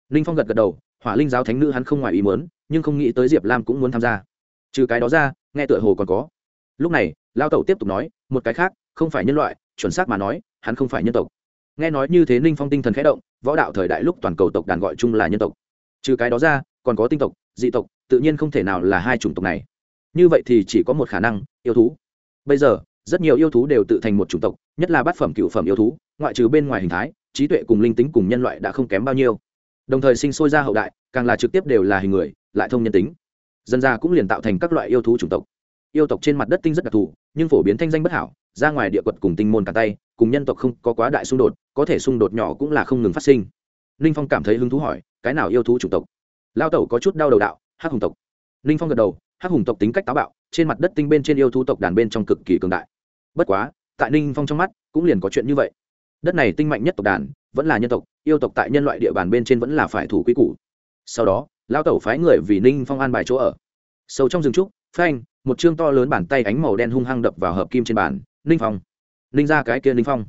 Ninh phong gật gật đầu, hỏa linh giáo thánh nữ hắn không ngoài ý muốn, nhưng không nghĩ tới diệp lam cũng muốn tham gia. Trừ cái đó ra, nghe tựa hồ còn có. Lúc này lao tẩu tiếp tục nói, một cái khác không phải nhân loại, chuẩn xác mà nói, hắn không phải nhân tộc. Nghe nói như thế ninh phong tinh thần khẽ động, võ đạo thời đại lúc toàn cầu tộc đàn gọi chung là nhân tộc. Trừ cái đó ra, còn có tinh tộc, dị tộc, tự nhiên không thể nào là hai chủng tộc này. Như vậy thì chỉ có một khả năng, yêu thú. Bây giờ, rất nhiều yêu thú đều tự thành một chủng tộc, nhất là bát phẩm cựu phẩm yêu thú, ngoại trừ bên ngoài hình thái, trí tuệ cùng linh tính cùng nhân loại đã không kém bao nhiêu. Đồng thời sinh sôi ra hậu đại, càng là trực tiếp đều là hình người, lại thông nhân tính. Dân ra cũng liền tạo thành các loại yêu thú chủng tộc. Yêu tộc trên mặt đất tinh rất đặc thù, nhưng phổ biến thanh danh bất hảo ra ngoài địa quật cùng tinh môn cả tay, cùng nhân tộc không có quá đại xung đột, có thể xung đột nhỏ cũng là không ngừng phát sinh. Ninh phong cảm thấy hứng thú hỏi, cái nào yêu thú chủng tộc? Lao tẩu có chút đau đầu đạo, hắc hùng tộc. Ninh phong gật đầu, hắc hùng tộc tính cách táo bạo, trên mặt đất tinh bên trên yêu thú tộc đàn bên trong cực kỳ cường đại. Bất quá, tại ninh phong trong mắt, cũng liền có chuyện như vậy. Đất này tinh mạnh nhất tộc đàn, vẫn là nhân tộc, yêu tộc tại nhân loại địa bàn bên trên vẫn là phải thủ quy củ. Sau đó lao tẩu phái người vì ninh phong an bài chỗ ở. Sâu trong rừng trúc, phanh, một chương to lớn bàn tay ánh màu đen hung hăng đập vào hợp kim trên bàn ninh phong. Ninh ra cái kia ninh phong.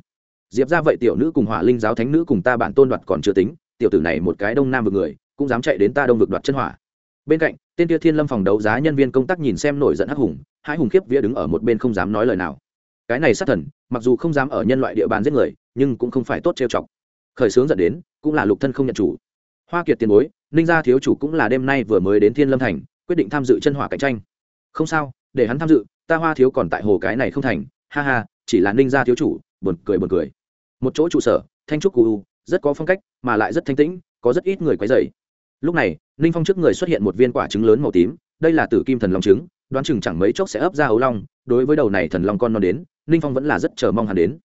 Diệp ra vậy tiểu nữ cùng hỏa linh giáo thánh nữ cùng ta bản tôn đoạt còn chưa tính, tiểu tử này một cái đông nam vực người, cũng dám chạy đến ta đông vực đoạt chân hỏa. Bên cạnh, tên kia thiên lâm phòng đấu giá nhân viên công tác nhìn xem nổi giận hắc hùng, hai hùng khiếp vía đứng ở một bên không dám nói lời nào. Cái này sát thần, mặc dù không dám ở nhân loại địa bàn giết người, nhưng cũng không phải tốt trêu chọc. Khởi sướng dẫn đến, cũng là lục thân không nhận chủ. Hoa kiệt tiền bối, ninh gia thiếu chủ cũng là đêm nay vừa mới đến thiên lâm thành, quyết định tham dự chân hỏa cạnh tranh. Không sao, để hắn tham dự, ta hoa thiếu còn tại hồ cái này không thành ha ha chỉ là ninh gia thiếu chủ buồn cười buồn cười. Một chỗ trụ sở thanh trúc cù rất có phong cách mà lại rất thanh tĩnh có rất ít người quấy dày lúc này ninh phong trước người xuất hiện một viên quả trứng lớn màu tím đây là tử kim thần long trứng đoán chừng chẳng mấy chốc sẽ ấp ra ấu long. Đối với đầu này thần long con non đến ninh phong vẫn là rất chờ mong hắn đến.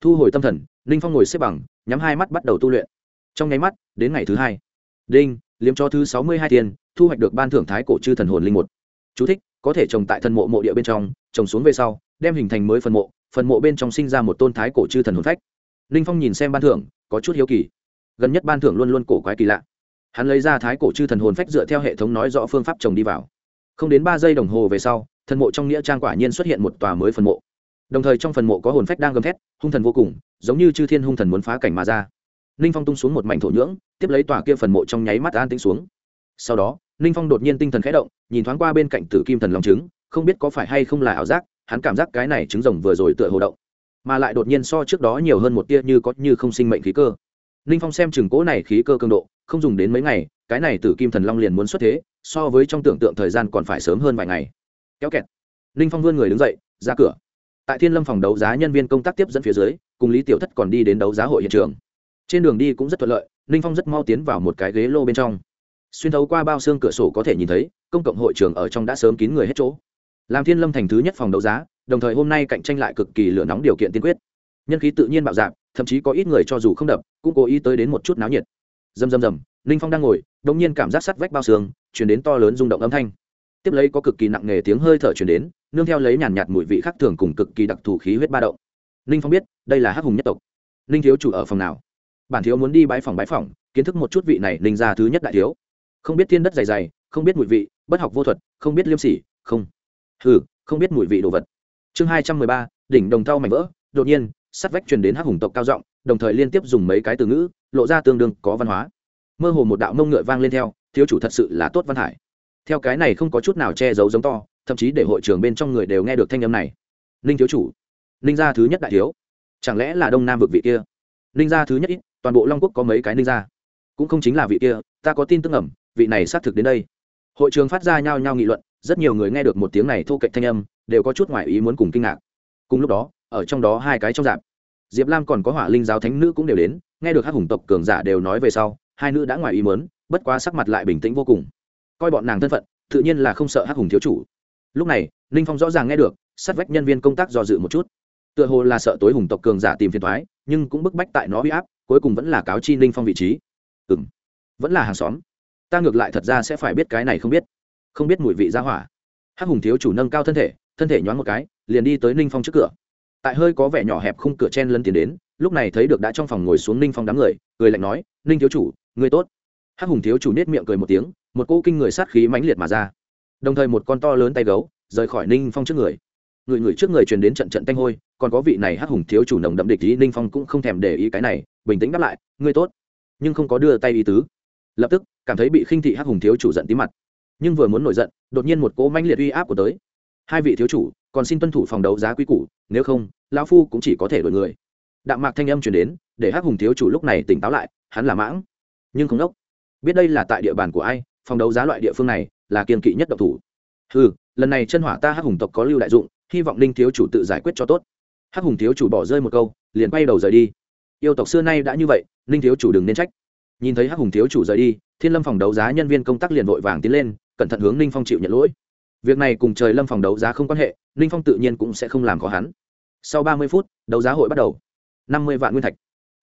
Thu hồi tâm thần ninh phong ngồi xếp bằng nhắm hai mắt bắt đầu tu luyện. Trong nháy mắt đến ngày thứ hai. Đinh liếm cho thứ sáu mươi hai tiền thu hoạch được ban thưởng thái cổ chư thần hồn linh một Chú thích, có thể trồng tại thần mộ mộ địa bên trong trồng xuống về sau đem hình thành mới phần mộ phần mộ bên trong sinh ra một tôn thái cổ chư thần hồn phách. Ninh phong nhìn xem ban thưởng, có chút hiếu kỳ. Gần nhất ban thưởng luôn luôn cổ quái kỳ lạ. Hắn lấy ra thái cổ chư thần hồn phách dựa theo hệ thống nói rõ phương pháp trồng đi vào. Không đến ba giây đồng hồ về sau, thần mộ trong nghĩa trang quả nhiên xuất hiện một tòa mới phần mộ. Đồng thời trong phần mộ có hồn phách đang gầm thét, hung thần vô cùng, giống như chư thiên hung thần muốn phá cảnh mà ra. Ninh phong tung xuống một mảnh thổ nhưỡng, tiếp lấy tòa kia phần mộ trong nháy mắt an tĩnh xuống. Sau đó ninh phong đột nhiên tinh thần khẽ động, nhìn thoáng qua bên cạnh tử kim thần long trứng, không biết có phải hay không là ảo giác hắn cảm giác cái này trứng rồng vừa rồi tựa hồ động, mà lại đột nhiên so trước đó nhiều hơn một tia như có như không sinh mệnh khí cơ. Ninh phong xem chừng cỗ này khí cơ cường độ, không dùng đến mấy ngày, cái này từ kim thần long liền muốn xuất thế, so với trong tưởng tượng thời gian còn phải sớm hơn vài ngày. Kéo kẹt. Ninh phong vươn người đứng dậy, ra cửa. Tại thiên lâm phòng đấu giá nhân viên công tác tiếp dẫn phía dưới, cùng lý tiểu thất còn đi đến đấu giá hội hiện trường. Trên đường đi cũng rất thuận lợi ninh phong rất mau tiến vào một cái ghế lô bên trong. Xuyên thấu qua bao xương cửa sổ có thể nhìn thấy, công cộng hội trường ở trong đã sớm kín người hết chỗ làm thiên lâm thành thứ nhất phòng đấu giá, đồng thời hôm nay cạnh tranh lại cực kỳ lửa nóng điều kiện tiên quyết. Nhân khí tự nhiên bạo dạp thậm chí có ít người cho dù không đập, cũng cố ý tới đến một chút náo nhiệt. Dầm dầm dầm ninh phong đang ngồi đ ỗ n g nhiên cảm giác sắt vách bao xương, chuyển đến to lớn rung động âm thanh. Tiếp lấy có cực kỳ nặng nề tiếng hơi thở chuyển đến, nương theo lấy nhàn nhạt mùi vị khác thường cùng cực kỳ đặc thù khí huyết ba động. Ninh phong biết, đây là hắc hùng nhất tộc. Ninh thiếu chủ ở phòng nào? Bản thiếu muốn đi bãi phòng bãi phòng, kiến thức một chút vị này ninh ra thứ nhất đại thiếu. Không biết thiên đất dày dày, không biết mùi vị, bất học vô thuật, không biết liêm sỉ, không hừ, không biết mùi vị đồ vật. Chương hai trăm mười ba, đỉnh đồng thau mảnh vỡ, đột nhiên, sắt vách truyền đến hắc hùng tộc cao giọng, đồng thời liên tiếp dùng mấy cái từ ngữ, lộ ra tương đương có văn hóa. Mơ hồ một đạo mông ngựa vang lên theo, thiếu chủ thật sự là tốt văn hải theo cái này không có chút nào che giấu giống to, thậm chí để hội trường bên trong người đều nghe được thanh âm này. Ninh thiếu chủ, ninh gia thứ nhất đại thiếu. Chẳng lẽ là đông nam vực vị kia? Ninh gia thứ nhất ít, toàn bộ long quốc có mấy cái ninh gia? Cũng không chính là vị kia, ta có tin tức ẩm vị này xác thực đến đây. Hội trường phát ra nhao nhao nghị luận rất nhiều người nghe được một tiếng này thô cạnh thanh âm, đều có chút ngoại ý muốn cùng kinh ngạc. Cùng lúc đó, ở trong đó hai cái trong dạp, diệp lam còn có hỏa linh giáo thánh nữ cũng đều đến, nghe được hát hùng tộc cường giả đều nói về sau, hai nữ đã ngoài ý muốn, bất quá sắc mặt lại bình tĩnh vô cùng. Coi bọn nàng thân phận, tự nhiên là không sợ hắc hùng thiếu chủ. Lúc này, ninh phong rõ ràng nghe được, sát vách nhân viên công tác dò dự một chút. Tựa hồ là sợ tối hùng tộc cường giả tìm phiền thoái nhưng cũng bức bách tại nó huy áp, cuối cùng vẫn là cáo chi ninh phong vị trí. Ừ m vẫn là hàng xóm. Ta ngược lại thật ra sẽ phải biết cái này không biết không biết mùi vị ra hỏa. Hắc hùng thiếu chủ nâng cao thân thể thân thể nhoáng một cái, liền đi tới ninh phong trước cửa. Tại hơi có vẻ nhỏ hẹp khung cửa chen lân tiến đến, lúc này thấy được đã trong phòng ngồi xuống ninh phong đám người người lạnh nói, ninh thiếu chủ người tốt. Hắc hùng thiếu chủ nết miệng cười một tiếng, một cỗ kinh người sát khí mãnh liệt mà ra. Đồng thời một con to lớn tay gấu, rời khỏi ninh phong trước người. Người người trước người truyền đến trận trận tanh hôi, còn có vị này hắc hùng thiếu chủ nồng đậm địch ý ninh phong cũng không thèm để ý cái này, bình tĩnh đáp lại, ngươi tốt. Nhưng không có đưa tay ý tứ. Lập tức, cảm thấy bị khinh thị hắc hùng thiếu chủ giận tí mặt nhưng vừa muốn nổi giận, đột nhiên một cỗ manh liệt uy áp của tới. Hai vị thiếu chủ, còn xin tuân thủ phòng đấu giá quý củ, nếu không, lão phu cũng chỉ có thể đổi người. Đạm mạc thanh âm chuyển đến, để hắc hùng thiếu chủ lúc này tỉnh táo lại, hắn là mãng, nhưng không đốc. Biết đây là tại địa bàn của ai, phòng đấu giá loại địa phương này là kiên kỵ nhất độc thủ. Ừ lần này chân hỏa ta hắc hùng tộc có lưu đại dụng, hy vọng ninh thiếu chủ tự giải quyết cho tốt. Hắc hùng thiếu chủ bỏ rơi một câu, liền bay đầu rời đi. Yêu tộc xưa nay đã như vậy, ninh thiếu chủ đừng nên trách. Nhìn thấy hắc hùng thiếu chủ rời đi, thiên lâm phòng đấu giá nhân viên công tác liền vội vàng tiến lên cẩn thận hướng ninh phong chịu nhận lỗi. Việc này cùng trời lâm phòng đấu giá không quan hệ, ninh phong tự nhiên cũng sẽ không làm khó hắn. Sau ba mươi phút, đấu giá hội bắt đầu. Năm mươi vạn nguyên thạch.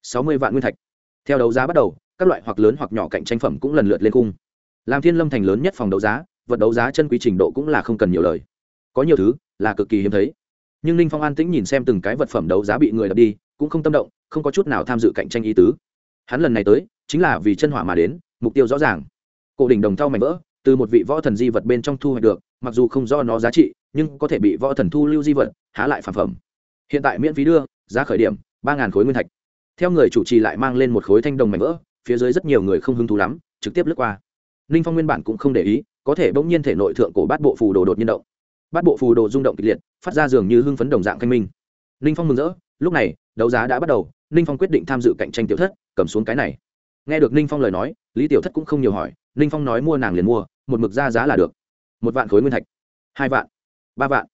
Sáu mươi vạn nguyên thạch. Theo đấu giá bắt đầu, các loại hoặc lớn hoặc nhỏ cạnh tranh phẩm cũng lần lượt lên cung. Làm thiên lâm thành lớn nhất phòng đấu giá, vật đấu giá chân quý trình độ cũng là không cần nhiều lời. Có nhiều thứ là cực kỳ hiếm thấy. Nhưng ninh phong an tĩnh nhìn xem từng cái vật phẩm đấu giá bị người đập đi, cũng không tâm động, không có chút nào tham dự cạnh tranh ý tứ. Hắn lần này tới, chính là vì chân hỏa mà đến, mục tiêu rõ ràng. Cổ đỉnh đồng thau mảnh vỡ từ một vị võ thần di vật bên trong thu hoạch được, mặc dù không do nó giá trị, nhưng có thể bị võ thần thu lưu di vật, há lại phản phẩm. Hiện tại miễn phí đưa, giá khởi điểm, ba khối nguyên thạch. Theo người chủ trì lại mang lên một khối thanh đồng mảnh vỡ, phía dưới rất nhiều người không hứng thú lắm, trực tiếp lướt qua. Ninh phong nguyên bản cũng không để ý, có thể bỗng nhiên thể nội thượng cổ bát bộ phù đồ đột nhiên động. Bát bộ phù đồ rung động kịch liệt, phát ra dường như hưng phấn đồng dạng thanh minh. Ninh phong mừng rỡ, lúc này, đấu giá đã bắt đầu, ninh phong quyết định tham dự cạnh tranh tiểu thất, cầm xuống cái này nghe được ninh phong lời nói, lý tiểu thất cũng không nhiều hỏi, ninh phong nói mua nàng liền mua, một mực ra giá là được. Một vạn khối nguyên thạch, hai vạn, ba vạn.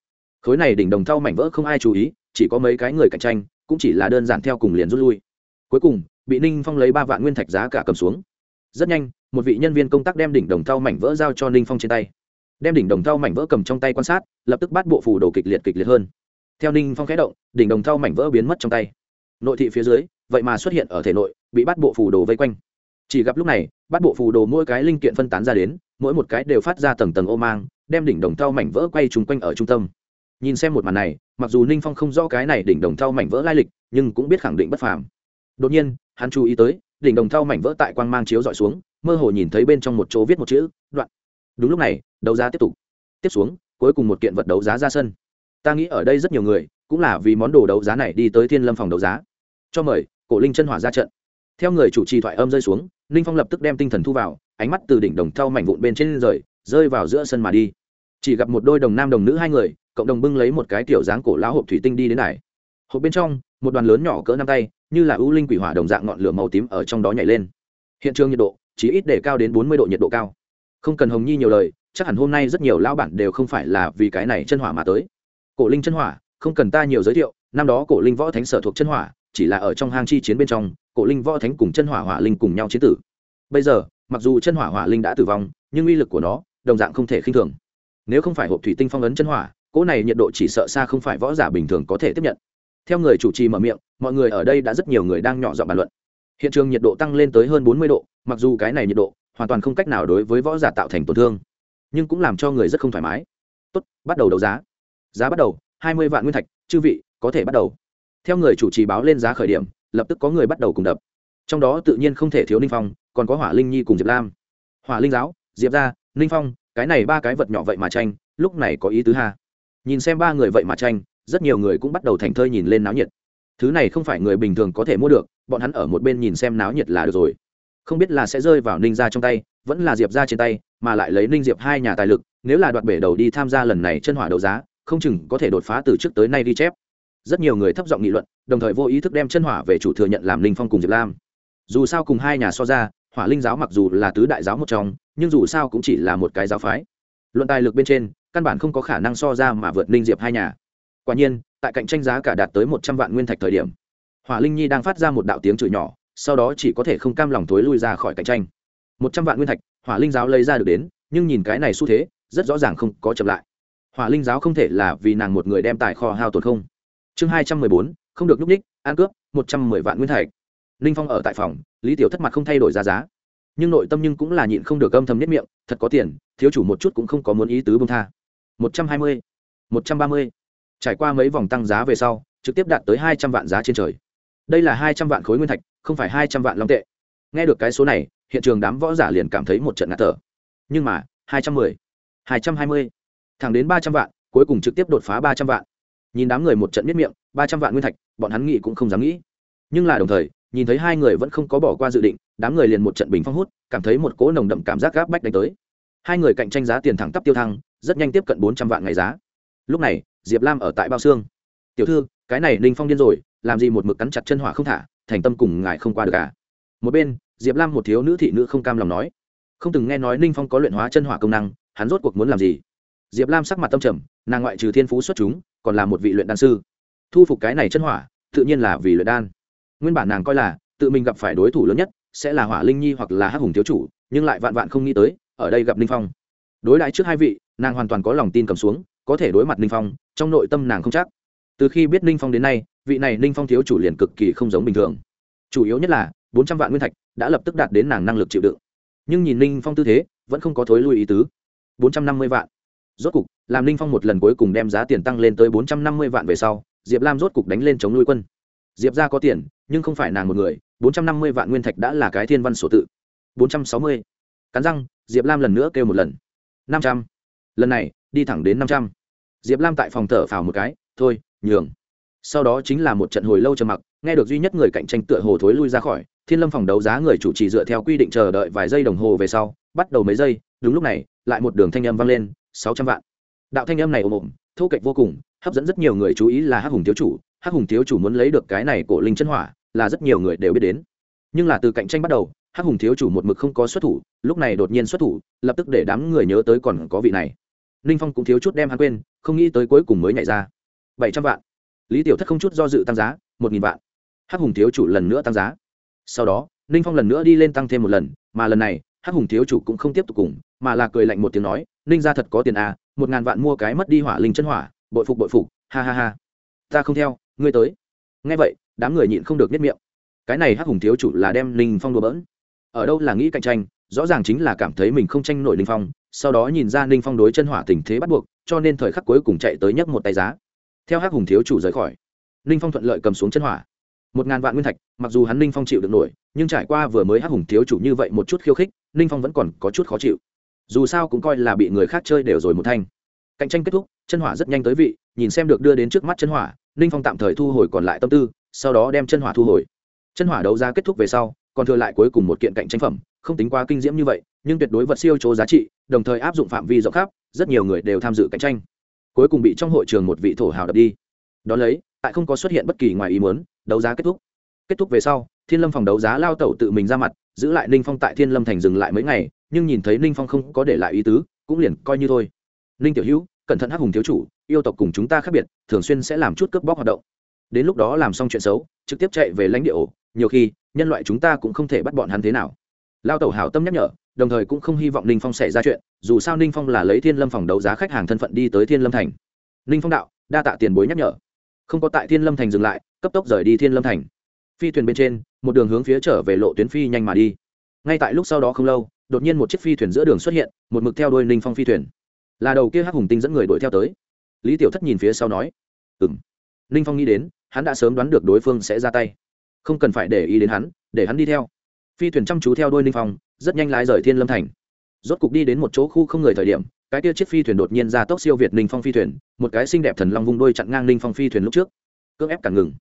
Khối này đỉnh đồng thau mảnh vỡ không ai chú ý, chỉ có mấy cái người cạnh tranh, cũng chỉ là đơn giản theo cùng liền rút lui. Cuối cùng, bị ninh phong lấy ba vạn nguyên thạch giá cả cầm xuống. Rất nhanh, một vị nhân viên công tác đem đỉnh đồng thau mảnh vỡ giao cho ninh phong trên tay. Đem đỉnh đồng thau mảnh vỡ cầm trong tay quan sát, lập tức bắt bộ phủ đồ kịch liệt kịch liệt hơn. Theo ninh phong khẽ động, đỉnh đồng thau mảnh vỡ biến mất trong tay. Nội thị phía dưới, vậy mà xuất hiện ở thể nội bị bắt bộ phù đồ vây quanh. Chỉ gặp lúc này, bắt bộ phù đồ mỗi cái linh kiện phân tán ra đến, mỗi một cái đều phát ra tầng tầng ô mang, đem đỉnh đồng thau mảnh vỡ quay trúng quanh ở trung tâm. Nhìn xem một màn này, mặc dù ninh phong không rõ cái này đỉnh đồng thau mảnh vỡ lai lịch, nhưng cũng biết khẳng định bất phàm. Đột nhiên, hắn chú ý tới, đỉnh đồng thau mảnh vỡ tại quang mang chiếu dọi xuống, mơ hồ nhìn thấy bên trong một chỗ viết một chữ, đoạn. Đúng lúc này, đấu giá tiếp tục. Tiếp xuống, cuối cùng một kiện vật đấu giá ra sân. Ta nghĩ ở đây rất nhiều người, cũng là vì món đồ đấu giá này đi tới thiên lâm phòng đấu giá. Cho mời, cổ linh chân hỏa ra trận theo người chủ trì thoại âm rơi xuống, ninh phong lập tức đem tinh thần thu vào, ánh mắt từ đỉnh đồng thau mảnh vụn bên trên rời, rơi vào giữa sân mà đi. Chỉ gặp một đôi đồng nam đồng nữ hai người, cộng đồng bưng lấy một cái tiểu dáng cổ lão hộp thủy tinh đi đến này. hộp bên trong, một đoàn lớn nhỏ cỡ năm tay, như là ưu linh quỷ hỏa đồng dạng ngọn lửa màu tím ở trong đó nhảy lên. Hiện trường nhiệt độ, chỉ ít để cao đến bốn mươi độ nhiệt độ cao. Không cần hồng nhi nhiều lời, chắc hẳn hôm nay rất nhiều lão bản đều không phải là vì cái này chân hỏa mà tới. Cổ linh chân hỏa, không cần ta nhiều giới thiệu, năm đó cổ linh võ thánh sở thuộc chân hỏa, chỉ là ở trong hang chi chiến bên trong cổ linh võ thánh cùng chân hỏa hỏa linh cùng nhau chiến tử. Bây giờ, mặc dù chân hỏa hỏa linh đã tử vong, nhưng uy lực của nó, đồng dạng không thể khinh thường. Nếu không phải hộp thủy tinh phong ấn chân hỏa, cỗ này nhiệt độ chỉ sợ xa không phải võ giả bình thường có thể tiếp nhận. Theo người chủ trì mở miệng, mọi người ở đây đã rất nhiều người đang nhỏ giọng bàn luận. Hiện trường nhiệt độ tăng lên tới hơn bốn mươi độ, mặc dù cái này nhiệt độ hoàn toàn không cách nào đối với võ giả tạo thành tổn thương, nhưng cũng làm cho người rất không thoải mái. Tốt, bắt đầu đấu giá. Giá bắt đầu, hai mươi vạn nguyên thạch, chư vị, có thể bắt đầu. Theo người chủ trì báo lên giá khởi điểm lập tức có người bắt đầu cùng đập. Trong đó tự nhiên không thể thiếu ninh phong, còn có hỏa linh nhi cùng diệp lam. Hỏa linh giáo, diệp gia, ninh phong, cái này ba cái vật nhỏ vậy mà tranh, lúc này có ý tứ ha. Nhìn xem ba người vậy mà tranh, rất nhiều người cũng bắt đầu thành thơi nhìn lên náo nhiệt. Thứ này không phải người bình thường có thể mua được, bọn hắn ở một bên nhìn xem náo nhiệt là được rồi. Không biết là sẽ rơi vào ninh ra trong tay, vẫn là diệp ra trên tay, mà lại lấy ninh diệp hai nhà tài lực, nếu là đoạt bể đầu đi tham gia lần này chân hỏa đấu giá, không chừng có thể đột phá từ trước tới nay đi chép rất nhiều người thấp giọng nghị luận, đồng thời vô ý thức đem chân hỏa về chủ thừa nhận làm linh phong cùng diệp lam. Dù sao cùng hai nhà so ra, hỏa linh giáo mặc dù là tứ đại giáo một trong, nhưng dù sao cũng chỉ là một cái giáo phái. Luận tài lực bên trên, căn bản không có khả năng so ra mà vượt linh diệp hai nhà. Quả nhiên, tại cạnh tranh giá cả đạt tới một trăm vạn nguyên thạch thời điểm, hỏa linh nhi đang phát ra một đạo tiếng chửi nhỏ, sau đó chỉ có thể không cam lòng thối lui ra khỏi cạnh tranh. Một trăm vạn nguyên thạch, hỏa linh giáo lấy ra được đến, nhưng nhìn cái này xu thế, rất rõ ràng không có chậm lại. Hỏa linh giáo không thể là vì nàng một người đem tài kho hao tồn không chương hai trăm mười bốn, không được núp ních ăn cướp, một trăm mười vạn nguyên thạch. Ninh phong ở tại phòng, lý tiểu thất mặt không thay đổi ra giá. Nhưng nội tâm nhưng cũng là nhịn không được âm thầm nhất miệng, thật có tiền, thiếu chủ một chút cũng không có muốn ý tứ bông tha. Một trăm hai mươi, một trăm ba mươi. Trải qua mấy vòng tăng giá về sau, trực tiếp đạt tới hai trăm vạn giá trên trời. Đây là hai trăm vạn khối nguyên thạch, không phải hai trăm vạn long tệ. Nghe được cái số này, hiện trường đám võ giả liền cảm thấy một trận ngạt thở. Nhưng mà, hai trăm mười, hai trăm hai mươi. Thẳng đến ba trăm vạn, cuối cùng trực tiếp đột phá ba trăm vạn nhìn đám người một trận miết miệng, ba trăm vạn nguyên thạch, bọn hắn nghĩ cũng không dám nghĩ. Nhưng là đồng thời, nhìn thấy hai người vẫn không có bỏ qua dự định, đám người liền một trận bình phong hút, cảm thấy một cỗ nồng đậm cảm giác gáp bách đánh tới. Hai người cạnh tranh giá tiền thẳng tắp tiêu thăng, rất nhanh tiếp cận bốn trăm vạn ngày giá. Lúc này, diệp lam ở tại bao xương. Tiểu thư, cái này ninh phong điên rồi, làm gì một mực cắn chặt chân hỏa không thả, thành tâm cùng ngài không qua được cả à? một bên, diệp lam một thiếu nữ thị nữ không cam lòng nói. Không từng nghe nói ninh phong có luyện hóa chân hỏa công năng, hắn rốt cuộc muốn làm gì? Diệp lam sắc mặt tâm trầm, nàng ngoại trừ thiên phú xuất chúng, còn là một vị luyện đan sư. Thu phục cái này chân hỏa, tự nhiên là vì luyện đan. Nguyên bản nàng coi là, tự mình gặp phải đối thủ lớn nhất, sẽ là hỏa linh nhi hoặc là hắc hùng thiếu chủ, nhưng lại vạn vạn không nghĩ tới, ở đây gặp ninh phong. Đối đãi trước hai vị, nàng hoàn toàn có lòng tin cầm xuống, có thể đối mặt ninh phong, trong nội tâm nàng không chắc. Từ khi biết ninh phong đến nay, vị này ninh phong thiếu chủ liền cực kỳ không giống bình thường. Chủ yếu nhất là, bốn trăm vạn nguyên thạch đã lập tức đạt đến nàng năng lực chịu đựng. Nhưng nhìn ninh phong tư thế, vẫn không có thối lui ý tứ. Bốn trăm năm mươi vạn rốt cục, làm ninh phong một lần cuối cùng đem giá tiền tăng lên tới bốn trăm năm mươi vạn về sau, diệp lam rốt cục đánh lên chống nuôi quân. Diệp ra có tiền, nhưng không phải nàng một người, bốn trăm năm mươi vạn nguyên thạch đã là cái thiên văn sổ tự. bốn trăm sáu mươi. Cắn răng, diệp lam lần nữa kêu một lần. năm trăm. Lần này, đi thẳng đến năm trăm. Diệp lam tại phòng thở phào một cái, thôi, nhường. Sau đó chính là một trận hồi lâu trầm mặc, nghe được duy nhất người cạnh tranh tựa hồ thối lui ra khỏi, thiên lâm phòng đấu giá người chủ trì dựa theo quy định chờ đợi vài giây đồng hồ về sau, bắt đầu mấy giây, đúng lúc này, lại một đường thanh âm vang lên sáu trăm vạn. Đạo thanh âm này ồm ồm, thô kệch vô cùng, hấp dẫn rất nhiều người chú ý là hắc hùng thiếu chủ, hắc hùng thiếu chủ muốn lấy được cái này cổ linh chân hỏa, là rất nhiều người đều biết đến. Nhưng là từ cạnh tranh bắt đầu, hắc hùng thiếu chủ một mực không có xuất thủ, lúc này đột nhiên xuất thủ, lập tức để đám người nhớ tới còn có vị này. Ninh phong cũng thiếu chút đem hắn quên, không nghĩ tới cuối cùng mới nhảy ra. Bảy trăm vạn. Lý tiểu thất không chút do dự tăng giá, một nghìn vạn. Hắc hùng thiếu chủ lần nữa tăng giá. Sau đó ninh phong lần nữa đi lên tăng thêm một lần, mà lần này, hắc hùng thiếu chủ cũng không tiếp tục cùng mà là cười lạnh một tiếng nói, ninh ra thật có tiền à một ngàn vạn mua cái mất đi hỏa linh chân hỏa, bội phục bội phục, ha ha ha. Ta không theo, ngươi tới. Nghe vậy, đám người nhịn không được nhất miệng. Cái này hắc hùng thiếu chủ là đem ninh phong đùa bỡn. Ở đâu là nghĩ cạnh tranh, rõ ràng chính là cảm thấy mình không tranh nổi ninh phong, sau đó nhìn ra ninh phong đối chân hỏa tình thế bắt buộc, cho nên thời khắc cuối cùng chạy tới nhấc một tay giá. Theo hắc hùng thiếu chủ rời khỏi, ninh phong thuận lợi cầm xuống chân hỏa. Một ngàn vạn nguyên thạch, mặc dù hắn ninh phong chịu được nổi, nhưng trải qua vừa mới hắc hùng thiếu chủ như vậy một chút khiêu khích, ninh phong vẫn còn có chút khó chịu dù sao cũng coi là bị người khác chơi đều rồi một thanh. Cạnh tranh kết thúc, chân hỏa rất nhanh tới vị, nhìn xem được đưa đến trước mắt chân hỏa, ninh phong tạm thời thu hồi còn lại tâm tư, sau đó đem chân hỏa thu hồi. Chân hỏa đấu giá kết thúc về sau, còn thừa lại cuối cùng một kiện cạnh tranh phẩm, không tính quá kinh diễm như vậy, nhưng tuyệt đối vật siêu chỗ giá trị, đồng thời áp dụng phạm vi rộng khắp, rất nhiều người đều tham dự cạnh tranh. Cuối cùng bị trong hội trường một vị thổ hào đập đi. Đón lấy, tại không có xuất hiện bất kỳ ngoài ý muốn, đấu giá kết thúc. Kết thúc về sau, thiên lâm phòng đấu giá lao tẩu tự mình ra mặt giữ lại ninh phong tại thiên lâm thành dừng lại mấy ngày, nhưng nhìn thấy ninh phong không có để lại ý tứ, cũng liền coi như thôi. Ninh tiểu hữu, cẩn thận hắc hùng thiếu chủ, yêu tộc cùng chúng ta khác biệt, thường xuyên sẽ làm chút cướp bóc hoạt động. Đến lúc đó làm xong chuyện xấu, trực tiếp chạy về lãnh địa ổ, nhiều khi, nhân loại chúng ta cũng không thể bắt bọn hắn thế nào. Lao tẩu hảo tâm nhắc nhở, đồng thời cũng không hy vọng ninh phong xảy ra chuyện, dù sao ninh phong là lấy thiên lâm phòng đấu giá khách hàng thân phận đi tới thiên lâm thành. Ninh phong đạo, đa tạ tiền bối nhắc nhở. Không có tại thiên lâm thành dừng lại, cấp tốc rời đi thiên lâm thành phi thuyền bên trên, một đường hướng phía trở về lộ tuyến phi nhanh mà đi. Ngay tại lúc sau đó không lâu, đột nhiên một chiếc phi thuyền giữa đường xuất hiện, một mực theo đôi ninh phong phi thuyền. Là đầu kia hắc hùng tinh dẫn người đuổi theo tới. Lý tiểu thất nhìn phía sau nói ừ m ninh phong nghĩ đến, hắn đã sớm đoán được đối phương sẽ ra tay. Không cần phải để ý đến hắn, để hắn đi theo. Phi thuyền chăm chú theo đôi ninh phong, rất nhanh lái rời thiên lâm thành. Rốt cục đi đến một chỗ khu không người thời điểm, cái kia chiếc phi thuyền đột nhiên ra tốc siêu việt ninh phong phi thuyền, một cái xinh đẹp thần long vung đôi chặn ngang ninh phong phi thuyền lúc trước. Cưỡng ép cản ngừng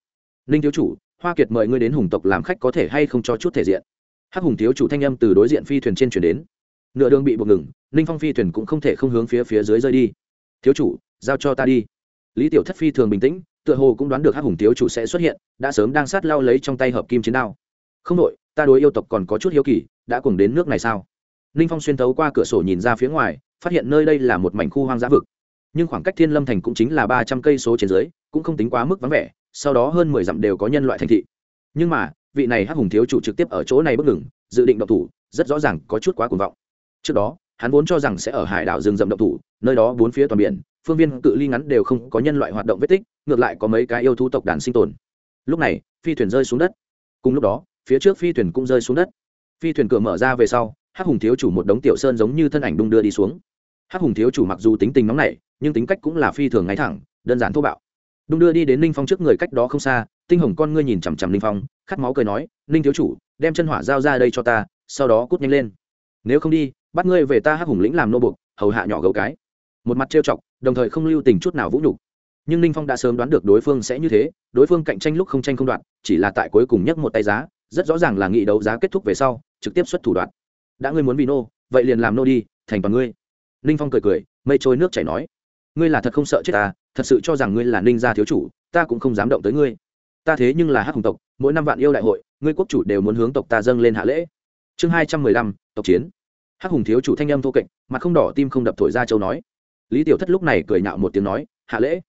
ninh thiếu chủ, hoa kiệt mời ngươi đến hùng tộc làm khách có thể hay không cho chút thể diện? Hắc hùng thiếu chủ thanh âm từ đối diện phi thuyền trên chuyển đến. Nửa đường bị buộc ngừng, ninh phong phi thuyền cũng không thể không hướng phía phía dưới rơi đi. Thiếu chủ, giao cho ta đi. Lý tiểu thất phi thường bình tĩnh, tựa hồ cũng đoán được hắc hùng thiếu chủ sẽ xuất hiện, đã sớm đang sát lao lấy trong tay hợp kim chiến đao. Không đội ta đối yêu tộc còn có chút hiếu kỳ, đã cùng đến nước này sao? Ninh phong xuyên tấu qua cửa sổ nhìn ra phía ngoài, phát hiện nơi đây là một mảnh khu hoang dã vực. Nhưng khoảng cách thiên lâm thành cũng chính là ba trăm cây số trên dưới, cũng không tính quá mức vắng vẻ sau đó hơn mười dặm đều có nhân loại thành thị. Nhưng mà, vị này hắc hùng thiếu chủ trực tiếp ở chỗ này bất ngừng, dự định động thủ, rất rõ ràng có chút quá cuồng vọng. Trước đó, hắn vốn cho rằng sẽ ở hải đảo rừng rậm động thủ, nơi đó bốn phía toàn biển, phương viên cự ly ngắn đều không có nhân loại hoạt động vết tích, ngược lại có mấy cái yêu thú tộc đàn sinh tồn. Lúc này, phi thuyền rơi xuống đất. Cùng lúc đó, phía trước phi thuyền cũng rơi xuống đất. Phi thuyền cửa mở ra về sau, hắc hùng thiếu chủ một đống tiểu sơn giống như thân ảnh đung đưa đi xuống. Hắc hùng thiếu chủ mặc dù tính tình nóng nảy, nhưng tính cách cũng là phi thường ngay thẳng, đơn giản thô bạo đung đưa đi đến ninh phong trước người cách đó không xa, tinh hồng con ngươi nhìn chằm chằm ninh phong, khát máu cười nói, ninh thiếu chủ, đem chân hỏa giao ra đây cho ta, sau đó cút nhanh lên. Nếu không đi, bắt ngươi về ta hắc hùng lĩnh làm nô bục hầu hạ nhỏ gấu cái. Một mặt trêu chọc, đồng thời không lưu tình chút nào vũ nhục. Nhưng ninh phong đã sớm đoán được đối phương sẽ như thế, đối phương cạnh tranh lúc không tranh không đoạn chỉ là tại cuối cùng nhấc một tay giá, rất rõ ràng là nghị đấu giá kết thúc về sau, trực tiếp xuất thủ đoạn đã ngươi muốn bị nô, vậy liền làm nô đi, thành toàn ngươi. Ninh phong cười cười, mây trôi nước chảy nói, ngươi là thật không sợ chết ta thật sự cho rằng ngươi là ninh gia thiếu chủ, ta cũng không dám động tới ngươi. Ta thế nhưng là hắc hùng tộc, mỗi năm vạn yêu đại hội, ngươi quốc chủ đều muốn hướng tộc ta dâng lên hạ lễ. Chương hai trăm mười lăm, tộc chiến. Hắc hùng thiếu chủ thanh âm thô kệch, mặt không đỏ tim không đập thổi ra châu nói. Lý tiểu thất lúc này cười nhạo một tiếng nói, hạ lễ.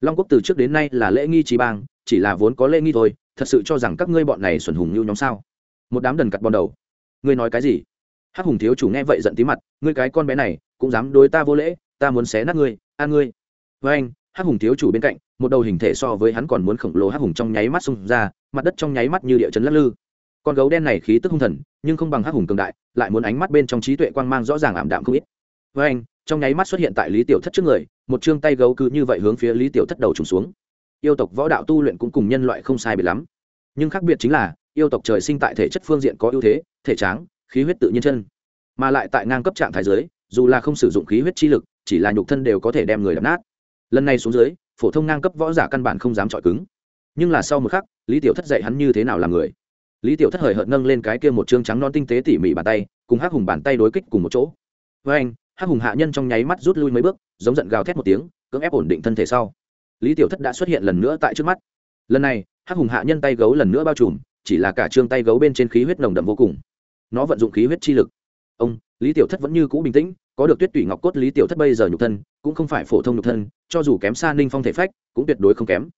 Long quốc từ trước đến nay là lễ nghi trí bang, chỉ là vốn có lễ nghi thôi, thật sự cho rằng các ngươi bọn này xuẩn hùng như nhóm sao? Một đám đần cặt bon đầu. Ngươi nói cái gì? Hắc hùng thiếu chủ nghe vậy giận tí mặt, ngươi cái con bé này, cũng dám đối ta vô lễ, ta muốn xé nát ngươi, an ngươi. Với anh hắc hùng thiếu chủ bên cạnh, một đầu hình thể so với hắn còn muốn khổng lồ hắc hùng trong nháy mắt xung ra, mặt đất trong nháy mắt như địa chấn lắc lư. Con gấu đen này khí tức hung thần, nhưng không bằng hắc hùng cường đại, lại muốn ánh mắt bên trong trí tuệ quang mang rõ ràng ảm đạm không ít. Với anh, trong nháy mắt xuất hiện tại lý tiểu thất trước người, một chương tay gấu cứ như vậy hướng phía lý tiểu thất đầu trùng xuống. Yêu tộc võ đạo tu luyện cũng cùng nhân loại không sai biệt lắm. Nhưng khác biệt chính là, yêu tộc trời sinh tại thể chất phương diện có ưu thế, thể tráng, khí huyết tự nhiên chân. Mà lại tại ngang cấp trạng thái giới, dù là không sử dụng khí huyết chi lực, chỉ là nhục thân đều có thể đem người đập nát lần này xuống dưới, phổ thông ngang cấp võ giả căn bản không dám chọi cứng. Nhưng là sau một khắc, lý tiểu thất dạy hắn như thế nào là người. Lý tiểu thất hời hợt nâng lên cái kia một chương trắng non tinh tế tỉ mỉ bàn tay, cùng hắc hùng bàn tay đối kích cùng một chỗ. Với anh, hắc hùng hạ nhân trong nháy mắt rút lui mấy bước, giống giận gào thét một tiếng, cưỡng ép ổn định thân thể sau. Lý tiểu thất đã xuất hiện lần nữa tại trước mắt. Lần này, hắc hùng hạ nhân tay gấu lần nữa bao trùm, chỉ là cả trương tay gấu bên trên khí huyết nồng đậm vô cùng. Nó vận dụng khí huyết chi lực. Ông, lý tiểu thất vẫn như cũ bình tĩnh có được tuyết tủy ngọc cốt lý tiểu thất bây giờ nhục thân, cũng không phải phổ thông nhục thân, cho dù kém xa ninh phong thể phách, cũng tuyệt đối không kém.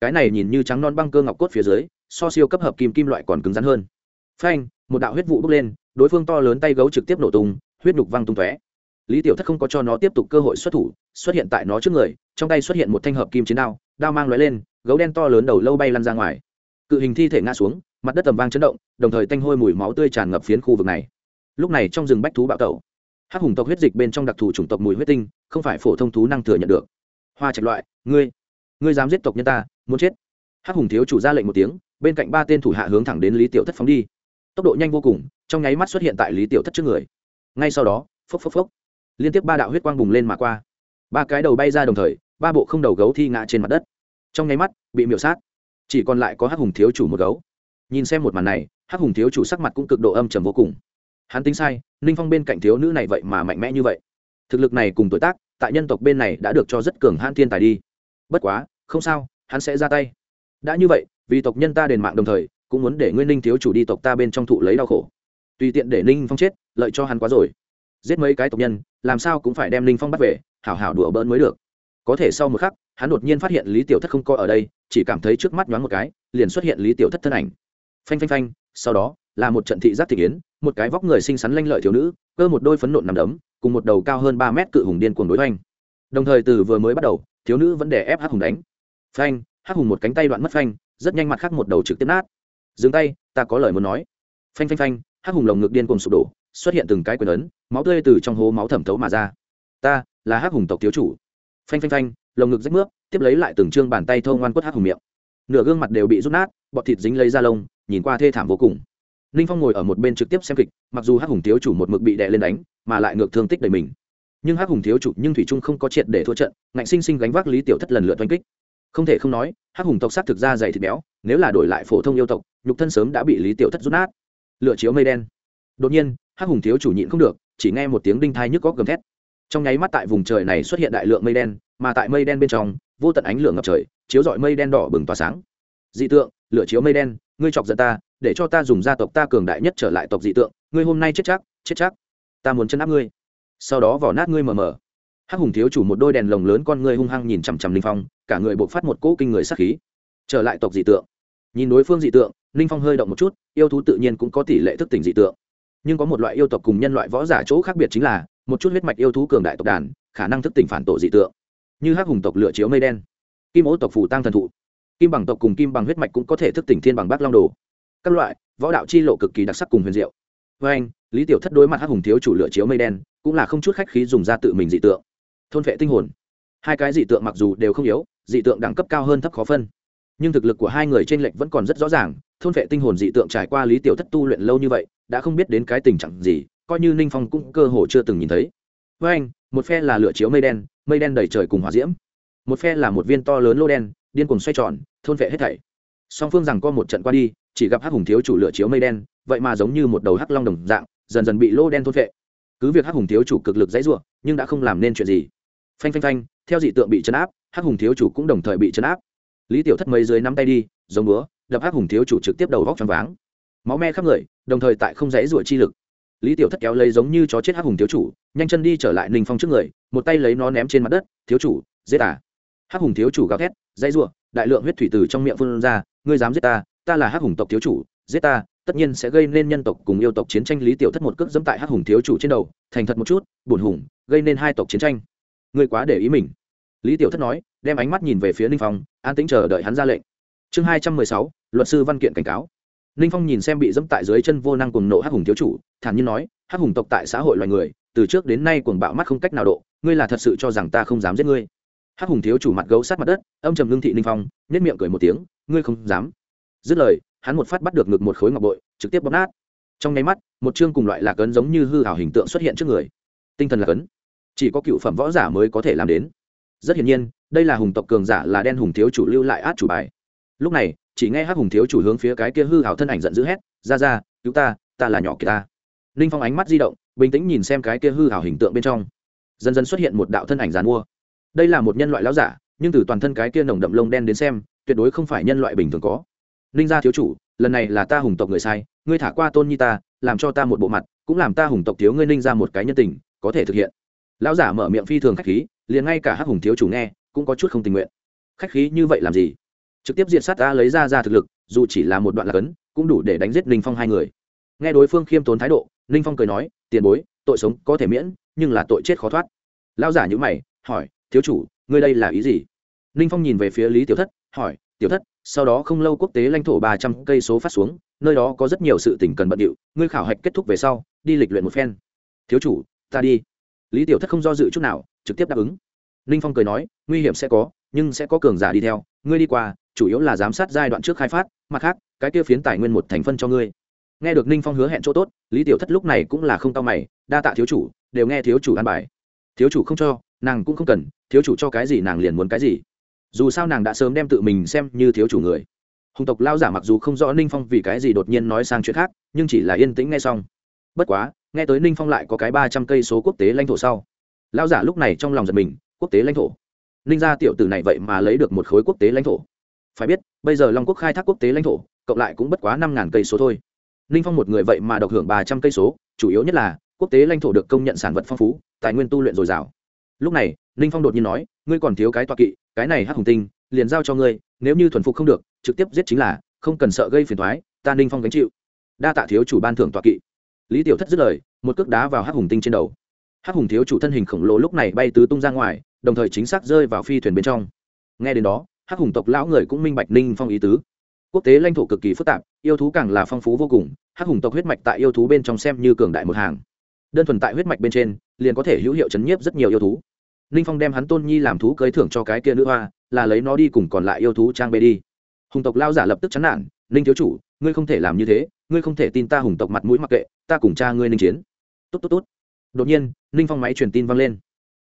Cái này nhìn như trắng non băng cơ ngọc cốt phía dưới, so siêu cấp hợp kim kim loại còn cứng rắn hơn. Phanh, một đạo huyết vụ bốc lên, đối phương to lớn tay gấu trực tiếp nổ tung, huyết nhục văng tung tóe. Lý tiểu thất không có cho nó tiếp tục cơ hội xuất thủ, xuất hiện tại nó trước người, trong tay xuất hiện một thanh hợp kim chiến đao đao mang lóe lên, gấu đen to lớn đầu lâu bay lăn ra ngoài. Cự hình thi thể ngã xuống, mặt đất tầm vang chấn động, đồng thời tanh hôi mùi máu tươi tràn ngập phiến khu vực này. Lúc này trong rừng bách thú bạo tẩu hắc hùng tộc huyết dịch bên trong đặc thù chủng tộc mùi huyết tinh, không phải phổ thông thú năng thừa nhận được. Hoa trạch loại, ngươi ngươi dám giết tộc nhân ta, muốn chết. Hắc hùng thiếu chủ ra lệnh một tiếng, bên cạnh ba tên thủ hạ hướng thẳng đến lý tiểu thất phóng đi. Tốc độ nhanh vô cùng, trong nháy mắt xuất hiện tại lý tiểu thất trước người. Ngay sau đó, phốc phốc phốc, liên tiếp ba đạo huyết quang bùng lên mà qua. Ba cái đầu bay ra đồng thời, ba bộ không đầu gấu thi ngã trên mặt đất. Trong nháy mắt, bị miểu sát. Chỉ còn lại có hắc hùng thiếu chủ một gấu. Nhìn xem một màn này, hắc hùng thiếu chủ sắc mặt cũng cực độ âm trầm vô cùng hắn tính sai, ninh phong bên cạnh thiếu nữ này vậy mà mạnh mẽ như vậy. Thực lực này cùng tuổi tác, tại nhân tộc bên này đã được cho rất cường hãn thiên tài đi. Bất quá, không sao, hắn sẽ ra tay. Đã như vậy, vì tộc nhân ta đền mạng đồng thời, cũng muốn để nguyên ninh thiếu chủ đi tộc ta bên trong thụ lấy đau khổ. Tùy tiện để ninh phong chết, lợi cho hắn quá rồi. Giết mấy cái tộc nhân, làm sao cũng phải đem ninh phong bắt về, hảo hảo đùa bỡn mới được. Có thể sau một khắc, hắn đột nhiên phát hiện lý tiểu thất không coi ở đây, chỉ cảm thấy trước mắt nhoáng một cái, liền xuất hiện lý tiểu thất thân ảnh. Phanh phanh phanh, sau đó, là một trận thị giác thị kiến một cái vóc người xinh xắn lanh lợi thiếu nữ, cơ một đôi phấn nộn nằm đấm, cùng một đầu cao hơn ba mét cự hùng điên cuồng đối hoành. Đồng thời từ vừa mới bắt đầu, thiếu nữ vẫn để ép hắc hùng đánh. Phanh, hắc hùng một cánh tay đoạn mất phanh, rất nhanh mặt khác một đầu trực tiếp nát. Dừng tay, ta có lời muốn nói. Phanh phanh phanh, hắc hùng lồng ngực điên cuồng sụp đổ, xuất hiện từng cái quyền ấn, máu tươi từ trong hố máu thẩm thấu mà ra. Ta là hắc hùng tộc thiếu chủ. Phanh phanh phanh, lồng ngực rách nước tiếp lấy lại từng trương bàn tay thâu ngoan quất hắc hùng miệng. Nửa gương mặt đều bị rút nát, bọt thịt dính lấy da lông, nhìn qua thê thảm vô cùng ninh phong ngồi ở một bên trực tiếp xem kịch, mặc dù hắc hùng thiếu chủ một mực bị đè lên đánh, mà lại ngược thương tích đầy mình. Nhưng hắc hùng thiếu chủ nhưng thủy trung không có triệt để thua trận, ngạnh sinh sinh gánh vác lý tiểu thất lần lượt oanh kích. Không thể không nói, hắc hùng tộc s thực ra dày thịt béo, nếu là đổi lại phổ thông yêu tộc, nhục thân sớm đã bị lý tiểu thất rút nát. Lựa chiếu mây đen. Đột nhiên, hắc hùng thiếu chủ nhịn không được, chỉ nghe một tiếng đinh thai nhức góc gầm thét. Trong nháy mắt tại vùng trời này xuất hiện đại lượng mây đen, mà tại mây đen bên trong, vô tận ánh lửa ngập trời, chiếu rọi mây đen đỏ bừng tỏa sáng. Dị tượng, lửa chiếu mây đen, ngươi chọc giận ta để cho ta dùng gia tộc ta cường đại nhất trở lại tộc dị tượng, ngươi hôm nay chết chắc chết chắc. Ta muốn chân áp ngươi. Sau đó vỏ nát ngươi mờ mờ. Hắc hùng thiếu chủ một đôi đèn lồng lớn con ngươi hung hăng nhìn chằm chằm linh phong, cả người buộc phát một cỗ kinh người sắc khí. Trở lại tộc dị tượng. Nhìn đối phương dị tượng, linh phong hơi động một chút, yêu thú tự nhiên cũng có tỷ lệ thức tỉnh dị tượng. Nhưng có một loại yêu tộc cùng nhân loại võ giả chỗ khác biệt chính là, một chút huyết mạch yêu thú cường đại tộc đàn, khả năng thức tỉnh phản tổ dị tượng. Như hắc hùng tộc lựa chiếu mây đen, kim ố tộc phủ tăng thần thụ. Kim bằng tộc cùng kim bằng huyết mạch cũng có thể thức tỉnh thiên bằng bác long đồ các loại, võ đạo chi lộ cực kỳ đặc sắc cùng huyền diệu. Với anh, lý tiểu thất đối mặt hắc hùng thiếu chủ lựa chiếu mây đen, cũng là không chút khách khí dùng ra tự mình dị tượng. Thôn vệ tinh hồn. Hai cái dị tượng mặc dù đều không yếu, dị tượng đẳng cấp cao hơn thấp khó phân. Nhưng thực lực của hai người trên lệnh vẫn còn rất rõ ràng, thôn vệ tinh hồn dị tượng trải qua lý tiểu thất tu luyện lâu như vậy, đã không biết đến cái tình trạng gì, coi như ninh phong cũng cơ hồ chưa từng nhìn thấy. Với anh, một phe là lửa chiếu mây đen mây đen đầy trời cùng hòa diễm. Một phe là một viên to lớn lô đen, điên cùng xoay tròn, thôn vệ hết thảy. Song phương rằng có một trận qua đi chỉ gặp hắc hùng thiếu chủ lửa chiếu mây đen, vậy mà giống như một đầu hắc long đồng dạng, dần dần bị lô đen thôn vệ cứ việc hắc hùng thiếu chủ cực lực dãy ruộng nhưng đã không làm nên chuyện gì. Phanh phanh phanh, theo dị tượng bị chấn áp, hắc hùng thiếu chủ cũng đồng thời bị chấn áp. Lý tiểu thất mấy dưới nắm tay đi, giống búa, đập hắc hùng thiếu chủ trực tiếp đầu vóc t r váng. Máu me khắp người, đồng thời tại không dãy ruộng chi lực. Lý tiểu thất kéo lấy giống như chó chết hắc hùng thiếu chủ, nhanh chân đi trở lại ninh phong trước người, một tay lấy nó ném trên mặt đất, thiếu chủ, giết à hắc hùng thiếu chủ gào thét, dãy ruộng đại lượng huyết thủy từ trong miệng phun ra, ngươi dám giết ta ta là hắc hùng tộc thiếu chủ, giết ta, tất nhiên sẽ gây nên nhân tộc cùng yêu tộc chiến tranh. Lý tiểu thất một cước dẫm tại hắc hùng thiếu chủ trên đầu, thành thật một chút bùn hùng, gây nên hai tộc chiến tranh. Ngươi quá để ý mình. Lý tiểu thất nói, đem ánh mắt nhìn về phía ninh phong, an tĩnh chờ đợi hắn ra lệnh. Chương hai trăm mười sáu, luật sư văn kiện cảnh cáo. Ninh phong nhìn xem bị dẫm tại dưới chân vô năng cùng nộ hắc hùng thiếu chủ, thản nhiên nói, hắc hùng tộc tại xã hội loài người, từ trước đến nay cuồng bạo mắt không cách nào độ, ngươi là thật sự cho rằng ta không dám giết ngươi? Hắc hùng thiếu chủ mặt gấu sát mặt đất, âm trầm lương thị ninh phong nhất miệng cười một tiếng, ngươi không dám dứt lời, hắn một phát bắt được ngực một khối ngọc bội, trực tiếp bóp nát. Trong nháy mắt, một chương cùng loại lạc ấn giống như hư hảo hình tượng xuất hiện trước người. Tinh thần lạc ấn. Chỉ có cựu phẩm võ giả mới có thể làm đến. Rất hiển nhiên, đây là hùng tộc cường giả là đen hùng thiếu chủ lưu lại át chủ bài. Lúc này, chỉ nghe hắc hùng thiếu chủ hướng phía cái kia hư hảo thân ảnh giận dữ hét, ra ra, cứu ta ta là nhỏ kia ta. Ninh phong ánh mắt di động, bình tĩnh nhìn xem cái kia hư hảo hình tượng bên trong. Dần dần xuất hiện một đạo thân ảnh giàn mua. Đây là một nhân loại lão giả, nhưng từ toàn thân cái kia nồng đậm lông đen đến xem, tuyệt đối không phải nhân loại bình thường có ninh gia thiếu chủ, lần này là ta hùng tộc người sai, ngươi thả qua tôn nhi ta, làm cho ta một bộ mặt, cũng làm ta hùng tộc thiếu ngươi ninh ra một cái nhân tình, có thể thực hiện. Lão giả mở miệng phi thường khách khí, liền ngay cả hắc hùng thiếu chủ nghe, cũng có chút không tình nguyện. Khách khí như vậy làm gì? Trực tiếp diện sát ta lấy ra ra thực lực, dù chỉ là một đoạn lạc ấn, cũng đủ để đánh giết ninh phong hai người. Nghe đối phương khiêm tốn thái độ, ninh phong cười nói, tiền bối, tội sống có thể miễn, nhưng là tội chết khó thoát. Lão giả nhữ mày, hỏi, thiếu chủ, ngươi đây là ý gì? Ninh phong nhìn về phía lý tiểu thất, hỏi tiểu thất, sau đó không lâu quốc tế lãnh thổ ba trăm cây số phát xuống, nơi đó có rất nhiều sự tỉnh cần bận điệu, ngươi khảo hạch kết thúc về sau, đi lịch luyện một phen. Thiếu chủ, ta đi. Lý tiểu thất không do dự chút nào, trực tiếp đáp ứng. Ninh phong cười nói, nguy hiểm sẽ có, nhưng sẽ có cường giả đi theo, ngươi đi qua, chủ yếu là giám sát giai đoạn trước khai phát, mặt khác, cái kia phiến tài nguyên một thành phân cho ngươi. Nghe được ninh phong hứa hẹn chỗ tốt, lý tiểu thất lúc này cũng là không tao mày, đa tạ thiếu chủ, đều nghe thiếu chủ an bài. Thiếu chủ không cho, nàng cũng không cần, thiếu chủ cho cái gì nàng liền muốn cái gì dù sao nàng đã sớm đem tự mình xem như thiếu chủ người. Hùng tộc lao giả mặc dù không rõ ninh phong vì cái gì đột nhiên nói sang chuyện khác, nhưng chỉ là yên tĩnh nghe xong. Bất quá, nghe tới ninh phong lại có cái ba trăm cây số quốc tế lãnh thổ sau lão giả lúc này trong lòng giật mình, quốc tế lãnh thổ. Ninh gia tiểu tử này vậy mà lấy được một khối quốc tế lãnh thổ. Phải biết, bây giờ long quốc khai thác quốc tế lãnh thổ, cộng lại cũng bất quá năm ngàn cây số thôi. Ninh phong một người vậy mà độc hưởng ba trăm cây số, chủ yếu nhất là, quốc tế lãnh thổ được công nhận sản vật phong phú, tài nguyên tu luyện dồi dào. Lúc này ninh phong đột nhiên nói, ngươi còn thiếu cái toa kỵ, cái này hắc hùng tinh, liền giao cho ngươi, nếu như thuần phục không được, trực tiếp giết chính là, không cần sợ gây phiền thoái ta ninh phong gánh chịu. Đa tạ thiếu chủ ban thưởng toa kỵ. Lý tiểu thất dứt lời, một cước đá vào hắc hùng tinh trên đầu. Hắc hùng thiếu chủ thân hình khổng lồ lúc này bay tứ tung ra ngoài, đồng thời chính xác rơi vào phi thuyền bên trong. Nghe đến đó, hắc hùng tộc lão người cũng minh bạch ninh phong ý tứ. Quốc tế lãnh thổ cực kỳ phức tạp, yêu thú càng là phong phú vô cùng, hắc hùng tộc huyết mạch tại yêu thú bên trong xem như cường đại một hàng. Đơn thuần tại huyết mạch bên trên, liền có thể hữu hiệu chấn nhiếp rất nhiều yêu thú ninh phong đem hắn tôn nhi làm thú cưới thưởng cho cái kia nữ hoa, là lấy nó đi cùng còn lại yêu thú trang bê đi. Hùng tộc lao giả lập tức chán nản ninh thiếu chủ, ngươi không thể làm như thế, ngươi không thể tin ta hùng tộc mặt mũi mặc kệ, ta cùng cha ngươi ninh chiến. Tốt tốt tốt. Đột nhiên ninh phong máy truyền tin vang lên.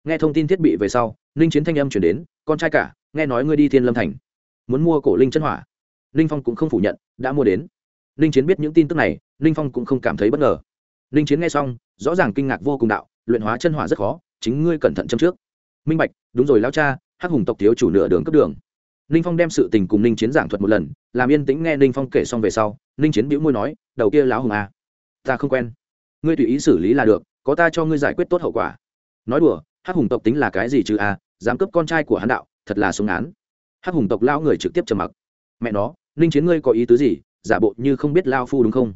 Nghe thông tin thiết bị về sau ninh chiến thanh âm chuyển đến, con trai cả, nghe nói ngươi đi thiên lâm thành, muốn mua cổ linh chân hỏa. Ninh phong cũng không phủ nhận, đã mua đến. Ninh chiến biết những tin tức này ninh phong cũng không cảm thấy bất ngờ. Ninh chiến nghe xong, rõ ràng kinh ngạc vô cùng đạo, luyện hóa chân hỏa rất khó, chính ngươi cẩn thận châm trước minh bạch, đúng rồi lao cha, hắc hùng tộc thiếu chủ nửa đường cấp đường. Ninh phong đem sự tình cùng ninh chiến giảng thuật một lần, làm yên tĩnh nghe ninh phong kể xong về sau, ninh chiến bĩu môi nói, đầu kia lão hùng à. ta không quen. Ngươi tùy ý xử lý là được, có ta cho ngươi giải quyết tốt hậu quả. Nói đùa, hắc hùng tộc tính là cái gì chứ à dám cướp con trai của hắn đạo, thật là súng án. Hắc hùng tộc lao người trực tiếp trầm mặc. Mẹ nó, ninh chiến ngươi có ý tứ gì, giả bộ như không biết lao phu đúng không?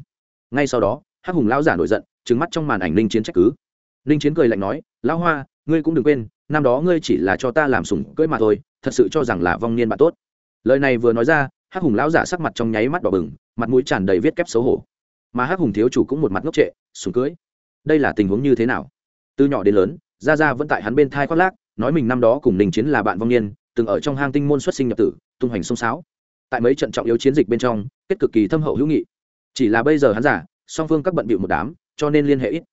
Ngay sau đó, hắc hùng lao giả nổi giận trứng mắt trong màn ảnh ninh chiến trách cứ. Ninh chiến cười lạnh nói, lão hoa ngươi cũng đừng quên, năm đó ngươi chỉ là cho ta làm sủng cưỡi mà thôi, thật sự cho rằng là vong niên bạn tốt. Lời này vừa nói ra, hắc hùng lão giả sắc mặt trong nháy mắt đỏ bừng, mặt mũi tràn đầy viết kép xấu hổ. Mà hắc hùng thiếu chủ cũng một mặt ngốc trệ, sủng cưỡi đây là tình huống như thế nào? Từ nhỏ đến lớn, gia gia vẫn tại hắn bên thai khoác lác, nói mình năm đó cùng đình chiến là bạn vong niên, từng ở trong hang tinh môn xuất sinh nhập tử, tung hoành sông sáo. Tại mấy trận trọng yếu chiến dịch bên trong, kết cực kỳ thâm hậu hữu nghị. Chỉ là bây giờ hắn giả, song phương các bận bịu một đám, cho nên liên hệ ít.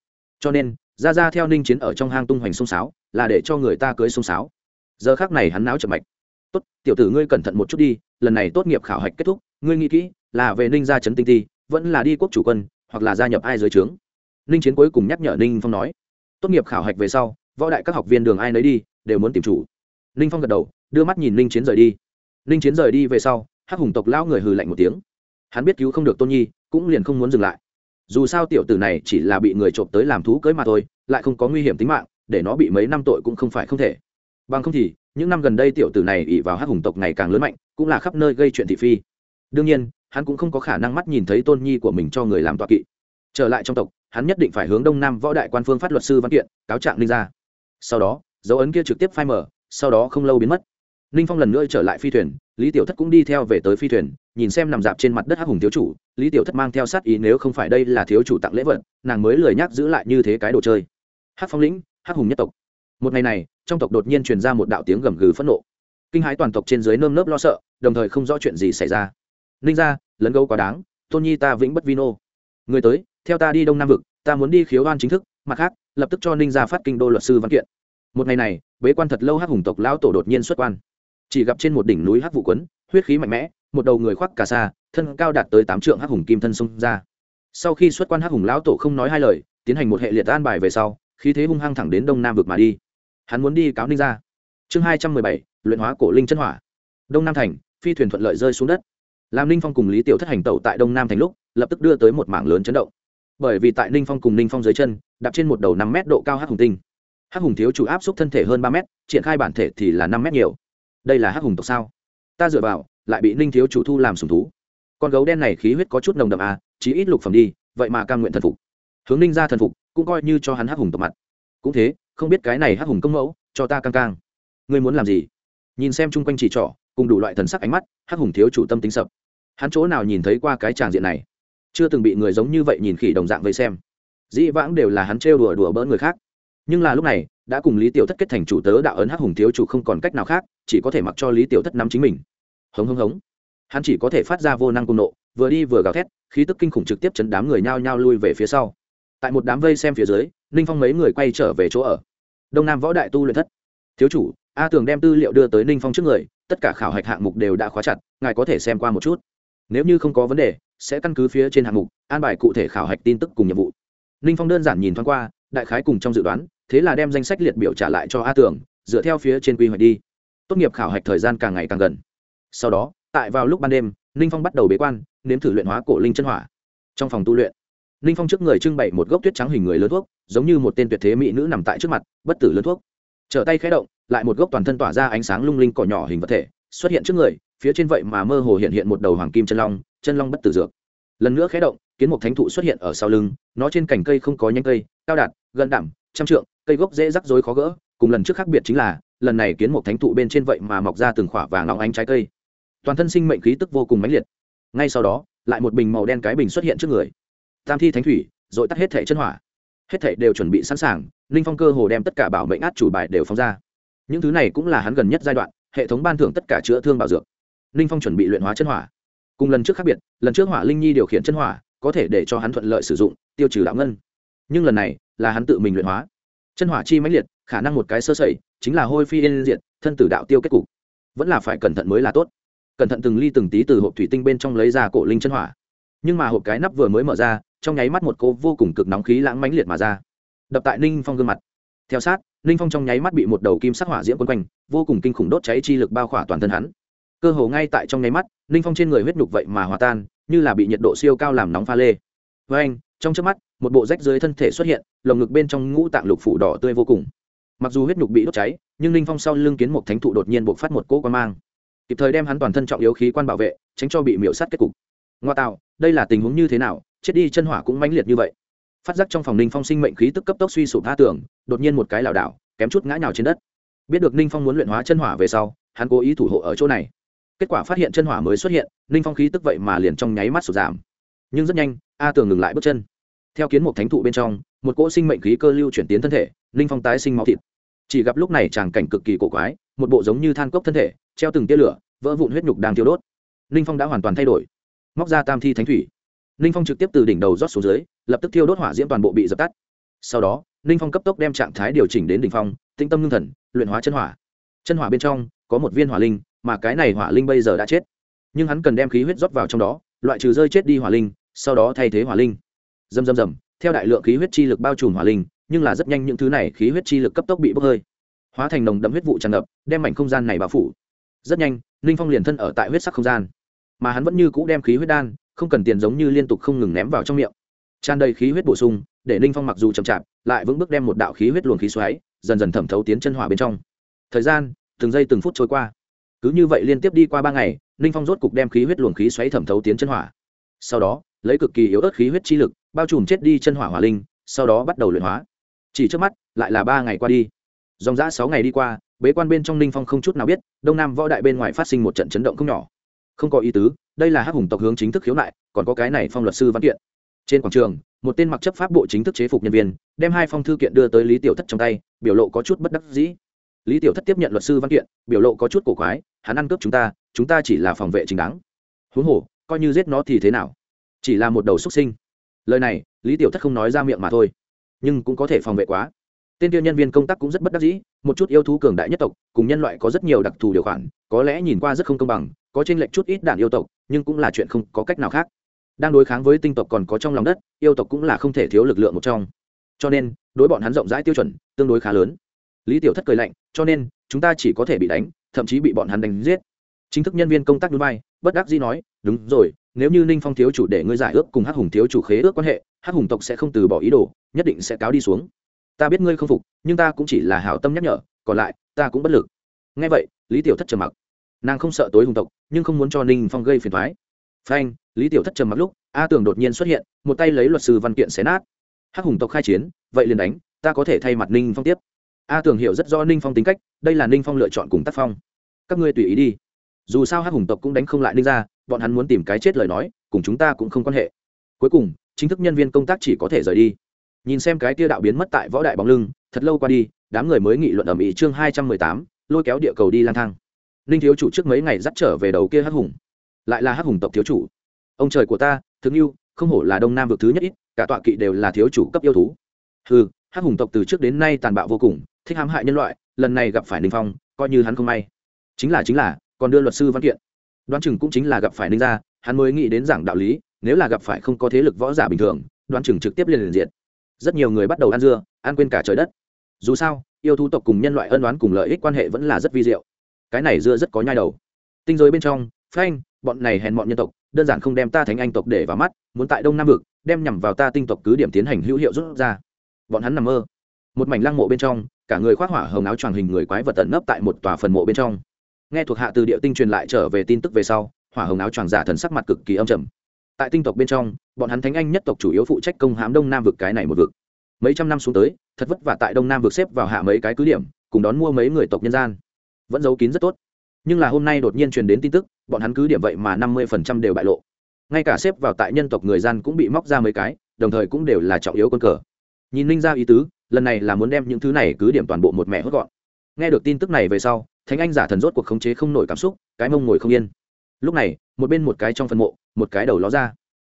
Cho nên ra ra theo ninh chiến ở trong hang tung hoành sông sáo, là để cho người ta cưới sông sáo. Giờ khác này hắn náo chậm mạch. Tốt, tiểu tử ngươi cẩn thận một chút đi, lần này tốt nghiệp khảo hạch kết thúc, ngươi nghĩ kỹ, là về ninh gia trấn tinh ti, vẫn là đi quốc chủ quân, hoặc là gia nhập ai dưới trướng. Ninh chiến cuối cùng nhắc nhở ninh phong nói. Tốt nghiệp khảo hạch về sau, võ đại các học viên đường ai nấy đi, đều muốn tìm chủ. Ninh phong gật đầu, đưa mắt nhìn ninh chiến rời đi. Ninh chiến rời đi về sau, hắc hùng tộc lão người hừ lạnh một tiếng. Hắn biết cứu không được tôn nhi, cũng liền không muốn dừng lại dù sao tiểu tử này chỉ là bị người trộm tới làm thú cưới mà thôi, lại không có nguy hiểm tính mạng, để nó bị mấy năm tội cũng không phải không thể. Bằng không thì, những năm gần đây tiểu tử này ỉ vào hắc hùng tộc ngày càng lớn mạnh, cũng là khắp nơi gây chuyện thị phi. Đương nhiên, hắn cũng không có khả năng mắt nhìn thấy tôn nhi của mình cho người làm tọa kỵ. Trở lại trong tộc, hắn nhất định phải hướng đông nam võ đại quan phương phát luật sư văn kiện, cáo trạng ninh ra sau đó, dấu ấn kia trực tiếp phai mở sau đó không lâu biến mất. Ninh phong lần nữa trở lại phi thuyền, lý tiểu thất cũng đi theo về tới phi thuyền nhìn xem nằm dạp trên mặt đất hắc hùng thiếu chủ, lý tiểu thất mang theo sát ý nếu không phải đây là thiếu chủ tặng lễ vật, nàng mới lười nhắc giữ lại như thế cái đồ chơi. Hắc phong lĩnh, hắc hùng nhất tộc. Một ngày này, trong tộc đột nhiên truyền ra một đạo tiếng gầm gừ phẫn nộ. Kinh hãi toàn tộc trên dưới nơm nớp lo sợ, đồng thời không rõ chuyện gì xảy ra. Ninh ra lấn gấu quá đáng, tôn nhi ta vĩnh bất vino người tới, theo ta đi đông nam vực, ta muốn đi khiếu oan chính thức, mặt khác, lập tức cho ninh ra phát kinh đô luật sư văn kiện. Một ngày này, bế quan thật lâu hắc hùng tộc lão tổ đột nhiên xuất quan. Chỉ gặp trên một đỉnh núi hắc vụ quấn, huyết khí mạnh mẽ một đầu người khoác cà sa, thân cao đạt tới tám trượng hắc hùng kim thân xông ra. Sau khi xuất quan hắc hùng lão tổ không nói hai lời, tiến hành một hệ liệt an bài về sau, khí thế hung hăng thẳng đến đông nam vực mà đi. Hắn muốn đi cáo ninh ra chương hai trăm mười bảy, luyện hóa cổ linh chân hỏa. Đông nam thành, phi thuyền thuận lợi rơi xuống đất. Làm ninh phong cùng lý tiểu thất hành tẩu tại đông nam thành lúc, lập tức đưa tới một mảng lớn chấn động. Bởi vì tại ninh phong cùng ninh phong dưới chân, đạp trên một đầu năm mét độ cao hắc hùng tinh. Hắc hùng thiếu chủ áp xúc thân thể hơn ba mét, triển khai bản thể thì là năm mét nhiều. Đây là hắc hùng tộc sao? Ta dựa vào lại bị ninh thiếu chủ thu làm sùng thú. Con gấu đen này khí huyết có chút nồng đậm à chí ít lục phẩm đi, vậy mà cam nguyện thần phục. Hướng ninh ra thần phục, cũng coi như cho hắn hắc hùng tập mặt. Cũng thế, không biết cái này hắc hùng công mẫu, cho ta căng căng. Ngươi muốn làm gì? Nhìn xem chung quanh chỉ trỏ, cùng đủ loại thần sắc ánh mắt, hắc hùng thiếu chủ tâm tính sập. Hắn chỗ nào nhìn thấy qua cái tràng diện này? Chưa từng bị người giống như vậy nhìn khỉ đồng dạng với xem. Dĩ vãng đều là hắn trêu đùa đùa bỡ người khác. Nhưng là lúc này, đã cùng lý tiểu thất kết thành chủ tớ đạo ấn hắc hùng thiếu chủ không còn cách nào khác, chỉ có thể mặc cho lý tiểu thất nắm chính mình hống hống hống. Hắn chỉ có thể phát ra vô năng cung nộ, vừa đi vừa gào thét, khí tức kinh khủng trực tiếp chấn đám người nhao nhao lui về phía sau. Tại một đám vây xem phía dưới, ninh phong mấy người quay trở về chỗ ở. Đông nam võ đại tu luyện thất. Thiếu chủ, a tường đem tư liệu đưa tới ninh phong trước người, tất cả khảo hạch hạng mục đều đã khóa chặt, ngài có thể xem qua một chút. Nếu như không có vấn đề, sẽ căn cứ phía trên hạng mục, an bài cụ thể khảo hạch tin tức cùng nhiệm vụ. Ninh phong đơn giản nhìn thoáng qua, đại khái cùng trong dự đoán, thế là đem danh sách liệt biểu trả lại cho a tường, dựa theo phía trên quy hoạch đi. Tốt nghiệp khảo hạch thời gian càng ngày càng gần sau đó, tại vào lúc ban đêm, ninh phong bắt đầu bế quan, nếm thử luyện hóa cổ linh chân hỏa. Trong phòng tu luyện, ninh phong trước người trưng bày một gốc tuyết trắng hình người lớn thuốc, giống như một tên tuyệt thế mỹ nữ nằm tại trước mặt, bất tử lớn thuốc. Trở tay khé động, lại một gốc toàn thân tỏa ra ánh sáng lung linh cỏ nhỏ hình vật thể, xuất hiện trước người, phía trên vậy mà mơ hồ hiện hiện một đầu hoàng kim chân long chân long bất tử dược. Lần nữa khé động, kiến một thánh thụ xuất hiện ở sau lưng, nó trên cành cây không có nhánh cây, cao đạt, gần đảm trăm trượng, cây gốc dễ rắc rối khó gỡ, cùng lần trước khác biệt chính là, lần này kiến một thánh thụ bên trên vậy mà mọc ra từng khỏa vàng óng ánh trái cây toàn thân sinh mệnh khí tức vô cùng mãnh liệt. Ngay sau đó, lại một bình màu đen cái bình xuất hiện trước người. Tam thi thánh thủy, rồi tắt hết thể chân hỏa. Hết thể đều chuẩn bị sẵn sàng ninh phong cơ hồ đem tất cả bảo mệnh át chủ bài đều phóng ra. Những thứ này cũng là hắn gần nhất giai đoạn, hệ thống ban thưởng tất cả chữa thương bảo dược. Ninh phong chuẩn bị luyện hóa chân hỏa. Cùng lần trước khác biệt, lần trước hỏa linh nhi điều khiển chân hỏa, có thể để cho hắn thuận lợi sử dụng, tiêu trừ đạo ngân. Nhưng lần này, là hắn tự mình luyện hóa. Chân hỏa chi mãnh liệt, khả năng một cái sơ sẩy, chính là hôi phi yên thân tử đạo tiêu kết cục. Vẫn là phải cẩn thận mới là tốt cẩn thận từng ly từng tí từ hộp thủy tinh bên trong lấy ra cổ linh chân hỏa. Nhưng mà hộp cái nắp vừa mới mở ra, trong nháy mắt một cô vô cùng cực nóng khí lãng mãnh liệt mà ra. Đập tại ninh phong gương mặt. Theo sát, ninh phong trong nháy mắt bị một đầu kim sắc hỏa diễm quân quanh, vô cùng kinh khủng đốt cháy chi lực bao khỏa toàn thân hắn. Cơ hồ ngay tại trong nháy mắt, ninh phong trên người huyết nhục vậy mà hòa tan, như là bị nhiệt độ siêu cao làm nóng pha lê. Với anh, trong trước mắt, một bộ rách dưới thân thể xuất hiện, lồng ngực bên trong ngũ tạng lục phủ đỏ tươi vô cùng. Mặc dù huyết nhục bị đốt cháy, nhưng ninh phong sau lưng kiến một thánh thụ đột nhiên buộc phát một cỗ quan mang kịp thời đem hắn toàn thân trọng yếu khí quan bảo vệ, tránh cho bị miễu sát kết cục. Ngoa tạo, đây là tình huống như thế nào? Chết đi chân hỏa cũng mãnh liệt như vậy. Phát giác trong phòng ninh phong sinh mệnh khí tức cấp tốc suy sụp tha tưởng đột nhiên một cái lảo đảo, kém chút ngã nhào trên đất. Biết được ninh phong muốn luyện hóa chân hỏa về sau, hắn cố ý thủ hộ ở chỗ này. Kết quả phát hiện chân hỏa mới xuất hiện, ninh phong khí tức vậy mà liền trong nháy mắt sụt giảm. Nhưng rất nhanh, a tường ngừng lại bước chân. Theo kiến một thánh thụ bên trong, một cỗ sinh mệnh khí cơ lưu chuyển tiến thân thể, ninh phong tái sinh máu thịt chỉ gặp lúc này tràng cảnh cực kỳ cổ quái, một bộ giống như than cốc thân thể, treo từng tia lửa, vỡ vụn huyết nhục đang thiêu đốt. Ninh phong đã hoàn toàn thay đổi. Móc ra tam thi thánh thủy. Ninh phong trực tiếp từ đỉnh đầu rót xuống dưới, lập tức thiêu đốt hỏa diễm toàn bộ bị dập tắt. Sau đó ninh phong cấp tốc đem trạng thái điều chỉnh đến đỉnh phong, tĩnh tâm ngưng thần, luyện hóa chân hỏa. Chân hỏa bên trong, có một viên hỏa linh, mà cái này hỏa linh bây giờ đã chết. Nhưng hắn cần đem khí huyết rót vào trong đó, loại trừ rơi chết đi hỏa linh, sau đó thay thế hỏa linh. Dầm dầm dầm theo đại lượng khí huyết chi lực bao trùm hỏa linh nhưng là rất nhanh những thứ này khí huyết chi lực cấp tốc bị bốc hơi. Hóa thành nồng đậm huyết vụ tràn ngập, đem mảnh không gian này bao phủ. Rất nhanh, ninh phong liền thân ở tại huyết sắc không gian. Mà hắn vẫn như cũ đem khí huyết đan, không cần tiền giống như liên tục không ngừng ném vào trong miệng. Tràn đầy khí huyết bổ sung, để ninh phong mặc dù chậm chạp, lại vững bước đem một đạo khí huyết luồng khí xoáy, dần dần thẩm thấu tiến chân hỏa bên trong. Thời gian, từng giây từng phút trôi qua. Cứ như vậy liên tiếp đi qua ba ngày, ninh phong rốt cục đem khí huyết luồng khí xoáy thẩm thấu tiến chân hỏa. Sau đó, lấy cực kỳ yếu ớt khí huyết chi lực, bao trùm chết đi chân hỏa hỏa linh, sau đó bắt đầu luyện hóa chỉ trước mắt, lại là ba ngày qua đi. Dòng giã sáu ngày đi qua, bế quan bên trong ninh phong không chút nào biết, đông nam võ đại bên ngoài phát sinh một trận chấn động không nhỏ. Không có ý tứ, đây là hắc hùng tộc hướng chính thức khiếu nại, còn có cái này phong luật sư văn kiện. Trên quảng trường, một tên mặc chấp pháp bộ chính thức chế phục nhân viên, đem hai phong thư kiện đưa tới lý tiểu thất trong tay, biểu lộ có chút bất đắc dĩ. Lý tiểu thất tiếp nhận luật sư văn kiện, biểu lộ có chút cổ quái, hắn ăn cướp chúng ta chúng ta chỉ là phòng vệ chính đáng. Huống hồ, coi như giết nó thì thế nào? Chỉ là một đầu xuất sinh. Lời này, lý tiểu thất không nói ra miệng mà thôi nhưng cũng có thể phòng vệ quá. Tên tiêu nhân viên công tác cũng rất bất đắc dĩ, một chút yêu thú cường đại nhất tộc, cùng nhân loại có rất nhiều đặc thù điều khoản, có lẽ nhìn qua rất không công bằng, có trên lệnh chút ít đạn yêu tộc, nhưng cũng là chuyện không có cách nào khác. Đang đối kháng với tinh tộc còn có trong lòng đất, yêu tộc cũng là không thể thiếu lực lượng một trong. Cho nên, đối bọn hắn rộng rãi tiêu chuẩn, tương đối khá lớn. Lý tiểu thất cười lạnh, cho nên, chúng ta chỉ có thể bị đánh, thậm chí bị bọn hắn đánh giết chính thức nhân viên công tác núi bay bất đắc dĩ nói, đúng rồi, nếu như ninh phong thiếu chủ để ngươi giải ước cùng hắc hùng thiếu chủ khế ước quan hệ, hắc hùng tộc sẽ không từ bỏ ý đồ, nhất định sẽ cáo đi xuống. Ta biết ngươi không phục, nhưng ta cũng chỉ là hảo tâm nhắc nhở, còn lại, ta cũng bất lực. Ngay vậy, lý tiểu thất trầm mặc. Nàng không sợ tối hùng tộc, nhưng không muốn cho ninh phong gây phiền thoái phanh, lý tiểu thất trầm mặc lúc, a tường đột nhiên xuất hiện, một tay lấy luật sư văn kiện xé nát. Hắc hùng tộc khai chiến, vậy liền đánh, ta có thể thay mặt ninh phong tiếp. A tường hiểu rất rõ ninh phong tính cách, đây là ninh phong lựa chọn cùng tác phong. Các ngươi tùy ý đi dù sao hắc hùng tộc cũng đánh không lại ninh gia, bọn hắn muốn tìm cái chết lời nói cùng chúng ta cũng không quan hệ. Cuối cùng chính thức nhân viên công tác chỉ có thể rời đi. Nhìn xem cái tia đạo biến mất tại võ đại bóng lưng thật lâu qua đi đám người mới nghị luận ở mỹ chương hai trăm mười tám lôi kéo địa cầu đi lang thang. Ninh thiếu chủ trước mấy ngày dắt trở về đầu kia hắc hùng. Lại là hắc hùng tộc thiếu chủ. Ông trời của ta thương yêu không hổ là đông nam vực thứ nhất ít cả tọa kỵ đều là thiếu chủ cấp yêu thú. Ừ hắc hùng tộc từ trước đến nay tàn bạo vô cùng thích hãm hại nhân loại lần này gặp phải ninh phong coi như hắn không may. Chính là chính là còn đưa luật sư văn kiện. Đoán chừng cũng chính là gặp phải ninh gia, hắn mới nghĩ đến giảng đạo lý, nếu là gặp phải không có thế lực võ giả bình thường, đoán chừng trực tiếp liền liền diện rất nhiều người bắt đầu ăn dưa, ăn quên cả trời đất. Dù sao, yêu thú tộc cùng nhân loại ân đoán cùng lợi ích quan hệ vẫn là rất vi diệu. Cái này dưa rất có nhai đầu. Tinh giới bên trong, phanh, bọn này hèn bọn nhân tộc, đơn giản không đem ta thánh anh tộc để vào mắt, muốn tại đông nam vực, đem nhằm vào ta tinh tộc cứ điểm tiến hành hữu hiệu rút ra. Bọn hắn nằm mơ. Một mảnh lăng mộ bên trong, cả người khoác hỏa hồng áo choàng hình người quái vật tận nấp tại một tòa phần mộ bên trong nghe thuộc hạ từ địa tinh truyền lại trở về tin tức về sau, hỏa hồng áo choàng giả thần sắc mặt cực kỳ âm trầm. Tại tinh tộc bên trong, bọn hắn thánh anh nhất tộc chủ yếu phụ trách công hãm đông nam vực cái này một vực. Mấy trăm năm xuống tới, thật vất vả tại đông nam vực xếp vào hạ mấy cái cứ điểm, cùng đón mua mấy người tộc nhân gian. Vẫn giấu kín rất tốt. Nhưng là hôm nay đột nhiên truyền đến tin tức, bọn hắn cứ điểm vậy mà năm mươi phần trăm đều bại lộ. Ngay cả xếp vào tại nhân tộc người gian cũng bị móc ra mấy cái, đồng thời cũng đều là trọng yếu quân cờ. Nhìn ninh ra ý tứ, lần này là muốn đem những thứ này cứ điểm toàn bộ một mẹ hốt gọn nghe được tin tức này về sau, thánh anh giả thần rốt cuộc khống chế không nổi cảm xúc, cái mông ngồi không yên. Lúc này, một bên một cái trong phần mộ, một cái đầu ló ra.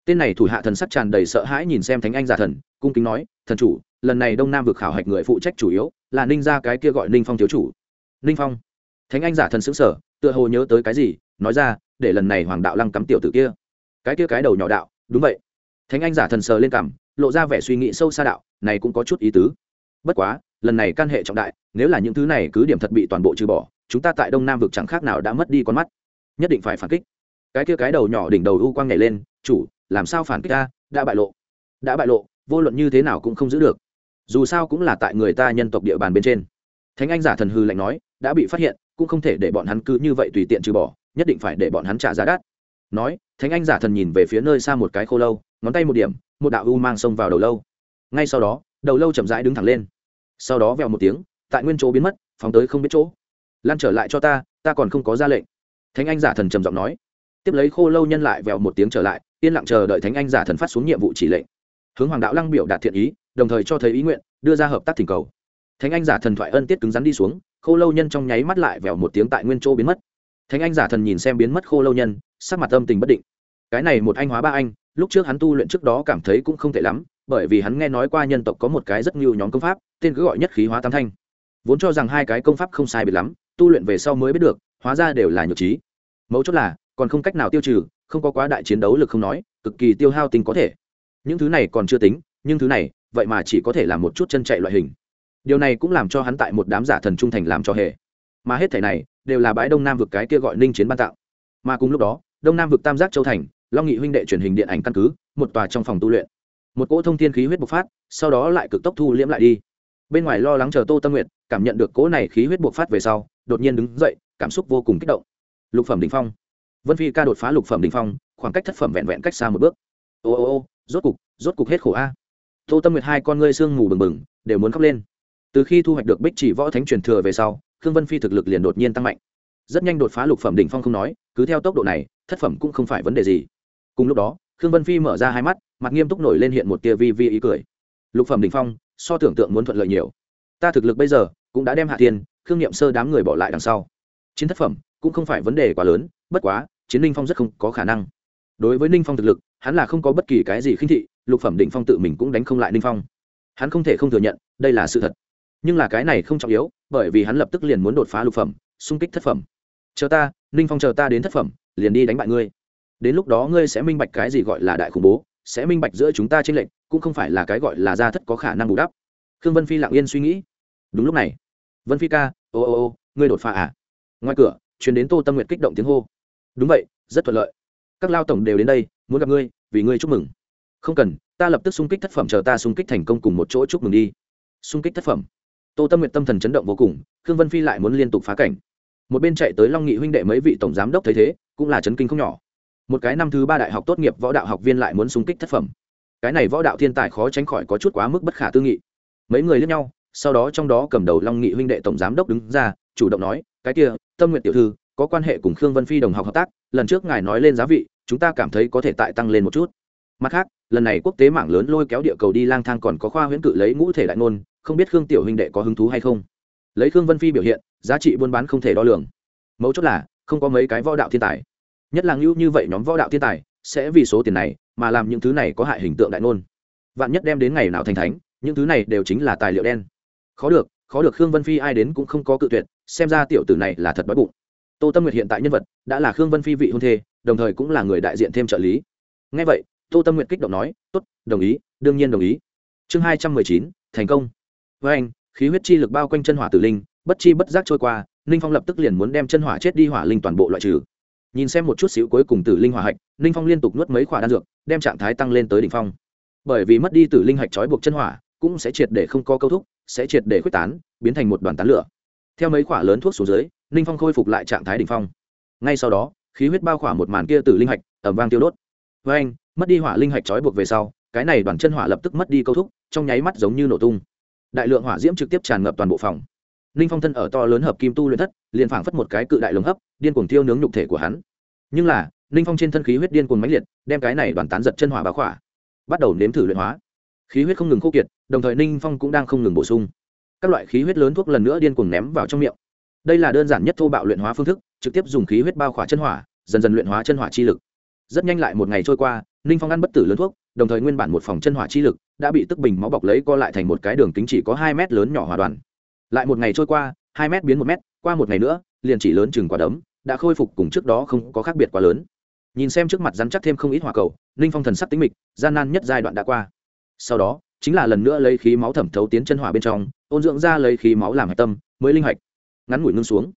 Tên này thủ hạ thần sắc tràn đầy sợ hãi nhìn xem thánh anh giả thần, cung kính nói, thần chủ, lần này đông nam vực khảo hạch người phụ trách chủ yếu là ninh ra cái kia gọi ninh phong thiếu chủ. Ninh phong? Thánh anh giả thần xứng sở tựa hồ nhớ tới cái gì, nói ra, để lần này hoàng đạo lăng cắm tiểu tử kia. Cái kia cái đầu nhỏ đạo, đúng vậy. Thánh anh giả thần sờ lên cảm lộ ra vẻ suy nghĩ sâu xa đạo, này cũng có chút ý tứ. Bất quá lần này căn hệ trọng đại, nếu là những thứ này cứ điểm thật bị toàn bộ trừ bỏ, chúng ta tại đông nam vực chẳng khác nào đã mất đi con mắt. Nhất định phải phản kích. Cái kia cái đầu nhỏ đỉnh đầu u quang nhảy lên, chủ, làm sao phản kích ta? Đã bại lộ. Đã bại lộ, vô luận như thế nào cũng không giữ được. Dù sao cũng là tại người ta nhân tộc địa bàn bên trên. Thánh anh giả thần hư lạnh nói, đã bị phát hiện, cũng không thể để bọn hắn cứ như vậy tùy tiện trừ bỏ, nhất định phải để bọn hắn trả giá đắt. Nói, thánh anh giả thần nhìn về phía nơi xa một cái khô lâu, ngón tay một điểm, một đạo u mang xông vào đầu lâu. Ngay sau đó, đầu lâu chậm rãi đứng thẳng lên sau đó vèo một tiếng, tại nguyên chỗ biến mất, phóng tới không biết chỗ. Lan trở lại cho ta ta còn không có ra lệnh. Thánh anh giả thần trầm giọng nói. Tiếp lấy khô lâu nhân lại vèo một tiếng trở lại, yên lặng chờ đợi thánh anh giả thần phát xuống nhiệm vụ chỉ lệnh. Hướng hoàng đạo lăng biểu đạt thiện ý, đồng thời cho thấy ý nguyện, đưa ra hợp tác thỉnh cầu. Thánh anh giả thần thoại ân tiết cứng rắn đi xuống, khô lâu nhân trong nháy mắt lại vèo một tiếng tại nguyên chỗ biến mất. Thánh anh giả thần nhìn xem biến mất khô lâu nhân, sắc mặt âm tình bất định. Cái này một anh hóa ba anh, lúc trước hắn tu luyện trước đó cảm thấy cũng không tệ lắm bởi vì hắn nghe nói qua nhân tộc có một cái rất nhiều nhóm công pháp, tên cứ gọi nhất khí hóa tam thanh. Vốn cho rằng hai cái công pháp không sai biệt lắm, tu luyện về sau mới biết được, hóa ra đều là nhược trí. Mấu chốt là, còn không cách nào tiêu trừ, không có quá đại chiến đấu lực không nói, cực kỳ tiêu hao tình có thể. Những thứ này còn chưa tính, nhưng thứ này, vậy mà chỉ có thể là một chút chân chạy loại hình. Điều này cũng làm cho hắn tại một đám giả thần trung thành làm cho hệ mà hết thể này, đều là bãi đông nam vực cái kia gọi ninh chiến ban tạo. Mà cùng lúc đó, đông nam vực tam giác châu thành, long nghị huynh đệ truyền hình điện ảnh căn cứ, một tòa trong phòng tu luyện một cỗ thông thiên khí huyết bộc phát, sau đó lại cực tốc thu liễm lại đi. Bên ngoài lo lắng chờ tô tâm nguyện cảm nhận được cỗ này khí huyết bộc phát về sau, đột nhiên đứng dậy, cảm xúc vô cùng kích động. Lục phẩm đ ỉ n h phong. Vân phi ca đột phá lục phẩm đ ỉ n h phong, khoảng cách thất phẩm vẹn vẹn cách xa một bước. Ô ô ô, rốt cục rốt cục hết khổ a. Tô tâm nguyệt hai con ngươi sương mù bừng bừng, đều muốn khóc lên. Từ khi thu hoạch được bích chỉ võ thánh truyền thừa về sau, khương vân phi thực lực liền đột nhiên tăng mạnh. Rất nhanh đột phá lục phẩm đỉnh phong không nói, cứ theo tốc độ này, thất phẩm cũng không phải vấn đề gì. Cùng lúc đó, khương vân phi mở ra hai mắt mặt nghiêm túc nổi lên hiện một tia vi vi ý cười. Lục phẩm đỉnh phong, so tưởng tượng muốn thuận lợi nhiều. Ta thực lực bây giờ cũng đã đem hạ thiên, khương nghiệm sơ đám người bỏ lại đằng sau. Chiến thất phẩm cũng không phải vấn đề quá lớn, bất quá, chiến ninh phong rất không có khả năng. Đối với ninh phong thực lực, hắn là không có bất kỳ cái gì khinh thị, lục phẩm định phong tự mình cũng đánh không lại ninh phong. Hắn không thể không thừa nhận, đây là sự thật. Nhưng là cái này không trọng yếu, bởi vì hắn lập tức liền muốn đột phá lục phẩm, xung kích thất phẩm. Chờ ta, ninh phong chờ ta đến thất phẩm, liền đi đánh bại ngươi. Đến lúc đó ngươi sẽ minh bạch cái gì gọi là đại khủng bố sẽ minh bạch giữa chúng ta trên lệnh cũng không phải là cái gọi là gia thất có khả năng bù đắp. Khương vân phi lặng yên suy nghĩ. Đúng lúc này, vân phi ca, ô ô ô, ngươi đột phá à? Ngoài cửa chuyến đến tô tâm nguyệt kích động tiếng hô. Đúng vậy, rất thuận lợi. Các lao tổng đều đến đây, muốn gặp ngươi, vì ngươi chúc mừng. Không cần, ta lập tức xung kích thất phẩm chờ ta xung kích thành công cùng một chỗ chúc mừng đi. Xung kích thất phẩm. Tô tâm nguyệt tâm thần chấn động vô cùng, khương vân phi lại muốn liên tục phá cảnh. Một bên chạy tới long nghị huynh đệ mấy vị tổng giám đốc thấy thế, cũng là chấn kinh không nhỏ một cái năm thứ ba đại học tốt nghiệp võ đạo học viên lại muốn xung kích thất phẩm. Cái này võ đạo thiên tài khó tránh khỏi có chút quá mức bất khả tư nghị. Mấy người lẫn nhau, sau đó trong đó cầm đầu long nghị huynh đệ tổng giám đốc đứng ra, chủ động nói, cái kia, tâm nguyện tiểu thư, có quan hệ cùng khương vân phi đồng học hợp tác, lần trước ngài nói lên giá vị, chúng ta cảm thấy có thể tại tăng lên một chút. Mặt khác, lần này quốc tế mạng lớn lôi kéo địa cầu đi lang thang còn có khoa huyễn cự lấy ngũ thể đại ngôn, không biết khương tiểu huynh đệ có hứng thú hay không? Lấy khương vân phi biểu hiện, giá trị buôn bán không thể đo lường. Mấu chốt là, không có mấy cái võ đạo thiên tài nhất là ngưu như vậy nhóm võ đạo thiên tài, sẽ vì số tiền này mà làm những thứ này có hại hình tượng đại ngôn. Vạn nhất đem đến ngày nào thành thánh, những thứ này đều chính là tài liệu đen. Khó được khó được khương vân phi ai đến cũng không có cự tuyệt, xem ra tiểu tử này là thật bất bụng. Tô tâm nguyệt hiện tại nhân vật đã là khương vân phi vị hôn thê, đồng thời cũng là người đại diện thêm trợ lý. Ngay vậy, tô tâm nguyệt kích động nói, tốt, đồng ý, đương nhiên đồng ý. Chương hai trăm mười chín, thành công. Với anh, khí huyết chi lực bao quanh chân hỏa tử linh, bất chi bất giác trôi qua, ninh phong lập tức liền muốn đem chân hỏa chết đi hỏa linh toàn bộ loại trừ nhìn xem một chút xíu cuối cùng tử linh hỏa hạch, ninh phong liên tục nuốt mấy khoả đan dược, đem trạng thái tăng lên tới đỉnh phong. Bởi vì mất đi tử linh hạch trói buộc chân hỏa, cũng sẽ triệt để không có câu thúc, sẽ triệt để khuếch tán, biến thành một đoàn tán lửa. Theo mấy khoả lớn thuốc xuống dưới, ninh phong khôi phục lại trạng thái đỉnh phong. Ngay sau đó, khí huyết bao khỏa một màn kia tử linh hạch ẩm vang tiêu đốt. Với anh, mất đi hỏa linh hạch trói buộc về sau, cái này đoàn chân hỏa lập tức mất đi câu thúc, trong nháy mắt giống như nổ tung. Đại lượng hỏa diễm trực tiếp tràn ngập toàn bộ phòng ninh phong thân ở to lớn hợp kim tu luyện thất, liền phảng phất một cái cự đại lồng hấp, điên cuồng thiêu nướng nhục thể của hắn. Nhưng là ninh phong trên thân khí huyết điên cuồng mãnh liệt, đem cái này đoàn tán giật chân hỏa bá khỏa, bắt đầu nếm thử luyện hóa. Khí huyết không ngừng khô kiệt, đồng thời ninh phong cũng đang không ngừng bổ sung. Các loại khí huyết lớn thuốc lần nữa điên cuồng ném vào trong miệng. Đây là đơn giản nhất thô bạo luyện hóa phương thức, trực tiếp dùng khí huyết bao khỏa chân hỏa, dần dần luyện hóa chân hỏa chi lực. Rất nhanh lại một ngày trôi qua ninh phong ăn bất tử lớn thuốc, đồng thời nguyên bản một phòng chân hỏa chi lực đã bị tức bình máu bọc lấy co lại thành một cái đường kính chỉ có hai mét lớn nhỏ hòa đoàn lại một ngày trôi qua, hai mét biến một mét, qua một ngày nữa, liền chỉ lớn chừng quả đấm, đã khôi phục cùng trước đó không có khác biệt quá lớn. Nhìn xem trước mặt rắn chắc thêm không ít hỏa cầu, ninh phong thần sắc tính mịch, gian nan nhất giai đoạn đã qua. Sau đó, chính là lần nữa lấy khí máu thẩm thấu tiến chân hỏa bên trong, ôn dưỡng ra lấy khí máu làm hạch tâm, mới linh hạch. Ngắn ngủi ngưng xuống.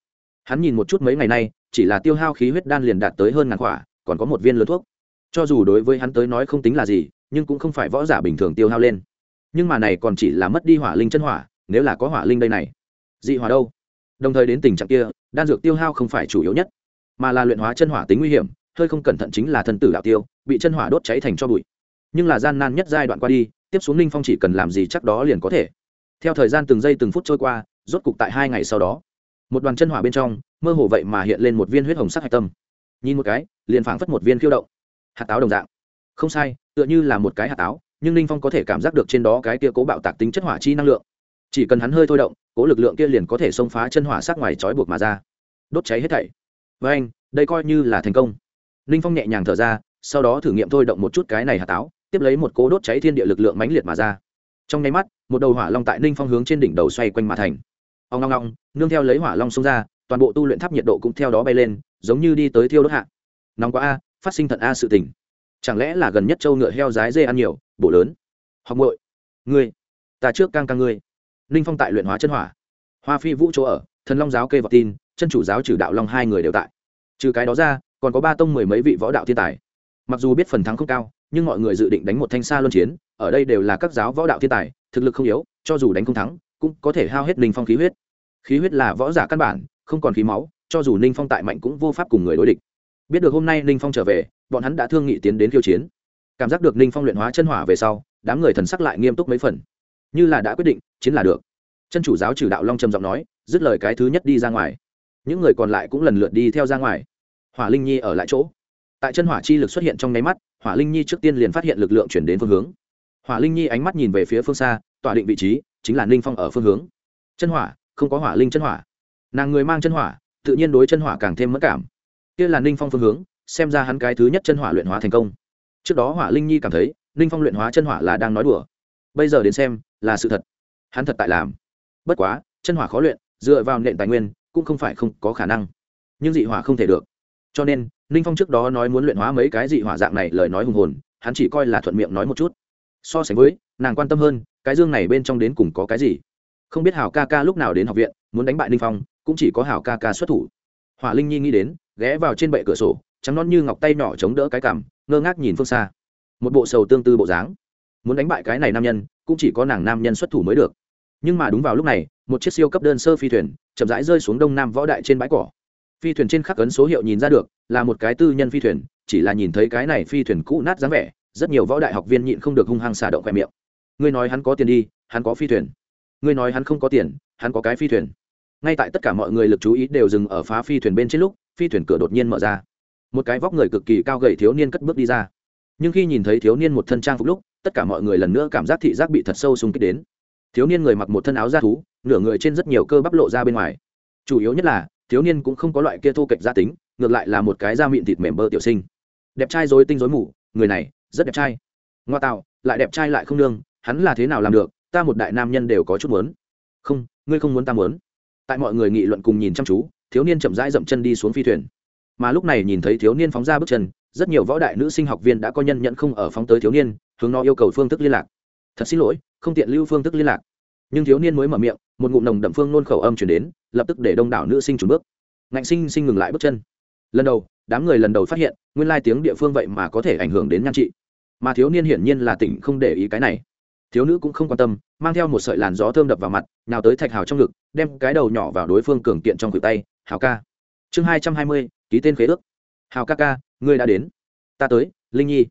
Hắn nhìn một chút mấy ngày nay, chỉ là tiêu hao khí huyết đan liền đạt tới hơn ngàn quả, còn có một viên lớn thuốc. Cho dù đối với hắn tới nói không tính là gì, nhưng cũng không phải võ giả bình thường tiêu hao lên. Nhưng mà này còn chỉ là mất đi hỏa linh chân hỏa nếu là có hỏa linh đây này, dị hỏa đâu? Đồng thời đến tình trạng kia, đan dược tiêu hao không phải chủ yếu nhất, mà là luyện hóa chân hỏa tính nguy hiểm, hơi không cẩn thận chính là thân tử đạo tiêu, bị chân hỏa đốt cháy thành cho bụi. Nhưng là gian nan nhất giai đoạn qua đi, tiếp xuống ninh phong chỉ cần làm gì chắc đó liền có thể. Theo thời gian từng giây từng phút trôi qua, rốt cục tại hai ngày sau đó, một đoàn chân hỏa bên trong, mơ hồ vậy mà hiện lên một viên huyết hồng sắc hạch tâm. Nhìn một cái, liền phảng phất một viên khiêu động. Hạt táo đồng dạng. Không sai, tựa như là một cái hạt táo, nhưng ninh phong có thể cảm giác được trên đó cái kia cố bạo tạc tính chất hỏa chi năng lượng chỉ cần hắn hơi thôi động, cố lực lượng kia liền có thể xông phá chân hỏa sát ngoài trói buộc mà ra. Đốt cháy hết thảy. Với anh, đây coi như là thành công. Ninh phong nhẹ nhàng thở ra, sau đó thử nghiệm thôi động một chút cái này hạt táo, tiếp lấy một cố đốt cháy thiên địa lực lượng mãnh liệt mà ra. Trong nháy mắt, một đầu hỏa long tại ninh phong hướng trên đỉnh đầu xoay quanh mà thành. Ông ngong ngong nương theo lấy hỏa long xông ra, toàn bộ tu luyện tháp nhiệt độ cũng theo đó bay lên, giống như đi tới thiêu đốt hạ. Nóng quá a, phát sinh thận a sự tình. Chẳng lẽ là gần nhất châu ngựa heo rái dê ăn nhiều, bổ lớn? Học ngội ngươi, ta trước cang cang ngươi ninh phong tại luyện hóa chân hỏa. Hoa phi vũ chỗ ở, thần long giáo kê vào tin, chân chủ giáo trừ đạo long hai người đều tại. Trừ cái đó ra, còn có ba tông mười mấy vị võ đạo thiên tài. Mặc dù biết phần thắng không cao, nhưng mọi người dự định đánh một thanh xa luân chiến, ở đây đều là các giáo võ đạo thiên tài, thực lực không yếu, cho dù đánh không thắng, cũng có thể hao hết ninh phong khí huyết. Khí huyết là võ giả căn bản, không còn khí máu, cho dù ninh phong tại mạnh cũng vô pháp cùng người đối địch. Biết được hôm nay ninh phong trở về, bọn hắn đã thương nghị tiến đến khiêu chiến. Cảm giác được ninh phong luyện hóa chân hỏa về sau, đám người thần sắc lại nghiêm túc mấy phần như là đã quyết định, chiến là được. Chân chủ giáo trừ đạo long trầm giọng nói, dứt lời cái thứ nhất đi ra ngoài. Những người còn lại cũng lần lượt đi theo ra ngoài. Hỏa linh nhi ở lại chỗ. Tại chân hỏa chi lực xuất hiện trong nháy mắt, hỏa linh nhi trước tiên liền phát hiện lực lượng chuyển đến phương hướng. Hỏa linh nhi ánh mắt nhìn về phía phương xa, tỏa định vị trí, chính là ninh phong ở phương hướng. Chân hỏa, không có hỏa linh chân hỏa. Nàng người mang chân hỏa, tự nhiên đối chân hỏa càng thêm mất cảm. Kia là ninh phong phương hướng, xem ra hắn cái thứ nhất chân hỏa luyện hóa thành công. Trước đó hỏa linh nhi cảm thấy, ninh phong luyện hóa chân hỏa là đang nói đùa bây giờ đến xem là sự thật. Hắn thật tại làm. Bất quá, chân hỏa khó luyện, dựa vào nện tài nguyên, cũng không phải không có khả năng. Nhưng dị hỏa không thể được. Cho nên, ninh phong trước đó nói muốn luyện hóa mấy cái dị hỏa dạng này lời nói hùng hồn, hắn chỉ coi là thuận miệng nói một chút. So sánh với, nàng quan tâm hơn, cái dương này bên trong đến cùng có cái gì? Không biết hảo ca ca lúc nào đến học viện, muốn đánh bại ninh phong, cũng chỉ có hảo ca ca xuất thủ. Hỏa linh nhi nghĩ đến, ghé vào trên bệ cửa sổ, trắng non như ngọc tay nhỏ chống đỡ cái cằm, ngơ ngác nhìn phương xa. Một bộ sầu tương tư bộ dáng muốn đánh bại cái này nam nhân, cũng chỉ có nàng nam nhân xuất thủ mới được. Nhưng mà đúng vào lúc này, một chiếc siêu cấp đơn sơ phi thuyền chậm rãi rơi xuống đông nam võ đại trên bãi cỏ. Phi thuyền trên khắc ấn số hiệu nhìn ra được, là một cái tư nhân phi thuyền, chỉ là nhìn thấy cái này phi thuyền cũ nát dáng vẻ, rất nhiều võ đại học viên nhịn không được hung hăng xả động khoe miệng. Ngươi nói hắn có tiền đi, hắn có phi thuyền. Ngươi nói hắn không có tiền, hắn có cái phi thuyền. Ngay tại tất cả mọi người lực chú ý đều dừng ở phá phi thuyền bên trên lúc, phi thuyền cửa đột nhiên mở ra. Một cái vóc người cực kỳ cao gầy thiếu niên cất bước đi ra. Nhưng khi nhìn thấy thiếu niên một thân trang phục lúc tất cả mọi người lần nữa cảm giác thị giác bị thật sâu xung kích đến. Thiếu niên người mặc một thân áo da thú, nửa người trên rất nhiều cơ bắp lộ ra bên ngoài. Chủ yếu nhất là, thiếu niên cũng không có loại kia thô kệch gia tính, ngược lại là một cái da mịn thịt mềm bơ tiểu sinh. Đẹp trai dối tinh dối mù, người này, rất đẹp trai. Ngoa tạo, lại đẹp trai lại không nương, hắn là thế nào làm được, ta một đại nam nhân đều có chút muốn. Không, ngươi không muốn ta muốn. Tại mọi người nghị luận cùng nhìn chăm chú, thiếu niên chậm rãi dậm chân đi xuống phi thuyền. Mà lúc này nhìn thấy thiếu niên phóng ra bước chân, rất nhiều võ đại nữ sinh học viên đã có nhân nhận không ở phóng tới thiếu niên hướng nó yêu cầu phương thức liên lạc. Thật xin lỗi, không tiện lưu phương thức liên lạc. Nhưng thiếu niên mới mở miệng, một ngụm nồng đậm phương nôn khẩu âm chuyển đến, lập tức để đông đảo nữ sinh trùn bước. Ngạnh sinh sinh ngừng lại bước chân. Lần đầu, đám người lần đầu phát hiện, nguyên lai tiếng địa phương vậy mà có thể ảnh hưởng đến nhan trị. Mà thiếu niên hiển nhiên là tỉnh không để ý cái này. Thiếu nữ cũng không quan tâm, mang theo một sợi làn gió thơm đập vào mặt nào tới thạch hào trong ngực, đem cái đầu nhỏ vào đối phương cường kiện trong cửa tay, hào ca. Chương hai trăm hai mươi, ký tên khế ước. Hào ca ca, ngươi đã đến. Ta tới, linh nhi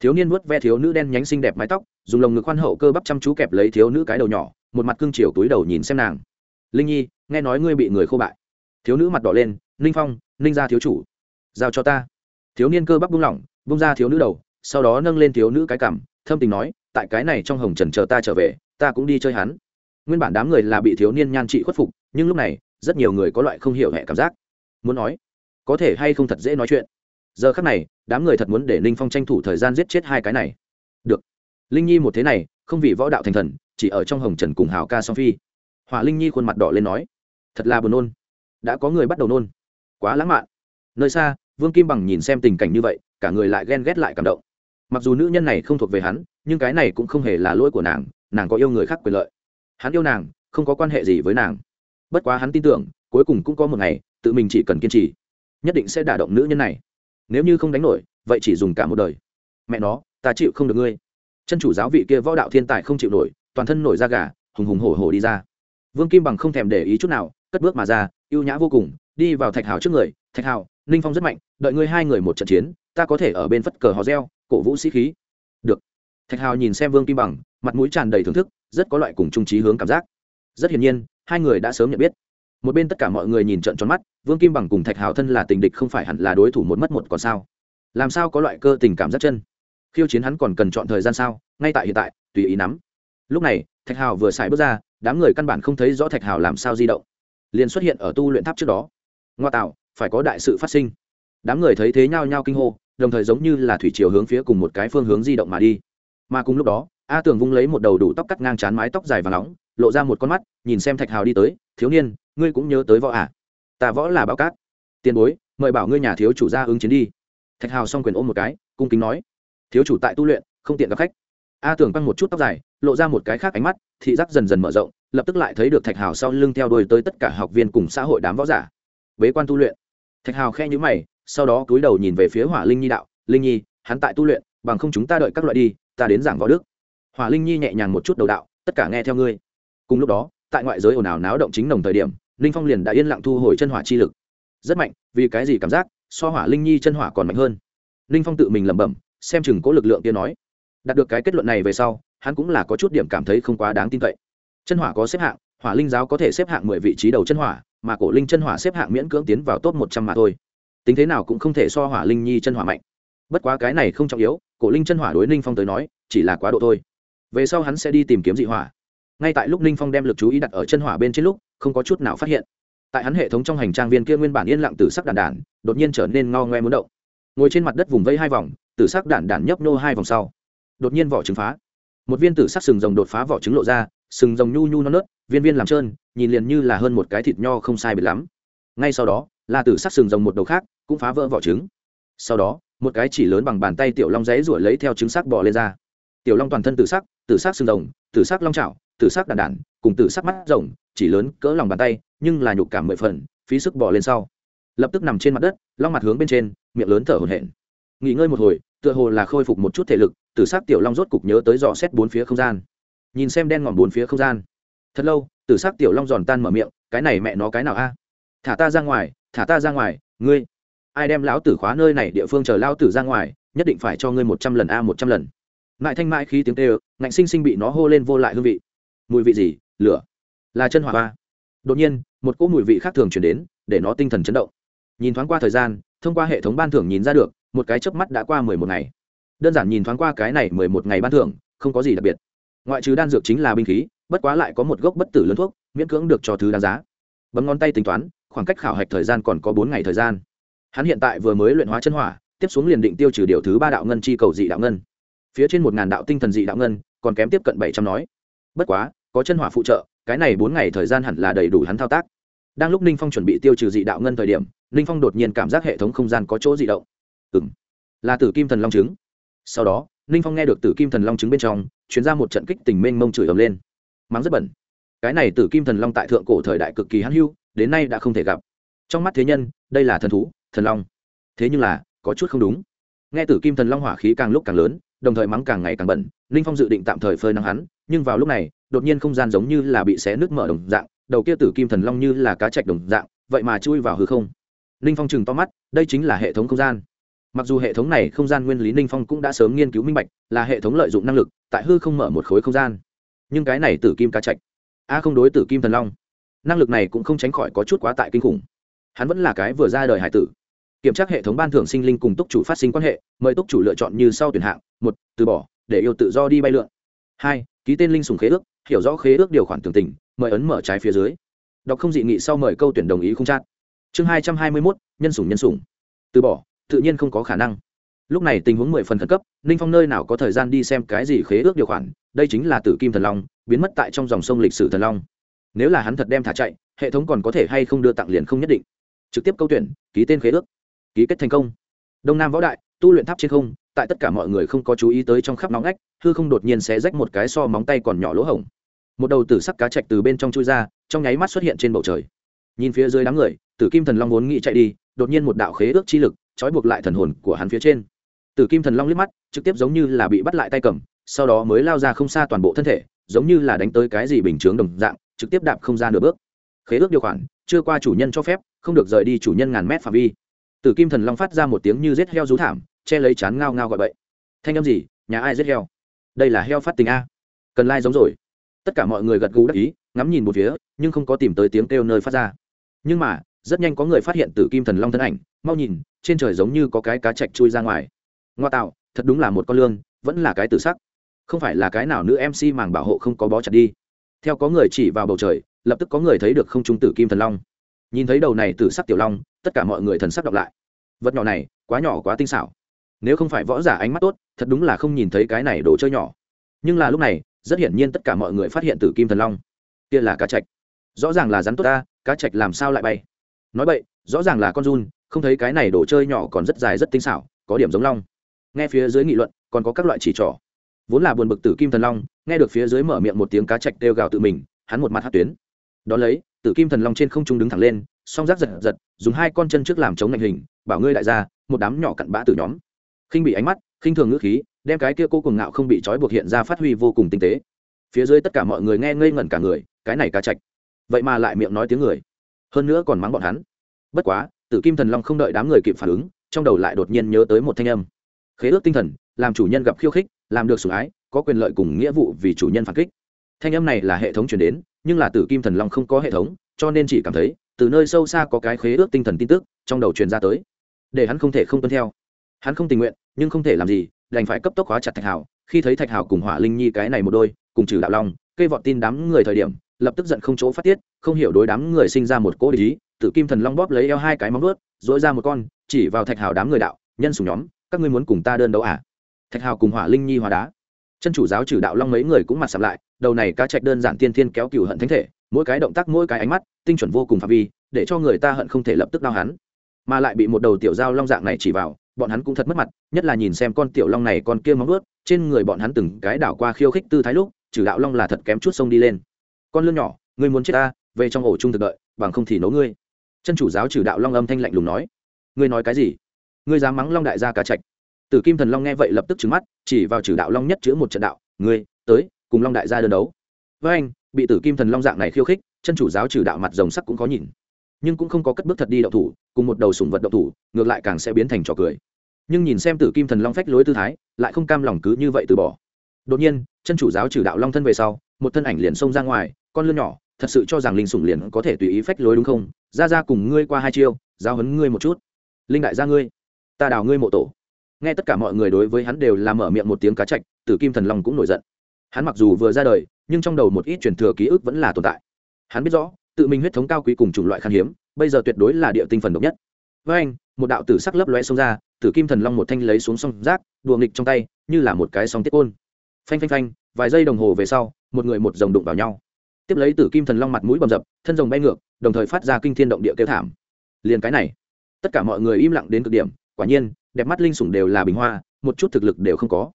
thiếu niên vuốt ve thiếu nữ đen nhánh xinh đẹp mái tóc, dùng lồng ngực khoan hậu cơ bắp chăm chú kẹp lấy thiếu nữ cái đầu nhỏ, một mặt cương chiều túi đầu nhìn xem nàng. Linh nhi, nghe nói ngươi bị người khô bại. Thiếu nữ mặt đỏ lên, ninh phong, ninh ra thiếu chủ, giao cho ta. Thiếu niên cơ bắp buông lỏng bung ra thiếu nữ đầu, sau đó nâng lên thiếu nữ cái cảm thâm tình nói, tại cái này trong hồng trần chờ ta trở về, ta cũng đi chơi hắn. Nguyên bản đám người là bị thiếu niên nhan trị khuất phục, nhưng lúc này, rất nhiều người có loại không hiểu hẹ cảm giác. Muốn nói, có thể hay không thật dễ nói chuyện. Giờ khắc này đám người thật muốn để ninh phong tranh thủ thời gian giết chết hai cái này. Được. Linh nhi một thế này, không vì võ đạo thành thần, chỉ ở trong hồng trần cùng hào ca song phi. Hỏa linh nhi khuôn mặt đỏ lên nói, thật là buồn nôn. Đã có người bắt đầu nôn. Quá lãng mạn. Nơi xa, vương kim bằng nhìn xem tình cảnh như vậy, cả người lại ghen ghét lại cảm động. Mặc dù nữ nhân này không thuộc về hắn, nhưng cái này cũng không hề là lỗi của nàng nàng có yêu người khác quyền lợi. Hắn yêu nàng, không có quan hệ gì với nàng. Bất quá hắn tin tưởng, cuối cùng cũng có một ngày, tự mình chỉ cần kiên trì, nhất định sẽ đả động nữ nhân này nếu như không đánh nổi, vậy chỉ dùng cả một đời. Mẹ nó, ta chịu không được ngươi. Chân chủ giáo vị kia võ đạo thiên tài không chịu nổi, toàn thân nổi da gà, hùng hùng hổ hổ đi ra. Vương kim bằng không thèm để ý chút nào, cất bước mà ra, ưu nhã vô cùng, đi vào thạch hào trước người. Thạch hào, ninh phong rất mạnh, đợi ngươi hai người một trận chiến, ta có thể ở bên phất cờ hò reo, cổ vũ sĩ khí. Được. Thạch hào nhìn xem vương kim bằng, mặt mũi tràn đầy thưởng thức, rất có loại cùng trung trí hướng cảm giác. Rất hiển nhiên, hai người đã sớm nhận biết một bên tất cả mọi người nhìn trận tròn mắt, vương kim bằng cùng thạch hào thân là tình địch không phải hẳn là đối thủ một mất một còn sao? Làm sao có loại cơ tình cảm giác chân? Khiêu chiến hắn còn cần chọn thời gian sao? Ngay tại hiện tại, tùy ý nắm. Lúc này, thạch hào vừa xài bước ra, đám người căn bản không thấy rõ thạch hào làm sao di động. Liền xuất hiện ở tu luyện tháp trước đó. Ngoa tạo, phải có đại sự phát sinh. Đám người thấy thế nhao nhao kinh hô, đồng thời giống như là thủy chiều hướng phía cùng một cái phương hướng di động mà đi. Mà cùng lúc đó, a tường vung lấy một đầu đủ tóc cắt ngang chán mái tóc dài và nóng, lộ ra một con mắt, nhìn xem thạch hào đi tới, thiếu niên ngươi cũng nhớ tới võ à? Ta võ là bao cát. Tiền bối, mời bảo ngươi nhà thiếu chủ ra ứng chiến đi. Thạch hào xong quyền ôm một cái, cung kính nói. Thiếu chủ tại tu luyện, không tiện gặp khách. A tưởng băng một chút tóc dài, lộ ra một cái khác ánh mắt, thị giác dần dần mở rộng, lập tức lại thấy được thạch hào sau lưng theo đuôi tới tất cả học viên cùng xã hội đám võ giả. Bế quan tu luyện. Thạch hào khe nhữ mày, sau đó cúi đầu nhìn về phía hỏa linh nhi đạo, linh nhi, hắn tại tu luyện, bằng không chúng ta đợi các loại đi, ta đến giảng võ đức. Hỏa linh nhi nhẹ nhàng một chút đầu đạo, tất cả nghe theo ngươi. Cùng lúc đó, tại ngoại giới ồn ào náo động chính nồng thời điểm linh phong liền đã yên lặng thu hồi chân hỏa chi lực. Rất mạnh, vì cái gì cảm giác, so hỏa linh nhi chân hỏa còn mạnh hơn? Linh phong tự mình lẩm bẩm, xem chừng cố lực lượng kia nói. Đạt được cái kết luận này về sau, hắn cũng là có chút điểm cảm thấy không quá đáng tin cậy. Chân hỏa có xếp hạng, hỏa linh giáo có thể xếp hạng mười vị trí đầu chân hỏa, mà cổ linh chân hỏa xếp hạng miễn cưỡng tiến vào top một trăm mà thôi. Tính thế nào cũng không thể so hỏa linh nhi chân hỏa mạnh. Bất quá cái này không trọng yếu, cổ linh chân hỏa đối ninh phong tới nói, chỉ là quá độ thôi. Về sau hắn sẽ đi tìm kiếm dị hỏa. Ngay tại lúc ninh phong đem l ự c chú ý đặt ở chân hỏa bên trên lúc không có chút nào phát hiện. Tại hắn hệ thống trong hành trang viên kia nguyên bản yên lặng từ sắc đản đản, đột nhiên trở nên ngao ngoe muốn động. Ngồi trên mặt đất vùng vây hai vòng từ sắc đản đản nhấp nô hai vòng sau. Đột nhiên vỏ trứng phá. Một viên tử sắc sừng rồng đột phá vỏ trứng lộ ra, sừng rồng nhu nhu non nớt, viên viên làm trơn, nhìn liền như là hơn một cái thịt nho không sai biệt lắm. Ngay sau đó, là tử sắc sừng rồng một đầu khác, cũng phá vỡ vỏ trứng. Sau đó, một cái chỉ lớn bằng bàn tay tiểu long rẽ ruổi lấy theo trứng sắc bò lên ra. Tiểu long toàn thân tử sắc tử sắc sừng rồng, tử sắc long trảo tử sắc đàn đản cùng tử sắc mắt rồng, chỉ lớn cỡ lòng bàn tay, nhưng là nhục cảm mười phần, phí sức bò lên sau. Lập tức nằm trên mặt đất, long mặt hướng bên trên, miệng lớn thở hổn hển. Nghỉ ngơi một hồi, tựa hồ là khôi phục một chút thể lực, tử sắc tiểu long rốt cục nhớ tới dò xét bốn phía không gian. Nhìn xem đen ngòm bốn phía không gian. Thật lâu, tử sắc tiểu long giòn tan mở miệng, cái này mẹ nó cái nào a? Thả ta ra ngoài, thả ta ra ngoài, ngươi. Ai đem lão tử khóa nơi này địa phương chờ lao tử ra ngoài, nhất định phải cho ngươi một trăm lần a một trăm lần. Mại thanh mãi khi tiếng tê ơ ngạnh sinh sinh bị nó hô lên vô lại hương vị mùi vị gì? Lửa. Là chân hỏa ba đột nhiên, một cỗ mùi vị khác thường chuyển đến, để nó tinh thần chấn động. Nhìn thoáng qua thời gian, thông qua hệ thống ban thưởng nhìn ra được, một cái chớp mắt đã qua mười một ngày. Đơn giản nhìn thoáng qua cái này mười một ngày ban thưởng, không có gì đặc biệt. Ngoại trừ đan dược chính là binh khí, bất quá lại có một gốc bất tử lớn thuốc, miễn cưỡng được cho thứ đáng giá. Bấm ngón tay tính toán, khoảng cách khảo hạch thời gian còn có bốn ngày thời gian. Hắn hiện tại vừa mới luyện hóa chân hỏa, tiếp xuống liền định tiêu trừ điều thứ ba đạo ngân chi cầu dị đạo ngân. Phía trên một ngàn đạo tinh thần dị đạo ngân, còn kém tiếp cận bảy trăm nói. Bất quá có chân hỏa phụ trợ, cái này bốn ngày thời gian hẳn là đầy đủ hắn thao tác. Đang lúc ninh phong chuẩn bị tiêu trừ dị đạo ngân thời điểm, ninh phong đột nhiên cảm giác hệ thống không gian có chỗ dị động. Ừ m là tử kim thần long trứng. Sau đó, ninh phong nghe được tử kim thần long trứng bên trong chuyển ra một trận kích tình mênh mông chửi ầm lên. Mắng rất bẩn. Cái này tử kim thần long tại thượng cổ thời đại cực kỳ hãn hưu, đến nay đã không thể gặp. Trong mắt thế nhân, đây là thần thú, thần long. Thế nhưng là, có chút không đúng. Nghe tử kim thần long hỏa khí càng lúc càng lớn, đồng thời mắng càng ngày càng bẩn, ninh phong dự định tạm thời phơi nắng hắn, nhưng vào lúc này đột nhiên không gian giống như là bị xé nước mở đồng dạng, đầu kia tử kim thần long như là cá chạch đồng dạng, vậy mà chui vào hư không. Ninh phong chừng to mắt, đây chính là hệ thống không gian. Mặc dù hệ thống này không gian nguyên lý ninh phong cũng đã sớm nghiên cứu minh bạch, là hệ thống lợi dụng năng lực, tại hư không mở một khối không gian. Nhưng cái này tử kim cá chạch, a không đối tử kim thần long. Năng lực này cũng không tránh khỏi có chút quá tại kinh khủng. Hắn vẫn là cái vừa ra đời hải tử. Kiểm tra hệ thống ban thưởng sinh linh cùng túc chủ phát sinh quan hệ, mời túc chủ lựa chọn như sau tuyển hạng, một, từ bỏ, để yêu tự do đi bay lượn. Hai, ký tên linh sùng khế ước hiểu rõ khế ước điều khoản tường tình, mời ấn mở trái phía dưới. Đọc không dị nghị sau mời câu tuyển đồng ý không chát chương hai trăm hai mươi mốt, nhân sủng nhân sủng. Từ bỏ, tự nhiên không có khả năng. Lúc này tình huống mười phần khẩn cấp, ninh phong nơi nào có thời gian đi xem cái gì khế ước điều khoản, đây chính là tử kim thần long, biến mất tại trong dòng sông lịch sử thần long. Nếu là hắn thật đem thả chạy, hệ thống còn có thể hay không đưa tặng liền không nhất định. Trực tiếp câu tuyển, ký tên khế ước. Ký kết thành công. Đông nam võ đại, tu luyện tháp trên không, tại tất cả mọi người không có chú ý tới trong khắp nóng ngách, hư không đột nhiên sẽ rách một cái so móng tay còn nhỏ lỗ hổng một đầu tử sắc cá chạch từ bên trong chui ra, trong nháy mắt xuất hiện trên bầu trời. Nhìn phía dưới đám người, tử kim thần long vốn nghĩ chạy đi, đột nhiên một đạo khế ước chi lực trói buộc lại thần hồn của hắn phía trên. Tử kim thần long liếc mắt, trực tiếp giống như là bị bắt lại tay cầm, sau đó mới lao ra không xa toàn bộ thân thể, giống như là đánh tới cái gì bình chướng đồng dạng, trực tiếp đạp không ra nửa bước. Khế ước điều khoản, chưa qua chủ nhân cho phép, không được rời đi chủ nhân ngàn mét phạm vi. Tử kim thần long phát ra một tiếng như rết heo rú thảm, che lấy chán ngao ngao gọi bậy. Thanh âm gì? Nhà ai rết heo? Đây là heo phát tình a. Cần lai、like、giống rồi tất cả mọi người gật gù đắc ý, ngắm nhìn một phía, nhưng không có tìm tới tiếng kêu nơi phát ra. Nhưng mà, rất nhanh có người phát hiện tử kim thần long thân ảnh, mau nhìn, trên trời giống như có cái cá chạch chui ra ngoài. Ngoa tạo, thật đúng là một con lương vẫn là cái tử sắc. Không phải là cái nào nữ mc màng bảo hộ không có bó chặt đi. Theo có người chỉ vào bầu trời, lập tức có người thấy được không trung tử kim thần long. Nhìn thấy đầu này tử sắc tiểu long, tất cả mọi người thần sắc đọc lại. Vật nhỏ này, quá nhỏ quá tinh xảo. Nếu không phải võ giả ánh mắt tốt, thật đúng là không nhìn thấy cái này đồ chơi nhỏ. Nhưng là lúc này rất hiển nhiên tất cả mọi người phát hiện tử kim thần long. Kia là cá chạch rõ ràng là rắn tốt ta, cá chạch làm sao lại bay? Nói vậy, rõ ràng là con run, không thấy cái này đồ chơi nhỏ còn rất dài rất tinh xảo, có điểm giống long. Nghe phía dưới nghị luận, còn có các loại chỉ trỏ. Vốn là buồn bực tử kim thần long, nghe được phía dưới mở miệng một tiếng cá chạch kêu gào tự mình, hắn một mặt hát tuyến. Đ ó lấy, tử kim thần long trên không trung đứng thẳng lên, song rác giật giật, dùng hai con chân trước làm chống ngành hình, bảo ngươi đại gia, một đám nhỏ cặn bã từ nhóm. Khinh bị ánh mắt, khinh thường ngữ khí đem cái kia cô cùng ngạo không bị trói buộc hiện ra phát huy vô cùng tinh tế. Phía dưới tất cả mọi người nghe ngây ngẩn cả người, cái này cá chạch. Vậy mà lại miệng nói tiếng người. Hơn nữa còn mắng bọn hắn. Bất quá, tử kim thần long không đợi đám người kịp phản ứng, trong đầu lại đột nhiên nhớ tới một thanh âm. Khế ước tinh thần, làm chủ nhân gặp khiêu khích, làm được sủng ái, có quyền lợi cùng nghĩa vụ vì chủ nhân phản kích. Thanh âm này là hệ thống chuyển đến, nhưng là tử kim thần long không có hệ thống, cho nên chỉ cảm thấy, từ nơi sâu xa có cái khế ước tinh thần tin tức, trong đầu truyền ra tới. Để hắn không thể không tuân theo. Hắn không tình nguyện, nhưng không thể làm gì đành phải cấp tốc hóa chặt thạch hảo khi thấy thạch hảo cùng hỏa linh nhi cái này một đôi, cùng trừ đạo long cây vọt tin đám người thời điểm, lập tức giận không chỗ phát tiết, không hiểu đối đám người sinh ra một cỗ ý tử kim thần long bóp lấy eo hai cái móng ướt dỗi ra một con, chỉ vào thạch hảo đám người đạo, nhân sùng nhóm, các ngươi muốn cùng ta đơn đấu à? Thạch hảo cùng hỏa linh nhi hóa đá. Chân chủ giáo trừ đạo long mấy người cũng mặt sầm lại, đầu này ca trạch đơn giản tiên thiên kéo cửu hận thánh thể, mỗi cái động tác, mỗi cái ánh mắt, tinh chuẩn vô cùng phạm vi, để cho người ta hận không thể lập tức đau hắn. Mà lại bị một đầu tiểu giao long dạng này chỉ vào bọn hắn cũng thật mất mặt, nhất là nhìn xem con tiểu long này con kia móng ướt trên người bọn hắn từng cái đảo qua khiêu khích tư thái lúc, trừ đạo long là thật kém chút sông đi lên. Con lươn nhỏ, ngươi muốn chết ta, về trong ổ chung thực đợi, bằng không thì nấu ngươi. Chân chủ giáo trừ đạo long âm thanh lạnh lùng nói. Ngươi nói cái gì? Ngươi dám mắng long đại gia cá trạch tử kim thần long nghe vậy lập tức trứng mắt, chỉ vào trừ đạo long nhất chữ một trận đạo, ngươi, tới, cùng long đại gia đơn đấu. Với anh, bị tử kim thần long dạng này khiêu khích, chân chủ giáo trừ đạo mặt rồng sắc cũng có nhìn. Nhưng cũng không có cất bước thật đi đậu thủ, cùng một đầu sùng vật đậu thủ, ngược lại càng sẽ biến thành trò cười nhưng nhìn xem tử kim thần long phách lối tư thái, lại không cam lòng cứ như vậy từ bỏ. Đột nhiên, chân chủ giáo trừ đạo long thân về sau, một thân ảnh liền xông ra ngoài, con lươn nhỏ, thật sự cho rằng linh sủng liền có thể tùy ý phách lối đúng không? Ra ra cùng ngươi qua hai chiêu giao hấn ngươi một chút. Linh đại gia ngươi, ta đào ngươi mộ tổ. Nghe tất cả mọi người đối với hắn đều làm mở miệng một tiếng cá chạch, tử kim thần long cũng nổi giận. Hắn mặc dù vừa ra đời, nhưng trong đầu một ít truyền thừa ký ức vẫn là tồn tại. Hắn biết rõ, tự mình huyết thống cao quý cùng chủng loại khan hiếm, bây giờ tuyệt đối là địa tinh phần độc nhất với anh, một đạo tử sắc lấp lóe xông ra, tử kim thần long một thanh lấy xuống song rác đùa nghịch trong tay, như là một cái song tiết côn. Phanh phanh phanh, vài giây đồng hồ về sau, một người một dòng đụng vào nhau. Tiếp lấy tử kim thần long mặt mũi bầm dập, thân rồng bay ngược, đồng thời phát ra kinh thiên động địa kêu thảm. Liền cái này, tất cả mọi người im lặng đến cực điểm, quả nhiên, đẹp mắt linh sủng đều là bình hoa, một chút thực lực đều không có.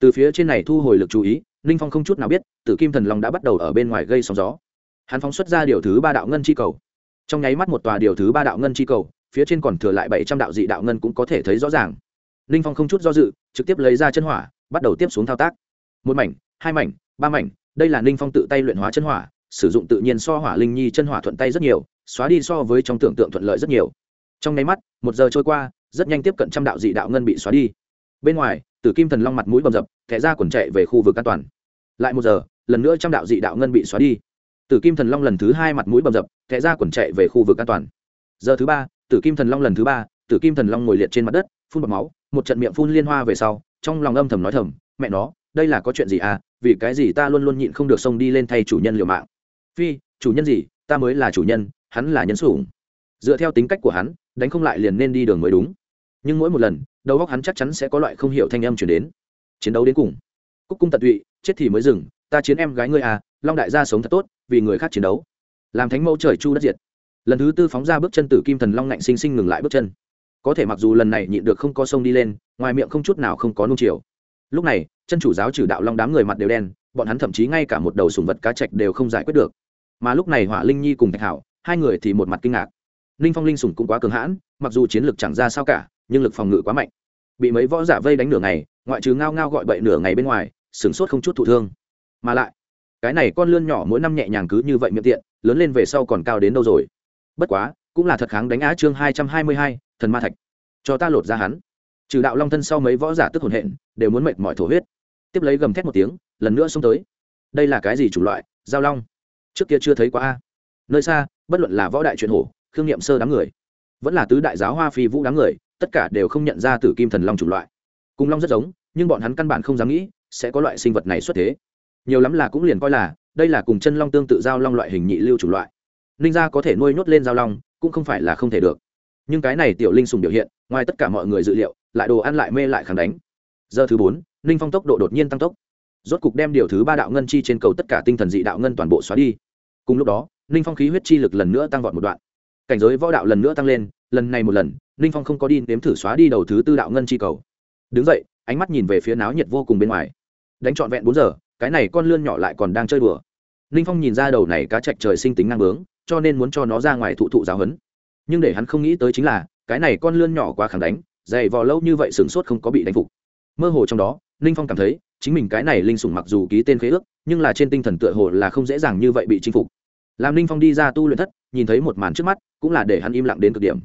Từ phía trên này thu hồi lực chú ý, linh phong không chút nào biết, tử kim thần long đã bắt đầu ở bên ngoài gây sóng gió. Hắn phóng xuất ra điều thứ ba đạo ngân chi cầu. Trong nháy mắt một tòa điều thứ ba đạo ngân chi cầu phía trên còn thừa lại bảy trăm đạo dị đạo ngân cũng có thể thấy rõ ràng. Ninh phong không chút do dự, trực tiếp lấy ra chân hỏa, bắt đầu tiếp xuống thao tác. Một mảnh, hai mảnh, ba mảnh, đây là ninh phong tự tay luyện hóa chân hỏa, sử dụng tự nhiên so hỏa linh nhi chân hỏa thuận tay rất nhiều, xóa đi so với trong tưởng tượng thuận lợi rất nhiều. Trong nháy mắt, một giờ trôi qua, rất nhanh tiếp cận trăm đạo dị đạo ngân bị xóa đi. Bên ngoài, tử kim thần long mặt mũi bầm dập, thẻ ra quần chạy về khu vực an toàn. Lại một giờ, lần nữa trăm đạo dị đạo ngân bị xóa đi. Tử kim thần long lần thứ hai mặt mũi bầm dập, thẻ ra quần chạy về khu vực an toàn. Giờ thứ ba tử kim thần long lần thứ ba, tử kim thần long ngồi liệt trên mặt đất, phun bọt máu, một trận miệng phun liên hoa về sau, trong lòng âm thầm nói thầm, mẹ nó, đây là có chuyện gì à? Vì cái gì ta luôn luôn nhịn không được xông đi lên thay chủ nhân liều mạng? Phi, chủ nhân gì? Ta mới là chủ nhân, hắn là nhân sủng. Dựa theo tính cách của hắn, đánh không lại liền nên đi đường mới đúng. Nhưng mỗi một lần, đầu óc hắn chắc chắn sẽ có loại không hiểu thanh âm chuyển đến. Chiến đấu đến cùng. Cúc cung tận tụy, chết thì mới dừng, ta chiến em gái ngươi à long đại gia sống thật tốt, vì người khác chiến đấu. Làm thánh mẫu trời chu đất diệt lần thứ tư phóng ra bước chân tử kim thần long ngạnh sinh sinh ngừng lại bước chân. Có thể mặc dù lần này nhịn được không có sông đi lên, ngoài miệng không chút nào không có nung chiều. Lúc này, chân chủ giáo trừ đạo long đám người mặt đều đen, bọn hắn thậm chí ngay cả một đầu sùng vật cá trạch đều không giải quyết được. Mà lúc này hỏa linh nhi cùng thạch hảo hai người thì một mặt kinh ngạc. Ninh phong linh sùng cũng quá cường hãn, mặc dù chiến lược chẳng ra sao cả, nhưng lực phòng ngự quá mạnh. Bị mấy võ giả vây đánh nửa ngày, ngoại trừ ngao ngao gọi bậy nửa ngày bên ngoài, sửng sốt không chút thụ thương. Mà lại, cái này con lươn nhỏ mỗi năm nhẹ nhàng cứ như vậy miệng tiện, lớn lên về sau còn cao đến đâu rồi? Bất quá, cũng là thật kháng đánh á chương hai trăm hai mươi hai, thần ma thạch. Cho ta lột ra hắn. Trừ đạo long thân sau mấy võ giả tức hồn hện, đều muốn mệt mỏi thổ huyết. Tiếp lấy gầm thét một tiếng, lần nữa xông tới. Đây là cái gì chủng loại? Giao long. Trước kia chưa thấy quá a. Nơi xa, bất luận là võ đại truyền hổ, khương nghiệm sơ đám người, vẫn là tứ đại giáo hoa phi vũ đám người, tất cả đều không nhận ra tử kim thần long chủng loại. Cùng long rất giống, nhưng bọn hắn căn bản không dám nghĩ, sẽ có loại sinh vật này xuất thế. Nhiều lắm là cũng liền coi là, đây là cùng chân long tương tự giao long loại hình nhị lưu chủng loại ninh gia có thể nuôi nhốt lên giao long, cũng không phải là không thể được. Nhưng cái này tiểu linh sùng biểu hiện, ngoài tất cả mọi người dự liệu, lại đồ ăn lại mê lại kháng đánh. Giờ thứ bốn, ninh phong tốc độ đột nhiên tăng tốc. Rốt cục đem điều thứ ba đạo ngân chi trên cầu tất cả tinh thần dị đạo ngân toàn bộ xóa đi. Cùng lúc đó, ninh phong khí huyết chi lực lần nữa tăng vọt một đoạn. Cảnh giới võ đạo lần nữa tăng lên, lần này một lần, ninh phong không có đi nếm thử xóa đi đầu thứ tư đạo ngân chi cầu. Đứng dậy, ánh mắt nhìn về phía náo nhiệt vô cùng bên ngoài. Đánh trọn vẹn bốn giờ, cái này con lươn nhỏ lại còn đang chơi đùa. Ninh phong nhìn ra đầu này cá chạch trời sinh tính năng bướng cho nên muốn cho nó ra ngoài thụ thụ giáo huấn. Nhưng để hắn không nghĩ tới chính là, cái này con lươn nhỏ quá khẳng đánh, dày vò lâu như vậy sửng sốt không có bị đánh phục. Mơ hồ trong đó, ninh phong cảm thấy, chính mình cái này linh sủng mặc dù ký tên khế ước, nhưng là trên tinh thần tựa hồ là không dễ dàng như vậy bị chinh phục. Làm ninh phong đi ra tu luyện thất, nhìn thấy một màn trước mắt, cũng là để hắn im lặng đến cực điểm.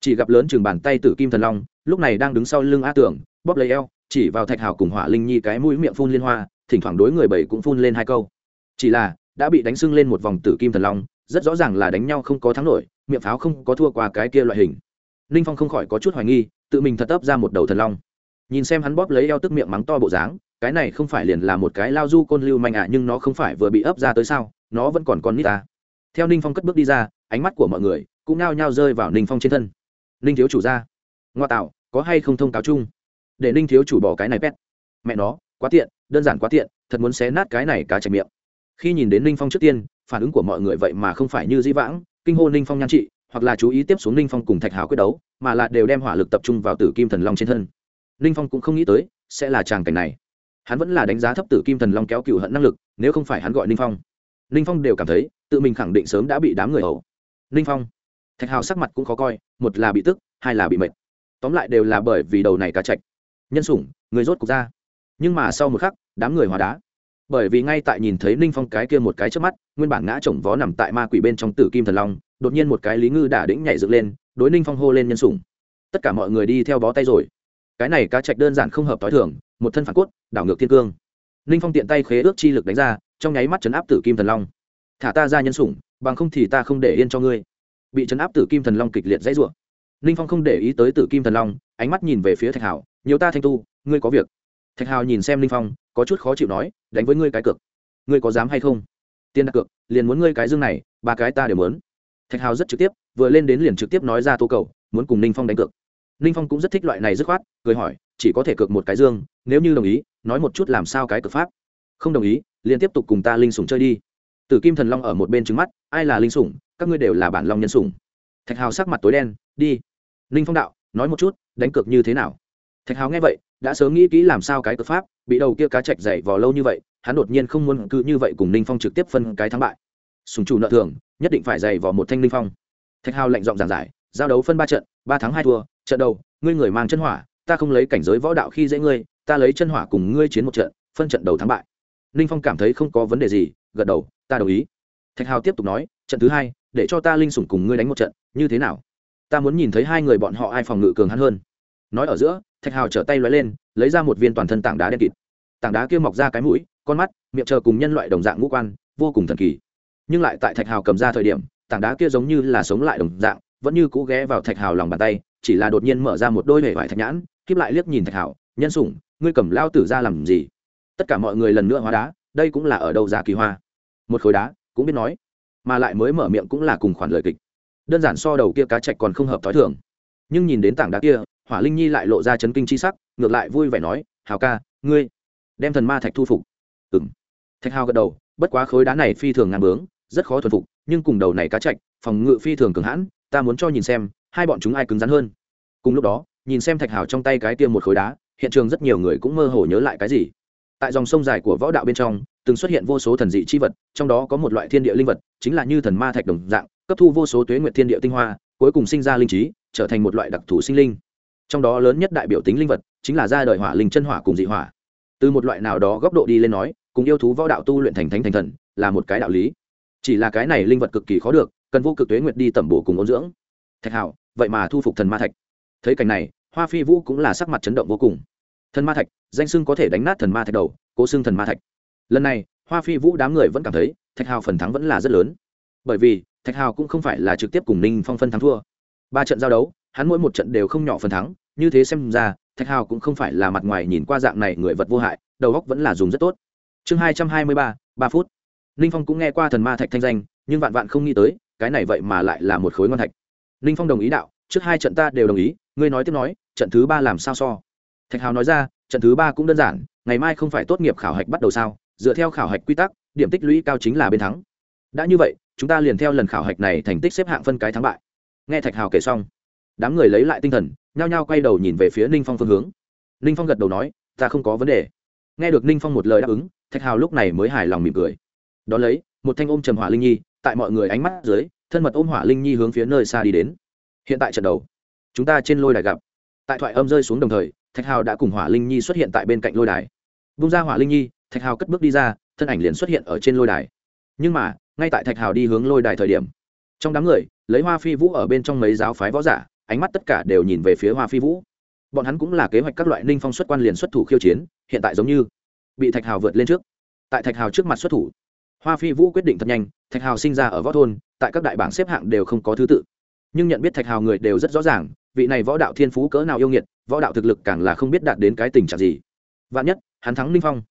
Chỉ gặp lớn chừng bàn tay tử kim thần long, lúc này đang đứng sau lưng a tưởng, bóp lấy eo, chỉ vào thạch hào cùng hỏa linh nhi cái mũi miệng phun liên hoa, thỉnh thoảng đối người bảy cũng phun lên hai câu. Chỉ là, đã bị đánh sưng lên một vòng tử kim thần long rất rõ ràng là đánh nhau không có thắng nổi miệng pháo không có thua qua cái kia loại hình. Ninh phong không khỏi có chút hoài nghi tự mình thật ấp ra một đầu thần long. Nhìn xem hắn bóp lấy eo tức miệng mắng to bộ dáng cái này không phải liền là một cái lao du côn lưu manh ạ à, nhưng nó không phải vừa bị ấp ra tới sao nó vẫn còn con nít ta theo ninh phong cất bước đi ra ánh mắt của mọi người cũng nao nhao rơi vào ninh phong trên thân. Ninh thiếu chủ ra. Ngoa tạo có hay không thông cáo chung? Để ninh thiếu chủ bỏ cái này pet. Mẹ nó quá tiện đơn giản quá tiện thật muốn xé nát cái này cá chạch miệng. Khi nhìn đến ninh phong trước tiên phản ứng của mọi người vậy mà không phải như dĩ vãng, kinh hô ninh phong nhan trị, hoặc là chú ý tiếp xuống ninh phong cùng thạch hào quyết đấu, mà là đều đem hỏa lực tập trung vào tử kim thần long trên thân. Ninh phong cũng không nghĩ tới, sẽ là tràng cảnh này. Hắn vẫn là đánh giá thấp tử kim thần long kéo cựu hận năng lực, nếu không phải hắn gọi ninh phong. Ninh phong đều cảm thấy, tự mình khẳng định sớm đã bị đám người ẩu ninh phong. Thạch hào sắc mặt cũng khó coi, một là bị tức, hai là bị mệt. Tóm lại đều là bởi vì đầu này cá chạch. Nhân sủng, người rốt cục ra. Nhưng mà sau một khắc, đám người hóa đá bởi vì ngay tại nhìn thấy ninh phong cái kia một cái trước mắt, nguyên bản ngã chồng vó nằm tại ma quỷ bên trong tử kim thần long, đột nhiên một cái lý ngư đả đĩnh nhảy dựng lên, đối ninh phong hô lên nhân sủng. Tất cả mọi người đi theo bó tay rồi. Cái này cá trạch đơn giản không hợp t h o i thường, một thân phản cốt, đảo ngược thiên cương. Ninh phong tiện tay khế ước chi lực đánh ra, trong nháy mắt chấn áp tử kim thần long. Thả ta ra nhân sủng, bằng không thì ta không để yên cho ngươi. Bị chấn áp tử kim thần long kịch liệt dãy rủa. Ninh phong không để ý tới tử kim thần long, ánh mắt nhìn về phía thạch hảo nhiều ta thanh tu, ngươi có việc. Thạch hào nhìn xem ninh phong có chút khó chịu nói, đánh với ngươi cái cược. Ngươi có dám hay không? Tiền đặt cược, liền muốn ngươi cái dương này, ba cái ta đều muốn. Thạch hào rất trực tiếp, vừa lên đến liền trực tiếp nói ra tô cầu, muốn cùng ninh phong đánh cược. Ninh phong cũng rất thích loại này dứt khoát, cười hỏi, chỉ có thể cược một cái dương, nếu như đồng ý, nói một chút làm sao cái cược pháp? Không đồng ý, liền tiếp tục cùng ta linh sủng chơi đi. Tử kim thần long ở một bên trứng mắt, ai là linh sủng? Các ngươi đều là bản long nhân sủng. Thạch hào sắc mặt tối đen, đi. Ninh phong đạo, nói một chút, đánh cược như thế nào? Thạch hào nghe vậy đã sớm nghĩ kỹ làm sao cái cược pháp, bị đầu kia cá chạch dày vò lâu như vậy, hắn đột nhiên không muốn cứ như vậy cùng ninh phong trực tiếp phân cái thắng bại. Sùng chủ nợ thường, nhất định phải dày vò một thanh linh phong. Thạch hào lệnh giọng giảng giải, giao đấu phân ba trận, ba tháng hai thua, trận đầu, ngươi người mang chân hỏa, ta không lấy cảnh giới võ đạo khi dễ ngươi, ta lấy chân hỏa cùng ngươi chiến một trận, phân trận đầu thắng bại. Ninh phong cảm thấy không có vấn đề gì, gật đầu, ta đồng ý. Thạch hào tiếp tục nói, trận thứ hai, để cho ta linh sủng cùng ngươi đánh một trận, như thế nào? Ta muốn nhìn thấy hai người bọn họ ai phòng ngự cường hắn hơn nói ở giữa, thạch hào trở tay l lên, lấy ra một viên toàn thân tảng đá đen kịt. Tảng đá kia mọc ra cái mũi, con mắt, miệng chờ cùng nhân loại đồng dạng ngũ quan, vô cùng thần kỳ. Nhưng lại tại thạch hào cầm ra thời điểm, tảng đá kia giống như là sống lại đồng dạng, vẫn như cũ ghé vào thạch hào lòng bàn tay, chỉ là đột nhiên mở ra một đôi hể vải thạch nhãn, khiếp lại liếc nhìn thạch hào, nhân sủng, ngươi cầm lao tử ra làm gì? Tất cả mọi người lần nữa hóa đá, đây cũng là ở đâu ra kỳ hoa? Một khối đá, cũng biết nói, mà lại mới mở miệng cũng là cùng khoản lời kịch. Đơn giản so đầu kia cá chạch còn không hợp t h ó i thường. Nhưng nhìn đến tảng đá kia hỏa linh nhi lại lộ ra chấn kinh c h i sắc, ngược lại vui vẻ nói, hào ca, ngươi đem thần ma thạch thu phục. Ừng thạch hào gật đầu, bất quá khối đá này phi thường ngang bướng, rất khó thuần phục, nhưng cùng đầu này cá chạch, phòng ngự phi thường cường hãn, ta muốn cho nhìn xem, hai bọn chúng ai cứng rắn hơn. Cùng lúc đó, nhìn xem thạch hào trong tay cái tiêm một khối đá, hiện trường rất nhiều người cũng mơ hồ nhớ lại cái gì. Tại dòng sông dài của võ đạo bên trong, từng xuất hiện vô số thần dị chi vật, trong đó có một loại thiên địa linh vật, chính là như thần ma thạch đồng dạng, cấp thu vô số tuế nguyện thiên địa tinh hoa, cuối cùng sinh ra linh trí, trở thành một loại đặc thù sinh linh trong đó lớn nhất đại biểu tính linh vật chính là ra đời hỏa linh chân hỏa cùng dị hỏa. Từ một loại nào đó góc độ đi lên nói, cùng yêu thú võ đạo tu luyện thành thánh thành thần là một cái đạo lý. Chỉ là cái này linh vật cực kỳ khó được, cần vô cực tuế nguyệt đi tẩm bổ cùng ôn dưỡng. Thạch hảo vậy mà thu phục thần ma thạch. Thấy cảnh này, hoa phi vũ cũng là sắc mặt chấn động vô cùng. Thần ma thạch, danh sưng có thể đánh nát thần ma thạch đầu, cố xưng thần ma thạch. Lần này, hoa phi vũ đám người vẫn cảm thấy, thạch hào phần thắng vẫn là rất lớn. Bởi vì, thạch hào cũng không phải là trực tiếp cùng ninh phong phân thắng thua. Ba trận giao đấu hắn mỗi một trận đều không nhỏ phần thắng, như thế xem ra, thạch hào cũng không phải là mặt ngoài nhìn qua dạng này người vật vô hại, đầu góc vẫn là dùng rất tốt. Chương hai trăm hai mươi ba ba phút. Ninh phong cũng nghe qua thần ma thạch thanh danh, nhưng vạn vạn không nghĩ tới, cái này vậy mà lại là một khối ngon thạch. Ninh phong đồng ý đạo, trước hai trận ta đều đồng ý, ngươi nói tiếp nói, trận thứ ba làm sao so? Thạch hào nói ra, trận thứ ba cũng đơn giản, ngày mai không phải tốt nghiệp khảo hạch bắt đầu sao? Dựa theo khảo hạch quy tắc, điểm tích lũy cao chính là bên thắng. Đã như vậy, chúng ta liền theo lần khảo hạch này thành tích xếp hạng phân cái thắng bại. Nghe thạch hào kể xong đám người lấy lại tinh thần, nhao nhao quay đầu nhìn về phía ninh phong phương hướng. Ninh phong gật đầu nói, ta không có vấn đề. Nghe được ninh phong một lời đáp ứng, thạch hào lúc này mới hài lòng mỉm cười. Đón lấy, một thanh ôm trầm hỏa linh nhi, tại mọi người ánh mắt dưới, thân mật ôm hỏa linh nhi hướng phía nơi xa đi đến. Hiện tại trận đầu, chúng ta trên lôi đài gặp. Tại thoại âm rơi xuống đồng thời, thạch hào đã cùng hỏa linh nhi xuất hiện tại bên cạnh lôi đài. Bung ra hỏa linh nhi, thạch hào cất bước đi ra, thân ảnh liền xuất hiện ở trên lôi đài. Nhưng mà, ngay tại thạch hào đi hướng lôi đài thời điểm, trong đám người, lấy hoa phi vũ ở bên trong mấy giáo phái võ giả ánh mắt tất cả đều nhìn về phía hoa phi vũ. Bọn hắn cũng là kế hoạch các loại ninh phong xuất quan liền xuất thủ khiêu chiến, hiện tại giống như bị thạch hào vượt lên trước. Tại thạch hào trước mặt xuất thủ, hoa phi vũ quyết định thật nhanh, thạch hào sinh ra ở võ thôn, tại các đại bảng xếp hạng đều không có thứ tự. Nhưng nhận biết thạch hào người đều rất rõ ràng, vị này võ đạo thiên phú cỡ nào yêu nghiệt, võ đạo thực lực càng là không biết đạt đến cái tình trạng gì. Vạn nhất, hắn thắng ninh phong.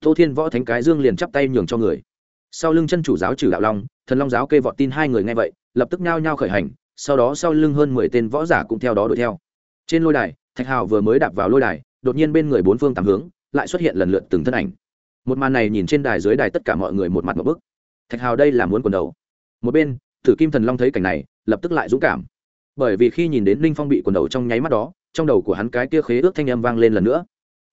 Tô thiên võ thánh cái dương liền chắp tay nhường cho người. Sau lưng chân chủ giáo trừ đạo long, thần long giáo kê vọt tin hai người nghe vậy, lập tức nhao nhao khởi hành sau đó sau lưng hơn mười tên võ giả cũng theo đó đuổi theo. Trên lôi đài, thạch hào vừa mới đạp vào lôi đài, đột nhiên bên người bốn phương tám hướng, lại xuất hiện lần lượt từng thân ảnh. Một màn này nhìn trên đài dưới đài tất cả mọi người một mặt một bức. Thạch hào đây là muốn quần đầu. Một bên, thử kim thần long thấy cảnh này, lập tức lại dũng cảm. Bởi vì khi nhìn đến ninh phong bị quần đầu trong nháy mắt đó, trong đầu của hắn cái kia khế ước thanh âm vang lên lần nữa.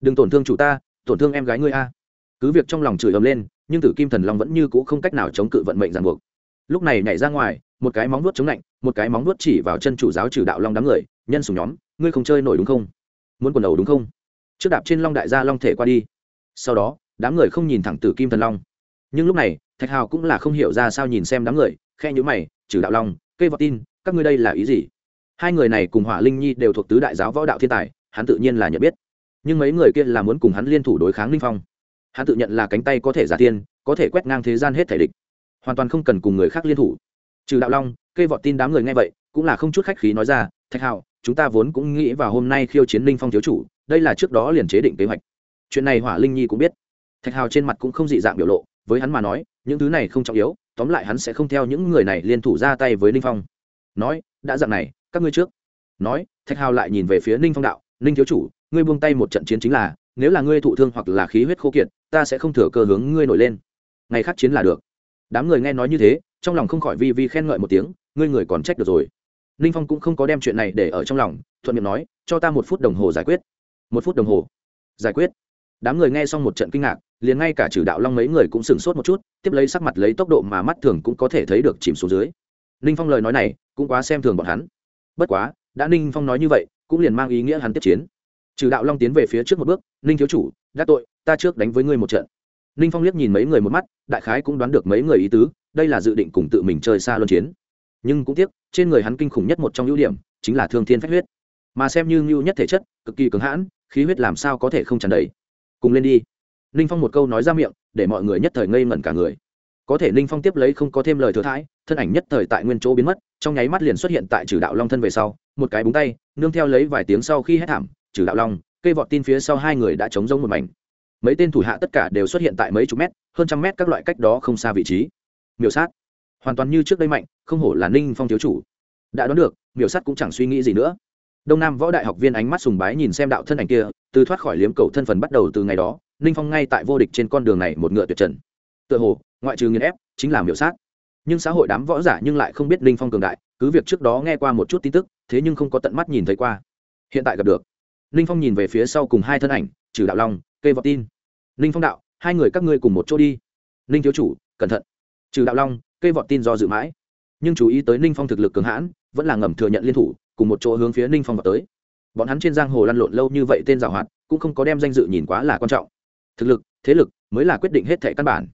Đừng tổn thương chủ ta, tổn thương em gái ngươi a. Cứ việc trong lòng chửi ầm lên, nhưng tử kim thần long vẫn như cũ không cách nào chống cự vận mệnh ràng buộc lúc này nhảy ra ngoài, một cái móng nuốt chống lạnh, một cái móng nuốt chỉ vào chân chủ giáo trừ đạo long đám người, nhân sùng nhóm, ngươi không chơi nổi đúng không? Muốn quần đầu đúng không? Trước đạp trên long đại gia long thể qua đi. Sau đó, đám người không nhìn thẳng tử kim thần long. Nhưng lúc này, thạch hào cũng là không hiểu ra sao nhìn xem đám người khe nhữ mày, trừ đạo long cây vọt tin, các ngươi đây là ý gì? Hai người này cùng hỏa linh nhi đều thuộc tứ đại giáo võ đạo thiên tài, hắn tự nhiên là nhận biết. Nhưng mấy người kia là muốn cùng hắn liên thủ đối kháng linh phong. Hắn tự nhận là cánh tay có thể giả tiên có thể quét ngang thế gian hết thể địch hoàn toàn không cần cùng người khác liên thủ. Trừ đạo long cây vọt tin đám người nghe vậy cũng là không chút khách khí nói ra thạch Hạo, chúng ta vốn cũng nghĩ vào hôm nay khiêu chiến linh phong thiếu chủ đây là trước đó liền chế định kế hoạch. Chuyện này hỏa linh nhi cũng biết. Thạch hào trên mặt cũng không dị dạng biểu lộ với hắn mà nói những thứ này không trọng yếu tóm lại hắn sẽ không theo những người này liên thủ ra tay với ninh phong. Nói đã dạng này các ngươi trước. Nói thạch hào lại nhìn về phía ninh phong đạo ninh thiếu chủ ngươi buông tay một trận chiến chính là nếu là ngươi thụ thương hoặc là khí huyết khô kiệt ta sẽ không thừa cơ hướng ngươi nổi lên. Ngày khác chiến là được đám người nghe nói như thế, trong lòng không khỏi vi vi khen ngợi một tiếng, ngươi người còn trách được rồi. Ninh phong cũng không có đem chuyện này để ở trong lòng, thuận miệng nói, cho ta một phút đồng hồ giải quyết. Một phút đồng hồ. Giải quyết. Đám người nghe xong một trận kinh ngạc, liền ngay cả trừ đạo long mấy người cũng sửng sốt một chút, tiếp lấy sắc mặt lấy tốc độ mà mắt thường cũng có thể thấy được chìm xuống dưới. Ninh phong lời nói này, cũng quá xem thường bọn hắn. Bất quá, đã ninh phong nói như vậy, cũng liền mang ý nghĩa hắn tiếp chiến. Trừ đạo long tiến về phía trước một bước ninh thiếu chủ, đã tội, ta trước đánh với ngươi một trận ninh phong liếc nhìn mấy người một mắt, đại khái cũng đoán được mấy người ý tứ, đây là dự định cùng tự mình chơi xa luân chiến. Nhưng cũng tiếc, trên người hắn kinh khủng nhất một trong ưu điểm, chính là thương thiên phách huyết. Mà xem như ngưu nhất thể chất, cực kỳ cứng hãn, khí huyết làm sao có thể không tràn đầy. Cùng lên đi. Ninh phong một câu nói ra miệng, để mọi người nhất thời ngây ngẩn cả người. Có thể ninh phong tiếp lấy không có thêm lời thừa thãi, thân ảnh nhất thời tại nguyên chỗ biến mất, trong nháy mắt liền xuất hiện tại trừ đạo long thân về sau, một cái búng tay, nương theo lấy vài tiếng sau khi hét thảm trừ đạo long, cây vọt tin phía sau hai người đã chống rông một mảnh mấy tên thủ hạ tất cả đều xuất hiện tại mấy chục mét, hơn trăm mét các loại cách đó không xa vị trí. Miểu sát. Hoàn toàn như trước đây mạnh, không hổ là ninh phong thiếu chủ. Đã đoán được, miểu sát cũng chẳng suy nghĩ gì nữa. Đông nam võ đại học viên ánh mắt sùng bái nhìn xem đạo thân ảnh kia, từ thoát khỏi liếm cầu thân phần bắt đầu từ ngày đó, ninh phong ngay tại vô địch trên con đường này một ngựa tuyệt trần. Tựa hồ, ngoại trừ nghiền ép, chính là miểu sát. Nhưng xã hội đám võ giả nhưng lại không biết ninh phong cường đại, cứ việc trước đó nghe qua một chút tin tức, thế nhưng không có tận mắt nhìn thấy qua. Hiện tại gặp được. Ninh phong nhìn về phía sau cùng hai thân ảnh, trừ đạo long, cây vọt tin ninh phong đạo, hai người các ngươi cùng một chỗ đi. Ninh thiếu chủ, cẩn thận. Trừ đạo long, cây vọt tin do dự mãi. Nhưng chú ý tới ninh phong thực lực cường hãn, vẫn là ngầm thừa nhận liên thủ, cùng một chỗ hướng phía ninh phong vào tới. Bọn hắn trên giang hồ lăn lộn lâu như vậy tên giảo hoạt, cũng không có đem danh dự nhìn quá là quan trọng. Thực lực, thế lực mới là quyết định hết thẻ căn bản.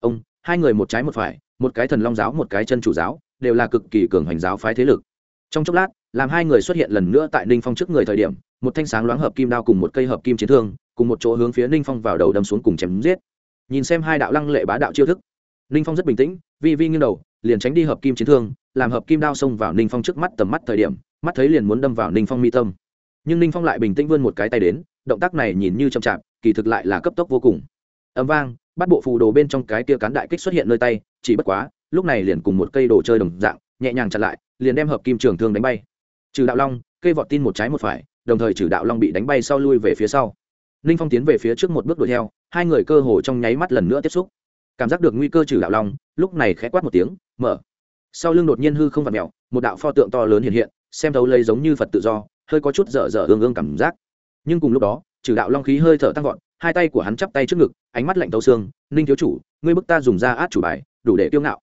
Ông, hai người một trái một phải, một cái thần long giáo, một cái chân chủ giáo, đều là cực kỳ cường hoành giáo phái thế lực. Trong chốc lát, làm hai người xuất hiện lần nữa tại ninh phong trước người thời điểm một thanh sáng loáng hợp kim đao cùng một cây hợp kim chiến thương, cùng một chỗ hướng phía ninh phong vào đầu đâm xuống cùng chém giết. Nhìn xem hai đạo lăng lệ bá đạo chiêu thức, ninh phong rất bình tĩnh, vi vi nghiêng đầu, liền tránh đi hợp kim chiến thương, làm hợp kim đao xông vào ninh phong trước mắt tầm mắt thời điểm, mắt thấy liền muốn đâm vào ninh phong mi tâm. Nhưng ninh phong lại bình tĩnh vươn một cái tay đến, động tác này nhìn như chậm chạp, kỳ thực lại là cấp tốc vô cùng. Âm vang, bắt bộ phù đồ bên trong cái tia cán đại kích xuất hiện nơi tay, chỉ bất quá, lúc này liền cùng một cây đồ chơi đồng dạng, nhẹ nhàng chặn lại, liền đem hợp kim trường thương đánh bay. Trừ đạo long, cây vọt tin một trái một phải đồng thời trừ đạo long bị đánh bay sau lui về phía sau. Ninh phong tiến về phía trước một bước đuổi theo, hai người cơ hồ trong nháy mắt lần nữa tiếp xúc. Cảm giác được nguy cơ trừ đạo long, lúc này khẽ quát một tiếng, mở. Sau lưng đột nhiên hư không vặt mẹo một đạo pho tượng to lớn hiện hiện, xem thấu lấy giống như phật tự do, hơi có chút dở dở ương ương cảm giác. Nhưng cùng lúc đó, trừ đạo long khí hơi thở tăng vọt, hai tay của hắn chắp tay trước ngực, ánh mắt lạnh tấu xương ninh thiếu chủ, ngươi bức ta dùng ra át chủ bài, đủ để kiêu ngạo.